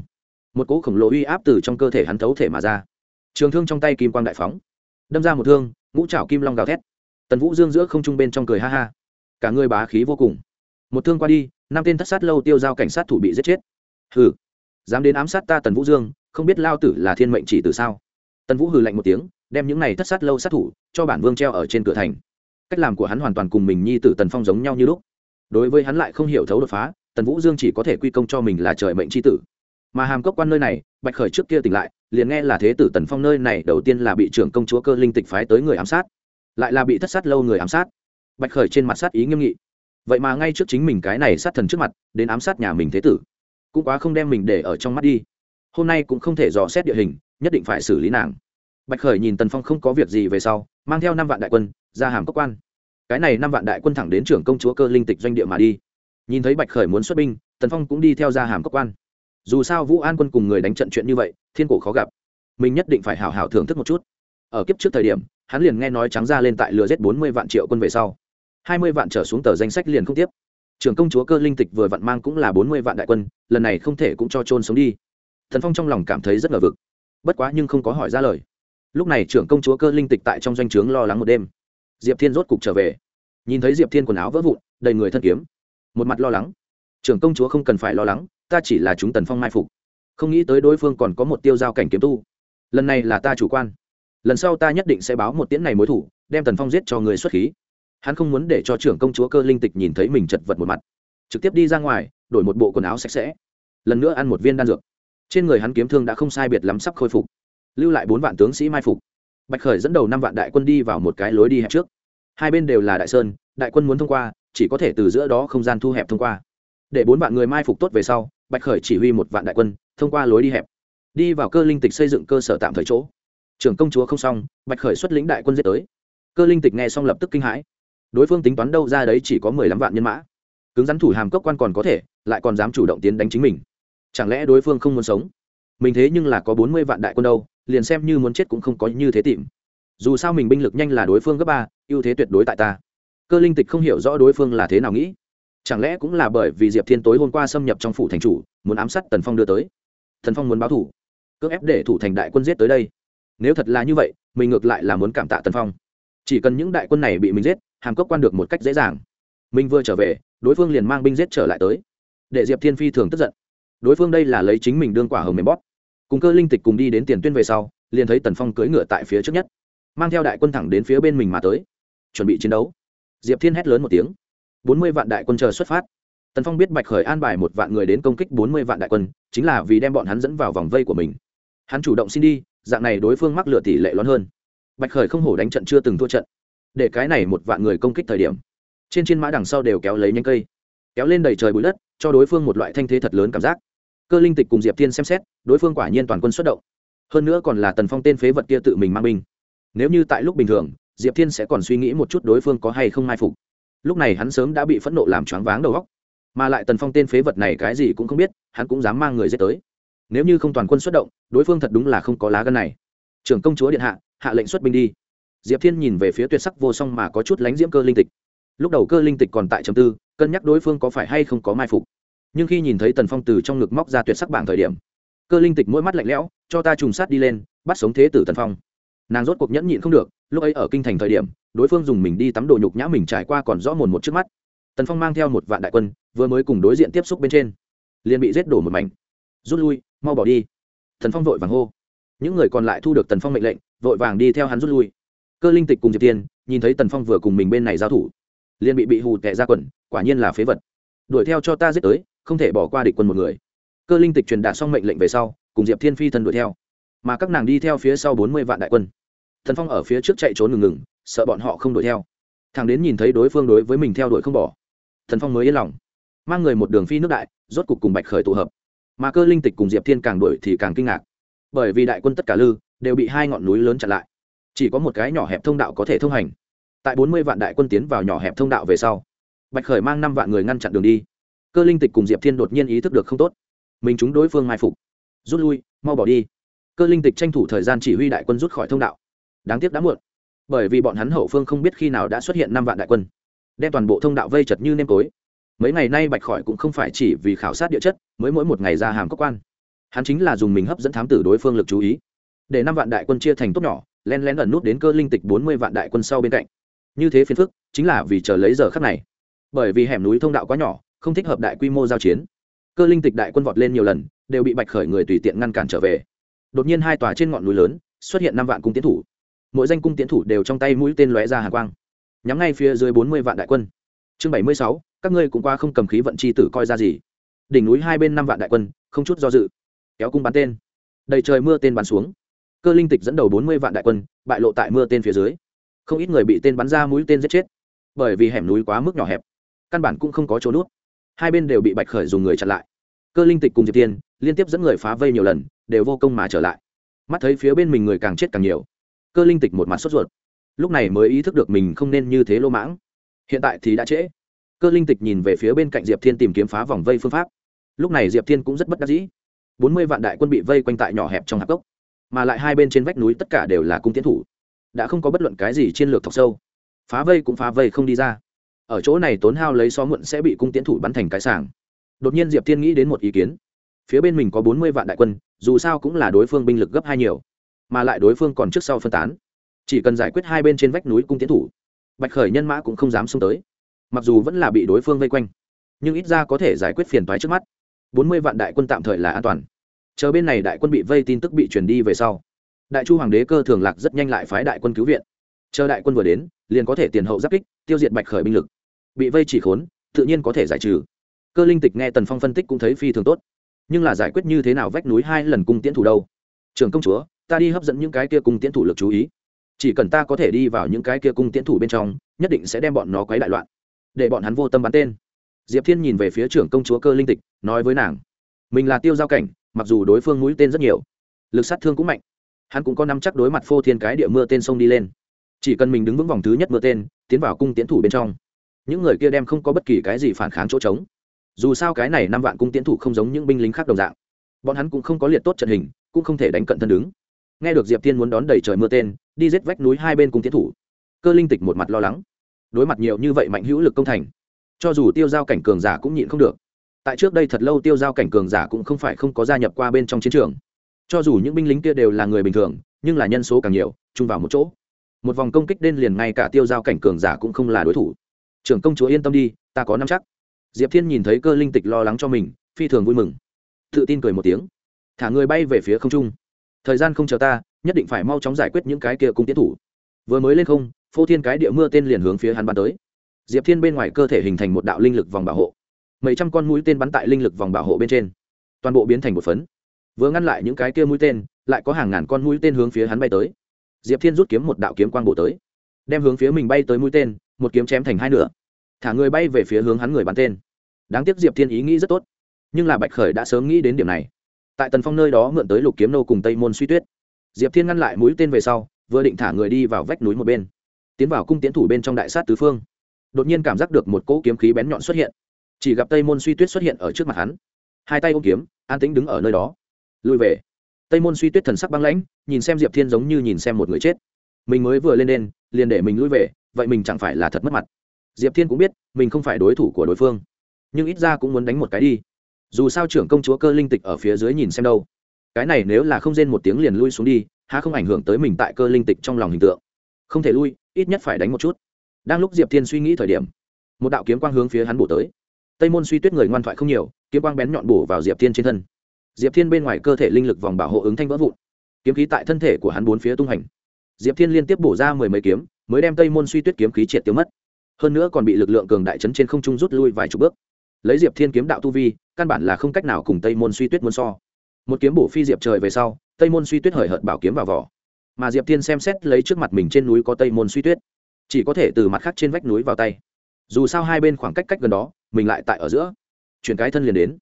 Một cỗ khổng lồ uy áp từ trong cơ thể hắn thấu thể mà ra. Trường thương trong tay kim quang đại phóng, đâm ra một thương, ngũ trảo kim long gào thét. Tần vũ dương giữa không trung bên trong cười ha ha. Cả người bá khí vô cùng. Một thương qua đi, năm tên thất sát lâu tiêu giao cảnh sát thủ bị giết chết. Hừ, dám đến ám sát ta tần vũ dương, không biết lao tử là thiên mệnh chỉ từ sao? Tần vũ hừ lạnh một tiếng, đem những này thất sát lâu sát thủ cho bản vương treo ở trên cửa thành. Cách làm của hắn hoàn toàn cùng mình nhi tử tần phong giống nhau như lúc đối với hắn lại không hiểu thấu đột phá, tần vũ dương chỉ có thể quy công cho mình là trời mệnh c h i tử. Mà hàm cốc quan nơi này, bạch khởi trước kia tỉnh lại, liền nghe là thế tử tần phong nơi này đầu tiên là bị trưởng công chúa cơ linh tịch phái tới người ám sát, lại là bị thất sát lâu người ám sát. Bạch khởi trên mặt sát ý nghiêm nghị. Vậy mà ngay trước chính mình cái này sát thần trước mặt, đến ám sát nhà mình thế tử, cũng quá không đem mình để ở trong mắt đi. Hôm nay cũng không thể dò xét địa hình, nhất định phải xử lý nàng. Bạch khởi nhìn tần phong không có việc gì về sau, mang theo năm vạn đại quân, ra hàm cốc quan cái này năm vạn đại quân thẳng đến trưởng công chúa cơ linh tịch doanh địa mà đi. Nhìn thấy bạch khởi muốn xuất binh, tần phong cũng đi theo ra hàm cốc quan. Dù sao vũ an quân cùng người đánh trận chuyện như vậy, thiên cổ khó gặp. Mình nhất định phải hào hào thưởng thức một chút. Ở kiếp trước thời điểm, hắn liền nghe nói trắng ra lên tại lừa giết bốn mươi vạn triệu quân về sau. Hai mươi vạn trở xuống tờ danh sách liền không tiếp. Trưởng công chúa cơ linh tịch vừa vặn mang cũng là bốn mươi vạn đại quân, lần này không thể cũng cho trôn sống đi. Thần phong trong lòng cảm thấy rất ngờ vực. Bất quá nhưng không có hỏi ra lời. Lúc này trưởng công chúa cơ linh tịch tại trong doanh trướng lo lắng một đêm diệp thiên rốt cục trở về. Nhìn thấy diệp thiên quần áo vỡ vụn, đầy người thân kiếm. Một mặt lo lắng. Trưởng công chúa không cần phải lo lắng, ta chỉ là chúng tần phong mai phục. Không nghĩ tới đối phương còn có một tiêu giao cảnh kiếm tu. Lần này là ta chủ quan. Lần sau ta nhất định sẽ báo một tiễn này mối thủ, đem tần phong giết cho người xuất khí. Hắn không muốn để cho trưởng công chúa cơ linh tịch nhìn thấy mình chật vật một mặt. Trực tiếp đi ra ngoài, đổi một bộ quần áo sạch sẽ. Lần nữa ăn một viên đan dược. Trên người hắn kiếm thương đã không sai biệt lắm sắp khôi phục. Lưu lại bốn vạn tướng sĩ mai phục. Bạch khởi dẫn đầu năm vạn đại quân đi vào một cái lối đi hẹp trước hai bên đều là đại sơn, đại quân muốn thông qua, chỉ có thể từ giữa đó không gian thu hẹp thông qua. Để bốn vạn người mai phục tốt về sau, bạch khởi chỉ huy một vạn đại quân, thông qua lối đi hẹp. Đi vào cơ linh tịch xây dựng cơ sở tạm thời chỗ. Trưởng công chúa không xong, bạch khởi xuất lĩnh đại quân giết tới. Cơ linh tịch nghe xong lập tức kinh hãi. Đối phương tính toán đâu ra đấy chỉ có mười lăm vạn nhân mã. Cứng rắn thủ hàm cốc quan còn có thể, lại còn dám chủ động tiến đánh chính mình. Chẳng lẽ đối phương không muốn sống? Mình thế nhưng là có bốn mươi vạn đại quân đâu, liền xem như muốn chết cũng không có như thế tìm. Dù sao mình binh lực nhanh là đối phương gấp ba ưu thế tuyệt đối tại ta. Cơ linh tịch không hiểu rõ đối phương là thế nào nghĩ. Chẳng lẽ cũng là bởi vì diệp thiên tối hôm qua xâm nhập trong phủ thành chủ, muốn ám sát tần phong đưa tới? Thần phong muốn báo thủ cước ép để thủ thành đại quân giết tới đây. Nếu thật là như vậy, mình ngược lại là muốn cảm tạ tần phong. Chỉ cần những đại quân này bị mình giết, hàm cốc quan được một cách dễ dàng. Mình vừa trở về, đối phương liền mang binh giết trở lại tới. Để diệp thiên phi thường tức giận. Đối phương đây là lấy chính mình đương quả hồng mềm bóp. Cùng cơ linh tịch cùng đi đến tiền tuyên về sau, liền thấy tần phong cưỡi ngựa tại phía trước nhất, mang theo đại quân thẳng đến phía bên mình mà tới chuẩn bị chiến đấu. Diệp thiên hét lớn một tiếng. Bốn mươi vạn đại quân chờ xuất phát. Tần phong biết bạch khởi an bài một vạn người đến công kích bốn mươi vạn đại quân, chính là vì đem bọn hắn dẫn vào vòng vây của mình. Hắn chủ động xin đi, dạng này đối phương mắc lựa tỷ lệ lớn hơn. Bạch khởi không hổ đánh trận chưa từng thua trận. Để cái này một vạn người công kích thời điểm, trên trên mã đằng sau đều kéo lấy nhanh cây, kéo lên đầy trời bụi đất, cho đối phương một loại thanh thế thật lớn cảm giác. Cơ linh tịch cùng diệp thiên xem xét, đối phương quả nhiên toàn quân xuất động. Hơn nữa còn là tần phong tên phế vật kia tự mình mang binh. Nếu như tại lúc bình thường diệp thiên sẽ còn suy nghĩ một chút đối phương có hay không mai phục. Lúc này hắn sớm đã bị phẫn nộ làm choáng váng đầu góc mà lại tần phong tên phế vật này cái gì cũng không biết, hắn cũng dám mang người dết tới. Nếu như không toàn quân xuất động, đối phương thật đúng là không có lá gân này. Trưởng công chúa điện hạ hạ lệnh xuất binh đi. Diệp thiên nhìn về phía tuyệt sắc vô song mà có chút lánh diễm cơ linh tịch. Lúc đầu cơ linh tịch còn tại trầm tư, cân nhắc đối phương có phải hay không có mai phục. Nhưng khi nhìn thấy tần phong từ trong ngực móc ra tuyệt sắc bảng thời điểm, cơ linh tịch mỗi mắt lạnh lẽo, cho ta trùng sát đi lên, bắt sống thế tử tần phong. Nàng rốt cuộc nhẫn nhịn không được lúc ấy ở kinh thành thời điểm, đối phương dùng mình đi tắm đồ nhục nhã mình trải qua còn rõ mồn một trước mắt. Tần phong mang theo một vạn đại quân, vừa mới cùng đối diện tiếp xúc bên trên, liền bị giết đổ một mảnh. Rút lui, mau bỏ đi. Thần phong vội vàng hô. Những người còn lại thu được tần phong mệnh lệnh, vội vàng đi theo hắn rút lui. Cơ linh tịch cùng diệp tiên, nhìn thấy tần phong vừa cùng mình bên này giao thủ, liền bị bị hù tệ ra quần, quả nhiên là phế vật. Đuổi theo cho ta giết tới, không thể bỏ qua địch quân một người. Cơ linh tịch truyền đạt xong mệnh lệnh về sau, cùng diệp thiên phi thân đuổi theo. Mà các nàng đi theo phía sau bốn mươi vạn đại quân thần phong ở phía trước chạy trốn ngừng ngừng, sợ bọn họ không đuổi theo. Thằng đến nhìn thấy đối phương đối với mình theo đuổi không bỏ, thần phong mới yên lòng. Mang người một đường phi nước đại, rốt cục cùng bạch khởi tụ hợp. Mà cơ linh tịch cùng diệp thiên càng đuổi thì càng kinh ngạc. Bởi vì đại quân tất cả lư, đều bị hai ngọn núi lớn chặn lại. Chỉ có một cái nhỏ hẹp thông đạo có thể thông hành. Tại bốn mươi vạn đại quân tiến vào nhỏ hẹp thông đạo về sau, bạch khởi mang năm vạn người ngăn chặn đường đi. Cơ linh tịch cùng diệp thiên đột nhiên ý thức được không tốt. Mình chúng đối phương mai phục. Rút lui, mau bỏ đi. Cơ linh tịch tranh thủ thời gian chỉ huy đại quân rút khỏi thông đạo đáng tiếc đã muộn. Bởi vì bọn hắn hậu phương không biết khi nào đã xuất hiện năm vạn đại quân. Đem toàn bộ thông đạo vây chật như nêm tối. Mấy ngày nay bạch khỏi cũng không phải chỉ vì khảo sát địa chất, mới mỗi một ngày ra hàm cốc quan. Hắn chính là dùng mình hấp dẫn thám tử đối phương lực chú ý. Để năm vạn đại quân chia thành tốt nhỏ len lén ẩn nút đến cơ linh tịch bốn mươi vạn đại quân sau bên cạnh. Như thế phiền phức, chính là vì chờ lấy giờ khắc này. Bởi vì hẻm núi thông đạo quá nhỏ, không thích hợp đại quy mô giao chiến. Cơ linh tịch đại quân vọt lên nhiều lần, đều bị bạch khởi người tùy tiện ngăn cản trở về. Đột nhiên hai tòa trên ngọn núi lớn, xuất hiện năm vạn cung tiến thủ mỗi danh cung tiến thủ đều trong tay mũi tên lóe ra hàng quang. Nhắm ngay phía dưới bốn mươi vạn đại quân. Chương bảy mươi sáu, các ngươi cũng qua không cầm khí vận chi tử coi ra gì. Đỉnh núi hai bên năm vạn đại quân, không chút do dự. Kéo cung bắn tên. Đầy trời mưa tên bắn xuống. Cơ linh tịch dẫn đầu bốn mươi vạn đại quân, bại lộ tại mưa tên phía dưới. Không ít người bị tên bắn ra mũi tên giết chết. Bởi vì hẻm núi quá mức nhỏ hẹp, căn bản cũng không có chỗ nút. Hai bên đều bị bạch khởi dùng người chặn lại. Cơ linh tịch cùng diệp tiên liên tiếp dẫn người phá vây nhiều lần, đều vô công mà trở lại. Mắt thấy phía bên mình người càng chết càng nhiều cơ linh tịch một mặt sốt ruột. Lúc này mới ý thức được mình không nên như thế lô mãng. Hiện tại thì đã trễ. Cơ linh tịch nhìn về phía bên cạnh diệp thiên tìm kiếm phá vòng vây phương pháp. Lúc này diệp thiên cũng rất bất đắc dĩ. Bốn mươi vạn đại quân bị vây quanh tại nhỏ hẹp trong hạp cốc, mà lại hai bên trên vách núi tất cả đều là cung tiến thủ. Đã không có bất luận cái gì chiến lược thọc sâu. Phá vây cũng phá vây không đi ra. Ở chỗ này tốn hao lấy xó muộn sẽ bị cung tiến thủ bắn thành cái sàng đột nhiên diệp thiên nghĩ đến một ý kiến. Phía bên mình có bốn mươi vạn đại quân, dù sao cũng là đối phương binh lực gấp hai nhiều mà lại đối phương còn trước sau phân tán. Chỉ cần giải quyết hai bên trên vách núi cung tiến thủ, bạch khởi nhân mã cũng không dám xông tới. Mặc dù vẫn là bị đối phương vây quanh, nhưng ít ra có thể giải quyết phiền toái trước mắt. Bốn mươi vạn đại quân tạm thời là an toàn. Chờ bên này đại quân bị vây tin tức bị truyền đi về sau, đại chu hoàng đế cơ thường lạc rất nhanh lại phái đại quân cứu viện. Chờ đại quân vừa đến, liền có thể tiền hậu giáp kích, tiêu diệt bạch khởi binh lực. Bị vây chỉ khốn, tự nhiên có thể giải trừ. Cơ linh tịch nghe tần phong phân tích cũng thấy phi thường tốt. Nhưng là giải quyết như thế nào vách núi hai lần cung tiễn thủ đâu? Trường công chúa ta đi hấp dẫn những cái kia cung tiễn thủ lực chú ý. Chỉ cần ta có thể đi vào những cái kia cung tiễn thủ bên trong, nhất định sẽ đem bọn nó quấy đại loạn, để bọn hắn vô tâm bắn tên. Diệp thiên nhìn về phía trưởng công chúa cơ linh tịch, nói với nàng, mình là tiêu giao cảnh, mặc dù đối phương mũi tên rất nhiều, lực sát thương cũng mạnh, hắn cũng có nắm chắc đối mặt phô thiên cái địa mưa tên sông đi lên. Chỉ cần mình đứng vững vòng thứ nhất mưa tên, tiến vào cung tiến thủ bên trong, những người kia đem không có bất kỳ cái gì phản kháng chỗ trống. Dù sao cái này năm vạn cung tiến thủ không giống những binh lính khác đồng dạng, bọn hắn cũng không có liệt tốt trận hình, cũng không thể đánh cận thân đứng nghe được diệp Thiên muốn đón đầy trời mưa tên, đi giết vách núi hai bên cùng tiến thủ. Cơ linh tịch một mặt lo lắng. Đối mặt nhiều như vậy mạnh hữu lực công thành, cho dù tiêu giao cảnh cường giả cũng nhịn không được. Tại trước đây thật lâu tiêu giao cảnh cường giả cũng không phải không có gia nhập qua bên trong chiến trường. Cho dù những binh lính kia đều là người bình thường, nhưng là nhân số càng nhiều, chung vào một chỗ. Một vòng công kích đen liền ngay cả tiêu giao cảnh cường giả cũng không là đối thủ. Trưởng công chúa yên tâm đi, ta có năm chắc. Diệp thiên nhìn thấy cơ linh tịch lo lắng cho mình, phi thường vui mừng. Tự tin cười một tiếng. Thả người bay về phía không trung thời gian không chờ ta, nhất định phải mau chóng giải quyết những cái kia cung tiến thủ. Vừa mới lên không, phô thiên cái địa mưa tên liền hướng phía hắn bắn tới. Diệp thiên bên ngoài cơ thể hình thành một đạo linh lực vòng bảo hộ. Mấy trăm con mũi tên bắn tại linh lực vòng bảo hộ bên trên. Toàn bộ biến thành một phấn. Vừa ngăn lại những cái kia mũi tên, lại có hàng ngàn con mũi tên hướng phía hắn bay tới. Diệp thiên rút kiếm một đạo kiếm quang bộ tới. Đem hướng phía mình bay tới mũi tên, một kiếm chém thành hai nửa. Thả người bay về phía hướng hắn người bắn tên. Đáng tiếc diệp thiên ý nghĩ rất tốt. Nhưng là bạch khởi đã sớm nghĩ đến điểm này tại tần phong nơi đó mượn tới lục kiếm nô cùng tây môn suy tuyết diệp thiên ngăn lại mũi tên về sau vừa định thả người đi vào vách núi một bên tiến vào cung tiến thủ bên trong đại sát tứ phương đột nhiên cảm giác được một cỗ kiếm khí bén nhọn xuất hiện chỉ gặp tây môn suy tuyết xuất hiện ở trước mặt hắn hai tay ôm kiếm an tĩnh đứng ở nơi đó lùi về tây môn suy tuyết thần sắc băng lãnh nhìn xem diệp thiên giống như nhìn xem một người chết mình mới vừa lên đền, liền để mình lui về vậy mình chẳng phải là thật mất mặt diệp thiên cũng biết mình không phải đối thủ của đối phương nhưng ít ra cũng muốn đánh một cái đi dù sao trưởng công chúa cơ linh tịch ở phía dưới nhìn xem đâu. Cái này nếu là không rên một tiếng liền lui xuống đi, há không ảnh hưởng tới mình tại cơ linh tịch trong lòng hình tượng. Không thể lui, ít nhất phải đánh một chút. Đang lúc diệp thiên suy nghĩ thời điểm, một đạo kiếm quang hướng phía hắn bổ tới. Tây môn suy tuyết người ngoan thoại không nhiều, kiếm quang bén nhọn bổ vào diệp thiên trên thân. Diệp thiên bên ngoài cơ thể linh lực vòng bảo hộ ứng thanh vỡ vụn. Kiếm khí tại thân thể của hắn bốn phía tung hành. Diệp thiên liên tiếp bổ ra mười mấy kiếm, mới đem tây môn suy tuyết kiếm khí triệt tiêu mất. Hơn nữa còn bị lực lượng cường đại chấn trên không trung rút lui vài chục bước lấy diệp thiên kiếm đạo tu vi, căn bản là không cách nào cùng tây môn suy tuyết muốn so. Một kiếm bổ phi diệp trời về sau, tây môn suy tuyết hời hợt bảo kiếm vào vỏ. Mà diệp thiên xem xét lấy trước mặt mình trên núi có tây môn suy tuyết, chỉ có thể từ mặt khác trên vách núi vào tay. Dù sao hai bên khoảng cách cách gần đó, mình lại tại ở giữa. Chuyển cái thân liền đến.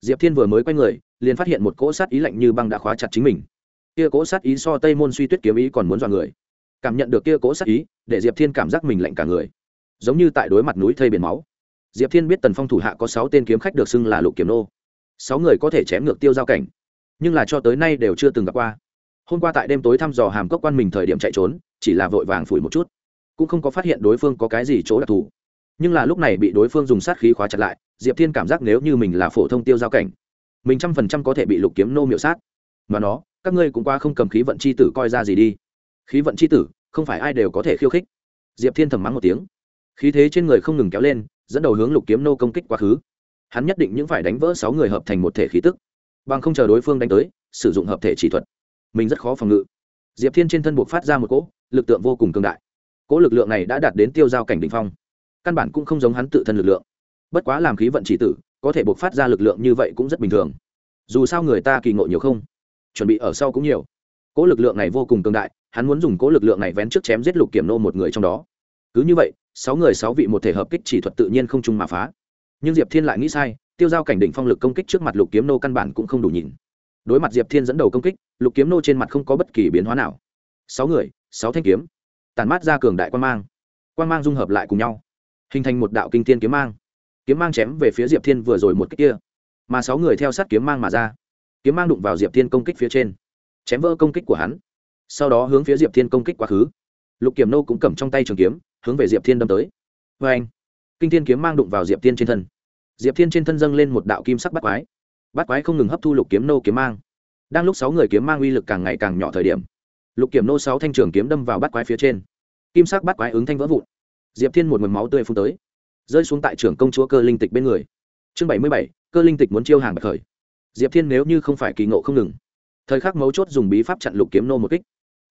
Diệp thiên vừa mới quay người, liền phát hiện một cỗ sát ý lạnh như băng đã khóa chặt chính mình. Kia cỗ sát ý so tây môn suy tuyết kiếm ý còn muốn dọa người. Cảm nhận được kia cỗ sát ý, để diệp thiên cảm giác mình lạnh cả người. Giống như tại đối mặt núi thây biển máu diệp thiên biết tần phong thủ hạ có sáu tên kiếm khách được xưng là lục kiếm nô. Sáu người có thể chém ngược tiêu giao cảnh, nhưng là cho tới nay đều chưa từng gặp qua. Hôm qua tại đêm tối thăm dò hàm cốc quan mình thời điểm chạy trốn, chỉ là vội vàng phủi một chút. Cũng không có phát hiện đối phương có cái gì chỗ đặc thù. Nhưng là lúc này bị đối phương dùng sát khí khóa chặt lại, diệp thiên cảm giác nếu như mình là phổ thông tiêu giao cảnh, mình trăm phần trăm có thể bị lục kiếm nô miệu sát. Mà nó, các ngươi cũng qua không cầm khí vận c h i tử coi ra gì đi. Khí vận c h i tử, không phải ai đều có thể khiêu khích. Diệp thiên thầm mắng một tiếng. Khí thế trên người không ngừng kéo lên dẫn đầu hướng lục kiếm nô công kích quá khứ. Hắn nhất định những phải đánh vỡ sáu người hợp thành một thể khí tức, bằng không chờ đối phương đánh tới, sử dụng hợp thể chỉ thuật. Mình rất khó phòng ngự. Diệp thiên trên thân buộc phát ra một cỗ lực tượng vô cùng cường đại. Cỗ lực lượng này đã đạt đến tiêu giao cảnh đ ỉ n h phong. Căn bản cũng không giống hắn tự thân lực lượng. Bất quá làm khí vận chỉ tử, có thể buộc phát ra lực lượng như vậy cũng rất bình thường. Dù sao người ta kỳ ngộ nhiều không? Chuẩn bị ở sau cũng nhiều. Cỗ lực lượng này vô cùng cường đại, hắn muốn dùng cỗ lực lượng này vén trước chém giết lục kiểm nô một người trong đó. Cứ như vậy sáu người sáu vị một thể hợp kích chỉ thuật tự nhiên không chung mà phá. Nhưng diệp thiên lại nghĩ sai, tiêu giao cảnh đỉnh phong lực công kích trước mặt lục kiếm nô căn bản cũng không đủ nhìn. Đối mặt diệp thiên dẫn đầu công kích, lục kiếm nô trên mặt không có bất kỳ biến hóa nào. Sáu người, sáu thanh kiếm, tàn mát ra cường đại quan mang. Quan mang dung hợp lại cùng nhau, hình thành một đạo kinh tiên kiếm mang. Kiếm mang chém về phía diệp thiên vừa rồi một kích kia, mà sáu người theo sát kiếm mang mà ra. Kiếm mang đụng vào diệp thiên công kích phía trên, chém vỡ công kích của hắn. Sau đó hướng phía diệp thiên công kích quá khứ. Lục kiếm nô cũng cầm trong tay trường kiếm hướng về diệp thiên đâm tới. Vê anh, kinh thiên kiếm mang đụng vào diệp thiên trên thân. Diệp thiên trên thân dâng lên một đạo kim sắc bắt quái. Bắt quái không ngừng hấp thu lục kiếm nô kiếm mang. Đang lúc sáu người kiếm mang uy lực càng ngày càng nhỏ thời điểm, lục kiểm nô sáu thanh trường kiếm đâm vào bắt quái phía trên. Kim sắc bắt quái ứng thanh vỡ vụn. Diệp thiên một mầm máu tươi phun tới, rơi xuống tại trường công chúa cơ linh tịch bên người. Chương bảy mươi bảy, cơ linh tịch muốn chiêu hàng bạch khởi. Diệp thiên nếu như không phải kỳ ngộ không ngừng, thời khắc mấu chốt dùng bí pháp chặn lục kiếm nô một kích.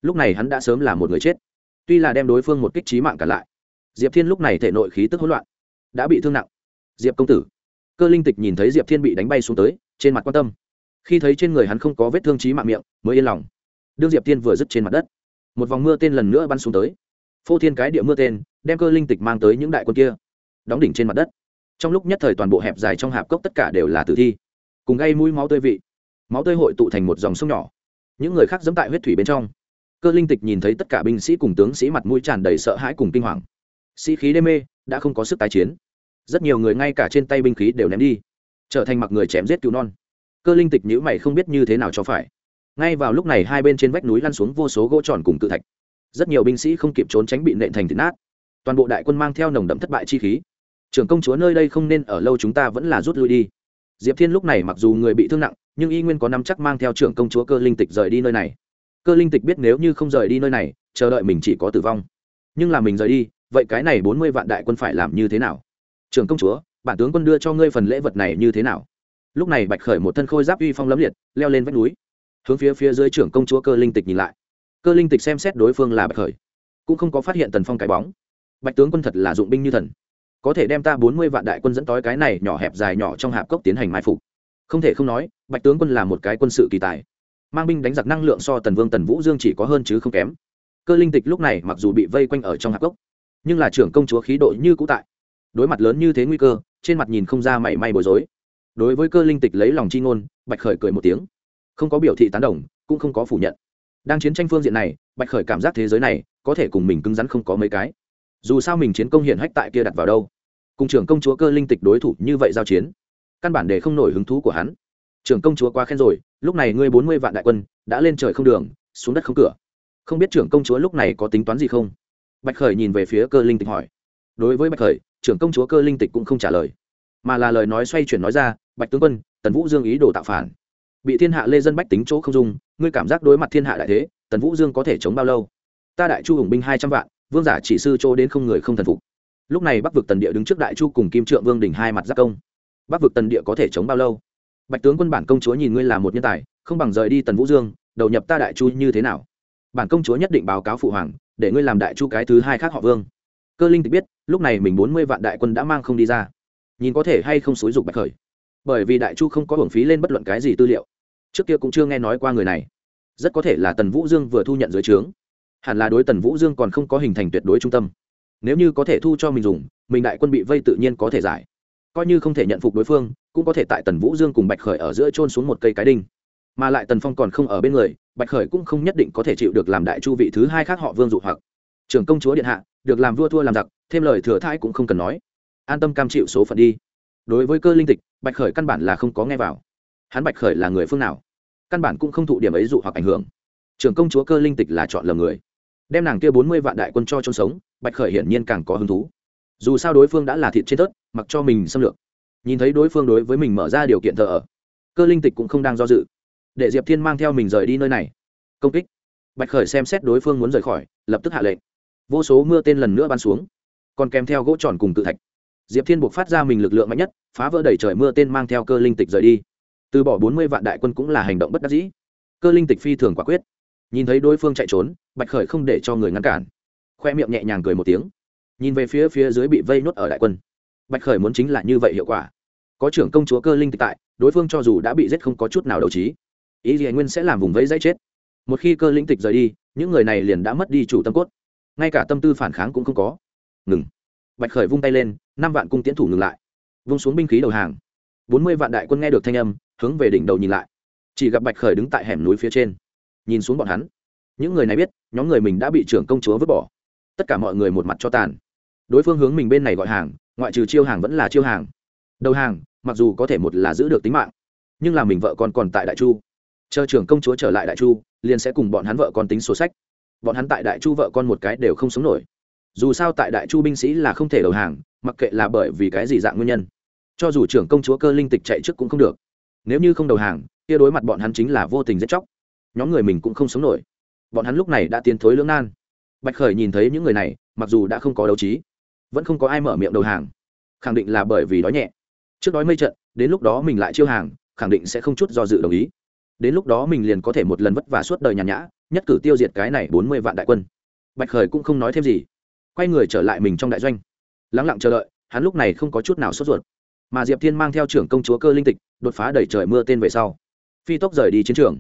Lúc này hắn đã sớm là một người chết tuy là đem đối phương một kích trí mạng cả lại. Diệp thiên lúc này thể nội khí tức hỗn loạn, đã bị thương nặng. Diệp công tử, cơ linh tịch nhìn thấy diệp thiên bị đánh bay xuống tới, trên mặt quan tâm. Khi thấy trên người hắn không có vết thương trí mạng miệng, mới yên lòng. Đương diệp thiên vừa dứt trên mặt đất, một vòng mưa tên lần nữa bắn xuống tới. Phô thiên cái địa mưa tên, đem cơ linh tịch mang tới những đại quân kia, đóng đỉnh trên mặt đất. Trong lúc nhất thời toàn bộ hẹp dài trong hạp cốc tất cả đều là tử thi, cùng gây mũi máu tươi vị. Máu tươi hội tụ thành một dòng sông nhỏ. Những người khác dẫm tại huyết thủy bên trong cơ linh tịch nhìn thấy tất cả binh sĩ cùng tướng sĩ mặt mũi tràn đầy sợ hãi cùng kinh hoàng. Sĩ khí đê mê, đã không có sức tái chiến. Rất nhiều người ngay cả trên tay binh khí đều ném đi, trở thành mặc người chém giết cứu non. Cơ linh tịch nhữ mày không biết như thế nào cho phải. Ngay vào lúc này hai bên trên vách núi lăn xuống vô số gỗ tròn cùng cự thạch. Rất nhiều binh sĩ không kịp trốn tránh bị nện thành thịt nát. Toàn bộ đại quân mang theo nồng đậm thất bại chi khí. Trưởng công chúa nơi đây không nên ở lâu chúng ta vẫn là rút lui đi. Diệp thiên lúc này mặc dù người bị thương nặng, nhưng y nguyên có năm chắc mang theo trưởng công chúa cơ linh tịch rời đi nơi này cơ linh tịch biết nếu như không rời đi nơi này, chờ đợi mình chỉ có tử vong. Nhưng là mình rời đi, vậy cái này bốn mươi vạn đại quân phải làm như thế nào? Trường công chúa, bản tướng quân đưa cho ngươi phần lễ vật này như thế nào? Lúc này bạch khởi một thân khôi giáp uy phong lấm liệt, leo lên vách núi. Hướng phía phía dưới trưởng công chúa cơ linh tịch nhìn lại. Cơ linh tịch xem xét đối phương là bạch khởi, cũng không có phát hiện tần phong cái bóng. Bạch tướng quân thật là dụng binh như thần. Có thể đem ta bốn mươi vạn đại quân dẫn tói cái này nhỏ hẹp dài nhỏ trong hạp cốc tiến hành mai phục. Không thể không nói, bạch tướng quân là một cái quân sự kỳ tài mang binh đánh giặc năng lượng so tần vương tần vũ dương chỉ có hơn chứ không kém. Cơ linh tịch lúc này mặc dù bị vây quanh ở trong hạc gốc, nhưng là trưởng công chúa khí độ như cũ tại. Đối mặt lớn như thế nguy cơ trên mặt nhìn không ra mảy may bối rối. Đối với cơ linh tịch lấy lòng chi ngôn bạch khởi cười một tiếng. Không có biểu thị tán đồng cũng không có phủ nhận. Đang chiến tranh phương diện này bạch khởi cảm giác thế giới này có thể cùng mình cứng rắn không có mấy cái. Dù sao mình chiến công hiển hách tại kia đặt vào đâu. Cùng trưởng công chúa cơ linh tịch đối thủ như vậy giao chiến căn bản để không nổi hứng thú của hắn trưởng công chúa quá khen rồi, lúc này ngươi bốn mươi vạn đại quân đã lên trời không đường, xuống đất không cửa. Không biết trưởng công chúa lúc này có tính toán gì không? Bạch khởi nhìn về phía cơ linh tịch hỏi. Đối với bạch khởi, trưởng công chúa cơ linh tịch cũng không trả lời, mà là lời nói xoay chuyển nói ra, bạch tướng quân, tần vũ dương ý đồ tạo phản. Bị thiên hạ lê dân bách tính chỗ không dung, ngươi cảm giác đối mặt thiên hạ đại thế, tần vũ dương có thể chống bao lâu? Ta đại chu hùng binh hai trăm vạn, vương giả chỉ sư chỗ đến không người không thần phục. Lúc này bắc vực tần địa đứng trước đại chu cùng kim trượng vương đỉnh hai mặt giác công. Bắc vực tần địa có thể chống bao lâu? Bạch tướng quân bản công chúa nhìn ngươi là một nhân tài, không bằng rời đi tần vũ dương, đầu nhập ta đại chu như thế nào? Bản công chúa nhất định báo cáo phụ hoàng, để ngươi làm đại chu cái thứ hai khác họ vương. Cơ linh tịch biết, lúc này mình bốn mươi vạn đại quân đã mang không đi ra. Nhìn có thể hay không xúi dục bạch khởi. Bởi vì đại chu không có hưởng phí lên bất luận cái gì tư liệu. Trước kia cũng chưa nghe nói qua người này. Rất có thể là tần vũ dương vừa thu nhận dưới trướng. Hẳn là đối tần vũ dương còn không có hình thành tuyệt đối trung tâm. Nếu như có thể thu cho mình dùng, mình đại quân bị vây tự nhiên có thể giải. Coi như không thể nhận phục đối phương cũng có thể tại tần vũ dương cùng bạch khởi ở giữa trôn xuống một cây cái đinh. Mà lại tần phong còn không ở bên người, bạch khởi cũng không nhất định có thể chịu được làm đại chu vị thứ hai khác họ vương dụ hoặc. Trưởng công chúa điện hạ, được làm vua thua làm giặc, thêm lời thừa thãi cũng không cần nói. An tâm cam chịu số phận đi. Đối với cơ linh tịch, bạch khởi căn bản là không có nghe vào. Hắn bạch khởi là người phương nào? Căn bản cũng không thụ điểm ấy dụ hoặc ảnh hưởng. Trưởng công chúa cơ linh tịch là chọn lầm người. Đem nàng kia bốn mươi vạn đại quân cho trôn sống, bạch khởi hiển nhiên càng có hứng thú. Dù sao đối phương đã là thịt trên tớt mặc cho mình xâm lược nhìn thấy đối phương đối với mình mở ra điều kiện thờ ở. Cơ linh tịch cũng không đang do dự. Để diệp thiên mang theo mình rời đi nơi này. Công kích. Bạch khởi xem xét đối phương muốn rời khỏi, lập tức hạ lệnh. Vô số mưa tên lần nữa bắn xuống. Còn kèm theo gỗ tròn cùng tự thạch. Diệp thiên buộc phát ra mình lực lượng mạnh nhất, phá vỡ đầy trời mưa tên mang theo cơ linh tịch rời đi. Từ bỏ bốn mươi vạn đại quân cũng là hành động bất đắc dĩ. Cơ linh tịch phi thường quả quyết. Nhìn thấy đối phương chạy trốn, bạch khởi không để cho người ngăn cản. Khoe miệng nhẹ nhàng cười một tiếng. Nhìn về phía phía dưới bị vây nốt ở đại quân. Bạch khởi muốn chính là như vậy hiệu quả có trưởng công chúa cơ linh tịch tại, đối phương cho dù đã bị giết không có chút nào đầu trí. Ý gì nguyên sẽ làm vùng vẫy dãy chết. Một khi cơ linh tịch rời đi, những người này liền đã mất đi chủ tâm cốt. Ngay cả tâm tư phản kháng cũng không có. Ngừng. Bạch khởi vung tay lên, năm vạn cung tiến thủ ngừng lại. Vung xuống binh khí đầu hàng. Bốn mươi vạn đại quân nghe được thanh âm, hướng về đỉnh đầu nhìn lại. Chỉ gặp bạch khởi đứng tại hẻm núi phía trên. Nhìn xuống bọn hắn. Những người này biết, nhóm người mình đã bị trưởng công chúa vứt bỏ. Tất cả mọi người một mặt cho tàn. Đối phương hướng mình bên này gọi hàng, ngoại trừ chiêu hàng vẫn là chiêu hàng. Đầu hàng mặc dù có thể một là giữ được tính mạng, nhưng là mình vợ con còn tại đại chu. Chờ trưởng công chúa trở lại đại chu, liền sẽ cùng bọn hắn vợ con tính sổ sách. Bọn hắn tại đại chu vợ con một cái đều không sống nổi. Dù sao tại đại chu binh sĩ là không thể đầu hàng, mặc kệ là bởi vì cái gì dạng nguyên nhân. Cho dù trưởng công chúa cơ linh tịch chạy trước cũng không được. Nếu như không đầu hàng, kia đối mặt bọn hắn chính là vô tình giết chóc. Nhóm người mình cũng không sống nổi. Bọn hắn lúc này đã tiến thối lưỡng nan. Bạch khởi nhìn thấy những người này, mặc dù đã không có đấu trí, vẫn không có ai mở miệng đầu hàng. Khẳng định là bởi vì đói nhẹ trước đói mây trận, đến lúc đó mình lại chiêu hàng, khẳng định sẽ không chút do dự đồng ý. Đến lúc đó mình liền có thể một lần vất vả suốt đời nhàn nhã, nhất cử tiêu diệt cái này bốn mươi vạn đại quân. Bạch khởi cũng không nói thêm gì. Quay người trở lại mình trong đại doanh. Lắng lặng chờ đợi, hắn lúc này không có chút nào sốt ruột. Mà diệp thiên mang theo trưởng công chúa cơ linh tịch, đột phá đẩy trời mưa tên về sau. Phi tốc rời đi chiến trường.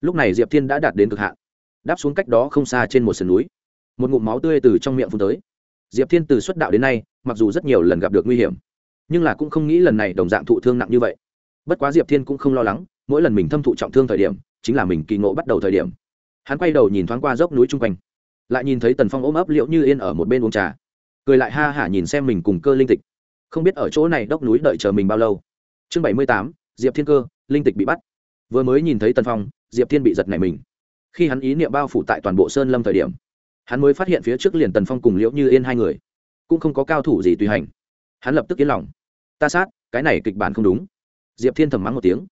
Lúc này diệp thiên đã đạt đến cực hạn. Đáp xuống cách đó không xa trên một sườn núi. Một ngụm máu tươi từ trong miệng phun tới. Diệp thiên từ xuất đạo đến nay, mặc dù rất nhiều lần gặp được nguy hiểm nhưng là cũng không nghĩ lần này đồng dạng thụ thương nặng như vậy. Bất quá diệp thiên cũng không lo lắng, mỗi lần mình thâm thụ trọng thương thời điểm, chính là mình kỳ ngộ bắt đầu thời điểm. Hắn quay đầu nhìn thoáng qua dốc núi chung quanh, lại nhìn thấy tần phong ôm ấp liệu như yên ở một bên uống trà, cười lại ha hả nhìn xem mình cùng cơ linh tịch. Không biết ở chỗ này đốc núi đợi chờ mình bao lâu. Chương bảy mươi tám, diệp thiên cơ, linh tịch bị bắt. Vừa mới nhìn thấy tần phong, diệp thiên bị giật này mình. Khi hắn ý niệm bao phủ tại toàn bộ sơn lâm thời điểm, hắn mới phát hiện phía trước liền tần phong cùng liễu như yên hai người, cũng không có cao thủ gì tùy hành hắn lập tức yên lòng. Ta sát, cái này kịch bản không đúng. Diệp thiên thầm mắng một tiếng.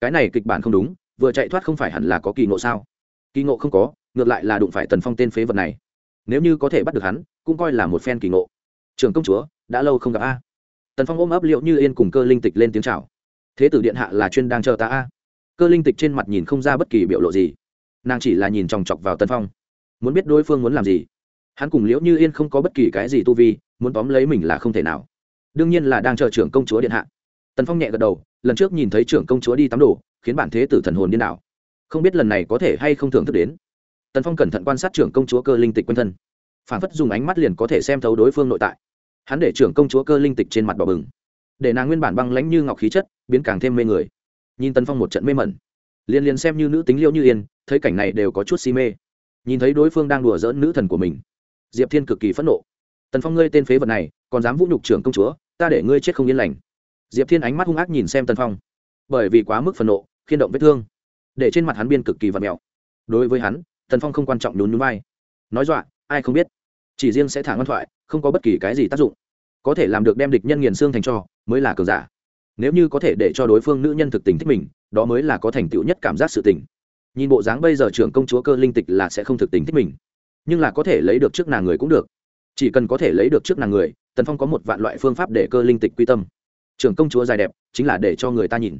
Cái này kịch bản không đúng, vừa chạy thoát không phải hẳn là có kỳ ngộ sao? Kỳ ngộ không có, ngược lại là đụng phải tần phong tên phế vật này. Nếu như có thể bắt được hắn, cũng coi là một phen kỳ ngộ. Trường công chúa, đã lâu không gặp a. Tần phong ôm ấp liệu như yên cùng cơ linh tịch lên tiếng c h à o thế tử điện hạ là chuyên đang chờ ta a. Cơ linh tịch trên mặt nhìn không ra bất kỳ biểu lộ gì. Nàng chỉ là nhìn chòng chọc vào tần phong. Muốn biết đối phương muốn làm gì. Hắn cùng liễu như yên không có bất kỳ cái gì tu vi, muốn tóm lấy mình là không thể nào đương nhiên là đang chờ trưởng công chúa điện hạ. Tần phong nhẹ gật đầu, lần trước nhìn thấy trưởng công chúa đi tắm đồ, khiến bản thế tử thần hồn điên đảo. Không biết lần này có thể hay không thưởng thức đến. Tần phong cẩn thận quan sát trưởng công chúa cơ linh tịch quanh thân. Phản phất dùng ánh mắt liền có thể xem thấu đối phương nội tại. Hắn để trưởng công chúa cơ linh tịch trên mặt đỏ bừng. Để nàng nguyên bản băng lãnh như ngọc khí chất, biến càng thêm mê người. Nhìn tần phong một trận mê mẩn. Liền liền xem như nữ tính liêu như yên, thấy cảnh này đều có chút si mê. Nhìn thấy đối phương đang đùa dỡn nữ thần của mình. Diệp thiên cực kỳ phẫn nộ. Tần phong ngươi tên phế vật này còn dám vũ nhục trưởng công chúa, ta để ngươi chết không yên lành. Diệp thiên ánh mắt hung ác nhìn xem tần phong. Bởi vì quá mức phần nộ, khiên động vết thương, để trên mặt hắn biên cực kỳ vật mẹo đối với hắn, tần phong không quan trọng nhún nhún vai. Nói dọa, ai không biết. Chỉ riêng sẽ thả ngoan thoại, không có bất kỳ cái gì tác dụng. Có thể làm được đem địch nhân nghiền xương thành cho, mới là cường giả. Nếu như có thể để cho đối phương nữ nhân thực tình thích mình, đó mới là có thành tựu nhất cảm giác sự tình. Nhìn bộ dáng bây giờ trưởng công chúa cơ linh tịch là sẽ không thực tình thích mình. Nhưng là có thể lấy được trước nàng người cũng được. Chỉ cần có thể lấy được trước nàng người tần phong có một vạn loại phương pháp để cơ linh tịch quy tâm trưởng công chúa dài đẹp chính là để cho người ta nhìn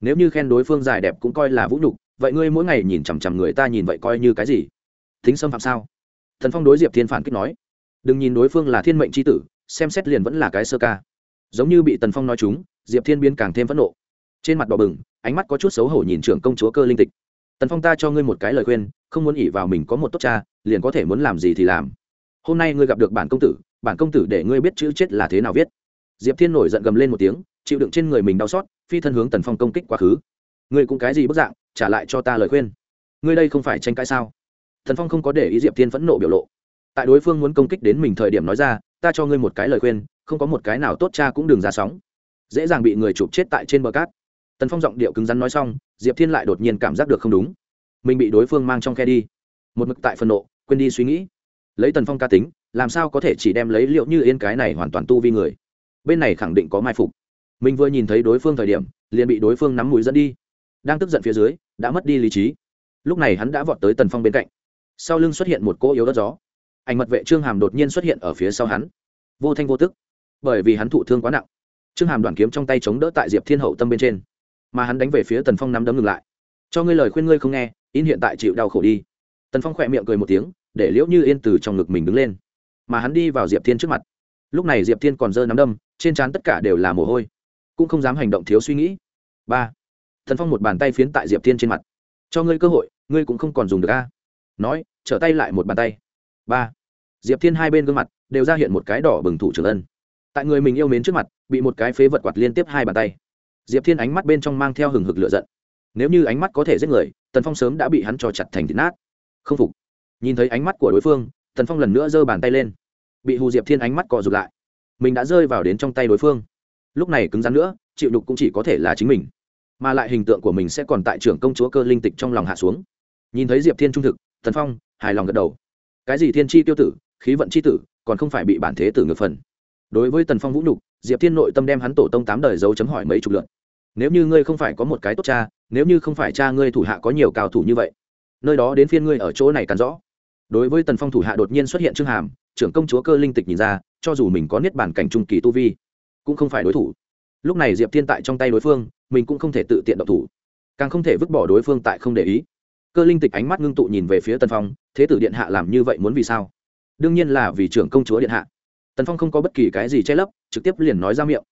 nếu như khen đối phương dài đẹp cũng coi là vũ nhục vậy ngươi mỗi ngày nhìn chằm chằm người ta nhìn vậy coi như cái gì thính xâm phạm sao thần phong đối diệp thiên phản kích nói đừng nhìn đối phương là thiên mệnh c h i tử xem xét liền vẫn là cái sơ ca giống như bị tần phong nói chúng diệp thiên biến càng thêm phẫn nộ trên mặt đỏ bừng ánh mắt có chút xấu hổ nhìn trưởng công chúa cơ linh tịch tần phong ta cho ngươi một cái lời khuyên không muốn ỉ vào mình có một tốt cha liền có thể muốn làm gì thì làm hôm nay ngươi gặp được bản công tử bản công tử để ngươi biết chữ chết là thế nào viết. Diệp thiên nổi giận gầm lên một tiếng, chịu đựng trên người mình đau xót, phi thân hướng tần phong công kích quá khứ. Ngươi cũng cái gì bức dạng, trả lại cho ta lời khuyên. Ngươi đây không phải tranh cãi sao? Thần phong không có để ý diệp thiên phẫn nộ biểu lộ. Tại đối phương muốn công kích đến mình thời điểm nói ra, ta cho ngươi một cái lời khuyên, không có một cái nào tốt cha cũng đừng ra sóng. Dễ dàng bị người chụp chết tại trên bờ cát. Tần phong giọng điệu cứng rắn nói xong, diệp thiên lại đột nhiên cảm giác được không đúng. Mình bị đối phương mang trong khe đi. Một mực tại phân nộ, quên đi suy nghĩ. Lấy tần phong ca tính làm sao có thể chỉ đem lấy liệu như yên cái này hoàn toàn tu vi người? Bên này khẳng định có mai phục. Mình vừa nhìn thấy đối phương thời điểm, liền bị đối phương nắm mũi dẫn đi. Đang tức giận phía dưới, đã mất đi lý trí. Lúc này hắn đã vọt tới tần phong bên cạnh. Sau lưng xuất hiện một cỗ yếu đất gió. Ảnh mật vệ trương hàm đột nhiên xuất hiện ở phía sau hắn. Vô thanh vô tức. Bởi vì hắn thụ thương quá nặng. Trương hàm đoàn kiếm trong tay chống đỡ tại diệp thiên hậu tâm bên trên. Mà hắn đánh về phía tần phong nắm đấm ngừng lại. Cho ngươi lời khuyên ngươi không nghe, in hiện tại chịu đau khổ đi. Tần phong khỏe miệng cười một tiếng, để liễu như yên từ trong ngực mình đứng lên mà hắn đi vào diệp thiên trước mặt. Lúc này diệp thiên còn dơ nắm đâm, trên trán tất cả đều là mồ hôi, cũng không dám hành động thiếu suy nghĩ. Ba, thần phong một bàn tay phiến tại diệp thiên trên mặt. Cho ngươi cơ hội, ngươi cũng không còn dùng được a. Nói, trở tay lại một bàn tay. Ba, diệp thiên hai bên gương mặt đều ra hiện một cái đỏ bừng thủ trưởng ân. Tại người mình yêu mến trước mặt, bị một cái phế vật quạt liên tiếp hai bàn tay. Diệp thiên ánh mắt bên trong mang theo hừng hực lửa giận. Nếu như ánh mắt có thể giết người, tần phong sớm đã bị hắn trò chặt thành thịt nát. Không phục. Nhìn thấy ánh mắt của đối phương, tần phong lần nữa giơ bàn tay lên bị hù diệp thiên ánh mắt cọ rụt lại. Mình đã rơi vào đến trong tay đối phương. Lúc này cứng rắn nữa, chịu đục cũng chỉ có thể là chính mình. Mà lại hình tượng của mình sẽ còn tại trưởng công chúa cơ linh tịch trong lòng hạ xuống. Nhìn thấy diệp thiên trung thực, tần phong hài lòng gật đầu. Cái gì thiên tri tiêu tử, khí vận c h i tử, còn không phải bị bản thế tử ngược phần. Đối với tần phong vũ nhục, diệp thiên nội tâm đem hắn tổ tông tám đời dấu chấm hỏi mấy chục lượt. Nếu như ngươi không phải có một cái tốt cha, nếu như không phải cha ngươi thủ hạ có nhiều cao thủ như vậy, nơi đó đến phiên ngươi ở chỗ này cắn rõ. Đối với tần phong thủ hạ đột nhiên xuất hiện trương hàm trưởng công chúa cơ linh tịch nhìn ra, cho dù mình có niết bản cảnh trung kỳ tu vi, cũng không phải đối thủ. Lúc này diệp thiên tại trong tay đối phương, mình cũng không thể tự tiện độc thủ. Càng không thể vứt bỏ đối phương tại không để ý. Cơ linh tịch ánh mắt ngưng tụ nhìn về phía tần phong, thế tử điện hạ làm như vậy muốn vì sao? Đương nhiên là vì trưởng công chúa điện hạ. Tần phong không có bất kỳ cái gì che lấp, trực tiếp liền nói ra miệng.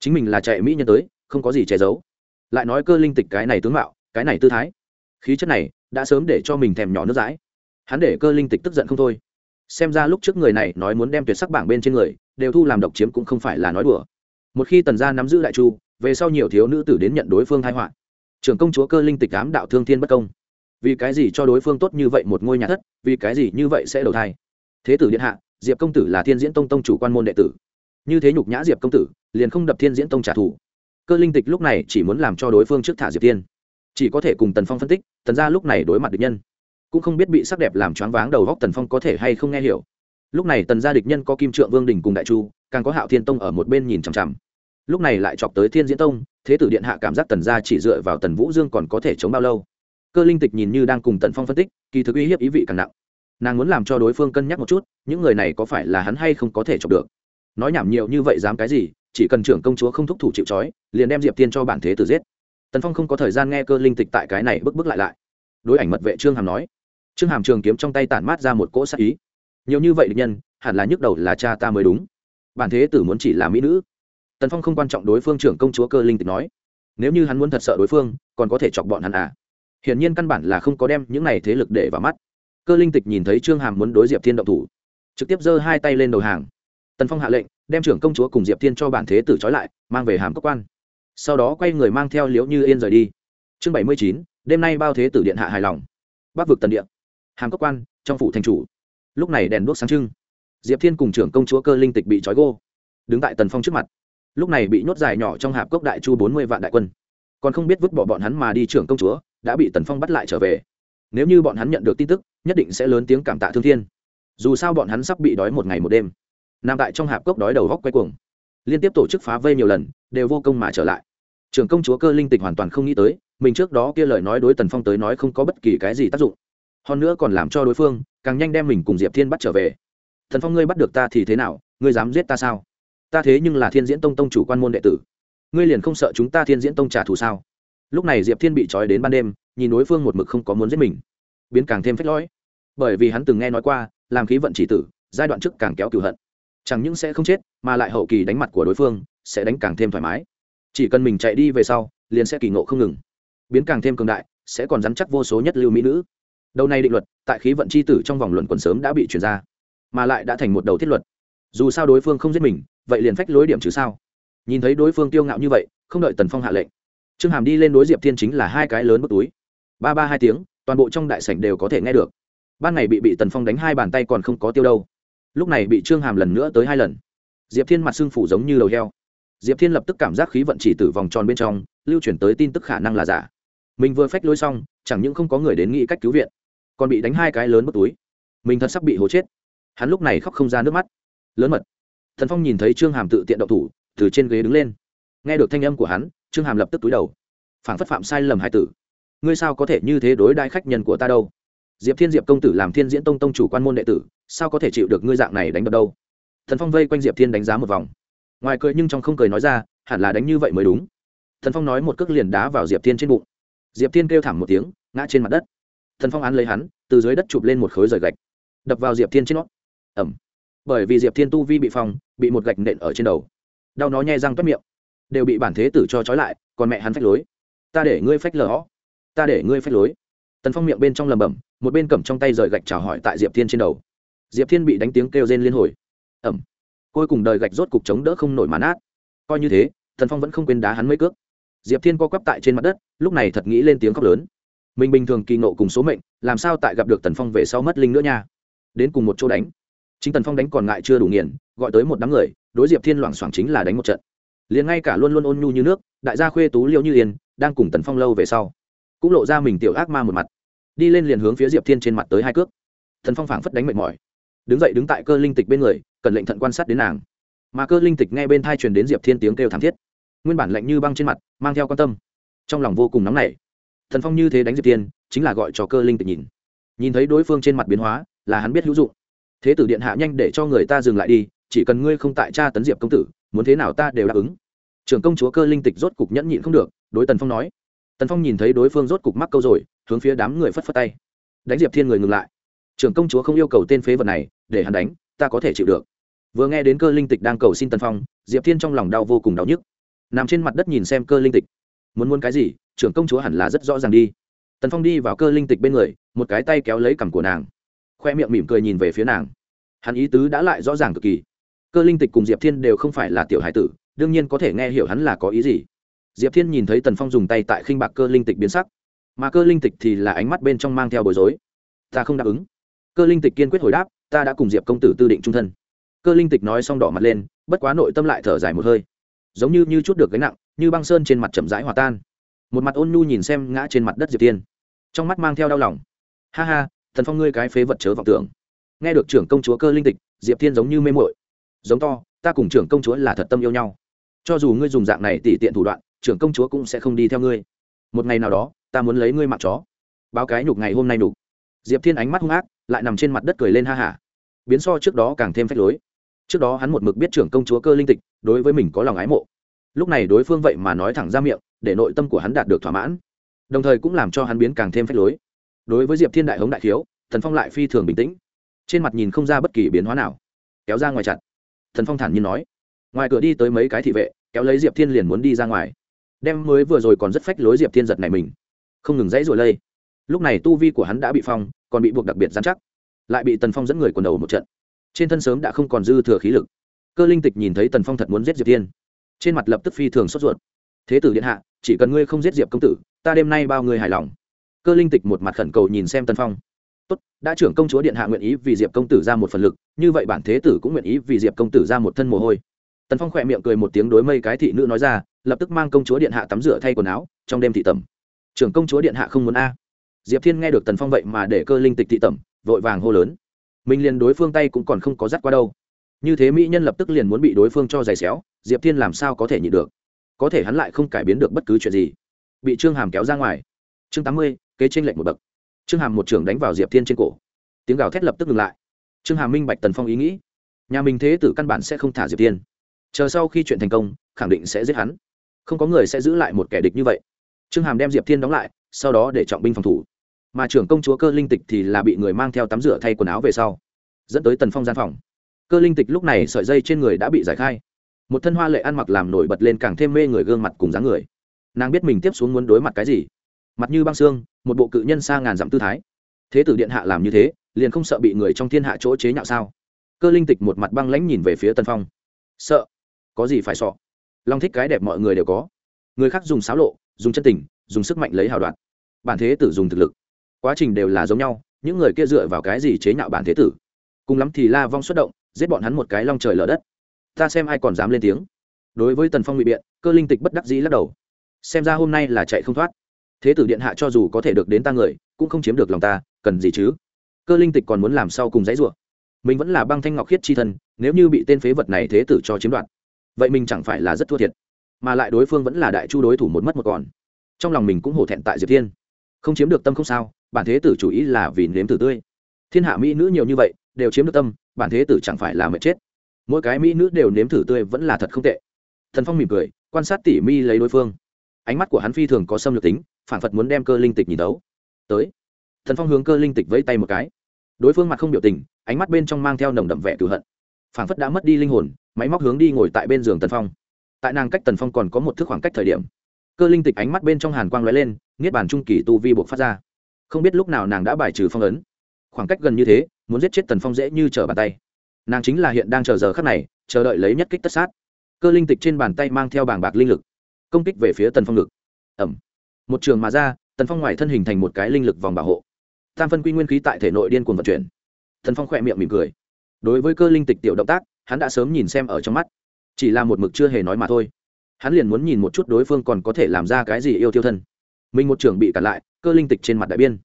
Chính mình là chạy mỹ nhân tới, không có gì che giấu. Lại nói cơ linh tịch cái này tướng mạo, cái này tư thái. Khí chất này, đã sớm để cho mình thèm nhỏ nước dãi. Hắn để cơ linh tịch tức giận không thôi xem ra lúc trước người này nói muốn đem tuyệt sắc bảng bên trên người, đều thu làm độc chiếm cũng không phải là nói đùa. Một khi tần gia nắm giữ đại chu, về sau nhiều thiếu nữ tử đến nhận đối phương thái họa. Trưởng công chúa cơ linh tịch ám đạo thương thiên bất công. Vì cái gì cho đối phương tốt như vậy một ngôi nhà thất, vì cái gì như vậy sẽ đầu thai? Thế tử điện hạ, diệp công tử là thiên diễn tông tông chủ quan môn đệ tử. Như thế nhục nhã diệp công tử, liền không đập thiên diễn tông trả thù. Cơ linh tịch lúc này chỉ muốn làm cho đối phương trước thả diệp tiên. Chỉ có thể cùng tần phong phân tích, tần ra lúc này đối mặt địch nhân cũng không biết bị sắc đẹp làm choáng váng đầu góc tần phong có thể hay không nghe hiểu. Lúc này tần gia địch nhân có kim trượng vương đình cùng đại chu, càng có hạo thiên tông ở một bên nhìn chằm chằm. Lúc này lại chọc tới thiên diễn tông, thế tử điện hạ cảm giác tần gia chỉ dựa vào tần vũ dương còn có thể chống bao lâu. Cơ linh tịch nhìn như đang cùng tần phong phân tích, kỳ thực uy hiếp ý vị càng nặng. Nàng muốn làm cho đối phương cân nhắc một chút, những người này có phải là hắn hay không có thể chọc được. Nói nhảm nhiều như vậy dám cái gì, chỉ cần trưởng công chúa không thúc thủ chịu trói, liền đem diệp tiên cho bản thế tử giết. Tần phong không có thời gian nghe cơ linh tịch tại cái này bước bước lại lại. Đối ảnh mật vệ trương hàm nói trương hàm trường kiếm trong tay tản mát ra một cỗ sát ý. Nhiều như vậy địch nhân, hẳn là nhức đầu là cha ta mới đúng. Bản thế tử muốn chỉ là mỹ nữ. Tần phong không quan trọng đối phương trưởng công chúa cơ linh tịch nói. Nếu như hắn muốn thật sợ đối phương, còn có thể chọc bọn hắn à? Hiển nhiên căn bản là không có đem những này thế lực để vào mắt. Cơ linh tịch nhìn thấy trương hàm muốn đối diệp thiên động thủ, trực tiếp giơ hai tay lên đầu hàng. Tần phong hạ lệnh, đem trưởng công chúa cùng diệp thiên cho bản thế tử trói lại, mang về hàm cơ quan. Sau đó quay người mang theo liễu như yên rời đi. Chương bảy mươi chín, đêm nay bao thế tử điện hạ hài lòng. Bắc vực tần điện hàm cốc quan, trong phủ thành chủ. Lúc này đèn đuốc sáng trưng. Diệp thiên cùng trưởng công chúa cơ linh tịch bị trói gô, đứng tại tần phong trước mặt. Lúc này bị nhốt dài nhỏ trong hạp cốc đại chu bốn mươi vạn đại quân. Còn không biết vứt bỏ bọn hắn mà đi trưởng công chúa, đã bị tần phong bắt lại trở về. Nếu như bọn hắn nhận được tin tức, nhất định sẽ lớn tiếng cảm tạ thương thiên. Dù sao bọn hắn sắp bị đói một ngày một đêm. Nằm tại trong hạp cốc đói đầu góc quay cuồng. Liên tiếp tổ chức phá vây nhiều lần, đều vô công mà trở lại. Trưởng công chúa cơ linh tịch hoàn toàn không nghĩ tới, mình trước đó kia lời nói đối tần phong tới nói không có bất kỳ cái gì tác dụng hơn nữa còn làm cho đối phương, càng nhanh đem mình cùng diệp thiên bắt trở về. Thần phong, ngươi bắt được ta thì thế nào? Ngươi dám giết ta sao? Ta thế nhưng là thiên diễn tông tông chủ quan môn đệ tử. Ngươi liền không sợ chúng ta thiên diễn tông trả thù sao? Lúc này diệp thiên bị trói đến ban đêm, nhìn đối phương một mực không có muốn giết mình, biến càng thêm phách lõi bởi vì hắn từng nghe nói qua, làm khí vận chỉ tử, giai đoạn trước càng kéo cửu hận. Chẳng những sẽ không chết, mà lại hậu kỳ đánh mặt của đối phương, sẽ đánh càng thêm thoải mái. Chỉ cần mình chạy đi về sau, liền sẽ kỳ ngộ không ngừng. Biến càng thêm cường đại, sẽ còn dắn chắc vô số nhất lưu mỹ nữ đầu này định luật, tại khí vận c h i tử trong vòng luận quần sớm đã bị chuyển ra, mà lại đã thành một đầu thiết luật. Dù sao đối phương không giết mình, vậy liền phách lối điểm chứ sao? Nhìn thấy đối phương tiêu ngạo như vậy, không đợi tần phong hạ lệnh, trương hàm đi lên đối diệp thiên chính là hai cái lớn bất túi. Ba ba hai tiếng, toàn bộ trong đại sảnh đều có thể nghe được. Ban ngày bị bị tần phong đánh hai bàn tay còn không có tiêu đâu. Lúc này bị trương hàm lần nữa tới hai lần. Diệp thiên mặt xương phủ giống như đầu heo. Diệp thiên lập tức cảm giác khí vận chỉ tử vòng tròn bên trong, lưu chuyển tới tin tức khả năng là giả. Mình vừa phách lối xong, chẳng những không có người đến nghĩ cách cứu viện còn bị đánh hai cái lớn bất túi. Mình thật sắp bị hố chết. Hắn lúc này khóc không ra nước mắt. Lớn mật. Thần phong nhìn thấy trương hàm tự tiện động thủ, từ trên ghế đứng lên. Nghe được thanh âm của hắn, trương hàm lập tức túi đầu. Phản phất phạm sai lầm hai tử. Ngươi sao có thể như thế đối đãi khách nhân của ta đâu? Diệp thiên diệp công tử làm thiên diễn tông tông chủ quan môn đệ tử, sao có thể chịu được ngươi dạng này đánh đập đâu? Thần phong vây quanh diệp thiên đánh giá một vòng. Ngoài cười nhưng trong không cười nói ra, hẳn là đánh như vậy mới đúng. Thần phong nói một cước liền đá vào diệp thiên trên bụng. Diệp thiên kêu thảm một tiếng, ngã trên mặt đất thần phong án lấy hắn, từ dưới đất chụp lên một khối rời gạch, đập vào diệp thiên trên nó. Ẩm bởi vì diệp thiên tu vi bị phong, bị một gạch nện ở trên đầu. Đau nó nhai răng toét miệng. Đều bị bản thế tử cho trói lại, còn mẹ hắn phách lối. Ta để ngươi phách lờ họ ta để ngươi phách lối. Tần phong miệng bên trong lầm bẩm, một bên cầm trong tay rời gạch chào hỏi tại diệp thiên trên đầu. Diệp thiên bị đánh tiếng kêu rên liên hồi. Ẩm cuối cùng đời gạch rốt cục chống đỡ không nổi màn át coi như thế, tần phong vẫn không quên đá hắn mấy cước. Diệp thiên co quắp tại trên mặt đất, lúc này thật nghĩ lên tiếng khóc lớn mình bình thường kỳ nộ cùng số mệnh, làm sao tại gặp được tần phong về sau mất linh nữa nha? Đến cùng một chỗ đánh. Chính tần phong đánh còn ngại chưa đủ nghiền, gọi tới một đám người, đối diệp thiên loảng xoảng chính là đánh một trận. Liền ngay cả luôn luôn ôn nhu như nước, đại gia khuê tú liêu như yên, đang cùng tần phong lâu về sau, cũng lộ ra mình tiểu ác ma một mặt. Đi lên liền hướng phía diệp thiên trên mặt tới hai cước. Thần phong phảng phất đánh mệt mỏi. Đứng dậy đứng tại cơ linh tịch bên người, cần lệnh thận quan sát đến nàng. Mà cơ linh tịch nghe bên thai truyền đến diệp thiên tiếng kêu thảm thiết. Nguyên bản lạnh như băng trên mặt, mang theo quan tâm. Trong lòng vô cùng nóng nảy thần phong như thế đánh diệp thiên chính là gọi cho cơ linh tịch nhìn. Nhìn thấy đối phương trên mặt biến hóa, là hắn biết hữu dụng. Thế tử điện hạ nhanh để cho người ta dừng lại đi, chỉ cần ngươi không tại cha tấn diệp công tử, muốn thế nào ta đều đáp ứng. Trưởng công chúa cơ linh tịch rốt cục nhẫn nhịn không được, đối tần phong nói. Tần phong nhìn thấy đối phương rốt cục mắc câu rồi, hướng phía đám người phất phất tay. Đánh diệp thiên người ngừng lại. Trưởng công chúa không yêu cầu tên phế vật này, để hắn đánh, ta có thể chịu được. Vừa nghe đến cơ linh tịch đang cầu xin tần phong, diệp thiên trong lòng đau vô cùng đau nhức. Nằm trên mặt đất nhìn xem cơ linh tịch muốn muốn cái gì, trưởng công chúa hẳn là rất rõ ràng đi. Tần phong đi vào cơ linh tịch bên người, một cái tay kéo lấy cằm của nàng. Khoe miệng mỉm cười nhìn về phía nàng. Hắn ý tứ đã lại rõ ràng cực kỳ. Cơ linh tịch cùng diệp thiên đều không phải là tiểu hải tử, đương nhiên có thể nghe hiểu hắn là có ý gì. Diệp thiên nhìn thấy tần phong dùng tay tại khinh bạc cơ linh tịch biến sắc. Mà cơ linh tịch thì là ánh mắt bên trong mang theo bối rối. Ta không đáp ứng. Cơ linh tịch kiên quyết hồi đáp, ta đã cùng diệp công tử tư định trung thân. Cơ linh tịch nói xong đỏ mặt lên, bất quá nội tâm lại thở dài một hơi. Giống như như chút được gánh nặng như băng sơn trên mặt chậm rãi hòa tan. Một mặt ôn nhu nhìn xem ngã trên mặt đất diệp thiên trong mắt mang theo đau lòng. Ha ha, thần phong ngươi cái phế vật chớ vọng tưởng. Nghe được trưởng công chúa cơ linh tịch, diệp thiên giống như mê mội giống to, ta cùng trưởng công chúa là thật tâm yêu nhau. Cho dù ngươi dùng dạng này tỉ tiện thủ đoạn, trưởng công chúa cũng sẽ không đi theo ngươi. Một ngày nào đó, ta muốn lấy ngươi mặc chó. Báo cái nhục ngày hôm nay nhục. Diệp thiên ánh mắt hung ác, lại nằm trên mặt đất cười lên ha hả. Biến so trước đó càng thêm phách lối. Trước đó hắn một mực biết trưởng công chúa cơ linh tịch, đối với mình có lòng ái mộ lúc này đối phương vậy mà nói thẳng ra miệng, để nội tâm của hắn đạt được thỏa mãn. Đồng thời cũng làm cho hắn biến càng thêm phách lối. Đối với diệp thiên đại hống đại khiếu thần phong lại phi thường bình tĩnh. Trên mặt nhìn không ra bất kỳ biến hóa nào. Kéo ra ngoài chặt. Thần phong thản nhiên nói. Ngoài cửa đi tới mấy cái thị vệ, kéo lấy diệp thiên liền muốn đi ra ngoài. Đem mới vừa rồi còn rất phách lối diệp thiên giật này mình. Không ngừng dãy rồi lây. Lúc này tu vi của hắn đã bị phong, còn bị buộc đặc biệt giám chắc. Lại bị tần phong dẫn người quần đầu một trận. Trên thân sớm đã không còn dư thừa khí lực. Cơ linh tịch nhìn thấy tần phong thật muốn giết diệp thiên trên mặt lập tức phi thường sốt ruột. Thế tử điện hạ, chỉ cần ngươi không giết diệp công tử, ta đêm nay bao người hài lòng. Cơ linh tịch một mặt khẩn cầu nhìn xem tần phong. Tốt, đã trưởng công chúa điện hạ nguyện ý vì diệp công tử ra một phần lực, như vậy bản thế tử cũng nguyện ý vì diệp công tử ra một thân mồ hôi. Tần phong khỏe miệng cười một tiếng đối mây cái thị nữ nói ra, lập tức mang công chúa điện hạ tắm rửa thay quần áo, trong đêm thị tẩm. Trưởng công chúa điện hạ không muốn a. Diệp thiên nghe được tần phong vậy mà để cơ linh tịch thị tẩm, vội vàng hô lớn. Mình liền đối phương tay cũng còn không có dắt qua đâu như thế mỹ nhân lập tức liền muốn bị đối phương cho giày xéo, diệp thiên làm sao có thể nhịn được? Có thể hắn lại không cải biến được bất cứ chuyện gì. Bị trương hàm kéo ra ngoài. Chương tám mươi, kế tranh lệch một bậc. Trương hàm một trưởng đánh vào diệp thiên trên cổ. Tiếng gào thét lập tức ngừng lại. Trương hàm minh bạch tần phong ý nghĩ. Nhà mình thế tử căn bản sẽ không thả diệp thiên. Chờ sau khi chuyện thành công, khẳng định sẽ giết hắn. Không có người sẽ giữ lại một kẻ địch như vậy. Trương hàm đem diệp thiên đóng lại, sau đó để trọng binh phòng thủ. Mà trưởng công chúa cơ linh tịch thì là bị người mang theo tắm rửa thay quần áo về sau, dẫn tới tần phong gian phòng cơ linh tịch lúc này sợi dây trên người đã bị giải khai. Một thân hoa lệ ăn mặc làm nổi bật lên càng thêm mê người gương mặt cùng dáng người. Nàng biết mình tiếp xuống muốn đối mặt cái gì. Mặt như băng xương, một bộ cự nhân xa ngàn dặm tư thái. Thế tử điện hạ làm như thế, liền không sợ bị người trong thiên hạ chỗ chế nhạo sao? Cơ linh tịch một mặt băng lãnh nhìn về phía tân phong. Sợ? Có gì phải sọ long thích cái đẹp mọi người đều có. Người khác dùng xáo lộ, dùng chân tình, dùng sức mạnh lấy hào đoạn bản thế tử dùng thực lực. Quá trình đều là giống nhau, những người kia dựa vào cái gì chế nhạo bản thế tử? Cùng lắm thì la vong xuất động, giết bọn hắn một cái long trời lở đất. Ta xem ai còn dám lên tiếng. Đối với tần phong bị biện, cơ linh tịch bất đắc dĩ lắc đầu. Xem ra hôm nay là chạy không thoát. Thế tử điện hạ cho dù có thể được đến ta người, cũng không chiếm được lòng ta, cần gì chứ? Cơ linh tịch còn muốn làm sao cùng dãy rủa mình vẫn là băng thanh ngọc khiết chi thân, nếu như bị tên phế vật này thế tử cho chiếm đoạt, vậy mình chẳng phải là rất thua thiệt. Mà lại đối phương vẫn là đại chu đối thủ một mất một còn. Trong lòng mình cũng hổ thẹn tại diệp thiên. Không chiếm được tâm không sao, bản thế tử chủ ý là vì nếm tử tươi. Thiên hạ mỹ nữ nhiều như vậy đều chiếm được tâm, bản thế tử chẳng phải là mệt chết. Mỗi cái mỹ nữ đều nếm thử tươi vẫn là thật không tệ. Thần phong mỉm cười, quan sát tỉ mi lấy đối phương. Ánh mắt của hắn phi thường có xâm lược tính, phản phật muốn đem cơ linh tịch nhìn đấu. tới. Thần phong hướng cơ linh tịch vẫy tay một cái. Đối phương mặt không biểu tình, ánh mắt bên trong mang theo nồng đậm vẻ cửu hận. Phản phất đã mất đi linh hồn, máy móc hướng đi ngồi tại bên giường tần phong. Tại nàng cách tần phong còn có một thước khoảng cách thời điểm, cơ linh tịch ánh mắt bên trong hàn quang l ó e lên, niết bàn trung kỳ tu vi buộc phát ra. Không biết lúc nào nàng đã bài trừ phong ấn. Khoảng cách gần như thế muốn giết chết tần phong dễ như trở bàn tay. Nàng chính là hiện đang chờ giờ khắc này, chờ đợi lấy nhất kích tất sát. Cơ linh tịch trên bàn tay mang theo bảng bạc linh lực, công kích về phía tần phong ngực. Ẩm một trường mà ra, tần phong ngoài thân hình thành một cái linh lực vòng bảo hộ. Tam phân quy nguyên khí tại thể nội điên cuồng vận chuyển. Tần phong khỏe miệng mỉm cười. Đối với cơ linh tịch tiểu động tác, hắn đã sớm nhìn xem ở trong mắt. Chỉ là một mực chưa hề nói mà thôi. Hắn liền muốn nhìn một chút đối phương còn có thể làm ra cái gì yêu tiêu thân. Mình một trường bị cản lại, cơ linh tịch trên mặt đại biên.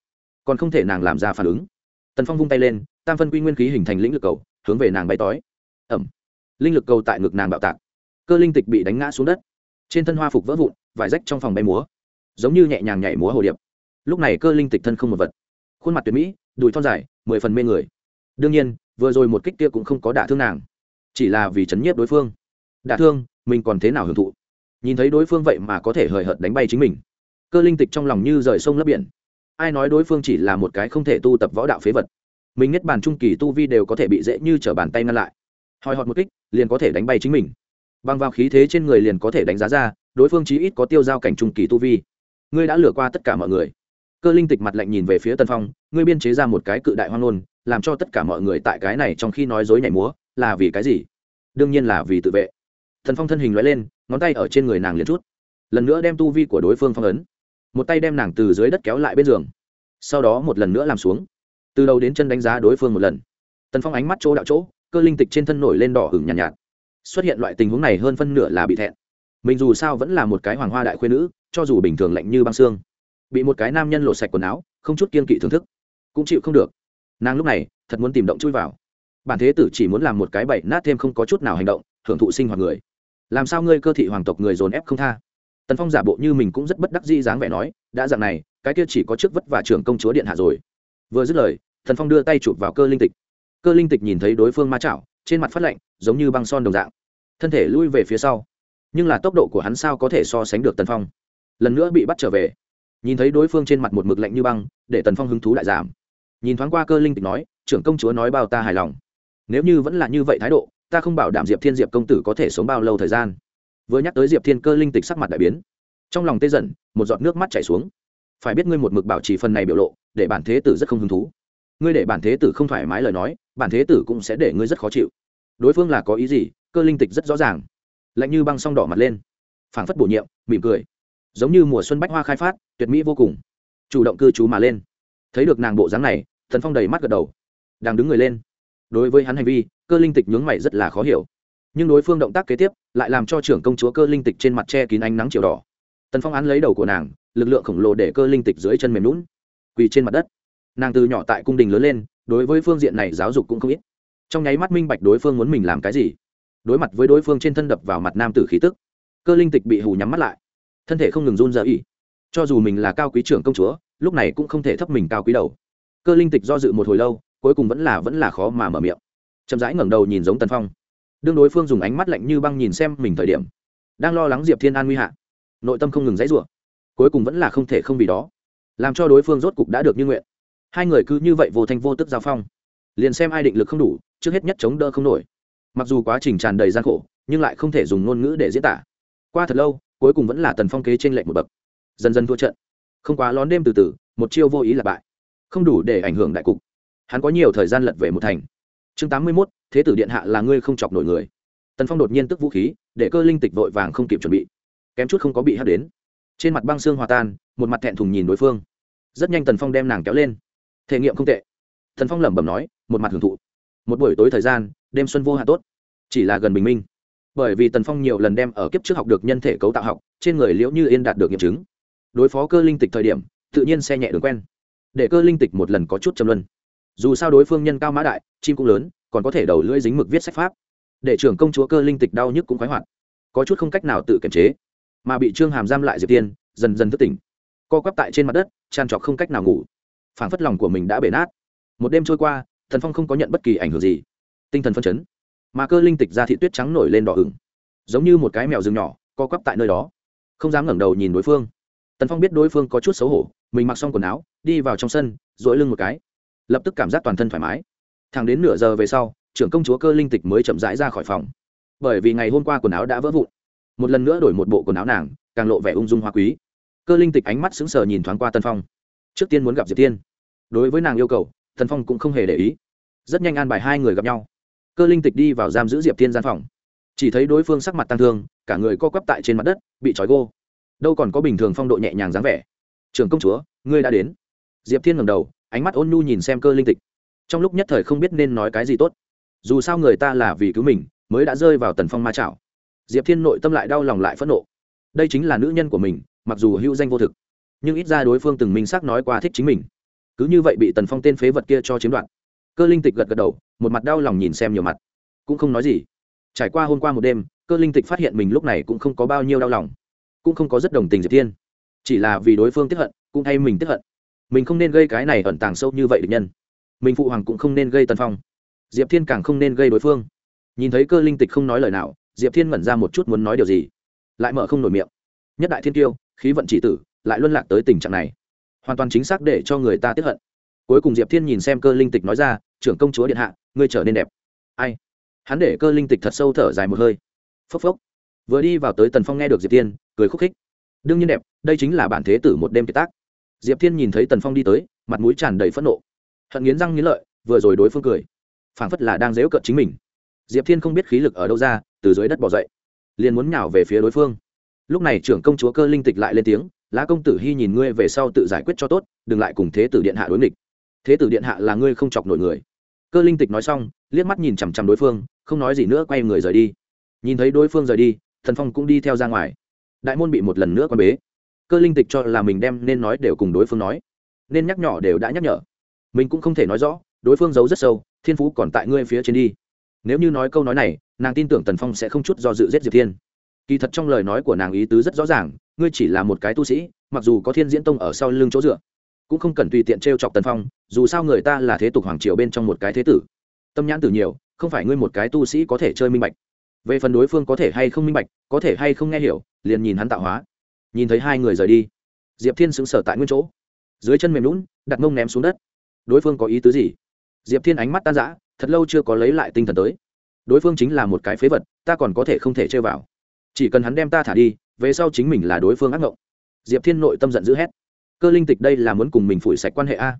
Còn không thể nàng làm ra phản ứng. Tần phong vung tay lên tam phân quy nguyên khí hình thành lĩnh lực cầu, hướng về nàng bay tói. Ẩm. Linh lực cầu tại ngực nàng bạo tạc. Cơ linh tịch bị đánh ngã xuống đất. Trên thân hoa phục vỡ vụn, vải rách trong phòng bay múa. Giống như nhẹ nhàng nhảy múa hồ điệp. Lúc này cơ linh tịch thân không một vật. Khuôn mặt tuyệt mỹ, đùi thon dài, mười phần mê người. Đương nhiên, vừa rồi một kích kia cũng không có đả thương nàng. Chỉ là vì chấn nhiếp đối phương. Đả thương, mình còn thế nào hưởng thụ? Nhìn thấy đối phương vậy mà có thể hời hợt đánh bay chính mình. Cơ linh tịch trong lòng như rời sông lấp biển. Ai nói đối phương chỉ là một cái không thể tu tập võ đạo phế vật? Mình nhất bản trung kỳ tu vi đều có thể bị dễ như t r ở bàn tay ngăn lại. Hòi họt một kích liền có thể đánh bay chính mình. Bằng vào khí thế trên người liền có thể đánh giá ra đối phương chí ít có tiêu giao cảnh trung kỳ tu vi. Ngươi đã lừa qua tất cả mọi người. Cơ linh tịch mặt lạnh nhìn về phía tân phong ngươi biên chế ra một cái cự đại hoang ngôn, làm cho tất cả mọi người tại cái này trong khi nói dối nhảy múa là vì cái gì? Đương nhiên là vì tự vệ. Thần phong thân hình loại lên ngón tay ở trên người nàng liền chút. Lần nữa đem tu vi của đối phương phong ấn. Một tay đem nàng từ dưới đất kéo lại bên giường. Sau đó một lần nữa làm xuống từ đầu đến chân đánh giá đối phương một lần. Tần phong ánh mắt chỗ đạo chỗ cơ linh tịch trên thân nổi lên đỏ hửng nhàn nhạt, nhạt. Xuất hiện loại tình huống này hơn phân nửa là bị thẹn. Mình dù sao vẫn là một cái hoàng hoa đại khuyên nữ cho dù bình thường lạnh như băng xương bị một cái nam nhân lột sạch quần áo không chút kiên kỵ thưởng thức cũng chịu không được. Nàng lúc này thật muốn tìm động chui vào. Bản thế tử chỉ muốn làm một cái bậy nát thêm không có chút nào hành động hưởng thụ sinh hoạt người. Làm sao ngươi cơ thị hoàng tộc người dồn ép không tha? Tần phong giả bộ như mình cũng rất bất đắc di dáng vẻ nói đã dạng này cái kia chỉ có trước vất và trưởng công chúa điện hạ rồi vừa dứt lời, thần phong đưa tay chụp vào cơ linh tịch. Cơ linh tịch nhìn thấy đối phương ma chảo, trên mặt phát lạnh, giống như băng son đồng dạng. Thân thể lui về phía sau, nhưng là tốc độ của hắn sao có thể so sánh được tần phong? Lần nữa bị bắt trở về. Nhìn thấy đối phương trên mặt một mực lạnh như băng, để tần phong hứng thú lại giảm. Nhìn thoáng qua cơ linh tịch nói, trưởng công chúa nói bao ta hài lòng. Nếu như vẫn là như vậy thái độ, ta không bảo đảm diệp thiên diệp công tử có thể sống bao lâu thời gian. Vừa nhắc tới diệp thiên, cơ linh tịch sắc mặt đại biến. Trong lòng tê dần, một giọt nước mắt chảy xuống. Phải biết ngươi một mực bảo trì phần này biểu lộ để bản thế tử rất không hứng thú. Ngươi để bản thế tử không thoải mái lời nói, bản thế tử cũng sẽ để ngươi rất khó chịu. Đối phương là có ý gì, cơ linh tịch rất rõ ràng. Lạnh như băng song đỏ mặt lên. Phảng phất bổ nhiệm, mỉm cười. Giống như mùa xuân bách hoa khai phát, tuyệt mỹ vô cùng. Chủ động cư trú mà lên. Thấy được nàng bộ dáng này, thần phong đầy mắt gật đầu. Đang đứng người lên. Đối với hắn hành vi, cơ linh tịch nhướng mày rất là khó hiểu. Nhưng đối phương động tác kế tiếp, lại làm cho trưởng công chúa cơ linh tịch trên mặt che kín ánh nắng chiều đỏ. Tần phong án lấy đầu của nàng, lực lượng khổng lồ để cơ linh tịch dưới chân mềm lún quỳ trên mặt đất. Nàng từ nhỏ tại cung đình lớn lên, đối với phương diện này giáo dục cũng không ít. Trong nháy mắt minh bạch đối phương muốn mình làm cái gì. Đối mặt với đối phương trên thân đập vào mặt nam tử khí tức, cơ linh tịch bị hù nhắm mắt lại. Thân thể không ngừng run rợ ỉ cho dù mình là cao quý trưởng công chúa, lúc này cũng không thể thấp mình cao quý đầu. Cơ linh tịch do dự một hồi lâu, cuối cùng vẫn là vẫn là khó mà mở miệng. Chậm rãi ngẩng đầu nhìn giống tần phong. Đương đối phương dùng ánh mắt lạnh như băng nhìn xem mình thời điểm, đang lo lắng diệp thiên an nguy hạ, nội tâm không ngừng dãy rủa. Cuối cùng vẫn là không thể không vì đó làm cho đối phương rốt cục đã được như nguyện. Hai người cứ như vậy vô thanh vô tức giao phong. Liền xem ai định lực không đủ, trước hết nhất chống đỡ không nổi. Mặc dù quá trình tràn đầy gian khổ, nhưng lại không thể dùng ngôn ngữ để diễn tả. Qua thật lâu, cuối cùng vẫn là tần phong kế trên lệnh một bậc. Dần dần thua trận. Không quá lón đêm từ từ, một chiêu vô ý là bại. Không đủ để ảnh hưởng đại cục. Hắn có nhiều thời gian lật về một thành. Chương tám mươi mốt, thế tử điện hạ là ngươi không chọc nổi người. Tần phong đột nhiên tức vũ khí, để cơ linh tịch vội vàng không kịp chuẩn bị. Kém chút không có bị hắt đến. Trên mặt băng xương hòa tan một mặt thẹn thùng nhìn đối phương. Rất nhanh tần phong đem nàng kéo lên. Thể nghiệm không tệ. Thần phong lẩm bẩm nói, một mặt hưởng thụ. Một buổi tối thời gian, đêm xuân vô hạn tốt. Chỉ là gần bình minh. Bởi vì tần phong nhiều lần đem ở kiếp trước học được nhân thể cấu tạo học, trên người liễu như yên đạt được nghiệm chứng. Đối phó cơ linh tịch thời điểm, tự nhiên xe nhẹ đường quen. Để cơ linh tịch một lần có chút châm luân. Dù sao đối phương nhân cao mã đại, chim cũng lớn, còn có thể đầu lưỡi dính mực viết sách pháp. Để trưởng công chúa cơ linh tịch đau nhức cũng khoái hoạt. Có chút không cách nào tự kiềm chế. Mà bị trương hàm giam lại diệp tiên, dần dần thức tỉnh co quắp tại trên mặt đất, tràn trọc không cách nào ngủ. Phản phất lòng của mình đã bể nát. Một đêm trôi qua, thần phong không có nhận bất kỳ ảnh hưởng gì. Tinh thần phân chấn. Mà cơ linh tịch ra thị tuyết trắng nổi lên đỏ ửng. Giống như một cái mèo rừng nhỏ, co quắp tại nơi đó. Không dám ngẩng đầu nhìn đối phương. Tần phong biết đối phương có chút xấu hổ, mình mặc xong quần áo, đi vào trong sân dỗi lưng một cái. Lập tức cảm giác toàn thân thoải mái. Thẳng đến nửa giờ về sau, trưởng công chúa cơ linh tịch mới chậm rãi ra khỏi phòng. Bởi vì ngày hôm qua quần áo đã vỡ vụn. Một lần nữa đổi một bộ quần áo nàng, càng lộ vẻ ung dung hoa quý cơ linh tịch ánh mắt sững sờ nhìn thoáng qua tân phong. Trước tiên muốn gặp diệp tiên đối với nàng yêu cầu tân phong cũng không hề để ý. Rất nhanh an bài hai người gặp nhau. Cơ linh tịch đi vào giam giữ diệp tiên gian phòng. Chỉ thấy đối phương sắc mặt tăng thương, cả người co quắp tại trên mặt đất, bị trói gô. Đâu còn có bình thường phong độ nhẹ nhàng dáng vẻ. Trường công chúa, ngươi đã đến. Diệp thiên ngầm đầu, ánh mắt ôn nhu nhìn xem cơ linh tịch. Trong lúc nhất thời không biết nên nói cái gì tốt. Dù sao người ta là vì cứu mình, mới đã rơi vào tần phong ma chảo. Diệp thiên nội tâm lại đau lòng lại phẫn nộ. Đây chính là nữ nhân của mình mặc dù hữu danh vô thực, nhưng ít ra đối phương từng minh xác nói qua thích chính mình. Cứ như vậy bị tần phong tên phế vật kia cho chiếm đoạt. Cơ linh tịch gật gật đầu, một mặt đau lòng nhìn xem nhiều mặt. Cũng không nói gì. Trải qua hôm qua một đêm, cơ linh tịch phát hiện mình lúc này cũng không có bao nhiêu đau lòng, cũng không có rất đồng tình diệp thiên. Chỉ là vì đối phương tiếp hận, cũng hay mình tiếp hận. Mình không nên gây cái này ẩn tàng sâu như vậy được nhân. Mình phụ hoàng cũng không nên gây tần phong. Diệp thiên càng không nên gây đối phương. Nhìn thấy cơ linh tịch không nói lời nào, diệp thiên mẩn ra một chút muốn nói điều gì. Lại mở không nổi miệng. Nhất đại thiên tiêu khí vận chỉ tử, lại luân lạc tới tình trạng này. Hoàn toàn chính xác để cho người ta tiếp hận. Cuối cùng diệp thiên nhìn xem cơ linh tịch nói ra, trưởng công chúa điện hạ, ngươi trở nên đẹp. Ai? Hắn để cơ linh tịch thật sâu thở dài một hơi. Phốc phốc. Vừa đi vào tới tần phong nghe được diệp thiên, cười khúc khích. Đương nhiên đẹp, đây chính là bản thế tử một đêm kiệt tác. Diệp thiên nhìn thấy tần phong đi tới, mặt mũi tràn đầy phẫn nộ. Hận nghiến răng nghiến lợi, vừa rồi đối phương cười. Phảng phất là đang dễu cợt chính mình. Diệp thiên không biết khí lực ở đâu ra, từ dưới đất bỏ dậy. Liền muốn nhào về phía đối phương lúc này trưởng công chúa cơ linh tịch lại lên tiếng, lá công tử hy nhìn ngươi về sau tự giải quyết cho tốt, đừng lại cùng thế tử điện hạ đối nghịch. Thế tử điện hạ là ngươi không chọc nổi người. Cơ linh tịch nói xong, liếc mắt nhìn chằm chằm đối phương, không nói gì nữa quay người rời đi. Nhìn thấy đối phương rời đi, thần phong cũng đi theo ra ngoài. Đại môn bị một lần nữa quan bế. Cơ linh tịch cho là mình đem nên nói đều cùng đối phương nói. Nên nhắc nhỏ đều đã nhắc nhở. Mình cũng không thể nói rõ, đối phương giấu rất sâu, thiên phú còn tại ngươi phía trên đi. Nếu như nói câu nói này, nàng tin tưởng tần phong sẽ không chút do dự giết diệp thiên kỳ thật trong lời nói của nàng ý tứ rất rõ ràng, ngươi chỉ là một cái tu sĩ, mặc dù có thiên diễn tông ở sau lưng chỗ dựa, cũng không cần tùy tiện t r e o chọc tần phong, dù sao người ta là thế tục hoàng triều bên trong một cái thế tử. Tâm nhãn tử nhiều, không phải ngươi một cái tu sĩ có thể chơi minh bạch. Về phần đối phương có thể hay không minh bạch, có thể hay không nghe hiểu, liền nhìn hắn tạo hóa. Nhìn thấy hai người rời đi, diệp thiên sững sờ tại nguyên chỗ. Dưới chân mềm lún đặt mông ném xuống đất. Đối phương có ý tứ gì? Diệp thiên ánh mắt tan rã, thật lâu chưa có lấy lại tinh thần tới. Đối phương chính là một cái phế vật, ta còn có thể không thể chơi vào chỉ cần hắn đem ta thả đi, về sau chính mình là đối phương ác ngộng. Diệp thiên nội tâm giận dữ hét. Cơ linh tịch đây là muốn cùng mình phủi sạch quan hệ a?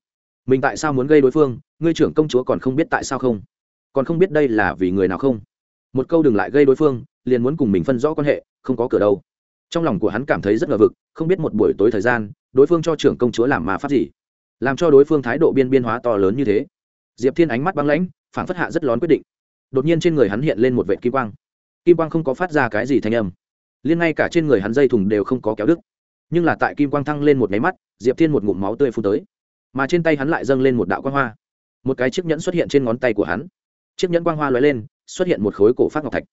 Mình tại sao muốn gây đối phương? Ngươi trưởng công chúa còn không biết tại sao không? Còn không biết đây là vì người nào không? Một câu đừng lại gây đối phương, liền muốn cùng mình phân rõ quan hệ, không có cửa đâu. Trong lòng của hắn cảm thấy rất ngờ vực, không biết một buổi tối thời gian, đối phương cho trưởng công chúa làm mà phát gì? Làm cho đối phương thái độ biên biên hóa to lớn như thế. Diệp thiên ánh mắt băng lãnh phản phất hạ rất lón quyết định. Đột nhiên trên người hắn hiện lên một vệ kim quang kim quang không có phát ra cái gì thanh âm. Liên ngay cả trên người hắn dây thùng đều không có kéo đứt. Nhưng là tại kim quang thăng lên một máy mắt, diệp thiên một ngụm máu tươi phun tới. Mà trên tay hắn lại dâng lên một đạo quang hoa. Một cái chiếc nhẫn xuất hiện trên ngón tay của hắn. Chiếc nhẫn quang hoa lóe lên, xuất hiện một khối cổ phát ngọc thạch.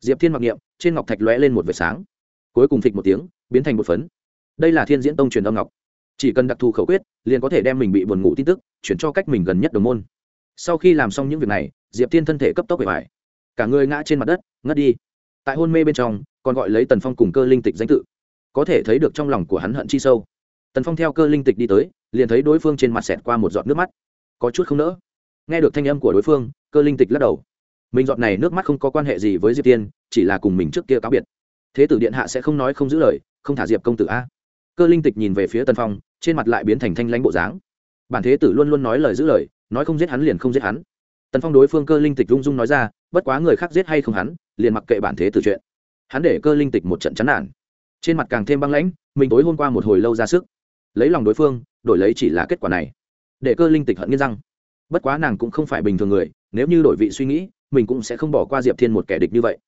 Diệp thiên mặc niệm, trên ngọc thạch lóe lên một vệt sáng. Cuối cùng phịch một tiếng, biến thành một phấn. Đây là thiên diễn tông truyền âm ngọc. Chỉ cần đặc thù khẩu quyết, liền có thể đem mình bị buồn ngủ tin tức chuyển cho cách mình gần nhất đồng môn. Sau khi làm xong những việc này, diệp thiên thân thể cấp tốc bề bài cả người ngã trên mặt đất, ngất đi. Tại hôn mê bên trong, còn gọi lấy tần phong cùng cơ linh tịch danh tự. Có thể thấy được trong lòng của hắn hận chi sâu. Tần phong theo cơ linh tịch đi tới, liền thấy đối phương trên mặt xẹt qua một giọt nước mắt. Có chút không nỡ. Nghe được thanh âm của đối phương, cơ linh tịch lắc đầu. Mình giọt này nước mắt không có quan hệ gì với diệp tiên, chỉ là cùng mình trước kia cáo biệt. Thế tử điện hạ sẽ không nói không giữ lời, không thả diệp công tử a. Cơ linh tịch nhìn về phía tần phong, trên mặt lại biến thành thanh lãnh bộ dáng. Bản thế tử luôn luôn nói lời giữ lời, nói không giết hắn liền không giết hắn. Tần phong đối phương cơ linh tịch rung rung nói ra bất quá người khác giết hay không hắn, liền mặc kệ bản thế từ chuyện. Hắn để cơ linh tịch một trận chán nản. Trên mặt càng thêm băng lãnh, mình tối hôm qua một hồi lâu ra sức. Lấy lòng đối phương, đổi lấy chỉ là kết quả này. Để cơ linh tịch hận nghiến răng. Bất quá nàng cũng không phải bình thường người, nếu như đổi vị suy nghĩ, mình cũng sẽ không bỏ qua diệp thiên một kẻ địch như vậy.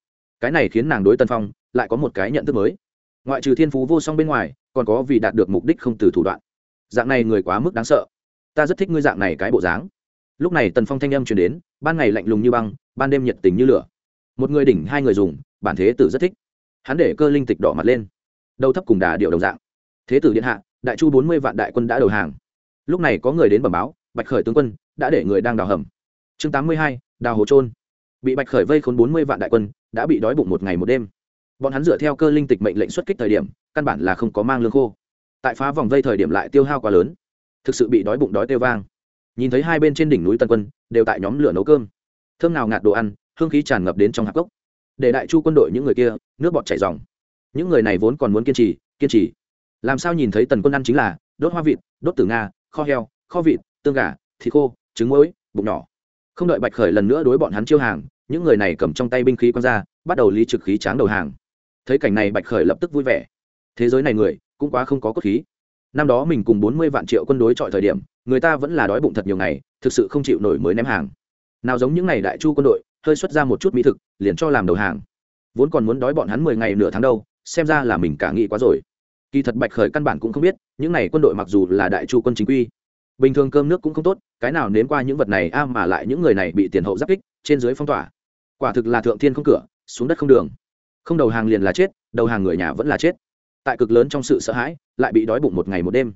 Cái này khiến nàng đối tân phong, lại có một cái nhận thức mới. Ngoại trừ thiên phú vô song bên ngoài, còn có vì đạt được mục đích không từ thủ đoạn. Dạng này người quá mức đáng sợ. Ta rất thích ngươi dạng này cái bộ dáng. Lúc này tần phong thanh âm truyền đến ban ngày lạnh lùng như băng, ban đêm nhiệt tình như lửa. Một người đỉnh, hai người dùng, bản thế tử rất thích. Hắn để cơ linh tịch đỏ mặt lên. Đầu thấp cùng đà điệu đồng dạng. Thế tử điện hạ, đại chu bốn mươi vạn đại quân đã đầu hàng. Lúc này có người đến bẩm báo, bạch khởi tướng quân đã để người đang đào hầm. Chương tám mươi hai, đào hồ trôn bị bạch khởi vây khốn bốn mươi vạn đại quân, đã bị đói bụng một ngày một đêm. Bọn hắn dựa theo cơ linh tịch mệnh lệnh xuất kích thời điểm, căn bản là không có mang lương khô. Tại phá vòng vây thời điểm lại tiêu hao quá lớn. Thực sự bị đói bụng đói tiêu vang. Nhìn thấy hai bên trên đỉnh núi tân quân đều tại nhóm lửa nấu cơm. Thơm nào ngạt đồ ăn, hương khí tràn ngập đến trong hạp cốc. Để đại chu quân đội những người kia, nước bọt chảy dòng. Những người này vốn còn muốn kiên trì kiên trì. Làm sao nhìn thấy tần quân ăn chính là đốt hoa vịt, đốt tử nga, kho heo, kho vịt, tương gà, thịt khô, trứng muối, bụng nhỏ. Không đợi bạch khởi lần nữa đối bọn hắn chiêu hàng, những người này cầm trong tay binh khí quăng ra, bắt đầu lý trực khí tráng đầu hàng. Thấy cảnh này bạch khởi lập tức vui vẻ. Thế giới này người, cũng quá không có cốt khí. Năm đó mình cùng bốn mươi vạn triệu quân đối chọi thời điểm người ta vẫn là đói bụng thật nhiều ngày, thực sự không chịu nổi mới ném hàng. Nào giống những ngày đại chu quân đội, hơi xuất ra một chút mỹ thực, liền cho làm đầu hàng. Vốn còn muốn đói bọn hắn mười ngày nửa tháng đâu, xem ra là mình cả nghĩ quá rồi. Kỳ thật bạch khởi căn bản cũng không biết, những n à y quân đội mặc dù là đại chu quân chính quy, bình thường cơm nước cũng không tốt, cái nào nếm qua những vật này a mà lại những người này bị tiền hậu giáp kích, trên dưới phong tỏa. Quả thực là thượng thiên không cửa, xuống đất không đường. Không đầu hàng liền là chết, đầu hàng người nhà vẫn là chết. Tại cực lớn trong sự sợ hãi, lại bị đói bụng một ngày một đêm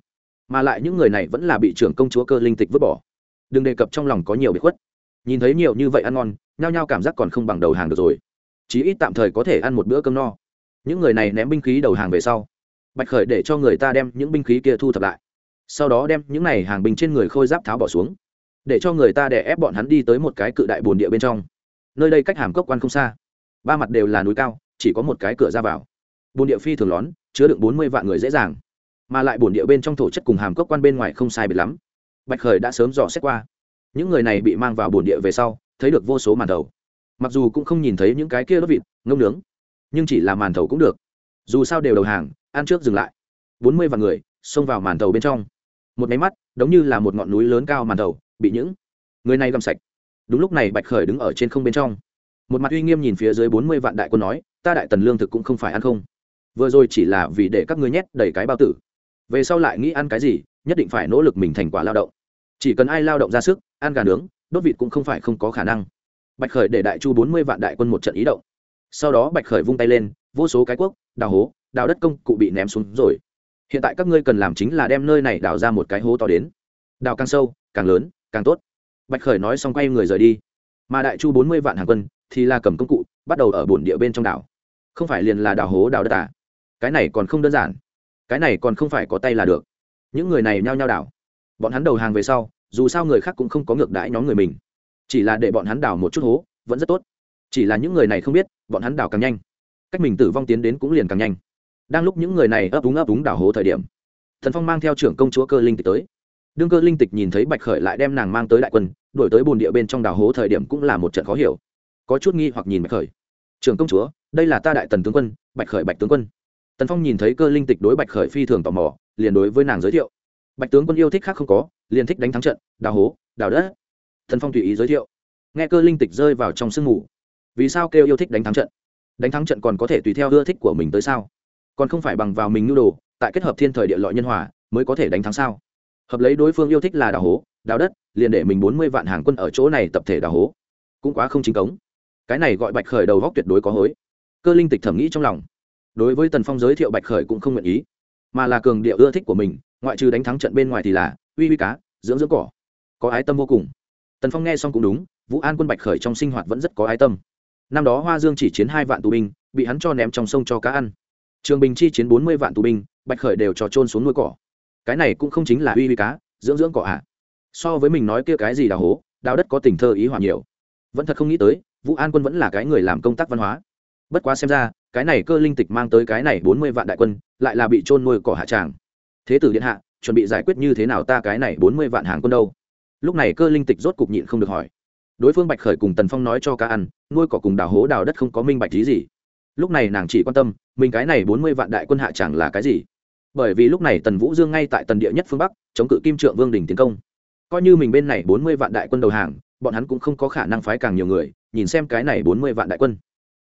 mà lại những người này vẫn là bị trưởng công chúa cơ linh tịch vứt bỏ. Đừng đề cập trong lòng có nhiều bị khuất. Nhìn thấy nhiều như vậy ăn ngon, nhao nhao cảm giác còn không bằng đầu hàng được rồi. Chí ít tạm thời có thể ăn một bữa cơm no. Những người này ném binh khí đầu hàng về sau. Bạch khởi để cho người ta đem những binh khí kia thu thập lại. Sau đó đem những này hàng bình trên người khôi giáp tháo bỏ xuống. Để cho người ta đè ép bọn hắn đi tới một cái cự đại bồn địa bên trong. Nơi đây cách hàm cốc quan không xa. Ba mặt đều là núi cao, chỉ có một cái cửa ra vào. Bồn địa phi thường lón, chứa đựng bốn mươi vạn người dễ dàng mà lại bổn địa bên trong thổ chất cùng hàm cốc quan bên ngoài không sai biệt lắm. Bạch khởi đã sớm dò xét qua. Những người này bị mang vào bổn địa về sau, thấy được vô số màn thầu. Mặc dù cũng không nhìn thấy những cái kia đốt vịt ngông nướng, nhưng chỉ là màn thầu cũng được. Dù sao đều đầu hàng, ăn trước dừng lại. Bốn mươi vạn người xông vào màn thầu bên trong. Một máy mắt, đống như là một ngọn núi lớn cao màn thầu, bị những người này găm sạch. Đúng lúc này bạch khởi đứng ở trên không bên trong. Một mặt uy nghiêm nhìn phía dưới bốn mươi vạn đại quân nói, ta đại tần lương thực cũng không phải ăn không. Vừa rồi chỉ là vì để các ngươi nhét đầy cái bao tử về sau lại nghĩ ăn cái gì, nhất định phải nỗ lực mình thành quả lao động. Chỉ cần ai lao động ra sức, ăn gà nướng, đốt vịt cũng không phải không có khả năng. Bạch khởi để đại chu bốn mươi vạn đại quân một trận ý động. Sau đó bạch khởi vung tay lên, vô số cái quốc, đào hố, đào đất công cụ bị ném xuống rồi. Hiện tại các ngươi cần làm chính là đem nơi này đào ra một cái hố to đến. Đào càng sâu, càng lớn, càng tốt. Bạch khởi nói xong quay người rời đi. Mà đại chu bốn mươi vạn hàng quân thì là cầm công cụ, bắt đầu ở bổn địa bên trong đảo. Không phải liền là đào hố, đào đất à? Cái này còn không đơn giản cái này còn không phải có tay là được. Những người này nhao nhao đảo. Bọn hắn đầu hàng về sau, dù sao người khác cũng không có ngược đãi nhóm người mình. Chỉ là để bọn hắn đảo một chút hố, vẫn rất tốt. Chỉ là những người này không biết, bọn hắn đảo càng nhanh. Cách mình tử vong tiến đến cũng liền càng nhanh. Đang lúc những người này ấp úng ấp úng đảo hố thời điểm, thần phong mang theo trưởng công chúa cơ linh tịch tới. Đương cơ linh tịch nhìn thấy bạch khởi lại đem nàng mang tới đại quân đổi tới bồn địa bên trong đảo hố thời điểm cũng là một trận khó hiểu. Có chút nghi hoặc nhìn bạch khởi. Trưởng công chúa, đây là ta đại tần tướng quân, bạch khởi bạch tướng quân tần phong nhìn thấy cơ linh tịch đối bạch khởi phi thường tò mò, liền đối với nàng giới thiệu. Bạch tướng quân yêu thích khác không có, liền thích đánh thắng trận, đào hố, đào đất. Tần phong tùy ý giới thiệu. Nghe cơ linh tịch rơi vào trong sương mù. Vì sao kêu yêu thích đánh thắng trận? Đánh thắng trận còn có thể tùy theo ưa thích của mình tới sao? Còn không phải bằng vào mình nhu đồ, tại kết hợp thiên thời địa lợi nhân hòa, mới có thể đánh thắng sao? Hợp lấy đối phương yêu thích là đào hố, đào đất, liền để mình bốn mươi vạn hàng quân ở chỗ này tập thể đào hố. Cũng quá không chính cống. Cái này gọi bạch khởi đầu góc tuyệt đối có hối. Cơ linh tịch thẩm nghĩ trong lòng đối với tần phong giới thiệu bạch khởi cũng không nguyện ý, mà là cường điệu ưa thích của mình, ngoại trừ đánh thắng trận bên ngoài thì là, uy uy cá, dưỡng dưỡng cỏ. Có ái tâm vô cùng. Tần phong nghe xong cũng đúng, vũ an quân bạch khởi trong sinh hoạt vẫn rất có ái tâm. Năm đó hoa dương chỉ chiến hai vạn tù binh, bị hắn cho ném trong sông cho cá ăn. Trường bình chi chiến bốn mươi vạn tù binh, bạch khởi đều cho trôn xuống nuôi cỏ. Cái này cũng không chính là uy uy cá, dưỡng dưỡng cỏ ạ. À. so với mình nói kia cái gì đào hố, đào đất có tình thơ ý hòa nhiều. Vẫn thật không nghĩ tới, vũ an quân vẫn là cái người làm công tác văn hóa. Bất quá xem ra cái này cơ linh tịch mang tới cái này bốn mươi vạn đại quân, lại là bị trôn nuôi cỏ hạ tràng. Thế tử điện hạ, chuẩn bị giải quyết như thế nào ta cái này bốn mươi vạn hàng quân đâu? Lúc này cơ linh tịch rốt cục nhịn không được hỏi. Đối phương bạch khởi cùng tần phong nói cho cá ăn, nuôi cỏ cùng đào hố đào đất không có minh bạch lý gì. Lúc này nàng chỉ quan tâm, mình cái này bốn mươi vạn đại quân hạ chẳng là cái gì? Bởi vì lúc này tần vũ dương ngay tại tần địa nhất phương bắc, chống cự kim trượng vương đình tiến công. Coi như mình bên này bốn mươi vạn đại quân đầu hàng, bọn hắn cũng không có khả năng phái càng nhiều người, nhìn xem cái này bốn mươi vạn đại quân.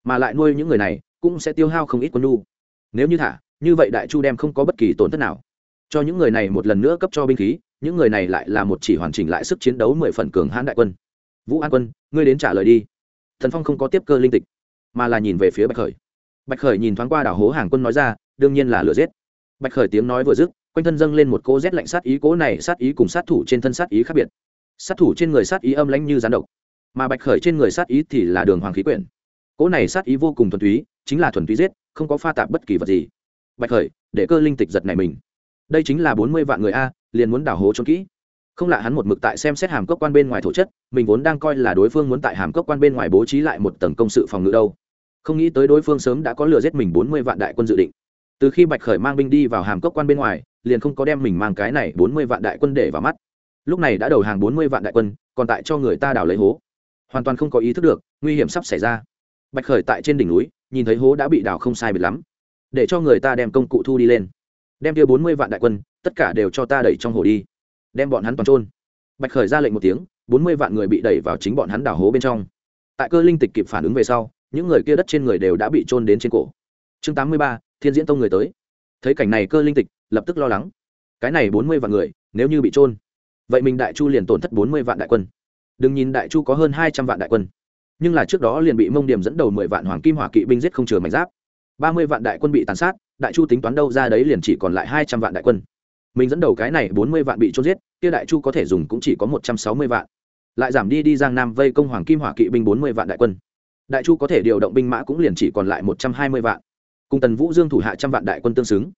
Mà lại nuôi những người này cũng sẽ tiêu hao không ít quân nhu. Nếu như thả, như vậy đại chu đem không có bất kỳ tổn thất nào. Cho những người này một lần nữa cấp cho binh khí, những người này lại là một chỉ hoàn chỉnh lại sức chiến đấu mười phần cường hãn đại quân. Vũ an quân, ngươi đến trả lời đi. Thần phong không có tiếp cơ linh tịch, mà là nhìn về phía bạch khởi. Bạch khởi nhìn thoáng qua đảo hố hàng quân nói ra, đương nhiên là lửa giết. Bạch khởi tiếng nói vừa dứt, quanh thân dâng lên một cô rét lạnh sát ý cố này sát ý cùng sát thủ trên thân sát ý khác biệt. Sát thủ trên người sát ý âm lãnh như gián độc, mà bạch khởi trên người sát ý thì là đường hoàng khí quyển. Cỗ này sát ý vô cùng thuần túy chính là thuần túy giết, không có pha tạp bất kỳ vật gì. Bạch khởi, để cơ linh tịch giật này mình. Đây chính là bốn mươi vạn người a, liền muốn đảo hố trốn kỹ. Không lạ hắn một mực tại xem xét hàm cốc quan bên ngoài thổ chất, mình vốn đang coi là đối phương muốn tại hàm cốc quan bên ngoài bố trí lại một tầng công sự phòng ngự đâu. Không nghĩ tới đối phương sớm đã có lừa giết mình bốn mươi vạn đại quân dự định. Từ khi bạch khởi mang binh đi vào hàm cốc quan bên ngoài, liền không có đem mình mang cái này bốn mươi vạn đại quân để vào mắt. Lúc này đã đầu hàng bốn mươi vạn đại quân, còn tại cho người ta đào lấy hố. Hoàn toàn không có ý thức được, nguy hiểm sắp xảy ra bạch khởi tại trên đỉnh núi, nhìn thấy hố đã bị đào không sai biệt lắm. Để cho người ta đem công cụ thu đi lên. Đem kia bốn mươi vạn đại quân, tất cả đều cho ta đẩy trong hồ đi. Đem bọn hắn toàn trôn bạch khởi ra lệnh một tiếng, bốn mươi vạn người bị đẩy vào chính bọn hắn đào hố bên trong. Tại cơ linh tịch kịp phản ứng về sau, những người kia đất trên người đều đã bị trôn đến trên cổ. Chương tám mươi ba, thiên diễn tông người tới. Thấy cảnh này cơ linh tịch, lập tức lo lắng. Cái này bốn mươi vạn người, nếu như bị trôn vậy mình đại chu liền tổn thất bốn mươi vạn đại quân. Đừng nhìn đại chu có hơn hai trăm vạn đại quân nhưng là trước đó liền bị mông điểm dẫn đầu mười vạn hoàng kim hỏa kỵ binh giết không chừa mảnh giáp. Ba mươi vạn đại quân bị tàn sát, đại chu tính toán đâu ra đấy liền chỉ còn lại hai trăm vạn đại quân. Mình dẫn đầu cái này bốn mươi vạn bị trôn giết, kia đại chu có thể dùng cũng chỉ có một trăm sáu mươi vạn. Lại giảm đi đi giang nam vây công hoàng kim hỏa kỵ binh bốn mươi vạn đại quân. Đại chu có thể điều động binh mã cũng liền chỉ còn lại một trăm hai mươi vạn. Cùng tần vũ dương thủ hạ trăm vạn đại quân tương xứng.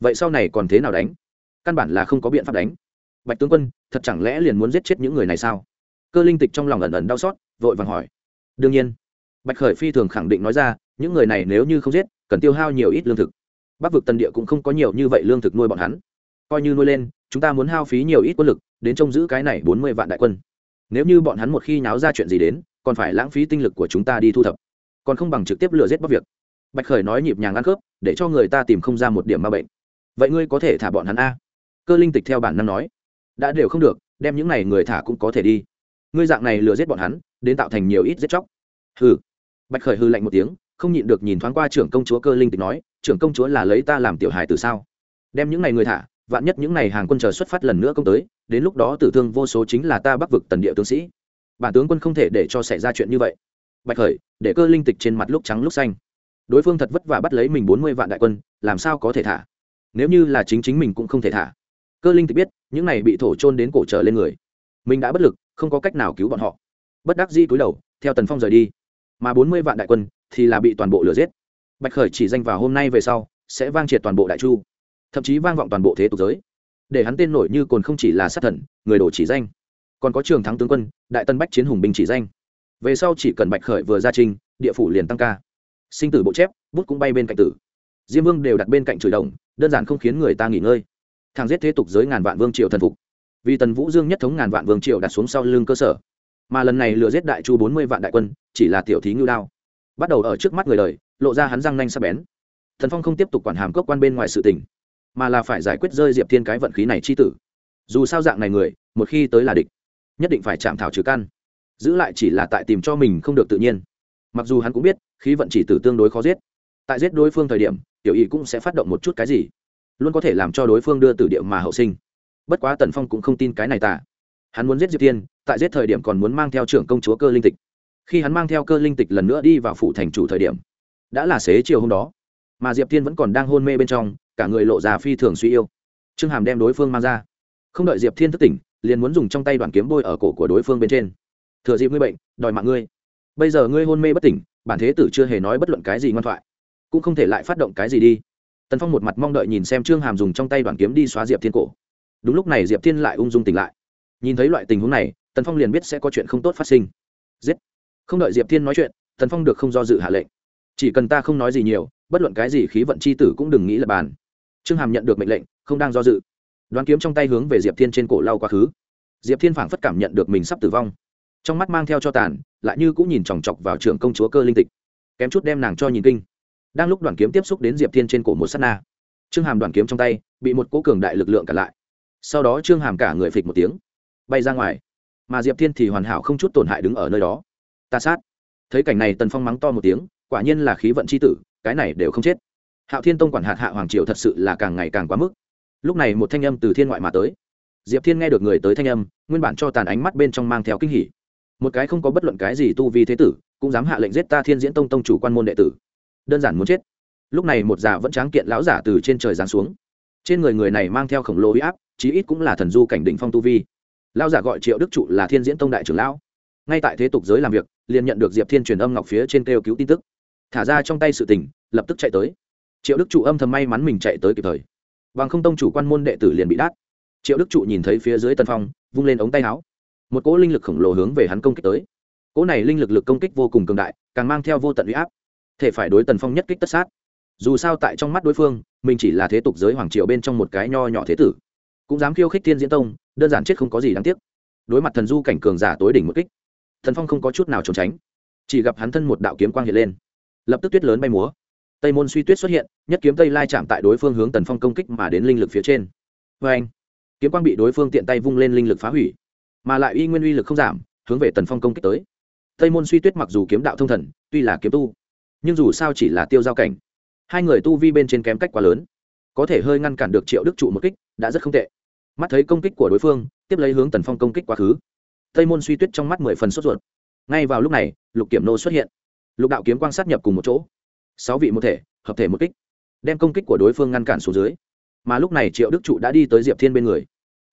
Vậy sau này còn thế nào đánh? Căn bản là không có biện pháp đánh. Bạch tướng quân, thật chẳng lẽ liền muốn giết chết những người này sao? Cơ linh tịch trong lòng ẩn ẩn đau xót, vội vàng hỏi đương nhiên, bạch khởi phi thường khẳng định nói ra, những người này nếu như không giết, cần tiêu hao nhiều ít lương thực. Bắc vực tần địa cũng không có nhiều như vậy lương thực nuôi bọn hắn. Coi như nuôi lên, chúng ta muốn hao phí nhiều ít quân lực, đến trông giữ cái này bốn mươi vạn đại quân. Nếu như bọn hắn một khi náo ra chuyện gì đến, còn phải lãng phí tinh lực của chúng ta đi thu thập. Còn không bằng trực tiếp lừa giết bắc việc bạch khởi nói nhịp nhàng ăn khớp, để cho người ta tìm không ra một điểm ma bệnh. Vậy ngươi có thể thả bọn hắn a? Cơ linh tịch theo bản năng nói. Đã đều không được, đem những này người thả cũng có thể đi. Ngươi dạng này lừa giết bọn hắn đến tạo thành nhiều ít giết chóc. Hừ. Bạch khởi hư lạnh một tiếng, không nhịn được nhìn thoáng qua trưởng công chúa cơ linh tịch nói, trưởng công chúa là lấy ta làm tiểu hài từ sao? Đem những này người thả, vạn nhất những này hàng quân chờ xuất phát lần nữa công tới, đến lúc đó tử thương vô số chính là ta bắc vực tần địa tướng sĩ. Bản tướng quân không thể để cho xảy ra chuyện như vậy. Bạch khởi, để cơ linh tịch trên mặt lúc trắng lúc xanh. Đối phương thật vất vả bắt lấy mình bốn mươi vạn đại quân, làm sao có thể thả? Nếu như là chính chính mình cũng không thể thả. Cơ linh tịch biết, những này bị thổ trôn đến cổ trở lên người. Mình đã bất lực, không có cách nào cứu bọn họ bất đắc dĩ túi đầu, theo tần phong rời đi. Mà bốn mươi vạn đại quân thì là bị toàn bộ lừa giết. Bạch khởi chỉ danh vào hôm nay về sau, sẽ vang triệt toàn bộ đại chu, thậm chí vang vọng toàn bộ thế tục giới. Để hắn tên nổi như cồn không chỉ là sát thần, người đổ chỉ danh. Còn có trường thắng tướng quân, đại tân bách chiến hùng binh chỉ danh. Về sau chỉ cần bạch khởi vừa ra trình, địa phủ liền tăng ca. Sinh tử bộ chép, bút cũng bay bên cạnh tử. Diêm vương đều đặt bên cạnh chửi đồng, đơn giản không khiến người ta nghỉ ngơi. Thằng giết thế tục giới ngàn vạn vương triều thần phục. Vì tần vũ dương nhất thống ngàn vạn vương triều đặt xuống sau lưng cơ sở mà lần này lừa giết đại chu bốn mươi vạn đại quân, chỉ là tiểu thí ngưu đao. Bắt đầu ở trước mắt người đời, lộ ra hắn răng nanh sắp bén. Thần phong không tiếp tục quản hàm cốc quan bên ngoài sự tình, mà là phải giải quyết rơi diệp thiên cái vận khí này chi tử. Dù sao dạng này người, một khi tới là địch, nhất định phải chạm thảo trừ căn. Giữ lại chỉ là tại tìm cho mình không được tự nhiên. Mặc dù hắn cũng biết, khí vận chỉ tử tương đối khó giết. Tại giết đối phương thời điểm, tiểu y cũng sẽ phát động một chút cái gì, luôn có thể làm cho đối phương đưa từ địa mà hậu sinh. Bất quá tần phong cũng không tin cái này tả hắn muốn giết diệp thiên, tại giết thời điểm còn muốn mang theo trưởng công chúa cơ linh tịch. Khi hắn mang theo cơ linh tịch lần nữa đi vào phủ thành chủ thời điểm, đã là xế chiều hôm đó, mà diệp thiên vẫn còn đang hôn mê bên trong, cả người lộ già phi thường suy yêu. Trương hàm đem đối phương mang ra. Không đợi diệp thiên thức tỉnh, liền muốn dùng trong tay đoàn kiếm bôi ở cổ của đối phương bên trên. Thừa dịp ngươi bệnh, đòi mạng ngươi. Bây giờ ngươi hôn mê bất tỉnh, bản thế tử chưa hề nói bất luận cái gì ngoan thoại, cũng không thể lại phát động cái gì đi. Tần phong một mặt mong đợi nhìn xem trương hàm dùng trong tay đoàn kiếm đi xóa diệp thiên cổ. Đúng lúc này diệp thiên lại ung dung tỉnh lại nhìn thấy loại tình huống này, tần phong liền biết sẽ có chuyện không tốt phát sinh. Giết! Không đợi diệp thiên nói chuyện, tần phong được không do dự hạ lệnh. Chỉ cần ta không nói gì nhiều, bất luận cái gì khí vận c h i tử cũng đừng nghĩ là bàn. Trương hàm nhận được mệnh lệnh, không đang do dự. Đoán kiếm trong tay hướng về diệp thiên trên cổ lau quá khứ. Diệp thiên phảng phất cảm nhận được mình sắp tử vong. Trong mắt mang theo cho tàn, lại như cũng nhìn chòng chọc vào trường công chúa cơ linh tịch. Kém chút đem nàng cho nhìn kinh. Đang lúc đoàn kiếm tiếp xúc đến diệp thiên trên cổ một s á t na, trương hàm đoàn kiếm trong tay, bị một cố cường đại lực lượng cản lại. Sau đó trương hàm cả người phịch một tiếng bay ra ngoài. Mà diệp thiên thì hoàn hảo không chút tổn hại đứng ở nơi đó. Ta sát. Thấy cảnh này tần phong mắng to một tiếng, quả nhiên là khí vận c h i tử, cái này đều không chết. Hạo thiên tông quản hạt hạ hoàng triều thật sự là càng ngày càng quá mức. Lúc này một thanh âm từ thiên ngoại mà tới. Diệp thiên nghe được người tới thanh âm, nguyên bản cho tàn ánh mắt bên trong mang theo kinh hỉ. Một cái không có bất luận cái gì tu vi thế tử, cũng dám hạ lệnh giết ta thiên diễn tông tông chủ quan môn đệ tử. Đơn giản muốn chết. Lúc này một già vẫn tráng kiện lão giả từ trên trời giáng xuống. Trên người người này mang theo khổng lồ huy áp, chí ít cũng là thần du cảnh đỉnh phong tu vi lão giả gọi triệu đức trụ là thiên diễn tông đại trưởng lão. Ngay tại thế tục giới làm việc, liền nhận được diệp thiên truyền âm ngọc phía trên kêu cứu tin tức. Thả ra trong tay sự tình, lập tức chạy tới. Triệu đức trụ âm thầm may mắn mình chạy tới kịp thời. Bằng không tông chủ quan môn đệ tử liền bị đát. Triệu đức trụ nhìn thấy phía dưới tân phong, vung lên ống tay áo. Một cỗ linh lực khổng lồ hướng về hắn công kích tới. Cỗ này linh lực lực công kích vô cùng cường đại, càng mang theo vô tận u y áp. Thể phải đối tần phong nhất kích tất sát. Dù sao tại trong mắt đối phương, mình chỉ là thế tục giới hoàng triều bên trong một cái nho nhỏ thế tử cũng dám khiêu khích thiên diễn tông, đơn giản chết không có gì đáng tiếc. Đối mặt thần du cảnh cường giả tối đỉnh một kích, thần phong không có chút nào trốn tránh, chỉ gặp hắn thân một đạo kiếm quang hiện lên, lập tức tuyết lớn bay múa. Tây môn suy tuyết xuất hiện, nhất kiếm tây lai chạm tại đối phương hướng tần phong công kích mà đến linh lực phía trên. Vê anh, kiếm quang bị đối phương tiện tay vung lên linh lực phá hủy, mà lại y nguyên uy lực không giảm, hướng về tần phong công kích tới. Tây môn suy tuyết mặc dù kiếm đạo thông thần, tuy là kiếm tu, nhưng dù sao chỉ là tiêu giao cảnh, hai người tu vi bên trên kém cách quá lớn, có thể hơi ngăn cản được triệu đức trụ một kích, đã rất không tệ mắt thấy công kích của đối phương, tiếp lấy hướng tần phong công kích quá khứ. Tây môn suy tuyết trong mắt mười phần sốt ruột. Ngay vào lúc này, lục kiểm nô xuất hiện. Lục đạo kiếm quang sát nhập cùng một chỗ. Sáu vị một thể, hợp thể một kích. Đem công kích của đối phương ngăn cản xuống dưới. Mà lúc này triệu đức trụ đã đi tới diệp thiên bên người.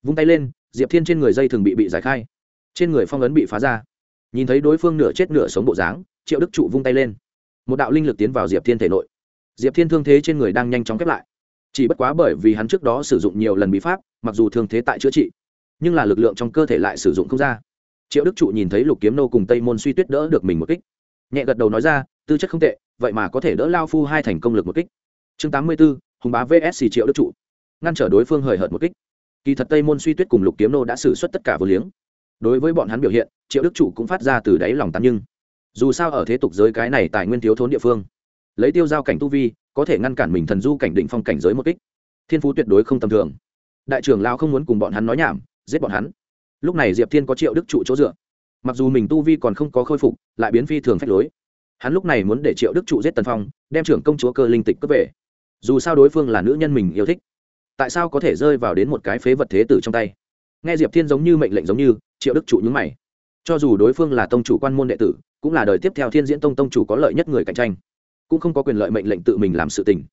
Vung tay lên, diệp thiên trên người dây thường bị bị giải khai. Trên người phong ấn bị phá ra. Nhìn thấy đối phương nửa chết nửa sống bộ dáng, triệu đức trụ vung tay lên. Một đạo linh lực tiến vào diệp thiên thể nội. Diệp thiên thương thế trên người đang nhanh chóng khép lại chỉ bất quá bởi vì hắn trước đó sử dụng nhiều lần bí pháp, mặc dù thương thế tại chữa trị, nhưng là lực lượng trong cơ thể lại sử dụng không ra. Triệu đức trụ nhìn thấy lục kiếm nô cùng tây môn suy tuyết đỡ được mình một kích. Nhẹ gật đầu nói ra, tư chất không tệ, vậy mà có thể đỡ lao phu hai thành công lực một kích. Chương tám mươi b ố hùng bá vs triệu đức trụ. Ngăn trở đối phương hời hợt một kích. Kỳ thật tây môn suy tuyết cùng lục kiếm nô đã xử suất tất cả vô liếng. Đối với bọn hắn biểu hiện, triệu đức trụ cũng phát ra từ đáy lòng tán nhưng dù sao ở thế tục giới cái này tài nguyên thiếu thốn địa phương, lấy tiêu giao cảnh tu vi có thể ngăn cản mình thần du cảnh định phong cảnh giới một kích. Thiên phú tuyệt đối không tầm thường. Đại trưởng lao không muốn cùng bọn hắn nói nhảm, giết bọn hắn. Lúc này diệp thiên có triệu đức trụ chỗ dựa. Mặc dù mình tu vi còn không có khôi phục, lại biến phi thường phách lối. Hắn lúc này muốn để triệu đức trụ giết tần phong, đem trưởng công chúa cơ linh tịch cướp về. Dù sao đối phương là nữ nhân mình yêu thích. Tại sao có thể rơi vào đến một cái phế vật thế tử trong tay? Nghe diệp thiên giống như mệnh lệnh giống như, triệu đức trụ nhúng mày. Cho dù đối phương là tông chủ quan môn đệ tử, cũng là đời tiếp theo thiên diễn tông tông chủ có lợi nhất người cạnh tranh cũng không có quyền lợi mệnh lệnh tự mình làm sự tình.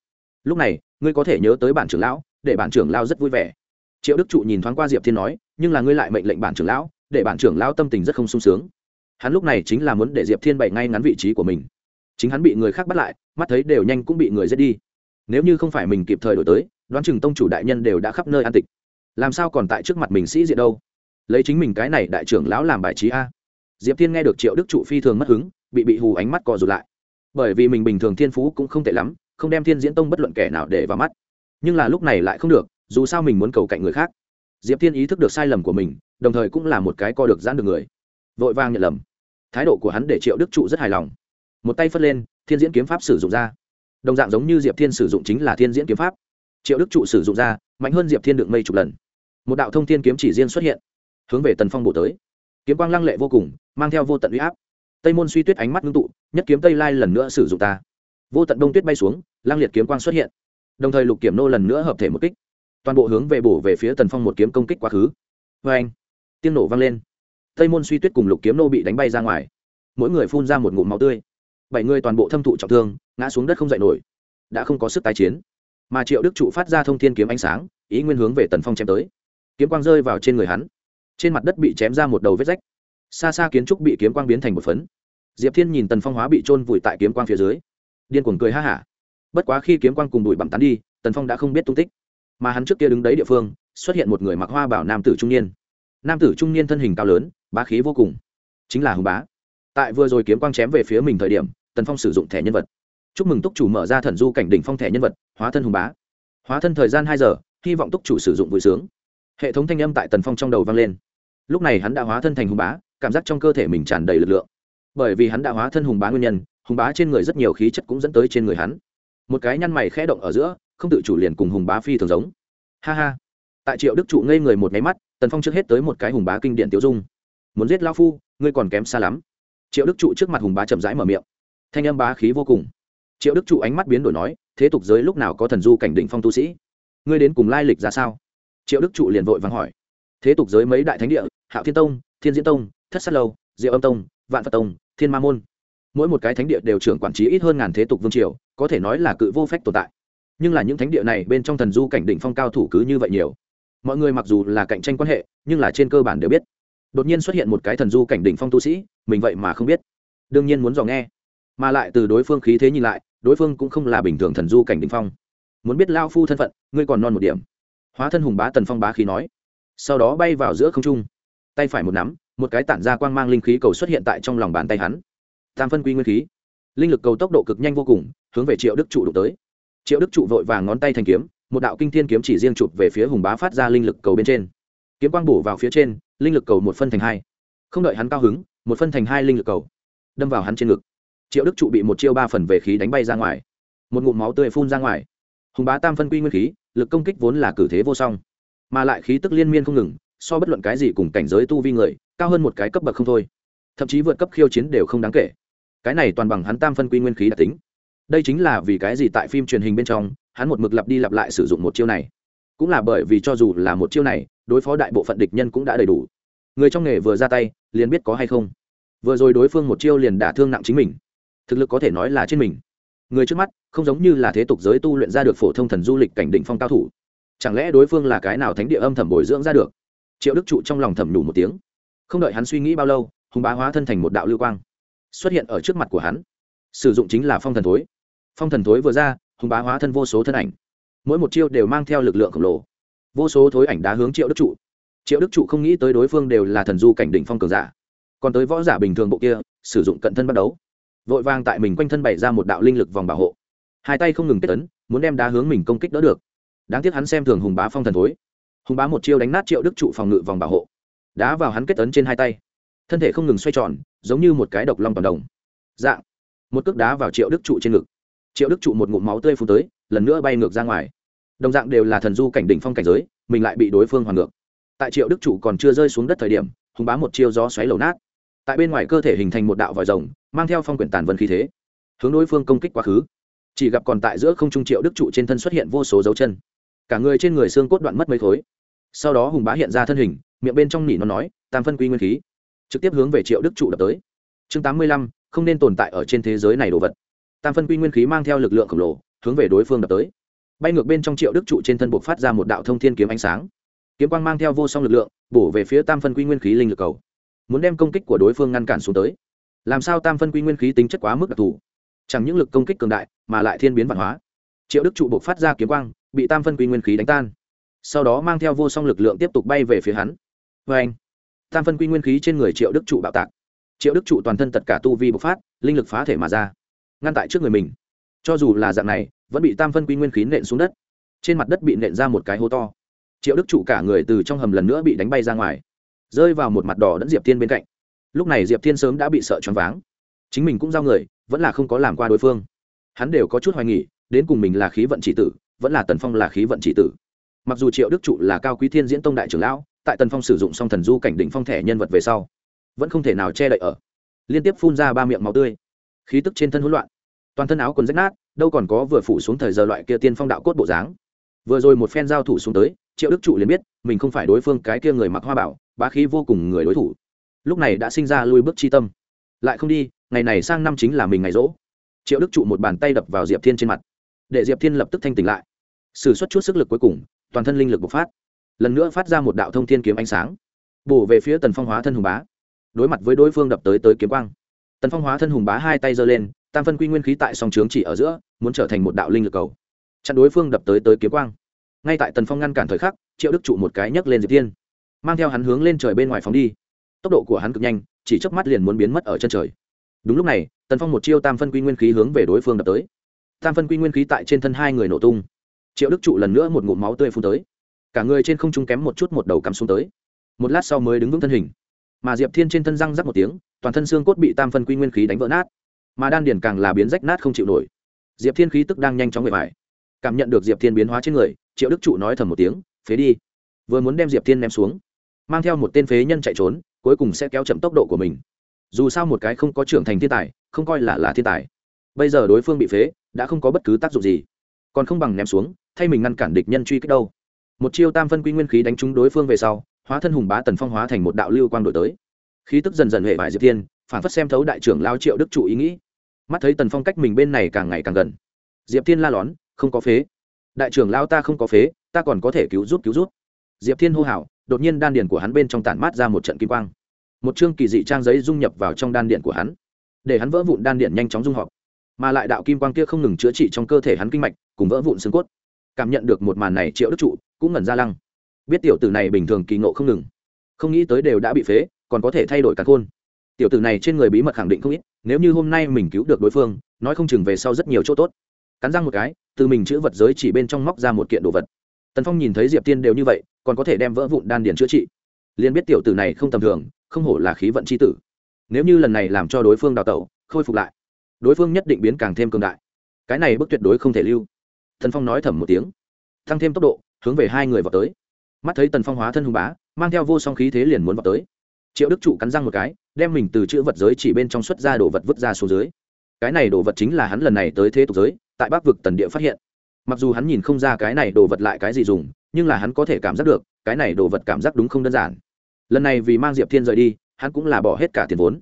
Lúc này, ngươi có thể nhớ tới bản trưởng lão, để bản trưởng lao rất vui vẻ. Triệu đức trụ nhìn thoáng qua diệp thiên nói, nhưng là ngươi lại mệnh lệnh bản trưởng lão, để bản trưởng lão tâm tình rất không sung sướng. Hắn lúc này chính là muốn để diệp thiên bày ngay ngắn vị trí của mình. Chính hắn bị người khác bắt lại, mắt thấy đều nhanh cũng bị người giết đi. Nếu như không phải mình kịp thời đổi tới, đoán chừng tông chủ đại nhân đều đã khắp nơi an tịch. Làm sao còn tại trước mặt mình sĩ diện đâu? Lấy chính mình cái này đại trưởng lão làm bài trí a. Diệp thiên nghe được triệu đức trụ phi thường mất hứng, bị bị hù ánh mắt co rụt lại bởi vì mình bình thường thiên phú cũng không tệ lắm, không đem thiên diễn tông bất luận kẻ nào để vào mắt. Nhưng là lúc này lại không được, dù sao mình muốn cầu cạnh người khác. Diệp thiên ý thức được sai lầm của mình, đồng thời cũng là một cái co được giãn được người. Vội vang nhận lầm. Thái độ của hắn để triệu đức trụ rất hài lòng. Một tay phất lên, thiên diễn kiếm pháp sử dụng ra. Đồng dạng giống như diệp thiên sử dụng chính là thiên diễn kiếm pháp. Triệu đức trụ sử dụng ra, mạnh hơn diệp thiên được mây chục lần. Một đạo thông thiên kiếm chỉ riêng xuất hiện, hướng về tần phong bổ tới. Kiếm quang lăng lệ vô cùng, mang theo vô tận u y áp tây môn suy tuyết ánh mắt ngưng tụ, nhất kiếm tây lai lần nữa sử dụng ta. Vô tận đông tuyết bay xuống, lang liệt kiếm quang xuất hiện. Đồng thời lục kiểm nô lần nữa hợp thể một kích. Toàn bộ hướng về bổ về phía tần phong một kiếm công kích quá khứ. Vê anh, tiếng nổ vang lên. Tây môn suy tuyết cùng lục kiếm nô bị đánh bay ra ngoài. Mỗi người phun ra một ngụm máu tươi. Bảy người toàn bộ thâm thụ trọng thương, ngã xuống đất không dậy nổi. Đã không có sức tái chiến. Mà triệu đức trụ phát ra thông thiên kiếm ánh sáng, ý nguyên hướng về tần phong chém tới. Kiếm quang rơi vào trên người hắn. Trên mặt đất bị chém ra một đầu vết rách xa xa kiến trúc bị kiếm quang biến thành một phấn. Diệp thiên nhìn tần phong hóa bị trôn vùi tại kiếm quang phía dưới. Điên cuồng cười ha hả. Bất quá khi kiếm quang cùng bụi bặm tán đi, tần phong đã không biết tung tích. Mà hắn trước kia đứng đấy địa phương, xuất hiện một người mặc hoa bảo nam tử trung niên. Nam tử trung niên thân hình cao lớn, bá khí vô cùng. Chính là hùng bá. Tại vừa rồi kiếm quang chém về phía mình thời điểm, tần phong sử dụng thẻ nhân vật. Chúc mừng túc chủ mở ra thần du cảnh đỉnh phong thẻ nhân vật, hóa thân hùng bá. Hóa thân thời gian hai giờ, hy vọng túc chủ sử dụng vui sướng. Hệ thống thanh âm tại tần phong trong đầu vang lên. Lúc này hắn đã hóa thân thành hùng bá cảm giác trong cơ thể mình tràn đầy lực lượng. Bởi vì hắn đã hóa thân hùng bá nguyên nhân, hùng bá trên người rất nhiều khí chất cũng dẫn tới trên người hắn. Một cái nhăn mày khẽ động ở giữa, không tự chủ liền cùng hùng bá phi thường giống. Ha ha. Tại triệu đức trụ ngây người một máy mắt, tần phong trước hết tới một cái hùng bá kinh điện tiêu dung. Muốn giết lao phu, ngươi còn kém xa lắm. Triệu đức trụ trước mặt hùng bá chậm rãi mở miệng. Thanh âm bá khí vô cùng. Triệu đức trụ ánh mắt biến đổi nói, thế tục giới lúc nào có thần du cảnh định phong tu sĩ? Ngươi đến cùng lai lịch ra sao? Triệu đức trụ liền vội vàng hỏi. Thế tục giới mấy đại thánh địa, hạo thiên tông, thiên diễn tông thất sát lâu, diệu âm tông, vạn phật tông, thiên ma môn. Mỗi một cái thánh địa đều trưởng quản trí ít hơn ngàn thế tục vương triều, có thể nói là cự vô phép tồn tại. Nhưng là những thánh địa này bên trong thần du cảnh đỉnh phong cao thủ cứ như vậy nhiều. Mọi người mặc dù là cạnh tranh quan hệ, nhưng là trên cơ bản đều biết. Đột nhiên xuất hiện một cái thần du cảnh đỉnh phong tu sĩ, mình vậy mà không biết. Đương nhiên muốn dò nghe. Mà lại từ đối phương khí thế nhìn lại, đối phương cũng không là bình thường thần du cảnh đỉnh phong. Muốn biết lao phu thân phận, ngươi còn non một điểm. Hóa thân hùng bá tần phong bá khí nói. Sau đó bay vào giữa không trung. Tay phải một nắm một cái tản ra quang mang linh khí cầu xuất hiện tại trong lòng bàn tay hắn. Tam phân quy nguyên khí. Linh lực cầu tốc độ cực nhanh vô cùng, hướng về triệu đức trụ đụng tới. Triệu đức trụ vội vàng ngón tay thành kiếm, một đạo kinh thiên kiếm chỉ riêng chụp về phía hùng bá phát ra linh lực cầu bên trên. Kiếm quang bổ vào phía trên, linh lực cầu một phân thành hai. Không đợi hắn cao hứng, một phân thành hai linh lực cầu đâm vào hắn trên ngực. Triệu đức trụ bị một chiêu ba phần về khí đánh bay ra ngoài. Một ngụm máu tươi phun ra ngoài. Hùng bá tam phân quy nguyên khí, lực công kích vốn là cử thế vô song. Mà lại khí tức liên miên không ngừng, so bất luận cái gì cùng cảnh giới tu vi người cao hơn một cái cấp bậc không thôi. Thậm chí vượt cấp khiêu chiến đều không đáng kể. Cái này toàn bằng hắn tam phân quy nguyên khí đặc tính. Đây chính là vì cái gì tại phim truyền hình bên trong, hắn một mực lặp đi lặp lại sử dụng một chiêu này. Cũng là bởi vì cho dù là một chiêu này, đối phó đại bộ phận địch nhân cũng đã đầy đủ. Người trong nghề vừa ra tay, liền biết có hay không. Vừa rồi đối phương một chiêu liền đả thương nặng chính mình. Thực lực có thể nói là trên mình. Người trước mắt, không giống như là thế tục giới tu luyện ra được phổ thông thần du lịch cảnh định phong cao thủ. Chẳng lẽ đối phương là cái nào thánh địa âm thầm bồi dưỡng ra được? Triệu đức trụ trong lòng thầm nhủ một tiếng không đợi hắn suy nghĩ bao lâu, hùng bá hóa thân thành một đạo lưu quang xuất hiện ở trước mặt của hắn. Sử dụng chính là phong thần thối. Phong thần thối vừa ra, hùng bá hóa thân vô số thân ảnh. Mỗi một chiêu đều mang theo lực lượng khổng lồ. Vô số thối ảnh đá hướng triệu đức trụ. Triệu đức trụ không nghĩ tới đối phương đều là thần du cảnh đỉnh phong cường giả. Còn tới võ giả bình thường bộ kia, sử dụng cận thân bắt đấu. Vội vàng tại mình quanh thân bày ra một đạo linh lực vòng bảo hộ. Hai tay không ngừng kết tấn muốn đem đá hướng mình công kích đỡ được. Đáng tiếc hắn xem thường hùng bá phong thần thối. Hùng bá một chiêu đánh nát triệu đức trụ phòng ngự vòng bảo hộ đá vào hắn kết tấn trên hai tay. Thân thể không ngừng xoay tròn, giống như một cái độc long toàn đồng. Dạng, một cước đá vào triệu đức trụ trên ngực. Triệu đức trụ một ngụm máu tươi phun tới, lần nữa bay ngược ra ngoài. Đồng dạng đều là thần du cảnh đỉnh phong cảnh giới, mình lại bị đối phương hoàn ngược. Tại triệu đức trụ còn chưa rơi xuống đất thời điểm, hùng bá một chiêu gió xoáy lầu nát. Tại bên ngoài cơ thể hình thành một đạo vòi rồng, mang theo phong quyển tàn vân khí thế. Hướng đối phương công kích quá khứ. Chỉ gặp còn tại giữa không trung triệu đức trụ trên thân xuất hiện vô số dấu chân. Cả người trên người xương cốt đoạn mất mấy khối. Sau đó hùng bá hiện ra thân hình miệng bên trong nỉ nó nói, tam phân quy nguyên khí. Trực tiếp hướng về triệu đức trụ đập tới. Chương tám mươi lăm, không nên tồn tại ở trên thế giới này đồ vật. Tam phân quy nguyên khí mang theo lực lượng khổng lồ, hướng về đối phương đập tới. Bay ngược bên trong triệu đức trụ trên thân buộc phát ra một đạo thông thiên kiếm ánh sáng. Kiếm quang mang theo vô song lực lượng, bổ về phía tam phân quy nguyên khí linh lực cầu. Muốn đem công kích của đối phương ngăn cản xuống tới. Làm sao tam phân quy nguyên khí tính chất quá mức đặc thù? Chẳng những lực công kích cường đại, mà lại thiên biến văn hóa. Triệu đức trụ buộc phát ra kiếm quang, bị tam phân quy nguyên khí đánh tan. Sau đó mang theo vô song lực lượng tiếp tục bay về phía hắn vê anh, tam phân quy nguyên khí trên người triệu đức trụ bạo tạc. Triệu đức trụ toàn thân tất cả tu vi bộc phát, linh lực phá thể mà ra, ngăn tại trước người mình. Cho dù là dạng này, vẫn bị tam phân quy nguyên khí nện xuống đất. Trên mặt đất bị nện ra một cái hố to. Triệu đức trụ cả người từ trong hầm lần nữa bị đánh bay ra ngoài, rơi vào một mặt đỏ đẫn diệp thiên bên cạnh. Lúc này diệp thiên sớm đã bị sợ choáng váng. Chính mình cũng giao người, vẫn là không có làm qua đối phương. Hắn đều có chút hoài nghỉ đến cùng mình là khí vận chỉ tử, vẫn là tần phong là khí vận chỉ tử. Mặc dù triệu đức trụ là cao quý thiên diễn tông đại trưởng lão tại tần phong sử dụng song thần du cảnh Đỉnh phong thẻ nhân vật về sau, vẫn không thể nào che đậy ở. Liên tiếp phun ra ba miệng máu tươi. Khí tức trên thân hỗn loạn. Toàn thân áo quần rách nát, đâu còn có vừa phủ xuống thời giờ loại kia tiên phong đạo cốt bộ dáng. Vừa rồi một phen giao thủ xuống tới, triệu đức trụ liền biết, mình không phải đối phương cái kia người mặc hoa bảo, bá khí vô cùng người đối thủ. Lúc này đã sinh ra lui bước chi tâm. Lại không đi, ngày này sang năm chính là mình ngày rỗ. Triệu đức trụ một bàn tay đập vào diệp thiên trên mặt. Để diệp thiên lập tức thanh tỉnh lại. S ử suất chút sức lực cuối cùng, toàn thân linh lực bộc phát lần nữa phát ra một đạo thông thiên kiếm ánh sáng, bổ về phía tần phong hóa thân hùng bá, đối mặt với đối phương đập tới tới kiếm quang. Tần phong hóa thân hùng bá hai tay giơ lên, tam phân quy nguyên khí tại song trướng chỉ ở giữa, muốn trở thành một đạo linh lực cầu, chặn đối phương đập tới tới kiếm quang. Ngay tại tần phong ngăn cản thời khắc, triệu đức trụ một cái nhấc lên diệp thiên, mang theo hắn hướng lên trời bên ngoài phóng đi. Tốc độ của hắn cực nhanh, chỉ chớp mắt liền muốn biến mất ở chân trời. Đúng lúc này, tần phong một chiêu tam phân quy nguyên khí hướng về đối phương đập tới. Tam phân quy nguyên khí tại trên thân hai người nổ tung. Triệu đức trụ lần nữa một ngụm máu tươi phun tới cả người trên không trung kém một chút một đầu cắm xuống tới. Một lát sau mới đứng vững thân hình. Mà diệp thiên trên thân răng rắc một tiếng, toàn thân xương cốt bị tam phân quy nguyên khí đánh vỡ nát. Mà đan điền càng là biến rách nát không chịu nổi. Diệp thiên khí tức đang nhanh chóng bề mải cảm nhận được diệp thiên biến hóa trên người, triệu đức trụ nói thầm một tiếng, phế đi. Vừa muốn đem diệp thiên ném xuống, mang theo một tên phế nhân chạy trốn, cuối cùng sẽ kéo chậm tốc độ của mình. Dù sao một cái không có trưởng thành thiên tài, không coi là là thiên tài. Bây giờ đối phương bị phế, đã không có bất cứ tác dụng gì. Còn không bằng ném xuống, thay mình ngăn cản địch nhân truy kích đâu một chiêu tam phân quy nguyên khí đánh trúng đối phương về sau, hóa thân hùng bá tần phong hóa thành một đạo lưu quang đổi tới. Khí tức dần dần hệ vải diệp thiên, phản phất xem thấu đại trưởng lao triệu đức chủ ý nghĩ. Mắt thấy tần phong cách mình bên này càng ngày càng gần. Diệp thiên la lón, không có phế. Đại trưởng lao ta không có phế, ta còn có thể cứu giúp cứu giúp. Diệp thiên hô hào, đột nhiên đan điền của hắn bên trong tản mát ra một trận kim quang. Một chương kỳ dị trang giấy dung nhập vào trong đan điện của hắn, để hắn vỡ vụn đan điện nhanh chóng dung họp mà lại đạo kim quang kia không ngừng chữa trị trong cơ thể hắn kinh mạch, cùng vỡ vụn xương cốt. Cảm nhận được một màn này, triệu đức trụ cũng ngẩn ra lăng. Biết tiểu tử này bình thường kỳ ngộ không ngừng. Không nghĩ tới đều đã bị phế, còn có thể thay đổi cả khôn. Tiểu tử này trên người bí mật khẳng định không ít, nếu như hôm nay mình cứu được đối phương, nói không chừng về sau rất nhiều chỗ tốt. Cắn răng một cái, từ mình chữ vật giới chỉ bên trong móc ra một kiện đồ vật. Tần phong nhìn thấy diệp tiên đều như vậy, còn có thể đem vỡ vụn đan điền chữa trị. Liền biết tiểu tử này không tầm thường, không hổ là khí vận c h i tử. Nếu như lần này làm cho đối phương đào tẩu, khôi phục lại, đối phương nhất định biến càng thêm cường đại. Cái này bức tuyệt đối không thể lưu. Thần phong nói thầm một tiếng. Tăng thêm tốc độ hướng về hai người vào tới. Mắt thấy tần phong hóa thân hùng bá, mang theo vô song khí thế liền muốn vào tới. Triệu đức trụ cắn răng một cái, đem mình từ chữ vật giới chỉ bên trong xuất ra đồ vật vứt ra xuống dưới. Cái này đồ vật chính là hắn lần này tới thế tục giới, tại bắc vực tần địa phát hiện. Mặc dù hắn nhìn không ra cái này đồ vật lại cái gì dùng, nhưng là hắn có thể cảm giác được, cái này đồ vật cảm giác đúng không đơn giản. Lần này vì mang diệp thiên rời đi, hắn cũng là bỏ hết cả tiền vốn.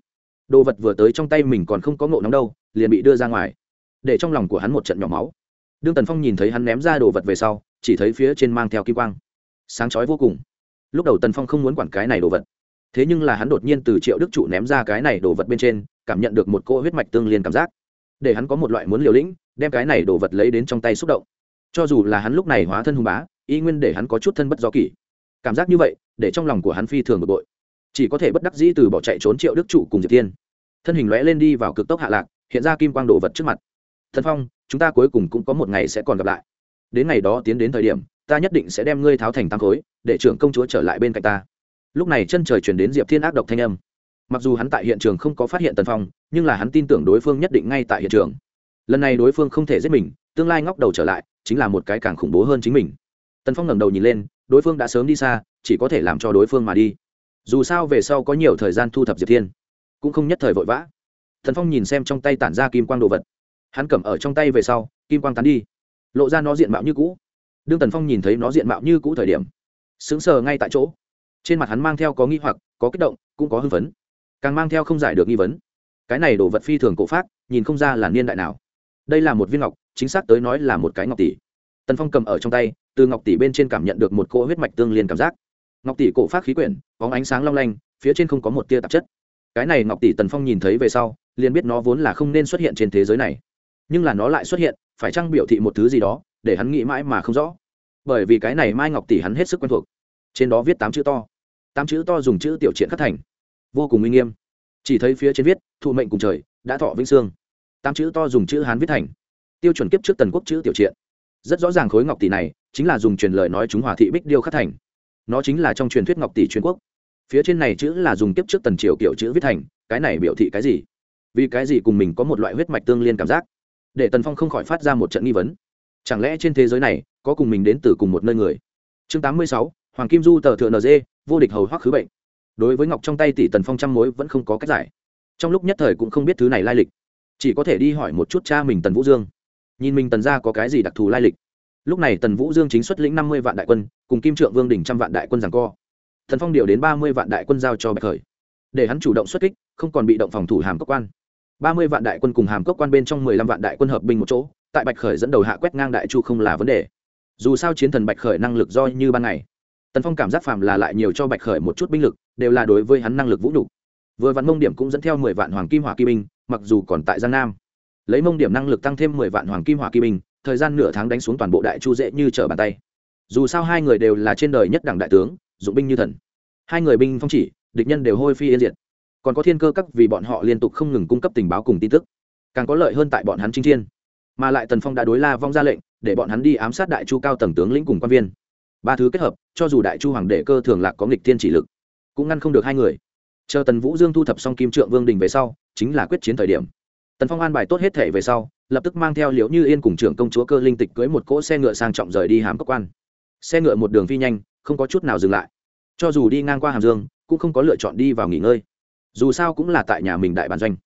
Đồ vật vừa tới trong tay mình còn không có ngộ nóng đâu, liền bị đưa ra ngoài. Để trong lòng của hắn một trận nhỏ máu. Đương tần phong nhìn thấy hắn ném ra đồ vật về sau chỉ thấy phía trên mang theo kim quang. Sáng chói vô cùng. Lúc đầu tần phong không muốn quản cái này đồ vật. Thế nhưng là hắn đột nhiên từ triệu đức trụ ném ra cái này đồ vật bên trên, cảm nhận được một cô huyết mạch tương liên cảm giác. Để hắn có một loại muốn liều lĩnh, đem cái này đồ vật lấy đến trong tay xúc động. Cho dù là hắn lúc này hóa thân hung bá, y nguyên để hắn có chút thân bất do kỷ. Cảm giác như vậy, để trong lòng của hắn phi thường bực bội. Chỉ có thể bất đắc dĩ từ bỏ chạy trốn triệu đức trụ cùng diệp tiên thân hình lóe lên đi vào cực tốc hạ lạc, hiện ra kim quang đồ vật trước mặt. Thần phong, chúng ta cuối cùng cũng có một ngày sẽ còn gặp lại đến ngày đó tiến đến thời điểm, ta nhất định sẽ đem ngươi tháo thành tam khối, để trưởng công chúa trở lại bên cạnh ta. Lúc này chân trời chuyển đến diệp thiên ác độc thanh âm. Mặc dù hắn tại hiện trường không có phát hiện tần phong, nhưng là hắn tin tưởng đối phương nhất định ngay tại hiện trường. Lần này đối phương không thể giết mình, tương lai ngóc đầu trở lại, chính là một cái càng khủng bố hơn chính mình. Tần phong ngẩng đầu nhìn lên, đối phương đã sớm đi xa, chỉ có thể làm cho đối phương mà đi. Dù sao về sau có nhiều thời gian thu thập diệp thiên, cũng không nhất thời vội vã. Thần phong nhìn xem trong tay tản ra kim quang đồ vật. Hắn cầm ở trong tay về sau, kim quang tán đi lộ ra nó diện mạo như cũ. Đương tần phong nhìn thấy nó diện mạo như cũ thời điểm, sững sờ ngay tại chỗ. Trên mặt hắn mang theo có nghi hoặc, có kích động, cũng có hưng phấn. Càng mang theo không giải được nghi vấn. Cái này đồ vật phi thường cổ pháp nhìn không ra là niên đại nào. Đây là một viên ngọc, chính xác tới nói là một cái ngọc tỷ. Tần phong cầm ở trong tay, từ ngọc tỷ bên trên cảm nhận được một cỗ huyết mạch tương liên cảm giác. Ngọc tỷ cổ phát khí quyển có ánh sáng long lanh, phía trên không có một tia tạp chất. Cái này ngọc tỷ tần phong nhìn thấy về sau, liền biết nó vốn là không nên xuất hiện trên thế giới này. Nhưng là nó lại xuất hiện phải chăng biểu thị một thứ gì đó, để hắn nghĩ mãi mà không rõ. Bởi vì cái này mai ngọc tỷ hắn hết sức quen thuộc. Trên đó viết tám chữ to. Tám chữ to dùng chữ tiểu triện khắc thành. Vô cùng uy nghiêm. Chỉ thấy phía trên viết, thụ mệnh cùng trời, đã thọ vĩnh sương tám chữ to dùng chữ hán viết thành. Tiêu chuẩn kiếp trước tần quốc chữ tiểu triện. Rất rõ ràng khối ngọc tỷ này, chính là dùng truyền lời nói chúng hòa thị bích điêu khắc thành. Nó chính là trong truyền thuyết ngọc tỷ truyền quốc. Phía trên này chữ là dùng kiếp trước tần triều kiểu chữ viết thành, cái này biểu thị cái gì? Vì cái gì cùng mình có một loại huyết mạch tương liên cảm giác? Để tần phong không khỏi phát ra một trận nghi vấn. Chẳng lẽ trên thế giới này có cùng mình đến từ cùng một nơi người? Chương tám mươi sáu, hoàng kim du tờ thượng nd vô địch hầu hoắc khứ bệnh. Đối với ngọc trong tay tỷ tần phong trăm mối vẫn không có cách giải. Trong lúc nhất thời cũng không biết thứ này lai lịch. Chỉ có thể đi hỏi một chút cha mình tần vũ dương. Nhìn mình tần ra có cái gì đặc thù lai lịch. Lúc này tần vũ dương chính xuất lĩnh năm mươi vạn đại quân, cùng kim trượng vương đỉnh trăm vạn đại quân rằng co. Thần phong điều đến ba mươi vạn đại quân giao cho bạch khởi. Để hắn chủ động xuất kích, không còn bị động phòng thủ hàm cốc quan ba mươi vạn đại quân cùng hàm cốc quan bên trong mười lăm vạn đại quân hợp binh một chỗ, tại bạch khởi dẫn đầu hạ quét ngang đại chu không là vấn đề. Dù sao chiến thần bạch khởi năng lực do như ban ngày. Tần phong cảm giác phàm là lại nhiều cho bạch khởi một chút binh lực, đều là đối với hắn năng lực vũ nhục. Vừa vạn mông điểm cũng dẫn theo mười vạn hoàng kim hỏa kỳ binh, mặc dù còn tại giang nam. Lấy mông điểm năng lực tăng thêm mười vạn hoàng kim hỏa kỳ binh, thời gian nửa tháng đánh xuống toàn bộ đại chu dễ như trở bàn tay. Dù sao hai người đều là trên đời nhất đẳng đại tướng, dụng binh như thần. Hai người binh phong chỉ, địch nhân đều hôi phi yên diệt còn có thiên cơ các vì bọn họ liên tục không ngừng cung cấp tình báo cùng tin tức, càng có lợi hơn tại bọn hắn chinh chiên mà lại tần phong đã đối la vong ra lệnh, để bọn hắn đi ám sát đại chu cao tầng tướng lĩnh cùng quan viên. Ba thứ kết hợp, cho dù đại chu hoàng đệ cơ thường lạc có nghịch thiên chỉ lực, cũng ngăn không được hai người. Chờ tần vũ dương thu thập xong kim trượng vương đình về sau, chính là quyết chiến thời điểm. Tần phong an bài tốt hết thể về sau, lập tức mang theo liễu như yên cùng trưởng công chúa cơ linh tịch cưới một cỗ xe ngựa sang trọng rời đi hàm cốc quan. Xe ngựa một đường phi nhanh, không có chút nào dừng lại. Cho dù đi ngang qua hàm dương, cũng không có lựa chọn đi vào nghỉ ngơi dù sao cũng là tại nhà mình đại bản doanh.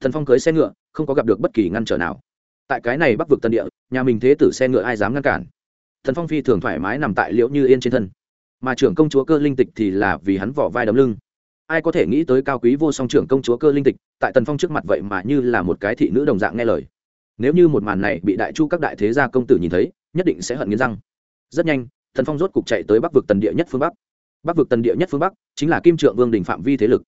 Thần phong cưới xe ngựa, không có gặp được bất kỳ ngăn trở nào. Tại cái này bắc vực tân địa, nhà mình thế tử xe ngựa ai dám ngăn cản? Thần phong phi thường thoải mái nằm tại liễu như yên trên thân. Mà trưởng công chúa cơ linh tịch thì là vì hắn vỏ vai đấm lưng. Ai có thể nghĩ tới cao quý vô song trưởng công chúa cơ linh tịch, tại tần phong trước mặt vậy mà như là một cái thị nữ đồng dạng nghe lời. Nếu như một màn này bị đại chu các đại thế gia công tử nhìn thấy, nhất định sẽ hận nghiến răng. Rất nhanh, thần phong rốt cục chạy tới bắc vực tần địa nhất phương bắc. Bắc vực tần địa nhất phương bắc chính là kim trượng vương đình phạm vi thế lực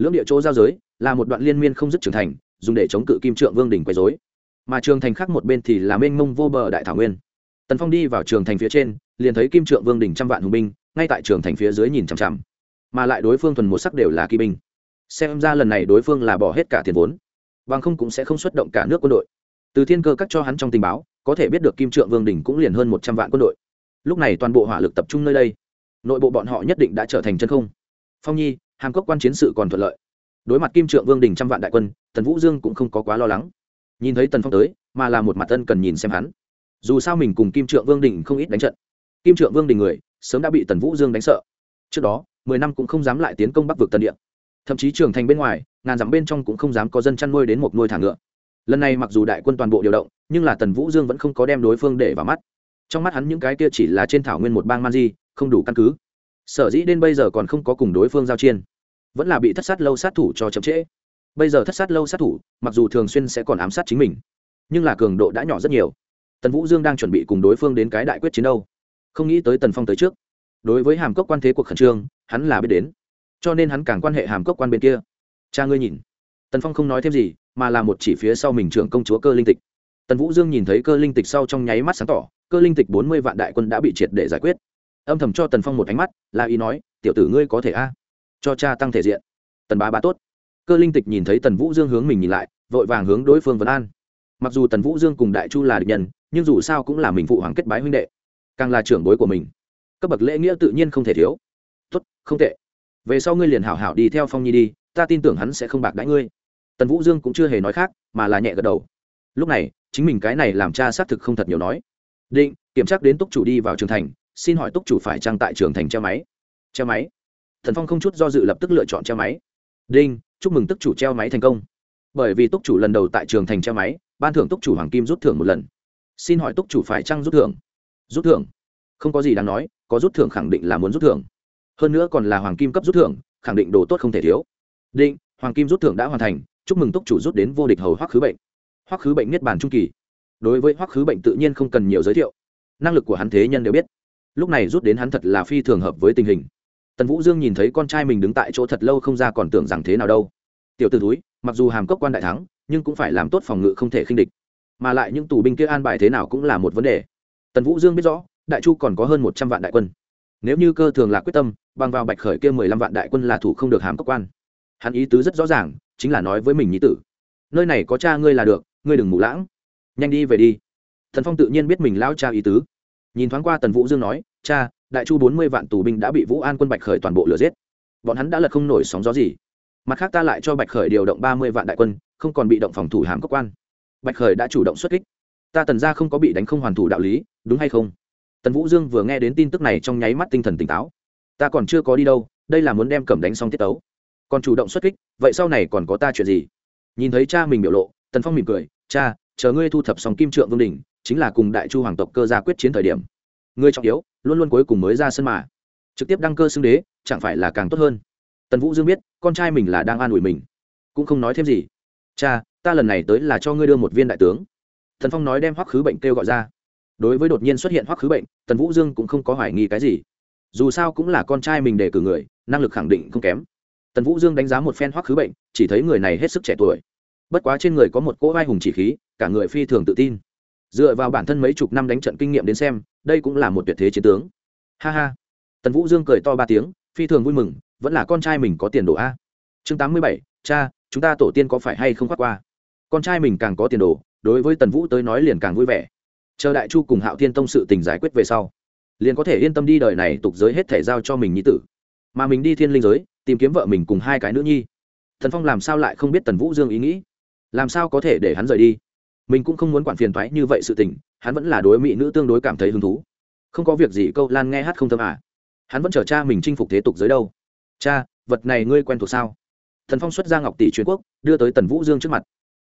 lưỡng địa chỗ giao giới là một đoạn liên miên không dứt trưởng thành, dùng để chống cự kim trượng vương đình quấy dối mà trường thành khác một bên thì là mênh mông vô bờ đại thảo nguyên. Tần phong đi vào trường thành phía trên, liền thấy kim trượng vương đình trăm vạn hùng binh, ngay tại trường thành phía dưới nhìn chằm chằm. Mà lại đối phương thuần một sắc đều là kỵ binh. Xem ra lần này đối phương là bỏ hết cả tiền vốn, bằng không cũng sẽ không xuất động cả nước quân đội. Từ thiên cơ cắt cho hắn trong tình báo, có thể biết được kim trượng vương đình cũng liền hơn một trăm vạn quân đội. Lúc này toàn bộ hỏa lực tập trung nơi đây. Nội bộ bọn họ nhất định đã trở thành chân không. Phong nhi hàm cốc quan chiến sự còn thuận lợi. Đối mặt kim trượng vương đình trăm vạn đại quân, tần vũ dương cũng không có quá lo lắng. Nhìn thấy tần phong tới, mà là một mặt tân cần nhìn xem hắn. Dù sao mình cùng kim trượng vương đình không ít đánh trận. Kim trượng vương đình người, sớm đã bị tần vũ dương đánh sợ. Trước đó, mười năm cũng không dám lại tiến công bắc vực tân địa. Thậm chí trường thành bên ngoài, ngàn dặm bên trong cũng không dám có dân chăn nuôi đến một nuôi thả ngựa. Lần này mặc dù đại quân toàn bộ điều động, nhưng là tần vũ dương vẫn không có đem đối phương để vào mắt. Trong mắt hắn những cái kia chỉ là trên thảo nguyên một bang man di, không đủ căn cứ sở dĩ đến bây giờ còn không có cùng đối phương giao chiên. Vẫn là bị thất sát lâu sát thủ cho chậm trễ. Bây giờ thất sát lâu sát thủ, mặc dù thường xuyên sẽ còn ám sát chính mình, nhưng là cường độ đã nhỏ rất nhiều. Tần vũ dương đang chuẩn bị cùng đối phương đến cái đại quyết chiến đâu. Không nghĩ tới tần phong tới trước. Đối với hàm cốc quan thế cuộc khẩn trương, hắn là biết đến. Cho nên hắn càng quan hệ hàm cốc quan bên kia. Cha ngươi nhìn. Tần phong không nói thêm gì, mà là một chỉ phía sau mình trưởng công chúa cơ linh tịch. Tần vũ dương nhìn thấy cơ linh tịch sau trong nháy mắt sáng tỏ, cơ linh tịch bốn mươi vạn đại quân đã bị triệt để giải quyết âm thầm cho tần phong một ánh mắt, là ý nói, tiểu tử ngươi có thể a, cho cha tăng thể diện. Tần bá bá tốt. Cơ linh tịch nhìn thấy tần vũ dương hướng mình nhìn lại, vội vàng hướng đối phương vấn an. Mặc dù tần vũ dương cùng đại chu là địch nhân, nhưng dù sao cũng là mình phụ hoàng kết bái huynh đệ, càng là trưởng bối của mình. Cấp bậc lễ nghĩa tự nhiên không thể thiếu. Tốt, không tệ. Về sau ngươi liền hảo hảo đi theo phong nhi đi, ta tin tưởng hắn sẽ không bạc đãi ngươi. Tần vũ dương cũng chưa hề nói khác, mà là nhẹ gật đầu. Lúc này, chính mình cái này làm cha xác thực không thật nhiều nói. Định, kiểm tra đến túc chủ đi vào trường thành xin hỏi túc chủ phải trang tại trường thành treo máy. Treo máy? Thần phong không chút do dự lập tức lựa chọn treo máy. Đinh, chúc mừng túc chủ treo máy thành công. Bởi vì túc chủ lần đầu tại trường thành treo máy, ban thưởng túc chủ hoàng kim rút thưởng một lần. Xin hỏi túc chủ phải trăng rút thưởng? Rút thưởng? Không có gì đáng nói, có rút thưởng khẳng định là muốn rút thưởng. Hơn nữa còn là hoàng kim cấp rút thưởng, khẳng định đồ tốt không thể thiếu. Định hoàng kim rút thưởng đã hoàn thành, chúc mừng túc chủ rút đến vô địch hầu hoắc khứ bệnh. Hoắc khứ bệnh niết bàn trung kỳ. Đối với hoắc khứ bệnh tự nhiên không cần nhiều giới thiệu. Năng lực của hắn thế nhân đều biết lúc này rút đến hắn thật là phi thường hợp với tình hình. Tần vũ dương nhìn thấy con trai mình đứng tại chỗ thật lâu không ra còn tưởng rằng thế nào đâu. Tiểu t ử túi mặc dù hàm cốc quan đại thắng, nhưng cũng phải làm tốt phòng ngự không thể khinh địch. Mà lại những tù binh kia an bài thế nào cũng là một vấn đề. Tần vũ dương biết rõ, đại chu còn có hơn một trăm vạn đại quân. Nếu như cơ thường là quyết tâm, bằng vào bạch khởi kia mười lăm vạn đại quân là thủ không được hàm cốc quan. Hắn ý tứ rất rõ ràng, chính là nói với mình nhí tử. Nơi này có cha ngươi là được, ngươi đừng mù lãng. Nhanh đi về đi. Thần phong tự nhiên biết mình lao cha ý tứ nhìn thoáng qua tần vũ dương nói, cha, đại chu bốn mươi vạn tù binh đã bị vũ an quân bạch khởi toàn bộ lửa giết. Bọn hắn đã lật không nổi sóng gió gì. Mặt khác ta lại cho bạch khởi điều động ba mươi vạn đại quân, không còn bị động phòng thủ hàm cốc quan. Bạch khởi đã chủ động xuất kích. Ta tần ra không có bị đánh không hoàn thủ đạo lý, đúng hay không? Tần vũ dương vừa nghe đến tin tức này trong nháy mắt tinh thần tỉnh táo. Ta còn chưa có đi đâu, đây là muốn đem cẩm đánh xong tiết tấu. Còn chủ động xuất kích, vậy sau này còn có ta chuyện gì? Nhìn thấy cha mình biểu lộ, tần phong mỉm cười, cha, chờ ngươi thu thập xong kim trượng vương đình chính là cùng đại chu hoàng tộc cơ gia quyết chiến thời điểm. Ngươi trọng yếu, luôn luôn cuối cùng mới ra sân mà. Trực tiếp đăng cơ xưng đế, chẳng phải là càng tốt hơn? Tần vũ dương biết, con trai mình là đang an ủi mình. Cũng không nói thêm gì. Cha, ta lần này tới là cho ngươi đưa một viên đại tướng. Thần phong nói đem hoắc khứ bệnh kêu gọi ra. Đối với đột nhiên xuất hiện hoắc khứ bệnh, tần vũ dương cũng không có hoài nghi cái gì. Dù sao cũng là con trai mình để cử người, năng lực khẳng định không kém. Tần vũ dương đánh giá một phen hoắc khứ bệnh, chỉ thấy người này hết sức trẻ tuổi. Bất quá trên người có một cỗ vai hùng chỉ khí, cả người phi thường tự tin dựa vào bản thân mấy chục năm đánh trận kinh nghiệm đến xem, đây cũng là một tuyệt thế chiến tướng. Ha ha. Tần vũ dương cười to ba tiếng, phi thường vui mừng, vẫn là con trai mình có tiền đồ a. Chương tám mươi bảy, cha, chúng ta tổ tiên có phải hay không khoác qua? Con trai mình càng có tiền đồ, đối với tần vũ tới nói liền càng vui vẻ. Chờ đại chu cùng hạo thiên tông sự tình giải quyết về sau, liền có thể yên tâm đi đời này tục giới hết thể giao cho mình nhi tử. Mà mình đi thiên linh giới, tìm kiếm vợ mình cùng hai cái nữ nhi. Thần phong làm sao lại không biết tần vũ dương ý nghĩ? Làm sao có thể để hắn rời đi? Mình cũng không muốn quản phiền thoái như vậy sự tình, hắn vẫn là đối mỹ nữ tương đối cảm thấy hứng thú. Không có việc gì, câu lan nghe hát không thơm à. Hắn vẫn chờ cha mình chinh phục thế tục giới đâu. Cha, vật này ngươi quen thuộc sao? Thần phong xuất ra ngọc tỷ truyền quốc, đưa tới tần vũ dương trước mặt.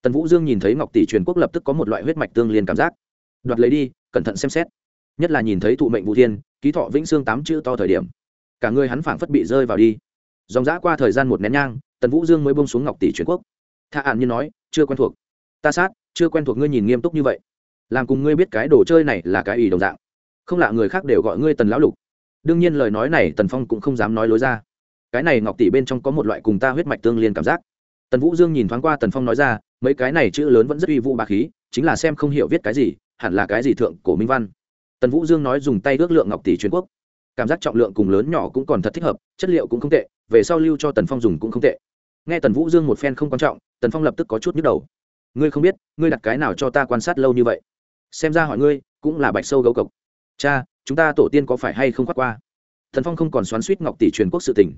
Tần vũ dương nhìn thấy ngọc tỷ truyền quốc lập tức có một loại huyết mạch tương liên cảm giác. Đoạt lấy đi, cẩn thận xem xét. Nhất là nhìn thấy thụ mệnh vũ thiên, ký thọ vĩnh xương tám chữ to thời điểm. Cả người hắn phảng phất bị rơi vào đi. Dòng dã qua thời gian một nén nhang, tần vũ dương mới bông xuống ngọc tỷ truyền quốc. Thạ ạn như nói, chưa quen thuộc. Ta sát chưa quen thuộc ngươi nhìn nghiêm túc như vậy. Làm cùng ngươi biết cái đồ chơi này là cái ý đồng dạng. Không lạ người khác đều gọi ngươi tần lão lục. Đương nhiên lời nói này tần phong cũng không dám nói lối ra. Cái này ngọc tỷ bên trong có một loại cùng ta huyết mạch tương liên cảm giác. Tần vũ dương nhìn thoáng qua tần phong nói ra, mấy cái này chữ lớn vẫn rất uy vũ bà khí, chính là xem không hiểu viết cái gì, hẳn là cái gì thượng cổ minh văn. Tần vũ dương nói dùng tay ước lượng ngọc tỷ truyền quốc. Cảm giác trọng lượng cùng lớn nhỏ cũng còn thật thích hợp, chất liệu cũng không tệ, về sau lưu cho tần phong dùng cũng không tệ. Nghe tần vũ dương một phen không quan trọng, tần phong lập tức có chút nhức đầu ngươi không biết, ngươi đặt cái nào cho ta quan sát lâu như vậy? Xem ra hỏi ngươi, cũng là bạch sâu gấu cộc. Cha, chúng ta tổ tiên có phải hay không khoác qua? Thần phong không còn xoắn suýt ngọc tỷ truyền quốc sự tình,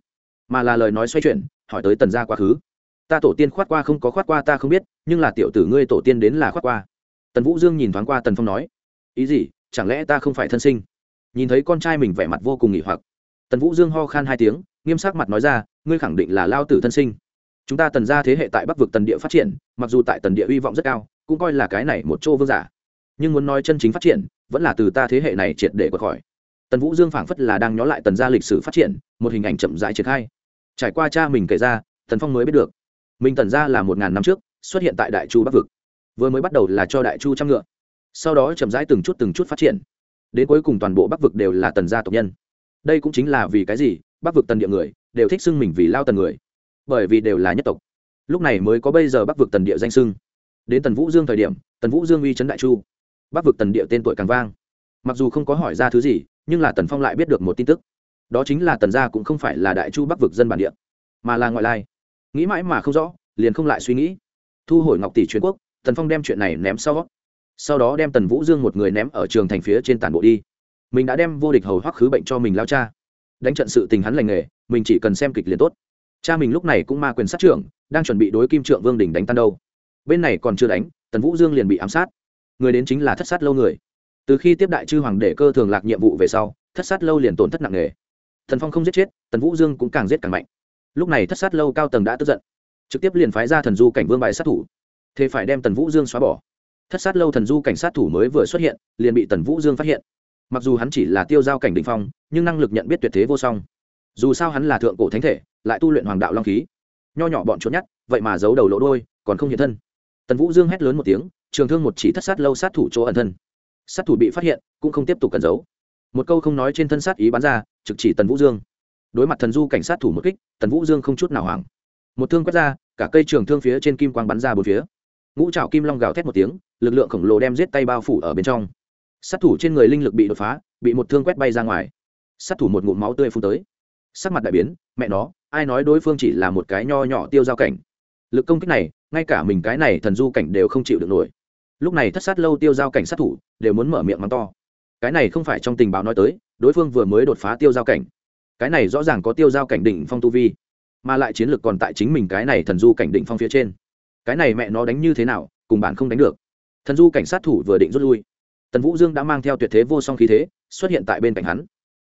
mà là lời nói xoay chuyển, hỏi tới tần gia quá khứ. Ta tổ tiên khoát qua không có khoát qua ta không biết, nhưng là tiểu tử ngươi tổ tiên đến là khoát qua. Tần vũ dương nhìn thoáng qua tần phong nói, ý gì, chẳng lẽ ta không phải thân sinh? Nhìn thấy con trai mình vẻ mặt vô cùng nghỉ hoặc. Tần vũ dương ho khan hai tiếng, nghiêm sắc mặt nói ra, ngươi khẳng định là lao tử thân sinh chúng ta tần ra thế hệ tại bắc vực tần địa phát triển, mặc dù tại tần địa hy vọng rất cao, cũng coi là cái này một chỗ vương giả. Nhưng muốn nói chân chính phát triển, vẫn là từ ta thế hệ này triệt để qua khỏi tần vũ dương phảng phất là đang nhó lại tần gia lịch sử phát triển, một hình ảnh chậm rãi triển khai. Trải qua cha mình kể ra, tần phong mới biết được, mình tần gia là một ngàn năm trước, xuất hiện tại đại chu bắc vực. Vừa mới bắt đầu là cho đại chu trăm ngựa. Sau đó chậm rãi từng chút từng chút phát triển. Đến cuối cùng toàn bộ bắc vực đều là tần gia tộc nhân. Đây cũng chính là vì cái gì bắc vực tần địa người đều thích xưng mình vì lao tần người bởi vì đều là nhất tộc. Lúc này mới có bây giờ bắc vực tần địa danh sưng. Đến tần vũ dương thời điểm, tần vũ dương uy trấn đại chu. Bắc vực tần địa tên tuổi càng vang. Mặc dù không có hỏi ra thứ gì, nhưng là tần phong lại biết được một tin tức. Đó chính là tần gia cũng không phải là đại chu bắc vực dân bản địa, mà là ngoại lai. Nghĩ mãi mà không rõ, liền không lại suy nghĩ. Thu hồi ngọc tỷ truyền quốc, tần phong đem chuyện này ném sau sau đó đem tần vũ dương một người ném ở trường thành phía trên tàn bộ đi. Mình đã đem vô địch hầu hoắc khứ bệnh cho mình lao cha. Đánh trận sự tình hắn lành nghề, mình chỉ cần xem kịch liền tốt cha mình lúc này cũng ma quyền sát trưởng, đang chuẩn bị đối kim trượng vương đình đánh tan đâu. Bên này còn chưa đánh, tần vũ dương liền bị ám sát. Người đến chính là thất sát lâu người. Từ khi tiếp đại chư hoàng để cơ thường lạc nhiệm vụ về sau, thất sát lâu liền tổn thất nặng nề. Thần phong không giết chết, tần vũ dương cũng càng giết càng mạnh. Lúc này thất sát lâu cao tầng đã tức giận. Trực tiếp liền phái ra thần du cảnh vương bài sát thủ. Thế phải đem tần vũ dương xóa bỏ. Thất sát lâu thần du cảnh sát thủ mới vừa xuất hiện, liền bị tần vũ dương phát hiện. Mặc dù hắn chỉ là tiêu giao cảnh đình phong, nhưng năng lực nhận biết tuyệt thế vô song dù sao hắn là thượng cổ thánh thể, lại tu luyện hoàng đạo long khí. Nho nhỏ bọn trốn nhát vậy mà giấu đầu lỗ đôi còn không hiện thân. Tần vũ dương hét lớn một tiếng, trường thương một chỉ thất sát lâu sát thủ chỗ ẩn thân. Sát thủ bị phát hiện, cũng không tiếp tục cẩn giấu. Một câu không nói trên thân sát ý bắn ra, trực chỉ tần vũ dương. Đối mặt thần du cảnh sát thủ một kích, tần vũ dương không chút nào hoảng. Một thương quét ra, cả cây trường thương phía trên kim quang bắn ra bốn phía. Ngũ trào kim long gào thét một tiếng, lực lượng khổng lồ đem giết tay bao phủ ở bên trong. Sát thủ trên người linh lực bị đột phá, bị một thương quét bay ra ngoài. Sát thủ một ngụm máu tươi phun tới sắc mặt đại biến, mẹ nó, ai nói đối phương chỉ là một cái nho nhỏ tiêu giao cảnh. Lực công kích này, ngay cả mình cái này thần du cảnh đều không chịu được nổi. Lúc này thất sát lâu tiêu giao cảnh sát thủ đều muốn mở miệng mắng to. Cái này không phải trong tình báo nói tới, đối phương vừa mới đột phá tiêu giao cảnh. Cái này rõ ràng có tiêu giao cảnh đỉnh phong tu vi, mà lại chiến lược còn tại chính mình cái này thần du cảnh đỉnh phong phía trên. Cái này mẹ nó đánh như thế nào, cùng bạn không đánh được. Thần du cảnh sát thủ vừa định rút lui. Tần vũ dương đã mang theo tuyệt thế vô song khí thế, xuất hiện tại bên cạnh hắn.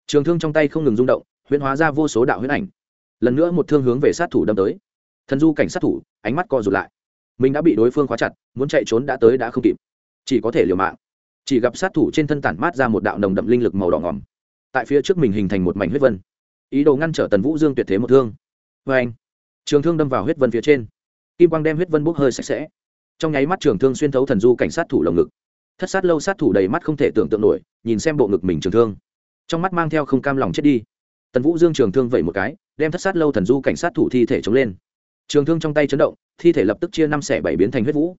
Trường thương trong tay không ngừng rung động huyễn hóa ra vô số đạo huyễn ảnh. Lần nữa một thương hướng về sát thủ đâm tới. Thần du cảnh sát thủ, ánh mắt co rụt lại. Mình đã bị đối phương khóa chặt, muốn chạy trốn đã tới đã không kịp. Chỉ có thể liều mạng. Chỉ gặp sát thủ trên thân tản mát ra một đạo nồng đậm linh lực màu đỏ ngỏm tại phía trước mình hình thành một mảnh huyết vân. Ý đồ ngăn trở tần vũ dương tuyệt thế một thương. Vê anh, trường thương đâm vào huyết vân phía trên. Kim quang đem huyết vân bốc hơi sạch sẽ. Trong nháy mắt trường thương xuyên thấu thần du cảnh sát thủ lồng ngực. Thất sát lâu sát thủ đầy mắt không thể tưởng tượng nổi, nhìn xem bộ ngực mình trường thương. Trong mắt mang theo không cam lòng chết đi tần vũ dương trường thương vẩy một cái, đem thất sát lâu thần du cảnh sát thủ thi thể chống lên. Trường thương trong tay chấn động, thi thể lập tức chia năm xẻ bảy biến thành huyết vũ.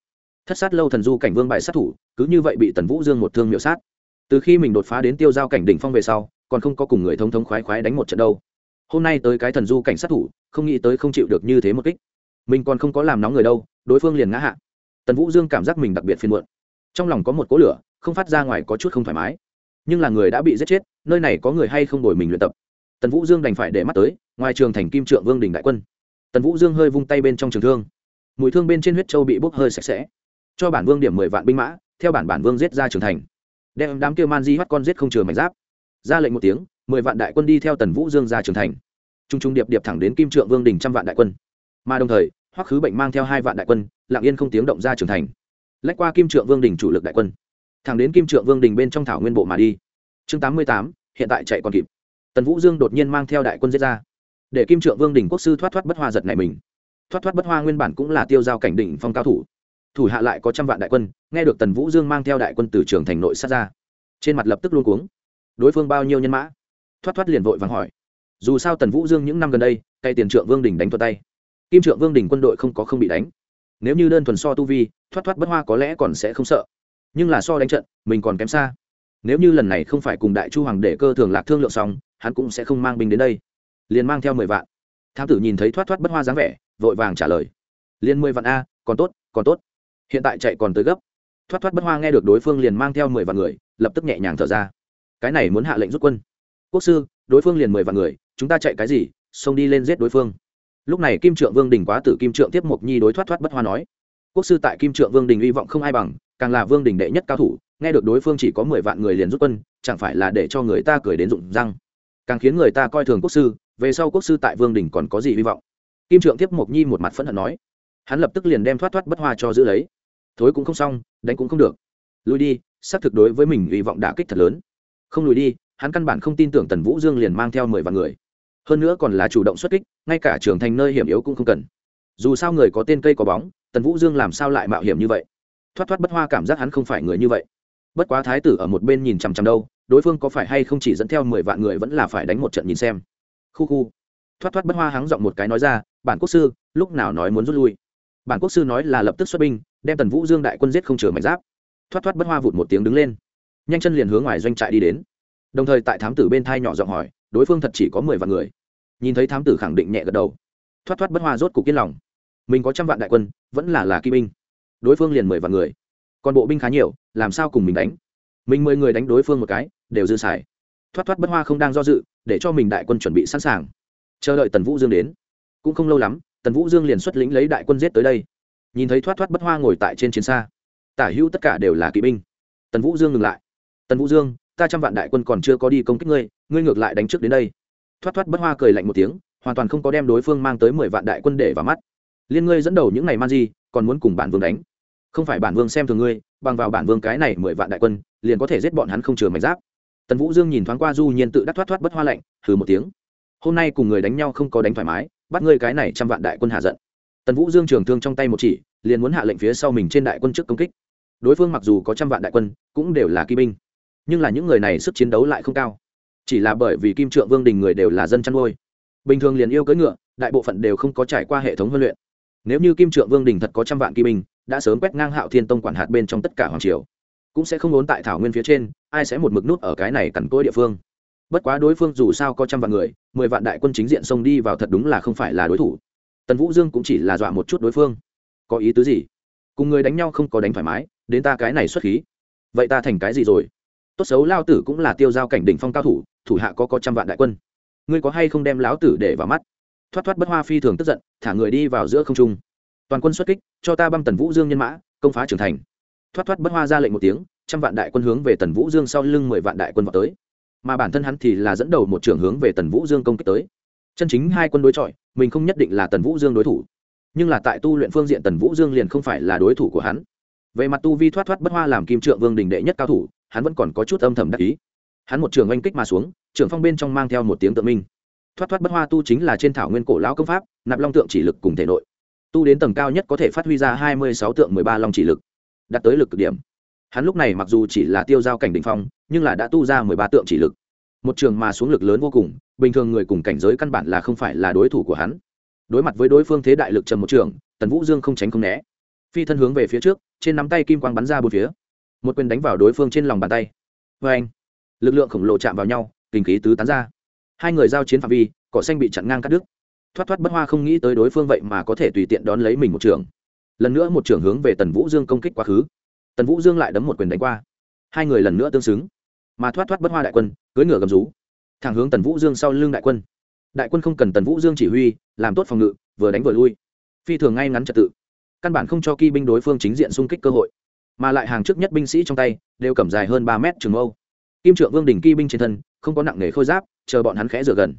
Thất sát lâu thần du cảnh vương bại sát thủ, cứ như vậy bị tần vũ dương một thương miệu sát. Từ khi mình đột phá đến tiêu giao cảnh đỉnh phong về sau, còn không có cùng người thông thống khoái khoái đánh một trận đâu. Hôm nay tới cái thần du cảnh sát thủ, không nghĩ tới không chịu được như thế một kích. Mình còn không có làm nóng người đâu, đối phương liền ngã hạ. Tần vũ dương cảm giác mình đặc biệt phiền muộn. Trong lòng có một cỗ lửa, không phát ra ngoài có chút không thoải mái. Nhưng là người đã bị giết chết, nơi này có người hay không đổi mình luyện tập? Tần vũ dương đành phải để mắt tới, ngoài trường thành kim trượng vương đình đại quân. Tần vũ dương hơi vung tay bên trong trường thương. Mùi thương bên trên huyết châu bị bốc hơi sạch sẽ. Cho bản vương điểm mười vạn binh mã, theo bản bản vương giết ra trường thành. Đem đám kia man di bắt con giết không chừa mảnh giáp. Ra lệnh một tiếng, mười vạn đại quân đi theo tần vũ dương ra trường thành. T r u n g t r u n g điệp điệp thẳng đến kim trượng vương đình trăm vạn đại quân. Mà đồng thời, hoắc khứ bệnh mang theo hai vạn đại quân lạng yên không tiếng động ra trường thành. Lách qua kim trượng vương đình chủ lực đại quân. Thẳng đến kim trượng vương đình bên trong thảo nguyên bộ mà đi. Chương tám mươi tám, hiện tại chạy còn kịp tần vũ dương đột nhiên mang theo đại quân giết ra để kim trượng vương đình quốc sư thoát thoát bất hoa giật này mình thoát thoát bất hoa nguyên bản cũng là tiêu giao cảnh đỉnh phong cao thủ thủ hạ lại có trăm vạn đại quân nghe được tần vũ dương mang theo đại quân từ trường thành nội sát ra trên mặt lập tức luôn cuống đối phương bao nhiêu nhân mã thoát thoát liền vội vàng hỏi dù sao tần vũ dương những năm gần đây cay tiền trượng vương đình đánh thuật tay kim trượng vương đình quân đội không có không bị đánh nếu như đơn thuần so tu vi thoát thoát bất hoa có lẽ còn sẽ không sợ nhưng là so đánh trận mình còn kém xa nếu như lần này không phải cùng đại chu hoàng để cơ thường lạc thương lượng xong hắn cũng sẽ không mang binh đến đây. Liền mang theo mười vạn. Thám tử nhìn thấy thoát thoát bất hoa dáng vẻ, vội vàng trả lời. Liền mười vạn a, còn tốt còn tốt. Hiện tại chạy còn tới gấp. Thoát thoát bất hoa nghe được đối phương liền mang theo mười vạn người, lập tức nhẹ nhàng thở ra. Cái này muốn hạ lệnh rút quân. Quốc sư, đối phương liền mười vạn người, chúng ta chạy cái gì, xông đi lên giết đối phương. Lúc này kim trượng vương đình quá tử kim trượng tiếp mục nhi đối thoát thoát bất hoa nói. Quốc sư tại kim trượng vương đình hy vọng không ai bằng, càng là vương đình đệ nhất cao thủ, nghe được đối phương chỉ có mười vạn người liền rút quân, chẳng phải là để cho người ta cười đến rụng răng càng khiến người ta coi thường quốc sư, về sau quốc sư tại vương đình còn có gì hy vọng? Kim trượng tiếp mộc nhi một mặt phẫn hận nói. Hắn lập tức liền đem thoát thoát bất hoa cho giữ lấy. Thối cũng không xong, đánh cũng không được. Lùi đi, xác thực đối với mình hy vọng đã kích thật lớn. Không lùi đi, hắn căn bản không tin tưởng tần vũ dương liền mang theo mười vạn người. Hơn nữa còn là chủ động xuất kích, ngay cả trưởng thành nơi hiểm yếu cũng không cần. Dù sao người có tên cây có bóng, tần vũ dương làm sao lại mạo hiểm như vậy? Thoát thoát bất hoa cảm giác hắn không phải người như vậy. Bất quá thái tử ở một bên nhìn chằm chằm đâu đối phương có phải hay không chỉ dẫn theo mười vạn người vẫn là phải đánh một trận nhìn xem. Khu khu. Thoát thoát bất hoa hắng giọng một cái nói ra, bản quốc sư, lúc nào nói muốn rút lui? Bản quốc sư nói là lập tức xuất binh, đem tần vũ dương đại quân giết không chừa mảnh giáp. Thoát thoát bất hoa vụt một tiếng đứng lên. Nhanh chân liền hướng ngoài doanh trại đi đến. Đồng thời tại thám tử bên thai nhỏ giọng hỏi, đối phương thật chỉ có mười vạn người? Nhìn thấy thám tử khẳng định nhẹ gật đầu. Thoát thoát bất hoa rốt cục yên lòng. Mình có trăm vạn đại quân, vẫn là là kỵ binh. Đối phương liền mười vạn người. Còn bộ binh khá nhiều, làm sao cùng mình đánh? Mình mười người đánh đối phương một cái đều dư xài. Thoát thoát bất hoa không đang do dự, để cho mình đại quân chuẩn bị sẵn sàng. Chờ đợi tần vũ dương đến. Cũng không lâu lắm, tần vũ dương liền xuất lĩnh lấy đại quân giết tới đây. Nhìn thấy thoát thoát bất hoa ngồi tại trên chiến xa, tả hữu tất cả đều là kỵ binh. Tần vũ dương ngừng lại. Tần vũ dương, ta trăm vạn đại quân còn chưa có đi công kích ngươi ngươi ngược lại đánh trước đến đây. Thoát thoát bất hoa cười lạnh một tiếng, hoàn toàn không có đem đối phương mang tới mười vạn đại quân để vào mắt. Liên ngươi dẫn đầu những ngày man di, còn muốn cùng bản vương đánh? Không phải bản vương xem thường ngươi, bằng vào bản vương cái này mười vạn đại quân, liền có thể giết bọn hắn không chừa mảnh giáp tần vũ dương nhìn thoáng qua du nhiên tự đắc thoát thoát bất hoa lạnh, hừ một tiếng. Hôm nay cùng người đánh nhau không có đánh thoải mái, bắt ngươi cái này trăm vạn đại quân hạ giận. Tần vũ dương trường thương trong tay một chỉ, liền muốn hạ lệnh phía sau mình trên đại quân trước công kích. Đối phương mặc dù có trăm vạn đại quân, cũng đều là kỵ binh. Nhưng là những người này sức chiến đấu lại không cao. Chỉ là bởi vì kim trượng vương đình người đều là dân chăn nuôi. Bình thường liền yêu cưỡi ngựa, đại bộ phận đều không có trải qua hệ thống huấn luyện. Nếu như kim trượng vương đình thật có trăm vạn kỵ binh, đã sớm quét ngang hạo thiên tông quản hạt bên trong tất cả hoàng triều cũng sẽ không ốn tại thảo nguyên phía trên, ai sẽ một mực nút ở cái này cằn cỗi địa phương. Bất quá đối phương dù sao có trăm vạn người, mười vạn đại quân chính diện xông đi vào thật đúng là không phải là đối thủ. Tần vũ dương cũng chỉ là dọa một chút đối phương. Có ý tứ gì? Cùng người đánh nhau không có đánh thoải mái, đến ta cái này xuất khí. Vậy ta thành cái gì rồi? Tốt xấu lao tử cũng là tiêu giao cảnh đỉnh phong cao thủ thủ hạ có có trăm vạn đại quân. Ngươi có hay không đem lão tử để vào mắt? Thoát thoát bất hoa phi thường tức giận, thả người đi vào giữa không trung. Toàn quân xuất kích, cho ta băm tần vũ dương nhân mã, công phá trưởng thành thoát thoát bất hoa ra lệnh một tiếng, trăm vạn đại quân hướng về tần vũ dương sau lưng mười vạn đại quân vào tới. Mà bản thân hắn thì là dẫn đầu một trưởng hướng về tần vũ dương công kích tới. Chân chính hai quân đối chọi, mình không nhất định là tần vũ dương đối thủ. Nhưng là tại tu luyện phương diện tần vũ dương liền không phải là đối thủ của hắn. Về mặt tu vi thoát thoát bất hoa làm kim trượng vương đình đệ nhất cao thủ, hắn vẫn còn có chút âm thầm đắc ý. Hắn một trường oanh kích mà xuống, trưởng phong bên trong mang theo một tiếng tự minh. Thoát thoát bất hoa tu chính là trên thảo nguyên cổ lão công pháp, nạp long tượng chỉ lực cùng thể nội. Tu đến tầng cao nhất có thể phát huy ra hai mươi sáu tượng mười ba long chỉ lực đạt tới lực cực điểm. Hắn lúc này mặc dù chỉ là tiêu giao cảnh đ ỉ n h phong, nhưng là đã tu ra mười ba tượng chỉ lực. Một trường mà xuống lực lớn vô cùng, bình thường người cùng cảnh giới căn bản là không phải là đối thủ của hắn. Đối mặt với đối phương thế đại lực trầm một trường, tần vũ dương không tránh không né. Phi thân hướng về phía trước, trên nắm tay kim quang bắn ra bốn phía. Một quyền đánh vào đối phương trên lòng bàn tay. Vê anh, lực lượng khổng lồ chạm vào nhau, kinh khí tứ tán ra. Hai người giao chiến phạm vi, cỏ xanh bị chặn ngang cắt đứt. Thoát thoát bất hoa không nghĩ tới đối phương vậy mà có thể tùy tiện đón lấy mình một trường lần nữa một trưởng hướng về tần vũ dương công kích quá khứ. Tần vũ dương lại đấm một quyền đánh qua. Hai người lần nữa tương xứng. Mà thoát thoát bất hoa đại quân, cưỡi ngựa gầm rú. Thẳng hướng tần vũ dương sau lưng đại quân. Đại quân không cần tần vũ dương chỉ huy, làm tốt phòng ngự, vừa đánh vừa lui. Phi thường ngay ngắn trật tự. Căn bản không cho kỵ binh đối phương chính diện xung kích cơ hội. Mà lại hàng trước nhất binh sĩ trong tay, đều cầm dài hơn ba mét trường mâu. Kim trượng vương đỉnh kỵ binh trên thân, không có nặng nghề khôi giáp, chờ bọn hắn khẽ rửa gần.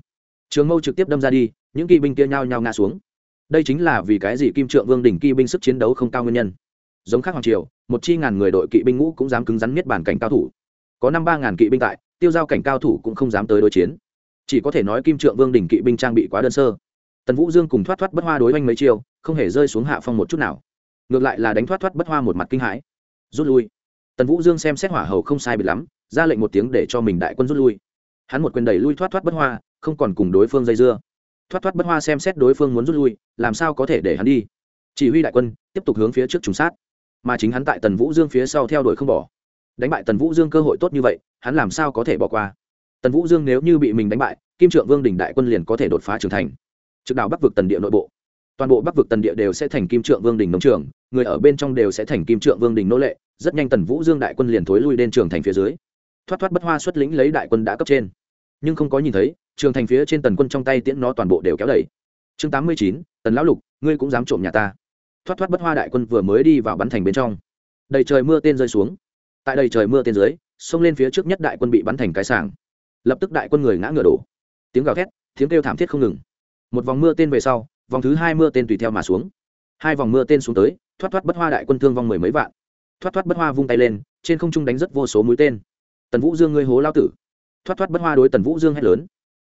Trường mâu trực tiếp đâm ra đi, những kỵ binh kia nhao nhao ngã xuống đây chính là vì cái gì kim trượng vương đỉnh kỵ binh sức chiến đấu không cao nguyên nhân. Giống khác hoàng triều, một chi ngàn người đội kỵ binh ngũ cũng dám cứng rắn miết bản cảnh cao thủ. Có năm ba ngàn kỵ binh tại, tiêu giao cảnh cao thủ cũng không dám tới đối chiến. Chỉ có thể nói kim trượng vương đỉnh kỵ binh trang bị quá đơn sơ. Tần vũ dương cùng thoát thoát bất hoa đối oanh mấy chiều không hề rơi xuống hạ phong một chút nào. Ngược lại là đánh thoát thoát bất hoa một mặt kinh hãi. Rút lui. Tần vũ dương xem xét hỏa hầu không sai bị lắm, ra lệnh một tiếng để cho mình đại quân rút lui. Hắn một quyền đẩy lui thoát thoát bất hoa, không còn cùng đối phương dây dưa thoát thoát bất hoa xem xét đối phương muốn rút lui, làm sao có thể để hắn đi? Chỉ huy đại quân tiếp tục hướng phía trước trùng sát, mà chính hắn tại tần vũ dương phía sau theo đuổi không bỏ. Đánh bại tần vũ dương cơ hội tốt như vậy, hắn làm sao có thể bỏ qua? Tần vũ dương nếu như bị mình đánh bại, kim trượng vương đình đại quân liền có thể đột phá trưởng thành. Trực đạo bắc vực tần địa nội bộ. Toàn bộ bắc vực tần địa đều sẽ thành kim trượng vương đình nông trường, người ở bên trong đều sẽ thành kim trượng vương đình nô lệ, rất nhanh tần vũ dương đại quân liền thối lui lên trường thành phía dưới. Thoát thoát bất hoa xuất lĩnh lấy đại quân đã cấp trên. Nhưng không có nhìn thấy trường thành phía trên tần quân trong tay tiễn nó toàn bộ đều kéo đẩy chương tám mươi chín, tần lão lục, ngươi cũng dám trộm nhà ta. Thoát thoát bất hoa đại quân vừa mới đi vào bắn thành bên trong. Đầy trời mưa tên rơi xuống. Tại đầy trời mưa tên dưới, xông lên phía trước nhất đại quân bị bắn thành cái sàng lập tức đại quân người ngã ngựa đổ. Tiếng gào thét, tiếng kêu thảm thiết không ngừng. Một vòng mưa tên về sau, vòng thứ hai mưa tên tùy theo mà xuống. Hai vòng mưa tên xuống tới, thoát thoát bất hoa đại quân thương vong mười mấy vạn. Thoát thoát bất hoa vung tay lên, trên không trung đánh rất vô số mũi tên. Tần vũ dương ngươi hố lao tử. Thoát thoát bất hoa đối tần vũ dương hét lớn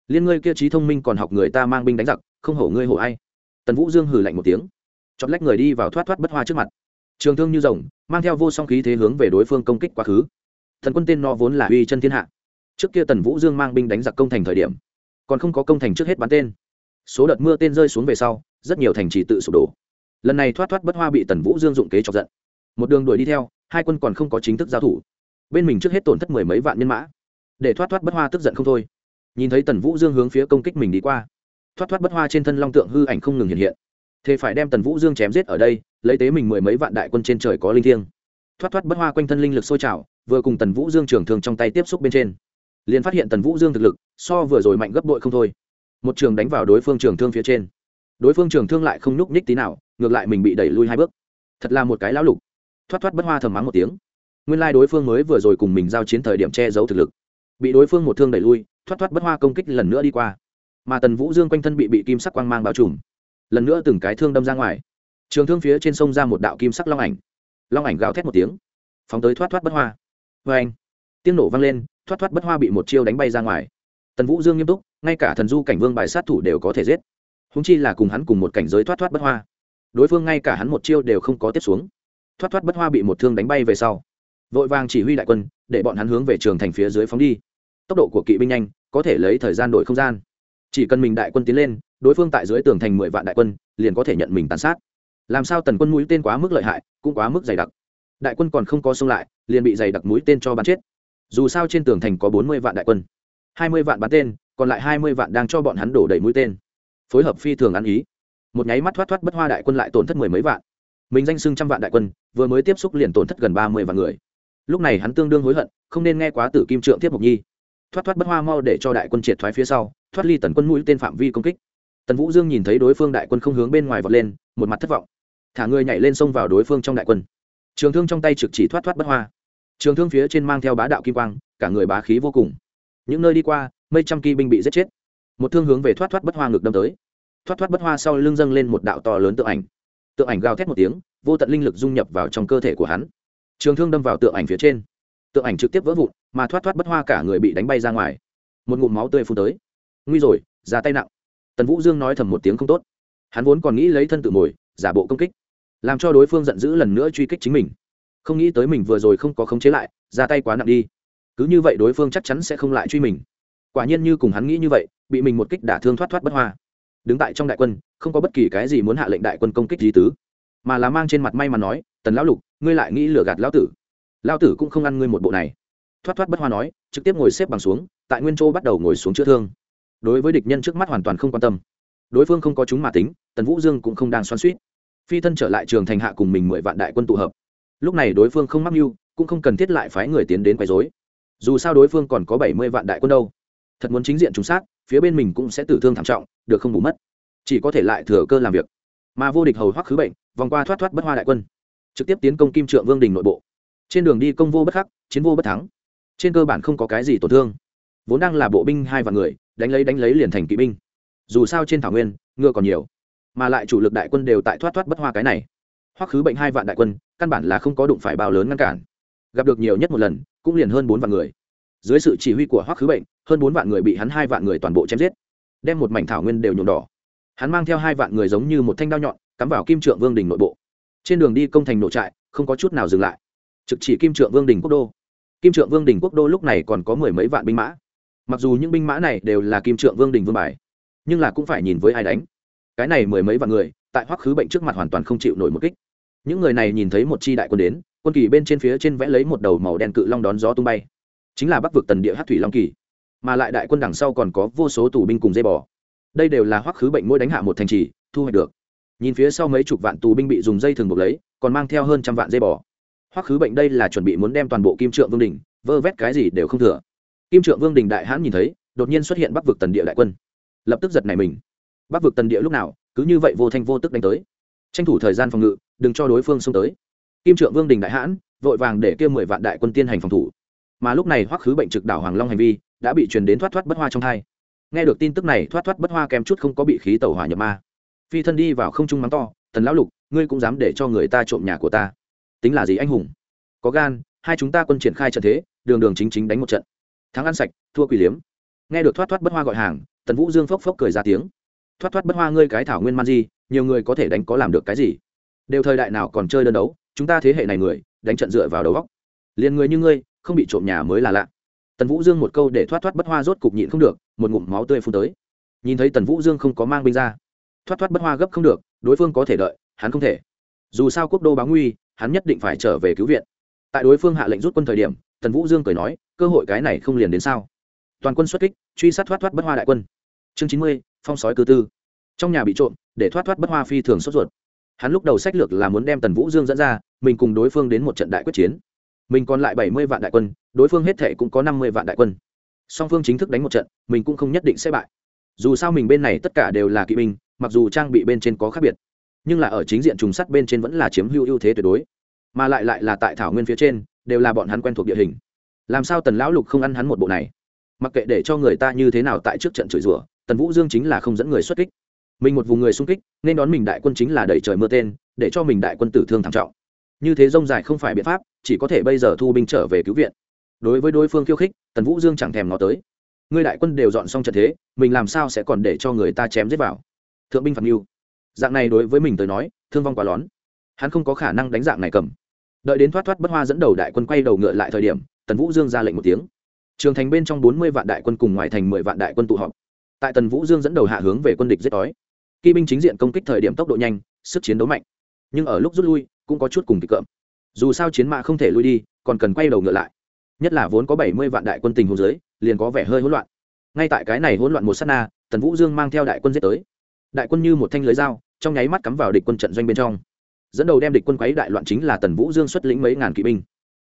liên ngươi kia trí thông minh còn học người ta mang binh đánh giặc, không hổ ngươi hổ ai. Tần vũ dương hừ lạnh một tiếng. Chọn lách người đi vào thoát thoát bất hoa trước mặt. Trường thương như rồng, mang theo vô song khí thế hướng về đối phương công kích quá khứ. Thần quân tên no vốn là uy chân thiên hạ. Trước kia tần vũ dương mang binh đánh giặc công thành thời điểm, còn không có công thành trước hết bắn tên. Số đợt mưa tên rơi xuống về sau, rất nhiều thành trì tự sụp đổ. Lần này thoát thoát bất hoa bị tần vũ dương dụng kế chọc giận. Một đường đuổi đi theo, hai quân còn không có chính thức giao thủ. Bên mình trước hết tổn thất mười mấy vạn nhân mã. Để thoát thoát bất hoa tức giận không thôi nhìn thấy tần vũ dương hướng phía công kích mình đi qua. Thoát thoát bất hoa trên thân long tượng hư ảnh không ngừng hiện hiện. Thế phải đem tần vũ dương chém giết ở đây, lấy tế mình mười mấy vạn đại quân trên trời có linh thiêng. Thoát thoát bất hoa quanh thân linh lực sôi trào, vừa cùng tần vũ dương trường thường trong tay tiếp xúc bên trên. Liền phát hiện tần vũ dương thực lực, so vừa rồi mạnh gấp bội không thôi. Một trường đánh vào đối phương trường thương phía trên. Đối phương trường thương lại không nhúc nhích tí nào, ngược lại mình bị đẩy lui hai bước. Thật là một cái lão lục. Thoát thoát bất hoa thầm mắng một tiếng. Nguyên lai đối phương mới vừa rồi cùng mình giao chiến thời điểm che giấu thực lực. Bị đối phương một thương đẩy lui thoát thoát bất hoa công kích lần nữa đi qua. Mà tần vũ dương quanh thân bị bị kim sắc quang mang bao trùm, lần nữa từng cái thương đâm ra ngoài. Trường thương phía trên sông ra một đạo kim sắc long ảnh. Long ảnh gào thét một tiếng, phóng tới thoát thoát bất hoa. Vê anh, tiếng nổ vang lên, thoát thoát bất hoa bị một chiêu đánh bay ra ngoài. Tần vũ dương nghiêm túc, ngay cả thần du cảnh vương bài sát thủ đều có thể giết. Húng chi là cùng hắn cùng một cảnh giới thoát thoát bất hoa. Đối phương ngay cả hắn một chiêu đều không có tiếp xuống. Thoát thoát bất hoa bị một thương đánh bay về sau, vội vàng chỉ huy đại quân, để bọn hắn hướng về trường thành phía dưới phóng đi tốc độ của kỵ binh nhanh, có thể lấy thời gian đổi không gian. Chỉ cần mình đại quân tiến lên, đối phương tại dưới tường thành mười vạn đại quân, liền có thể nhận mình tàn sát. Làm sao tần quân mũi tên quá mức lợi hại, cũng quá mức dày đặc. Đại quân còn không có xông lại, liền bị dày đặc mũi tên cho bắn chết. Dù sao trên tường thành có bốn mươi vạn đại quân, hai mươi vạn bắn tên, còn lại hai mươi vạn đang cho bọn hắn đổ đầy mũi tên. Phối hợp phi thường ăn ý. Một nháy mắt thoát thoát bất hoa đại quân lại tổn thất mười mấy vạn. Mình danh xưng trăm vạn đại quân, vừa mới tiếp xúc liền tổn thất gần ba mươi vạn người. Lúc này hắn tương đương hối hận, không nên nghe quá tử kim trượng thiếp mục nhi thoát thoát bất hoa mau để cho đại quân triệt thoái phía sau, thoát ly tần quân mũi tên phạm vi công kích. Tần vũ dương nhìn thấy đối phương đại quân không hướng bên ngoài vọt lên, một mặt thất vọng. Thả người nhảy lên xông vào đối phương trong đại quân. Trường thương trong tay trực chỉ thoát thoát bất hoa. Trường thương phía trên mang theo bá đạo kim quang, cả người bá khí vô cùng. Những nơi đi qua mây trăm kỳ binh bị giết chết. Một thương hướng về thoát thoát bất hoa ngực đâm tới. Thoát thoát bất hoa sau lưng dâng lên một đạo to lớn tượng ảnh. Tượng ảnh gào thét một tiếng, vô tận linh lực dung nhập vào trong cơ thể của hắn. Trường thương đâm vào tượng ảnh phía trên tượng ảnh trực tiếp vỡ vụn, mà thoát thoát bất hoa cả người bị đánh bay ra ngoài. Một ngụm máu tươi phun tới. Nguy rồi, ra tay nặng. Tần vũ dương nói thầm một tiếng không tốt. Hắn vốn còn nghĩ lấy thân tự mồi, giả bộ công kích, làm cho đối phương giận dữ lần nữa truy kích chính mình. Không nghĩ tới mình vừa rồi không có khống chế lại, ra tay quá nặng đi. Cứ như vậy đối phương chắc chắn sẽ không lại truy mình. Quả nhiên như cùng hắn nghĩ như vậy, bị mình một kích đả thương thoát thoát bất hoa. Đứng tại trong đại quân, không có bất kỳ cái gì muốn hạ lệnh đại quân công kích gì tứ. Mà là mang trên mặt may mà nói, tần lão lục, ngươi lại nghĩ lừa gạt lão tử lão tử cũng không ăn ngươi một bộ này. Thoát thoát bất hoa nói, trực tiếp ngồi xếp bằng xuống, tại nguyên châu bắt đầu ngồi xuống chữa thương. Đối với địch nhân trước mắt hoàn toàn không quan tâm. Đối phương không có chúng mà tính, tần vũ dương cũng không đang xoan suýt phi thân trở lại trường thành hạ cùng mình mười vạn đại quân tụ hợp. Lúc này đối phương không mắc mưu, cũng không cần thiết lại phái người tiến đến quấy dối dù sao đối phương còn có bảy mươi vạn đại quân đâu. Thật muốn chính diện trúng sát, phía bên mình cũng sẽ tử thương thảm trọng, được không bù mất. Chỉ có thể lại thừa cơ làm việc. Mà vô địch hầu hoắc khứ bệnh, vòng qua thoát thoát bất hoa đại quân. Trực tiếp tiến công kim trượng vương đình nội bộ trên đường đi công vô bất khắc, chiến vô bất thắng. Trên cơ bản không có cái gì tổn thương. Vốn đang là bộ binh hai vạn người, đánh lấy đánh lấy liền thành kỵ binh. Dù sao trên thảo nguyên, ngựa còn nhiều. Mà lại chủ lực đại quân đều tại thoát thoát bất hoa cái này. Hoắc khứ bệnh hai vạn đại quân, căn bản là không có đụng phải bao lớn ngăn cản. Gặp được nhiều nhất một lần, cũng liền hơn bốn vạn người. Dưới sự chỉ huy của hoắc khứ bệnh, hơn bốn vạn người bị hắn hai vạn người toàn bộ chém giết. Đem một mảnh thảo nguyên đều nhuộm đỏ. Hắn mang theo hai vạn người giống như một thanh đao nhọn, cắm vào kim trượng vương đình nội bộ. Trên đường đi công thành nội trại, không có chút nào dừng lại trực chỉ kim trượng vương đình quốc đô. Kim trượng vương đình quốc đô lúc này còn có mười mấy vạn binh mã. Mặc dù những binh mã này đều là kim trượng vương đình vương bài, nhưng là cũng phải nhìn với ai đánh. Cái này mười mấy vạn người, tại hoắc khứ bệnh trước mặt hoàn toàn không chịu nổi một kích. Những người này nhìn thấy một chi đại quân đến, quân kỳ bên trên phía trên vẽ lấy một đầu màu đen cự long đón gió tung bay. Chính là bắc vực tần địa hát thủy long kỳ. Mà lại đại quân đằng sau còn có vô số tù binh cùng dây bò. Đây đều là hoắc khứ bệnh mỗi đánh hạ một thành trì, thu hoạch được. Nhìn phía sau mấy chục vạn tù binh bị dùng dây thừng buộc lấy, còn mang theo hơn trăm vạn dây bò hoắc khứ bệnh đây là chuẩn bị muốn đem toàn bộ kim trượng vương đình, vơ vét cái gì đều không thừa. Kim trượng vương đình đại hãn nhìn thấy, đột nhiên xuất hiện bắc vực tần địa đại quân. Lập tức giật nảy mình. Bắc vực tần địa lúc nào, cứ như vậy vô thanh vô tức đánh tới. Tranh thủ thời gian phòng ngự, đừng cho đối phương xông tới. Kim trượng vương đình đại hãn, vội vàng để kêu mười vạn đại quân tiên hành phòng thủ. Mà lúc này hoắc khứ bệnh trực đảo hoàng long hành vi, đã bị truyền đến thoát thoát bất hoa trong thai. Nghe được tin tức này, thoát thoát bất hoa kèm chút không có bị khí tẩu hỏa nhập ma. Phi thân đi vào không trung mắng to, tần lão lục, ngươi cũng dám để cho người ta trộm nhà của ta tính là gì anh hùng? Có gan, hai chúng ta quân triển khai trận thế, đường đường chính chính đánh một trận. Thắng ăn sạch, thua quỷ liếm. Nghe được thoát thoát bất hoa gọi hàng, tần vũ dương phốc phốc cười ra tiếng. Thoát thoát bất hoa ngươi cái thảo nguyên man di, nhiều người có thể đánh có làm được cái gì? Đều thời đại nào còn chơi đơn đấu, chúng ta thế hệ này người, đánh trận dựa vào đầu góc liền người như ngươi, không bị trộm nhà mới là lạ. Tần vũ dương một câu để thoát thoát bất hoa rốt cục nhịn không được, một ngụm máu tươi phun tới. Nhìn thấy tần vũ dương không có mang binh ra, thoát thoát bất hoa gấp không được, đối phương có thể đợi, hắn không thể. Dù sao quốc đô báo nguy hắn nhất định phải trở về cứu viện. Tại đối phương hạ lệnh rút quân thời điểm, tần vũ dương cười nói, cơ hội cái này không liền đến sao? Toàn quân xuất kích, truy sát thoát thoát bất hoa đại quân. Chương chín mươi, phong sói cư tư. Trong nhà bị trộm, để thoát thoát bất hoa phi thường sốt ruột. Hắn lúc đầu sách lược là muốn đem tần vũ dương dẫn ra, mình cùng đối phương đến một trận đại quyết chiến. Mình còn lại bảy mươi vạn đại quân, đối phương hết thệ cũng có năm mươi vạn đại quân. Song phương chính thức đánh một trận, mình cũng không nhất định sẽ bại. Dù sao mình bên này tất cả đều là kỵ binh, mặc dù trang bị bên trên có khác biệt nhưng là ở chính diện trùng sắt bên trên vẫn là chiếm hữu ưu thế tuyệt đối. Mà lại lại là tại thảo nguyên phía trên, đều là bọn hắn quen thuộc địa hình. Làm sao tần lão lục không ăn hắn một bộ này? Mặc kệ để cho người ta như thế nào tại trước trận chửi rủa, tần vũ dương chính là không dẫn người xuất kích. Mình một vùng người xung kích, nên đón mình đại quân chính là đẩy trời mưa tên, để cho mình đại quân tử thương thảm trọng. Như thế rông dài không phải biện pháp, chỉ có thể bây giờ thu binh trở về cứu viện. Đối với đối phương khiêu khích, tần vũ dương chẳng thèm nó tới. Ngươi đại quân đều dọn xong trận thế, mình làm sao sẽ còn để cho người ta chém giết vào? Thượng binh phạt mưu dạng này đối với mình tới nói, thương vong quá lón hắn không có khả năng đánh dạng này cầm. Đợi đến thoát thoát bất hoa dẫn đầu đại quân quay đầu ngựa lại thời điểm, tần vũ dương ra lệnh một tiếng. Trường thành bên trong bốn mươi vạn đại quân cùng ngoài thành mười vạn đại quân tụ họp. Tại tần vũ dương dẫn đầu hạ hướng về quân địch giết đói. Kỵ binh chính diện công kích thời điểm tốc độ nhanh, sức chiến đấu mạnh. Nhưng ở lúc rút lui, cũng có chút cùng kịch cợm dù sao chiến mã không thể lui đi, còn cần quay đầu ngựa lại. Nhất là vốn có bảy mươi vạn đại quân tình hôn dưới, liền có vẻ hơi hỗn loạn. Ngay tại cái này hỗn loạn một s á t na, tần vũ dương mang theo đại quân giết tới. Đại quân như một thanh lưới dao trong nháy mắt cắm vào địch quân trận doanh bên trong. Dẫn đầu đem địch quân quấy đại loạn chính là tần vũ dương xuất lĩnh mấy ngàn kỵ binh.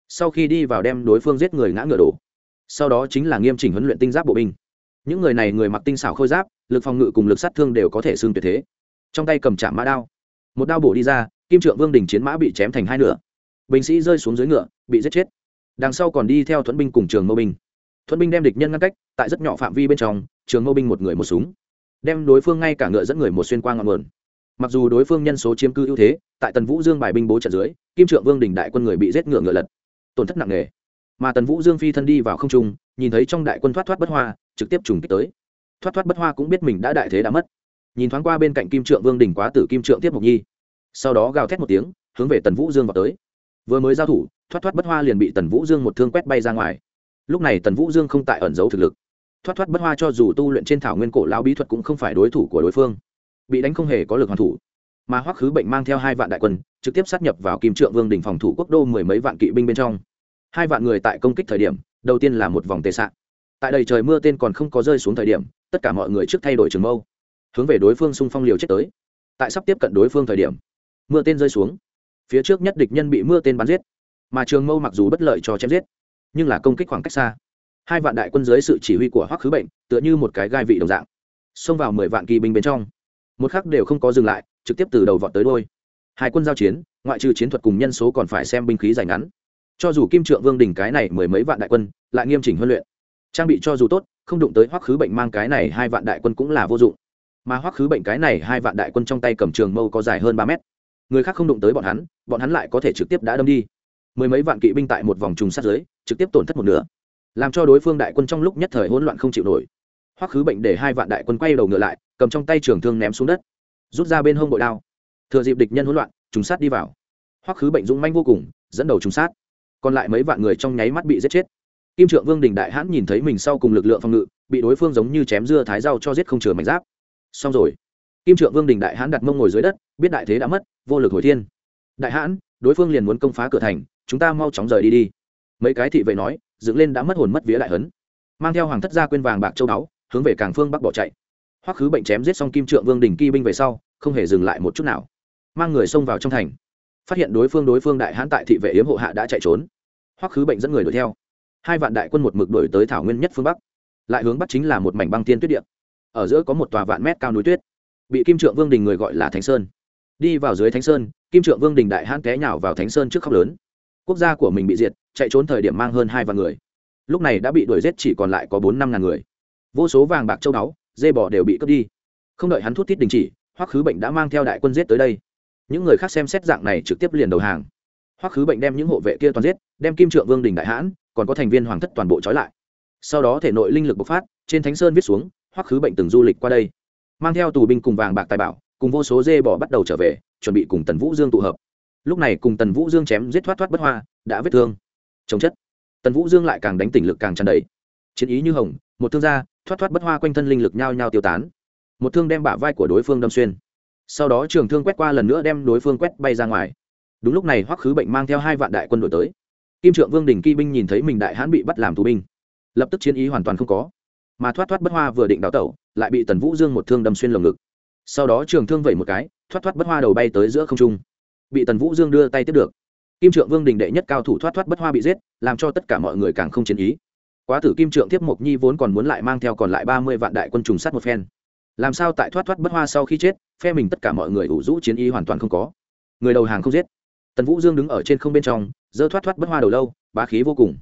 Sau khi đi vào đem đối phương giết người ngã ngựa đổ. Sau đó chính là nghiêm chỉnh huấn luyện tinh giáp bộ binh. Những người này người mặc tinh xảo khôi giáp, lực phòng ngự cùng lực sát thương đều có thể xương tuyệt thế. Trong tay cầm chạm mã đao. Một đao bổ đi ra, kim trượng vương đình chiến mã bị chém thành hai nửa. Binh sĩ rơi xuống dưới ngựa, bị giết chết. Đằng sau còn đi theo thuẫn binh cùng trường mâu binh. Thuẫn binh đem địch nhân ngăn cách, tại rất nhỏ phạm vi bên trong, trường mâu binh một người một súng. Đem đối phương ngay cả ngựa dẫn người một xuyên qua ngọn nguồn mặc dù đối phương nhân số chiếm cư ưu thế, tại tần vũ dương bài binh bố trận dưới, kim trượng vương đình đại quân người bị giết ngựa ngựa lật. Tổn thất nặng nề. Mà tần vũ dương phi thân đi vào không trung, nhìn thấy trong đại quân thoát thoát bất hoa, trực tiếp trùng kích tới. Thoát thoát bất hoa cũng biết mình đã đại thế đã mất. Nhìn thoáng qua bên cạnh kim trượng vương đình quá tử kim trượng tiếp mục nhi. Sau đó gào thét một tiếng, hướng về tần vũ dương vào tới. Vừa mới giao thủ, thoát thoát bất hoa liền bị tần vũ dương một thương quét bay ra ngoài. Lúc này tần vũ dương không tại ẩn giấu thực lực. Thoát thoát bất hoa cho dù tu luyện trên thảo nguyên cổ lão bí thuật cũng không phải đối thủ của đối phương bị đánh không hề có lực hoàn thủ. Mà hoắc khứ bệnh mang theo hai vạn đại quân, trực tiếp sát nhập vào kim trượng vương đình phòng thủ quốc đô mười mấy vạn kỵ binh bên trong. Hai vạn người tại công kích thời điểm, đầu tiên là một vòng tệ sạn. Tại đây trời mưa tên còn không có rơi xuống thời điểm, tất cả mọi người trước thay đổi trường mâu, hướng về đối phương xung phong liều chết tới. Tại sắp tiếp cận đối phương thời điểm, mưa tên rơi xuống. Phía trước nhất địch nhân bị mưa tên bắn giết. Mà trường mâu mặc dù bất lợi cho chém giết, nhưng là công kích khoảng cách xa. Hai vạn đại quân dưới sự chỉ huy của hoắc khứ bệnh, tựa như một cái gai vị đồng dạng, xông vào mười vạn kỳ binh bên trong một khắc đều không có dừng lại, trực tiếp từ đầu vọt tới đôi hai quân giao chiến, ngoại trừ chiến thuật cùng nhân số còn phải xem binh khí dài ngắn. Cho dù kim trượng vương đình cái này mười mấy vạn đại quân, lại nghiêm chỉnh huấn luyện. Trang bị cho dù tốt, không đụng tới hoắc khứ bệnh mang cái này hai vạn đại quân cũng là vô dụng. Mà hoắc khứ bệnh cái này hai vạn đại quân trong tay cầm trường mâu có dài hơn ba mét. Người khác không đụng tới bọn hắn bọn hắn lại có thể trực tiếp đã đâm đi. Mười mấy vạn kỵ binh tại một vòng trùng sát giới, trực tiếp tổn thất một nửa. Làm cho đối phương đại quân trong lúc nhất thời hỗn loạn không chịu nổi. Hoắc khứ bệnh để hai vạn đại quân quay đầu ngựa lại cầm trong tay trường thương ném xuống đất, rút ra bên hông bội đao. Thừa dịp địch nhân hỗn loạn, trùng sát đi vào. Hoắc khứ bệnh dũng manh vô cùng, dẫn đầu trùng sát. Còn lại mấy vạn người trong nháy mắt bị giết chết. Kim trượng vương đình đại hãn nhìn thấy mình sau cùng lực lượng phòng ngự, bị đối phương giống như chém dưa thái rau cho giết không chừa mảnh giáp. Xong rồi. Kim trượng vương đình đại hãn đặt mông ngồi dưới đất, biết đại thế đã mất, vô lực hồi thiên. Đại hãn, đối phương liền muốn công phá cửa thành, chúng ta mau chóng rời đi đi. Mấy cái thị vệ nói, dựng lên đã mất hồn mất vía đại hấn. Mang theo hoàng thất gia quên vàng bạc châu đáo hướng về cảng phương bắc bỏ chạy hoắc khứ bệnh chém giết xong kim trượng vương đình kỳ binh về sau, không hề dừng lại một chút nào. Mang người xông vào trong thành. Phát hiện đối phương đối phương đại hãn tại thị vệ yếm hộ hạ đã chạy trốn. Hoắc khứ bệnh dẫn người đuổi theo. Hai vạn đại quân một mực đuổi tới thảo nguyên nhất phương bắc. Lại hướng bắc chính là một mảnh băng tiên tuyết điện ở giữa có một tòa vạn mét cao núi tuyết. Bị kim trượng vương đình người gọi là thánh sơn. Đi vào dưới thánh sơn, kim trượng vương đình đại hãn té nhào vào thánh sơn trước khóc lớn. Quốc gia của mình bị diệt, chạy trốn thời điểm mang hơn hai vạn người. Lúc này đã bị đuổi giết chỉ còn lại có bốn năm ngàn người. Vô số vàng bạc châu báu dê bò đều bị cướp đi. Không đợi hắn thút tít đình chỉ, hoắc khứ bệnh đã mang theo đại quân giết tới đây. Những người khác xem xét dạng này trực tiếp liền đầu hàng. Hoắc khứ bệnh đem những hộ vệ kia toàn giết, đem kim trượng vương đình đại hãn, còn có thành viên hoàng thất toàn bộ trói lại. Sau đó thể nội linh lực bộc phát, trên thánh sơn viết xuống, hoắc khứ bệnh từng du lịch qua đây. Mang theo tù binh cùng vàng bạc tài bảo, cùng vô số dê bò bắt đầu trở về, chuẩn bị cùng tần vũ dương tụ hợp. Lúc này cùng tần vũ dương chém giết thoát thoát bất hoa, đã vết thương. Chống chất. Tần vũ dương lại càng đánh tỉnh lực càng tràn đầy. Chiến ý như hồng, một thương gia thoát thoát bất hoa quanh thân linh lực nhao nhao tiêu tán. Một thương đem bả vai của đối phương đâm xuyên. Sau đó trường thương quét qua lần nữa đem đối phương quét bay ra ngoài. Đúng lúc này hoắc khứ bệnh mang theo hai vạn đại quân đội tới. Kim trượng vương đình kỵ binh nhìn thấy mình đại hãn bị bắt làm tù binh. Lập tức chiến ý hoàn toàn không có. Mà thoát thoát bất hoa vừa định đào tẩu, lại bị tần vũ dương một thương đâm xuyên lồng ngực. Sau đó trường thương vẩy một cái, thoát thoát bất hoa đầu bay tới giữa không trung. Bị tần vũ dương đưa tay tiếp được. Kim trượng vương đình đệ nhất cao thủ thoát thoát bất hoa bị giết, làm cho tất cả mọi người càng không chiến ý quá tử kim trượng tiếp mộc nhi vốn còn muốn lại mang theo còn lại ba mươi vạn đại quân trùng sát một phen. Làm sao tại thoát thoát bất hoa sau khi chết, phe mình tất cả mọi người ủ rũ chiến y hoàn toàn không có. Người đầu hàng không giết. Tần vũ dương đứng ở trên không bên trong dơ thoát thoát bất hoa đầu lâu, bá khí vô cùng.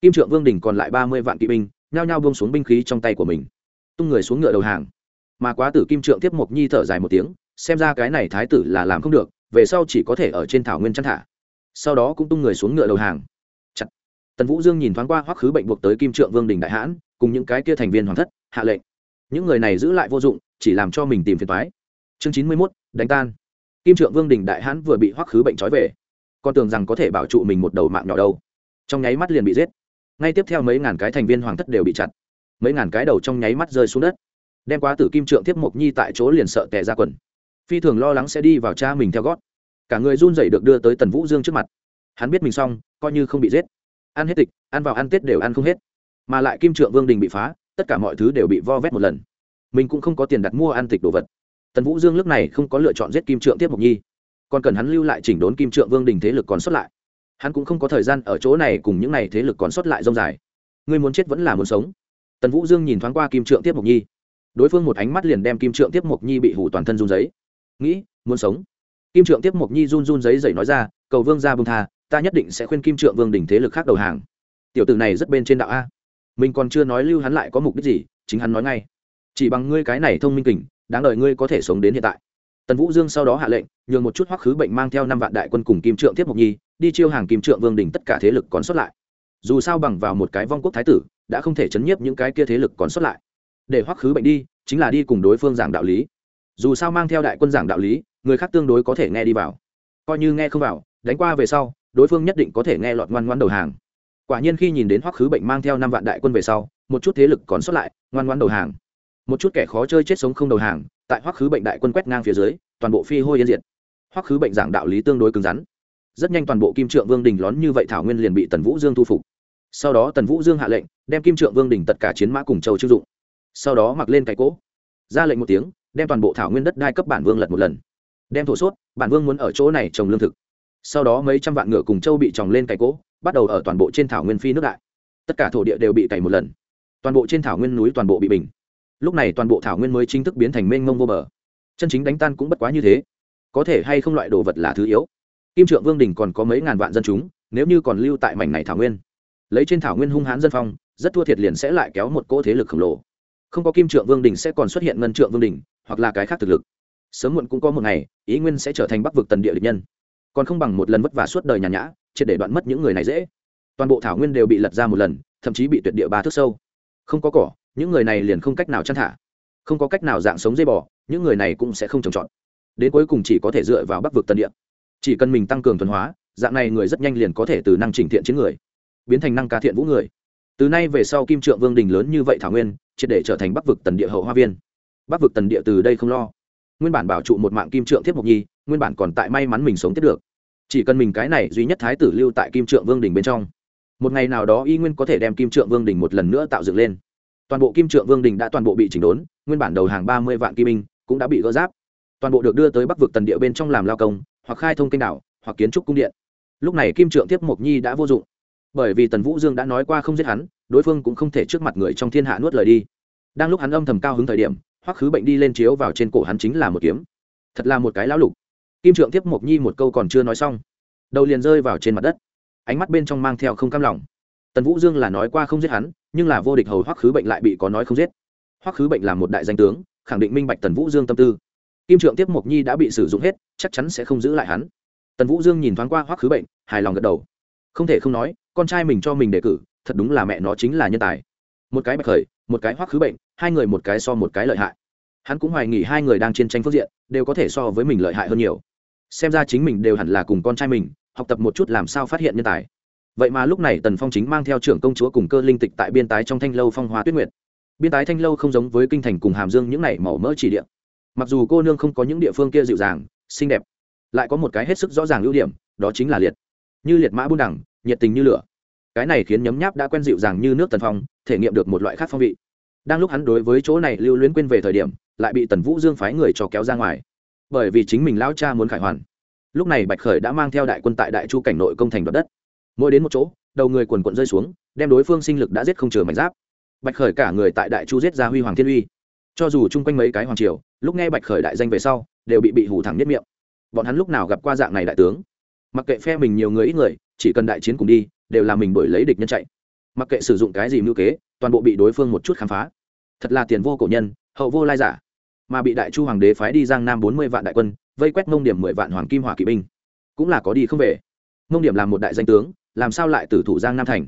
Kim trượng vương đình còn lại ba mươi vạn kỵ binh, nhao nhao buông xuống binh khí trong tay của mình. Tung người xuống ngựa đầu hàng. Mà quá tử kim trượng tiếp mộc nhi thở dài một tiếng, xem ra cái này thái tử là làm không được, về sau chỉ có thể ở trên thảo nguyên chăn thả. Sau đó cũng tung người xuống ngựa đầu hàng tần vũ dương nhìn thoáng qua hoắc khứ bệnh buộc tới kim trượng vương đình đại hãn, cùng những cái kia thành viên hoàng thất, hạ lệnh. Những người này giữ lại vô dụng, chỉ làm cho mình tìm phiền toái. Chương chín mươi mốt, đánh tan. Kim trượng vương đình đại hãn vừa bị hoắc khứ bệnh trói về. Con tưởng rằng có thể bảo trụ mình một đầu mạng nhỏ đâu. Trong nháy mắt liền bị giết. Ngay tiếp theo mấy ngàn cái thành viên hoàng thất đều bị chặt. Mấy ngàn cái đầu trong nháy mắt rơi xuống đất. Đem quá tử kim trượng tiếp mộc nhi tại chỗ liền sợ tè ra quần. Phi thường lo lắng sẽ đi vào cha mình theo gót. Cả người run rẩy được đưa tới tần vũ dương trước mặt. Hắn biết mình xong, coi như không bị giết ăn hết tịch, ăn vào ăn tết đều ăn không hết. Mà lại kim trượng vương đình bị phá, tất cả mọi thứ đều bị vo vét một lần. Mình cũng không có tiền đặt mua ăn tịch đồ vật. Tần vũ dương lúc này không có lựa chọn giết kim trượng tiếp mục nhi. Còn cần hắn lưu lại chỉnh đốn kim trượng vương đình thế lực còn sót lại. Hắn cũng không có thời gian ở chỗ này cùng những n à y thế lực còn sót lại rông dài. Ngươi muốn chết vẫn là muốn sống. Tần vũ dương nhìn thoáng qua kim trượng tiếp mục nhi. Đối phương một ánh mắt liền đem kim trượng tiếp mục nhi bị hủ toàn thân run giấy nghĩ, muốn sống. Kim trượng tiếp mục nhi run run giấy dậy nói ra, cầu vương ra bông tha ta nhất định sẽ khuyên kim trượng vương đình thế lực khác đầu hàng. Tiểu tử này rất bên trên đạo a. Mình còn chưa nói lưu hắn lại có mục đích gì, chính hắn nói ngay. Chỉ bằng ngươi cái này thông minh kình, đáng đợi ngươi có thể sống đến hiện tại. Tần vũ dương sau đó hạ lệnh, nhường một chút hoắc khứ bệnh mang theo năm vạn đại quân cùng kim trượng tiếp mộc nhi, đi chiêu hàng kim trượng vương đình tất cả thế lực còn sót lại. Dù sao bằng vào một cái vong quốc thái tử, đã không thể chấn nhiếp những cái kia thế lực còn sót lại. Để hoắc khứ bệnh đi, chính là đi cùng đối phương giảng đạo lý. Dù sao mang theo đại quân giảng đạo lý, người khác tương đối có thể nghe đi vào. Coi như nghe không vào, đánh qua về sau đối phương nhất định có thể nghe lọt ngoan ngoan đầu hàng. Quả nhiên khi nhìn đến hoắc khứ bệnh mang theo năm vạn đại quân về sau, một chút thế lực còn sót lại, ngoan ngoan đầu hàng. Một chút kẻ khó chơi chết sống không đầu hàng, tại hoắc khứ bệnh đại quân quét ngang phía dưới, toàn bộ phi hôi yên diệt. Hoắc khứ bệnh giảng đạo lý tương đối cứng rắn. Rất nhanh toàn bộ kim trượng vương đình lón như vậy thảo nguyên liền bị tần vũ dương thu phục. Sau đó tần vũ dương hạ lệnh, đem kim trượng vương đình tất cả chiến mã cùng châu chưng dụng. Sau đó mặc lên cái cỗ, ra lệnh một tiếng, đem toàn bộ thảo nguyên đất đai cấp bản vương lật một lần. Đem thổ sốt, bản vương muốn ở chỗ này trồng lương thực sau đó mấy trăm vạn ngựa cùng châu bị tròng lên cày cỗ, bắt đầu ở toàn bộ trên thảo nguyên phi nước đại. Tất cả thổ địa đều bị cày một lần. Toàn bộ trên thảo nguyên núi toàn bộ bị bình. Lúc này toàn bộ thảo nguyên mới chính thức biến thành mênh mông vô bờ. Chân chính đánh tan cũng bất quá như thế. Có thể hay không loại đồ vật là thứ yếu. Kim trượng vương đình còn có mấy ngàn vạn dân chúng, nếu như còn lưu tại mảnh này thảo nguyên. Lấy trên thảo nguyên hung hãn dân phong, rất thua thiệt liền sẽ lại kéo một cỗ thế lực khổng lồ. Không có kim trượng vương đình sẽ còn xuất hiện ngân trượng vương đình hoặc là cái khác thực lực. Sớm muộn cũng có một ngày, ý nguyên sẽ trở thành bắc vực tần địa địch nhân còn không bằng một lần vất vả suốt đời nhàn nhã, triệt để đoạn mất những người này dễ. Toàn bộ thảo nguyên đều bị lật ra một lần, thậm chí bị tuyệt địa ba thước sâu. Không có cỏ, những người này liền không cách nào chăn thả. Không có cách nào dạng sống dây bò, những người này cũng sẽ không trồng trọt. Đến cuối cùng chỉ có thể dựa vào bắc vực tân địa. Chỉ cần mình tăng cường thuần hóa, dạng này người rất nhanh liền có thể từ năng chỉnh thiện chiến người, biến thành năng ca thiện vũ người. Từ nay về sau kim trượng vương đình lớn như vậy thảo nguyên, triệt để trở thành bắc vực tần địa hậu hoa viên. Bắc vực tần địa từ đây không lo. Nguyên bản bảo trụ một mạng kim trượng thiết mộc nhi nguyên bản còn tại may mắn mình sống tiếp được. Chỉ cần mình cái này duy nhất thái tử lưu tại kim trượng vương đình bên trong, một ngày nào đó y nguyên có thể đem kim trượng vương đình một lần nữa tạo dựng lên. Toàn bộ kim trượng vương đình đã toàn bộ bị chỉnh đốn, nguyên bản đầu hàng ba mươi vạn kim minh cũng đã bị gỡ giáp. Toàn bộ được đưa tới bắc vực tần địa bên trong làm lao công, hoặc khai thông kênh đảo, hoặc kiến trúc cung điện. Lúc này kim trượng tiếp mộc nhi đã vô dụng. Bởi vì tần vũ dương đã nói qua không giết hắn, đối phương cũng không thể trước mặt người trong thiên hạ nuốt lời đi. Đang lúc hắn âm thầm cao hứng thời điểm, hoắc khứ bệnh đi lên chiếu vào trên cổ hắn chính là một kiếm. Thật là một cái lão lục kim trượng tiếp mộc nhi một câu còn chưa nói xong, đầu liền rơi vào trên mặt đất. Ánh mắt bên trong mang theo không cam lòng. Tần vũ dương là nói qua không giết hắn, nhưng là vô địch hầu hoắc khứ bệnh lại bị có nói không giết. Hoắc khứ bệnh là một đại danh tướng, khẳng định minh bạch tần vũ dương tâm tư. Kim trượng tiếp mộc nhi đã bị sử dụng hết, chắc chắn sẽ không giữ lại hắn. Tần vũ dương nhìn thoáng qua hoắc khứ bệnh, hài lòng gật đầu. Không thể không nói, con trai mình cho mình đề cử, thật đúng là mẹ nó chính là nhân tài. Một cái bạch khởi, một cái hoắc khứ bệnh, hai người một cái so một cái lợi hại. Hắn cũng hoài nghỉ hai người đang chiến tranh phước diện, đều có thể so với mình lợi hại hơn nhiều xem ra chính mình đều hẳn là cùng con trai mình, học tập một chút làm sao phát hiện nhân tài. Vậy mà lúc này tần phong chính mang theo trưởng công chúa cùng cơ linh tịch tại biên tái trong thanh lâu phong hoa tuyết nguyệt. Biên tái thanh lâu không giống với kinh thành cùng hàm dương những này màu mỡ chỉ địa. Mặc dù cô nương không có những địa phương kia dịu dàng, xinh đẹp, lại có một cái hết sức rõ ràng ưu điểm, đó chính là liệt. Như liệt mã buôn đẳng, nhiệt tình như lửa. Cái này khiến nhấm nháp đã quen dịu dàng như nước tần phong, thể nghiệm được một loại khác phong vị. Đang lúc hắn đối với chỗ này lưu luyến quên về thời điểm, lại bị tần vũ dương phái người cho kéo ra ngoài bởi vì chính mình lao cha muốn khải hoàn. Lúc này bạch khởi đã mang theo đại quân tại đại chu cảnh nội công thành đoạt đất. Mỗi đến một chỗ, đầu người quần quận rơi xuống, đem đối phương sinh lực đã giết không chừa mảnh giáp. Bạch khởi cả người tại đại chu giết ra huy hoàng thiên uy. Cho dù chung quanh mấy cái hoàng triều, lúc nghe bạch khởi đại danh về sau, đều bị bị hủ thẳng nhất miệng. Bọn hắn lúc nào gặp qua dạng này đại tướng? Mặc kệ phe mình nhiều người ít người, chỉ cần đại chiến cùng đi, đều là mình đổi lấy địch nhân chạy. Mặc kệ sử dụng cái gì mưu kế, toàn bộ bị đối phương một chút khám phá. Thật là tiền vô cổ nhân, hậu vô lai giả mà bị đại chu hoàng đế phái đi giang nam bốn mươi vạn đại quân, vây quét mông điểm mười vạn hoàng kim hỏa kỵ binh. Cũng là có đi không về. Mông điểm làm một đại danh tướng, làm sao lại tử thủ giang nam thành?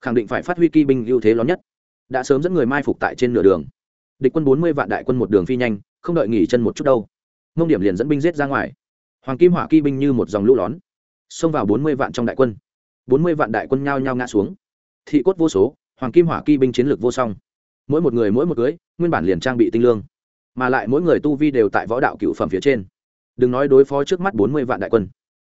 Khẳng định phải phát huy kỵ binh ưu thế lớn nhất. Đã sớm dẫn người mai phục tại trên nửa đường. Địch quân bốn mươi vạn đại quân một đường phi nhanh, không đợi nghỉ chân một chút đâu. Mông điểm liền dẫn binh giết ra ngoài. Hoàng kim hỏa kỵ binh như một dòng lũ lón, xông vào bốn mươi vạn trong đại quân. Bốn mươi vạn đại quân nhao nhao ngã xuống. Thị cốt vô số, hoàng kim hỏa kỵ binh chiến lược vô song. Mỗi một người mỗi một cưới, nguyên bản liền trang bị tinh lương mà lại mỗi người tu vi đều tại võ đạo cựu phẩm phía trên. Đừng nói đối phó trước mắt bốn mươi vạn đại quân.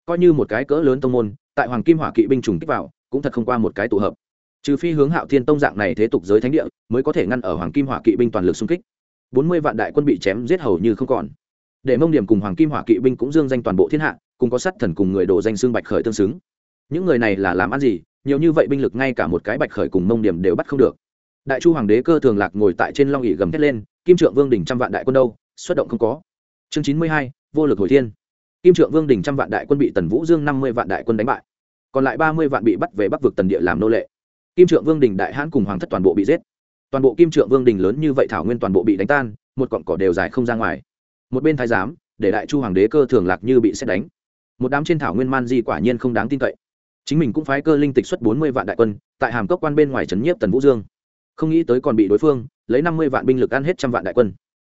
Coi như một cái cỡ lớn tông môn, tại hoàng kim hỏa kỵ binh trùng kích vào, cũng thật không qua một cái tụ hợp. Trừ phi hướng hạo thiên tông dạng này thế tục giới thánh địa, mới có thể ngăn ở hoàng kim hỏa kỵ binh toàn lực xung kích. Bốn mươi vạn đại quân bị chém giết hầu như không còn. Để mông điểm cùng hoàng kim hỏa kỵ binh cũng dương danh toàn bộ thiên hạ, cùng có sắt thần cùng người đồ danh xương bạch khởi tương xứng. Những người này là làm ăn gì? Nhiều như vậy binh lực ngay cả một cái bạch khởi cùng mông điểm đều bắt không được đại chu hoàng đế cơ thường lạc ngồi tại trên long ỉ gầm thét lên, kim trượng vương đỉnh trăm vạn đại quân đâu, xuất động không có. Chương chín mươi hai, vô lực hồi thiên. Kim trượng vương đỉnh trăm vạn đại quân bị tần vũ dương năm mươi vạn đại quân đánh bại, còn lại ba mươi vạn bị bắt về bắc vực tần địa làm nô lệ. Kim trượng vương đình đại hãn cùng hoàng thất toàn bộ bị giết. Toàn bộ kim trượng vương đình lớn như vậy thảo nguyên toàn bộ bị đánh tan, một cọn cỏ đều dài không ra ngoài. Một bên thái giám, để đại chu hoàng đế cơ thường lạc như bị xét đánh. Một đám trên thảo nguyên man di quả nhiên không đáng tin cậy. Chính mình cũng phái cơ linh tịch xuất bốn mươi vạn đại quân, tại hàm cốc quan bên ngoài trấn nhiếp tần vũ dương không nghĩ tới còn bị đối phương, lấy năm mươi vạn binh lực ăn hết trăm vạn đại quân.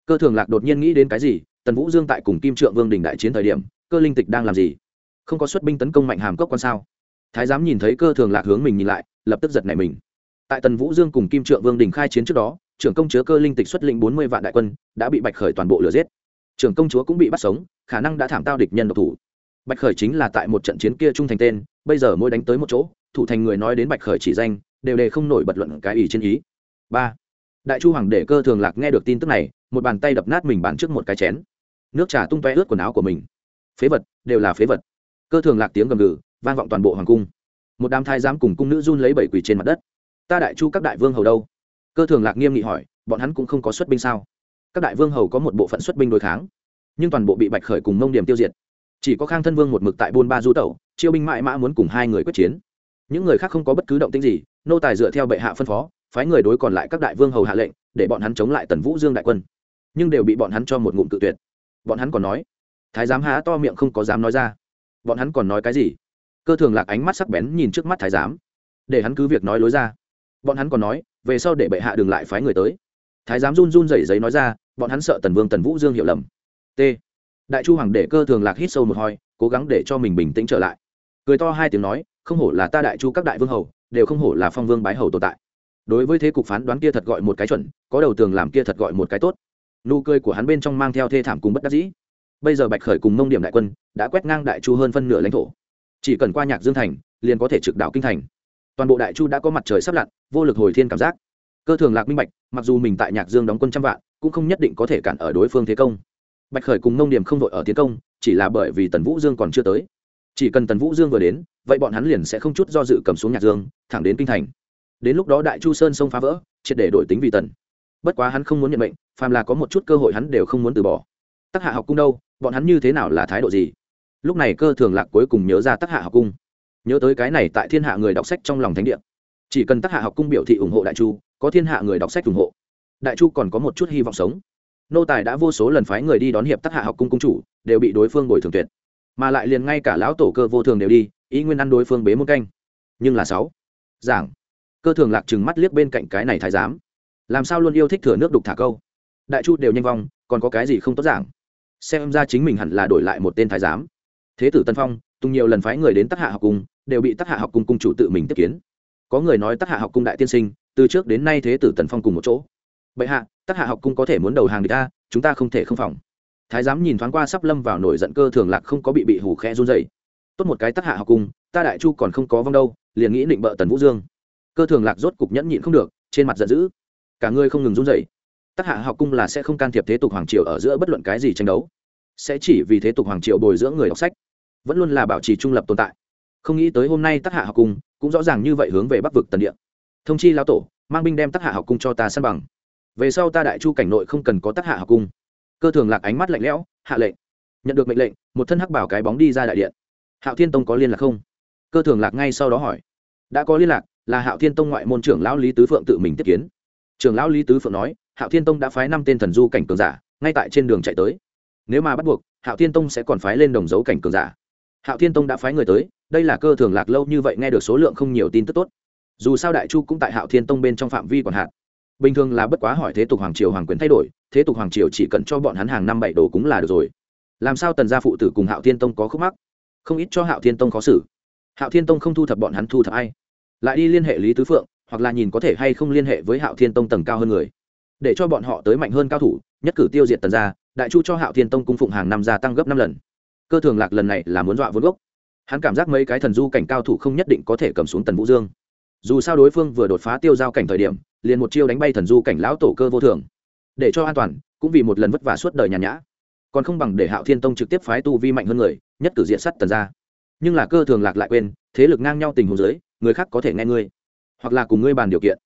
Cơ thường lạc đột nhiên nghĩ đến cái gì, tần vũ dương tại cùng kim trượng vương đình đại chiến thời điểm, cơ linh tịch đang làm gì? Không có xuất binh tấn công mạnh hàm cốc quan sao? Thái giám nhìn thấy cơ thường lạc hướng mình nhìn lại, lập tức giật nảy mình. Tại tần vũ dương cùng kim trượng vương đình khai chiến trước đó, trưởng công chúa cơ linh tịch xuất lĩnh bốn mươi vạn đại quân, đã bị bạch khởi toàn bộ lừa giết. Trưởng công chúa cũng bị bắt sống, khả năng đã thảm tao địch nhân độc thủ. Bạch khởi chính là tại một trận chiến kia trung thành tên, bây giờ mỗi đánh tới một chỗ, thủ thành người nói đến bạch khởi chỉ danh, đều đề không nổi bật luận cái ý trên ý ba đại chu hoàng đệ cơ thường lạc nghe được tin tức này một bàn tay đập nát mình bàn trước một cái chén nước trà tung toe ướt quần áo của mình phế vật đều là phế vật cơ thường lạc tiếng gầm gừ vang vọng toàn bộ hoàng cung một đám thái giám cùng cung nữ run lấy bảy quỷ trên mặt đất ta đại chu các đại vương hầu đâu cơ thường lạc nghiêm nghị hỏi bọn hắn cũng không có xuất binh sao các đại vương hầu có một bộ phận xuất binh đối kháng nhưng toàn bộ bị bạch khởi cùng mông điểm tiêu diệt chỉ có khang thân vương một mực tại buôn ba du tẩu chiêu binh mãi mã muốn cùng hai người quyết chiến những người khác không có bất cứ động tĩnh gì nô tài dựa theo bệ hạ phân phó phái người đối còn lại các đại vương hầu hạ lệnh, để bọn hắn chống lại tần vũ dương đại quân. Nhưng đều bị bọn hắn cho một ngụm tự tuyệt. Bọn hắn còn nói, thái giám há to miệng không có dám nói ra. Bọn hắn còn nói cái gì? Cơ thường lạc ánh mắt sắc bén nhìn trước mắt thái giám. Để hắn cứ việc nói lối ra. Bọn hắn còn nói, về sau để bệ hạ đừng lại phái người tới. Thái giám run run rẩy giấy nói ra, bọn hắn sợ tần vương tần vũ dương hiểu lầm. T. Đại chu hoàng để cơ thường lạc hít sâu một hoi cố gắng để cho mình bình tĩnh trở lại. Cười to hai tiếng nói, không hổ là ta đại chu các đại vương hầu, đều không hổ là phong vương bái hầu tồn tại đối với thế cục phán đoán kia thật gọi một cái chuẩn, có đầu tường làm kia thật gọi một cái tốt. Nụ cười của hắn bên trong mang theo thê thảm cùng bất đắc dĩ. Bây giờ bạch khởi cùng mông điểm đại quân đã quét ngang đại chu hơn phân nửa lãnh thổ. Chỉ cần qua nhạc dương thành, liền có thể trực đạo kinh thành. Toàn bộ đại chu đã có mặt trời sắp lặn, vô lực hồi thiên cảm giác. Cơ thường lạc minh bạch, mặc dù mình tại nhạc dương đóng quân trăm vạn, cũng không nhất định có thể cản ở đối phương thế công. Bạch khởi cùng nông điểm không vội ở tiến công, chỉ là bởi vì tần vũ dương còn chưa tới. Chỉ cần tần vũ dương vừa đến, vậy bọn hắn liền sẽ không chút do dự cầm xuống nhạc dương, thẳng đến kinh thành đến lúc đó đại chu sơn sông phá vỡ, triệt để đổi tính vì tần. Bất quá hắn không muốn nhận mệnh, phàm là có một chút cơ hội hắn đều không muốn từ bỏ. Tắc hạ học cung đâu? Bọn hắn như thế nào là thái độ gì? Lúc này cơ thường lạc cuối cùng nhớ ra tắc hạ học cung. Nhớ tới cái này tại thiên hạ người đọc sách trong lòng thánh địa. Chỉ cần tắc hạ học cung biểu thị ủng hộ đại chu, có thiên hạ người đọc sách ủng hộ, đại chu còn có một chút hy vọng sống. Nô tài đã vô số lần phái người đi đón hiệp tắc hạ học cung cung chủ, đều bị đối phương bồi thường tuyệt. Mà lại liền ngay cả lão tổ cơ vô thường đều đi, ý nguyên ăn đối phương bế một canh. Nhưng là sáu. Giảng cơ thường lạc trừng mắt liếc bên cạnh cái này thái giám. Làm sao luôn yêu thích thừa nước đục thả câu? Đại chu đều nhanh vong, còn có cái gì không tốt giảng? Xem ra chính mình hẳn là đổi lại một tên thái giám. Thế tử tân phong tung nhiều lần phái người đến tác hạ học cung, đều bị tác hạ học cung cung chủ tự mình tiếp kiến. Có người nói tác hạ học cung đại tiên sinh, từ trước đến nay thế tử tần phong cùng một chỗ. Bệ hạ tác hạ học cung có thể muốn đầu hàng người ta, chúng ta không thể không phòng. Thái giám nhìn thoáng qua sắp lâm vào nổi giận cơ thường lạc không có bị bị hủ khe run dày tốt một cái tác hạ học cung, ta đại chu còn không có vong đâu, liền nghĩ định bợ tần vũ dương cơ thường lạc rốt cục nhẫn nhịn không được, trên mặt giận dữ. Cả ngươi không ngừng run dậy tác hạ học cung là sẽ không can thiệp thế tục hoàng triều ở giữa bất luận cái gì tranh đấu. Sẽ chỉ vì thế tục hoàng triều bồi dưỡng người đọc sách. Vẫn luôn là bảo trì trung lập tồn tại. Không nghĩ tới hôm nay tác hạ học cung cũng rõ ràng như vậy hướng về bắc vực tần địa. Thông chi lao tổ, mang binh đem tác hạ học cung cho ta săn bằng. Về sau ta đại chu cảnh nội không cần có tác hạ học cung. Cơ thường lạc ánh mắt lạnh lẽo, hạ lệnh. Nhận được mệnh lệnh, một thân hắc bảo cái bóng đi ra đại điện. Hạo thiên tông có liên lạc không? Cơ thường lạc ngay sau đó hỏi. Đã có liên lạc là hạo thiên tông ngoại môn trưởng lão lý tứ phượng tự mình tiếp kiến. Trưởng lão lý tứ phượng nói, hạo thiên tông đã phái năm tên thần du cảnh cường giả, ngay tại trên đường chạy tới. Nếu mà bắt buộc, hạo thiên tông sẽ còn phái lên đồng dấu cảnh cường giả. Hạo thiên tông đã phái người tới, đây là cơ thường lạc lâu như vậy nghe được số lượng không nhiều tin tức tốt. Dù sao đại chu cũng tại hạo thiên tông bên trong phạm vi còn hạn. Bình thường là bất quá hỏi thế tục hoàng triều hoàng quyền thay đổi, thế tục hoàng triều chỉ cần cho bọn hắn hàng năm bảy đồ cũng là được rồi. Làm sao tần gia phụ tử cùng hạo thiên tông có khúc mắc? Không ít cho hạo thiên tông khó xử. Hạo thiên tông không thu thập bọn hắn thu thập ai? Lại đi liên hệ lý tứ phượng, hoặc là nhìn có thể hay không liên hệ với hạo thiên tông tầng cao hơn người. Để cho bọn họ tới mạnh hơn cao thủ, nhất cử tiêu diệt tần gia, đại chu cho hạo thiên tông cung phụng hàng năm gia tăng gấp năm lần. Cơ thường lạc lần này là muốn dọa vốn gốc. Hắn cảm giác mấy cái thần du cảnh cao thủ không nhất định có thể cầm xuống tần vũ dương. Dù sao đối phương vừa đột phá tiêu giao cảnh thời điểm, liền một chiêu đánh bay thần du cảnh lão tổ cơ vô thường. Để cho an toàn, cũng vì một lần vất vả suốt đời nhàn nhã. Còn không bằng để hạo thiên tông trực tiếp phái tu vi mạnh hơn người, nhất cử diện sắt tần ra nhưng là cơ thường lạc lại quên, thế lực ngang nhau tình huống giới người khác có thể nghe ngươi, hoặc là cùng ngươi bàn điều kiện.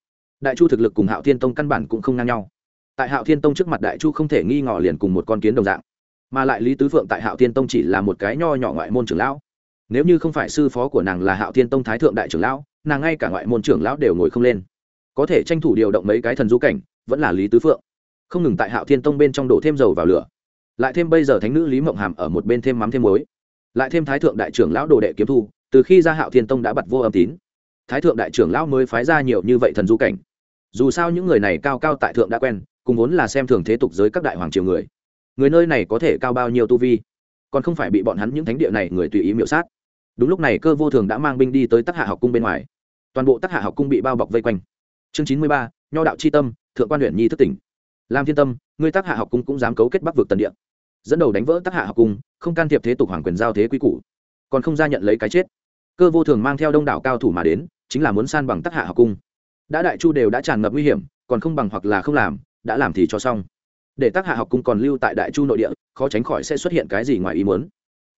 Đại chu thực lực cùng hạo thiên tông căn bản cũng không ngang nhau. Tại hạo thiên tông trước mặt đại chu không thể nghi ngỏ liền cùng một con kiến đồng dạng. Mà lại lý tứ phượng tại hạo thiên tông chỉ là một cái nho nhỏ ngoại môn trưởng lão. Nếu như không phải sư phó của nàng là hạo thiên tông thái thượng đại trưởng lão, nàng ngay cả ngoại môn trưởng lão đều ngồi không lên. Có thể tranh thủ điều động mấy cái thần du cảnh, vẫn là lý tứ phượng. Không ngừng tại hạo thiên tông bên trong đổ thêm dầu vào lửa. Lại thêm bây giờ thánh nữ lý mộng hàm ở một bên thêm mắm thêm muối. Lại thêm thái thượng đại trưởng lão đồ đệ kiếm thu từ khi ra hạo thiên tông đã bật vô âm tín, thái thượng đại trưởng lão mới phái ra nhiều như vậy thần du cảnh. Dù sao những người này cao cao tại thượng đã quen, cùng vốn là xem thường thế tục giới các đại hoàng triều người. Người nơi này có thể cao bao nhiêu tu vi? Còn không phải bị bọn hắn những thánh địa này người tùy ý miểu sát. Đúng lúc này cơ vô thường đã mang binh đi tới tác hạ học cung bên ngoài. Toàn bộ tác hạ học cung bị bao bọc vây quanh. Chương chín mươi ba, nho đạo c h i tâm, thượng quan huyện nhi thất tỉnh. Lam thiên tâm người tác hạ học cung cũng dám cấu kết bắc vực tần địa. Dẫn đầu đánh vỡ tác hạ học cung, không can thiệp thế tục hoàng quyền giao thế quy củ. Còn không ra nhận lấy cái chết cơ vô thường mang theo đông đảo cao thủ mà đến, chính là muốn san bằng tác hạ học cung. Đã đại chu đều đã tràn ngập nguy hiểm, còn không bằng hoặc là không làm, đã làm thì cho xong. Để tác hạ học cung còn lưu tại đại chu nội địa, khó tránh khỏi sẽ xuất hiện cái gì ngoài ý muốn.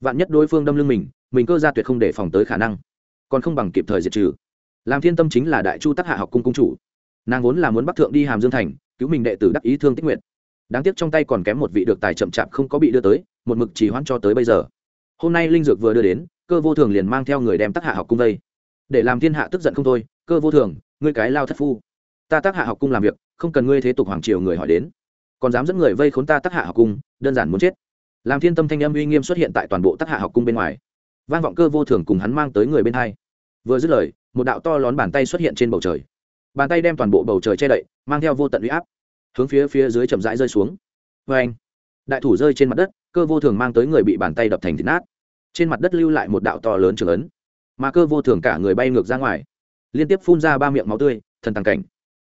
Vạn nhất đối phương đâm lưng mình mình cơ ra tuyệt không để phòng tới khả năng. Còn không bằng kịp thời diệt trừ. Làm thiên tâm chính là đại chu tác hạ học cung cung chủ. Nàng vốn là muốn bắc thượng đi hàm dương thành, cứu mình đệ tử đắc ý thương tích nguyện đáng tiếc trong tay còn kém một vị được tài chậm chạp không có bị đưa tới, một mực chỉ hoãn cho tới bây giờ. Hôm nay linh dược vừa đưa đến cơ vô thường liền mang theo người đem tác hạ học cung vây để làm thiên hạ tức giận không thôi, cơ vô thường, ngươi cái lao thất phu. Ta tác hạ học cung làm việc, không cần ngươi thế tục hoàng triều người hỏi đến. Còn dám dẫn người vây khốn ta tác hạ học cung, đơn giản muốn chết. Làm thiên tâm thanh âm uy nghiêm xuất hiện tại toàn bộ tác hạ học cung bên ngoài. Vang vọng cơ vô thường cùng hắn mang tới người bên hai. Vừa dứt lời, một đạo to lón bàn tay xuất hiện trên bầu trời. Bàn tay đem toàn bộ bầu trời che đậy, mang theo vô tận uy áp. Hướng phía phía dưới chậm rãi rơi xuống. Vê anh đại thủ rơi trên mặt đất, cơ vô thường mang tới người bị bàn tay đập thành thịt nát trên mặt đất lưu lại một đạo to lớn trường ấn. Mà cơ vô thường cả người bay ngược ra ngoài, liên tiếp phun ra ba miệng máu tươi, thần tàng cảnh.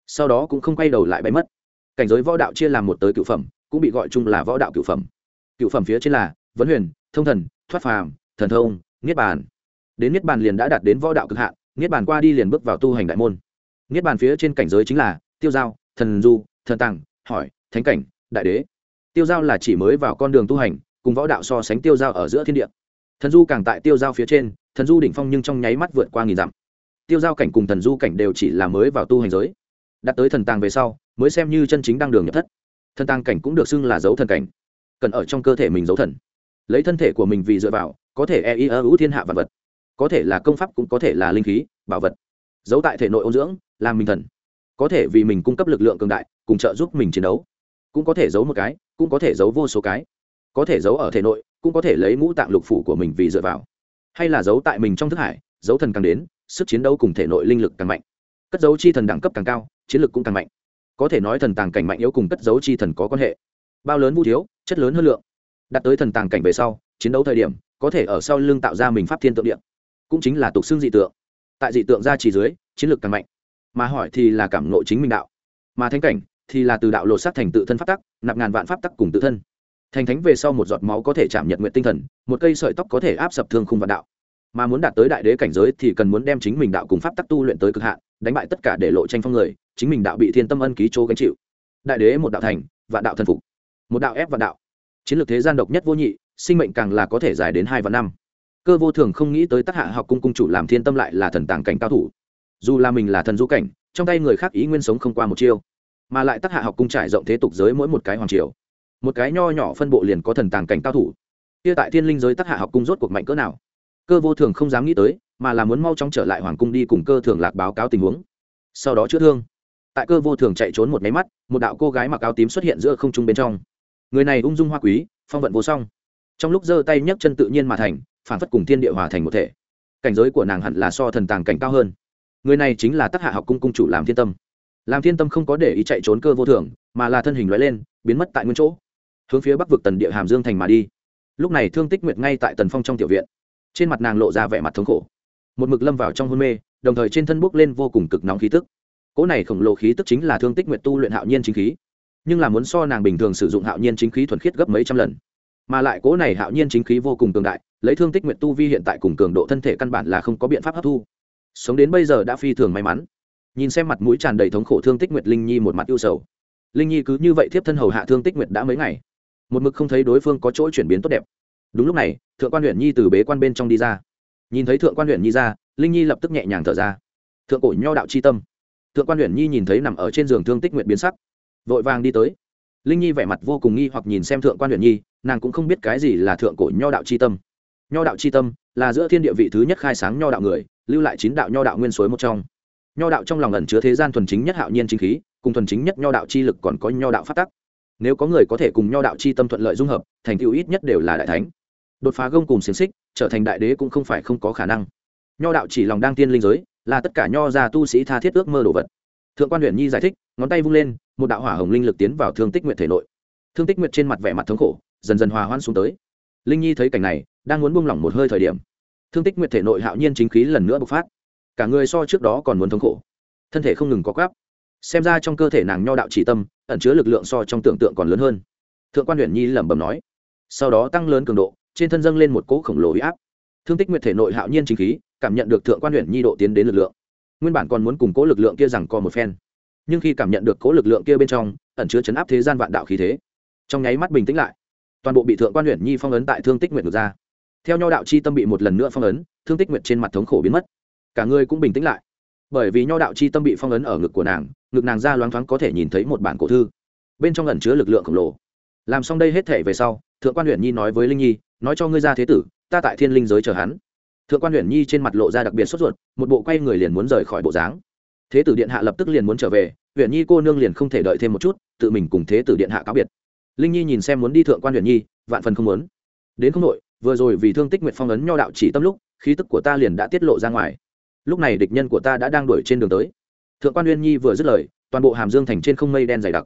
Sau đó cũng không quay đầu lại bay mất. Cảnh giới võ đạo chia làm một tới cựu phẩm, cũng bị gọi chung là võ đạo cựu phẩm. Cựu phẩm phía trên là vấn huyền, thông thần, thoát phàm, thần thông, niết bàn. Đến niết bàn liền đã đạt đến võ đạo cực hạn, niết bàn qua đi liền bước vào tu hành đại môn. Niết bàn phía trên cảnh giới chính là tiêu giao, thần du, thần tàng, hỏi, thánh cảnh, đại đế. Tiêu giao là chỉ mới vào con đường tu hành, cùng võ đạo so sánh tiêu giao ở giữa thiên địa thần du càng tại tiêu giao phía trên, thần du đỉnh phong nhưng trong nháy mắt vượt qua nghìn dặm. Tiêu giao cảnh cùng thần du cảnh đều chỉ là mới vào tu hành giới. Đặt tới thần tàng về sau, mới xem như chân chính đang đường nhập thất. Thần tàng cảnh cũng được xưng là dấu thần cảnh, cần ở trong cơ thể mình dấu thần. Lấy thân thể của mình vì dựa vào, có thể e i ơ ưu thiên hạ vật vật. Có thể là công pháp cũng có thể là linh khí, bảo vật. Giấu tại thể nội ôn dưỡng, làm mình thần. Có thể vì mình cung cấp lực lượng cường đại, cùng trợ giúp mình chiến đấu. Cũng có thể giấu một cái, cũng có thể giấu vô số cái. Có thể giấu ở thể nội cũng có thể lấy ngũ tạng lục phủ của mình vì dựa vào. Hay là giấu tại mình trong thức hải, giấu thần càng đến, sức chiến đấu cùng thể nội linh lực càng mạnh. Cất dấu chi thần đẳng cấp càng cao, chiến lực cũng càng mạnh. Có thể nói thần tàng cảnh mạnh yếu cùng cất dấu chi thần có quan hệ. Bao lớn vũ thiếu, chất lớn hơn lượng. Đặt tới thần tàng cảnh về sau, chiến đấu thời điểm, có thể ở sau lưng tạo ra mình pháp thiên tượng điện cũng chính là tục xương dị tượng. Tại dị tượng ra chỉ dưới, chiến lược càng mạnh. Mà hỏi thì là cảm nộ chính mình đạo. Mà thánh cảnh thì là từ đạo lột xác thành tự thân pháp tắc, nạp ngàn vạn pháp tắc cùng tự thân thành thánh về sau một giọt máu có thể chạm nhật nguyện tinh thần, một cây sợi tóc có thể áp sập thương khung vạn đạo. Mà muốn đạt tới đại đế cảnh giới thì cần muốn đem chính mình đạo cùng pháp tắc tu luyện tới cực hạn, đánh bại tất cả để lộ tranh phong người, chính mình đạo bị thiên tâm ân ký chỗ gánh chịu. Đại đế một đạo thành, vạn đạo thần phục. Một đạo ép vạn đạo. Chiến lược thế gian độc nhất vô nhị, sinh mệnh càng là có thể dài đến hai vạn năm. Cơ vô thường không nghĩ tới tác hạ học cung cung chủ làm thiên tâm lại là thần tàng cảnh cao thủ. Dù là mình là thần du cảnh, trong tay người khác ý nguyên sống không qua một chiêu, mà lại tác hạ học cung trải rộng thế tục giới mỗi một cái hoàng triều một cái nho nhỏ phân bộ liền có thần tàng cảnh cao thủ. Kia tại thiên linh giới tác hạ học cung rốt cuộc mạnh cỡ nào? Cơ vô thường không dám nghĩ tới, mà là muốn mau chóng trở lại hoàng cung đi cùng cơ thường lạc báo cáo tình huống. Sau đó chữa thương. Tại cơ vô thường chạy trốn một máy mắt, một đạo cô gái mặc áo tím xuất hiện giữa không trung bên trong. Người này ung dung hoa quý, phong vận vô song. Trong lúc giơ tay nhấc chân tự nhiên mà thành, phản phất cùng thiên địa hòa thành một thể. Cảnh giới của nàng hẳn là so thần tàng cảnh cao hơn. Người này chính là tác hạ học cung cung chủ làm thiên tâm. Làm thiên tâm không có để ý chạy trốn cơ vô thường, mà là thân hình loại lên, biến mất tại nguyên chỗ hướng phía bắc vực tần địa hàm dương thành mà đi. Lúc này thương tích nguyệt ngay tại tần phong trong tiểu viện. Trên mặt nàng lộ ra vẻ mặt thống khổ. Một mực lâm vào trong hôn mê, đồng thời trên thân bốc lên vô cùng cực nóng khí tức. Cỗ này khổng lồ khí tức chính là thương tích nguyệt tu luyện hạo nhiên chính khí. Nhưng là muốn so nàng bình thường sử dụng hạo nhiên chính khí thuần khiết gấp mấy trăm lần. Mà lại cỗ này hạo nhiên chính khí vô cùng cường đại, lấy thương tích nguyệt tu vi hiện tại cùng cường độ thân thể căn bản là không có biện pháp hấp thu. Sống đến bây giờ đã phi thường may mắn. Nhìn xem mặt mũi tràn đầy thống khổ thương tích nguyệt linh nhi một mặt ưu sầu. Linh nhi cứ như vậy thiếp thân hầu hạ thương tích nguyệt đã mấy ngày một mực không thấy đối phương có chỗ chuyển biến tốt đẹp. Đúng lúc này, thượng quan huyện nhi từ bế quan bên trong đi ra. Nhìn thấy thượng quan huyện nhi ra, linh nhi lập tức nhẹ nhàng thở ra. Thượng cổ nho đạo c h i tâm. Thượng quan huyện nhi nhìn thấy nằm ở trên giường thương tích nguyện biến sắc. Vội vàng đi tới. Linh nhi vẻ mặt vô cùng nghi hoặc nhìn xem thượng quan huyện nhi, nàng cũng không biết cái gì là thượng cổ nho đạo c h i tâm. Nho đạo c h i tâm là giữa thiên địa vị thứ nhất khai sáng nho đạo người, lưu lại chín đạo nho đạo nguyên suối một trong. Nho đạo trong lòng ẩn chứa thế gian thuần chính nhất hạo nhiên chính khí, cùng thuần chính nhất nho đạo chi lực còn có nho đạo phát tắc nếu có người có thể cùng nho đạo chi tâm thuận lợi dung hợp, thành tựu ít nhất đều là đại thánh. Đột phá gông cùng xiềng xích, trở thành đại đế cũng không phải không có khả năng. Nho đạo chỉ lòng đang tiên linh giới, là tất cả nho gia tu sĩ tha thiết ước mơ đồ vật. Thượng quan huyện nhi giải thích, ngón tay vung lên, một đạo hỏa hồng linh lực tiến vào thương tích nguyện thể nội. Thương tích nguyện trên mặt vẻ mặt thống khổ, dần dần hòa hoãn xuống tới. Linh nhi thấy cảnh này, đang muốn buông lỏng một hơi thời điểm. Thương tích nguyện thể nội hạo nhiên chính khí lần nữa bộc phát. Cả người so trước đó còn muốn thống khổ. Thân thể không ngừng có gáp xem ra trong cơ thể nàng nho đạo chỉ tâm, ẩn chứa lực lượng so trong tưởng tượng còn lớn hơn. Thượng quan huyện nhi lẩm bẩm nói. Sau đó tăng lớn cường độ, trên thân dâng lên một cỗ khổng lồ huy áp. Thương tích nguyệt thể nội hạo nhiên chính khí, cảm nhận được thượng quan huyện nhi độ tiến đến lực lượng. Nguyên bản còn muốn cùng cố lực lượng kia rằng co một phen. Nhưng khi cảm nhận được cố lực lượng kia bên trong, ẩn chứa chấn áp thế gian vạn đạo khí thế, trong nháy mắt bình tĩnh lại. Toàn bộ bị thượng quan huyện nhi phong ấn tại thương tích nguyệt ngược ra. Theo nho đạo chi tâm bị một lần nữa phong ấn, thương tích nguyệt trên mặt thống khổ biến mất. Cả người cũng bình tĩnh lại bởi vì nho đạo chi tâm bị phong ấn ở ngực của nàng, ngực nàng ra loáng thoáng có thể nhìn thấy một bản cổ thư. Bên trong ẩn chứa lực lượng khổng lồ. Làm xong đây hết thể về sau, thượng quan huyện nhi nói với linh nhi, nói cho ngươi ra thế tử, ta tại thiên linh giới chờ hắn. Thượng quan huyện nhi trên mặt lộ ra đặc biệt sốt ruột, một bộ quay người liền muốn rời khỏi bộ dáng. Thế tử điện hạ lập tức liền muốn trở về huyện nhi cô nương liền không thể đợi thêm một chút, tự mình cùng thế tử điện hạ cáo biệt. Linh nhi nhìn xem muốn đi thượng quan huyện nhi, vạn phần không muốn. Đến không nội vừa rồi vì thương tích nguyện phong ấn nho đạo chỉ tâm lúc, khí tức của ta liền đã tiết lộ ra ngoài lúc này địch nhân của ta đã đang đuổi trên đường tới. Thượng quan uyên nhi vừa dứt lời, toàn bộ hàm dương thành trên không mây đen dày đặc.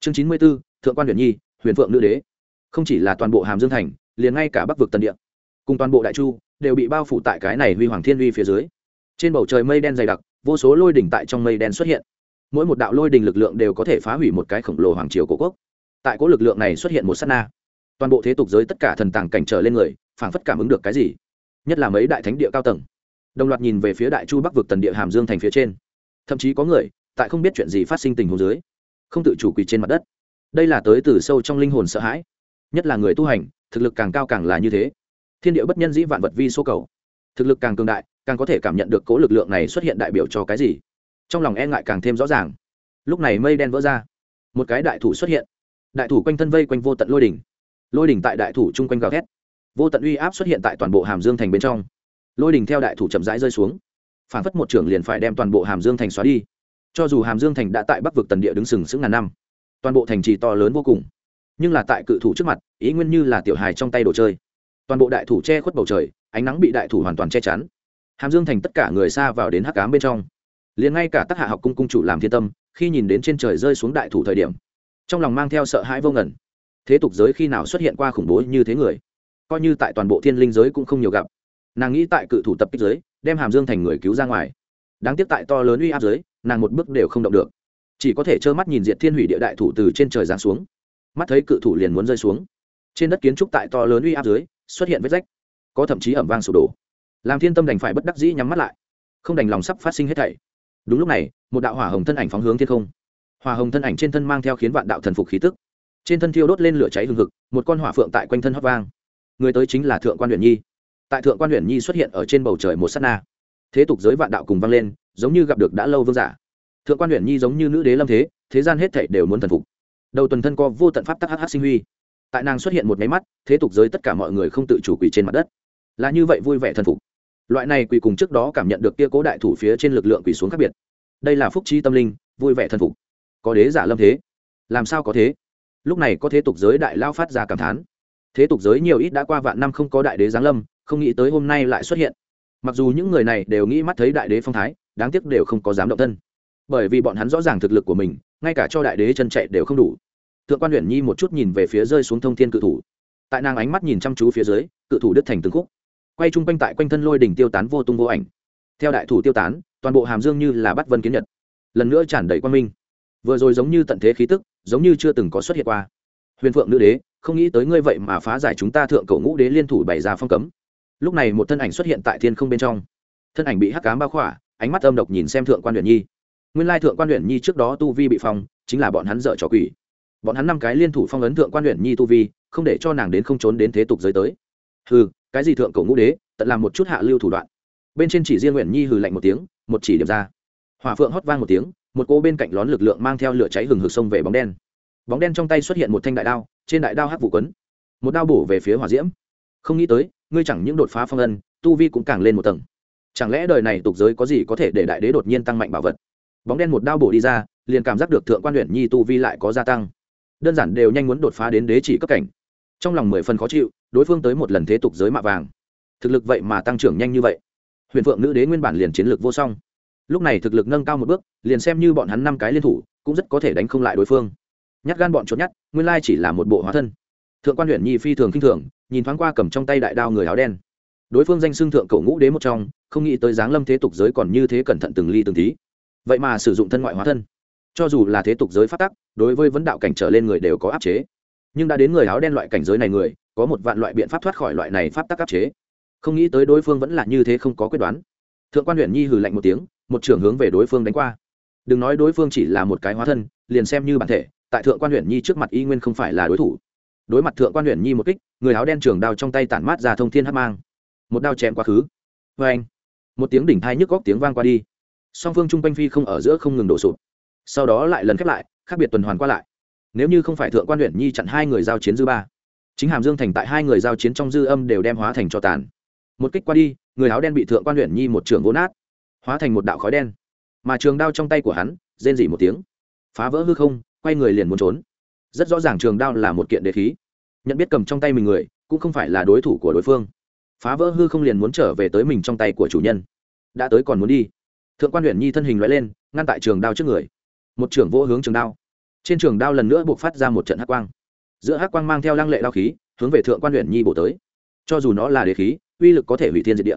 Chương chín mươi b ố thượng quan uyển nhi, huyền phượng nữ đế. Không chỉ là toàn bộ hàm dương thành, liền ngay cả bắc vực tân địa, cùng toàn bộ đại chu, đều bị bao phủ tại cái này huy hoàng thiên uy phía dưới. Trên bầu trời mây đen dày đặc, vô số lôi đỉnh tại trong mây đen xuất hiện. Mỗi một đạo lôi đỉnh lực lượng đều có thể phá hủy một cái khổng lồ hoàng triều cổ quốc. Tại cỗ lực lượng này xuất hiện một s á t na. Toàn bộ thế tục giới tất cả thần tàng cảnh trở lên người, phảng phất cảm ứng được cái gì? Nhất là mấy đại thánh địa cao tầng đồng loạt nhìn về phía đại chu bắc vực tần địa hàm dương thành phía trên. Thậm chí có người, tại không biết chuyện gì phát sinh tình hồ dưới, không tự chủ quỳ trên mặt đất. Đây là tới từ sâu trong linh hồn sợ hãi. Nhất là người tu hành, thực lực càng cao càng là như thế. Thiên địa bất nhân dĩ vạn vật vi số cầu. Thực lực càng cường đại, càng có thể cảm nhận được cố lực lượng này xuất hiện đại biểu cho cái gì. Trong lòng e ngại càng thêm rõ ràng. Lúc này mây đen vỡ ra. Một cái đại thủ xuất hiện. Đại thủ quanh thân vây quanh vô tận lôi đỉnh. Lôi đỉnh tại đại thủ chung quanh gào thét. Vô tận uy áp xuất hiện tại toàn bộ hàm dương thành bên trong lôi đỉnh theo đại thủ chậm rãi rơi xuống. Phản phất một trưởng liền phải đem toàn bộ hàm dương thành xóa đi. Cho dù hàm dương thành đã tại bắc vực tần địa đứng sừng sững ngàn năm, toàn bộ thành trì to lớn vô cùng. Nhưng là tại cự thủ trước mặt, ý nguyên như là tiểu hài trong tay đồ chơi. Toàn bộ đại thủ che khuất bầu trời, ánh nắng bị đại thủ hoàn toàn che chắn. Hàm dương thành tất cả người xa vào đến hắc cám bên trong. Liền ngay cả tác hạ học cung cung chủ làm thiên tâm, khi nhìn đến trên trời rơi xuống đại thủ thời điểm, trong lòng mang theo sợ hãi vô ngẩn thế tục giới khi nào xuất hiện qua khủng bố như thế người? Coi như tại toàn bộ thiên linh giới cũng không nhiều gặp nàng nghĩ tại cự thủ tập kích dưới đem hàm dương thành người cứu ra ngoài. Đáng tiếc tại to lớn uy áp dưới, nàng một bước đều không động được. Chỉ có thể trơ mắt nhìn diện thiên hủy địa đại thủ từ trên trời giáng xuống. Mắt thấy cự thủ liền muốn rơi xuống. Trên đất kiến trúc tại to lớn uy áp dưới xuất hiện vết rách. Có thậm chí ẩm vang sụp đổ. Làm thiên tâm đành phải bất đắc dĩ nhắm mắt lại. Không đành lòng sắp phát sinh hết thảy. Đúng lúc này một đạo hỏa hồng thân ảnh phóng hướng thiên không. Hỏa hồng thân ảnh trên thân mang theo khiến vạn đạo thần phục khí tức. Trên thân thiêu đốt lên lửa cháy hừng hực một con hỏa phượng tại quanh thân hót vang. Người tới chính là thượng quan huyện nhi tại thượng quan huyền nhi xuất hiện ở trên bầu trời một s á t na. Thế tục giới vạn đạo cùng vang lên, giống như gặp được đã lâu vương giả. Thượng quan huyền nhi giống như nữ đế lâm thế thế gian hết thảy đều muốn thần phục. Đầu tuần thân co vô tận pháp tắc hh sinh huy. Tại nàng xuất hiện một máy mắt, thế tục giới tất cả mọi người không tự chủ quỷ trên mặt đất. Là như vậy vui vẻ thần phục. Loại này quỷ cùng trước đó cảm nhận được kia cố đại thủ phía trên lực lượng quỷ xuống khác biệt. Đây là phúc trí tâm linh, vui vẻ thần phục. Có đế giả lâm thế. Làm sao có thế? Lúc này có thế tục giới đại lao phát ra cảm thán. Thế tục giới nhiều ít đã qua vạn năm không có đại đế giáng lâm không nghĩ tới hôm nay lại xuất hiện. Mặc dù những người này đều nghĩ mắt thấy đại đế phong thái, đáng tiếc đều không có dám động thân. Bởi vì bọn hắn rõ ràng thực lực của mình, ngay cả cho đại đế chân chạy đều không đủ. Thượng quan huyền nhi một chút nhìn về phía rơi xuống thông thiên cự thủ. Tại nàng ánh mắt nhìn chăm chú phía dưới, cự thủ đứt thành từng khúc. Quay chung quanh tại quanh thân lôi đỉnh tiêu tán vô tung vô ảnh. Theo đại thủ tiêu tán, toàn bộ hàm dương như là bắt vân kiến nhật. Lần nữa tràn đầy quan minh. Vừa rồi giống như tận thế khí tức, giống như chưa từng có xuất hiện qua. Huyền phượng nữ đế, không nghĩ tới ngươi vậy mà phá giải chúng ta thượng cầu ngũ đế liên thủ bày ra phong cấm lúc này một thân ảnh xuất hiện tại thiên không bên trong. Thân ảnh bị hắc cám bao khỏa, ánh mắt âm độc nhìn xem thượng quan huyện nhi. Nguyên lai thượng quan huyện nhi trước đó tu vi bị phong, chính là bọn hắn dợ trò quỷ. Bọn hắn năm cái liên thủ phong ấn thượng quan huyện nhi tu vi, không để cho nàng đến không trốn đến thế tục giới tới. Hừ, cái gì thượng cổ ngũ đế, tận làm một chút hạ lưu thủ đoạn. Bên trên chỉ riêng nguyện nhi hừ lạnh một tiếng, một chỉ điểm ra. Hỏa phượng hót vang một tiếng, một cô bên cạnh lón lực lượng mang theo lửa cháy hừng hực sông về bóng đen. Bóng đen trong tay xuất hiện một thanh đại đao, trên đại đao hắc vụ quấn. Một đao bổ về phía hỏa diễm. Không nghĩ tới ngươi chẳng những đột phá phong ân, tu vi cũng càng lên một tầng. Chẳng lẽ đời này tục giới có gì có thể để đại đế đột nhiên tăng mạnh bảo vật? Bóng đen một đao bổ đi ra, liền cảm giác được thượng quan huyện nhi tu vi lại có gia tăng. Đơn giản đều nhanh muốn đột phá đến đế chỉ cấp cảnh. Trong lòng mười phần khó chịu, đối phương tới một lần thế tục giới mạ vàng. Thực lực vậy mà tăng trưởng nhanh như vậy. Huyền phượng nữ đế nguyên bản liền chiến lược vô song. Lúc này thực lực nâng cao một bước, liền xem như bọn hắn năm cái liên thủ, cũng rất có thể đánh không lại đối phương. Nhát gan bọn trốn nhát, nguyên lai chỉ là một bộ hóa thân. Thượng quan huyện nhi phi thường kinh thường nhìn thoáng qua cầm trong tay đại đao người áo đen. Đối phương danh xưng thượng cổ ngũ đế một trong, không nghĩ tới dáng lâm thế tục giới còn như thế cẩn thận từng ly từng tí. Vậy mà sử dụng thân ngoại hóa thân. Cho dù là thế tục giới phát tắc, đối với vấn đạo cảnh trở lên người đều có áp chế. Nhưng đã đến người áo đen loại cảnh giới này người, có một vạn loại biện pháp thoát khỏi loại này pháp tắc áp chế. Không nghĩ tới đối phương vẫn là như thế không có quyết đoán. Thượng quan huyện nhi hừ lạnh một tiếng, một trưởng hướng về đối phương đánh qua. Đừng nói đối phương chỉ là một cái hóa thân, liền xem như bản thể, tại thượng quan huyện nhi trước mặt y nguyên không phải là đối thủ đối mặt thượng quan huyện nhi một kích, người áo đen trường đao trong tay tản mát ra thông thiên hấp mang. Một đao chém quá khứ. Vê anh, một tiếng đỉnh thai nhức góc tiếng vang qua đi. Song phương trung quanh phi không ở giữa không ngừng đổ sụp. Sau đó lại lần khép lại, khác biệt tuần hoàn qua lại. Nếu như không phải thượng quan huyện nhi chặn hai người giao chiến dư ba, chính hàm dương thành tại hai người giao chiến trong dư âm đều đem hóa thành cho tàn. Một kích qua đi, người áo đen bị thượng quan huyện nhi một trường vỗ nát, hóa thành một đạo khói đen. Mà trường đao trong tay của hắn, rên dỉ một tiếng. Phá vỡ hư không, quay người liền muốn trốn rất rõ ràng trường đao là một kiện đề khí. Nhận biết cầm trong tay mình người, cũng không phải là đối thủ của đối phương. Phá vỡ hư không liền muốn trở về tới mình trong tay của chủ nhân. Đã tới còn muốn đi. Thượng quan huyện nhi thân hình loại lên, ngăn tại trường đao trước người. Một trưởng vô hướng trường đao. Trên trường đao lần nữa buộc phát ra một trận hắc quang. Giữa hắc quang mang theo lăng lệ đao khí, hướng về thượng quan huyện nhi bổ tới. Cho dù nó là đế khí, uy lực có thể hủy thiên diệt địa.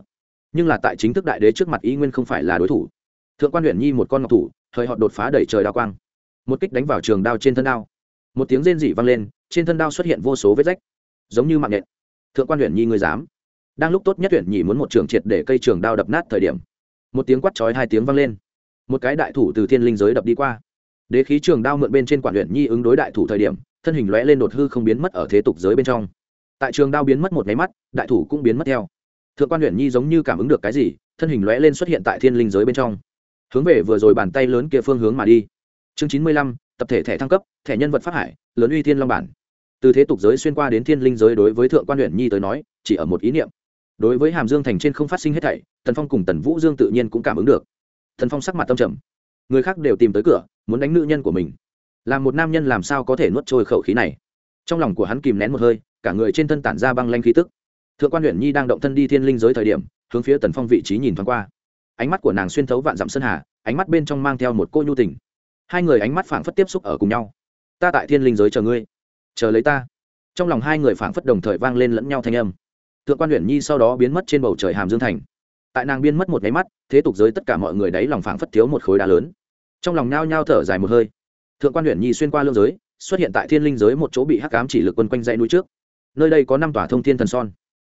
Nhưng là tại chính thức đại đế trước mặt y nguyên không phải là đối thủ. Thượng quan huyện nhi một con ngọc thủ thời họ đột phá đẩy trời đao quang. Một kích đánh vào trường đao trên thân đao một tiếng rên dị vang lên, trên thân đao xuất hiện vô số vết rách, giống như mạng nhện. Thượng quan huyện nhi người dám? Đang lúc tốt nhất huyện nhị muốn một trường triệt để cây trường đao đập nát thời điểm, một tiếng quát chói hai tiếng vang lên. Một cái đại thủ từ thiên linh giới đập đi qua. Đế khí trường đao mượn bên trên quản huyện nhi ứng đối đại thủ thời điểm, thân hình lóe lên đột hư không biến mất ở thế tục giới bên trong. Tại trường đao biến mất một máy mắt, đại thủ cũng biến mất theo. Thượng quan huyện nhi giống như cảm ứng được cái gì, thân hình lóe lên xuất hiện tại thiên linh giới bên trong. Hướng về vừa rồi bàn tay lớn kia phương hướng mà đi. Chương chín mươi lăm tập thể thẻ thăng cấp, thẻ nhân vật phát hải, lớn uy thiên long bản. Từ thế tục giới xuyên qua đến thiên linh giới đối với thượng quan huyện nhi tới nói, chỉ ở một ý niệm. Đối với hàm dương thành trên không phát sinh hết thảy, tần phong cùng tần vũ dương tự nhiên cũng cảm ứng được. Thần phong sắc mặt tâm trầm. Người khác đều tìm tới cửa, muốn đánh nữ nhân của mình. Làm một nam nhân làm sao có thể nuốt trôi khẩu khí này? Trong lòng của hắn kìm nén một hơi, cả người trên thân tản ra băng lanh khí tức. Thượng quan huyện nhi đang động thân đi thiên linh giới thời điểm, hướng phía tần phong vị trí nhìn thoáng qua. Ánh mắt của nàng xuyên thấu vạn dặm sơn hà, ánh mắt bên trong mang theo một cô nhu tình hai người ánh mắt phảng phất tiếp xúc ở cùng nhau. Ta tại thiên linh giới chờ ngươi. Chờ lấy ta. Trong lòng hai người phảng phất đồng thời vang lên lẫn nhau thanh âm. Thượng quan huyện nhi sau đó biến mất trên bầu trời hàm dương thành. Tại nàng biến mất một nháy mắt, thế tục giới tất cả mọi người đáy lòng phảng phất thiếu một khối đá lớn. Trong lòng nao nhao thở dài một hơi. Thượng quan huyện nhi xuyên qua lương giới, xuất hiện tại thiên linh giới một chỗ bị hắc ám chỉ lực quân quanh dãy núi trước. Nơi đây có năm tòa thông thiên thần son.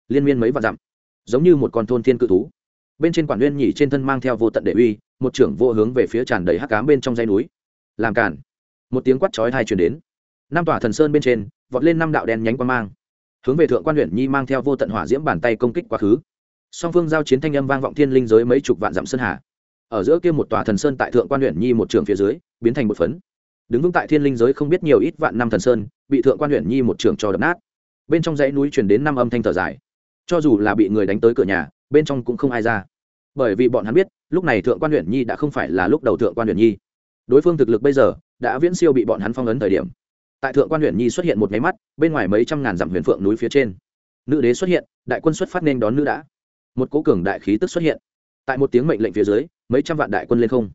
Liên miên mấy vạn dặm. Giống như một con thôn thiên cự thú. Bên trên quản nguyên nhỉ trên thân mang theo vô tận đệ uy, một trưởng vô hướng về phía tràn đầy hắc ám bên trong dãy núi làm cản một tiếng quát chói thai truyền đến. Năm tòa thần sơn bên trên, vọt lên năm đạo đen nhánh quan mang. Hướng về thượng quan huyện nhi mang theo vô tận hỏa diễm bàn tay công kích quá khứ. Song phương giao chiến thanh âm vang vọng thiên linh giới mấy chục vạn dặm sơn hà. Ở giữa kia một tòa thần sơn tại thượng quan huyện nhi một trường phía dưới, biến thành một phấn. Đứng vững tại thiên linh giới không biết nhiều ít vạn năm thần sơn, bị thượng quan huyện nhi một trường cho đập nát. Bên trong dãy núi chuyển đến năm âm thanh thở dài. Cho dù là bị người đánh tới cửa nhà, bên trong cũng không ai ra. Bởi vì bọn hắn biết, lúc này thượng quan huyện nhi đã không phải là lúc đầu thượng quan huyện nhi đối phương thực lực bây giờ, đã viễn siêu bị bọn hắn phong ấn thời điểm. Tại thượng quan huyện nhi xuất hiện một máy mắt, bên ngoài mấy trăm ngàn dặm huyền phượng núi phía trên, nữ đế xuất hiện, đại quân xuất phát nên đón nữ đã. Một cố cường đại khí tức xuất hiện. Tại một tiếng mệnh lệnh phía dưới, mấy trăm vạn đại quân lên không.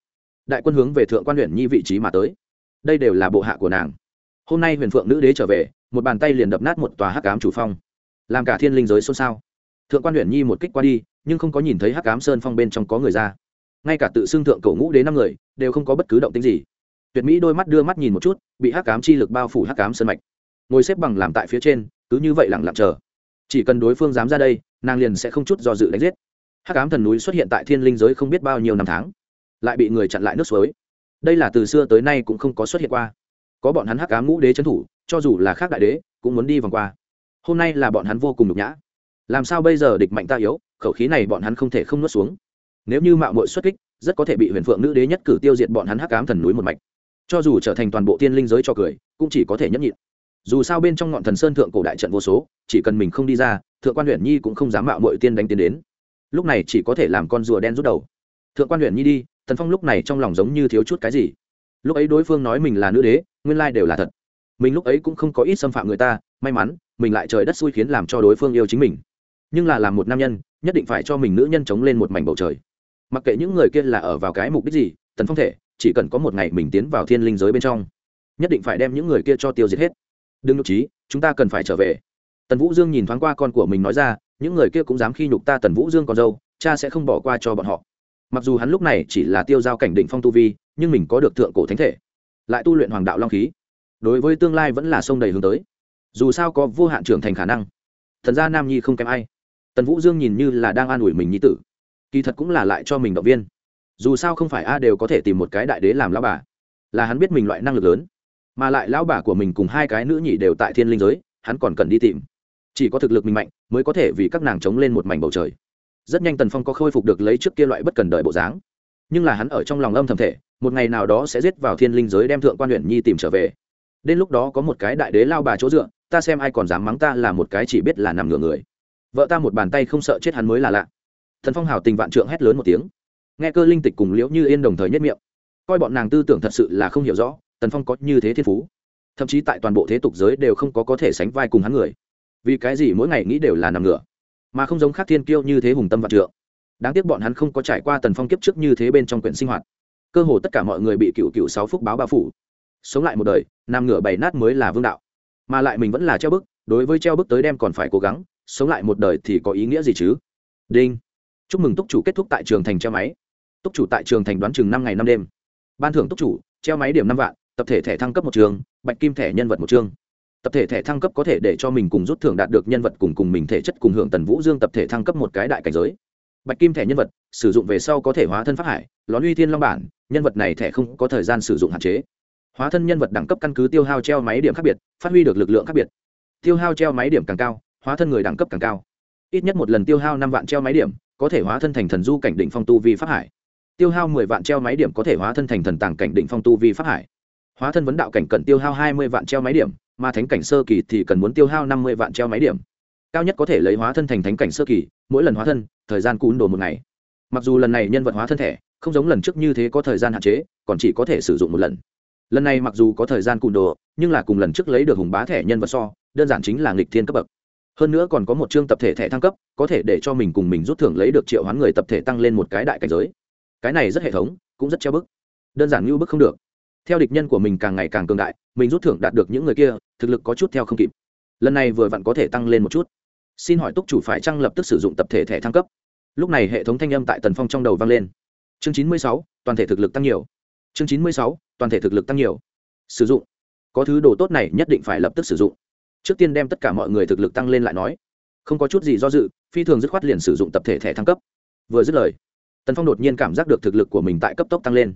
Đại quân hướng về thượng quan huyện nhi vị trí mà tới. Đây đều là bộ hạ của nàng. Hôm nay huyền phượng nữ đế trở về, một bàn tay liền đập nát một tòa hắc ám chủ phong. Làm cả thiên linh giới xôn xao. Thượng quan huyện nhi một kích qua đi, nhưng không có nhìn thấy hắc ám sơn phong bên trong có người ra ngay cả tự xưng thượng cổ ngũ đến năm người, đều không có bất cứ động tính gì. Tuyệt mỹ đôi mắt đưa mắt nhìn một chút, bị hắc cám chi lực bao phủ hắc cám sân mạch. Ngồi xếp bằng làm tại phía trên, cứ như vậy lặng lặng chờ. Chỉ cần đối phương dám ra đây, nàng liền sẽ không chút do dự đánh giết. Hắc cám thần núi xuất hiện tại thiên linh giới không biết bao nhiêu năm tháng, lại bị người chặn lại nước suối. Đây là từ xưa tới nay cũng không có xuất hiện qua. Có bọn hắn hắc cám ngũ đế trấn thủ, cho dù là khác đại đế, cũng muốn đi vòng qua. Hôm nay là bọn hắn vô cùng nhục nhã. Làm sao bây giờ địch mạnh ta yếu, khẩu khí này bọn hắn không thể không nuốt xuống nếu như mạo muội xuất kích, rất có thể bị huyền phượng nữ đế nhất cử tiêu diệt bọn hắn hắc cám thần núi một mạch. Cho dù trở thành toàn bộ tiên linh giới cho cười, cũng chỉ có thể nhấp nhịn. Dù sao bên trong ngọn thần sơn thượng cổ đại trận vô số, chỉ cần mình không đi ra, thượng quan huyện nhi cũng không dám mạo muội tiên đánh tiến đến. Lúc này chỉ có thể làm con rùa đen rút đầu. Thượng quan huyện nhi đi, tần phong lúc này trong lòng giống như thiếu chút cái gì. Lúc ấy đối phương nói mình là nữ đế, nguyên lai đều là thật. Mình lúc ấy cũng không có ít xâm phạm người ta, may mắn, mình lại trời đất xui khiến làm cho đối phương yêu chính mình. Nhưng là làm một nam nhân, nhất định phải cho mình nữ nhân chống lên một mảnh bầu trời mặc kệ những người kia là ở vào cái mục đích gì, tần phong thể, chỉ cần có một ngày mình tiến vào thiên linh giới bên trong, nhất định phải đem những người kia cho tiêu diệt hết. Đừng nhục trí chúng ta cần phải trở về. Tần vũ dương nhìn thoáng qua con của mình nói ra, những người kia cũng dám khi nhục ta tần vũ dương còn dâu, cha sẽ không bỏ qua cho bọn họ. Mặc dù hắn lúc này chỉ là tiêu giao cảnh định phong tu vi, nhưng mình có được thượng cổ thánh thể. Lại tu luyện hoàng đạo long khí, đối với tương lai vẫn là sông đầy hướng tới. Dù sao có vô hạn trưởng thành khả năng. Thần gia nam nhi không kém ai. Tần vũ dương nhìn như là đang an ủi mình nhi tử kỳ thật cũng là lại cho mình động viên. Dù sao không phải a đều có thể tìm một cái đại đế làm lão bà. Là hắn biết mình loại năng lực lớn. Mà lại lão bà của mình cùng hai cái nữ nhị đều tại thiên linh giới, hắn còn cần đi tìm. Chỉ có thực lực mình mạnh, mới có thể vì các nàng chống lên một mảnh bầu trời. Rất nhanh tần phong có khôi phục được lấy trước kia loại bất cần đợi bộ dáng. Nhưng là hắn ở trong lòng âm thầm thể, một ngày nào đó sẽ giết vào thiên linh giới đem thượng quan huyện nhi tìm trở về. Đến lúc đó có một cái đại đế lao bà chỗ dựa, ta xem ai còn dám mắng ta là một cái chỉ biết là nằm ngửa người. Vợ ta một bàn tay không sợ chết hắn mới là lạ thần phong hào tình vạn trượng hét lớn một tiếng. Nghe cơ linh tịch cùng liễu như yên đồng thời nhất miệng. Coi bọn nàng tư tưởng thật sự là không hiểu rõ, tần phong có như thế thiên phú. Thậm chí tại toàn bộ thế tục giới đều không có có thể sánh vai cùng hắn người. Vì cái gì mỗi ngày nghĩ đều là nằm ngửa, mà không giống khác thiên kiêu như thế hùng tâm vạn trượng. Đáng tiếc bọn hắn không có trải qua tần phong kiếp trước như thế bên trong quyển sinh hoạt. Cơ hồ tất cả mọi người bị cựu cựu sáu phúc báo bao phủ. Sống lại một đời, nằm ngửa bày nát mới là vương đạo. Mà lại mình vẫn là treo bức, đối với treo bức tới đem còn phải cố gắng, sống lại một đời thì có ý nghĩa gì chứ? Đinh chúc mừng túc chủ kết thúc tại trường thành treo máy. Túc chủ tại trường thành đoán chừng năm ngày năm đêm. Ban thưởng túc chủ, treo máy điểm năm vạn, tập thể thẻ thăng cấp một trường, bạch kim thẻ nhân vật một chương tập thể thẻ thăng cấp có thể để cho mình cùng rút thưởng đạt được nhân vật cùng cùng mình thể chất cùng hưởng tần vũ dương tập thể thăng cấp một cái đại cảnh giới. Bạch kim thẻ nhân vật, sử dụng về sau có thể hóa thân pháp hải, lón uy thiên long bản, nhân vật này thẻ không có thời gian sử dụng hạn chế. Hóa thân nhân vật đẳng cấp căn cứ tiêu hao treo máy điểm khác biệt, phát huy được lực lượng khác biệt. Tiêu hao treo máy điểm càng cao, hóa thân người đẳng cấp càng cao. Ít nhất một lần tiêu hao năm vạn treo máy điểm có thể hóa thân thành thần du cảnh định phong tu vi pháp hải. Tiêu hao mười vạn treo máy điểm có thể hóa thân thành thần tàng cảnh định phong tu vi pháp hải. Hóa thân vấn đạo cảnh cần tiêu hao hai mươi vạn treo máy điểm, mà thánh cảnh sơ kỳ thì cần muốn tiêu hao năm mươi vạn treo máy điểm. Cao nhất có thể lấy hóa thân thành thánh cảnh sơ kỳ, mỗi lần hóa thân, thời gian cún đồ một ngày. Mặc dù lần này nhân vật hóa thân thể không giống lần trước như thế có thời gian hạn chế, còn chỉ có thể sử dụng một lần. Lần này mặc dù có thời gian cùn đồ, nhưng là cùng lần trước lấy được hùng bá thẻ nhân vật so, đơn giản chính là nghịch thiên cấp bậc hơn nữa còn có một chương tập thể thẻ thăng cấp, có thể để cho mình cùng mình rút thưởng lấy được triệu hoán người tập thể tăng lên một cái đại cảnh giới. Cái này rất hệ thống, cũng rất treo bức. Đơn giản như bức không được. Theo địch nhân của mình càng ngày càng cường đại, mình rút thưởng đạt được những người kia, thực lực có chút theo không kịp. Lần này vừa vặn có thể tăng lên một chút. Xin hỏi túc chủ phải chăng lập tức sử dụng tập thể thẻ thăng cấp? Lúc này hệ thống thanh âm tại tần phong trong đầu vang lên. Chương chín mươi sáu, toàn thể thực lực tăng nhiều. Chương chín mươi sáu, toàn thể thực lực tăng nhiều. Sử dụng. Có thứ đồ tốt này nhất định phải lập tức sử dụng trước tiên đem tất cả mọi người thực lực tăng lên lại nói. Không có chút gì do dự, phi thường dứt khoát liền sử dụng tập thể thẻ thăng cấp. Vừa dứt lời, tần phong đột nhiên cảm giác được thực lực của mình tại cấp tốc tăng lên.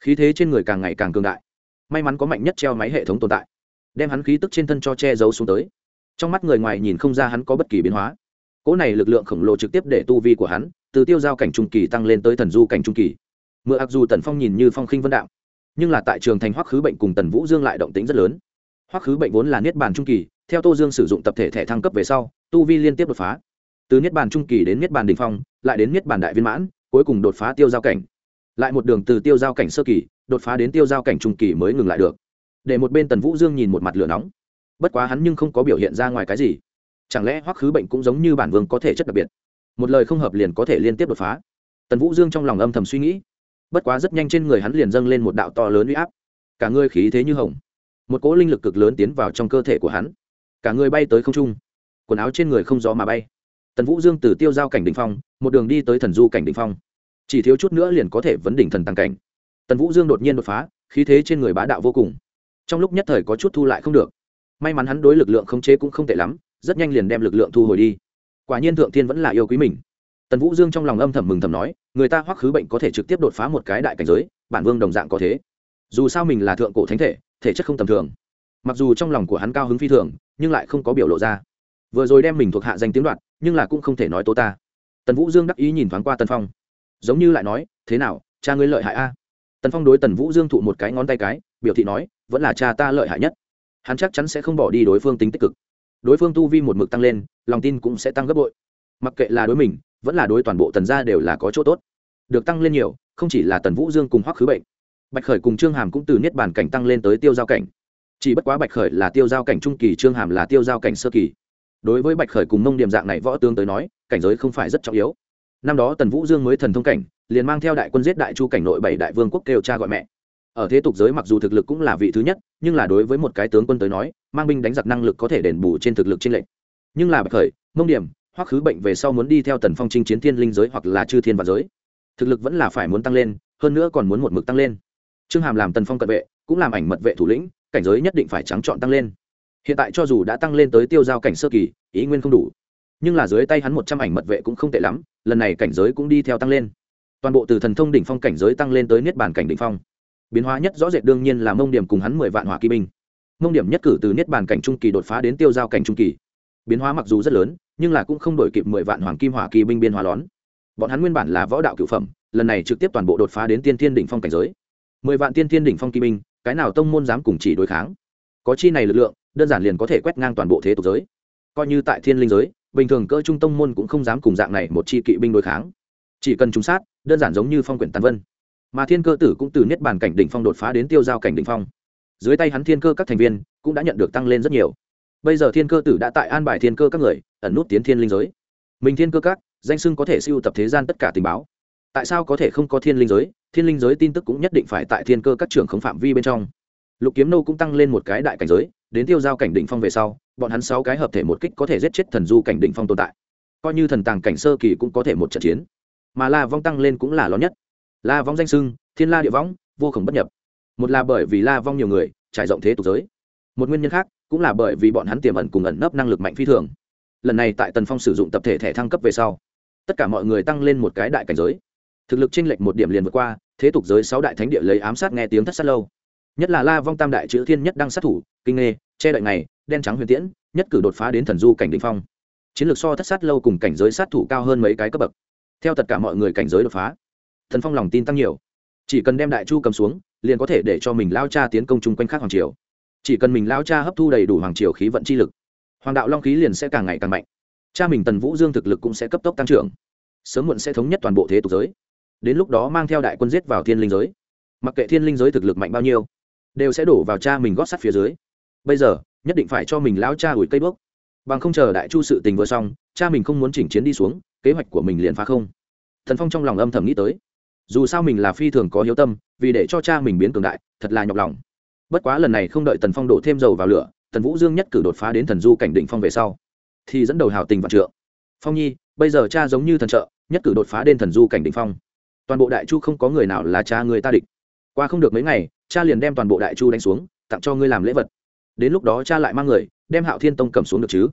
Khí thế trên người càng ngày càng cường đại. May mắn có mạnh nhất treo máy hệ thống tồn tại, đem hắn khí tức trên thân cho che giấu xuống tới. Trong mắt người ngoài nhìn không ra hắn có bất kỳ biến hóa. Cỗ này lực lượng khổng lồ trực tiếp để tu vi của hắn từ tiêu giao cảnh trung kỳ tăng lên tới thần du cảnh trung kỳ. Mượn ặc dù tần phong nhìn như phong khinh vân đạo nhưng là tại trường thành hoắc khứ bệnh cùng tần vũ dương lại động tính rất lớn. Hoắc khứ bệnh vốn là niết bàn trung kỳ theo tô dương sử dụng tập thể thẻ thăng cấp về sau, tu vi liên tiếp đột phá. Từ niết bàn trung kỳ đến niết bàn đình phong, lại đến niết bàn đại viên mãn, cuối cùng đột phá tiêu giao cảnh. Lại một đường từ tiêu giao cảnh sơ kỳ, đột phá đến tiêu giao cảnh trung kỳ mới ngừng lại được. Để một bên tần vũ dương nhìn một mặt lửa nóng. Bất quá hắn nhưng không có biểu hiện ra ngoài cái gì. Chẳng lẽ hoắc khứ bệnh cũng giống như bản vương có thể chất đặc biệt? Một lời không hợp liền có thể liên tiếp đột phá. Tần vũ dương trong lòng âm thầm suy nghĩ. Bất quá rất nhanh trên người hắn liền dâng lên một đạo to lớn u y áp. Cả người khí thế như hồng. Một cỗ linh lực cực lớn tiến vào trong cơ thể của hắn cả người bay tới không trung. Quần áo trên người không gió mà bay. Tần vũ dương từ tiêu giao cảnh đ ỉ n h phong, một đường đi tới thần du cảnh đ ỉ n h phong. Chỉ thiếu chút nữa liền có thể vấn đỉnh thần tăng cảnh. Tần vũ dương đột nhiên đột phá, khí thế trên người bá đạo vô cùng. Trong lúc nhất thời có chút thu lại không được. May mắn hắn đối lực lượng khống chế cũng không tệ lắm, rất nhanh liền đem lực lượng thu hồi đi. Quả nhiên thượng thiên vẫn là yêu quý mình. Tần vũ dương trong lòng âm thầm mừng thầm nói, người ta hoắc khứ bệnh có thể trực tiếp đột phá một cái đại cảnh giới, bản vương đồng dạng có thế. Dù sao mình là thượng cổ thánh thể thể chất không tầm thường. Mặc dù trong lòng của hắn cao hứng phi thường nhưng lại không có biểu lộ ra. Vừa rồi đem mình thuộc hạ danh tiếng đoạn nhưng là cũng không thể nói tố ta. Tần vũ dương đắc ý nhìn thoáng qua tân phong. Giống như lại nói, thế nào, cha ngươi lợi hại a? Tần phong đối tần vũ dương thụ một cái ngón tay cái, biểu thị nói, vẫn là cha ta lợi hại nhất. Hắn chắc chắn sẽ không bỏ đi đối phương tính tích cực. Đối phương tu vi một mực tăng lên, lòng tin cũng sẽ tăng gấp bội. Mặc kệ là đối mình, vẫn là đối toàn bộ tần gia đều là có chỗ tốt. Được tăng lên nhiều, không chỉ là tần vũ dương cùng hoắc khứ bệnh. Bạch khởi cùng trương hàm cũng từ niết bàn cảnh tăng lên tới tiêu giao cảnh chỉ bất quá bạch khởi là tiêu giao cảnh trung kỳ, trương hàm là tiêu giao cảnh sơ kỳ. Đối với bạch khởi cùng mông điểm dạng này võ tướng tới nói, cảnh giới không phải rất trọng yếu. Năm đó tần vũ dương mới thần thông cảnh, liền mang theo đại quân giết đại chu cảnh nội bảy đại vương quốc kêu cha gọi mẹ. Ở thế tục giới mặc dù thực lực cũng là vị thứ nhất, nhưng là đối với một cái tướng quân tới nói, mang binh đánh giặc năng lực có thể đền bù trên thực lực trên lệnh. Nhưng là bạch khởi, mông điểm hoặc khứ bệnh về sau muốn đi theo tần phong chinh chiến thiên linh giới hoặc là chư thiên và giới. Thực lực vẫn là phải muốn tăng lên, hơn nữa còn muốn một mực tăng lên. Trương hàm làm tần phong cận vệ, cũng làm ảnh mật vệ thủ lĩnh cảnh giới nhất định phải trắng chọn tăng lên. Hiện tại cho dù đã tăng lên tới tiêu giao cảnh sơ kỳ, ý nguyên không đủ. Nhưng là dưới tay hắn một trăm ảnh mật vệ cũng không tệ lắm, lần này cảnh giới cũng đi theo tăng lên. Toàn bộ từ thần thông đỉnh phong cảnh giới tăng lên tới niết bản cảnh đỉnh phong. Biến hóa nhất rõ rệt đương nhiên là mông điểm cùng hắn mười vạn hỏa kỳ binh. Mông điểm nhất cử từ niết bàn cảnh trung kỳ đột phá đến tiêu giao cảnh trung kỳ. Biến hóa mặc dù rất lớn, nhưng là cũng không đổi kịp mười vạn hoàng kim hỏa kỳ binh biên hóa lón. Bọn hắn nguyên bản là võ đạo cựu phẩm, lần này trực tiếp toàn bộ đột phá đến tiên thiên đỉnh phong cảnh giới. Mười vạn tiên thiên đỉnh phong kỳ binh cái nào tông môn dám cùng chỉ đối kháng? Có chi này lực lượng, đơn giản liền có thể quét ngang toàn bộ thế tục giới. Coi như tại thiên linh giới, bình thường cơ trung tông môn cũng không dám cùng dạng này một chi kỵ binh đối kháng. Chỉ cần trúng sát, đơn giản giống như phong quyển tàn vân. Mà thiên cơ tử cũng từ niết bàn cảnh đỉnh phong đột phá đến tiêu giao cảnh đỉnh phong. Dưới tay hắn thiên cơ các thành viên cũng đã nhận được tăng lên rất nhiều. Bây giờ thiên cơ tử đã tại an bài thiên cơ các người, ẩn nút tiến thiên linh giới. Mình thiên cơ các, danh sưng có thể siêu tập thế gian tất cả tình báo tại sao có thể không có thiên linh giới? Thiên linh giới tin tức cũng nhất định phải tại thiên cơ các trưởng không phạm vi bên trong. Lục kiếm nô cũng tăng lên một cái đại cảnh giới, đến tiêu giao cảnh đỉnh phong về sau, bọn hắn sáu cái hợp thể một kích có thể giết chết thần du cảnh đỉnh phong tồn tại. Coi như thần tàng cảnh sơ kỳ cũng có thể một trận chiến. Mà la vong tăng lên cũng là lớn nhất. La vong danh sưng thiên la địa võng, vô khổng bất nhập. Một là bởi vì la vong nhiều người, trải rộng thế tục giới. Một nguyên nhân khác, cũng là bởi vì bọn hắn tiềm ẩn cùng ẩn nấp năng lực mạnh phi thường. Lần này tại tần phong sử dụng tập thể thẻ thăng cấp về sau, tất cả mọi người tăng lên một cái đại cảnh giới thực lực chênh lệch một điểm liền vượt qua, thế tục giới sáu đại thánh địa lấy ám sát nghe tiếng thất sát lâu. Nhất là la vong tam đại chữ thiên nhất đăng sát thủ, kinh nghê, che đợi này đen trắng huyền tiễn, nhất cử đột phá đến thần du cảnh đình phong. Chiến lược so thất sát lâu cùng cảnh giới sát thủ cao hơn mấy cái cấp bậc. Theo tất cả mọi người cảnh giới đột phá, thần phong lòng tin tăng nhiều. Chỉ cần đem đại chu cầm xuống, liền có thể để cho mình lao cha tiến công chung quanh khác hoàng triều. Chỉ cần mình lao cha hấp thu đầy đủ hoàng triều khí vận chi lực, hoàng đạo long khí liền sẽ càng ngày càng mạnh. Cha mình tần vũ dương thực lực cũng sẽ cấp tốc tăng trưởng. Sớm muộn sẽ thống nhất toàn bộ thế tục giới đến lúc đó mang theo đại quân giết vào thiên linh giới. Mặc kệ thiên linh giới thực lực mạnh bao nhiêu, đều sẽ đổ vào cha mình gót sắt phía dưới. Bây giờ, nhất định phải cho mình lão cha ủi cây bước. Bằng không chờ đại chu sự tình vừa xong, cha mình không muốn chỉnh chiến đi xuống, kế hoạch của mình liền phá không. Thần phong trong lòng âm thầm nghĩ tới. Dù sao mình là phi thường có hiếu tâm, vì để cho cha mình biến cường đại, thật là nhọc lòng. Bất quá lần này không đợi tần phong đổ thêm dầu vào lửa, tần vũ dương nhất cử đột phá đến thần du cảnh định phong về sau, thì dẫn đầu hào tình vạn trượng. Phong nhi, bây giờ cha giống như thần trợ, nhất cử đột phá đến thần du cảnh định phong toàn bộ đại chu không có người nào là cha người ta địch. Qua không được mấy ngày, cha liền đem toàn bộ đại chu đánh xuống, tặng cho ngươi làm lễ vật. Đến lúc đó cha lại mang người, đem hạo thiên tông cầm xuống được chứ?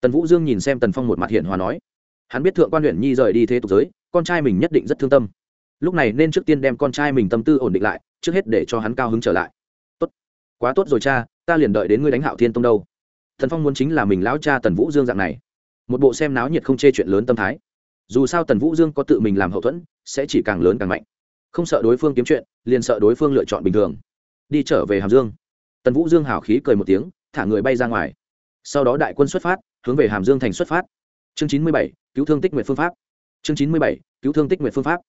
Tần vũ dương nhìn xem tần phong một mặt hiện hòa nói. Hắn biết thượng quan huyện nhi rời đi thế tục giới, con trai mình nhất định rất thương tâm. Lúc này nên trước tiên đem con trai mình tâm tư ổn định lại, trước hết để cho hắn cao hứng trở lại. Tốt. Quá tốt rồi cha, ta liền đợi đến ngươi đánh hạo thiên tông đâu. Thần phong muốn chính là mình lão cha tần vũ dương dạng này. Một bộ xem náo nhiệt không chê chuyện lớn tâm thái dù sao tần vũ dương có tự mình làm hậu thuẫn, sẽ chỉ càng lớn càng mạnh. Không sợ đối phương kiếm chuyện, liền sợ đối phương lựa chọn bình thường. Đi trở về hàm dương. Tần vũ dương hào khí cười một tiếng, thả người bay ra ngoài. Sau đó đại quân xuất phát, hướng về hàm dương thành xuất phát. Chương chín mươi bảy, cứu thương tích nguyện phương pháp. Chương chín mươi bảy, cứu thương tích nguyện phương pháp.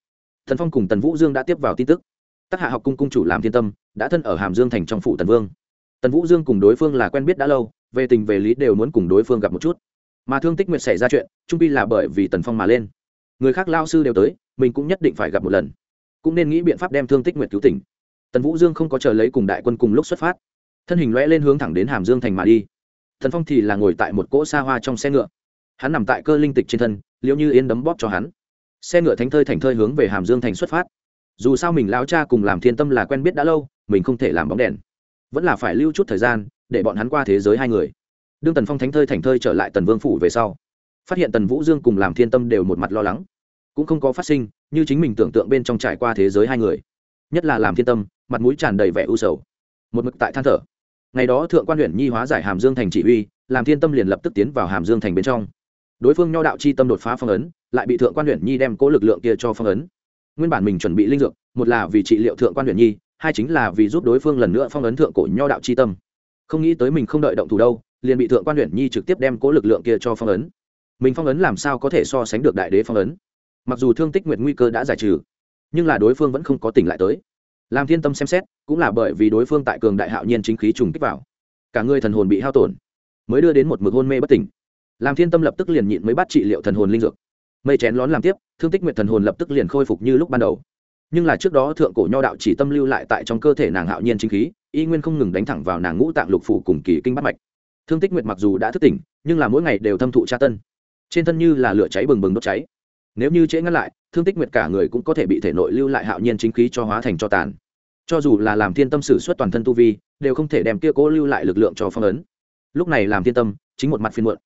Thần phong cùng tần vũ dương đã tiếp vào tin tức. Tác hạ học cung cung chủ làm thiên tâm, đã thân ở hàm dương thành trong phủ tần vương. Tần vũ dương cùng đối phương là quen biết đã lâu, về tình về lý đều muốn cùng đối phương gặp một chút mà thương tích nguyệt xảy ra chuyện, trung pi là bởi vì tần phong mà lên. Người khác lao sư đều tới, mình cũng nhất định phải gặp một lần. Cũng nên nghĩ biện pháp đem thương tích nguyệt cứu tỉnh. Tần vũ dương không có chờ lấy cùng đại quân cùng lúc xuất phát. Thân hình lõe lên hướng thẳng đến hàm dương thành mà đi. Thần phong thì là ngồi tại một cỗ xa hoa trong xe ngựa. Hắn nằm tại cơ linh tịch trên thân liệu như yên đấm bóp cho hắn. Xe ngựa thánh thơi thành thơi hướng về hàm dương thành xuất phát. Dù sao mình lao cha cùng làm thiên tâm là quen biết đã lâu, mình không thể làm bóng đèn. Vẫn là phải lưu chút thời gian, để bọn hắn qua thế giới hai người đương tần phong thánh thơi thành thơi trở lại tần vương phủ về sau phát hiện tần vũ dương cùng làm thiên tâm đều một mặt lo lắng. Cũng không có phát sinh như chính mình tưởng tượng bên trong trải qua thế giới hai người. Nhất là làm thiên tâm mặt mũi tràn đầy vẻ u sầu. Một mực tại than thở. Ngày đó thượng quan huyện nhi hóa giải hàm dương thành chỉ huy, làm thiên tâm liền lập tức tiến vào hàm dương thành bên trong. Đối phương nho đạo c h i tâm đột phá phong ấn lại bị thượng quan huyện nhi đem cố lực lượng kia cho phong ấn. Nguyên bản mình chuẩn bị linh dược một là vì trị liệu thượng quan huyện nhi hai chính là vì giúp đối phương lần nữa phong ấn thượng cổ nho đạo c h i tâm. Không nghĩ tới mình không đợi động thủ đâu liền bị thượng quan huyện nhi trực tiếp đem cố lực lượng kia cho phong ấn. Mình phong ấn làm sao có thể so sánh được đại đế phong ấn? Mặc dù thương tích nguyệt nguy cơ đã giải trừ, nhưng là đối phương vẫn không có tỉnh lại tới. Làm thiên tâm xem xét, cũng là bởi vì đối phương tại cường đại hạo nhiên chính khí trùng kích vào. Cả người thần hồn bị hao tổn, mới đưa đến một mực hôn mê bất tỉnh. Làm thiên tâm lập tức liền nhịn mới bắt trị liệu thần hồn linh dược. Mây chén lón làm tiếp, thương tích nguyện thần hồn lập tức liền khôi phục như lúc ban đầu. Nhưng là trước đó thượng cổ nho đạo chỉ tâm lưu lại tại trong cơ thể nàng hạo nhiên chính khí, y nguyên không ngừng đánh thẳng vào nàng ngũ tạng lục phủ cùng kỳ kinh bắt mạch thương tích nguyệt mặc dù đã thức tỉnh, nhưng là mỗi ngày đều thâm thụ tra tân. Trên thân như là lửa cháy bừng bừng đốt cháy. Nếu như trễ ngăn lại, thương tích nguyệt cả người cũng có thể bị thể nội lưu lại hạo nhiên chính khí cho hóa thành cho tàn. Cho dù là làm thiên tâm sử xuất toàn thân tu vi, đều không thể đem kia cố lưu lại lực lượng cho phong ấn. Lúc này làm thiên tâm, chính một mặt phiên muộn.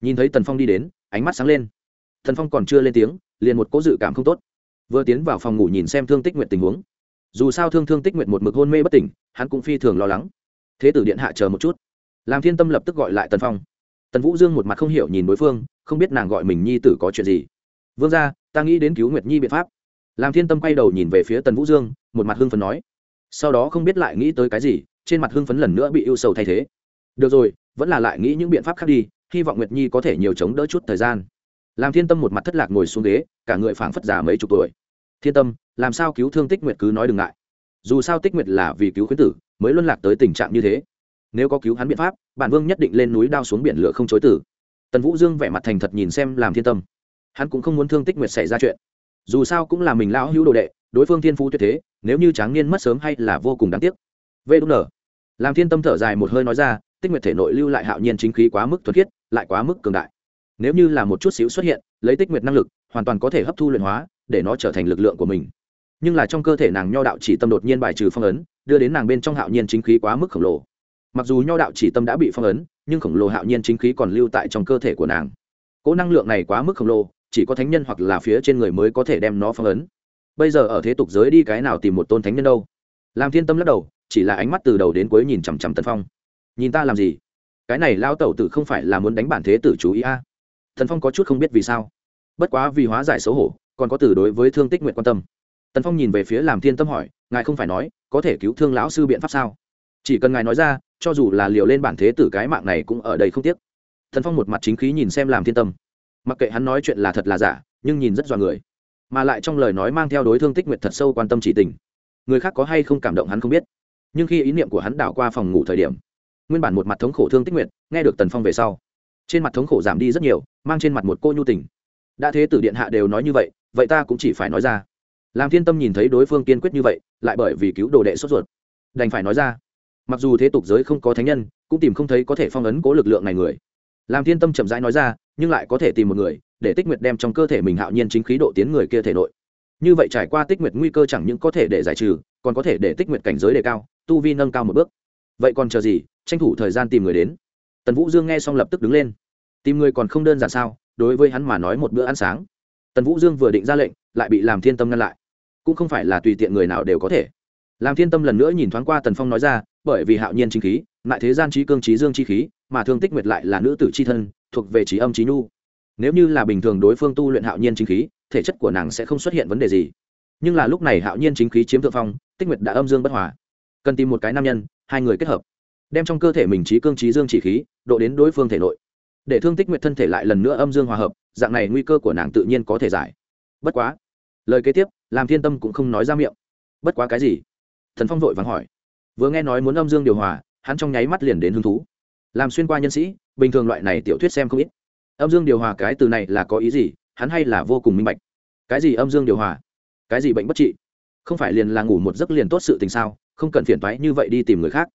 Nhìn thấy tần phong đi đến, ánh mắt sáng lên. Thần phong còn chưa lên tiếng, liền một cố dự cảm không tốt. Vừa tiến vào phòng ngủ nhìn xem thương tích nguyện tình huống. Dù sao thương thương tích nguyện một mực hôn mê bất tỉnh, hắn cũng phi thường lo lắng. Thế tử điện hạ chờ một chút làm thiên tâm lập tức gọi lại tần phong. Tần vũ dương một mặt không hiểu nhìn đối phương, không biết nàng gọi mình nhi tử có chuyện gì. Vương ra ta nghĩ đến cứu nguyệt nhi biện pháp. Làm thiên tâm quay đầu nhìn về phía tần vũ dương, một mặt hưng phấn nói. Sau đó không biết lại nghĩ tới cái gì, trên mặt hưng phấn lần nữa bị ưu sầu thay thế. Được rồi, vẫn là lại nghĩ những biện pháp khác đi, hy vọng nguyệt nhi có thể nhiều chống đỡ chút thời gian. Làm thiên tâm một mặt thất lạc ngồi xuống ghế, cả người phảng phất già mấy chục tuổi. Thiên tâm, làm sao cứu thương tích nguyệt cứ nói đừng ngại. Dù sao tích nguyệt là vì cứu khuyến tử, mới luân lạc tới tình trạng như thế nếu có cứu hắn biện pháp, bản vương nhất định lên núi đao xuống biển lửa không chối tử tần vũ dương vẻ mặt thành thật nhìn xem làm thiên tâm. Hắn cũng không muốn thương tích nguyệt xảy ra chuyện. Dù sao cũng là mình lão hữu đồ đệ, đối phương thiên phú tuyệt thế, nếu như tráng niên mất sớm hay là vô cùng đáng tiếc. Vê đúng nở làm thiên tâm thở dài một hơi nói ra, tích nguyệt thể nội lưu lại hạo nhiên chính khí quá mức thuật khiết, lại quá mức cường đại. Nếu như là một chút xíu xuất hiện, lấy tích nguyệt năng lực, hoàn toàn có thể hấp thu luyện hóa, để nó trở thành lực lượng của mình. Nhưng là trong cơ thể nàng nho đạo chỉ tâm đột nhiên bài trừ phong ấn, đưa đến nàng bên trong hạo nhiên chính khí quá mức khổng lồ mặc dù nho đạo chỉ tâm đã bị phong ấn, nhưng khổng lồ hạo nhiên chính khí còn lưu tại trong cơ thể của nàng. Cỗ năng lượng này quá mức khổng lồ, chỉ có thánh nhân hoặc là phía trên người mới có thể đem nó phong ấn. Bây giờ ở thế tục giới đi cái nào tìm một tôn thánh nhân đâu? Làm thiên tâm lắc đầu, chỉ là ánh mắt từ đầu đến cuối nhìn chằm chằm tân phong. Nhìn ta làm gì? Cái này lao tẩu tử không phải là muốn đánh bản thế tử chú ý a? À. thần phong có chút không biết vì sao. Bất quá vì hóa giải xấu hổ, còn có từ đối với thương tích nguyện quan tâm. Tần phong nhìn về phía làm thiên tâm hỏi, ngài không phải nói, có thể cứu thương lão sư biện pháp sao? Chỉ cần ngài nói ra cho dù là liều lên bản thế tử cái mạng này cũng ở đây không tiếc. Thần phong một mặt chính khí nhìn xem làm thiên tâm. Mặc kệ hắn nói chuyện là thật là giả, nhưng nhìn rất dọa người. Mà lại trong lời nói mang theo đối thương tích nguyệt thật sâu quan tâm chỉ tình. Người khác có hay không cảm động hắn không biết. Nhưng khi ý niệm của hắn đảo qua phòng ngủ thời điểm, nguyên bản một mặt thống khổ thương tích nguyệt, nghe được tần phong về sau, trên mặt thống khổ giảm đi rất nhiều, mang trên mặt một cô nhu tình. Đã thế tử điện hạ đều nói như vậy vậy ta cũng chỉ phải nói ra. Làm thiên tâm nhìn thấy đối phương kiên quyết như vậy, lại bởi vì cứu đồ đệ sốt ruột, đành phải nói ra mặc dù thế tục giới không có thánh nhân, cũng tìm không thấy có thể phong ấn cố lực lượng này người. Làm thiên tâm chậm rãi nói ra, nhưng lại có thể tìm một người, để tích nguyệt đem trong cơ thể mình hạo nhiên chính khí độ tiến người kia thể nội. Như vậy trải qua tích nguyệt nguy cơ chẳng những có thể để giải trừ, còn có thể để tích nguyệt cảnh giới đề cao, tu vi nâng cao một bước. Vậy còn chờ gì? Tranh thủ thời gian tìm người đến. Tần vũ dương nghe xong lập tức đứng lên. Tìm người còn không đơn giản sao? Đối với hắn mà nói một bữa ăn sáng. Tần vũ dương vừa định ra lệnh, lại bị làm thiên tâm ngăn lại. Cũng không phải là tùy tiện người nào đều có thể. Làm thiên tâm lần nữa nhìn thoáng qua tần phong nói ra bởi vì hạo nhiên chính khí lại thế gian trí cương trí dương chi khí, mà thương tích nguyệt lại là nữ tử c h i thân, thuộc về trí âm trí nhu. Nếu như là bình thường đối phương tu luyện hạo nhiên chính khí, thể chất của nàng sẽ không xuất hiện vấn đề gì. Nhưng là lúc này hạo nhiên chính khí chiếm thượng phong, tích nguyệt đã âm dương bất hòa. Cần tìm một cái nam nhân, hai người kết hợp. Đem trong cơ thể mình trí cương trí dương chỉ khí, độ đến đối phương thể nội. Để thương tích nguyệt thân thể lại lần nữa âm dương hòa hợp, dạng này nguy cơ của nàng tự nhiên có thể giải. Bất quá. Lời kế tiếp, làm thiên tâm cũng không nói ra miệng. Bất quá cái gì? Thần phong vội vàng hỏi vừa nghe nói muốn âm dương điều hòa, hắn trong nháy mắt liền đến hứng thú. Làm xuyên qua nhân sĩ, bình thường loại này tiểu thuyết xem không ít. Âm dương điều hòa cái từ này là có ý gì, hắn hay là vô cùng minh bạch. Cái gì âm dương điều hòa? Cái gì bệnh bất trị? Không phải liền là ngủ một giấc liền tốt sự tình sao, không cần phiền toái như vậy đi tìm người khác.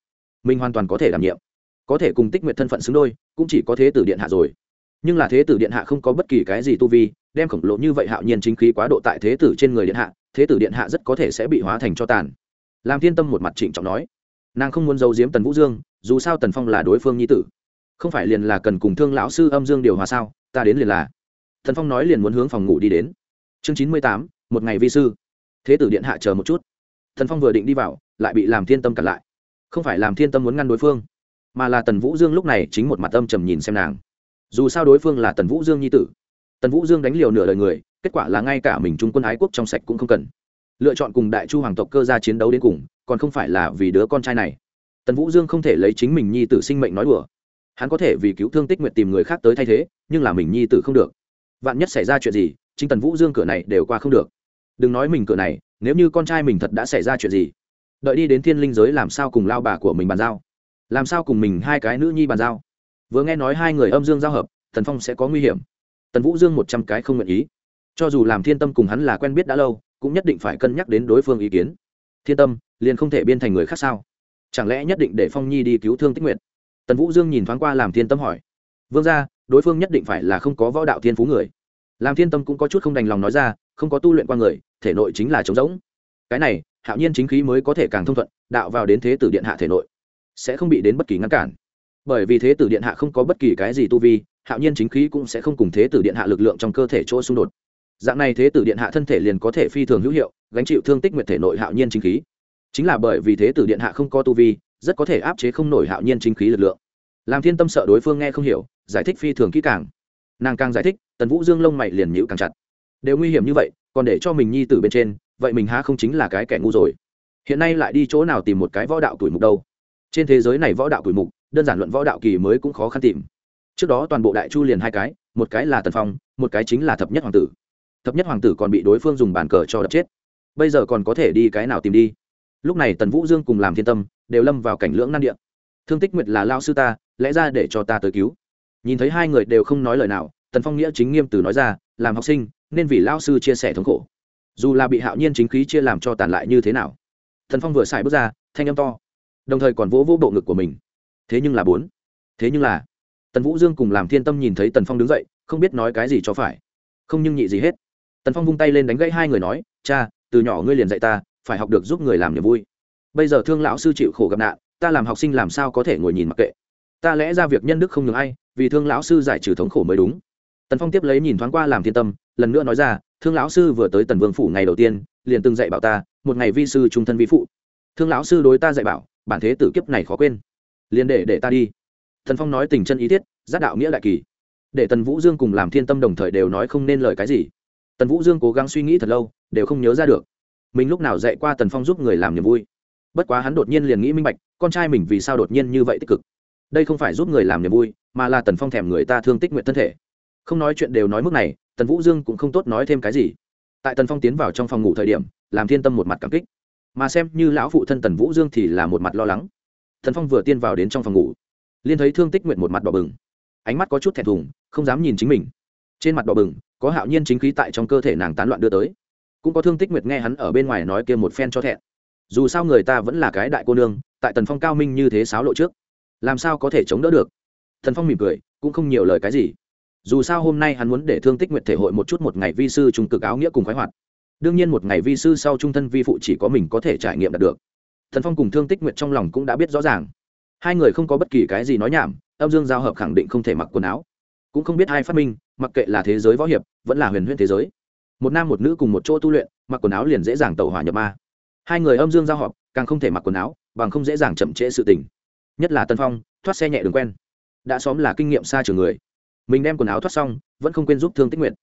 Mình hoàn toàn có thể đảm nhiệm. Có thể cùng tích nguyện thân phận xứng đôi, cũng chỉ có thế tử điện hạ rồi. Nhưng là thế tử điện hạ không có bất kỳ cái gì tu vi, đem khổng lồ như vậy hạo nhiên chính khí quá độ tại thế tử trên người điện hạ, thế tử điện hạ rất có thể sẽ bị hóa thành cho tàn làm thiên tâm một mặt trịnh trọng nói. Nàng không muốn giấu giếm tần vũ dương, dù sao tần phong là đối phương nhi tử. Không phải liền là cần cùng thương lão sư âm dương điều hòa sao? Ta đến liền là. Tần phong nói liền muốn hướng phòng ngủ đi đến. Chương chín mươi tám, một ngày vi sư. Thế tử điện hạ chờ một chút. Tần phong vừa định đi vào, lại bị làm thiên tâm cản lại. Không phải làm thiên tâm muốn ngăn đối phương, mà là tần vũ dương lúc này chính một mặt âm trầm nhìn xem nàng. Dù sao đối phương là tần vũ dương nhi tử. Tần vũ dương đánh liều nửa đời người, kết quả là ngay cả mình trung quân ái quốc trong sạch cũng không cần lựa chọn cùng đại chu hoàng tộc cơ gia chiến đấu đến cùng, còn không phải là vì đứa con trai này. Tần vũ dương không thể lấy chính mình nhi tử sinh mệnh nói đùa. Hắn có thể vì cứu thương tích nguyện tìm người khác tới thay thế, nhưng là mình nhi tử không được. Vạn nhất xảy ra chuyện gì, chính tần vũ dương cửa này đều qua không được. Đừng nói mình cửa này, nếu như con trai mình thật đã xảy ra chuyện gì, đợi đi đến thiên linh giới làm sao cùng lao bà của mình bàn giao? Làm sao cùng mình hai cái nữ nhi bàn giao? Vừa nghe nói hai người âm dương giao hợp, tần phong sẽ có nguy hiểm. Tần vũ dương một trăm cái không nguyện ý. Cho dù làm thiên tâm cùng hắn là quen biết đã lâu cũng nhất định phải cân nhắc đến đối phương ý kiến. Thiên tâm, liền không thể biên thành người khác sao? Chẳng lẽ nhất định để phong nhi đi cứu thương tích nguyện tần vũ dương nhìn thoáng qua làm thiên tâm hỏi. Vương ra đối phương nhất định phải là không có võ đạo thiên phú người. Làm thiên tâm cũng có chút không đành lòng nói ra, không có tu luyện qua người, thể nội chính là trống rỗng. Cái này, hạo nhiên chính khí mới có thể càng thông thuận, đạo vào đến thế tử điện hạ thể nội, sẽ không bị đến bất kỳ ngăn cản. Bởi vì thế tử điện hạ không có bất kỳ cái gì tu vi, hạo nhiên chính khí cũng sẽ không cùng thế tử điện hạ lực lượng trong cơ thể chỗ xung đột dạng này thế tử điện hạ thân thể liền có thể phi thường hữu hiệu, gánh chịu thương tích nguyệt thể nội hạo nhiên chính khí. Chính là bởi vì thế tử điện hạ không có tu vi, rất có thể áp chế không nổi hạo nhiên chính khí lực lượng. Làm thiên tâm sợ đối phương nghe không hiểu, giải thích phi thường kỹ càng. Nàng càng giải thích, tần vũ dương lông mày liền nhữ càng chặt. Đều nguy hiểm như vậy, còn để cho mình nhi tử bên trên, vậy mình há không chính là cái kẻ ngu rồi? Hiện nay lại đi chỗ nào tìm một cái võ đạo tuổi mục đâu? Trên thế giới này võ đạo tuổi mục, đơn giản luận võ đạo kỳ mới cũng khó khăn tìm. Trước đó toàn bộ đại chu liền hai cái, một cái là tần phong, một cái chính là thập nhất hoàng tử thập nhất hoàng tử còn bị đối phương dùng bàn cờ cho đập chết. Bây giờ còn có thể đi cái nào tìm đi? Lúc này tần vũ dương cùng làm thiên tâm đều lâm vào cảnh lưỡng nan điện thương tích nguyệt là lao sư ta, lẽ ra để cho ta tới cứu. Nhìn thấy hai người đều không nói lời nào, tần phong nghĩa chính nghiêm từ nói ra, làm học sinh, nên vì lao sư chia sẻ thống khổ. Dù là bị hạo nhiên chính khí chia làm cho tàn lại như thế nào? Thần phong vừa xài bước ra, thanh âm to, đồng thời còn vỗ vỗ bộ ngực của mình. Thế nhưng là bốn. Thế nhưng là tần vũ dương cùng làm thiên tâm nhìn thấy tần phong đứng dậy, không biết nói cái gì cho phải. Không nhưng nhị gì hết tần phong vung tay lên đánh gãy hai người nói, cha, từ nhỏ ngươi liền dạy ta, phải học được giúp người làm niềm vui. Bây giờ thương lão sư chịu khổ gặp nạn, ta làm học sinh làm sao có thể ngồi nhìn mặc kệ. Ta lẽ ra việc nhân đức không ngừng ai, vì thương lão sư giải trừ thống khổ mới đúng. Tần phong tiếp lấy nhìn thoáng qua làm thiên tâm, lần nữa nói ra, thương lão sư vừa tới tần vương phủ ngày đầu tiên, liền từng dạy bảo ta, một ngày vi sư trung thân vi phụ. Thương lão sư đối ta dạy bảo, bản thế tử kiếp này khó quên. Liền để để ta đi. Thần phong nói tình chân ý thiết, giác đạo nghĩa đại kỳ. Để tần vũ dương cùng làm thiên tâm đồng thời đều nói không nên lời cái gì tần vũ dương cố gắng suy nghĩ thật lâu, đều không nhớ ra được. Mình lúc nào dạy qua tần phong giúp người làm niềm vui? Bất quá hắn đột nhiên liền nghĩ minh bạch, con trai mình vì sao đột nhiên như vậy tích cực? Đây không phải giúp người làm niềm vui, mà là tần phong thèm người ta thương tích nguyện thân thể. Không nói chuyện đều nói mức này, tần vũ dương cũng không tốt nói thêm cái gì. Tại tần phong tiến vào trong phòng ngủ thời điểm, làm thiên tâm một mặt cảm kích. Mà xem như lão phụ thân tần vũ dương thì là một mặt lo lắng. Tần phong vừa tiên vào đến trong phòng ngủ liên thấy thương tích nguyện một mặt đỏ bừng. Ánh mắt có chút thẹn thùng, không dám nhìn chính mình. Trên mặt đỏ bừng có hạo nhiên chính khí tại trong cơ thể nàng tán loạn đưa tới. Cũng có thương tích nguyệt nghe hắn ở bên ngoài nói kia một phen cho thẹn. Dù sao người ta vẫn là cái đại cô nương, tại tần phong cao minh như thế sáo lộ trước, làm sao có thể chống đỡ được? Thần phong mỉm cười, cũng không nhiều lời cái gì. Dù sao hôm nay hắn muốn để thương tích nguyệt thể hội một chút một ngày vi sư trung cực áo nghĩa cùng khoái hoạt. Đương nhiên một ngày vi sư sau trung thân vi phụ chỉ có mình có thể trải nghiệm đạt được. Thần phong cùng thương tích nguyệt trong lòng cũng đã biết rõ ràng. Hai người không có bất kỳ cái gì nói nhảm, âm dương giao hợp khẳng định không thể mặc quần áo. Cũng không biết hai phát minh mặc kệ là thế giới võ hiệp, vẫn là huyền huyễn thế giới. Một nam một nữ cùng một chỗ tu luyện, mặc quần áo liền dễ dàng tẩu hỏa nhập ma. Hai người âm dương giao họp, càng không thể mặc quần áo, bằng không dễ dàng chậm trễ sự tình. Nhất là tân phong, thoát xe nhẹ đường quen. Đã xóm là kinh nghiệm xa trường người. Mình đem quần áo thoát xong, vẫn không quên giúp thương tích nguyện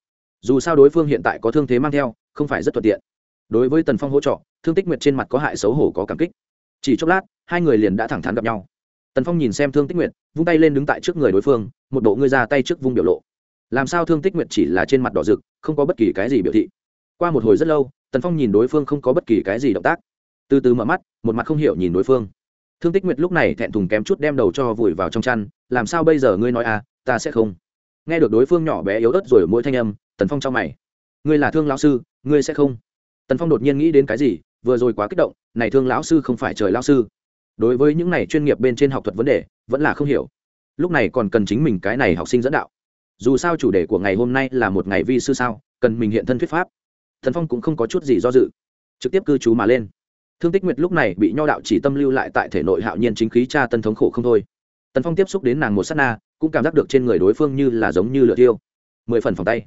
dù sao đối phương hiện tại có thương thế mang theo, không phải rất thuận tiện. Đối với tần phong hỗ trợ, thương tích nguyệt trên mặt có hại xấu hổ có cảm kích. Chỉ chốc lát, hai người liền đã thẳng thắn gặp nhau. Tần phong nhìn xem thương tích nguyệt, vung tay lên đứng tại trước người đối phương, một bộ ngươi ra tay trước vung biểu lộ làm sao thương tích nguyện chỉ là trên mặt đỏ rực, không có bất kỳ cái gì biểu thị. Qua một hồi rất lâu, tần phong nhìn đối phương không có bất kỳ cái gì động tác. Từ từ mở mắt, một mặt không hiểu nhìn đối phương. Thương tích nguyệt lúc này thẹn thùng kém chút đem đầu cho vùi vào trong chăn, làm sao bây giờ ngươi nói à ta sẽ không. Nghe được đối phương nhỏ bé yếu ớt rồi mỗi thanh âm, tần phong cho mày. Ngươi là thương lão sư, ngươi sẽ không? Tần phong đột nhiên nghĩ đến cái gì, vừa rồi quá kích động, này thương lão sư không phải trời lão sư. Đối với những này chuyên nghiệp bên trên học thuật vấn đề, vẫn là không hiểu. Lúc này còn cần chính mình cái này học sinh dẫn đạo dù sao chủ đề của ngày hôm nay là một ngày vi sư sao, cần mình hiện thân thuyết pháp. Thần phong cũng không có chút gì do dự, trực tiếp cư trú mà lên. Thương tích nguyệt lúc này bị nho đạo chỉ tâm lưu lại tại thể nội hạo nhiên chính khí cha tân thống khổ không thôi. Tần phong tiếp xúc đến nàng một s á t na, cũng cảm giác được trên người đối phương như là giống như lửa tiêu mười phần phòng tay.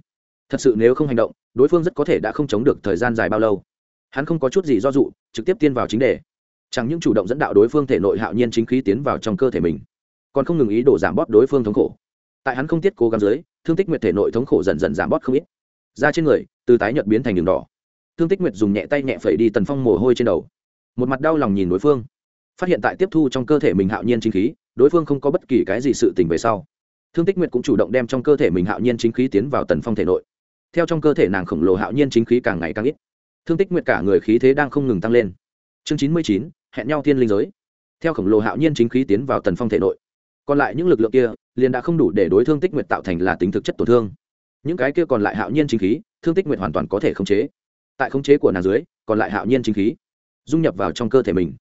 Thật sự nếu không hành động, đối phương rất có thể đã không chống được thời gian dài bao lâu. Hắn không có chút gì do dụ trực tiếp tiên vào chính đề. Chẳng những chủ động dẫn đạo đối phương thể nội hạo nhiên chính khí tiến vào trong cơ thể mình, còn không ngừng ý đổ giảm bóp đối phương thống khổ tại hắn không tiết cố gắng dưới, thương tích nguyệt thể nội thống khổ dần dần giảm bót không ít. Da trên người, từ tái nhợt biến thành đường đỏ. Thương tích nguyệt dùng nhẹ tay nhẹ phẩy đi tần phong mồ hôi trên đầu. Một mặt đau lòng nhìn đối phương. Phát hiện tại tiếp thu trong cơ thể mình hạo nhiên chính khí, đối phương không có bất kỳ cái gì sự tình về sau. Thương tích nguyệt cũng chủ động đem trong cơ thể mình hạo nhiên chính khí tiến vào tần phong thể nội. Theo trong cơ thể nàng khổng lồ hạo nhiên chính khí càng ngày càng ít, thương tích nguyệt cả người khí thế đang không ngừng tăng lên. Chương chín mươi chín, hẹn nhau thiên linh giới. Theo khổng lồ hạo nhiên chính khí tiến vào tần phong thể nội còn lại những lực lượng kia liền đã không đủ để đối thương tích nguyệt tạo thành là tính thực chất tổn thương. Những cái kia còn lại hạo nhiên chính khí, thương tích nguyệt hoàn toàn có thể khống chế. Tại khống chế của nàng dưới, còn lại hạo nhiên chính khí dung nhập vào trong cơ thể mình,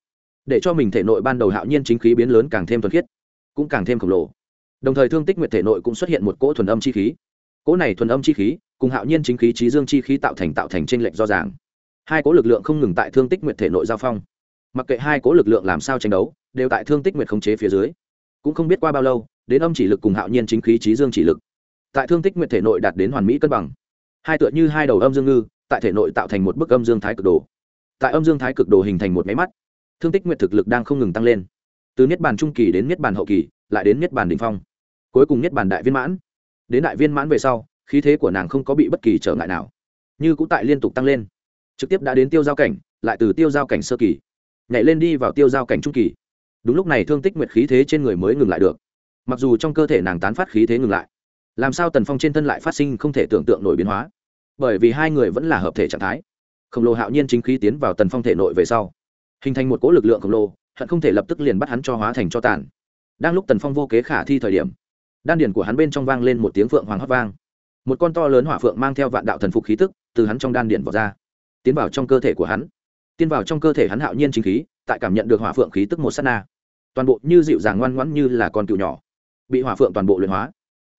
để cho mình thể nội ban đầu hạo nhiên chính khí biến lớn càng thêm thuần khiết, cũng càng thêm khổng lồ. Đồng thời thương tích nguyệt thể nội cũng xuất hiện một cỗ thuần âm chi khí. Cỗ này thuần âm chi khí cùng hạo nhiên chính khí trí dương chi khí tạo thành tạo thành tranh lệch do ràng. Hai cỗ lực lượng không ngừng tại thương tích nguyệt thể nội giao phong. Mặc kệ hai cỗ lực lượng làm sao tranh đấu, đều tại thương tích nguyệt khống chế phía dưới cũng không biết qua bao lâu, đến âm chỉ lực cùng hạo nhiên chính khí trí dương chỉ lực. Tại thương tích nguyệt thể nội đạt đến hoàn mỹ cân bằng. Hai tựa như hai đầu âm dương ngư, tại thể nội tạo thành một bức âm dương thái cực đồ. Tại âm dương thái cực đồ hình thành một máy mắt, thương tích nguyệt thực lực đang không ngừng tăng lên. Từ niết bàn trung kỳ đến niết bàn hậu kỳ, lại đến niết bàn đỉnh phong. Cuối cùng niết bàn đại viên mãn. Đến đại viên mãn về sau, khí thế của nàng không có bị bất kỳ trở ngại nào. Như cũng tại liên tục tăng lên. Trực tiếp đã đến tiêu giao cảnh, lại từ tiêu giao cảnh sơ kỳ. Nhảy lên đi vào tiêu giao cảnh trung kỳ đúng lúc này thương tích nguyệt khí thế trên người mới ngừng lại được. Mặc dù trong cơ thể nàng tán phát khí thế ngừng lại, làm sao tần phong trên thân lại phát sinh không thể tưởng tượng nổi biến hóa? Bởi vì hai người vẫn là hợp thể trạng thái. Khổng lồ hạo nhiên chính khí tiến vào tần phong thể nội về sau, hình thành một cỗ lực lượng khổng lồ, hận không thể lập tức liền bắt hắn cho hóa thành cho tàn. Đang lúc tần phong vô kế khả thi thời điểm, đan điển của hắn bên trong vang lên một tiếng phượng hoàng hót vang. Một con to lớn hỏa phượng mang theo vạn đạo thần phục khí tức từ hắn trong đan điển vào ra, tiến vào trong cơ thể của hắn. Tiến vào trong cơ thể hắn hạo nhiên chính khí, tại cảm nhận được hỏa phượng khí tức một s á t na toàn bộ như dịu dàng ngoan ngoãn như là con cựu nhỏ, bị hỏa phượng toàn bộ luyện hóa,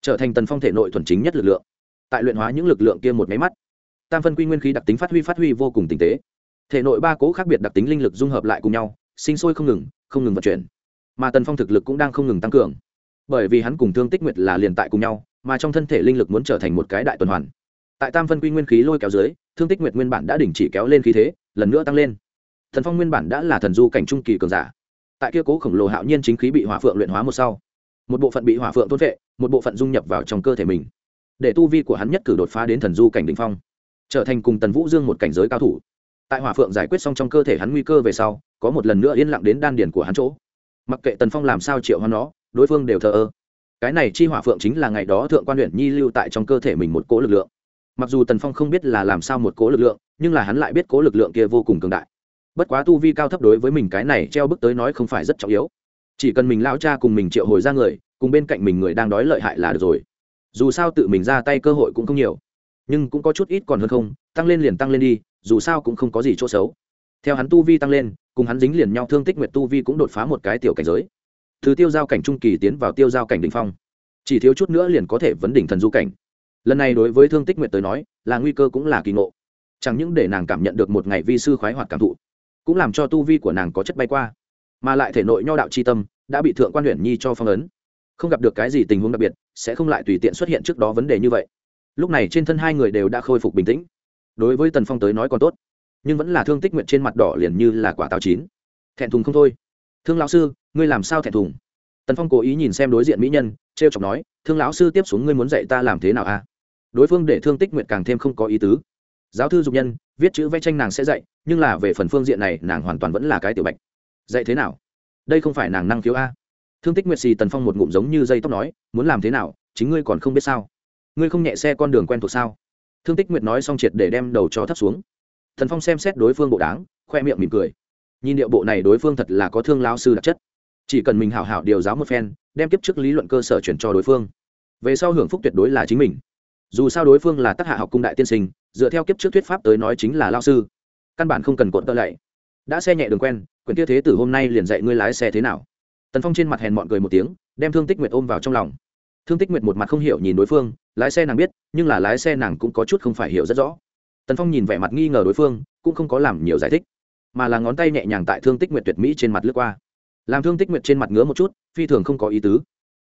trở thành tần phong thể nội thuần chính nhất lực lượng. Tại luyện hóa những lực lượng kia một máy mắt, tam phân quy nguyên khí đặc tính phát huy phát huy vô cùng tinh tế. Thể nội ba cố khác biệt đặc tính linh lực dung hợp lại cùng nhau, sinh sôi không ngừng không ngừng vận chuyển. Mà tần phong thực lực cũng đang không ngừng tăng cường, bởi vì hắn cùng thương tích nguyệt là liền tại cùng nhau, mà trong thân thể linh lực muốn trở thành một cái đại tuần hoàn. Tại tam phân quy nguyên khí lôi kéo dưới, thương tích nguyệt nguyên bản đã đình chỉ kéo lên khí thế, lần nữa tăng lên. Thần phong nguyên bản đã là thần du cảnh trung kỳ cường giả tại kia cố khổng lồ hạo nhiên chính khí bị hỏa phượng luyện hóa một sau, một bộ phận bị hỏa phượng thôn vệ, một bộ phận dung nhập vào trong cơ thể mình, để tu vi của hắn nhất cử đột phá đến thần du cảnh đình phong, trở thành cùng tần vũ dương một cảnh giới cao thủ. Tại hỏa phượng giải quyết xong trong cơ thể hắn nguy cơ về sau, có một lần nữa yên lặng đến đan điển của hắn chỗ. Mặc kệ tần phong làm sao triệu hoán nó, đối phương đều thờ ơ. Cái này chi hỏa phượng chính là ngày đó thượng quan huyện nhi lưu tại trong cơ thể mình một cố lực lượng. Mặc dù tần phong không biết là làm sao một cố lực lượng, nhưng là hắn lại biết cố lực lượng kia vô cùng cường đại bất quá tu vi cao thấp đối với mình cái này treo bức tới nói không phải rất trọng yếu. Chỉ cần mình lao cha cùng mình triệu hồi ra người, cùng bên cạnh mình người đang đói lợi hại là được rồi. Dù sao tự mình ra tay cơ hội cũng không nhiều. Nhưng cũng có chút ít còn hơn không, tăng lên liền tăng lên đi, dù sao cũng không có gì chỗ xấu. Theo hắn tu vi tăng lên, cùng hắn dính liền nhau thương tích nguyệt tu vi cũng đột phá một cái tiểu cảnh giới. Từ tiêu giao cảnh trung kỳ tiến vào tiêu giao cảnh đ ỉ n h phong. Chỉ thiếu chút nữa liền có thể vấn đỉnh thần du cảnh. Lần này đối với thương tích nguyệt tới nói, là nguy cơ cũng là kỳ ngộ. Chẳng những để nàng cảm nhận được một ngày vi sư khoái hoạt cảm thụ cũng làm cho tu vi của nàng có chất bay qua, mà lại thể nội nho đạo c h i tâm đã bị thượng quan huyện nhi cho phong ấn. Không gặp được cái gì tình huống đặc biệt, sẽ không lại tùy tiện xuất hiện trước đó vấn đề như vậy. Lúc này trên thân hai người đều đã khôi phục bình tĩnh. Đối với tần phong tới nói còn tốt, nhưng vẫn là thương tích nguyện trên mặt đỏ liền như là quả táo chín. Thẹn thùng không thôi. Thương lão sư, ngươi làm sao thẹn thùng? Tần phong cố ý nhìn xem đối diện mỹ nhân t r e o chọc nói, thương lão sư tiếp xuống ngươi muốn dạy ta làm thế nào a đối phương để thương tích nguyện càng thêm không có ý tứ. Giáo thư dục nhân viết chữ vẽ tranh nàng sẽ dạy, nhưng là về phần phương diện này, nàng hoàn toàn vẫn là cái tiểu bạch. Dạy thế nào? Đây không phải nàng năng khiếu a. Thương tích nguyệt xì tần phong một ngụm giống như dây tóc nói, muốn làm thế nào, chính ngươi còn không biết sao. Ngươi không nhẹ xe con đường quen thuộc sao? Thương tích nguyệt nói xong triệt để đem đầu cho thấp xuống. Thần phong xem xét đối phương bộ đáng, khoe miệng mỉm cười. Nhìn điệu bộ này đối phương thật là có thương lao sư đặc chất. Chỉ cần mình hảo hảo điều giáo một phen, đem kiếp trước lý luận cơ sở chuyển cho đối phương. Về sau hưởng phúc tuyệt đối là chính mình dù sao đối phương là tác hạ học cung đại tiên sinh, dựa theo kiếp trước thuyết pháp tới nói chính là lao sư. Căn bản không cần cột tơ lạy. Đã xe nhẹ đường quen, quyển kia thế tử hôm nay liền dạy ngươi lái xe thế nào. Tần phong trên mặt hèn mọn cười một tiếng, đem thương tích nguyệt ôm vào trong lòng. Thương tích nguyệt một mặt không hiểu nhìn đối phương, lái xe nàng biết, nhưng là lái xe nàng cũng có chút không phải hiểu rất rõ. Tần phong nhìn vẻ mặt nghi ngờ đối phương, cũng không có làm nhiều giải thích, mà là ngón tay nhẹ nhàng tại thương tích nguyệt tuyệt mỹ trên mặt lướt qua. Làm thương tích nguyệt trên mặt ngứa một chút, phi thường không có ý tứ.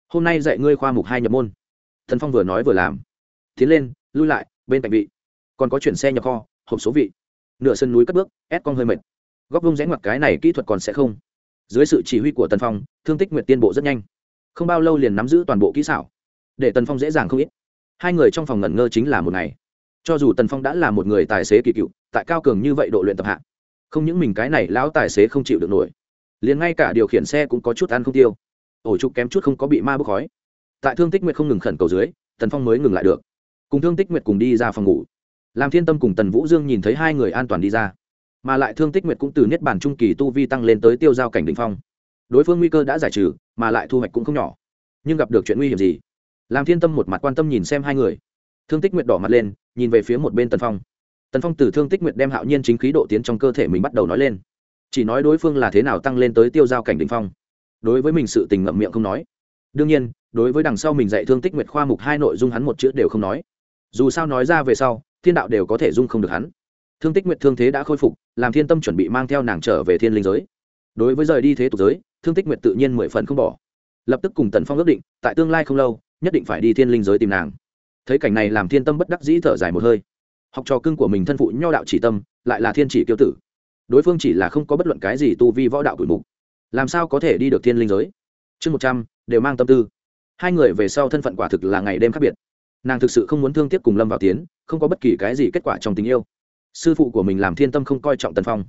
Hôm nay dạy ngươi khoa mục hai nhập môn. Tần phong vừa nói vừa làm tiến lên, lui lại, bên cạnh vị. Còn có chuyển xe nhập kho, hộp số vị. Nửa sân núi cất bước, ép con hơi mệt. Góc vông rẽ ngoặt cái này kỹ thuật còn sẽ không. Dưới sự chỉ huy của tần phong, thương tích nguyệt tiên bộ rất nhanh. Không bao lâu liền nắm giữ toàn bộ kỹ xảo. Để tần phong dễ dàng không ít. Hai người trong phòng ngẩn ngơ chính là một ngày. Cho dù tần phong đã là một người tài xế kỳ cựu, tại cao cường như vậy độ luyện tập hạ, không những mình cái này lão tài xế không chịu được nổi, liền ngay cả điều khiển xe cũng có chút ăn không tiêu. Ổ trục kém chút không có bị ma bốc khói. Tại thương tích nguyệt không ngừng khẩn cầu dưới, tần phong mới ngừng lại được cùng thương tích nguyệt cùng đi ra phòng ngủ. Làm thiên tâm cùng tần vũ dương nhìn thấy hai người an toàn đi ra, mà lại thương tích nguyệt cũng từ niết bản trung kỳ tu vi tăng lên tới tiêu giao cảnh đ ỉ n h phong. Đối phương nguy cơ đã giải trừ, mà lại thu hoạch cũng không nhỏ. Nhưng gặp được chuyện nguy hiểm gì? Làm thiên tâm một mặt quan tâm nhìn xem hai người. Thương tích nguyệt đỏ mặt lên, nhìn về phía một bên tần phong. Tần phong từ thương tích nguyệt đem hạo nhiên chính khí độ tiến trong cơ thể mình bắt đầu nói lên. Chỉ nói đối phương là thế nào tăng lên tới tiêu giao cảnh đ ỉ n h phong. Đối với mình sự tình ngậm miệng không nói. Đương nhiên, đối với đằng sau mình dạy thương tích nguyệt khoa mục hai nội dung hắn một chữ đều không nói dù sao nói ra về sau, thiên đạo đều có thể dung không được hắn. Thương tích nguyệt thương thế đã khôi phục, làm thiên tâm chuẩn bị mang theo nàng trở về thiên linh giới. Đối với rời đi thế tục giới, thương tích nguyệt tự nhiên mười phần không bỏ. Lập tức cùng tần phong ước định, tại tương lai không lâu, nhất định phải đi thiên linh giới tìm nàng. Thấy cảnh này làm thiên tâm bất đắc dĩ thở dài một hơi. Học trò cưng của mình thân phụ nho đạo chỉ tâm, lại là thiên chỉ kiêu tử. Đối phương chỉ là không có bất luận cái gì tu vi võ đạo tuổi mục. Làm sao có thể đi được thiên linh giới? Chương một trăm, đều mang tâm tư. Hai người về sau thân phận quả thực là ngày đêm khác biệt nàng thực sự không muốn thương tiếc cùng lâm vào tiến, không có bất kỳ cái gì kết quả trong tình yêu. Sư phụ của mình làm thiên tâm không coi trọng tần phong,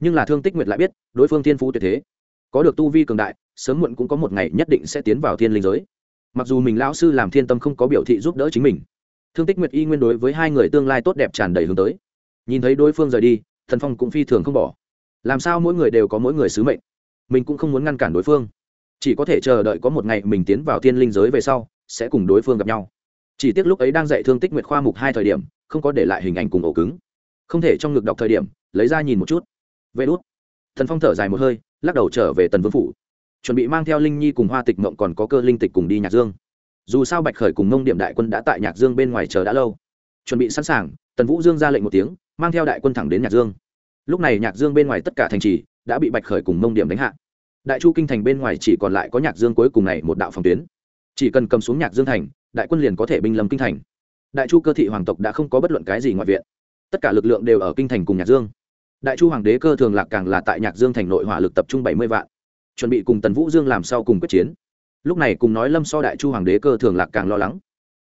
nhưng là thương tích nguyệt lại biết, đối phương thiên phú tuyệt thế. Có được tu vi cường đại, sớm muộn cũng có một ngày nhất định sẽ tiến vào thiên linh giới. Mặc dù mình lão sư làm thiên tâm không có biểu thị giúp đỡ chính mình, thương tích nguyệt y nguyên đối với hai người tương lai tốt đẹp tràn đầy hướng tới. Nhìn thấy đối phương rời đi thần phong cũng phi thường không bỏ. Làm sao mỗi người đều có mỗi người sứ mệnh? Mình cũng không muốn ngăn cản đối phương. Chỉ có thể chờ đợi có một ngày mình tiến vào thiên linh giới về sau, sẽ cùng đối phương gặp nhau chỉ tiếc lúc ấy đang dạy thương tích nguyệt khoa mục hai thời điểm, không có để lại hình ảnh cùng ổ cứng. Không thể trong ngực đọc thời điểm, lấy ra nhìn một chút. Vê đốt thần phong thở dài một hơi, lắc đầu trở về tần vương phủ. Chuẩn bị mang theo linh nhi cùng hoa tịch mộng còn có cơ linh tịch cùng đi nhạc dương. Dù sao bạch khởi cùng mông điểm đại quân đã tại nhạc dương bên ngoài chờ đã lâu. Chuẩn bị sẵn sàng, tần vũ dương ra lệnh một tiếng, mang theo đại quân thẳng đến nhạc dương. Lúc này nhạc dương bên ngoài tất cả thành trì đã bị bạch khởi cùng mông điểm đánh hạ. Đại chu kinh thành bên ngoài chỉ còn lại có nhạc dương cuối cùng này một đạo phòng tuyến. Chỉ cần cầm xuống nhạc dương thành đại quân liền có thể binh lâm kinh thành. Đại chu cơ thị hoàng tộc đã không có bất luận cái gì ngoại viện. Tất cả lực lượng đều ở kinh thành cùng nhạc dương. Đại chu hoàng đế cơ thường lạc càng là tại nhạc dương thành nội hỏa lực tập trung bảy mươi vạn. Chuẩn bị cùng tần vũ dương làm sau cùng quyết chiến. Lúc này cùng nói lâm so đại chu hoàng đế cơ thường lạc càng lo lắng.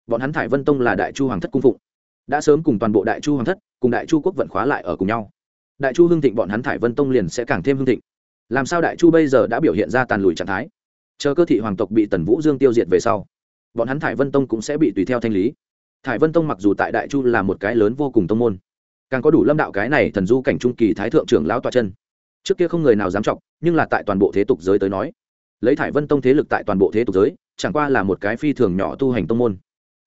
Bọn hắn thải vân tông là đại chu hoàng thất cung phụng. Đã sớm cùng toàn bộ đại chu hoàng thất, cùng đại chu quốc vận khóa lại ở cùng nhau. Đại chu hương thịnh bọn hắn thải vân tông liền sẽ càng thêm hương thịnh. Làm sao đại chu bây giờ đã biểu hiện ra tàn lùi trạng thái? Chờ cơ thị hoàng tộc bị tần vũ dương tiêu diệt về sau bọn hắn thải vân tông cũng sẽ bị tùy theo thanh lý. Thải vân tông mặc dù tại đại chu là một cái lớn vô cùng tông môn, càng có đủ lâm đạo cái này thần du cảnh trung kỳ thái thượng trưởng lão toa chân. Trước kia không người nào dám trọng nhưng là tại toàn bộ thế tục giới tới nói, lấy thải vân tông thế lực tại toàn bộ thế tục giới, chẳng qua là một cái phi thường nhỏ tu hành tông môn.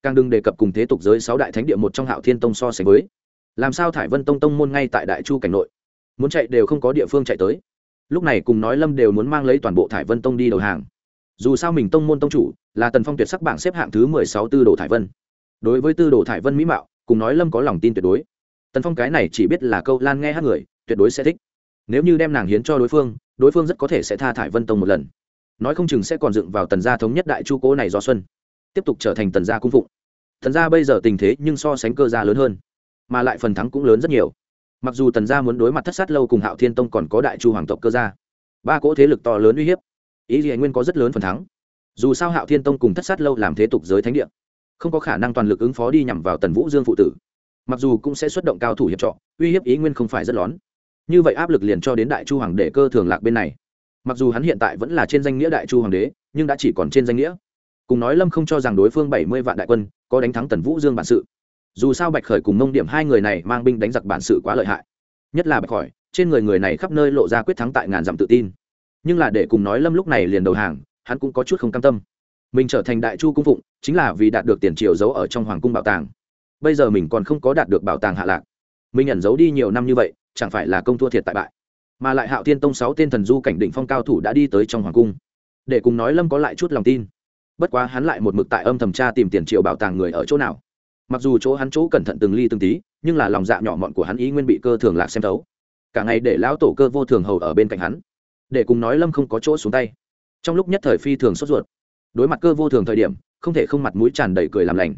Càng đừng đề cập cùng thế tục giới sáu đại thánh địa một trong hạo thiên tông so sánh với, làm sao thải vân tông tông môn ngay tại đại chu cảnh nội, muốn chạy đều không có địa phương chạy tới. Lúc này cùng nói lâm đều muốn mang lấy toàn bộ thải vân tông đi đầu hàng dù sao mình tông môn tông chủ là tần phong tuyệt sắc bảng xếp hạng thứ mười sáu tư đồ thải vân. Đối với tư đồ thải vân mỹ mạo, cùng nói lâm có lòng tin tuyệt đối. Tần phong cái này chỉ biết là câu lan nghe hát người, tuyệt đối sẽ thích. Nếu như đem nàng hiến cho đối phương đối phương rất có thể sẽ tha thải vân tông một lần. Nói không chừng sẽ còn dựng vào tần gia thống nhất đại chu cố này do xuân. Tiếp tục trở thành tần gia cung phụng. Tần gia bây giờ tình thế nhưng so sánh cơ gia lớn hơn, mà lại phần thắng cũng lớn rất nhiều. Mặc dù tần gia muốn đối mặt thất sát lâu cùng hạo thiên tông còn có đại chu hoàng tộc cơ gia, ba cỗ thế lực to lớn uy hiếp ý gì nguyên có rất lớn phần thắng. Dù sao hạo thiên tông cùng thất sát lâu làm thế tục giới thánh địa, không có khả năng toàn lực ứng phó đi nhằm vào tần vũ dương phụ tử. Mặc dù cũng sẽ xuất động cao thủ hiệp trọ uy hiếp ý nguyên không phải rất lón. Như vậy áp lực liền cho đến đại chu hoàng đệ cơ thường lạc bên này. Mặc dù hắn hiện tại vẫn là trên danh nghĩa đại chu hoàng đế, nhưng đã chỉ còn trên danh nghĩa. Cùng nói lâm không cho rằng đối phương bảy mươi vạn đại quân có đánh thắng tần vũ dương bản sự. Dù sao bạch khởi cùng mông điểm hai người này mang binh đánh giặc bản sự quá lợi hại. Nhất là bạch khỏi trên người người này khắp nơi lộ ra quyết thắng tại ngàn dặm tự tin nhưng là để cùng nói lâm lúc này liền đầu hàng, hắn cũng có chút không cam tâm. Mình trở thành đại chu cung phụng, chính là vì đạt được tiền triều giấu ở trong hoàng cung bảo tàng. Bây giờ mình còn không có đạt được bảo tàng hạ lạc. Mình ẩn giấu đi nhiều năm như vậy, chẳng phải là công thua thiệt tại bại. Mà lại hạo tiên tông sáu tên thần du cảnh định phong cao thủ đã đi tới trong hoàng cung. Để cùng nói lâm có lại chút lòng tin. Bất quá hắn lại một mực tại âm thầm tra tìm tiền triệu bảo tàng người ở chỗ nào. Mặc dù chỗ hắn chỗ cẩn thận từng ly từng tí, nhưng là lòng dạ nhỏ mọn của hắn ý nguyên bị cơ thường lạc xem thấu. Cả ngày để lão tổ cơ vô thường hầu ở bên cạnh hắn để cùng nói lâm không có chỗ xuống tay. Trong lúc nhất thời phi thường sốt ruột. Đối mặt cơ vô thường thời điểm, không thể không mặt mũi tràn đầy cười làm lành.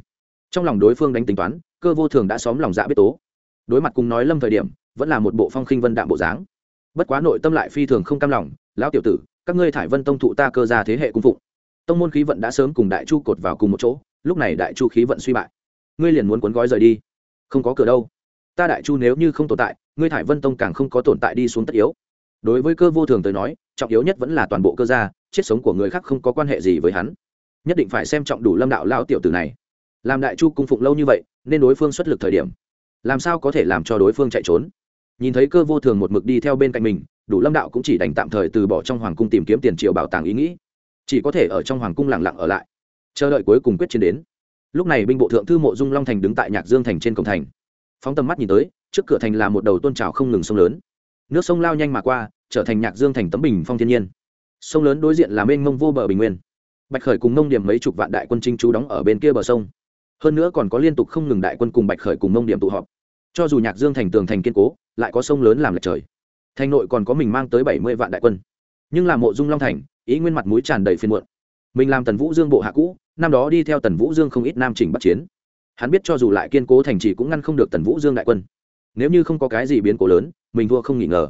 Trong lòng đối phương đánh tính toán, cơ vô thường đã xóm lòng dạ biết tố. Đối mặt cùng nói lâm thời điểm, vẫn là một bộ phong khinh vân đạm bộ dáng. Bất quá nội tâm lại phi thường không cam lòng, lão tiểu tử, các ngươi thải vân tông thụ ta cơ ra thế hệ cung phụng. Tông môn khí vận đã sớm cùng đại chu cột vào cùng một chỗ, lúc này đại chu khí vận suy bại. Ngươi liền muốn cuốn gói rời đi. Không có cửa đâu. Ta đại chu nếu như không tồn tại, ngươi thải vân tông càng không có tồn tại đi xuống tất yếu đối với cơ vô thường tới nói, trọng yếu nhất vẫn là toàn bộ cơ gia, chết sống của người khác không có quan hệ gì với hắn. Nhất định phải xem trọng đủ lâm đạo lao tiểu tử này. Làm đại chu cung phụng lâu như vậy, nên đối phương xuất lực thời điểm. Làm sao có thể làm cho đối phương chạy trốn? Nhìn thấy cơ vô thường một mực đi theo bên cạnh mình, đủ lâm đạo cũng chỉ đành tạm thời từ bỏ trong hoàng cung tìm kiếm tiền triệu bảo tàng ý nghĩ. Chỉ có thể ở trong hoàng cung lặng lặng ở lại. Chờ đợi cuối cùng quyết chiến đến. Lúc này binh bộ thượng thư mộ dung long thành đứng tại nhạc dương thành trên cổng thành. Phóng tầm mắt nhìn tới, trước cửa thành là một đầu tôn trào không ngừng sông lớn nước sông lao nhanh mà qua, trở thành nhạc dương thành tấm bình phong thiên nhiên. Sông lớn đối diện là mênh mông vô bờ bình nguyên. Bạch khởi cùng nông điểm mấy chục vạn đại quân trinh chú đóng ở bên kia bờ sông. Hơn nữa còn có liên tục không ngừng đại quân cùng bạch khởi cùng nông điểm tụ họp. Cho dù nhạc dương thành tường thành kiên cố, lại có sông lớn làm lệch trời. Thành nội còn có mình mang tới bảy mươi vạn đại quân. Nhưng làm mộ dung long thành, ý nguyên mặt mũi tràn đầy phiên muộn. Mình làm tần vũ dương bộ hạ cũ, năm đó đi theo tần vũ dương không ít nam trình bắt chiến. Hắn biết cho dù lại kiên cố thành trì cũng ngăn không được tần vũ dương đại quân nếu như không có cái gì biến cố lớn, mình thua không nghỉ ngờ.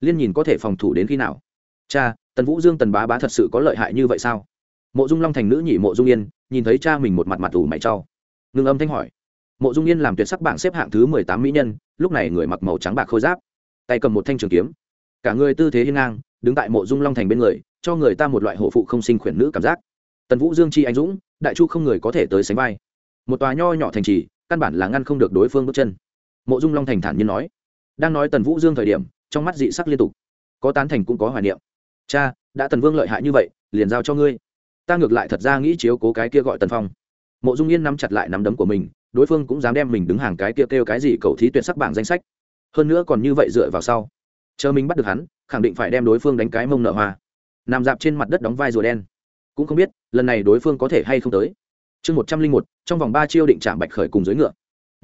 Liên nhìn có thể phòng thủ đến khi nào? Cha, tần vũ dương tần bá bá thật sự có lợi hại như vậy sao? Mộ dung long thành nữ nhị mộ dung yên, nhìn thấy cha mình một mặt mặt ủ mày trau ngưng âm thanh hỏi. Mộ dung yên làm tuyệt sắc bảng xếp hạng thứ mười tám mỹ nhân, lúc này người mặc màu trắng bạc khôi giáp, tay cầm một thanh trường kiếm. Cả người tư thế hiên ngang, đứng tại mộ dung long thành bên người, cho người ta một loại hộ phụ không sinh khuyển nữ cảm giác. Tần vũ dương chi anh dũng, đại chu không người có thể tới sánh vai. Một tòa nho nhỏ thành trì, căn bản là ngăn không được đối phương bước chân mộ dung long thành thản nhiên nói. Đang nói tần vũ dương thời điểm, trong mắt dị sắc liên tục. Có tán thành cũng có hoài niệm. Cha, đã tần vương lợi hại như vậy, liền giao cho ngươi. Ta ngược lại thật ra nghĩ chiếu cố cái kia gọi tần phong. Mộ dung yên nắm chặt lại nắm đấm của mình, đối phương cũng dám đem mình đứng hàng cái kia kêu cái gì cầu thí tuyển sắc bảng danh sách. Hơn nữa còn như vậy dựa vào sau. Chờ mình bắt được hắn, khẳng định phải đem đối phương đánh cái mông nợ hoa nằm dạp trên mặt đất đóng vai rùa đen. Cũng không biết, lần này đối phương có thể hay không tới. Chương một trăm linh một, trong vòng ba chiêu định trạm bạch khởi cùng dưới ngựa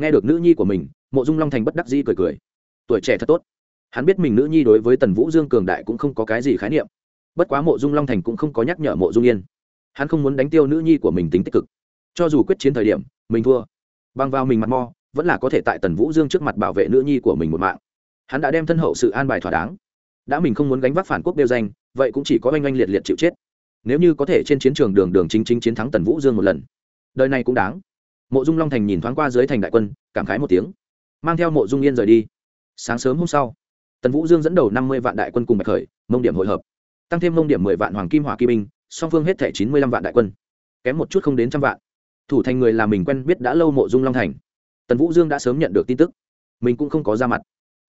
nghe được nữ nhi của mình, mộ dung long thành bất đắc dĩ cười cười. Tuổi trẻ thật tốt. Hắn biết mình nữ nhi đối với tần vũ dương cường đại cũng không có cái gì khái niệm. Bất quá mộ dung long thành cũng không có nhắc nhở mộ dung yên. Hắn không muốn đánh tiêu nữ nhi của mình tính tích cực. Cho dù quyết chiến thời điểm, mình thua. Băng vào mình mặt mo, vẫn là có thể tại tần vũ dương trước mặt bảo vệ nữ nhi của mình một mạng. Hắn đã đem thân hậu sự an bài thỏa đáng. Đã mình không muốn gánh vác phản quốc đeo danh, vậy cũng chỉ có oanh oanh liệt liệt chịu chết. Nếu như có thể trên chiến trường đường đường chính chính chiến thắng tần vũ dương một lần, đời này cũng đáng mộ dung long thành nhìn thoáng qua dưới thành đại quân, cảm khái một tiếng. Mang theo mộ dung yên rời đi. Sáng sớm hôm sau, tần vũ dương dẫn đầu năm mươi vạn đại quân cùng bạch khởi, mông điểm hội hợp. Tăng thêm mông điểm mười vạn hoàng kim hỏa kim binh, song phương hết thẻ chín mươi lăm vạn đại quân. Kém một chút không đến trăm vạn. Thủ thành người là mình quen biết đã lâu mộ dung long thành. Tần vũ dương đã sớm nhận được tin tức. Mình cũng không có ra mặt.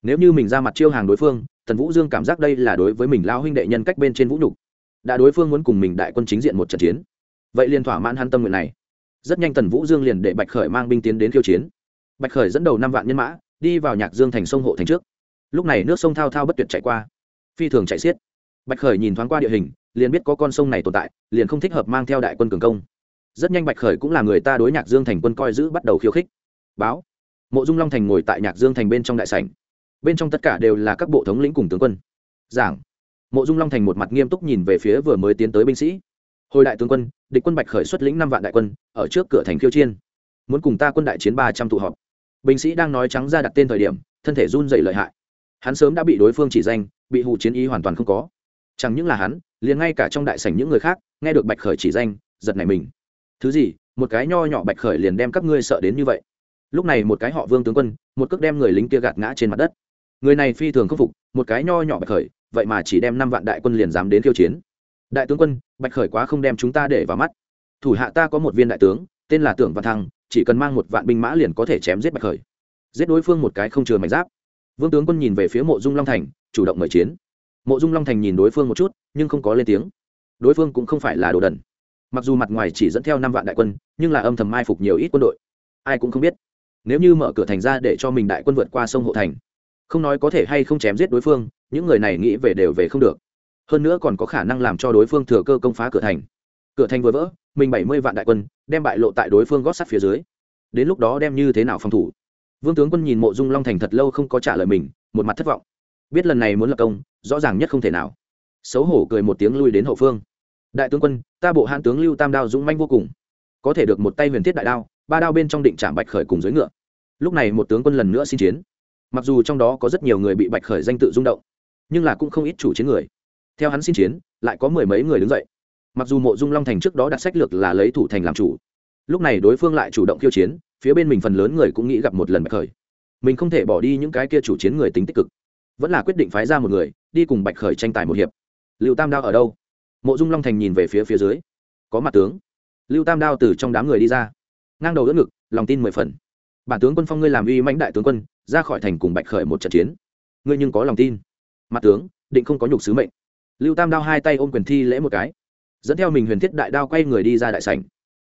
Nếu như mình ra mặt chiêu hàng đối phương, tần vũ dương cảm giác đây là đối với mình lao huynh đệ nhân cách bên trên vũ nhục. Đã đối phương muốn cùng mình đại quân chính diện một trận chiến. Vậy liền thỏa mãn hắn tâm nguyện này rất nhanh tần vũ dương liền để bạch khởi mang binh tiến đến khiêu chiến. Bạch khởi dẫn đầu năm vạn nhân mã, đi vào nhạc dương thành sông hộ thành trước. Lúc này nước sông thao thao bất tuyệt chạy qua, phi thường chạy xiết. Bạch khởi nhìn thoáng qua địa hình, liền biết có con sông này tồn tại, liền không thích hợp mang theo đại quân cường công. Rất nhanh bạch khởi cũng là người ta đối nhạc dương thành quân coi giữ bắt đầu khiêu khích. Báo, mộ dung long thành ngồi tại nhạc dương thành bên trong đại sảnh. Bên trong tất cả đều là các bộ thống lĩnh cùng tướng quân. Giảng, mộ dung long thành một mặt nghiêm túc nhìn về phía vừa mới tiến tới binh sĩ. Hồi đại tướng quân địch quân bạch khởi xuất lĩnh năm vạn đại quân, ở trước cửa thành khiêu chiên muốn cùng ta quân đại chiến ba trăm tụ họp. Binh sĩ đang nói trắng ra đặt tên thời điểm, thân thể run dày lợi hại. Hắn sớm đã bị đối phương chỉ danh, bị hụ chiến ý hoàn toàn không có. Chẳng những là hắn, liền ngay cả trong đại sảnh những người khác, nghe được bạch khởi chỉ danh, giật này mình. Thứ gì, một cái nho nhỏ bạch khởi liền đem các ngươi sợ đến như vậy. Lúc này một cái họ vương tướng quân, một cước đem người lính kia gạt ngã trên mặt đất. Người này phi thường khắc phục, một cái nho nhỏ bạch khởi, vậy mà chỉ đem năm vạn đại quân liền dám đến khiêu chiến đại tướng quân, bạch khởi quá không đem chúng ta để vào mắt. Thủ hạ ta có một viên đại tướng, tên là tưởng văn thăng, chỉ cần mang một vạn binh mã liền có thể chém giết bạch khởi. Giết đối phương một cái không chừa mảnh giáp. Vương tướng quân nhìn về phía mộ dung long thành, chủ động mời chiến. Mộ dung long thành nhìn đối phương một chút, nhưng không có lên tiếng. Đối phương cũng không phải là đồ đần. Mặc dù mặt ngoài chỉ dẫn theo năm vạn đại quân, nhưng là âm thầm mai phục nhiều ít quân đội. Ai cũng không biết. Nếu như mở cửa thành ra để cho mình đại quân vượt qua sông hộ thành, không nói có thể hay không chém giết đối phương, những người này nghĩ về đều về không được hơn nữa còn có khả năng làm cho đối phương thừa cơ công phá cửa thành. Cửa thành vừa vỡ, mình bảy mươi vạn đại quân đem bại lộ tại đối phương gót sắt phía dưới. Đến lúc đó đem như thế nào phòng thủ? Vương tướng quân nhìn mộ dung long thành thật lâu không có trả lời mình, một mặt thất vọng. Biết lần này muốn lập công, rõ ràng nhất không thể nào. Xấu hổ cười một tiếng lui đến hậu phương. Đại tướng quân, ta bộ hãn tướng lưu tam đao dũng manh vô cùng. Có thể được một tay huyền thiết đại đao, ba đao bên trong định trạm bạch khởi cùng dưới ngựa. Lúc này một tướng quân lần nữa xin chiến. Mặc dù trong đó có rất nhiều người bị bạch khởi danh tự rung động, nhưng là cũng không ít chủ chiến người theo hắn xin chiến, lại có mười mấy người đứng dậy. Mặc dù mộ dung long thành trước đó đặt sách lược là lấy thủ thành làm chủ, lúc này đối phương lại chủ động khiêu chiến, phía bên mình phần lớn người cũng nghĩ gặp một lần bạch khởi. Mình không thể bỏ đi những cái kia chủ chiến người tính tích cực, vẫn là quyết định phái ra một người, đi cùng bạch khởi tranh tài một hiệp. Lưu tam đao ở đâu? Mộ dung long thành nhìn về phía phía dưới. Có mặt tướng. Lưu tam đao từ trong đám người đi ra. Ngang đầu đỡ ngực, lòng tin mười phần. Bản tướng quân phong ngươi làm uy mãnh đại tướng quân, ra khỏi thành cùng bạch khởi một trận chiến. Ngươi nhưng có lòng tin. Mặt tướng, định không có nhục sứ mệnh lưu tam đao hai tay ôm quyền thi lễ một cái, dẫn theo mình huyền thiết đại đao quay người đi ra đại sảnh.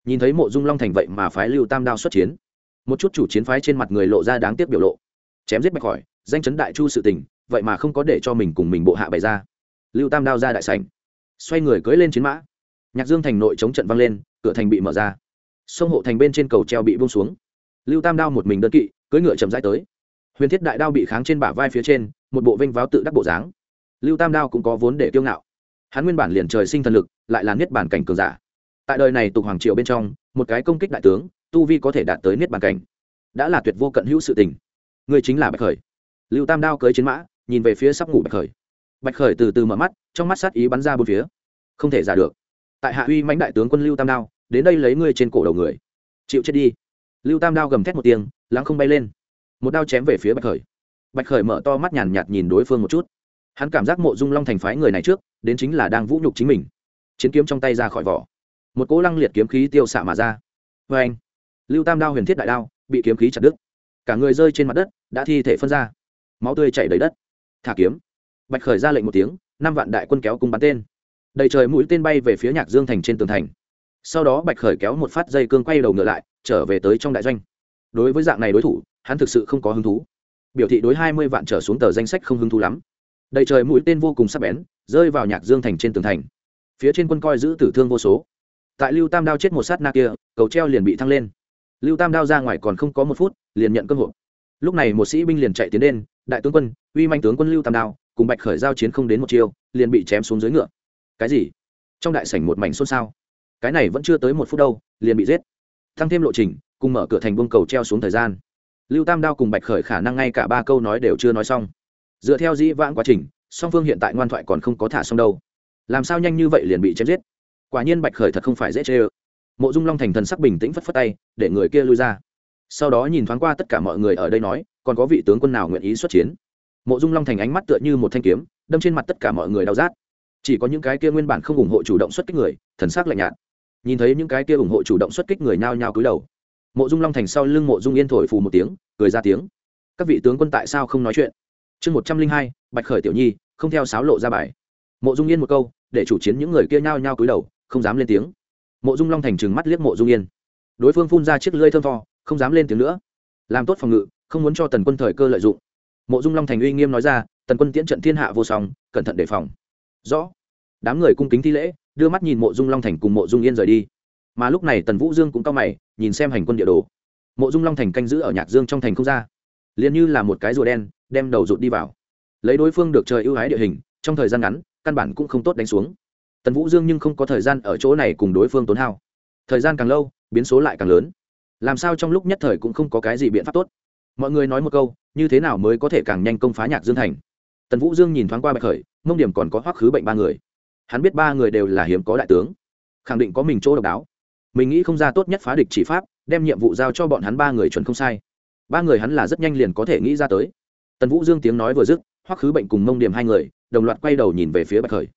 Nhìn thấy mộ dung long thành vậy mà phái lưu tam đao xuất chiến, một chút chủ chiến phái trên mặt người lộ ra đáng tiếc biểu lộ, chém giết bạch khỏi danh chấn đại chu sự tình, vậy mà không có để cho mình cùng mình bộ hạ bày ra. Lưu tam đao ra đại sảnh, xoay người cưỡi lên chiến mã. Nhạc dương thành nội chống trận vang lên, cửa thành bị mở ra. Sông hộ thành bên trên cầu treo bị bung xuống. Lưu tam đao một mình đơn kỵ, cưỡi ngựa chậm rãi tới. Huyền thiết đại đao bị kháng trên bả vai phía trên, một bộ vinh váo tự đắc bộ dáng lưu tam đao cũng có vốn để kiêu ngạo. Hắn nguyên bản liền trời sinh thần lực, lại là niết bản cảnh cường giả. Tại đời này tục hoàng triều bên trong, một cái công kích đại tướng, tu vi có thể đạt tới niết bản cảnh. Đã là tuyệt vô cận hữu sự tình. Người chính là bạch khởi. Lưu tam đao cưới chiến mã, nhìn về phía sắp ngủ bạch khởi. Bạch khởi từ từ mở mắt, trong mắt sát ý bắn ra bốn phía. Không thể giả được. Tại hạ uy mãnh đại tướng quân lưu tam đao, đến đây lấy ngươi trên cổ đầu người. Chịu chết đi. Lưu tam đao gầm thét một tiếng lắng không bay lên. Một đao chém về phía bạch khởi. Bạch khởi mở to mắt nhàn nhạt nhìn đối phương một chút hắn cảm giác mộ dung long thành phái người này trước, đến chính là đang vũ nhục chính mình. Chiến kiếm trong tay ra khỏi vỏ. Một cỗ lăng liệt kiếm khí tiêu xạ mà ra. Vê anh, lưu tam đao huyền thiết đại đao, bị kiếm khí chặt đứt. Cả người rơi trên mặt đất, đã thi thể phân ra. Máu tươi chảy đầy đất. Thả kiếm. Bạch khởi ra lệnh một tiếng, năm vạn đại quân kéo cung bắn tên. Đầy trời mũi tên bay về phía nhạc dương thành trên tường thành. Sau đó bạch khởi kéo một phát dây cương quay đầu ngựa lại, trở về tới trong đại doanh. Đối với dạng này đối thủ, hắn thực sự không có hứng thú. Biểu thị đối hai mươi vạn trở xuống tờ danh sách không hứng thú lắm đầy trời mũi tên vô cùng sắc bén, rơi vào nhạc dương thành trên tường thành. Phía trên quân coi giữ tử thương vô số. Tại lưu tam đao chết một sát na kia, cầu treo liền bị thăng lên. Lưu tam đao ra ngoài còn không có một phút, liền nhận cơ hội. Lúc này một sĩ binh liền chạy tiến lên, đại tướng quân, uy manh tướng quân lưu tam đao, cùng bạch khởi giao chiến không đến một chiêu, liền bị chém xuống dưới ngựa. Cái gì? Trong đại sảnh một mảnh xôn xao. Cái này vẫn chưa tới một phút đâu, liền bị giết. Thăng thêm lộ trình, cùng mở cửa thành bông cầu treo xuống thời gian. Lưu tam đao cùng bạch khởi khả năng ngay cả ba câu nói đều chưa nói xong dựa theo dĩ vãng quá trình, song phương hiện tại ngoan thoại còn không có thả xong đâu. Làm sao nhanh như vậy liền bị chém giết? Quả nhiên bạch khởi thật không phải dễ chê ơ. Mộ dung long thành thần sắc bình tĩnh phất phất tay, để người kia lui ra. Sau đó nhìn thoáng qua tất cả mọi người ở đây nói, còn có vị tướng quân nào nguyện ý xuất chiến? Mộ dung long thành ánh mắt tựa như một thanh kiếm, đâm trên mặt tất cả mọi người đau rát. Chỉ có những cái kia nguyên bản không ủng hộ chủ động xuất kích người, thần sắc lạnh nhạt. Nhìn thấy những cái kia ủng hộ chủ động xuất kích người nhao nhao cúi đầu. Mộ dung long thành sau lưng mộ dung yên thổi phù một tiếng, cười ra tiếng. Các vị tướng quân tại sao không nói chuyện? Chương một trăm linh hai, bạch khởi tiểu nhi, không theo sáo lộ ra bài. Mộ dung yên một câu, để chủ chiến những người kia nhao nhao cúi đầu, không dám lên tiếng. Mộ dung long thành trừng mắt liếc mộ dung yên. Đối phương phun ra chiếc lưỡi thơm to không dám lên tiếng nữa. Làm tốt phòng ngự, không muốn cho tần quân thời cơ lợi dụng. Mộ dung long thành uy nghiêm nói ra, tần quân tiễn trận thiên hạ vô song, cẩn thận đề phòng. Rõ. Đám người cung kính thi lễ, đưa mắt nhìn mộ dung long thành cùng mộ dung yên rời đi. Mà lúc này tần vũ dương cũng cao mày, nhìn xem hành quân địa đồ. Mộ dung long thành canh giữ ở nhạc dương trong thành không ra liền như là một cái rùa đen, đem đầu rụt đi vào. Lấy đối phương được trời ưu ái địa hình, trong thời gian ngắn, căn bản cũng không tốt đánh xuống. Tần vũ dương nhưng không có thời gian ở chỗ này cùng đối phương tốn hao. Thời gian càng lâu, biến số lại càng lớn. Làm sao trong lúc nhất thời cũng không có cái gì biện pháp tốt? Mọi người nói một câu, như thế nào mới có thể càng nhanh công phá nhạc dương thành? Tần vũ dương nhìn thoáng qua bạch khởi, mông điểm còn có hoắc khứ bệnh ba người. Hắn biết ba người đều là hiếm có đại tướng. Khẳng định có mình chỗ độc đáo. Mình nghĩ không ra tốt nhất phá địch chỉ pháp, đem nhiệm vụ giao cho bọn hắn ba người chuẩn không sai ba người hắn là rất nhanh liền có thể nghĩ ra tới. Tần vũ dương tiếng nói vừa dứt, hoắc khứ bệnh cùng mông điểm hai người, đồng loạt quay đầu nhìn về phía bạch khởi.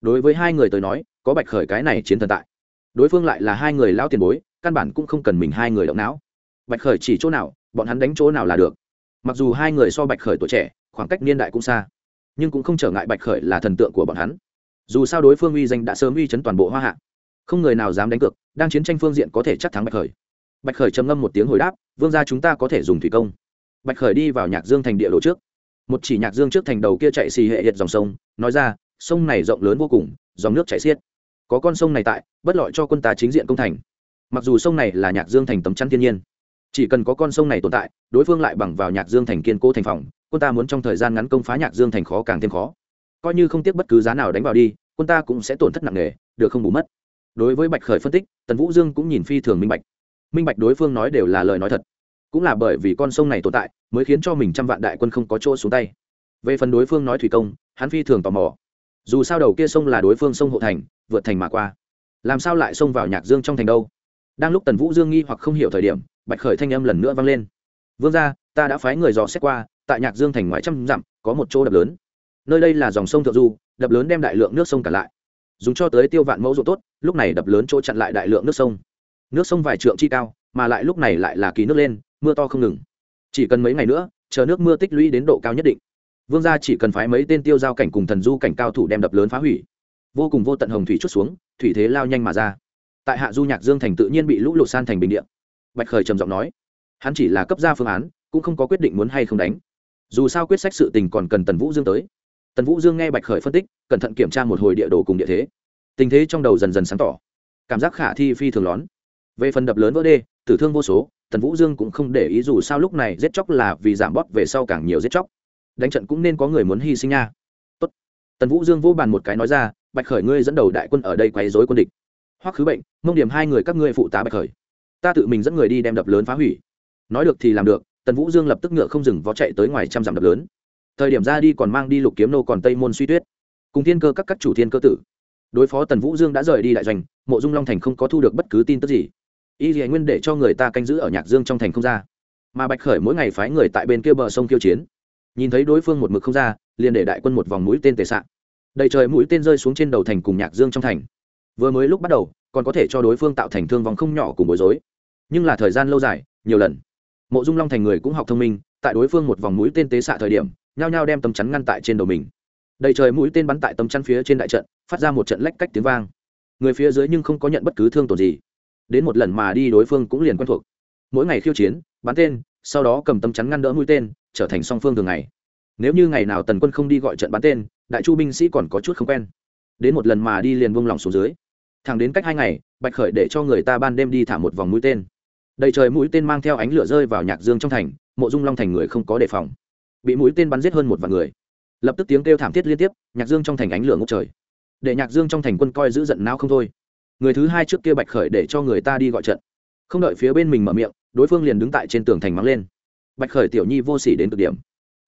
Đối với hai người tới nói, có bạch khởi cái này chiến thần tại. Đối phương lại là hai người lao tiền bối, căn bản cũng không cần mình hai người động não. Bạch khởi chỉ chỗ nào, bọn hắn đánh chỗ nào là được. Mặc dù hai người so bạch khởi tuổi trẻ, khoảng cách niên đại cũng xa, nhưng cũng không trở ngại bạch khởi là thần tượng của bọn hắn. Dù sao đối phương uy danh đã sớm uy chấn toàn bộ hoa hạ. Không người nào dám đánh cược, đang chiến tranh phương diện có thể chắc thắng bạch khởi bạch khởi trầm ngâm một tiếng hồi đáp, vương gia chúng ta có thể dùng thủy công. Bạch khởi đi vào nhạc dương thành địa đồ trước. Một chỉ nhạc dương trước thành đầu kia chạy xì hệ hiện dòng sông, nói ra, sông này rộng lớn vô cùng, dòng nước chảy xiết. Có con sông này tại, bất lợi cho quân ta chính diện công thành. Mặc dù sông này là nhạc dương thành tấm chắn thiên nhiên, chỉ cần có con sông này tồn tại, đối phương lại bằng vào nhạc dương thành kiên cố thành phòng, quân ta muốn trong thời gian ngắn công phá nhạc dương thành khó càng thêm khó. Coi như không tiếc bất cứ giá nào đánh vào đi, quân ta cũng sẽ tổn thất nặng nề, được không bù mất. Đối với bạch khởi phân tích, tần vũ dương cũng nhìn phi thường minh bạch minh bạch đối phương nói đều là lời nói thật. Cũng là bởi vì con sông này tồn tại, mới khiến cho mình trăm vạn đại quân không có chỗ xuống tay. Về phần đối phương nói thủy công, hắn phi thường tò mò. Dù sao đầu kia sông là đối phương sông hộ thành, vượt thành mà qua. Làm sao lại xông vào nhạc dương trong thành đâu? Đang lúc tần vũ dương nghi hoặc không hiểu thời điểm, bạch khởi thanh âm lần nữa vang lên. Vương ra ta đã phái người dò xét qua, tại nhạc dương thành ngoài trăm dặm, có một chỗ đập lớn. Nơi đây là dòng sông thượng du, đập lớn đem đại lượng nước sông cả lại. Dùng cho tới tiêu vạn mẫu ruộng tốt, lúc này đập lớn chỗ chặn lại đại lượng nước sông nước sông vài trượng chi cao, mà lại lúc này lại là kỳ nước lên, mưa to không ngừng. Chỉ cần mấy ngày nữa, chờ nước mưa tích lũy đến độ cao nhất định. Vương gia chỉ cần phái mấy tên tiêu giao cảnh cùng thần du cảnh cao thủ đem đập lớn phá hủy. Vô cùng vô tận hồng thủy chút xuống, thủy thế lao nhanh mà ra. Tại hạ du nhạc dương thành tự nhiên bị lũ lụt san thành bình điện bạch khởi trầm giọng nói, hắn chỉ là cấp ra phương án, cũng không có quyết định muốn hay không đánh. Dù sao quyết sách sự tình còn cần tần vũ dương tới. Tần vũ dương nghe bạch khởi phân tích, cẩn thận kiểm tra một hồi địa đồ cùng địa thế. Tình thế trong đầu dần dần sáng tỏ. Cảm giác khả thi phi thường lón về phần đập lớn vỡ đê, tử thương vô số, tần vũ dương cũng không để ý dù sao lúc này giết chóc là vì giảm bóp, về sau càng nhiều giết chóc. Đánh trận cũng nên có người muốn hy sinh nha. Tốt. tần vũ dương vô bàn một cái nói ra, bạch khởi ngươi dẫn đầu đại quân ở đây quấy dối quân địch. Hoắc khứ bệnh, mông điểm hai người các ngươi phụ tá bạch khởi. Ta tự mình dẫn người đi đem đập lớn phá hủy. Nói được thì làm được, tần vũ dương lập tức ngựa không dừng vó chạy tới ngoài trăm dặm đập lớn. Thời điểm ra đi còn mang đi lục kiếm nô còn tây môn suy tuyết. Cùng thiên cơ các các chủ thiên cơ tử. Đối phó tần vũ dương đã rời đi đại doanh, mộ dung long thành không có thu được bất cứ tin tức gì y dì nguyên để cho người ta canh giữ ở nhạc dương trong thành không ra. Mà bạch khởi mỗi ngày phái người tại bên kia bờ sông kiêu chiến. Nhìn thấy đối phương một mực không ra, liền để đại quân một vòng mũi tên tệ sạn đầy trời mũi tên rơi xuống trên đầu thành cùng nhạc dương trong thành. Vừa mới lúc bắt đầu, còn có thể cho đối phương tạo thành thương vòng không nhỏ cùng bối rối. Nhưng là thời gian lâu dài, nhiều lần, mộ dung long thành người cũng học thông minh, tại đối phương một vòng mũi tên tế xạ thời điểm, nhao nhao đem tấm chắn ngăn tại trên đầu mình. Đầy trời mũi tên bắn tại tấm chắn phía trên đại trận, phát ra một trận lách cách tiếng vang. Người phía dưới nhưng không có nhận bất cứ thương tổn gì đến một lần mà đi đối phương cũng liền quen thuộc. Mỗi ngày khiêu chiến, bắn tên, sau đó cầm tấm chắn ngăn đỡ mũi tên, trở thành song phương thường ngày. Nếu như ngày nào tần quân không đi gọi trận bắn tên, đại chu binh sĩ còn có chút không quen. Đến một lần mà đi liền buông lỏng xuống dưới. Thẳng đến cách hai ngày, bạch khởi để cho người ta ban đêm đi thả một vòng mũi tên. Đầy trời mũi tên mang theo ánh lửa rơi vào nhạc dương trong thành, mộ dung long thành người không có đề phòng. Bị mũi tên bắn giết hơn một vạn người. Lập tức tiếng kêu thảm thiết liên tiếp, nhạc dương trong thành ánh lửa ngốc trời. Để nhạc dương trong thành quân coi giữ giận não không thôi người thứ hai trước kia bạch khởi để cho người ta đi gọi trận. Không đợi phía bên mình mở miệng, đối phương liền đứng tại trên tường thành mắng lên. Bạch khởi tiểu nhi vô s ỉ đến cực điểm.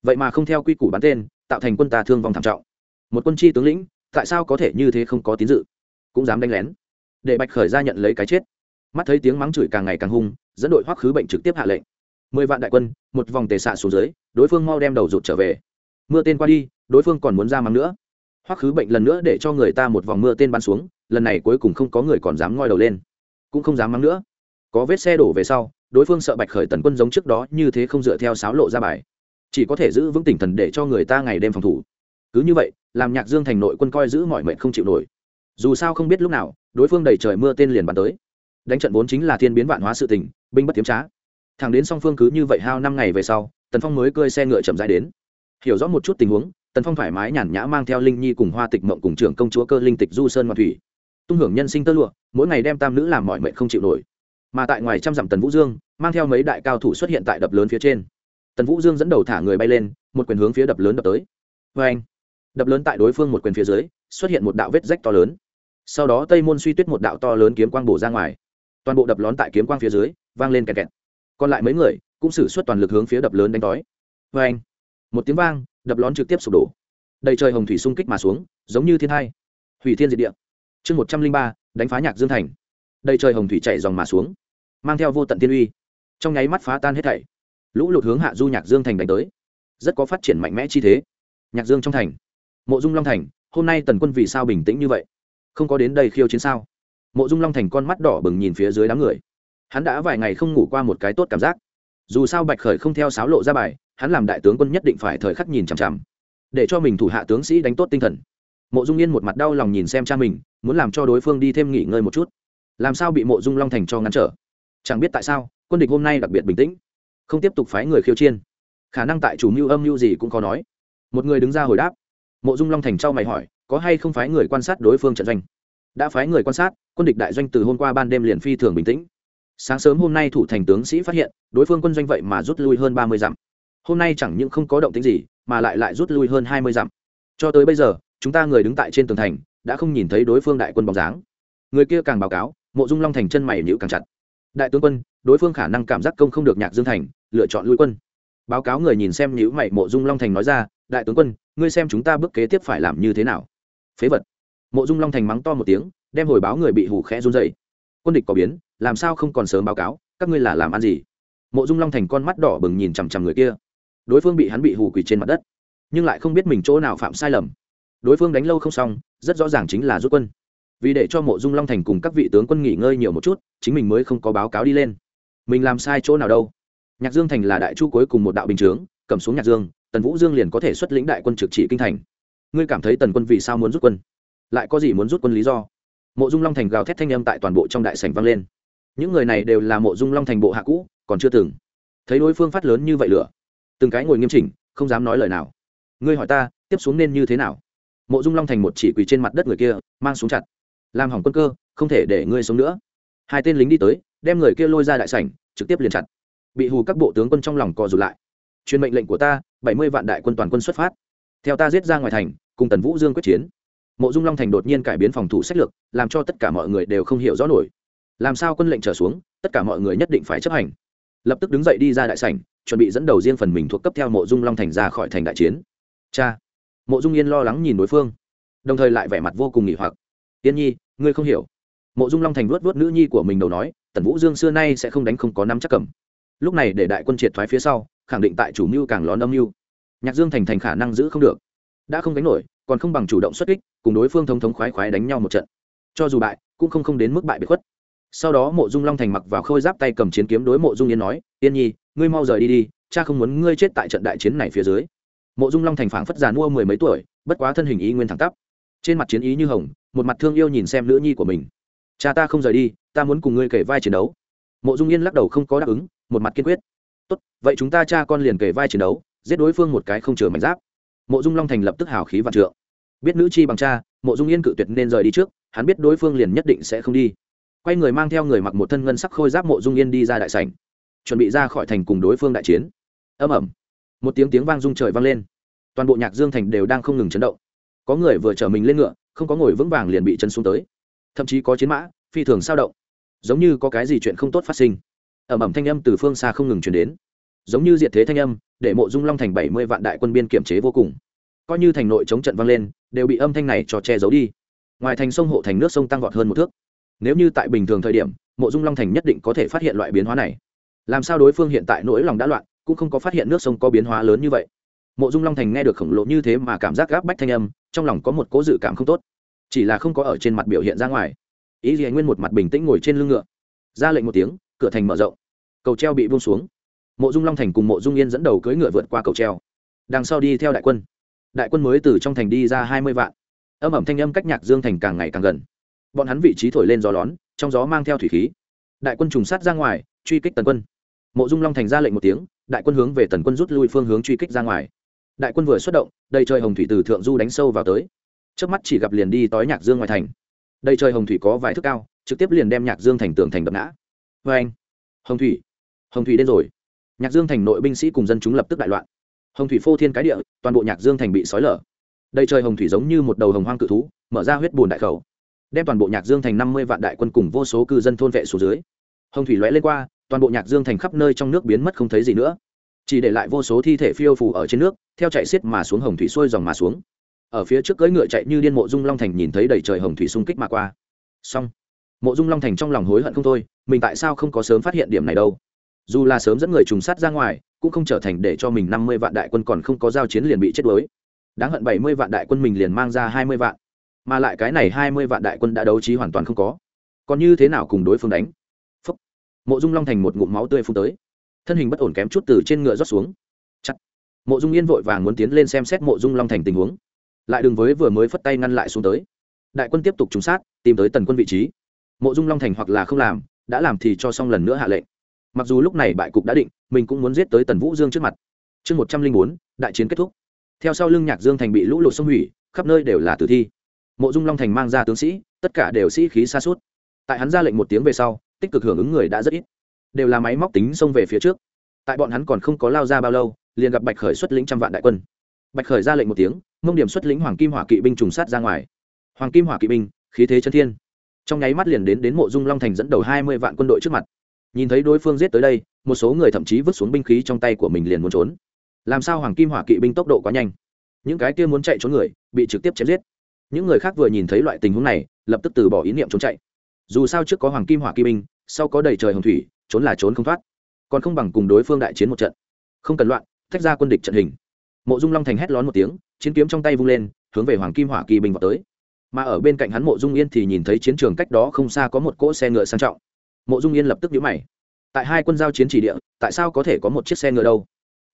Vậy mà không theo quy củ bắn tên, tạo thành quân ta thương vong thảm trọng. Một quân chi tướng lĩnh, tại sao có thể như thế không có tín dự? Cũng dám đánh lén. Để bạch khởi ra nhận lấy cái chết. Mắt thấy tiếng mắng chửi càng ngày càng hung, dẫn đội hoắc khứ bệnh trực tiếp hạ lệnh. Mười vạn đại quân, một vòng tề xạ xuống dưới, đối phương mau đem đầu rụt trở về. Mưa tên qua đi, đối phương còn muốn ra mắng nữa. Hoắc khứ bệnh lần nữa để cho người ta một vòng mưa tên bắn xuống lần này cuối cùng không có người còn dám ngoi đầu lên, cũng không dám mắng nữa. Có vết xe đổ về sau, đối phương sợ bạch khởi tần quân giống trước đó như thế không dựa theo sáo lộ ra bài. Chỉ có thể giữ vững tinh thần để cho người ta ngày đêm phòng thủ. Cứ như vậy, làm nhạc dương thành nội quân coi giữ mọi mệnh không chịu nổi. Dù sao không biết lúc nào, đối phương đầy trời mưa tên liền bắn tới. Đánh trận vốn chính là thiên biến vạn hóa sự tình, binh bất tiếm trá. Thẳng đến song phương cứ như vậy hao năm ngày về sau, tần phong mới cơi xe ngựa chậm rãi đến. Hiểu rõ một chút tình huống, tần phong thoải mái nhàn nhã mang theo linh nhi cùng hoa tịch mộng cùng trưởng công chúa cơ linh tịch du sơn ngoan thủy tung hưởng nhân sinh tơ lụa, mỗi ngày đem tam nữ làm mọi mệnh không chịu nổi. Mà tại ngoài trăm dặm tần vũ dương, mang theo mấy đại cao thủ xuất hiện tại đập lớn phía trên. Tần vũ dương dẫn đầu thả người bay lên, một quyền hướng phía đập lớn đập tới. Vê anh, đập lớn tại đối phương một quyền phía dưới, xuất hiện một đạo vết rách to lớn. Sau đó tây môn suy tuyết một đạo to lớn kiếm quang bổ ra ngoài. Toàn bộ đập lón tại kiếm quang phía dưới, vang lên kẹt kẹt. Còn lại mấy người, cũng xử suất toàn lực hướng phía đập lớn đánh đói vê anh, một tiếng vang, đập lón trực tiếp sụp đổ. Đầy trời hồng thủy xung kích mà xuống, giống như thiên hai hủy thiên diệt địa chương một trăm linh ba, đánh phá nhạc dương thành. Đầy trời hồng thủy chạy dòng mà xuống, mang theo vô tận tiên uy. Trong nháy mắt phá tan hết thảy, lũ lụt hướng hạ du nhạc dương thành đánh tới. Rất có phát triển mạnh mẽ chi thế. Nhạc dương trong thành, mộ dung long thành, hôm nay tần quân vì sao bình tĩnh như vậy? Không có đến đây khiêu chiến sao? Mộ dung long thành con mắt đỏ bừng nhìn phía dưới đám người. Hắn đã vài ngày không ngủ qua một cái tốt cảm giác. Dù sao bạch khởi không theo sáo lộ ra bài, hắn làm đại tướng quân nhất định phải thời khắc nhìn chằm chằm. Để cho mình thủ hạ tướng sĩ đánh tốt tinh thần. Mộ dung yên một mặt đau lòng nhìn xem cha mình muốn làm cho đối phương đi thêm nghỉ ngơi một chút. Làm sao bị mộ dung long thành cho ngăn trở? Chẳng biết tại sao, quân địch hôm nay đặc biệt bình tĩnh, không tiếp tục phái người khiêu chiên khả năng tại chủ mưu âm mưu gì cũng có nói. Một người đứng ra hồi đáp. Mộ dung long thành trao mày hỏi, có hay không phái người quan sát đối phương trận doanh? Đã phái người quan sát, quân địch đại doanh từ hôm qua ban đêm liền phi thường bình tĩnh. Sáng sớm hôm nay thủ thành tướng sĩ phát hiện, đối phương quân doanh vậy mà rút lui hơn ba mươi dặm. Hôm nay chẳng những không có động tính gì, mà lại lại rút lui hơn hai mươi dặm. Cho tới bây giờ, chúng ta người đứng tại trên tường thành đã không nhìn thấy đối phương đại quân bóng dáng. Người kia càng báo cáo, mộ dung long thành chân mày nhữ càng chặt. Đại tướng quân, đối phương khả năng cảm giác công không được nhạc dương thành, lựa chọn lui quân. Báo cáo người nhìn xem nhữ mày, mộ dung long thành nói ra, đại tướng quân, ngươi xem chúng ta bước kế tiếp phải làm như thế nào? Phế vật. Mộ dung long thành mắng to một tiếng, đem hồi báo người bị hủ khẽ run rẩy. quân địch có biến, làm sao không còn sớm báo cáo, các ngươi là làm ăn gì? Mộ dung long thành con mắt đỏ bừng nhìn chằm chằm người kia. Đối phương bị hắn bị hù quỳ trên mặt đất, nhưng lại không biết mình chỗ nào phạm sai lầm. Đối phương đánh lâu không xong rất rõ ràng chính là rút quân. Vì để cho mộ dung long thành cùng các vị tướng quân nghỉ ngơi nhiều một chút, chính mình mới không có báo cáo đi lên. Mình làm sai chỗ nào đâu? Nhạc dương thành là đại chu cuối cùng một đạo bình chướng, cầm xuống nhạc dương, tần vũ dương liền có thể xuất lĩnh đại quân trực trị kinh thành. Ngươi cảm thấy tần quân vì sao muốn rút quân? Lại có gì muốn rút quân lý do? Mộ dung long thành gào thét thanh âm tại toàn bộ trong đại sảnh vang lên. Những người này đều là mộ dung long thành bộ hạ cũ, còn chưa từng thấy đối phương phát lớn như vậy lửa. Từng cái ngồi nghiêm chỉnh, không dám nói lời nào. Ngươi hỏi ta, tiếp xuống nên như thế nào? Mộ dung long thành một chỉ quỳ trên mặt đất người kia, mang xuống chặt. Làm hỏng quân cơ, không thể để ngươi sống nữa. Hai tên lính đi tới, đem người kia lôi ra đại sảnh, trực tiếp liền chặt. Bị hù các bộ tướng quân trong lòng co rụt lại. Truyền mệnh lệnh của ta, bảy mươi vạn đại quân toàn quân xuất phát. Theo ta giết ra ngoài thành, cùng tần vũ dương quyết chiến. Mộ dung long thành đột nhiên cải biến phòng thủ sách lược, làm cho tất cả mọi người đều không hiểu rõ nổi. Làm sao quân lệnh trở xuống, tất cả mọi người nhất định phải chấp hành. Lập tức đứng dậy đi ra đại sảnh, chuẩn bị dẫn đầu riêng phần mình thuộc cấp theo mộ dung long thành ra khỏi thành đại chiến. Cha! Mộ dung yên lo lắng nhìn đối phương đồng thời lại vẻ mặt vô cùng nghỉ hoặc yên nhi ngươi không hiểu mộ dung long thành vuốt vuốt nữ nhi của mình đầu nói tần vũ dương xưa nay sẽ không đánh không có năm chắc cầm lúc này để đại quân triệt thoái phía sau khẳng định tại chủ mưu càng lón âm mưu nhạc dương thành thành khả năng giữ không được đã không đánh nổi còn không bằng chủ động xuất kích cùng đối phương thống thống khoái khoái đánh nhau một trận cho dù bại cũng không không đến mức bại bị khuất sau đó mộ dung long thành mặc vào khôi giáp tay cầm chiến kiếm đối mộ dung yên nói yên nhi ngươi mau rời đi đi cha không muốn ngươi chết tại trận đại chiến này phía dưới mộ dung long thành phảng phất già mua mười mấy tuổi, bất quá thân hình ý nguyên thẳng tắp. Trên mặt chiến ý như hồng, một mặt thương yêu nhìn xem nữ nhi của mình. Cha ta không rời đi, ta muốn cùng ngươi kể vai chiến đấu. Mộ dung yên lắc đầu không có đáp ứng, một mặt kiên quyết. Tốt, vậy chúng ta cha con liền kể vai chiến đấu, giết đối phương một cái không chừa mảnh giáp. Mộ dung long thành lập tức hào khí vạn trượng. Biết nữ chi bằng cha, mộ dung yên cự tuyệt nên rời đi trước, hắn biết đối phương liền nhất định sẽ không đi. Quay người mang theo người mặc một thân ngân sắc khôi giáp mộ dung yên đi ra đại sảnh, chuẩn bị ra khỏi thành cùng đối phương đại chiến. Âm ẩm một tiếng tiếng vang rung trời vang lên. Toàn bộ nhạc dương thành đều đang không ngừng chấn động. Có người vừa chở mình lên ngựa, không có ngồi vững vàng liền bị chân xuống tới. Thậm chí có chiến mã, phi thường sao động. Giống như có cái gì chuyện không tốt phát sinh. Ẩm ẩm thanh âm từ phương xa không ngừng chuyển đến. Giống như diệt thế thanh âm, để mộ dung long thành bảy mươi vạn đại quân biên kiểm chế vô cùng. Coi như thành nội chống trận vang lên, đều bị âm thanh này cho che giấu đi. Ngoài thành sông hộ thành nước sông tăng vọt hơn một thước. Nếu như tại bình thường thời điểm, mộ dung long thành nhất định có thể phát hiện loại biến hóa này. Làm sao đối phương hiện tại nỗi lòng đã loạn cũng không có phát hiện nước sông có biến hóa lớn như vậy. Mộ dung long thành nghe được khổng lồ như thế mà cảm giác gáp bách thanh âm, trong lòng có một cố dự cảm không tốt. Chỉ là không có ở trên mặt biểu hiện ra ngoài. Ý gì nguyên một mặt bình tĩnh ngồi trên lưng ngựa. Ra lệnh một tiếng, cửa thành mở rộng. Cầu treo bị buông xuống. Mộ dung long thành cùng mộ dung yên dẫn đầu cưỡi ngựa vượt qua cầu treo. Đằng sau đi theo đại quân. Đại quân mới từ trong thành đi ra hai mươi vạn. Âm ẩm thanh âm cách nhạc dương thành càng ngày càng gần. Bọn hắn vị trí thổi lên gió lón, trong gió mang theo thủy khí. Đại quân trùng sát ra ngoài, truy kích tần quân mộ dung long thành ra lệnh một tiếng, đại quân hướng về tần quân rút lui phương hướng truy kích ra ngoài. Đại quân vừa xuất động, đầy trời hồng thủy từ thượng du đánh sâu vào tới. Trước mắt chỉ gặp liền đi tói nhạc dương ngoài thành. Đầy trời hồng thủy có vài thước cao, trực tiếp liền đem nhạc dương thành tường thành đập ngã. Vê anh, hồng thủy hồng thủy đến rồi. Nhạc dương thành nội binh sĩ cùng dân chúng lập tức đại loạn. Hồng thủy phô thiên cái địa, toàn bộ nhạc dương thành bị sói lở. Đầy trời hồng thủy giống như một đầu hồng hoang cự thú, mở ra huyết bùn đại khẩu, đem toàn bộ nhạc dương thành năm mươi vạn đại quân cùng vô số cư dân thôn vệ xuống dưới. Hồng thủy lóe lên qua toàn bộ nhạc dương thành khắp nơi trong nước biến mất không thấy gì nữa. Chỉ để lại vô số thi thể phiêu phù ở trên nước, theo chạy xiết mà xuống hồng thủy xuôi dòng mà xuống. Ở phía trước cưỡi ngựa chạy như điên mộ dung long thành nhìn thấy đầy trời hồng thủy xung kích mà qua. Xong, mộ dung long thành trong lòng hối hận không thôi, mình tại sao không có sớm phát hiện điểm này đâu? Dù là sớm dẫn người trùng sát ra ngoài, cũng không trở thành để cho mình năm mươi vạn đại quân còn không có giao chiến liền bị chết đuối. Đáng hận bảy mươi vạn đại quân mình liền mang ra hai mươi vạn. Mà lại cái này hai mươi vạn đại quân đã đấu trí hoàn toàn không có. Còn như thế nào cùng đối phương đánh? Mộ dung long thành một ngụm máu tươi phun tới thân hình bất ổn kém chút từ trên ngựa rót xuống Chặt! mộ dung yên vội vàng muốn tiến lên xem xét mộ dung long thành tình huống lại đừng với vừa mới phất tay ngăn lại xuống tới đại quân tiếp tục trúng sát tìm tới tần quân vị trí mộ dung long thành hoặc là không làm đã làm thì cho xong lần nữa hạ lệnh mặc dù lúc này bại cục đã định mình cũng muốn giết tới tần vũ dương trước mặt chương một trăm linh bốn đại chiến kết thúc theo sau lưng nhạc dương thành bị lũ lụt sông hủy khắp nơi đều là tử thi mộ dung long thành mang ra tướng sĩ tất cả đều sĩ khí xa suốt tại hắn ra lệnh một tiếng về sau tích cực hưởng ứng người đã rất ít. Đều là máy móc tính xông về phía trước. Tại bọn hắn còn không có lao ra bao lâu, liền gặp bạch khởi xuất lĩnh trăm vạn đại quân. Bạch khởi ra lệnh một tiếng, mông điểm xuất lĩnh hoàng kim hỏa kỵ binh trùng sát ra ngoài. Hoàng kim hỏa kỵ binh, khí thế chân thiên. Trong nháy mắt liền đến đến mộ dung long thành dẫn đầu hai mươi vạn quân đội trước mặt. Nhìn thấy đối phương giết tới đây, một số người thậm chí vứt xuống binh khí trong tay của mình liền muốn trốn. Làm sao hoàng kim hỏa kỵ binh tốc độ quá nhanh? Những cái kia muốn chạy trốn người, bị trực tiếp chém giết. Những người khác vừa nhìn thấy loại tình huống này, lập tức từ bỏ ý niệm trốn chạy. Dù sao trước có hoàng kim hỏa kỵ binh sau có đầy trời hồng thủy, trốn là trốn không thoát. Còn không bằng cùng đối phương đại chiến một trận. Không cần loạn, tách ra quân địch trận hình. Mộ dung long thành hét lón một tiếng, chiến kiếm trong tay vung lên, hướng về hoàng kim hỏa kỳ bình vào tới. Mà ở bên cạnh hắn mộ dung yên thì nhìn thấy chiến trường cách đó không xa có một cỗ xe ngựa sang trọng. Mộ dung yên lập tức nhũ mày. Tại hai quân giao chiến chỉ địa, tại sao có thể có một chiếc xe ngựa đâu?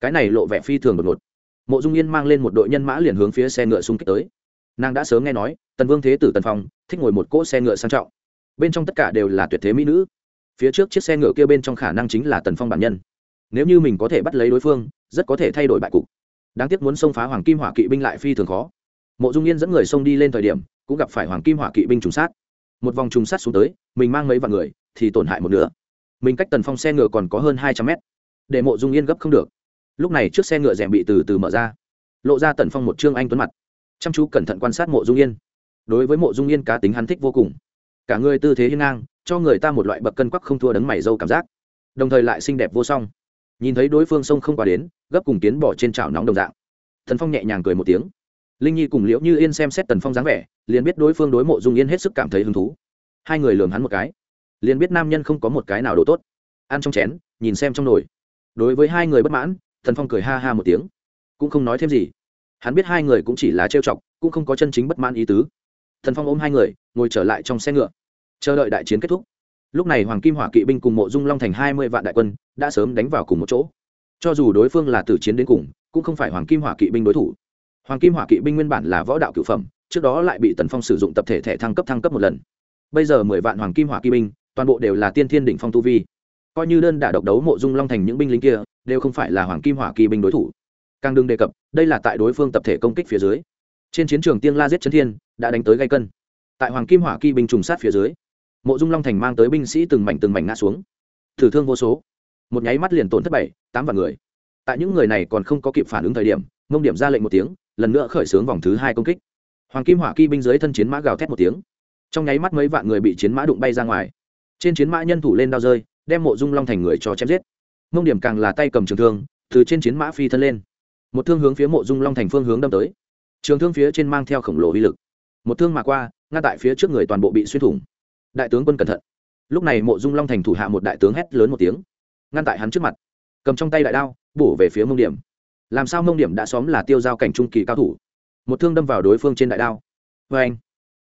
Cái này lộ vẻ phi thường đột ngột. Mộ dung yên mang lên một đội nhân mã liền hướng phía xe ngựa xung kích tới. Nàng đã sớm nghe nói, tần vương thế tử tần phong thích ngồi một cỗ xe ngựa sang trọng. Bên trong tất cả đều là tuyệt thế mỹ nữ phía trước chiếc xe ngựa kia bên trong khả năng chính là tần phong bản nhân. Nếu như mình có thể bắt lấy đối phương, rất có thể thay đổi bại cục. Đáng tiếc muốn xông phá hoàng kim hỏa kỵ binh lại phi thường khó. Mộ dung yên dẫn người xông đi lên thời điểm, cũng gặp phải hoàng kim hỏa kỵ binh trùng sát. Một vòng trùng sát xuống tới, mình mang mấy vạn người, thì tổn hại một nửa. Mình cách tần phong xe ngựa còn có hơn hai trăm mét. Để mộ dung yên gấp không được. Lúc này chiếc xe ngựa rèm bị từ từ mở ra. Lộ ra tần phong một trương anh tuấn mặt. Chăm chú cẩn thận quan sát mộ dung yên. Đối với mộ dung yên cá tính hắn thích vô cùng. Cả người tư thế hiên ngang cho người ta một loại bậc cân quắc không thua đấng mày dâu cảm giác. Đồng thời lại xinh đẹp vô song. Nhìn thấy đối phương sông không qua đến, gấp cùng tiến bỏ trên chảo nóng đồng dạng. Thần phong nhẹ nhàng cười một tiếng. Linh nhi cùng liễu như yên xem xét tần phong dáng vẻ, liền biết đối phương đối mộ dung yên hết sức cảm thấy hứng thú. Hai người lường hắn một cái. Liền biết nam nhân không có một cái nào đồ tốt. Ăn trong chén, nhìn xem trong nồi. Đối với hai người bất mãn thần phong cười ha ha một tiếng. Cũng không nói thêm gì. Hắn biết hai người cũng chỉ là trêu chọc, cũng không có chân chính bất mãn ý tứ. Thần phong ôm hai người, ngồi trở lại trong xe ngựa chờ đợi đại chiến kết thúc. Lúc này hoàng kim hỏa kỵ binh cùng mộ dung long thành hai mươi vạn đại quân đã sớm đánh vào cùng một chỗ. Cho dù đối phương là tử chiến đến cùng, cũng không phải hoàng kim hỏa kỵ binh đối thủ. Hoàng kim hỏa kỵ binh nguyên bản là võ đạo cựu phẩm, trước đó lại bị tần phong sử dụng tập thể thẻ thăng cấp thăng cấp một lần. Bây giờ mười vạn hoàng kim hỏa kỵ binh, toàn bộ đều là tiên thiên đỉnh phong tu vi. Coi như đơn đả độc đấu mộ dung long thành những binh lính kia, đều không phải là hoàng kim hỏa kỵ binh đối thủ. Càng đừng đề cập, đây là tại đối phương tập thể công kích phía dưới. Trên chiến trường tiên la giết chân thiên, đã đánh tới gây cân. Tại hoàng kim hỏa kỵ binh trùng sát phía dưới mộ dung long thành mang tới binh sĩ từng mảnh từng mảnh ngã xuống thử thương vô số một nháy mắt liền tổn thất bảy tám vạn người tại những người này còn không có kịp phản ứng thời điểm mông điểm ra lệnh một tiếng lần nữa khởi xướng vòng thứ hai công kích hoàng kim hỏa kỵ binh dưới thân chiến mã gào thét một tiếng trong nháy mắt mấy vạn người bị chiến mã đụng bay ra ngoài trên chiến mã nhân thủ lên đao rơi đem mộ dung long thành người cho chém giết mông điểm càng là tay cầm trường thương từ trên chiến mã phi thân lên một thương hướng phía mộ dung long thành phương hướng đâm tới trường thương phía trên mang theo khổng lồ uy lực một thương mà qua ngăn tại phía trước người toàn bộ bị xuyên thủng đại tướng quân cẩn thận. Lúc này mộ dung long thành thủ hạ một đại tướng hét lớn một tiếng, ngăn tại hắn trước mặt, cầm trong tay đại đao, bổ về phía mông điểm. Làm sao mông điểm đã xóm là tiêu giao cảnh trung kỳ cao thủ? Một thương đâm vào đối phương trên đại đao. Vê anh,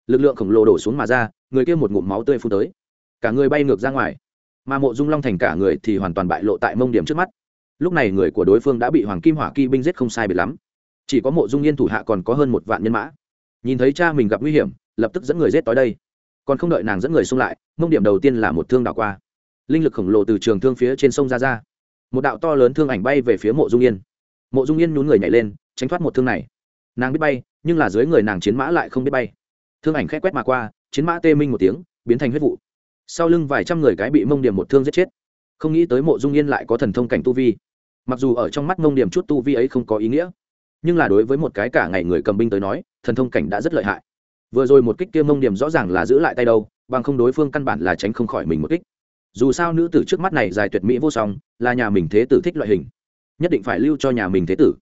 lực lượng khổng lồ đổ xuống mà ra, người kia một ngụm máu tươi phun tới. Cả người bay ngược ra ngoài. Mà mộ dung long thành cả người thì hoàn toàn bại lộ tại mông điểm trước mắt. Lúc này người của đối phương đã bị hoàng kim hỏa kỳ binh giết không sai biệt lắm. Chỉ có mộ dung yên thủ hạ còn có hơn một vạn nhân mã. Nhìn thấy cha mình gặp nguy hiểm, lập tức dẫn người giết tới đây còn không đợi nàng dẫn người xung lại, mông điểm đầu tiên là một thương đảo qua. Linh lực khổng lồ từ trường thương phía trên sông ra ra. Một đạo to lớn thương ảnh bay về phía mộ dung yên. Mộ dung yên nhún người nhảy lên, tránh thoát một thương này. Nàng biết bay, nhưng là dưới người nàng chiến mã lại không biết bay. Thương ảnh khét quét mà qua, chiến mã tê minh một tiếng, biến thành huyết vụ. Sau lưng vài trăm người cái bị mông điểm một thương giết chết. Không nghĩ tới mộ dung yên lại có thần thông cảnh tu vi. Mặc dù ở trong mắt mông điểm chút tu vi ấy không có ý nghĩa, nhưng là đối với một cái cả ngày người cầm binh tới nói, thần thông cảnh đã rất lợi hại vừa rồi một kích kia mông điểm rõ ràng là giữ lại tay đâu, bằng không đối phương căn bản là tránh không khỏi mình một kích. Dù sao nữ tử trước mắt này dài tuyệt mỹ vô song, là nhà mình thế tử thích loại hình. Nhất định phải lưu cho nhà mình thế tử.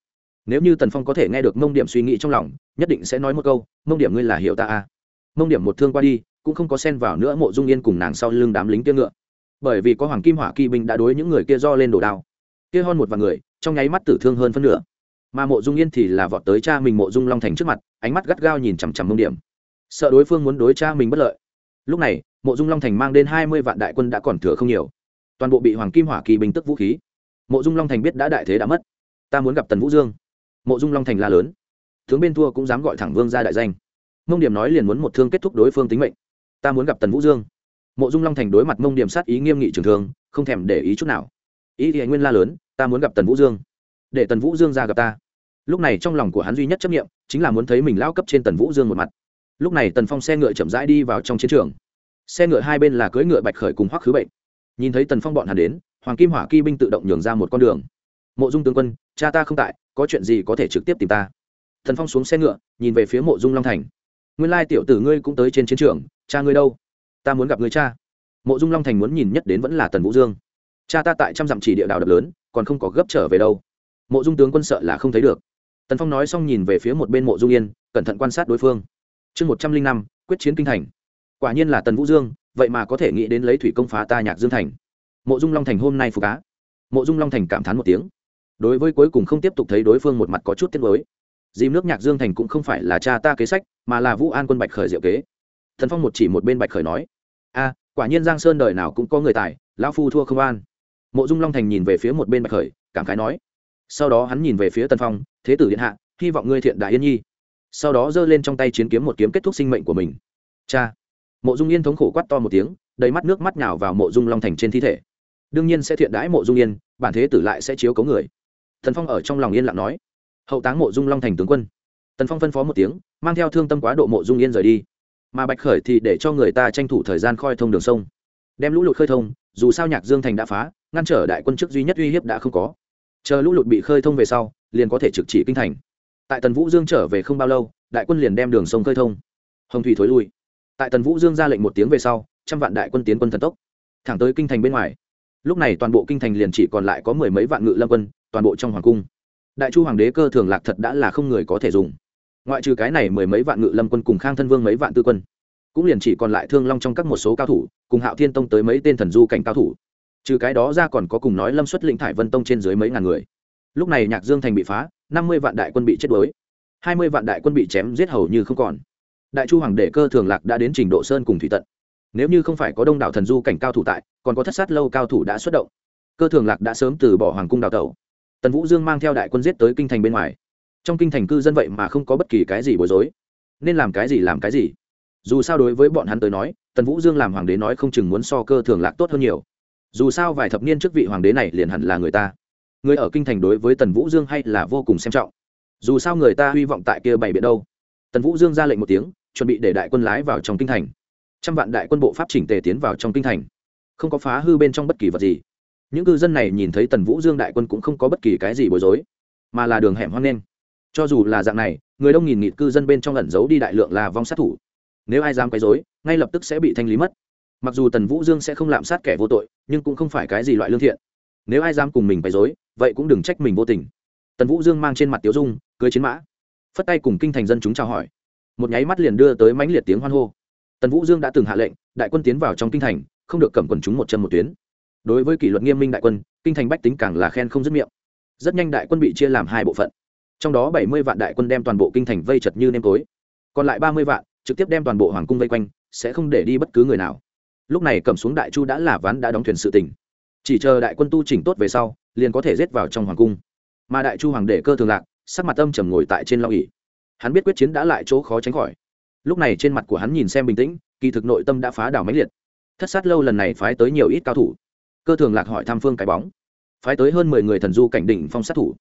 Nếu như tần phong có thể nghe được mông điểm suy nghĩ trong lòng, nhất định sẽ nói một câu, mông điểm ngươi là hiểu ta à. mông điểm một thương qua đi, cũng không có xen vào nữa mộ dung yên cùng nàng sau lưng đám lính kia ngựa. Bởi vì có hoàng kim hỏa kỳ binh đã đối những người kia do lên đổ đao. Kia hơn một vài người, trong nháy mắt tử thương hơn phân nửa. Mà mộ dung yên thì là vọt tới cha mình mộ dung long thành trước mặt, ánh mắt gắt gao nhìn chằm chằm mông điểm sợ đối phương muốn đối cha mình bất lợi. Lúc này, mộ dung long thành mang đến hai mươi vạn đại quân đã còn thừa không nhiều. Toàn bộ bị hoàng kim hỏa kỳ bình tức vũ khí. Mộ dung long thành biết đã đại thế đã mất. Ta muốn gặp tần vũ dương. Mộ dung long thành la lớn. Tướng bên thua cũng dám gọi thẳng vương ra đại danh. Mông điểm nói liền muốn một thương kết thúc đối phương tính mệnh. Ta muốn gặp tần vũ dương. Mộ dung long thành đối mặt mông điểm sát ý nghiêm nghị trường thương, không thèm để ý chút nào. Ý thì nguyên la lớn, ta muốn gặp tần vũ dương. Để tần vũ dương ra gặp ta. Lúc này trong lòng của hắn duy nhất chấp nghiệm chính là muốn thấy mình lao cấp trên tần vũ dương một mặt lúc này tần phong xe ngựa chậm rãi đi vào trong chiến trường. Xe ngựa hai bên là cưỡi ngựa bạch khởi cùng hoắc khứ bệnh. Nhìn thấy tần phong bọn hắn đến, hoàng kim hỏa kỵ binh tự động nhường ra một con đường. Mộ dung tướng quân, cha ta không tại, có chuyện gì có thể trực tiếp tìm ta? Tần phong xuống xe ngựa, nhìn về phía mộ dung long thành. Nguyên lai tiểu tử ngươi cũng tới trên chiến trường, cha ngươi đâu? Ta muốn gặp người cha. Mộ dung long thành muốn nhìn nhất đến vẫn là tần vũ dương. Cha ta tại trăm dặm chỉ địa đào đập lớn, còn không có gấp trở về đâu. Mộ dung tướng quân sợ là không thấy được. Tần phong nói xong nhìn về phía một bên mộ dung yên, cẩn thận quan sát đối phương chương một trăm linh năm, quyết chiến kinh thành. Quả nhiên là tần vũ dương, vậy mà có thể nghĩ đến lấy thủy công phá ta nhạc dương thành. Mộ dung long thành hôm nay phục cá mộ dung long thành cảm thán một tiếng. Đối với cuối cùng không tiếp tục thấy đối phương một mặt có chút tiết mới dìm nước nhạc dương thành cũng không phải là cha ta kế sách, mà là vũ an quân bạch khởi diệu kế. Thần phong một chỉ một bên bạch khởi nói, a, quả nhiên giang sơn đời nào cũng có người tài, lão phu thua không an. Mộ dung long thành nhìn về phía một bên bạch khởi, cảm khái nói, sau đó hắn nhìn về phía tần phong, thế tử điện hạ, hy vọng ngươi thiện đại yên nhi sau đó giơ lên trong tay chiến kiếm một kiếm kết thúc sinh mệnh của mình. Cha! Mộ dung yên thống khổ quát to một tiếng, đầy mắt nước mắt nhào vào mộ dung long thành trên thi thể. Đương nhiên sẽ thiện đãi mộ dung yên, bản thế tử lại sẽ chiếu cấu người. Thần phong ở trong lòng yên lặng nói. Hậu táng mộ dung long thành tướng quân. Tần phong phân phó một tiếng, mang theo thương tâm quá độ mộ dung yên rời đi. Mà bạch khởi thì để cho người ta tranh thủ thời gian khoi thông đường sông. Đem lũ lụt khơi thông, dù sao nhạc dương thành đã phá, ngăn trở đại quân chức duy nhất uy hiếp đã không có. Chờ lũ lụt bị khơi thông về sau, liền có thể trực chỉ kinh thành tại tần vũ dương trở về không bao lâu, đại quân liền đem đường sông khơi thông. Hồng thủy thối lui. Tại tần vũ dương ra lệnh một tiếng về sau, trăm vạn đại quân tiến quân thần tốc, thẳng tới kinh thành bên ngoài. Lúc này toàn bộ kinh thành liền chỉ còn lại có mười mấy vạn ngự lâm quân, toàn bộ trong hoàng cung. Đại chu hoàng đế cơ thường lạc thật đã là không người có thể dùng. Ngoại trừ cái này mười mấy vạn ngự lâm quân cùng khang thân vương mấy vạn tư quân, cũng liền chỉ còn lại thương long trong các một số cao thủ, cùng hạo thiên tông tới mấy tên thần du cảnh cao thủ. Trừ cái đó ra còn có cùng nói lâm xuất lĩnh thải vân tông trên dưới mấy ngàn người. Lúc này nhạc dương thành bị phá năm mươi vạn đại quân bị chết đuối. hai mươi vạn đại quân bị chém giết hầu như không còn. Đại chu hoàng đệ cơ thường lạc đã đến trình độ sơn cùng thủy tận. Nếu như không phải có đông đảo thần du cảnh cao thủ tại, còn có thất sát lâu cao thủ đã xuất động. Cơ thường lạc đã sớm từ bỏ hoàng cung đào tẩu. Tần vũ dương mang theo đại quân giết tới kinh thành bên ngoài. Trong kinh thành cư dân vậy mà không có bất kỳ cái gì bối rối. Nên làm cái gì làm cái gì. Dù sao đối với bọn hắn tới nói, tần vũ dương làm hoàng đế nói không chừng muốn so cơ thường lạc tốt hơn nhiều. Dù sao vài thập niên trước vị hoàng đế này liền hẳn là người ta người ở kinh thành đối với tần vũ dương hay là vô cùng xem trọng. Dù sao người ta hy vọng tại kia bày biện đâu. Tần vũ dương ra lệnh một tiếng, chuẩn bị để đại quân lái vào trong kinh thành. Trăm vạn đại quân bộ pháp chỉnh tề tiến vào trong kinh thành. Không có phá hư bên trong bất kỳ vật gì. Những cư dân này nhìn thấy tần vũ dương đại quân cũng không có bất kỳ cái gì bối rối, mà là đường hẻm hoang nên. Cho dù là dạng này, người đông nghìn nghịt cư dân bên trong lẩn giấu đi đại lượng là vong sát thủ. Nếu ai dám quấy dối ngay lập tức sẽ bị thanh lý mất. Mặc dù tần vũ dương sẽ không lạm sát kẻ vô tội, nhưng cũng không phải cái gì loại lương thiện nếu ai dám cùng mình bày dối, vậy cũng đừng trách mình vô tình. Tần vũ dương mang trên mặt tiếu dung, cưới chiến mã. Phất tay cùng kinh thành dân chúng chào hỏi. Một nháy mắt liền đưa tới mãnh liệt tiếng hoan hô. Tần vũ dương đã từng hạ lệnh, đại quân tiến vào trong kinh thành, không được cầm quần chúng một chân một tuyến. Đối với kỷ luật nghiêm minh đại quân, kinh thành bách tính càng là khen không dứt miệng. Rất nhanh đại quân bị chia làm hai bộ phận. Trong đó bảy mươi vạn đại quân đem toàn bộ kinh thành vây chật như nêm tối. Còn lại ba mươi vạn, trực tiếp đem toàn bộ hoàng cung vây quanh, sẽ không để đi bất cứ người nào. Lúc này cầm xuống đại chu đã là ván đã đóng thuyền sự tỉnh chỉ chờ đại quân tu chỉnh tốt về sau, liền có thể rết vào trong hoàng cung. Mà đại chu hoàng đệ cơ thường lạc, sắc mặt âm trầm ngồi tại trên long ỉ hắn biết quyết chiến đã lại chỗ khó tránh khỏi. Lúc này trên mặt của hắn nhìn xem bình tĩnh, kỳ thực nội tâm đã phá đảo máy liệt. Thất sát lâu lần này phái tới nhiều ít cao thủ. Cơ thường lạc hỏi tham phương cái bóng. Phái tới hơn mười người thần du cảnh đỉnh phong sát thủ.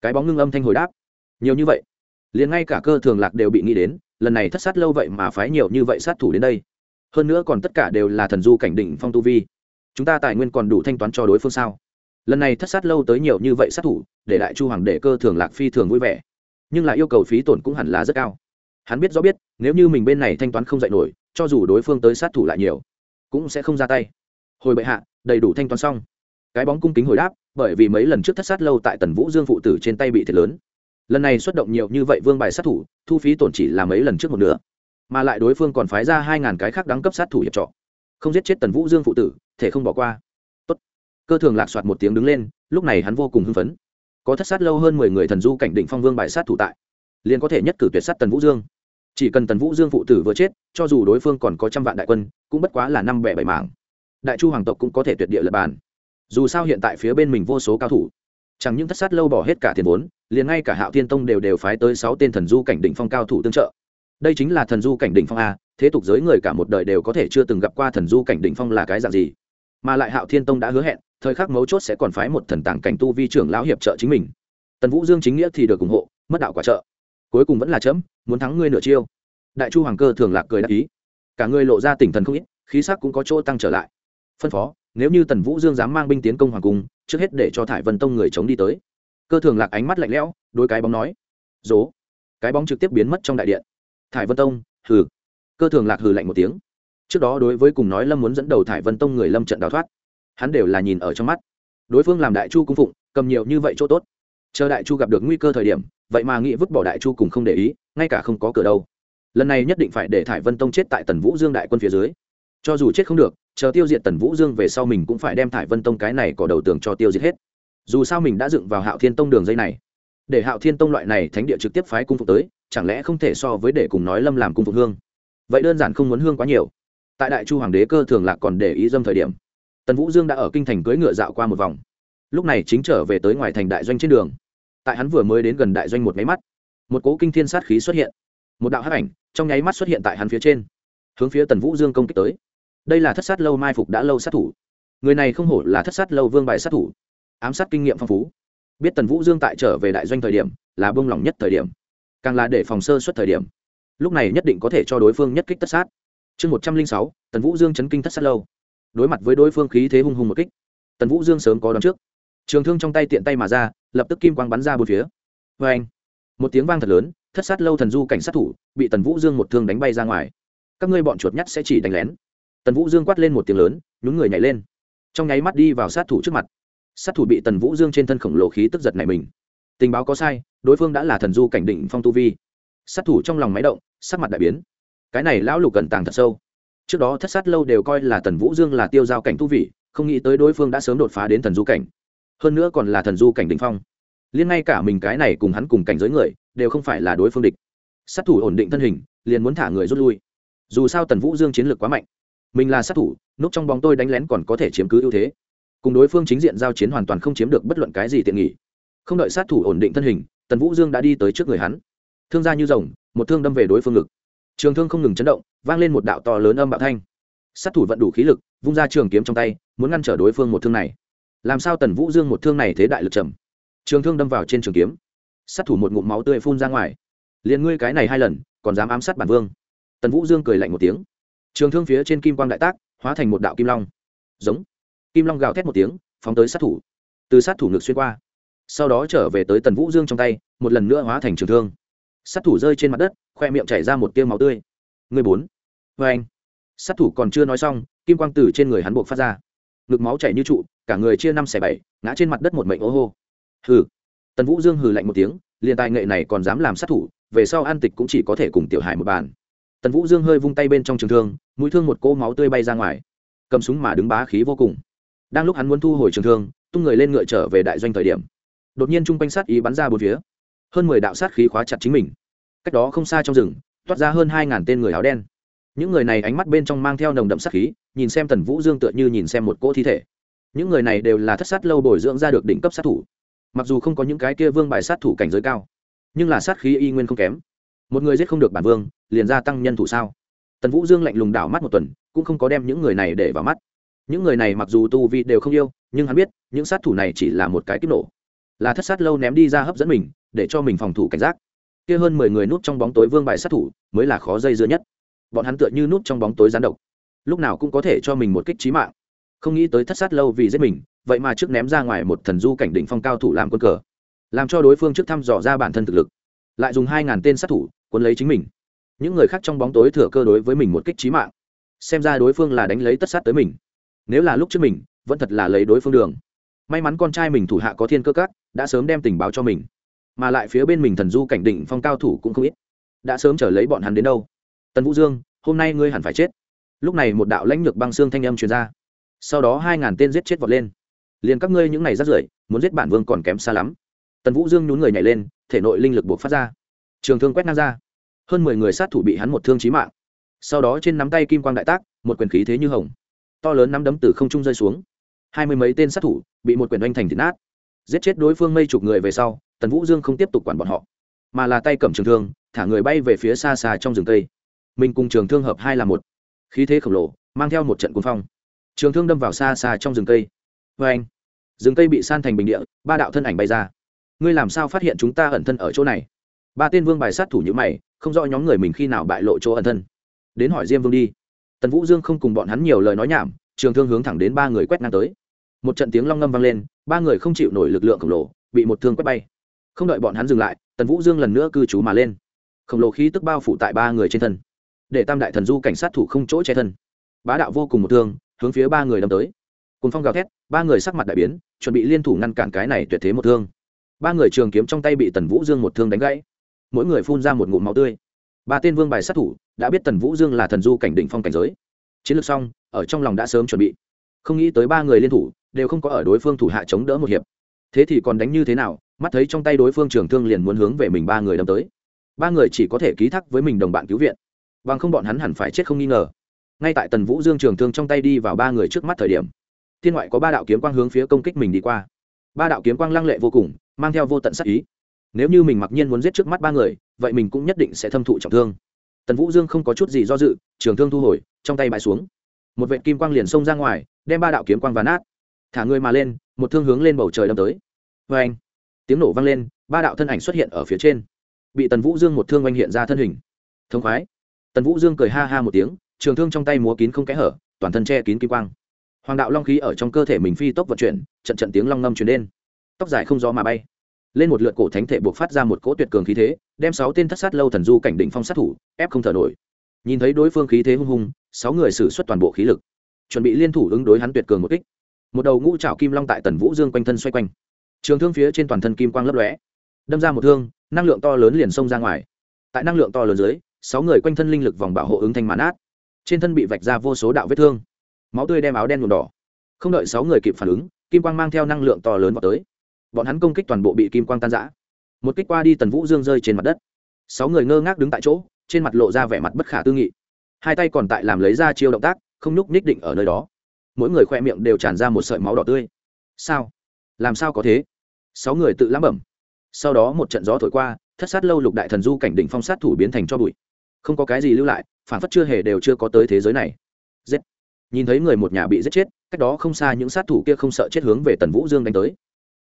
Cái bóng ngưng âm thanh hồi đáp. Nhiều như vậy. Liền ngay cả cơ thường lạc đều bị nghĩ đến, lần này thất sát lâu vậy mà phái nhiều như vậy sát thủ đến đây. Hơn nữa còn tất cả đều là thần du cảnh đỉnh phong tu vi chúng ta tài nguyên còn đủ thanh toán cho đối phương sao? Lần này thất sát lâu tới nhiều như vậy sát thủ, để đại chu hoàng đệ cơ thường lạc phi thường vui vẻ. Nhưng lại yêu cầu phí tổn cũng hẳn là rất cao. Hắn biết rõ biết, nếu như mình bên này thanh toán không dạy nổi, cho dù đối phương tới sát thủ lại nhiều, cũng sẽ không ra tay. Hồi bệ hạ, đầy đủ thanh toán xong. Cái bóng cung kính hồi đáp, bởi vì mấy lần trước thất sát lâu tại tần vũ dương phụ tử trên tay bị thiệt lớn. Lần này xuất động nhiều như vậy vương bài sát thủ, thu phí tổn chỉ là mấy lần trước một nửa. Mà lại đối phương còn phái ra hai ngàn cái khác đẳng cấp sát thủ hiệp trọ không giết chết tần vũ dương phụ tử, thể không bỏ qua. Tốt. cơ thường lạc soạt một tiếng đứng lên, lúc này hắn vô cùng hưng phấn. Có thất sát lâu hơn mười người thần du cảnh định phong vương bài sát thủ tại. Liền có thể nhất cử tuyệt sát tần vũ dương. Chỉ cần tần vũ dương phụ tử vừa chết, cho dù đối phương còn có trăm vạn đại quân, cũng bất quá là năm bẻ bảy mảng đại chu hoàng tộc cũng có thể tuyệt địa lập bàn. Dù sao hiện tại phía bên mình vô số cao thủ. Chẳng những thất sát lâu bỏ hết cả tiền vốn, liền ngay cả hạo thiên tông đều đều phái tới sáu tên thần du cảnh đỉnh phong cao thủ tương trợ. Đây chính là thần du cảnh đỉnh phong a thế tục giới người cả một đời đều có thể chưa từng gặp qua thần du cảnh đỉnh phong là cái dạng gì? Mà lại hạo thiên tông đã hứa hẹn, thời khắc mấu chốt sẽ còn phái một thần tàng cảnh tu vi trưởng lão hiệp trợ chính mình. Tần vũ dương chính nghĩa thì được ủng hộ, mất đạo quả trợ. Cuối cùng vẫn là chấm, muốn thắng ngươi nửa chiêu. Đại chu hoàng cơ thường lạc cười đáp ý. Cả người lộ ra tỉnh thần không ít, khí sắc cũng có chỗ tăng trở lại. Phân phó, nếu như tần vũ dương dám mang binh tiến công hoàng cung, trước hết để cho thải vân tông người chống đi tới. Cơ thường lạc ánh mắt lạnh lẽo đôi cái bóng nói. Dố. Cái bóng trực tiếp biến mất trong đại điện. Thải vân tông, hừ cơ thường lạc hừ lạnh một tiếng. Trước đó đối với cùng nói lâm muốn dẫn đầu thải vân tông người lâm trận đào thoát, hắn đều là nhìn ở trong mắt. Đối phương làm đại chu cung phụng, cầm nhiều như vậy chỗ tốt. Chờ đại chu gặp được nguy cơ thời điểm, vậy mà nghĩ vứt bỏ đại chu cùng không để ý, ngay cả không có cửa đâu. Lần này nhất định phải để thải vân tông chết tại tần vũ dương đại quân phía dưới. Cho dù chết không được, chờ tiêu diệt tần vũ dương về sau mình cũng phải đem thải vân tông cái này cỏ đầu tường cho tiêu diệt hết. Dù sao mình đã dựng vào hạo thiên tông đường dây này, để hạo thiên tông loại này thánh địa trực tiếp phái cung phục tới, chẳng lẽ không thể so với để cùng nói lâm làm cung phục hương? Vậy đơn giản không muốn hương quá nhiều. Tại đại chu hoàng đế cơ thường lạc còn để ý dâm thời điểm. Tần vũ dương đã ở kinh thành cưỡi ngựa dạo qua một vòng. Lúc này chính trở về tới ngoài thành đại doanh trên đường. Tại hắn vừa mới đến gần đại doanh một máy mắt, một cố kinh thiên sát khí xuất hiện. Một đạo hắc ảnh trong nháy mắt xuất hiện tại hắn phía trên, hướng phía tần vũ dương công kích tới. Đây là thất sát lâu mai phục đã lâu sát thủ. Người này không hổ là thất sát lâu vương bài sát thủ. Ám sát kinh nghiệm phong phú. Biết tần vũ dương tại trở về đại doanh thời điểm là bông lỏng nhất thời điểm, càng là để phòng sơ suất thời điểm lúc này nhất định có thể cho đối phương nhất kích tất sát. Chương một trăm linh sáu, tần vũ dương chấn kinh thất sát lâu. Đối mặt với đối phương khí thế hung hùng một kích, tần vũ dương sớm có đón trước. Trường thương trong tay tiện tay mà ra, lập tức kim quang bắn ra bốn phía. Vê anh, một tiếng vang thật lớn, thất sát lâu thần du cảnh sát thủ, bị tần vũ dương một thương đánh bay ra ngoài. Các ngươi bọn chuột nhắt sẽ chỉ đánh lén. Tần vũ dương quát lên một tiếng lớn, nhún người nhảy lên. Trong nháy mắt đi vào sát thủ trước mặt. Sát thủ bị tần vũ dương trên thân khổng lồ khí tức giật này mình. Tình báo có sai, đối phương đã là thần du cảnh định phong tu vi sát thủ trong lòng máy động, sắc mặt đại biến. Cái này lão lục cần tàng thật sâu. Trước đó thất sát lâu đều coi là tần vũ dương là tiêu giao cảnh tu vị, không nghĩ tới đối phương đã sớm đột phá đến thần du cảnh. Hơn nữa còn là thần du cảnh đ ỉ n h phong. Liên ngay cả mình cái này cùng hắn cùng cảnh giới người, đều không phải là đối phương địch. Sát thủ ổn định thân hình, liền muốn thả người rút lui. Dù sao tần vũ dương chiến lược quá mạnh. Mình là sát thủ, núp trong bóng tôi đánh lén còn có thể chiếm cứ ưu thế. Cùng đối phương chính diện giao chiến hoàn toàn không chiếm được bất luận cái gì tiện nghỉ không đợi sát thủ ổn định thân hình, tần vũ dương đã đi tới trước người hắn thương ra như rồng, một thương đâm về đối phương ngực. Trường thương không ngừng chấn động, vang lên một đạo to lớn âm bạo thanh. Sát thủ vận đủ khí lực, vung ra trường kiếm trong tay, muốn ngăn trở đối phương một thương này. Làm sao tần vũ dương một thương này thế đại lực trầm? Trường thương đâm vào trên trường kiếm. Sát thủ một ngụm máu tươi phun ra ngoài. Liền ngươi cái này hai lần, còn dám ám sát bản vương? Tần vũ dương cười lạnh một tiếng. Trường thương phía trên kim quang đại tác, hóa thành một đạo kim long. Giống. Kim long gào thét một tiếng, phóng tới sát thủ. Từ sát thủ ngực xuyên qua. Sau đó trở về tới tần vũ dương trong tay, một lần nữa hóa thành trường thương sát thủ rơi trên mặt đất, khoe miệng chảy ra một tiêu máu tươi. Người bốn. Vê anh. Sát thủ còn chưa nói xong, kim quang tử trên người hắn buộc phát ra. Ngực máu chảy như trụ, cả người chia năm xẻ bảy, ngã trên mặt đất một mệnh ô hô. Hừ. Tần vũ dương hừ lạnh một tiếng, liền tài nghệ này còn dám làm sát thủ, về sau an tịch cũng chỉ có thể cùng tiểu hải một bàn. Tần vũ dương hơi vung tay bên trong trường thương, mũi thương một cỗ máu tươi bay ra ngoài. Cầm súng mà đứng bá khí vô cùng. Đang lúc hắn muốn thu hồi trường thương, tung người lên ngựa trở về đại doanh thời điểm. Đột nhiên chung quanh sát ý bắn ra bốn phía hơn mười đạo sát khí khóa chặt chính mình. Cách đó không xa trong rừng, toát ra hơn hai ngàn tên người áo đen. Những người này ánh mắt bên trong mang theo nồng đậm sát khí, nhìn xem tần vũ dương tựa như nhìn xem một cỗ thi thể. Những người này đều là thất sát lâu bồi dưỡng ra được đỉnh cấp sát thủ. Mặc dù không có những cái kia vương bài sát thủ cảnh giới cao, nhưng là sát khí y nguyên không kém. Một người giết không được bản vương, liền gia tăng nhân thủ sao? Tần vũ dương lạnh lùng đảo mắt một tuần, cũng không có đem những người này để vào mắt. Những người này mặc dù tu vi đều không yêu, nhưng hắn biết, những sát thủ này chỉ là một cái kích nổ. Là thất sát lâu ném đi ra hấp dẫn mình để cho mình phòng thủ cảnh giác. Kia hơn mười người núp trong bóng tối vương bài sát thủ mới là khó dây dưa nhất. Bọn hắn tựa như núp trong bóng tối gián độc. Lúc nào cũng có thể cho mình một kích trí mạng. Không nghĩ tới thất sát lâu vì giết mình, vậy mà trước ném ra ngoài một thần du cảnh đỉnh phong cao thủ làm quân cờ. Làm cho đối phương trước thăm dò ra bản thân thực lực. Lại dùng hai ngàn tên sát thủ quân lấy chính mình. Những người khác trong bóng tối thừa cơ đối với mình một kích trí mạng. Xem ra đối phương là đánh lấy tất sát tới mình. Nếu là lúc trước mình, vẫn thật là lấy đối phương đường. May mắn con trai mình thủ hạ có thiên cơ các, đã sớm đem tình báo cho mình mà lại phía bên mình thần du cảnh đỉnh phong cao thủ cũng không ít. Đã sớm trở lấy bọn hắn đến đâu? Tần vũ dương, hôm nay ngươi hẳn phải chết. Lúc này một đạo lãnh lược băng xương thanh âm truyền ra. Sau đó hai ngàn tên giết chết vọt lên. Liền các ngươi những này rắt rưởi, muốn giết bản vương còn kém xa lắm. Tần vũ dương nhún người nhảy lên, thể nội linh lực buộc phát ra. Trường thương quét ngang ra. Hơn mười người sát thủ bị hắn một thương chí mạng. Sau đó trên nắm tay kim quang đại tác, một quyền khí thế như hồng. To lớn nắm đấm từ không trung rơi xuống. Hai mươi mấy tên sát thủ bị một quyền oanh thành thịt nát. Giết chết đối phương mây chục người về sau tần vũ dương không tiếp tục quản bọn họ, mà là tay cầm trường thương, thả người bay về phía xa xa trong rừng cây mình cùng trường thương hợp hai là một. Khí thế khổng lồ, mang theo một trận cuốn phong. Trường thương đâm vào xa xa trong rừng cây vê anh, rừng cây bị san thành bình địa, ba đạo thân ảnh bay ra. Ngươi làm sao phát hiện chúng ta ẩn thân ở chỗ này? Ba tên vương bài sát thủ như mày, không rõ nhóm người mình khi nào bại lộ chỗ ẩn thân. Đến hỏi diêm vương đi. Tần vũ dương không cùng bọn hắn nhiều lời nói nhảm, trường thương hướng thẳng đến ba người quét ngang tới. Một trận tiếng long ngâm vang lên, ba người không chịu nổi lực lượng khổng lồ, bị một thương quét bay không đợi bọn hắn dừng lại, tần vũ dương lần nữa cư trú mà lên. Khổng lồ khí tức bao phủ tại ba người trên thân, để tam đại thần du cảnh sát thủ không chỗ che thân. Bá đạo vô cùng một thương, hướng phía ba người đâm tới. Cùng phong gào thét, ba người sắc mặt đại biến, chuẩn bị liên thủ ngăn cản cái này tuyệt thế một thương. Ba người trường kiếm trong tay bị tần vũ dương một thương đánh gãy. Mỗi người phun ra một ngụm máu tươi. Ba tên vương bài sát thủ đã biết tần vũ dương là thần du cảnh định phong cảnh giới. Chiến lược xong, ở trong lòng đã sớm chuẩn bị. Không nghĩ tới ba người liên thủ, đều không có ở đối phương thủ hạ chống đỡ một hiệp. Thế thì còn đánh như thế nào mắt thấy trong tay đối phương trường thương liền muốn hướng về mình ba người đâm tới. Ba người chỉ có thể ký thác với mình đồng bạn cứu viện. Bằng không bọn hắn hẳn phải chết không nghi ngờ. Ngay tại tần vũ dương trường thương trong tay đi vào ba người trước mắt thời điểm, thiên ngoại có ba đạo kiếm quang hướng phía công kích mình đi qua. Ba đạo kiếm quang lăng lệ vô cùng, mang theo vô tận sắc ý. Nếu như mình mặc nhiên muốn giết trước mắt ba người, vậy mình cũng nhất định sẽ thâm thụ trọng thương. Tần vũ dương không có chút gì do dự, trường thương thu hồi, trong tay bãi xuống. Một vệ kim quang liền xông ra ngoài, đem ba đạo kiếm quang và nát. Thả người mà lên, một thương hướng lên bầu trời đâm tới. Vê anh tiếng nổ vang lên, ba đạo thân ảnh xuất hiện ở phía trên. Bị tần vũ dương một thương oanh hiện ra thân hình. Thông khoái. Tần vũ dương cười ha ha một tiếng, trường thương trong tay múa kín không kẽ hở, toàn thân che kín kim quang. Hoàng đạo long khí ở trong cơ thể mình phi tốc vận chuyển, trận trận tiếng long ngâm chuyển lên. Tóc dài không gió mà bay. Lên một lượt cổ thánh thể buộc phát ra một cỗ tuyệt cường khí thế, đem sáu tên thất sát lâu thần du cảnh định phong sát thủ, ép không thở nổi. Nhìn thấy đối phương khí thế hung hung sáu người xử suất toàn bộ khí lực. Chuẩn bị liên thủ ứng đối hắn tuyệt cường một kích. Một đầu ngũ trào kim long tại tần vũ dương quanh thân xoay quanh trường thương phía trên toàn thân kim quang lấp lóe, đâm ra một thương, năng lượng to lớn liền xông ra ngoài. Tại năng lượng to lớn dưới, sáu người quanh thân linh lực vòng bảo hộ ứng thanh mãn át. Trên thân bị vạch ra vô số đạo vết thương. Máu tươi đem áo đen nhuộm đỏ. Không đợi sáu người kịp phản ứng, kim quang mang theo năng lượng to lớn vào tới. Bọn hắn công kích toàn bộ bị kim quang tan giã một kích qua đi tần vũ dương rơi trên mặt đất. Sáu người ngơ ngác đứng tại chỗ, trên mặt lộ ra vẻ mặt bất khả tư nghị. Hai tay còn tại làm lấy ra chiêu động tác, không nhúc nhích định ở nơi đó. Mỗi người khoe miệng đều tràn ra một sợi máu đỏ tươi. Sao? Làm sao có thế? Sáu người tự lãm bẩm. Sau đó một trận gió thổi qua, thất sát lâu lục đại thần du cảnh đỉnh phong sát thủ biến thành cho bụi. Không có cái gì lưu lại, phản phất chưa hề đều chưa có tới thế giới này. Giết. Nhìn thấy người một nhà bị giết chết, cách đó không xa những sát thủ kia không sợ chết hướng về tần vũ dương đánh tới.